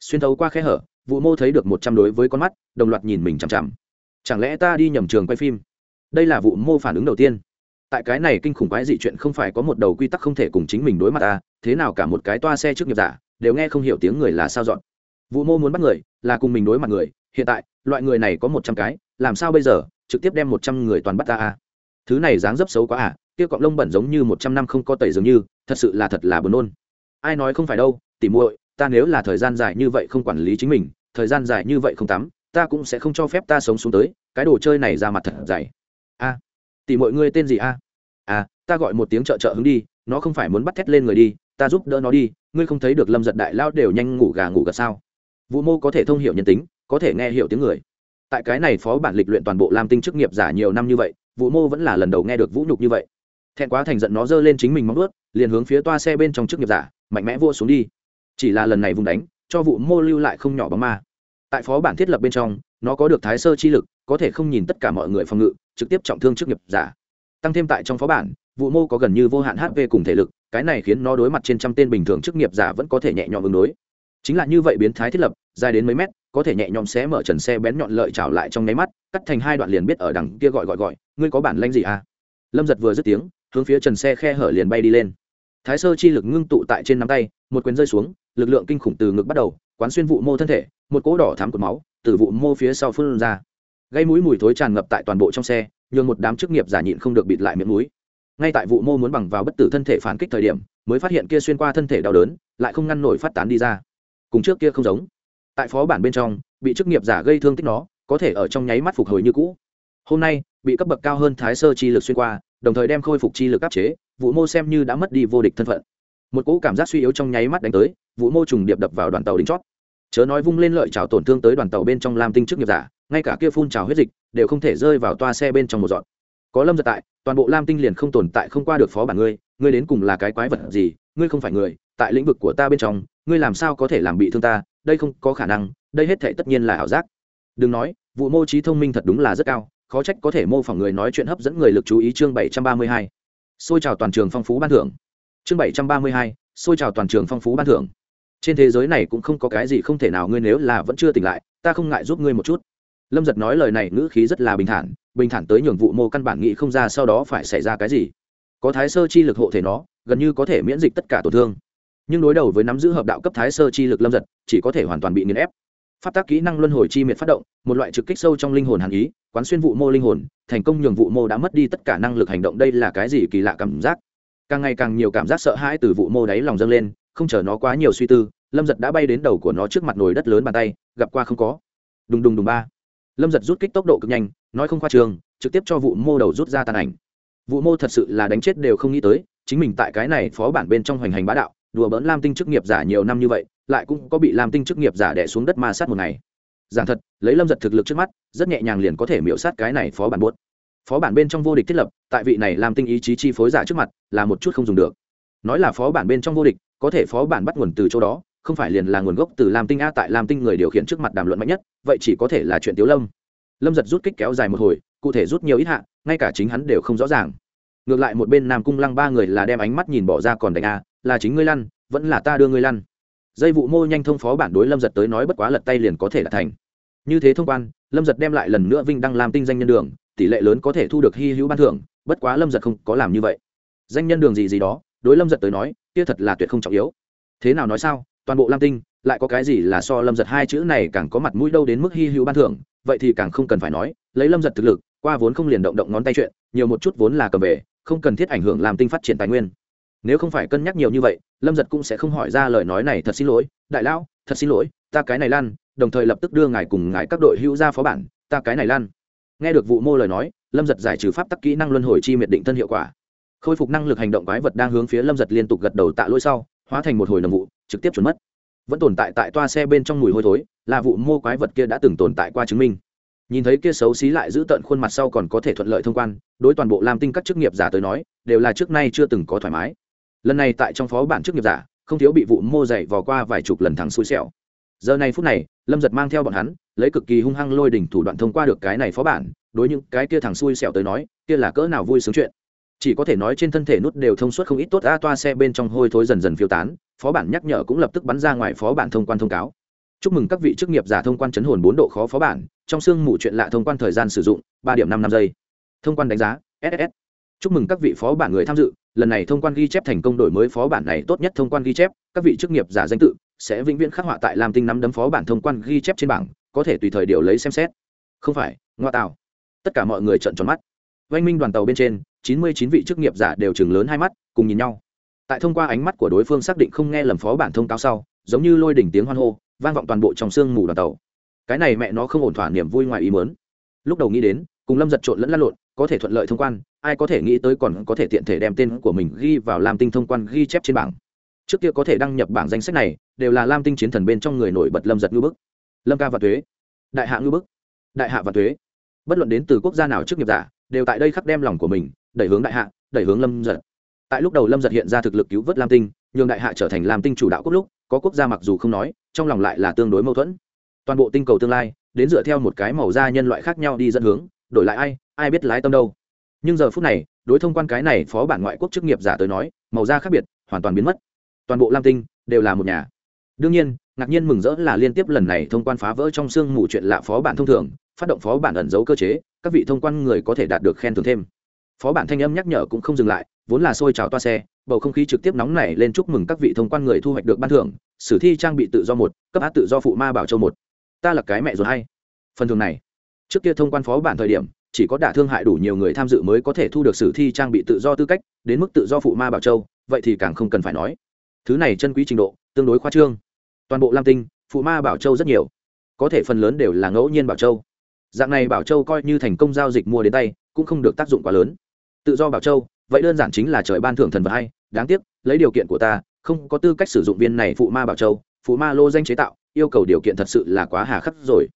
Xuyên thấu qua khe hở, vụ mô thấy được một trăm đối với con mắt, đồng loạt nhìn mình chằm chằm. Chẳng lẽ ta đi nhầm trường quay phim? Đây là vụ mô phản ứng đầu tiên tại cái này kinh khủng quái dị chuyện không phải có một đầu quy tắc không thể cùng chính mình đối mặt ta thế nào cả một cái toa xe trước nghiệp giả, đều nghe không hiểu tiếng người là sao dọn. Vụ mô muốn bắt người, là cùng mình đối mặt người, hiện tại, loại người này có một trăm cái, làm sao bây giờ, trực tiếp đem một trăm người toàn bắt ta à? Thứ này dáng dấp xấu quá à kia cọng lông bẩn giống như một trăm năm không có tẩy dường như, thật sự là thật là buồn nôn. Ai nói không phải đâu, tỉ muội, ta nếu là thời gian dài như vậy không quản lý chính mình, thời gian dài như vậy không tắm, ta cũng sẽ không cho phép ta sống xuống tới, cái đồ chơi này ra mặt thật dày. A tỷ mọi người tên gì a? À ta gọi một tiếng trợ trợ hứng đi, nó không phải muốn bắt thét lên người đi, ta giúp đỡ nó đi, ngươi không thấy được lâm giật đại lao đều nhanh ngủ gà ngủ gật sao? Vũ mô có thể thông hiểu nhân tính, có thể nghe hiểu tiếng người. Tại cái này phó bản lịch luyện toàn bộ làm tinh chức nghiệp giả nhiều năm như vậy, vũ mô vẫn là lần đầu nghe được vũ nhục như vậy. Thẹn quá thành giận nó giơ lên chính mình móng ướt liền hướng phía toa xe bên trong chức nghiệp giả, mạnh mẽ vua xuống đi. Chỉ là lần này vùng đánh, cho vụ mô lưu lại không nhỏ bóng ma. Tại phó bản thiết lập bên trong, nó có được thái sơ chi lực, có thể không nhìn tất cả mọi người phòng ngự trực tiếp trọng thương chức nghiệp giả. Tăng thêm tại trong phó bản, vụ mô có gần như vô hạn hp cùng thể lực, cái này khiến nó đối mặt trên trăm tên bình thường chức nghiệp giả vẫn có thể nhẹ nhõm ứng đối. Chính là như vậy biến thái thiết lập, dài đến mấy mét, có thể nhẹ nhõm xé mở trần xe bén nhọn lợi trào lại trong nháy mắt, cắt thành hai đoạn liền biết ở đằng kia gọi gọi gọi, ngươi có bản lanh gì à? Lâm giật vừa dứt tiếng, hướng phía trần xe khe hở liền bay đi lên. Thái sơ chi lực ngưng tụ tại trên nắm tay, một quyền rơi xuống, lực lượng kinh khủng từ ngực bắt đầu, quán xuyên vụ mô thân thể, một cỗ đỏ thám cột máu từ vụ mô phía sau phun ra gây mũi mùi thối tràn ngập tại toàn bộ trong xe, nhường một đám chức nghiệp giả nhịn không được bịt lại miệng mũi. Ngay tại vụ mô muốn bằng vào bất tử thân thể phản kích thời điểm, mới phát hiện kia xuyên qua thân thể đau đớn, lại không ngăn nổi phát tán đi ra. Cùng trước kia không giống. Tại phó bản bên trong, bị chức nghiệp giả gây thương tích nó, có thể ở trong nháy mắt phục hồi như cũ. Hôm nay, bị cấp bậc cao hơn thái sơ chi lực xuyên qua, đồng thời đem khôi phục chi lực áp chế, vụ mô xem như đã mất đi vô địch thân phận. Một cỗ cảm giác suy yếu trong nháy mắt đánh tới, vụ mô trùng điệp đập vào đoàn tàu đính chót chớ nói vung lên lợi trào tổn thương tới đoàn tàu bên trong lam tinh chức nghiệp giả, ngay cả kia phun trào huyết dịch đều không thể rơi vào toa xe bên trong một dọn có lâm giật tại, toàn bộ lam tinh liền không tồn tại không qua được phó bản ngươi ngươi đến cùng là cái quái vật gì, ngươi không phải người, tại lĩnh vực của ta bên trong, ngươi làm sao có thể làm bị thương ta, đây không có khả năng, đây hết thể tất nhiên là ảo giác. Đừng nói, vụ mô trí thông minh thật đúng là rất cao, khó trách có thể mô phỏng người nói chuyện hấp dẫn người lực chú ý chương bảy trăm ba mươi hai. Xôi trào toàn trường phong phú ban thưởng. Chương bảy trăm ba mươi hai, xôi trào toàn trường phong phú ban thưởng trên thế giới này cũng không có cái gì không thể nào ngươi nếu là vẫn chưa tỉnh lại, ta không ngại giúp ngươi một chút. Lâm giật nói lời này ngữ khí rất là bình thản bình thản tới nhường vụ mô căn bản nghĩ không ra sau đó phải xảy ra cái gì. Có thái sơ chi lực hộ thể nó, gần như có thể miễn dịch tất cả tổn thương. Nhưng đối đầu với nắm giữ hợp đạo cấp thái sơ chi lực lâm giật, chỉ có thể hoàn toàn bị nghiền ép. Phát tác kỹ năng luân hồi chi miệt phát động, một loại trực kích sâu trong linh hồn hàn ý, quán xuyên vụ mô linh hồn, thành công nhường vụ mô đã mất đi tất cả năng lực hành động, đây là cái gì kỳ lạ cảm giác? Càng ngày càng nhiều cảm giác sợ hãi từ vụ mô đáy lòng dâng lên không chờ nó quá nhiều suy tư, lâm giật đã bay đến đầu của nó trước mặt nồi đất lớn bàn tay, gặp qua không có. Đùng đùng đùng ba. Lâm giật rút kích tốc độ cực nhanh, nói không khoa trường, trực tiếp cho vụ mô đầu rút ra tàn ảnh. Vụ mô thật sự là đánh chết đều không nghĩ tới, chính mình tại cái này phó bản bên trong hoành hành bá đạo, đùa bỡn lam tinh chức nghiệp giả nhiều năm như vậy, lại cũng có bị lam tinh chức nghiệp giả đẻ xuống đất ma sát một ngày. Giảng thật, lấy lâm giật thực lực trước mắt, rất nhẹ nhàng liền có thể miễu sát cái này phó bản buốt. Phó bản bên trong vô địch thiết lập, tại vị này làm tinh ý chí chi phối giả trước mặt, là một chút không dùng được nói là phó bản bên trong vô địch, có thể phó bản bắt nguồn từ chỗ đó, không phải liền là nguồn gốc từ lam tinh a tại lam tinh người điều khiển trước mặt đàm luận mạnh nhất, vậy chỉ có thể là chuyện tiếu lâm. Lâm giật rút kích kéo dài một hồi, cụ thể rút nhiều ít hạ, ngay cả chính hắn đều không rõ ràng. Ngược lại một bên nam cung lăng ba người là đem ánh mắt nhìn bỏ ra còn đánh a, là chính ngươi lăn, vẫn là ta đưa ngươi lăn. Dây vụ mô nhanh thông phó bản đối lâm giật tới nói bất quá lật tay liền có thể là thành. Như thế thông quan, lâm giật đem lại lần nữa vinh đăng làm tinh danh nhân đường, tỷ lệ lớn có thể thu được hy hữu ban thưởng, bất quá lâm giật không có làm như vậy. Danh nhân đường gì gì đó đối lâm giật tới nói, kia thật là tuyệt không trọng yếu. Thế nào nói sao, toàn bộ lam tinh, lại có cái gì là so lâm giật hai chữ này càng có mặt mũi đâu đến mức hy hữu ban thưởng, vậy thì càng không cần phải nói, lấy lâm giật thực lực, qua vốn không liền động động ngón tay chuyện, nhiều một chút vốn là cầm về, không cần thiết ảnh hưởng làm tinh phát triển tài nguyên. Nếu không phải cân nhắc nhiều như vậy, lâm giật cũng sẽ không hỏi ra lời nói này, thật xin lỗi, đại lão, thật xin lỗi, ta cái này lan, đồng thời lập tức đưa ngài cùng ngài các đội hữu ra phó bản, ta cái này lan. Nghe được vụ mô lời nói, lâm giật giải trừ pháp tắc kỹ năng luân hồi chi miệt định thân hiệu quả khôi phục năng lực hành động quái vật đang hướng phía lâm giật liên tục gật đầu tạ lỗi sau, hóa thành một hồi nồng vụ, trực tiếp trốn mất. Vẫn tồn tại tại toa xe bên trong mùi hôi thối, là vụ mô quái vật kia đã từng tồn tại qua chứng minh. Nhìn thấy kia xấu xí lại giữ tận khuôn mặt sau còn có thể thuận lợi thông quan, đối toàn bộ lam tinh các chức nghiệp giả tới nói, đều là trước nay chưa từng có thoải mái. Lần này tại trong phó bản chức nghiệp giả, không thiếu bị vụ mô dày vò qua vài chục lần thắng xui xẻo. Giờ này phút này, lâm giật mang theo bọn hắn, lấy cực kỳ hung hăng lôi đỉnh thủ đoạn thông qua được cái này phó bản, đối những cái kia thằng xui xẻo tới nói, kia là cỡ nào vui sướng chuyện chỉ có thể nói trên thân thể nút đều thông suốt không ít tốt, a toa xe bên trong hôi thối dần dần phiêu tán, phó bản nhắc nhở cũng lập tức bắn ra ngoài phó bản thông quan thông cáo. Chúc mừng các vị chức nghiệp giả thông quan chấn hồn bốn độ khó phó bản, trong sương mù chuyện lạ thông quan thời gian sử dụng, ba điểm năm năm giây. Thông quan đánh giá ss chúc mừng các vị phó bản người tham dự, lần này thông quan ghi chép thành công đổi mới phó bản này tốt nhất thông quan ghi chép, các vị chức nghiệp giả danh tự sẽ vĩnh viễn khắc họa tại lam tinh nắm đấm phó bản thông quan ghi chép trên bảng, có thể tùy thời điều lấy xem xét. Không phải, ngoa tạo. Tất cả mọi người trợn tròn mắt. Oanh minh đoàn tàu bên trên chín mươi chín vị chức nghiệp giả đều chừng lớn hai mắt, cùng nhìn nhau. Tại thông qua ánh mắt của đối phương xác định không nghe lầm phó bản thông cáo sau, giống như lôi đỉnh tiếng hoan hô, vang vọng toàn bộ trong sương mù đoàn tàu. Cái này mẹ nó không ổn thỏa niềm vui ngoài ý mớn lúc đầu nghĩ đến, cùng lâm giật trộn lẫn lăn lộn, có thể thuận lợi thông quan, ai có thể nghĩ tới còn có thể tiện thể đem tên của mình ghi vào làm tinh thông quan ghi chép trên bảng. Trước kia có thể đăng nhập bảng danh sách này, đều là lam tinh chiến thần bên trong người nổi bật lâm giật ngư bức. Lâm ca và thuế đại hạ ngư bức. Đại hạ và thuế bất luận đến từ quốc gia nào trước nghiệp giả, đều tại đây khắc đem lòng của mình đẩy hướng đại hạ, đẩy hướng lâm giật. Tại lúc đầu lâm giật hiện ra thực lực cứu vớt lam tinh, nhường đại hạ trở thành lam tinh chủ đạo quốc lúc, có quốc gia mặc dù không nói, trong lòng lại là tương đối mâu thuẫn. Toàn bộ tinh cầu tương lai, đến dựa theo một cái màu da nhân loại khác nhau đi dẫn hướng, đổi lại ai ai biết lái tâm đâu. Nhưng giờ phút này, đối thông quan cái này phó bản ngoại quốc chức nghiệp giả tới nói, màu da khác biệt, hoàn toàn biến mất. Toàn bộ lam tinh đều là một nhà. Đương nhiên, ngạc nhiên mừng rỡ là liên tiếp lần này thông quan phá vỡ trong sương mù chuyện lạ phó bản thông thường, phát động phó bản ẩn giấu cơ chế, các vị thông quan người có thể đạt được khen thưởng thêm phó bản thanh âm nhắc nhở cũng không dừng lại, vốn là xôi trào toa xe, bầu không khí trực tiếp nóng nảy lên chúc mừng các vị thông quan người thu hoạch được ban thưởng, sử thi trang bị tự do một, cấp á tự do phụ ma bảo châu một. Ta là cái mẹ rồi hay. Phần thường này, trước kia thông quan phó bản thời điểm, chỉ có đả thương hại đủ nhiều người tham dự mới có thể thu được sử thi trang bị tự do tư cách, đến mức tự do phụ ma bảo châu, vậy thì càng không cần phải nói. Thứ này chân quý trình độ, tương đối khoa trương. Toàn bộ lam tinh, phụ ma bảo châu rất nhiều. Có thể phần lớn đều là ngẫu nhiên bảo châu. Dạng này bảo châu coi như thành công giao dịch mua đến tay, cũng không được tác dụng quá lớn tự do bảo châu vậy đơn giản chính là trời ban thưởng thần vật hay đáng tiếc lấy điều kiện của ta không có tư cách sử dụng viên này phụ ma bảo châu phụ ma lô danh chế tạo yêu cầu điều kiện thật sự là quá hà khắc rồi.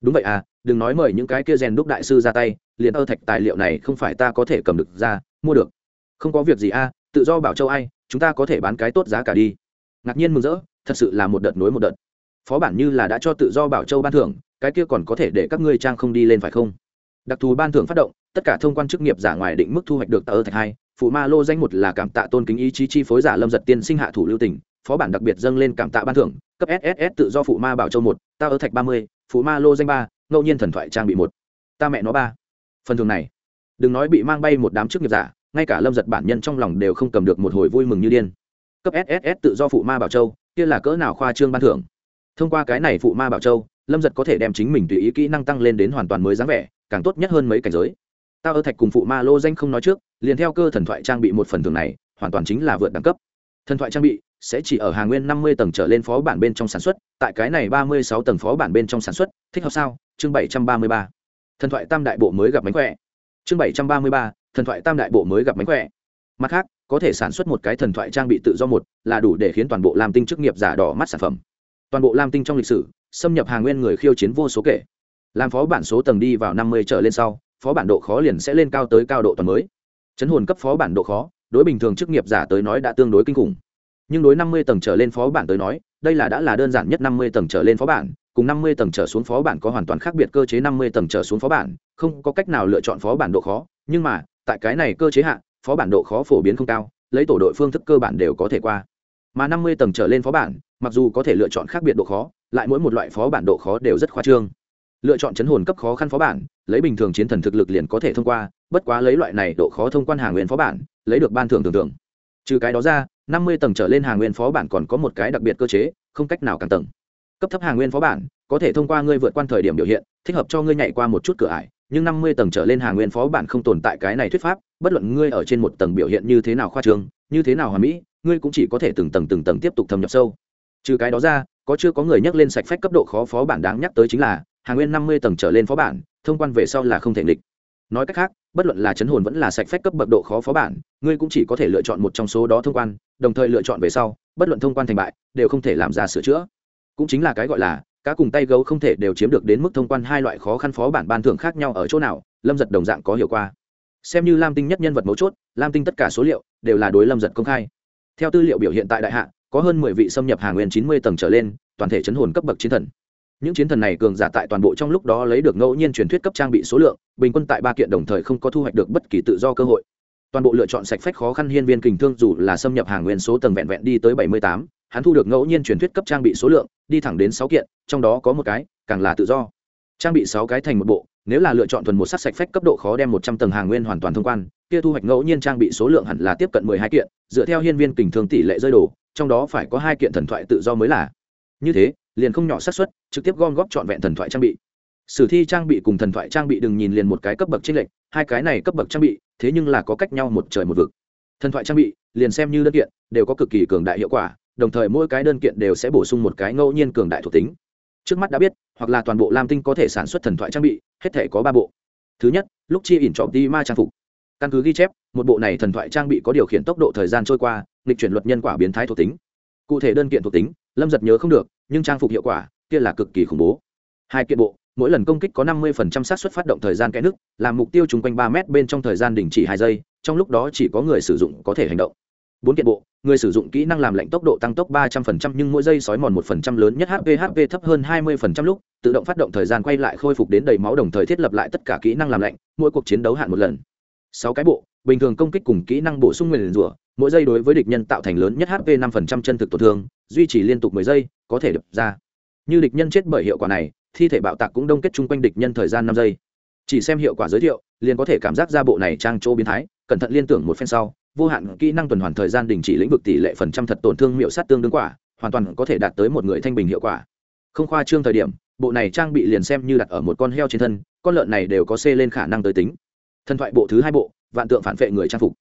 Đúng vậy à đừng nói mời những cái kia rèn đúc đại sư ra tay liền ơ thạch tài liệu này không phải ta có thể cầm được ra mua được. Không có việc gì a à, tự do bảo châu ai chúng ta có thể bán cái tốt giá cả đi. Ngạc nhiên mừng rỡ thật sự là một đợt nối một đợt. Phó bản như là đã cho tự do bảo châu ban thưởng cái kia còn có thể để các ngươi trang không đi lên phải không? Đặc thù ban thưởng phát động tất cả thông quan chức nghiệp giả ngoài định mức thu hoạch được tờ thạch hai, phụ ma lô danh một là cảm tạ tôn kính ý chí chi phối giả lâm giật tiên sinh hạ thủ lưu tỉnh phó bản đặc biệt dâng lên cảm tạ ban thưởng, cấp sss tự do phụ ma bảo châu một ta ở thạch ba mươi, phụ ma lô danh ba, ngẫu nhiên thần thoại trang bị một. Ta mẹ nó ba. Phần thường này, đừng nói bị mang bay một đám chức nghiệp giả, ngay cả lâm giật bản nhân trong lòng đều không cầm được một hồi vui mừng như điên. Cấp sss tự do phụ ma bảo châu, kia là cỡ nào khoa trương ban thưởng? Thông qua cái này phụ ma bảo châu, lâm giật có thể đem chính mình tùy ý kỹ năng tăng lên đến hoàn toàn mới dáng vẻ, càng tốt nhất hơn mấy cảnh giới tao ở thạch cùng phụ ma lô danh không nói trước, liền theo cơ thần thoại trang bị một phần thường này, hoàn toàn chính là vượt đẳng cấp. Thần thoại trang bị sẽ chỉ ở hàng nguyên năm mươi tầng trở lên phó bản bên trong sản xuất, tại cái này ba mươi sáu tầng phó bản bên trong sản xuất, thích hợp sao? Chương bảy trăm ba mươi ba. Thần thoại tam đại bộ mới gặp mánh khỏe. Chương bảy trăm ba mươi ba, thần thoại tam đại bộ mới gặp mánh khỏe. Mặt khác, có thể sản xuất một cái thần thoại trang bị tự do một, là đủ để khiến toàn bộ lam tinh chức nghiệp giả đỏ mắt sản phẩm. Toàn bộ lam tinh trong lịch sử, xâm nhập hàng nguyên người khiêu chiến vô số kể. Làm phó bản số tầng đi vào năm mươi trở lên sau phó bản độ khó liền sẽ lên cao tới cao độ toàn mới. Chấn hồn cấp phó bản độ khó, đối bình thường chức nghiệp giả tới nói đã tương đối kinh khủng. Nhưng đối năm mươi tầng trở lên phó bản tới nói, đây là đã là đơn giản nhất năm mươi tầng trở lên phó bản, cùng năm mươi tầng trở xuống phó bản có hoàn toàn khác biệt cơ chế năm mươi tầng trở xuống phó bản, không có cách nào lựa chọn phó bản độ khó, nhưng mà, tại cái này cơ chế hạ, phó bản độ khó phổ biến không cao, lấy tổ đội phương thức cơ bản đều có thể qua. Mà năm mươi tầng trở lên phó bản, mặc dù có thể lựa chọn khác biệt độ khó, lại mỗi một loại phó bản độ khó đều rất khoa trương lựa chọn chấn hồn cấp khó khăn phó bản, lấy bình thường chiến thần thực lực liền có thể thông qua, bất quá lấy loại này độ khó thông quan hàng nguyên phó bản, lấy được ban thưởng tưởng tượng. Trừ cái đó ra, năm mươi tầng trở lên hàng nguyên phó bản còn có một cái đặc biệt cơ chế, không cách nào càng tầng. Cấp thấp hàng nguyên phó bản, có thể thông qua ngươi vượt qua thời điểm biểu hiện, thích hợp cho ngươi nhảy qua một chút cửa ải, nhưng năm mươi tầng trở lên hàng nguyên phó bản không tồn tại cái này thuyết pháp, bất luận ngươi ở trên một tầng biểu hiện như thế nào khoa trương, như thế nào hòa mỹ, ngươi cũng chỉ có thể từng tầng từng tầng tiếp tục thâm nhập sâu. Trừ cái đó ra, có chưa có người nhắc lên sạch phách cấp độ khó phó bản đáng nhắc tới chính là hàng nguyên năm mươi tầng trở lên phó bản, thông quan về sau là không thể nghịch. Nói cách khác, bất luận là chấn hồn vẫn là sạch phách cấp bậc độ khó phó bản, ngươi cũng chỉ có thể lựa chọn một trong số đó thông quan, đồng thời lựa chọn về sau, bất luận thông quan thành bại, đều không thể làm ra sửa chữa. Cũng chính là cái gọi là, cá cùng tay gấu không thể đều chiếm được đến mức thông quan hai loại khó khăn phó bản ban thưởng khác nhau ở chỗ nào, lâm giật đồng dạng có hiệu quả. Xem như lam tinh nhất nhân vật mấu chốt, lam tinh tất cả số liệu đều là đối lâm giật công khai. Theo tư liệu biểu hiện tại đại hạ, có hơn mười vị xâm nhập hàng nguyên chín mươi tầng trở lên, toàn thể chấn hồn cấp bậc chiến thần những chiến thần này cường giả tại toàn bộ trong lúc đó lấy được ngẫu nhiên truyền thuyết cấp trang bị số lượng, bình quân tại ba kiện đồng thời không có thu hoạch được bất kỳ tự do cơ hội. Toàn bộ lựa chọn sạch phách khó khăn hiên viên kình thương dù là xâm nhập hàng nguyên số tầng vẹn vẹn đi tới bảy mươi tám, hắn thu được ngẫu nhiên truyền thuyết cấp trang bị số lượng, đi thẳng đến sáu kiện, trong đó có một cái, càng là tự do. Trang bị sáu cái thành một bộ, nếu là lựa chọn thuần một sắc sạch phách cấp độ khó đem một trăm tầng hàng nguyên hoàn toàn thông quan, kia thu hoạch ngẫu nhiên trang bị số lượng hẳn là tiếp cận mười hai kiện, dựa theo hiên viên kình thương tỷ lệ rơi đổ trong đó phải có hai kiện thần thoại tự do mới là. Như thế, liền không nhỏ xác suất trực tiếp gom góp trọn vẹn thần thoại trang bị. Sử thi trang bị cùng thần thoại trang bị đừng nhìn liền một cái cấp bậc trên lệnh hai cái này cấp bậc trang bị, thế nhưng là có cách nhau một trời một vực. Thần thoại trang bị, liền xem như đơn kiện, đều có cực kỳ cường đại hiệu quả, đồng thời mỗi cái đơn kiện đều sẽ bổ sung một cái ngẫu nhiên cường đại thuộc tính. Trước mắt đã biết, hoặc là toàn bộ lam tinh có thể sản xuất thần thoại trang bị, hết thể có ba bộ. Thứ nhất, lúc chi ỉn trọm đi ma trang phục. Căn cứ ghi chép, một bộ này thần thoại trang bị có điều khiển tốc độ thời gian trôi qua, lịch chuyển luật nhân quả biến thái thuộc tính. Cụ thể đơn kiện thuộc tính, lâm giật nhớ không được, nhưng trang phục hiệu quả kia là cực kỳ khủng bố. Hai kiện bộ, mỗi lần công kích có năm mươi xác suất phát động thời gian kẽ nước, làm mục tiêu chung quanh ba mét bên trong thời gian đình chỉ hai giây, trong lúc đó chỉ có người sử dụng có thể hành động. Bốn kiện bộ, người sử dụng kỹ năng làm lệnh tốc độ tăng tốc ba trăm phần trăm nhưng mỗi giây sói mòn 1% lớn nhất hp hp thấp hơn hai mươi phần trăm lúc, tự động phát động thời gian quay lại khôi phục đến đầy máu đồng thời thiết lập lại tất cả kỹ năng làm lệnh mỗi cuộc chiến đấu hạn một lần. Sáu cái bộ, bình thường công kích cùng kỹ năng bổ sung nguyền rủa, mỗi giây đối với địch nhân tạo thành lớn nhất hp 5% chân thực tổn thương, duy trì liên tục mười giây, có thể đập ra như địch nhân chết bởi hiệu quả này, thi thể bạo tạc cũng đông kết chung quanh địch nhân thời gian năm giây. Chỉ xem hiệu quả giới thiệu, liền có thể cảm giác ra bộ này trang chỗ biến thái, cẩn thận liên tưởng một phen sau, vô hạn kỹ năng tuần hoàn thời gian đình chỉ lĩnh vực tỷ lệ phần trăm thật tổn thương miệu sát tương đương quả, hoàn toàn có thể đạt tới một người thanh bình hiệu quả. Không khoa trương thời điểm, bộ này trang bị liền xem như đặt ở một con heo trên thân, con lợn này đều có xê lên khả năng tới tính. Thần thoại bộ thứ hai bộ, vạn tượng phản vệ người trang phục.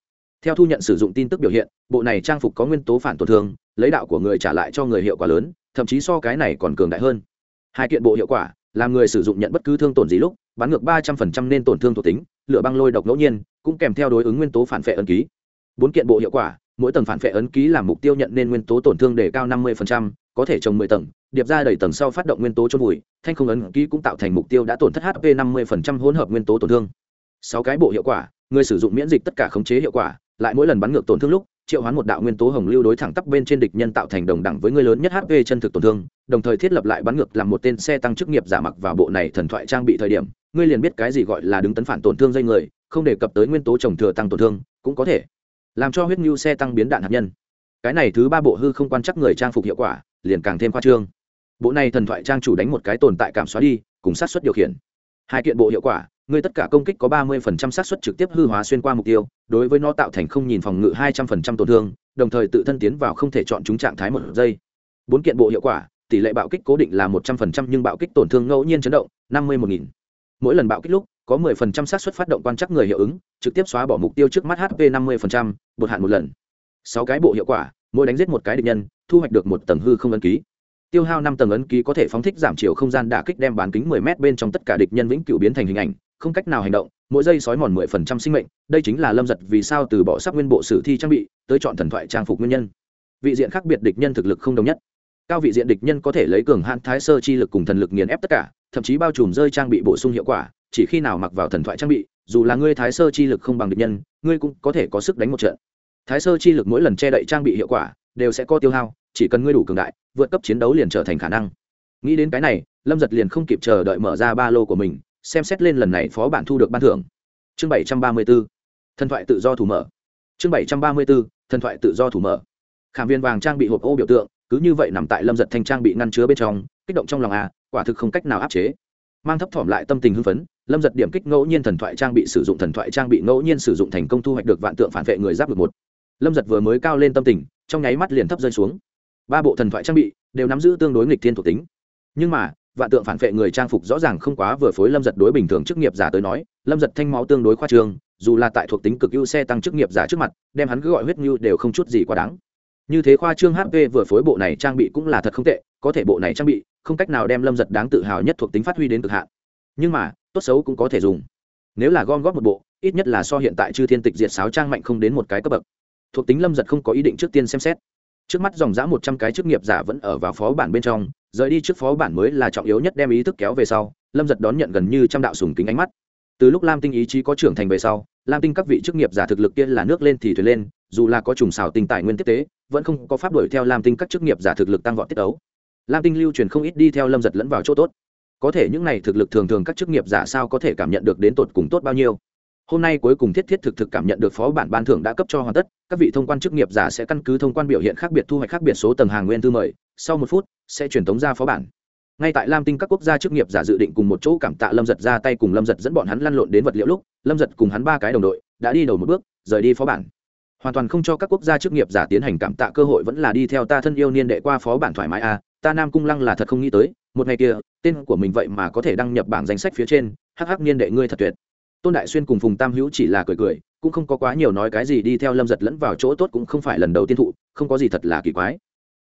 Theo thu nhận sử dụng tin tức biểu hiện, bộ này trang phục có nguyên tố phản tổn thương, lấy đạo của người trả lại cho người hiệu quả lớn thậm chí so cái này còn cường đại hơn. Hai kiện bộ hiệu quả, làm người sử dụng nhận bất cứ thương tổn gì lúc bắn ngược ba trăm phần trăm nên tổn thương thuộc tính, lửa băng lôi độc ngẫu nhiên, cũng kèm theo đối ứng nguyên tố phản vệ ấn ký. Bốn kiện bộ hiệu quả, mỗi tầng phản vệ ấn ký làm mục tiêu nhận nên nguyên tố tổn thương đề cao năm mươi có thể trồng mười tầng, điệp ra đầy tầng sau phát động nguyên tố chôn vùi, thanh không ấn ký cũng tạo thành mục tiêu đã tổn thất hp năm mươi hỗn hợp nguyên tố tổn thương. Sáu cái bộ hiệu quả, người sử dụng miễn dịch tất cả khống chế hiệu quả, lại mỗi lần bắn ngược tổn thương lúc triệu hoán một đạo nguyên tố hồng lưu đối thẳng tắp bên trên địch nhân tạo thành đồng đẳng với người lớn nhất hp chân thực tổn thương, đồng thời thiết lập lại bắn ngược làm một tên xe tăng chức nghiệp giả mặc vào bộ này thần thoại trang bị thời điểm, ngươi liền biết cái gì gọi là đứng tấn phản tổn thương dây người, không đề cập tới nguyên tố trồng thừa tăng tổn thương, cũng có thể làm cho huyết nhu xe tăng biến đạn hạt nhân. Cái này thứ ba bộ hư không quan chắc người trang phục hiệu quả, liền càng thêm khoa trương. Bộ này thần thoại trang chủ đánh một cái tồn tại cảm xóa đi, cùng sát xuất điều khiển. Hai kiện bộ hiệu quả người tất cả công kích có ba mươi phần trăm xác suất trực tiếp hư hóa xuyên qua mục tiêu, đối với nó tạo thành không nhìn phòng ngự hai trăm phần trăm tổn thương, đồng thời tự thân tiến vào không thể chọn chúng trạng thái một giây. Bốn kiện bộ hiệu quả, tỷ lệ bạo kích cố định là một trăm phần trăm nhưng bạo kích tổn thương ngẫu nhiên chấn động, năm mươi một nghìn. Mỗi lần bạo kích lúc, có mười phần trăm xác suất phát động quan trắc người hiệu ứng, trực tiếp xóa bỏ mục tiêu trước mắt hp năm mươi phần trăm, bột hạn một lần. Sáu cái bộ hiệu quả, mỗi đánh giết một cái địch nhân, thu hoạch được một tầng hư không ấn ký. Tiêu hao năm tầng ấn ký có thể phóng thích giảm chiều không gian đả kích đem bán kính mười m bên trong tất cả địch nhân vĩnh cửu biến thành hình ảnh không cách nào hành động, mỗi giây sói mòn mười phần trăm sinh mệnh, đây chính là lâm giật vì sao từ bỏ sắc nguyên bộ sử thi trang bị tới chọn thần thoại trang phục nguyên nhân. Vị diện khác biệt địch nhân thực lực không đồng nhất. Cao vị diện địch nhân có thể lấy cường hạn thái sơ chi lực cùng thần lực nghiền ép tất cả, thậm chí bao trùm rơi trang bị bổ sung hiệu quả, chỉ khi nào mặc vào thần thoại trang bị, dù là ngươi thái sơ chi lực không bằng địch nhân, ngươi cũng có thể có sức đánh một trận. Thái sơ chi lực mỗi lần che đậy trang bị hiệu quả, đều sẽ có tiêu hao, chỉ cần ngươi đủ cường đại, vượt cấp chiến đấu liền trở thành khả năng. Nghĩ đến cái này, lâm giật liền không kịp chờ đợi mở ra ba lô của mình xem xét lên lần này phó bản thu được ban thưởng. Chương bảy trăm ba mươi b ố thần thoại tự do thủ mở. Chương bảy trăm ba mươi b ố thần thoại tự do thủ mở. Khảm viên vàng trang bị hộp ô biểu tượng, cứ như vậy nằm tại lâm giật thanh trang bị ngăn chứa bên trong, kích động trong lòng a quả thực không cách nào áp chế. Mang thấp thỏm lại tâm tình hưng phấn, lâm giật điểm kích ngẫu nhiên thần thoại trang bị sử dụng thần thoại trang bị ngẫu nhiên sử dụng thành công thu hoạch được vạn tượng phản vệ người giáp được một. Lâm giật vừa mới cao lên tâm tình, trong nháy mắt liền thấp rơi xuống. Ba bộ thần thoại trang bị đều nắm giữ tương đối nghịch thiên thuộc tính. Nhưng mà vạn tượng phản vệ người trang phục rõ ràng không quá vừa phối lâm giật đối bình thường chức nghiệp giả tới nói, lâm giật thanh máu tương đối khoa trương, dù là tại thuộc tính cực ưu xe tăng chức nghiệp giả trước mặt, đem hắn cứ gọi huyết như đều không chút gì quá đáng. Như thế khoa trương hp vừa phối bộ này trang bị cũng là thật không tệ, có thể bộ này trang bị, không cách nào đem lâm giật đáng tự hào nhất thuộc tính phát huy đến cực hạn. Nhưng mà, tốt xấu cũng có thể dùng. Nếu là gom góp một bộ, ít nhất là so hiện tại chư thiên tịch diệt sáo trang mạnh không đến một cái cấp bậc. Thuộc tính lâm giật không có ý định trước tiên xem xét. Trước mắt dòng dã một trăm cái chức nghiệp giả vẫn ở vào phó bản bên trong rời đi trước phó bản mới là trọng yếu nhất đem ý thức kéo về sau, lâm giật đón nhận gần như trăm đạo sùng kính ánh mắt. Từ lúc lam tinh ý chí có trưởng thành về sau, lam tinh các vị chức nghiệp giả thực lực kia là nước lên thì thuyền lên, dù là có trùng xào tinh tài nguyên tiếp tế, vẫn không có pháp đuổi theo lam tinh các chức nghiệp giả thực lực tăng vọt tiết ấu lam tinh lưu truyền không ít đi theo lâm giật lẫn vào chỗ tốt. Có thể những này thực lực thường thường các chức nghiệp giả sao có thể cảm nhận được đến tột cùng tốt bao nhiêu? Hôm nay cuối cùng thiết thiết thực thực cảm nhận được phó bản ban thưởng đã cấp cho hoàn tất, các vị thông quan chức nghiệp giả sẽ căn cứ thông quan biểu hiện khác biệt thu hoạch khác biệt số tầng hàng nguyên thư mời. Sau một phút sẽ truyền tống ra phó bản. Ngay tại lam tinh các quốc gia chức nghiệp giả dự định cùng một chỗ cảm tạ lâm giật ra tay cùng lâm giật dẫn bọn hắn lăn lộn đến vật liệu lúc lâm giật cùng hắn ba cái đồng đội đã đi đầu một bước rời đi phó bản. Hoàn toàn không cho các quốc gia chức nghiệp giả tiến hành cảm tạ cơ hội vẫn là đi theo ta thân yêu niên đệ qua phó bản thoải mái a à, ta nam cung lăng là thật không nghĩ tới một ngày kia tên của mình vậy mà có thể đăng nhập bảng danh sách phía trên hắc hắc niên đệ ngươi thật tuyệt. Tôn đại xuyên cùng phùng tam hữu chỉ là cười cười cũng không có quá nhiều nói cái gì đi theo lâm giật lẫn vào chỗ tốt cũng không phải lần đầu tiên thụ không có gì thật là kỳ quái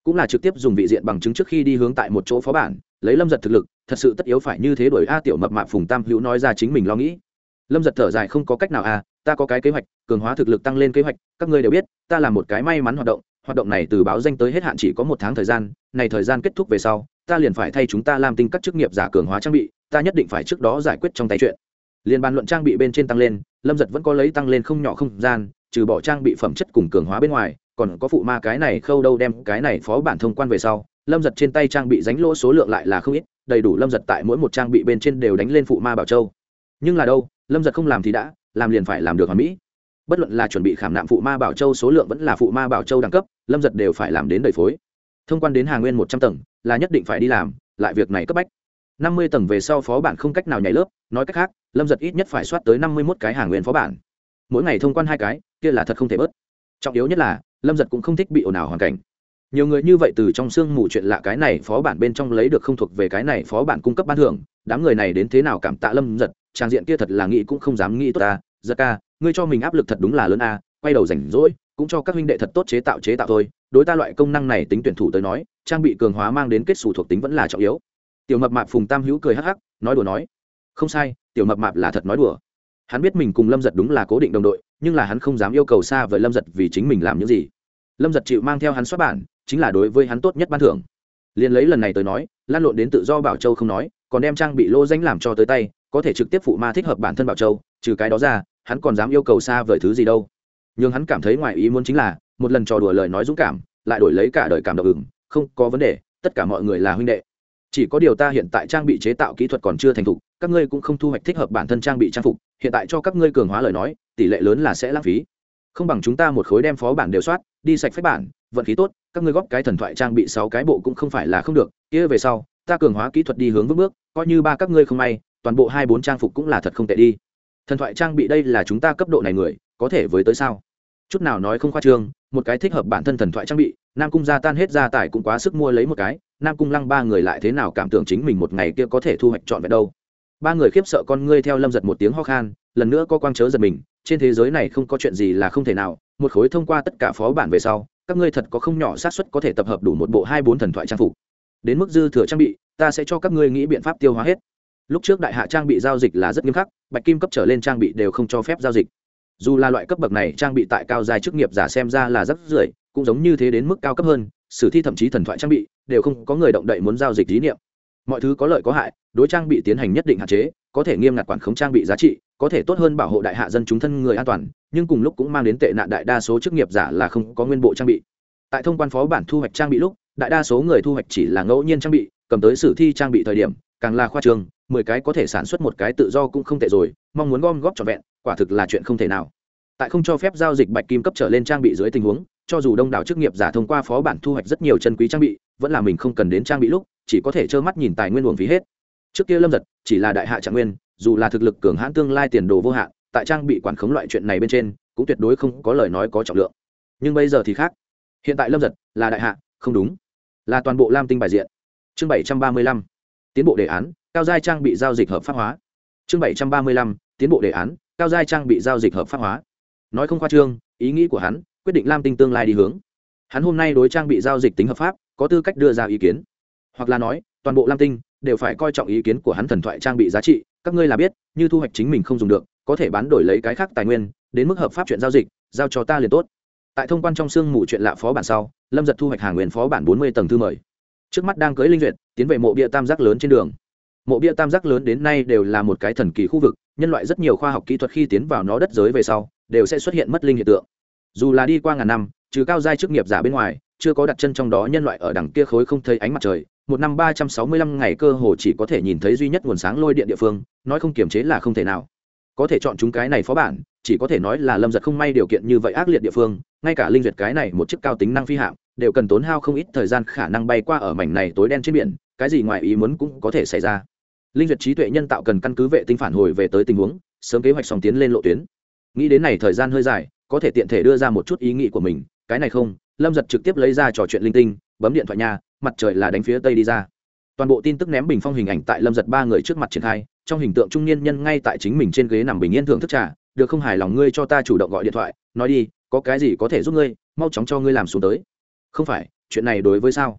cũng là trực tiếp dùng vị diện bằng chứng trước khi đi hướng tại một chỗ phó bản, lấy lâm giật thực lực, thật sự tất yếu phải như thế đổi a tiểu mập mạp phùng tam hữu nói ra chính mình lo nghĩ. Lâm giật thở dài, không có cách nào à ta có cái kế hoạch, cường hóa thực lực tăng lên kế hoạch, các ngươi đều biết, ta là một cái may mắn hoạt động hoạt động này từ báo danh tới hết hạn chỉ có một tháng thời gian, này thời gian kết thúc về sau, ta liền phải thay chúng ta làm tinh các chức nghiệp giả cường hóa trang bị, ta nhất định phải trước đó giải quyết trong tay chuyện. Liên bàn luận trang bị bên trên tăng lên, lâm giật vẫn có lấy tăng lên không nhỏ không gian, trừ bỏ trang bị phẩm chất cùng cường hóa bên ngoài còn có phụ ma cái này khâu đâu đem cái này phó bản thông quan về sau, lâm giật trên tay trang bị ránh lỗ số lượng lại là không ít, đầy đủ lâm giật tại mỗi một trang bị bên trên đều đánh lên phụ ma bảo châu. Nhưng là đâu, lâm giật không làm thì đã, làm liền phải làm được hoàn mỹ. Bất luận là chuẩn bị khảm nạm phụ ma bảo châu số lượng vẫn là phụ ma bảo châu đẳng cấp, lâm giật đều phải làm đến đầy phối. Thông quan đến hàng nguyên một trăm tầng, là nhất định phải đi làm, lại việc này cấp bách. Năm mươi tầng về sau phó bản không cách nào nhảy lớp, nói cách khác, lâm giật ít nhất phải soát tới năm mươi mốt cái hàng nguyên phó bản. Mỗi ngày thông quan hai cái, kia là thật không thể bớt. Trọng yếu nhất là lâm giật cũng không thích bị ồn ào hoàn cảnh. Nhiều người như vậy từ trong sương mù chuyện lạ cái này phó bản bên trong lấy được không thuộc về cái này phó bản cung cấp ban thưởng, đám người này đến thế nào cảm tạ lâm giật, trang diện kia thật là nghĩ cũng không dám nghĩ tốt ta. Giật ca, ngươi cho mình áp lực thật đúng là lớn a, quay đầu rảnh rỗi, cũng cho các huynh đệ thật tốt chế tạo chế tạo thôi. Đối ta loại công năng này tính tuyển thủ tới nói, trang bị cường hóa mang đến kết xù thuộc tính vẫn là trọng yếu. Tiểu mập mạp phùng tam hữu cười hắc hắc, nói đùa nói. Không sai, tiểu mập mạp là thật nói đùa. Hắn biết mình cùng lâm giật đúng là cố định đồng đội nhưng là hắn không dám yêu cầu xa với lâm giật vì chính mình làm những gì. Lâm giật chịu mang theo hắn xuất bản, chính là đối với hắn tốt nhất ban thưởng. Liền lấy lần này tới nói, lan lộn đến tự do bảo châu không nói, còn đem trang bị lô danh làm cho tới tay, có thể trực tiếp phụ ma thích hợp bản thân bảo châu, trừ cái đó ra, hắn còn dám yêu cầu xa vời thứ gì đâu. Nhưng hắn cảm thấy ngoài ý muốn chính là, một lần trò đùa lời nói dũng cảm, lại đổi lấy cả đời cảm động ứng không có vấn đề, tất cả mọi người là huynh đệ. Chỉ có điều ta hiện tại trang bị chế tạo kỹ thuật còn chưa thành thục các ngươi cũng không thu hoạch thích hợp bản thân trang bị trang phục, hiện tại cho các ngươi cường hóa lời nói, tỷ lệ lớn là sẽ lãng phí. Không bằng chúng ta một khối đem phó bản đều soát, đi sạch phép bản, vận khí tốt, các ngươi góp cái thần thoại trang bị sáu cái bộ cũng không phải là không được, kia về sau, ta cường hóa kỹ thuật đi hướng vững bước, coi như ba các ngươi không may, toàn bộ hai bốn trang phục cũng là thật không tệ đi. Thần thoại trang bị đây là chúng ta cấp độ này người, có thể với tới sao? Chút nào nói không khoa trương, một cái thích hợp bản thân thần thoại trang bị, nam cung gia tan hết gia tài cũng quá sức mua lấy một cái, nam cung lăng ba người lại thế nào cảm tưởng chính mình một ngày kia có thể thu hoạch trọn vẹn đâu? Ba người khiếp sợ con ngươi theo lâm giật một tiếng ho khan, lần nữa có quang chớ giật mình, trên thế giới này không có chuyện gì là không thể nào, một khối thông qua tất cả phó bản về sau, các ngươi thật có không nhỏ xác suất có thể tập hợp đủ một bộ hai bốn thần thoại trang phục. Đến mức dư thừa trang bị, ta sẽ cho các ngươi nghĩ biện pháp tiêu hóa hết. Lúc trước đại hạ trang bị giao dịch là rất nghiêm khắc, bạch kim cấp trở lên trang bị đều không cho phép giao dịch. Dù là loại cấp bậc này trang bị tại cao dài chức nghiệp giả xem ra là rất rưởi, cũng giống như thế đến mức cao cấp hơn, sử thi thậm chí thần thoại trang bị, đều không có người động đậy muốn giao dịch lý niệm mọi thứ có lợi có hại, đối trang bị tiến hành nhất định hạn chế, có thể nghiêm ngặt quản khống trang bị giá trị, có thể tốt hơn bảo hộ đại hạ dân chúng thân người an toàn, nhưng cùng lúc cũng mang đến tệ nạn đại đa số chức nghiệp giả là không có nguyên bộ trang bị. Tại thông quan phó bản thu hoạch trang bị lúc, đại đa số người thu hoạch chỉ là ngẫu nhiên trang bị, cầm tới sử thi trang bị thời điểm, càng là khoa trường, mười cái có thể sản xuất một cái tự do cũng không tệ rồi, mong muốn gom góp trọn vẹn, quả thực là chuyện không thể nào. Tại không cho phép giao dịch bạch kim cấp trở lên trang bị dưới tình huống, cho dù đông đảo chức nghiệp giả thông qua phó bản thu hoạch rất nhiều chân quý trang bị, vẫn là mình không cần đến trang bị lúc chỉ có thể trơ mắt nhìn tài nguyên uổng phí hết. Trước kia lâm giật chỉ là đại hạ trạng nguyên, dù là thực lực cường hãn tương lai tiền đồ vô hạn, tại trang bị quản khống loại chuyện này bên trên, cũng tuyệt đối không có lời nói có trọng lượng. Nhưng bây giờ thì khác. Hiện tại lâm giật là đại hạ, không đúng. Là toàn bộ lam tinh bài diện. Chương bảy trăm ba mươi lăm. Tiến bộ đề án, cao giai trang bị giao dịch hợp pháp hóa. Chương bảy trăm ba mươi lăm. Tiến bộ đề án, cao giai trang bị giao dịch hợp pháp hóa. Nói không khoa trương, ý nghĩ của hắn, quyết định lam tinh tương lai đi hướng. Hắn hôm nay đối trang bị giao dịch tính hợp pháp, có tư cách đưa ra ý kiến hoặc là nói, toàn bộ lam tinh đều phải coi trọng ý kiến của hắn thần thoại trang bị giá trị. Các ngươi là biết, như thu hoạch chính mình không dùng được, có thể bán đổi lấy cái khác tài nguyên, đến mức hợp pháp chuyện giao dịch, giao cho ta liền tốt. Tại thông quan trong sương mù chuyện lạ phó bản sau, lâm giật thu hoạch hàng nguyên phó bản bốn mươi tầng thư mời. Trước mắt đang cưới linh duyệt, tiến về mộ bia tam giác lớn trên đường. Mộ bia tam giác lớn đến nay đều là một cái thần kỳ khu vực, nhân loại rất nhiều khoa học kỹ thuật khi tiến vào nó đất giới về sau, đều sẽ xuất hiện mất linh hiện tượng. Dù là đi qua ngàn năm, trừ cao giai chức nghiệp giả bên ngoài chưa có đặt chân trong đó nhân loại ở đằng kia khối không thấy ánh mặt trời, một năm ba trăm sáu mươi lăm ngày cơ hồ chỉ có thể nhìn thấy duy nhất nguồn sáng lôi điện địa phương, nói không kiềm chế là không thể nào. Có thể chọn chúng cái này phó bản, chỉ có thể nói là lâm giật không may điều kiện như vậy ác liệt địa phương, ngay cả linh duyệt cái này một chiếc cao tính năng phi hạm, đều cần tốn hao không ít thời gian khả năng bay qua ở mảnh này tối đen trên biển, cái gì ngoài ý muốn cũng có thể xảy ra. Linh duyệt trí tuệ nhân tạo cần căn cứ vệ tinh phản hồi về tới tình huống, sớm kế hoạch sòng tiến lên lộ tuyến. Nghĩ đến này thời gian hơi dài, có thể tiện thể đưa ra một chút ý nghĩ của mình, cái này không lâm giật trực tiếp lấy ra trò chuyện linh tinh, bấm điện thoại nhà mặt trời là đánh phía tây đi ra. Toàn bộ tin tức ném bình phong hình ảnh tại lâm giật ba người trước mặt triển khai, trong hình tượng trung niên nhân ngay tại chính mình trên ghế nằm bình yên thưởng thức trà, được không hài lòng ngươi cho ta chủ động gọi điện thoại, nói đi, có cái gì có thể giúp ngươi, mau chóng cho ngươi làm xuống tới. Không phải, chuyện này đối với sao?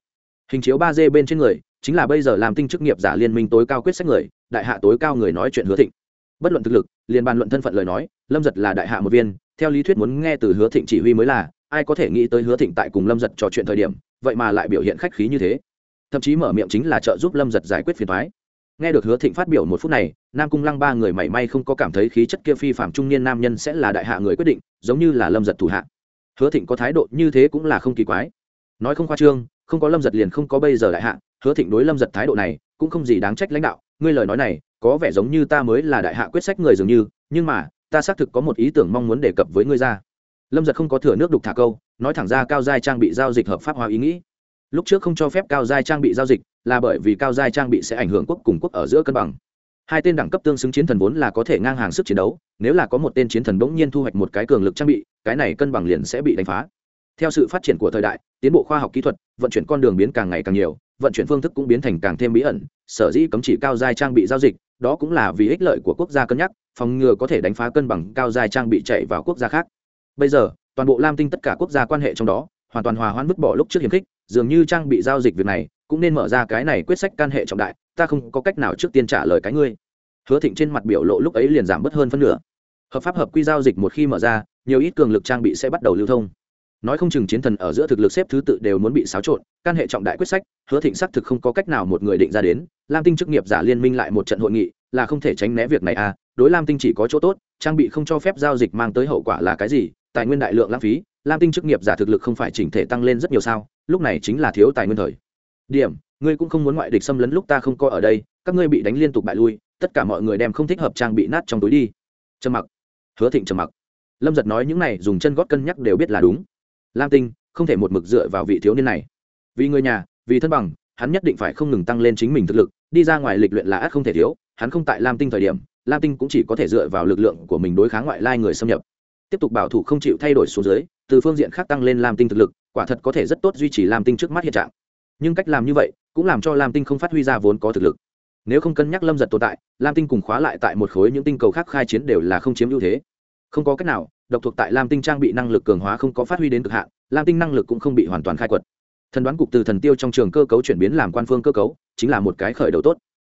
Hình chiếu ba d bên trên người, chính là bây giờ làm tinh chức nghiệp giả liên minh tối cao quyết sách người, đại hạ tối cao người nói chuyện hứa thịnh. Bất luận thực lực, liền bàn luận thân phận lời nói, lâm giật là đại hạ một viên, theo lý thuyết muốn nghe từ hứa thịnh chỉ huy mới là ai có thể nghĩ tới hứa thịnh tại cùng lâm giật trò chuyện thời điểm, vậy mà lại biểu hiện khách khí như thế. Thậm chí mở miệng chính là trợ giúp lâm giật giải quyết phiền thoái nghe được hứa thịnh phát biểu một phút này, nam cung lăng ba người mảy may không có cảm thấy khí chất kia phi phạm trung niên nam nhân sẽ là đại hạ người quyết định, giống như là lâm giật thủ hạ. Hứa thịnh có thái độ như thế cũng là không kỳ quái. Nói không khoa trương, không có lâm giật liền không có bây giờ đại hạ, hứa thịnh đối lâm giật thái độ này cũng không gì đáng trách lãnh đạo. Ngươi lời nói này, có vẻ giống như ta mới là đại hạ quyết sách người dường như, nhưng mà, ta xác thực có một ý tưởng mong muốn đề cập với ngươi ra lâm giật không có thừa nước đục thả câu, nói thẳng ra cao giai trang bị giao dịch hợp pháp hóa ý nghĩ. Lúc trước không cho phép cao giai trang bị giao dịch, là bởi vì cao giai trang bị sẽ ảnh hưởng quốc cùng quốc ở giữa cân bằng. Hai tên đẳng cấp tương xứng chiến thần vốn là có thể ngang hàng sức chiến đấu, nếu là có một tên chiến thần bỗng nhiên thu hoạch một cái cường lực trang bị, cái này cân bằng liền sẽ bị đánh phá. Theo sự phát triển của thời đại, tiến bộ khoa học kỹ thuật, vận chuyển con đường biến càng ngày càng nhiều, vận chuyển phương thức cũng biến thành càng thêm bí ẩn. Sở dĩ cấm chỉ cao giai trang bị giao dịch, đó cũng là vì ích lợi của quốc gia cân nhắc, phòng ngừa có thể đánh phá cân bằng cao giai trang bị chạy vào quốc gia khác bây giờ, toàn bộ lam tinh tất cả quốc gia quan hệ trong đó, hoàn toàn hòa hoãn vứt bỏ lúc trước hiểm khích, dường như trang bị giao dịch việc này, cũng nên mở ra cái này quyết sách can hệ trọng đại, ta không có cách nào trước tiên trả lời cái ngươi. Hứa thịnh trên mặt biểu lộ lúc ấy liền giảm bớt hơn phân nửa. Hợp pháp hợp quy giao dịch một khi mở ra, nhiều ít cường lực trang bị sẽ bắt đầu lưu thông. Nói không chừng chiến thần ở giữa thực lực xếp thứ tự đều muốn bị xáo trộn, can hệ trọng đại quyết sách, hứa thịnh xác thực không có cách nào một người định ra đến, lam tinh chức nghiệp giả liên minh lại một trận hội nghị, là không thể tránh né việc này à đối lam tinh chỉ có chỗ tốt, trang bị không cho phép giao dịch mang tới hậu quả là cái gì tài nguyên đại lượng lãng phí, lam tinh chức nghiệp giả thực lực không phải chỉnh thể tăng lên rất nhiều sao, lúc này chính là thiếu tài nguyên thời. Điểm, ngươi cũng không muốn ngoại địch xâm lấn lúc ta không coi ở đây, các ngươi bị đánh liên tục bại lui, tất cả mọi người đem không thích hợp trang bị nát trong túi đi. Trầm mặc, hứa thịnh trầm mặc. Lâm giật nói những này dùng chân gót cân nhắc đều biết là đúng. Lam tinh, không thể một mực dựa vào vị thiếu niên này. Vì người nhà, vì thân bằng, hắn nhất định phải không ngừng tăng lên chính mình thực lực, đi ra ngoài lịch luyện là ắt không thể thiếu, hắn không tại lam tinh thời điểm, lam tinh cũng chỉ có thể dựa vào lực lượng của mình đối kháng ngoại lai người xâm nhập tiếp tục bảo thủ không chịu thay đổi xuống dưới, từ phương diện khác tăng lên lam tinh thực lực, quả thật có thể rất tốt duy trì lam tinh trước mắt hiện trạng. Nhưng cách làm như vậy, cũng làm cho lam tinh không phát huy ra vốn có thực lực. Nếu không cân nhắc lâm giật tồn tại, lam tinh cùng khóa lại tại một khối những tinh cầu khác khai chiến đều là không chiếm ưu thế. Không có cách nào, độc thuộc tại lam tinh trang bị năng lực cường hóa không có phát huy đến cực hạn, lam tinh năng lực cũng không bị hoàn toàn khai quật. Thần đoán cục từ thần tiêu trong trường cơ cấu chuyển biến làm quan phương cơ cấu, chính là một cái khởi đầu tốt.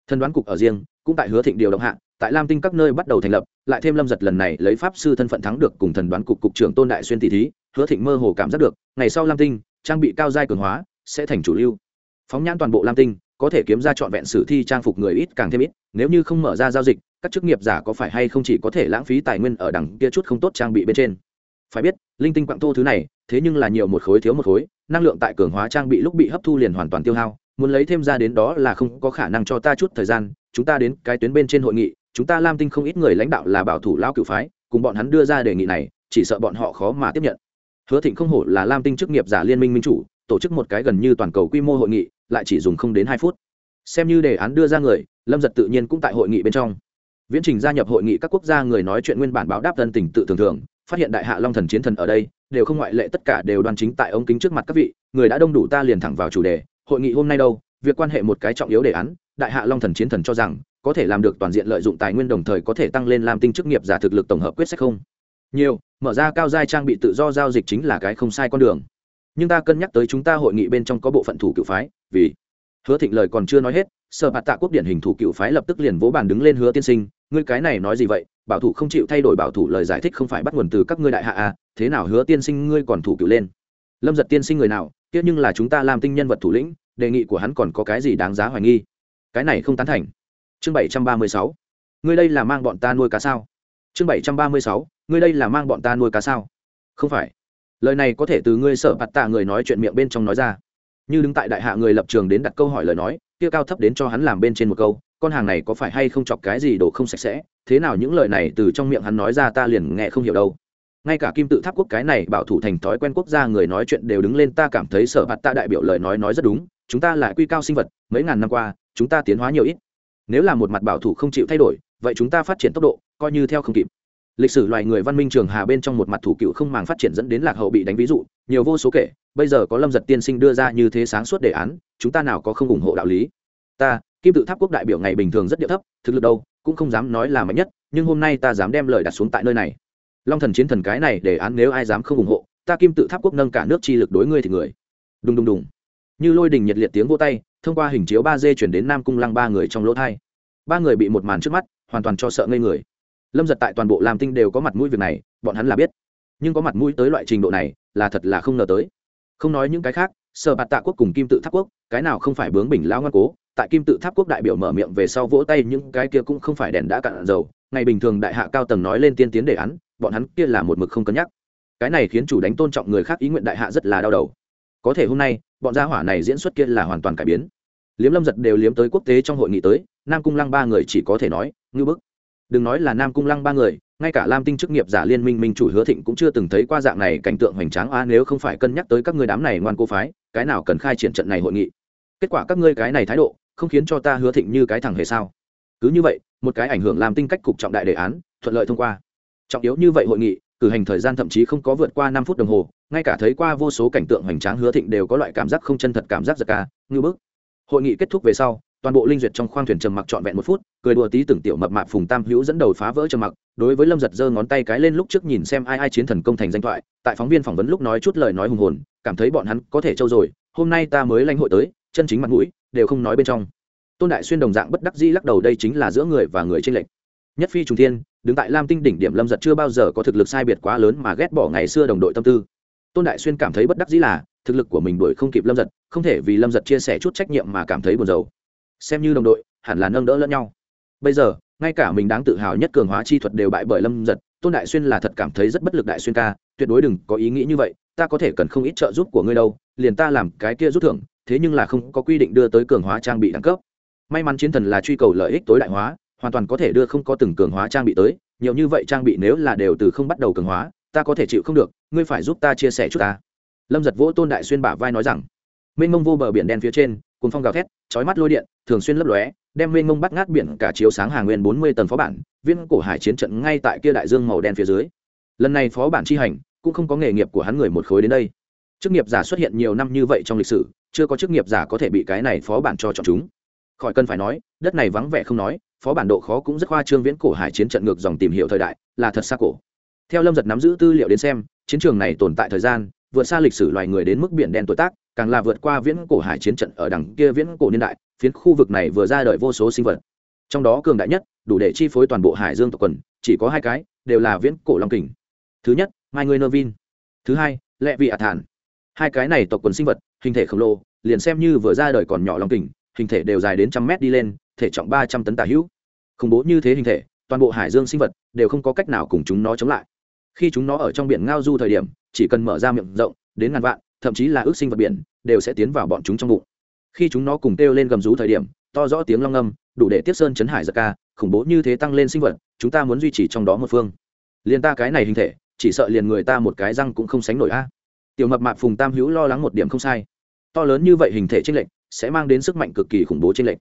Thần đoán cục ở riêng, cũng tại hứa thịnh điều động hạ tại lam tinh các nơi bắt đầu thành lập, lại thêm lâm giật lần này lấy pháp sư thân phận thắng được cùng thần đoán cục cục trưởng tôn đại xuyên tỷ thí, hứa thịnh mơ hồ cảm giác được, ngày sau lam tinh, trang bị cao giai cường hóa, sẽ thành chủ lưu. Phóng nhãn toàn bộ lam tinh, có thể kiếm ra trọn vẹn sử thi trang phục người ít càng thêm ít, nếu như không mở ra giao dịch, các chức nghiệp giả có phải hay không chỉ có thể lãng phí tài nguyên ở đằng kia chút không tốt trang bị bên trên. Phải biết, linh tinh quặng thô thứ này, thế nhưng là nhiều một khối thiếu một khối, năng lượng tại cường hóa trang bị lúc bị hấp thu liền hoàn toàn tiêu hao, muốn lấy thêm ra đến đó là không có khả năng cho ta chút thời gian, chúng ta đến cái tuyến bên trên hội nghị chúng ta lam tinh không ít người lãnh đạo là bảo thủ lao cựu phái, cùng bọn hắn đưa ra đề nghị này, chỉ sợ bọn họ khó mà tiếp nhận. Hứa thịnh không hổ là lam tinh chức nghiệp giả liên minh minh chủ, tổ chức một cái gần như toàn cầu quy mô hội nghị, lại chỉ dùng không đến hai phút. Xem như đề án đưa ra người, lâm giật tự nhiên cũng tại hội nghị bên trong. Viễn trình gia nhập hội nghị các quốc gia người nói chuyện nguyên bản báo đáp thân tình tự thường thường, phát hiện đại hạ long thần chiến thần ở đây, đều không ngoại lệ tất cả đều đoan chính tại ống kính trước mặt các vị, người đã đông đủ ta liền thẳng vào chủ đề, hội nghị hôm nay đâu, việc quan hệ một cái trọng yếu đề án, đại hạ long thần chiến thần cho rằng có thể làm được toàn diện lợi dụng tài nguyên đồng thời có thể tăng lên làm tinh chức nghiệp giả thực lực tổng hợp quyết sách không? Nhiều, mở ra cao giai trang bị tự do giao dịch chính là cái không sai con đường. Nhưng ta cân nhắc tới chúng ta hội nghị bên trong có bộ phận thủ cựu phái, vì hứa thịnh lời còn chưa nói hết, sở bạt tạ quốc điển hình thủ cựu phái lập tức liền vỗ bàn đứng lên hứa tiên sinh, ngươi cái này nói gì vậy? Bảo thủ không chịu thay đổi bảo thủ lời giải thích không phải bắt nguồn từ các ngươi đại hạ à thế nào hứa tiên sinh ngươi còn thủ cựu lên? Lâm giật tiên sinh người nào? Tiếc nhưng là chúng ta làm tinh nhân vật thủ lĩnh, đề nghị của hắn còn có cái gì đáng giá hoài nghi? Cái này không tán thành chương bảy trăm ba mươi sáu. Ngươi đây là mang bọn ta nuôi cá sao? Chương bảy trăm ba mươi sáu. Ngươi đây là mang bọn ta nuôi cá sao? Không phải. Lời này có thể từ ngươi sợ bạt tạ người nói chuyện miệng bên trong nói ra. Như đứng tại đại hạ người lập trường đến đặt câu hỏi lời nói, kia cao thấp đến cho hắn làm bên trên một câu, con hàng này có phải hay không chọc cái gì đồ không sạch sẽ? Thế nào những lời này từ trong miệng hắn nói ra ta liền nghe không hiểu đâu. Ngay cả kim tự tháp quốc cái này bảo thủ thành thói quen quốc gia người nói chuyện đều đứng lên, ta cảm thấy sở bạt tạ đại biểu lời nói nói rất đúng. Chúng ta là quy cao sinh vật, mấy ngàn năm qua, chúng ta tiến hóa nhiều ít nếu là một mặt bảo thủ không chịu thay đổi, vậy chúng ta phát triển tốc độ coi như theo không kịp. Lịch sử loài người văn minh trường hà bên trong một mặt thủ cựu không màng phát triển dẫn đến lạc hậu bị đánh ví dụ, nhiều vô số kể, bây giờ có lâm giật tiên sinh đưa ra như thế sáng suốt đề án, chúng ta nào có không ủng hộ đạo lý? Ta, kim tự tháp quốc đại biểu ngày bình thường rất điệu thấp, thực lực đâu, cũng không dám nói là mạnh nhất, nhưng hôm nay ta dám đem lời đặt xuống tại nơi này. Long thần chiến thần cái này đề án nếu ai dám không ủng hộ, ta kim tự tháp quốc nâng cả nước chi lực đối ngươi thì người. Đùng đùng đùng như lôi đình nhiệt liệt tiếng vô tay, thông qua hình chiếu ba d chuyển đến nam cung lăng ba người trong lỗ thai. Ba người bị một màn trước mắt, hoàn toàn cho sợ ngây người. Lâm giật tại toàn bộ làm tinh đều có mặt mũi việc này, bọn hắn là biết. Nhưng có mặt mũi tới loại trình độ này, là thật là không ngờ tới. Không nói những cái khác, sở bạt tạ quốc cùng kim tự tháp quốc, cái nào không phải bướng bình lão ngoan cố, tại kim tự tháp quốc đại biểu mở miệng về sau vỗ tay những cái kia cũng không phải đèn đã cạn dầu, ngày bình thường đại hạ cao tầng nói lên tiên tiến đề án, bọn hắn kia là một mực không cân nhắc. Cái này khiến chủ đánh tôn trọng người khác ý nguyện đại hạ rất là đau đầu. Có thể hôm nay bọn gia hỏa này diễn xuất kia là hoàn toàn cải biến. Liếm lâm giật đều liếm tới quốc tế trong hội nghị tới, nam cung lăng ba người chỉ có thể nói ngư bức. Đừng nói là nam cung lăng ba người, ngay cả lam tinh chức nghiệp giả liên minh minh chủ hứa thịnh cũng chưa từng thấy qua dạng này cảnh tượng hoành tráng. A, nếu không phải cân nhắc tới các ngươi đám này ngoan cô phái, cái nào cần khai triển trận này hội nghị? Kết quả các ngươi cái này thái độ, không khiến cho ta hứa thịnh như cái thằng hề sao? Cứ như vậy, một cái ảnh hưởng làm tinh cách cục trọng đại đề án, thuận lợi thông qua. Trọng yếu như vậy hội nghị, cử hành thời gian thậm chí không có vượt qua năm phút đồng hồ ngay cả thấy qua vô số cảnh tượng hoành tráng hứa thịnh đều có loại cảm giác không chân thật cảm giác giật ca ngư bức. Hội nghị kết thúc về sau, toàn bộ linh duyệt trong khoang thuyền trầm mặc trọn vẹn một phút, cười đùa tí tưởng tiểu mập mạp phùng tam hữu dẫn đầu phá vỡ trầm mặc, đối với lâm giật giơ ngón tay cái lên lúc trước nhìn xem ai ai chiến thần công thành danh thoại, tại phóng viên phỏng vấn lúc nói chút lời nói hùng hồn, cảm thấy bọn hắn có thể trâu rồi, hôm nay ta mới lãnh hội tới, chân chính mặt mũi, đều không nói bên trong. Tôn đại xuyên đồng dạng bất đắc dĩ lắc đầu đây chính là giữa người và người trên lệnh nhất phi trùng thiên, đứng tại lam tinh đỉnh điểm lâm giật chưa bao giờ có thực lực sai biệt quá lớn mà ghét bỏ ngày xưa đồng đội tâm tư tôn đại xuyên cảm thấy bất đắc dĩ là, thực lực của mình đuổi không kịp lâm giật, không thể vì lâm giật chia sẻ chút trách nhiệm mà cảm thấy buồn rầu. Xem như đồng đội, hẳn là nâng đỡ lẫn nhau. Bây giờ, ngay cả mình đáng tự hào nhất cường hóa chi thuật đều bại bởi lâm giật, tôn đại xuyên là thật cảm thấy rất bất lực đại xuyên ca, tuyệt đối đừng có ý nghĩ như vậy, ta có thể cần không ít trợ giúp của ngươi đâu, liền ta làm cái kia rút thưởng, thế nhưng là không có quy định đưa tới cường hóa trang bị đẳng cấp. May mắn chiến thần là truy cầu lợi ích tối đại hóa, hoàn toàn có thể đưa không có từng cường hóa trang bị tới, nhiều như vậy trang bị nếu là đều từ không bắt đầu cường hóa ta có thể chịu không được, ngươi phải giúp ta chia sẻ chút ta. Lâm giật vỗ tôn đại xuyên bả vai nói rằng, mênh mông vô bờ biển đen phía trên cùng phong gào thét, chói mắt lôi điện, thường xuyên lấp lóe, đem mênh mông bắt ngát biển cả chiếu sáng hàng nguyên bốn mươi tầng phó bản viên cổ hải chiến trận ngay tại kia đại dương màu đen phía dưới. Lần này phó bản chi hành, cũng không có nghề nghiệp của hắn người một khối đến đây. Chức nghiệp giả xuất hiện nhiều năm như vậy trong lịch sử, chưa có chức nghiệp giả có thể bị cái này phó bản cho chọn chúng. Khỏi cần phải nói, đất này vắng vẻ không nói, phó bản độ khó cũng rất khoa trương viễn cổ hải chiến trận ngược dòng tìm hiểu thời đại, là thật xa cổ theo lâm giật nắm giữ tư liệu đến xem, chiến trường này tồn tại thời gian, vượt xa lịch sử loài người đến mức biển đen tuổi tác, càng là vượt qua viễn cổ hải chiến trận ở đằng kia viễn cổ niên đại, phiến khu vực này vừa ra đời vô số sinh vật. Trong đó cường đại nhất, đủ để chi phối toàn bộ hải dương tộc quần, chỉ có hai cái, đều là viễn cổ long kình. Thứ nhất, mai người nơ vin. Thứ hai, lệ vị ả thản. Hai cái này tộc quần sinh vật, hình thể khổng lồ, liền xem như vừa ra đời còn nhỏ long kình, hình thể đều dài đến trăm mét đi lên, thể trọng ba trăm tấn tà hữu. Khủng bố như thế hình thể, toàn bộ hải dương sinh vật đều không có cách nào cùng chúng nó chống lại khi chúng nó ở trong biển ngao du thời điểm chỉ cần mở ra miệng rộng đến ngàn vạn thậm chí là ước sinh vật biển đều sẽ tiến vào bọn chúng trong bụng. Khi chúng nó cùng kêu lên gầm rú thời điểm to rõ tiếng long âm đủ để tiếp sơn chấn hải giật ca khủng bố như thế tăng lên sinh vật chúng ta muốn duy trì trong đó một phương. Liền ta cái này hình thể chỉ sợ liền người ta một cái răng cũng không sánh nổi a. Tiểu mập mạp phùng tam hữu lo lắng một điểm không sai. To lớn như vậy hình thể trên lệnh, sẽ mang đến sức mạnh cực kỳ khủng bố trên lệnh.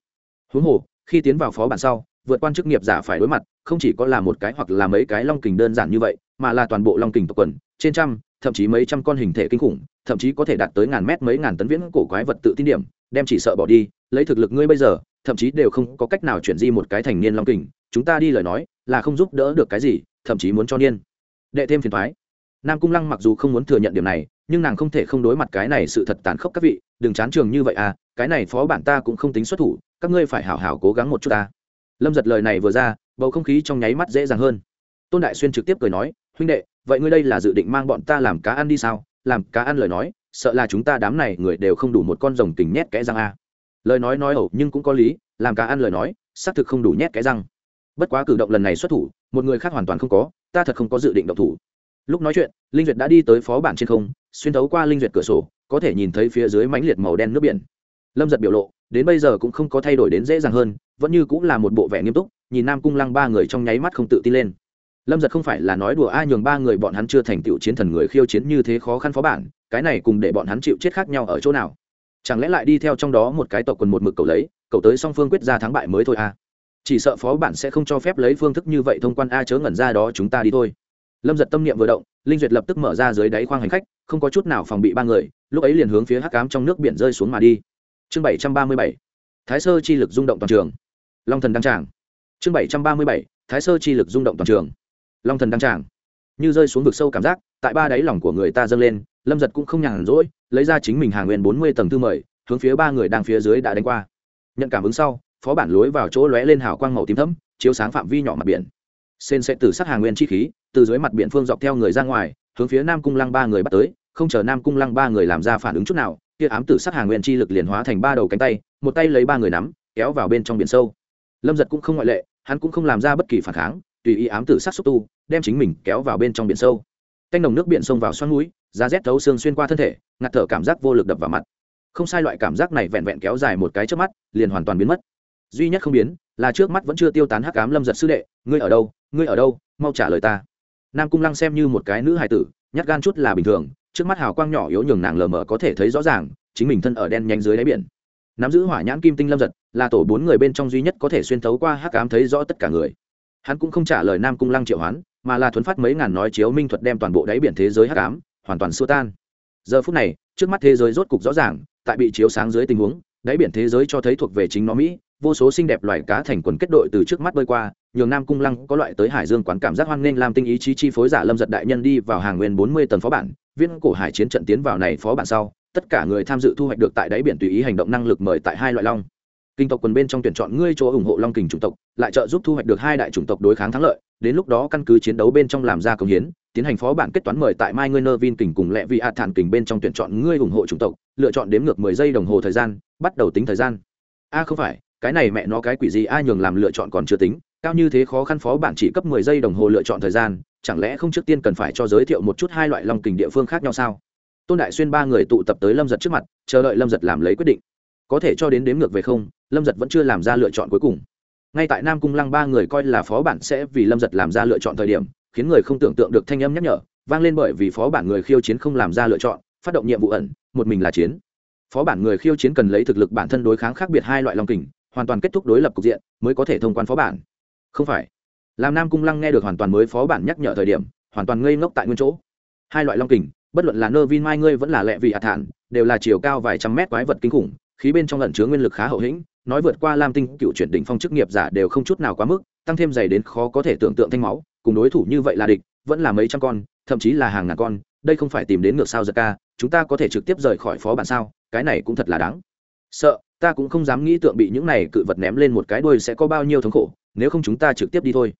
huống hồ khi tiến vào phó bản sau vượt quan chức nghiệp giả phải đối mặt không chỉ có là một cái hoặc là mấy cái long kình đơn giản như vậy, mà là toàn bộ long kình tộc quần, trên trăm, thậm chí mấy trăm con hình thể kinh khủng, thậm chí có thể đạt tới ngàn mét mấy ngàn tấn viễn cổ quái vật tự tin điểm, đem chỉ sợ bỏ đi, lấy thực lực ngươi bây giờ, thậm chí đều không có cách nào chuyển di một cái thành niên long kình, chúng ta đi lời nói, là không giúp đỡ được cái gì, thậm chí muốn cho niên. Đệ thêm phiền thoái. Nam cung lăng mặc dù không muốn thừa nhận điểm này, nhưng nàng không thể không đối mặt cái này sự thật tàn khốc các vị, đừng chán trường như vậy à cái này phó bản ta cũng không tính xuất thủ, các ngươi phải hảo hảo cố gắng một chút ta. Lâm giật lời này vừa ra bầu không khí trong nháy mắt dễ dàng hơn. Tôn đại xuyên trực tiếp cười nói, huynh đệ, vậy ngươi đây là dự định mang bọn ta làm cá ăn đi sao? Làm cá ăn lời nói, sợ là chúng ta đám này người đều không đủ một con rồng tình nhét kẽ răng a. Lời nói nói ẩu nhưng cũng có lý, làm cá ăn lời nói, xác thực không đủ nhét kẽ răng. Bất quá cử động lần này xuất thủ, một người khác hoàn toàn không có, ta thật không có dự định động thủ. Lúc nói chuyện, linh duyệt đã đi tới phó bản trên không, xuyên thấu qua linh duyệt cửa sổ, có thể nhìn thấy phía dưới mãnh liệt màu đen nước biển. Lâm giật biểu lộ, đến bây giờ cũng không có thay đổi đến dễ dàng hơn, vẫn như cũng là một bộ vẻ nghiêm túc nhìn nam cung lăng ba người trong nháy mắt không tự tin lên. Lâm giật không phải là nói đùa ai nhường ba người bọn hắn chưa thành tựu chiến thần người khiêu chiến như thế khó khăn phó bản, cái này cùng để bọn hắn chịu chết khác nhau ở chỗ nào? Chẳng lẽ lại đi theo trong đó một cái tộc quần một mực cầu lấy, cầu tới song phương quyết ra thắng bại mới thôi à chỉ sợ phó bản sẽ không cho phép lấy phương thức như vậy thông quan a chớ ngẩn ra đó chúng ta đi thôi. Lâm giật tâm niệm vừa động, linh duyệt lập tức mở ra dưới đáy khoang hành khách, không có chút nào phòng bị ba người, lúc ấy liền hướng phía hắc cám trong nước biển rơi xuống mà đi. Chương bảy trăm ba mươi bảy. Thái sơ chi lực rung động toàn trường. Long thần đăng tràng chương bảy trăm ba mươi bảy, thái sơ chi lực rung động toàn trường. Long thần đăng tràng. Như rơi xuống vực sâu cảm giác, tại ba đáy lòng của người ta dâng lên, lâm giật cũng không nhàn rỗi, lấy ra chính mình hàng nguyên bốn mươi tầng thư mời, hướng phía ba người đang phía dưới đã đánh qua. Nhận cảm ứng sau, phó bản lối vào chỗ lóe lên hào quang màu tím thấm chiếu sáng phạm vi nhỏ mặt biển. Sen sẽ từ sát hàng nguyên chi khí, từ dưới mặt biển phương dọc theo người ra ngoài, hướng phía nam cung lăng ba người bắt tới, không chờ nam cung lăng ba người làm ra phản ứng chút nào, kia ám tử sát hàng nguyên chi lực liền hóa thành ba đầu cánh tay, một tay lấy ba người nắm, kéo vào bên trong biển sâu. Lâm giật cũng không ngoại lệ hắn cũng không làm ra bất kỳ phản kháng, tùy ý ám tử sát xúc tu, đem chính mình kéo vào bên trong biển sâu. Canh đồng nước biển sông vào xoắn núi giá rét thấu xương xuyên qua thân thể, ngạt thở cảm giác vô lực đập vào mặt. Không sai loại cảm giác này vẹn vẹn kéo dài một cái trước mắt, liền hoàn toàn biến mất. Duy nhất không biến, là trước mắt vẫn chưa tiêu tán hắc ám lâm giật sư đệ, ngươi ở đâu? Ngươi ở đâu? Mau trả lời ta. Nam cung lăng xem như một cái nữ hài tử, nhát gan chút là bình thường, trước mắt hào quang nhỏ yếu nhường nàng lờ mờ có thể thấy rõ ràng, chính mình thân ở đen nhanh dưới đáy biển nắm giữ hỏa nhãn kim tinh lâm giật, là tổ bốn người bên trong duy nhất có thể xuyên thấu qua hắc ám thấy rõ tất cả người. Hắn cũng không trả lời nam cung lăng triệu hoán, mà là thuấn phát mấy ngàn nói chiếu minh thuật đem toàn bộ đáy biển thế giới hắc ám, hoàn toàn xua tan. Giờ phút này, trước mắt thế giới rốt cục rõ ràng, tại bị chiếu sáng dưới tình huống, đáy biển thế giới cho thấy thuộc về chính nó mỹ, vô số xinh đẹp loài cá thành quần kết đội từ trước mắt bơi qua, nhường nam cung lăng có loại tới hải dương quán cảm giác hoan nghênh làm tinh ý chí chi phối giả lâm giật đại nhân đi vào hàng nguyên bốn mươi tầng phó bản viên cổ hải chiến trận tiến vào này phó bản sau tất cả người tham dự thu hoạch được tại đáy biển tùy ý hành động năng lực mời tại hai loại long. Kinh tộc quần bên trong tuyển chọn ngươi chỗ ủng hộ long kình chủng tộc, lại trợ giúp thu hoạch được hai đại chủng tộc đối kháng thắng lợi, đến lúc đó căn cứ chiến đấu bên trong làm ra công hiến, tiến hành phó bản kết toán mời tại mai ngươi nơ vin kình cùng lẹ vị hạ thản kình bên trong tuyển chọn ngươi ủng hộ chủng tộc, lựa chọn đếm ngược mười giây đồng hồ thời gian, bắt đầu tính thời gian. A, không phải, cái này mẹ nó cái quỷ gì ai nhường làm lựa chọn còn chưa tính, cao như thế khó khăn phó bản chỉ cấp mười giây đồng hồ lựa chọn thời gian, chẳng lẽ không trước tiên cần phải cho giới thiệu một chút hai loại long kình địa phương khác nhau sao? Tôn đại xuyên ba người tụ tập tới lâm giật trước mặt, chờ đợi lâm giật làm lấy quyết định. Có thể cho đến đếm ngược về không, lâm giật vẫn chưa làm ra lựa chọn cuối cùng. Ngay tại nam cung lăng ba người coi là phó bản sẽ vì lâm giật làm ra lựa chọn thời điểm, khiến người không tưởng tượng được thanh âm nhắc nhở, vang lên bởi vì phó bản người khiêu chiến không làm ra lựa chọn, phát động nhiệm vụ ẩn, một mình là chiến. Phó bản người khiêu chiến cần lấy thực lực bản thân đối kháng khác biệt hai loại long kình, hoàn toàn kết thúc đối lập cục diện mới có thể thông quan phó bản. Không phải. Làm nam cung lăng nghe được hoàn toàn mới phó bản nhắc nhở thời điểm, hoàn toàn ngây ngốc tại nguyên chỗ. Hai loại long kình bất luận là nơ vin mai ngươi vẫn là lẹ vị hạ thản, đều là chiều cao vài trăm mét quái vật kinh khủng, khí bên trong lẩn chứa nguyên lực khá hậu hĩnh, nói vượt qua lam tinh cựu chuyển đỉnh phong chức nghiệp giả đều không chút nào quá mức, tăng thêm dày đến khó có thể tưởng tượng thanh máu, cùng đối thủ như vậy là địch, vẫn là mấy trăm con, thậm chí là hàng ngàn con, đây không phải tìm đến ngược sao giật ca, chúng ta có thể trực tiếp rời khỏi phó bản sao, cái này cũng thật là đáng. Sợ, ta cũng không dám nghĩ tượng bị những này cự vật ném lên một cái đuôi sẽ có bao nhiêu thống khổ, nếu không chúng ta trực tiếp đi thôi.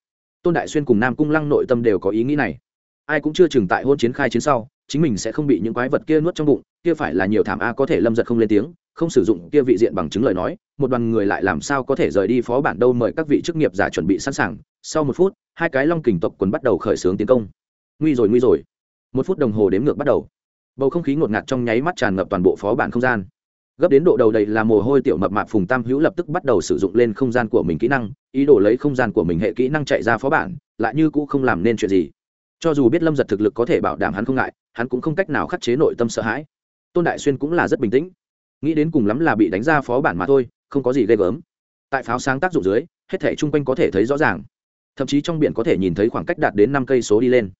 Tôn đại xuyên cùng nam cung lăng nội tâm đều có ý nghĩ này. Ai cũng chưa chừng tại hôn chiến khai chiến sau chính mình sẽ không bị những quái vật kia nuốt trong bụng, kia phải là nhiều thảm a có thể lâm giật không lên tiếng, không sử dụng kia vị diện bằng chứng lời nói, một đoàn người lại làm sao có thể rời đi phó bản đâu mời các vị chức nghiệp giả chuẩn bị sẵn sàng. Sau một phút, hai cái long kình tộc quần bắt đầu khởi xướng tiến công. Nguy rồi nguy rồi. Một phút đồng hồ đếm ngược bắt đầu. Bầu không khí ngột ngạt trong nháy mắt tràn ngập toàn bộ phó bản không gian. Gấp đến độ đầu đầy là mồ hôi tiểu mập mạp phùng tam hữu lập tức bắt đầu sử dụng lên không gian của mình kỹ năng, ý đồ lấy không gian của mình hệ kỹ năng chạy ra phó bản, lại như cũ không làm nên chuyện gì. Cho dù biết lâm giật thực lực có thể bảo đảm hắn không ngại hắn cũng không cách nào khắc chế nội tâm sợ hãi. Tôn đại xuyên cũng là rất bình tĩnh. Nghĩ đến cùng lắm là bị đánh ra phó bản mà thôi, không có gì ghê gớm. Tại pháo sáng tác dụng dưới, hết thể chung quanh có thể thấy rõ ràng. Thậm chí trong biển có thể nhìn thấy khoảng cách đạt đến năm cây số đi lên.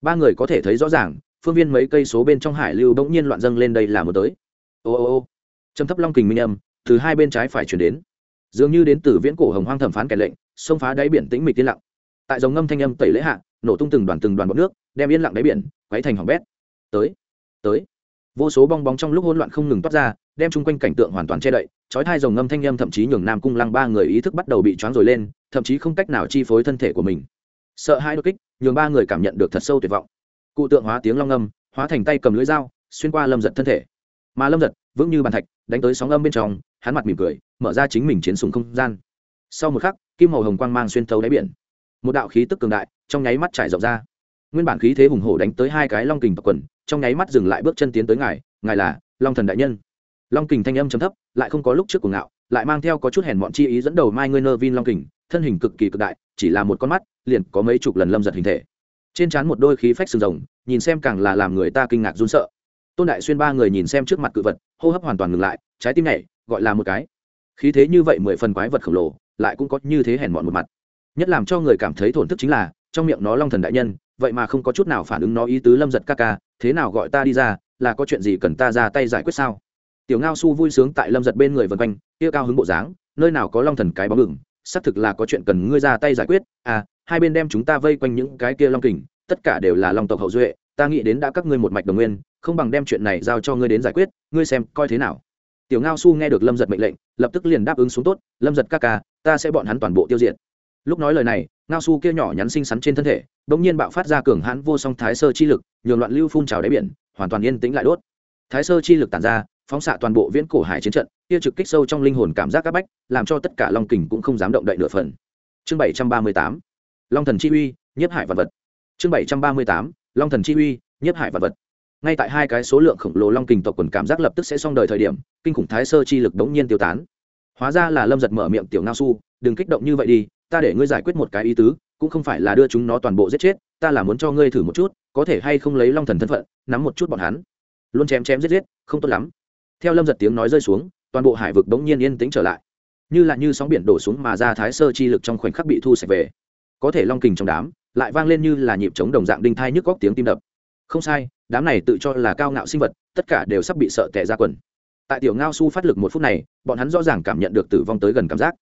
Ba người có thể thấy rõ ràng, phương viên mấy cây số bên trong hải lưu bỗng nhiên loạn dâng lên đây là một tới. Ô ô ô, trầm thấp long kình minh âm, từ hai bên trái phải chuyển đến. Dường như đến từ viễn cổ hồng hoang thẩm phán kẻ lệnh, xông phá đáy biển tĩnh mịch tiên lặng. Tại dòng ngâm thanh âm tẩy lễ hạ, nổ tung từng đoàn từng đoàn bọt nước, đem yên lặng đáy biển, quấy thành hỏng bét tới tới. Vô số bong bóng trong lúc hỗn loạn không ngừng toát ra, đem chung quanh cảnh tượng hoàn toàn che đậy, chói thai dòng ngâm thanh âm thậm chí nhường nam cung lăng ba người ý thức bắt đầu bị choáng rồi lên, thậm chí không cách nào chi phối thân thể của mình. Sợ hai đột kích, nhường ba người cảm nhận được thật sâu tuyệt vọng. Cụ tượng hóa tiếng long âm, hóa thành tay cầm lưỡi dao, xuyên qua lâm giật thân thể. Mà lâm giật, vững như bàn thạch, đánh tới sóng âm bên trong, hắn mặt mỉm cười, mở ra chính mình chiến súng không gian. Sau một khắc, kim màu hồng quang mang xuyên thấu đáy biển. Một đạo khí tức cường đại, trong nháy mắt trải rộng ra. Nguyên bản khí thế hùng hổ đánh tới hai cái long kình tập quần trong nháy mắt dừng lại bước chân tiến tới ngài ngài là long thần đại nhân. Long kình thanh âm chấm thấp, lại không có lúc trước của ngạo, lại mang theo có chút hèn mọn chi ý dẫn đầu mai ngươi nơ vin long kình, thân hình cực kỳ cực đại, chỉ là một con mắt, liền có mấy chục lần lâm giật hình thể. Trên trán một đôi khí phách sừng rồng, nhìn xem càng là làm người ta kinh ngạc run sợ. Tôn đại xuyên ba người nhìn xem trước mặt cự vật, hô hấp hoàn toàn ngừng lại, trái tim nhảy, gọi là một cái. Khí thế như vậy mười phần quái vật khổng lồ, lại cũng có như thế hèn mọn một mặt. Nhất làm cho người cảm thấy thổn thức chính là, trong miệng nó long thần đại nhân vậy mà không có chút nào phản ứng nó ý tứ lâm giật ca ca, thế nào gọi ta đi ra, là có chuyện gì cần ta ra tay giải quyết sao? Tiểu ngao su vui sướng tại lâm giật bên người vân quanh, kia cao hứng bộ dáng, nơi nào có long thần cái bóng ngừng xác thực là có chuyện cần ngươi ra tay giải quyết. À hai bên đem chúng ta vây quanh những cái kia long kình, tất cả đều là long tộc hậu duệ, ta nghĩ đến đã các ngươi một mạch đồng nguyên, không bằng đem chuyện này giao cho ngươi đến giải quyết, ngươi xem coi thế nào. Tiểu ngao su nghe được lâm giật mệnh lệnh, lập tức liền đáp ứng xuống tốt, lâm giật ca ca, ta sẽ bọn hắn toàn bộ tiêu diệt lúc nói lời này, ngao su kia nhỏ nhắn xinh xắn trên thân thể đ ỗ n g nhiên bạo phát ra cường hãn vô song thái sơ chi lực, nhường loạn lưu phun trào đáy biển, hoàn toàn yên tĩnh lại đốt. Thái sơ chi lực tàn ra, phóng xạ toàn bộ viễn cổ hải chiến trận, kia trực kích sâu trong linh hồn cảm giác các bách, làm cho tất cả long kình cũng không dám động đậy nửa phần. Chương bảy trăm ba mươi tám, long thần chi uy, nhiếp hải vật vật. Chương bảy trăm ba mươi tám, long thần chi uy, nhiếp hải vật vật. Ngay tại hai cái số lượng khổng lồ long kình tộc quần cảm giác lập tức sẽ xong đời thời điểm, kinh khủng thái sơ chi lực đống nhiên tiêu tán. Hóa ra là lâm giật mở miệng tiểu ngao su, đừng kích động như vậy đi ta để ngươi giải quyết một cái ý tứ, cũng không phải là đưa chúng nó toàn bộ giết chết, ta là muốn cho ngươi thử một chút, có thể hay không lấy long thần thân phận, nắm một chút bọn hắn. Luôn chém chém giết giết, không tốt lắm. Theo lâm giật tiếng nói rơi xuống, toàn bộ hải vực bỗng nhiên yên tĩnh trở lại. Như là như sóng biển đổ xuống mà ra thái sơ chi lực trong khoảnh khắc bị thu sạch về. Có thể long kình trong đám, lại vang lên như là nhịp chống đồng dạng đinh thai nhức góc tiếng tim đập. Không sai, đám này tự cho là cao ngạo sinh vật, tất cả đều sắp bị sợ tệ ra quần. Tại tiểu ngao su phát lực một phút này, bọn hắn rõ ràng cảm nhận được tử vong tới gần cảm giác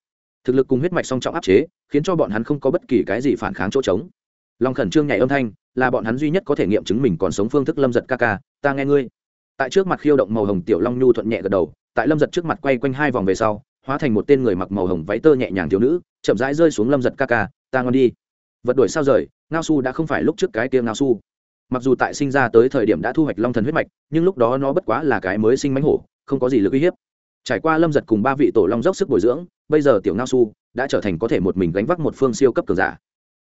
thực lực cùng huyết mạch song trọng áp chế, khiến cho bọn hắn không có bất kỳ cái gì phản kháng chỗ trống. Lòng khẩn trương nhảy âm thanh, là bọn hắn duy nhất có thể nghiệm chứng mình còn sống phương thức lâm giật ca ca, ta nghe ngươi. Tại trước mặt khiêu động màu hồng tiểu long nhu thuận nhẹ gật đầu, tại lâm giật trước mặt quay quanh hai vòng về sau, hóa thành một tên người mặc màu hồng váy tơ nhẹ nhàng thiếu nữ, chậm rãi rơi xuống lâm giật ca ca, ta ngon đi. Vật đổi sao rời, ngao su đã không phải lúc trước cái tiêm ngao su. Mặc dù tại sinh ra tới thời điểm đã thu hoạch long thần huyết mạch, nhưng lúc đó nó bất quá là cái mới sinh mánh hổ, không có gì lực uy hiếp trải qua lâm giật cùng ba vị tổ long dốc sức bồi dưỡng, bây giờ tiểu ngao su đã trở thành có thể một mình gánh vác một phương siêu cấp cường giả.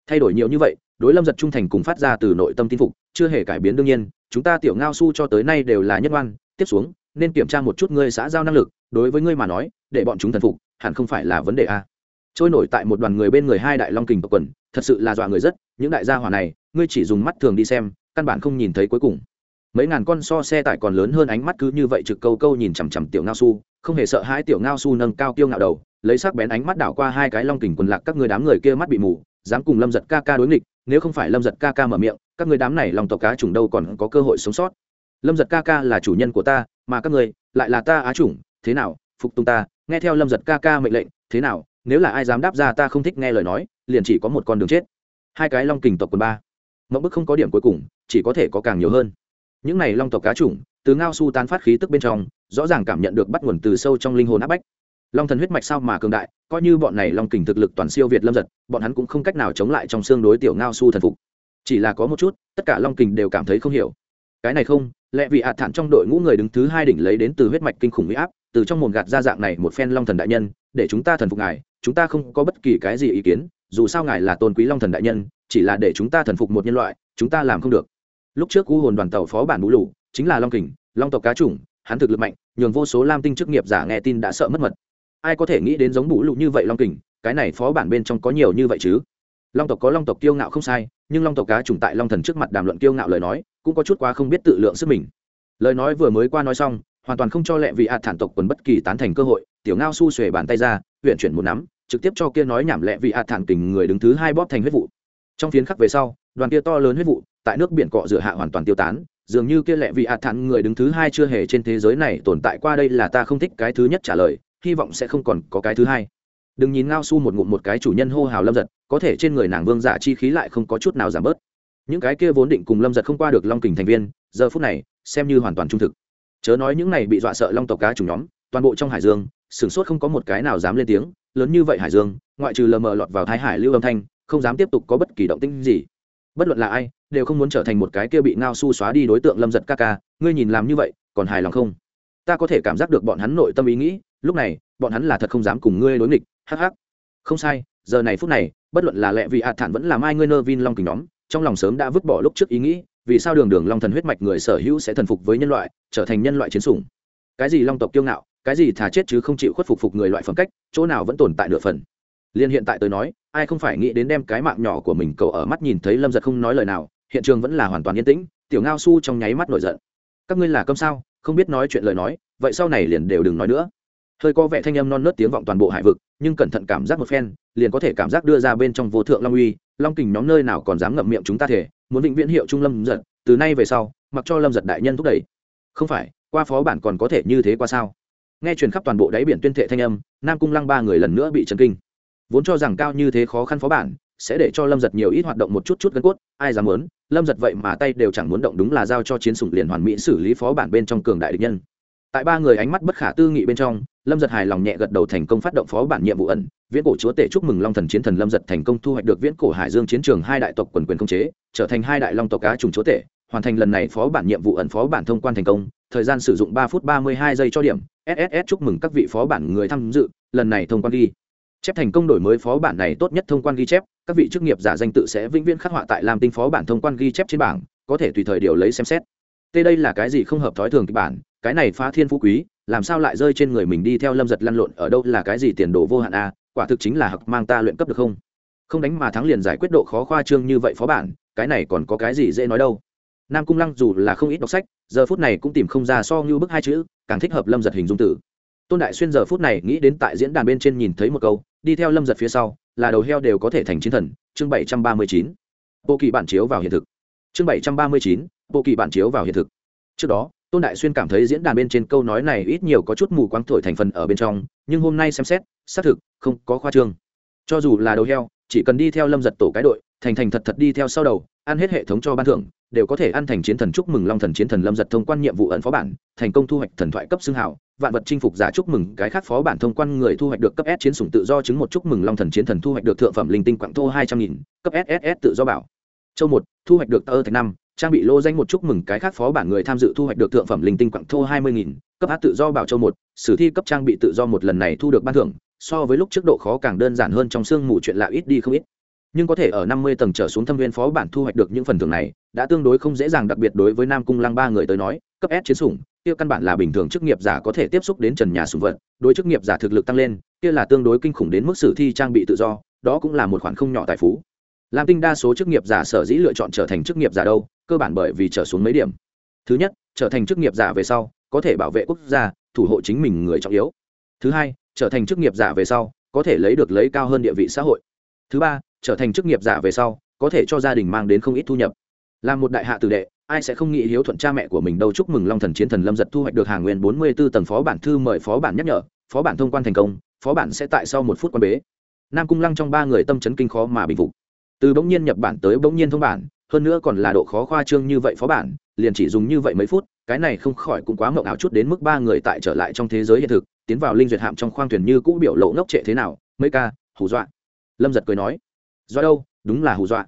Thay đổi nhiều như vậy, đối lâm giật trung thành cùng phát ra từ nội tâm tin phục, chưa hề cải biến đương nhiên, chúng ta tiểu ngao su cho tới nay đều là nhất oan, tiếp xuống, nên kiểm tra một chút ngươi xã giao năng lực, đối với ngươi mà nói, để bọn chúng thần phục, hẳn không phải là vấn đề a. Trôi nổi tại một đoàn người bên người hai đại long kình tộc quần, thật sự là dọa người rất, những đại gia hỏa này, ngươi chỉ dùng mắt thường đi xem, căn bản không nhìn thấy cuối cùng. Mấy ngàn con so xe tải còn lớn hơn ánh mắt cứ như vậy trực câu câu nhìn chằm chằm tiểu ngao su không hề sợ hai tiểu ngao su nâng cao kiêu ngạo đầu, lấy sắc bén ánh mắt đảo qua hai cái long kình quần lạc các người đám người kia mắt bị mù, dám cùng lâm giật ca ca đối nghịch, nếu không phải lâm giật ca ca mở miệng, các người đám này lòng tộc cá chủng đâu còn có cơ hội sống sót. Lâm giật ca ca là chủ nhân của ta, mà các người lại là ta á chủng, thế nào, phục tùng ta, nghe theo lâm giật ca ca mệnh lệnh, thế nào, nếu là ai dám đáp ra ta không thích nghe lời nói, liền chỉ có một con đường chết. Hai cái long kình tộc quần ba. Mẫu bức không có điểm cuối cùng, chỉ có thể có càng nhiều hơn. Những này long tộc cá chủng từ ngao su tán phát khí tức bên trong, rõ ràng cảm nhận được bắt nguồn từ sâu trong linh hồn áp bách. Long thần huyết mạch sao mà cường đại, coi như bọn này long kình thực lực toàn siêu việt lâm giật, bọn hắn cũng không cách nào chống lại trong xương đối tiểu ngao su thần phục. Chỉ là có một chút, tất cả long kình đều cảm thấy không hiểu. Cái này không, lẽ vì hạ thản trong đội ngũ người đứng thứ hai đỉnh lấy đến từ huyết mạch kinh khủng huy áp, từ trong mồm gạt ra dạng này một phen long thần đại nhân, để chúng ta thần phục ngài, chúng ta không có bất kỳ cái gì ý kiến, dù sao ngài là tôn quý long thần đại nhân, chỉ là để chúng ta thần phục một nhân loại, chúng ta làm không được. Lúc trước u hồn đoàn tàu phó bản bú lù chính là long kình, long tộc cá chủng, hắn thực lực mạnh, nhường vô số lam tinh chức nghiệp giả nghe tin đã sợ mất mật. Ai có thể nghĩ đến giống bù lụ như vậy long kình, cái này phó bản bên trong có nhiều như vậy chứ? Long tộc có long tộc kiêu ngạo không sai, nhưng long tộc cá trùng tại long thần trước mặt đàm luận kiêu ngạo lời nói, cũng có chút quá không biết tự lượng sức mình. Lời nói vừa mới qua nói xong, hoàn toàn không cho lẹ vị hạt thản tộc quần bất kỳ tán thành cơ hội, tiểu ngao su xuề bàn tay ra, huyện chuyển một nắm, trực tiếp cho kia nói nhảm lẹ vị hạt thản tình người đứng thứ hai bóp thành huyết vụ. Trong phiến khắc về sau, đoàn kia to lớn huyết vụ, tại nước biển cọ rửa hạ hoàn toàn tiêu tán dường như kia lẹ vị hạt thản người đứng thứ hai chưa hề trên thế giới này tồn tại qua đây là ta không thích cái thứ nhất trả lời, hy vọng sẽ không còn có cái thứ hai. Đừng nhìn ngao su một ngụm một cái chủ nhân hô hào lâm giật, có thể trên người nàng vương giả chi khí lại không có chút nào giảm bớt. Những cái kia vốn định cùng lâm giật không qua được long kình thành viên, giờ phút này, xem như hoàn toàn trung thực. Chớ nói những này bị dọa sợ long tộc cá chủ nhóm, toàn bộ trong hải dương, sửng sốt không có một cái nào dám lên tiếng, lớn như vậy hải dương, ngoại trừ lờ mờ lọt vào thái hải lưu âm thanh, không dám tiếp tục có bất kỳ động tĩnh gì bất luận là ai, đều không muốn trở thành một cái kia bị ngao su xóa đi đối tượng lâm giật ca ca, ngươi nhìn làm như vậy, còn hài lòng không? Ta có thể cảm giác được bọn hắn nội tâm ý nghĩ, lúc này, bọn hắn là thật không dám cùng ngươi đối nghịch, hắc hắc. Không sai, giờ này phút này, bất luận là lẹ vì hạ thản vẫn là mai ngươi nơ vin long kình nhóm, trong lòng sớm đã vứt bỏ lúc trước ý nghĩ, vì sao đường đường long thần huyết mạch người sở hữu sẽ thần phục với nhân loại, trở thành nhân loại chiến sủng? Cái gì long tộc kiêu ngạo, cái gì thà chết chứ không chịu khuất phục phục người loại phẩm cách, chỗ nào vẫn tồn tại nửa phần. Liên hiện tại tôi nói ai không phải nghĩ đến đem cái mạng nhỏ của mình cầu ở mắt nhìn thấy lâm giật không nói lời nào, hiện trường vẫn là hoàn toàn yên tĩnh, tiểu ngao su trong nháy mắt nổi giận. Các ngươi là câm sao, không biết nói chuyện lời nói, vậy sau này liền đều đừng nói nữa. Hơi có vẻ thanh âm non nớt tiếng vọng toàn bộ hải vực, nhưng cẩn thận cảm giác một phen, liền có thể cảm giác đưa ra bên trong vô thượng long uy, long kình nhóm nơi nào còn dám ngậm miệng chúng ta thể, muốn định viễn hiệu trung lâm giật, từ nay về sau, mặc cho lâm giật đại nhân thúc đẩy. Không phải, qua phó bản còn có thể như thế qua sao? Nghe truyền khắp toàn bộ đáy biển tuyên thệ thanh âm, nam cung lăng ba người lần nữa bị chấn kinh vốn cho rằng cao như thế khó khăn phó bản, sẽ để cho lâm giật nhiều ít hoạt động một chút chút gân cốt, ai dám muốn, lâm giật vậy mà tay đều chẳng muốn động đúng là giao cho chiến sủng liền hoàn mỹ xử lý phó bản bên trong cường đại địch nhân. Tại ba người ánh mắt bất khả tư nghị bên trong, lâm giật hài lòng nhẹ gật đầu thành công phát động phó bản nhiệm vụ ẩn. Viễn cổ chúa tể chúc mừng long thần chiến thần lâm giật thành công thu hoạch được viễn cổ hải dương chiến trường hai đại tộc quần quyền công chế, trở thành hai đại long tộc cá trùng chúa tể, hoàn thành lần này phó bản nhiệm vụ ẩn phó bản thông quan thành công, thời gian sử dụng ba phút ba mươi hai giây cho điểm. Sss chúc mừng các vị phó bản người tham dự, lần này thông quan ghi chép thành công đổi mới phó bản này tốt nhất thông quan ghi chép, các vị chức nghiệp giả danh tự sẽ vĩnh viễn khắc họa tại làm tinh phó bản thông quan ghi chép trên bảng, có thể tùy thời điều lấy xem xét. Tê đây là cái gì không hợp thói thường kịch bản, cái này phá thiên phú quý, làm sao lại rơi trên người mình đi theo lâm giật lăn lộn ở đâu, là cái gì tiền đồ vô hạn a à? quả thực chính là hặc mang ta luyện cấp được không? Không đánh mà thắng liền giải quyết độ khó khoa trương như vậy phó bản, cái này còn có cái gì dễ nói đâu? Nam cung lăng dù là không ít đọc sách, giờ phút này cũng tìm không ra so như bức hai chữ, càng thích hợp lâm giật hình dung tử tôn đại xuyên giờ phút này nghĩ đến tại diễn đàn bên trên nhìn thấy một câu, đi theo lâm giật phía sau, là đầu heo đều có thể thành chiến thần, chương bảy trăm ba mươi chín. Bộ kỳ bản chiếu vào hiện thực. Chương bảy trăm ba mươi chín, bộ kỳ bản chiếu vào hiện thực. Trước đó, tôn đại xuyên cảm thấy diễn đàn bên trên câu nói này ít nhiều có chút mù quáng thổi thành phần ở bên trong, nhưng hôm nay xem xét, xác thực, không có khoa trương. Cho dù là đầu heo, chỉ cần đi theo lâm giật tổ cái đội, thành thành thật thật đi theo sau đầu, ăn hết hệ thống cho ban thưởng đều có thể ăn thành chiến thần chúc mừng long thần chiến thần lâm giật thông quan nhiệm vụ ẩn phó bản, thành công thu hoạch thần thoại cấp xương hảo vạn vật chinh phục giả chúc mừng, cái khác phó bản thông quan người thu hoạch được cấp s chiến sủng tự do chứng một chúc mừng long thần chiến thần thu hoạch được thượng phẩm linh tinh quặng thô hai trăm nghìn, cấp sss tự do bảo. Châu một, thu hoạch được tơ thạch năm, trang bị lô danh một chúc mừng, cái khác phó bản người tham dự thu hoạch được thượng phẩm linh tinh quặng thô hai mươi nghìn, cấp hát tự do bảo châu một, sử thi cấp trang bị tự do một lần này thu được ban thưởng, so với lúc trước độ khó càng đơn giản hơn trong sương mù chuyện lạ ít đi không ít nhưng có thể ở năm mươi tầng trở xuống thâm viên phó bản thu hoạch được những phần thưởng này, đã tương đối không dễ dàng đặc biệt đối với nam cung lăng ba người tới nói, cấp s chiến sủng, kia căn bản là bình thường chức nghiệp giả có thể tiếp xúc đến trần nhà sủng vật, đối chức nghiệp giả thực lực tăng lên, kia là tương đối kinh khủng đến mức sử thi trang bị tự do, đó cũng là một khoản không nhỏ tài phú. Lam tinh đa số chức nghiệp giả sở dĩ lựa chọn trở thành chức nghiệp giả đâu, cơ bản bởi vì trở xuống mấy điểm. Thứ nhất, trở thành chức nghiệp giả về sau, có thể bảo vệ quốc gia, thủ hộ chính mình người trọng yếu. Thứ hai, trở thành chức nghiệp giả về sau, có thể lấy được lấy cao hơn địa vị xã hội. Thứ ba trở thành chức nghiệp giả về sau, có thể cho gia đình mang đến không ít thu nhập. Là một đại hạ tử đệ, ai sẽ không nghĩ hiếu thuận cha mẹ của mình đâu. Chúc mừng long thần chiến thần lâm giật thu hoạch được hàng nguyên bốn mươi b ố tầng phó bản thư mời phó bản nhắc nhở, phó bản thông quan thành công, phó bản sẽ tại sau một phút quan bế. Nam cung lăng trong ba người tâm chấn kinh khó mà bình phục. Từ bỗng nhiên nhập bản tới bỗng nhiên thông bản, hơn nữa còn là độ khó khoa trương như vậy phó bản, liền chỉ dùng như vậy mấy phút, cái này không khỏi cũng quá mộng ảo chút đến mức ba người tại trở lại trong thế giới hiện thực, tiến vào linh duyệt hạm trong khoang thuyền như cũ biểu lộ ngốc trệ thế nào. Mấy ca, hù dọa. Lâm giật cười nói do đâu? Đúng là hù dọa.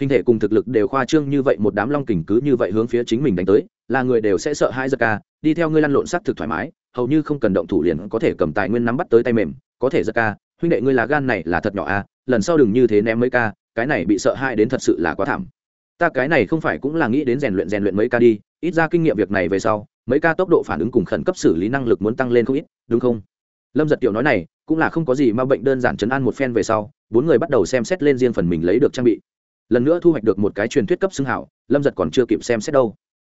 Hình thể cùng thực lực đều khoa trương như vậy, một đám long kình cứ như vậy hướng phía chính mình đánh tới, là người đều sẽ sợ hai giật ca. Đi theo ngươi lăn lộn s thực thoải mái, hầu như không cần động thủ liền có thể cầm tài nguyên nắm bắt tới tay mềm, có thể giật ca. Huynh đệ ngươi là gan này là thật nhỏ à lần sau đừng như thế ném mấy ca, cái này bị sợ hãi đến thật sự là quá thảm. Ta cái này không phải cũng là nghĩ đến rèn luyện rèn luyện mấy ca đi, ít ra kinh nghiệm việc này về sau, mấy ca tốc độ phản ứng cùng khẩn cấp xử lý năng lực muốn tăng lên không ít, đúng không? Lâm giật tiểu nói này, cũng là không có gì mà bệnh đơn giản chấn an một phen về sau bốn người bắt đầu xem xét lên riêng phần mình lấy được trang bị. Lần nữa thu hoạch được một cái truyền thuyết cấp xưng hảo, lâm giật còn chưa kịp xem xét đâu.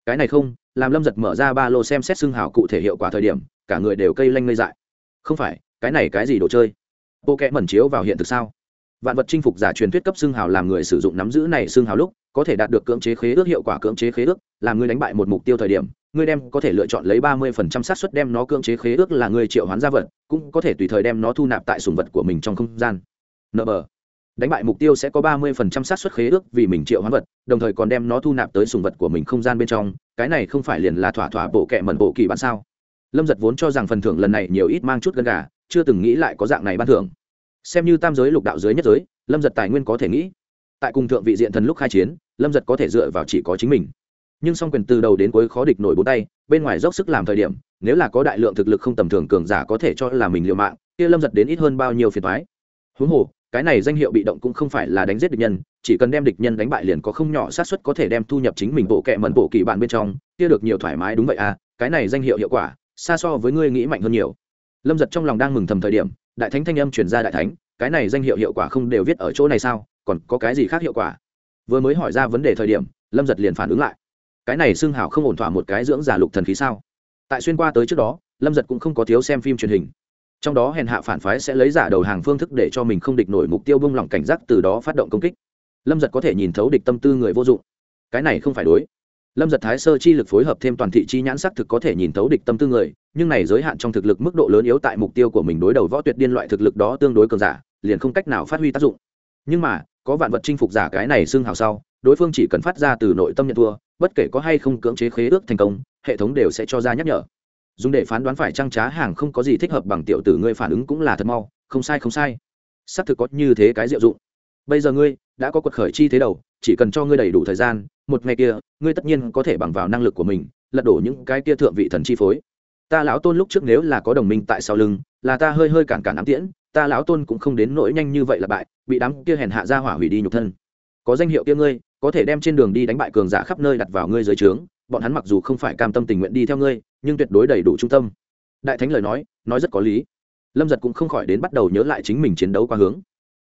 Cái này không, làm lâm giật mở ra ba lô xem xét xưng hảo cụ thể hiệu quả thời điểm, cả người đều cây lanh ngây dại. Không phải, cái này cái gì đồ chơi? Bộ kẽ mẩn chiếu vào hiện thực sao? Vạn vật chinh phục giả truyền thuyết cấp xương hào làm người sử dụng nắm giữ này xương hào lúc, có thể đạt được cưỡng chế khế ước hiệu quả cưỡng chế khế ước, làm người đánh bại một mục tiêu thời điểm, người đem có thể lựa chọn lấy ba mươi phần trăm xác suất đem nó cưỡng chế khế ước là người triệu hoán gia vật, cũng có thể tùy thời đem nó thu nạp tại sùng vật của mình trong không gian nợ bờ. Đánh bại mục tiêu sẽ có ba mươi phần trăm xác suất khế ước vì mình triệu hoán vật, đồng thời còn đem nó thu nạp tới sùng vật của mình không gian bên trong. Cái này không phải liền là thỏa thỏa bộ kệ mẩn bộ kỳ bản sao? Lâm giật vốn cho rằng phần thưởng lần này nhiều ít mang chút gần gà, chưa từng nghĩ lại có dạng này ban thưởng. Xem như tam giới lục đạo giới nhất giới, lâm giật tài nguyên có thể nghĩ. Tại cùng thượng vị diện thần lúc khai chiến, lâm giật có thể dựa vào chỉ có chính mình. Nhưng song quyền từ đầu đến cuối khó địch nổi bốn tay, bên ngoài dốc sức làm thời điểm, nếu là có đại lượng thực lực không tầm thường cường giả có thể cho là mình liều mạng, kia lâm giật đến ít hơn bao nhiêu phiền thoái huống hồ, cái này danh hiệu bị động cũng không phải là đánh giết địch nhân, chỉ cần đem địch nhân đánh bại liền có không nhỏ xác suất có thể đem thu nhập chính mình bộ kệ mẩn bộ kỳ bạn bên trong, kia được nhiều thoải mái đúng vậy à cái này danh hiệu hiệu quả, xa so với ngươi nghĩ mạnh hơn nhiều. Lâm giật trong lòng đang mừng thầm thời điểm, đại thánh thanh âm truyền ra đại thánh, cái này danh hiệu hiệu quả không đều viết ở chỗ này sao, còn có cái gì khác hiệu quả? Vừa mới hỏi ra vấn đề thời điểm, lâm giật liền phản ứng lại. Cái này xưng hảo không ổn thỏa một cái dưỡng giả lục thần khí sao? Tại xuyên qua tới trước đó, lâm giật cũng không có thiếu xem phim truyền hình trong đó hèn hạ phản phái sẽ lấy giả đầu hàng phương thức để cho mình không địch nổi mục tiêu bông lỏng cảnh giác, từ đó phát động công kích. Lâm giật có thể nhìn thấu địch tâm tư người vô dụng. Cái này không phải đối. Lâm giật thái sơ chi lực phối hợp thêm toàn thị chi nhãn sắc thực có thể nhìn thấu địch tâm tư người, nhưng này giới hạn trong thực lực mức độ lớn yếu tại mục tiêu của mình đối đầu võ tuyệt điên loại thực lực đó tương đối cường giả, liền không cách nào phát huy tác dụng. Nhưng mà, có vạn vật chinh phục giả cái này xưng hào sau, đối phương chỉ cần phát ra từ nội tâm nhận thua, bất kể có hay không cưỡng chế khế ước thành công, hệ thống đều sẽ cho ra nhắc nhở dùng để phán đoán phải trăng trá hàng không có gì thích hợp bằng tiểu tử ngươi phản ứng cũng là thật mau. Không sai không sai. Xác thực có như thế cái diệu dụng. Bây giờ ngươi đã có quật khởi chi thế đầu, chỉ cần cho ngươi đầy đủ thời gian, một ngày kia, ngươi tất nhiên có thể bằng vào năng lực của mình, lật đổ những cái kia thượng vị thần chi phối. Ta lão tôn lúc trước nếu là có đồng minh tại sau lưng, là ta hơi hơi cản cản ám tiễn, ta lão tôn cũng không đến nỗi nhanh như vậy là bại, bị đám kia hèn hạ ra hỏa hủy đi nhục thân. Có danh hiệu kia ngươi, có thể đem trên đường đi đánh bại cường giả khắp nơi đặt vào ngươi dưới trướng bọn hắn mặc dù không phải cam tâm tình nguyện đi theo ngươi, nhưng tuyệt đối đầy đủ trung tâm. Đại thánh lời nói nói rất có lý. Lâm giật cũng không khỏi đến bắt đầu nhớ lại chính mình chiến đấu qua hướng.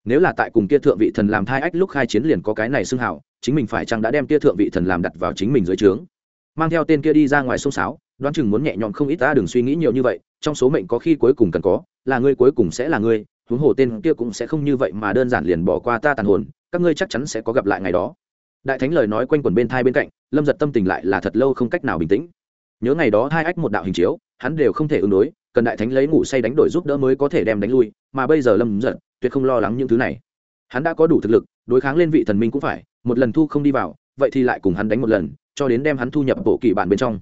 Nếu là tại cùng kia thượng vị thần làm thai ách lúc khai chiến liền có cái này xưng hảo chính mình phải chăng đã đem kia thượng vị thần làm đặt vào chính mình dưới trướng? Mang theo tên kia đi ra ngoài sông sáo, đoán chừng muốn nhẹ nhõm không ít ta đừng suy nghĩ nhiều như vậy, trong số mệnh có khi cuối cùng cần có, là ngươi cuối cùng sẽ là ngươi, huống hồ tên kia cũng sẽ không như vậy mà đơn giản liền bỏ qua ta tàn hồn, các ngươi chắc chắn sẽ có gặp lại ngày đó. Đại thánh lời nói quanh quẩn bên thai bên cạnh lâm giật tâm tình lại là thật lâu không cách nào bình tĩnh. Nhớ ngày đó hai ách một đạo hình chiếu, hắn đều không thể ứng đối, cần đại thánh lấy ngủ say đánh đổi giúp đỡ mới có thể đem đánh lui, mà bây giờ lâm giật tuyệt không lo lắng những thứ này. Hắn đã có đủ thực lực, đối kháng lên vị thần minh cũng phải, một lần thu không đi vào, vậy thì lại cùng hắn đánh một lần, cho đến đem hắn thu nhập bộ kỳ bản bên trong.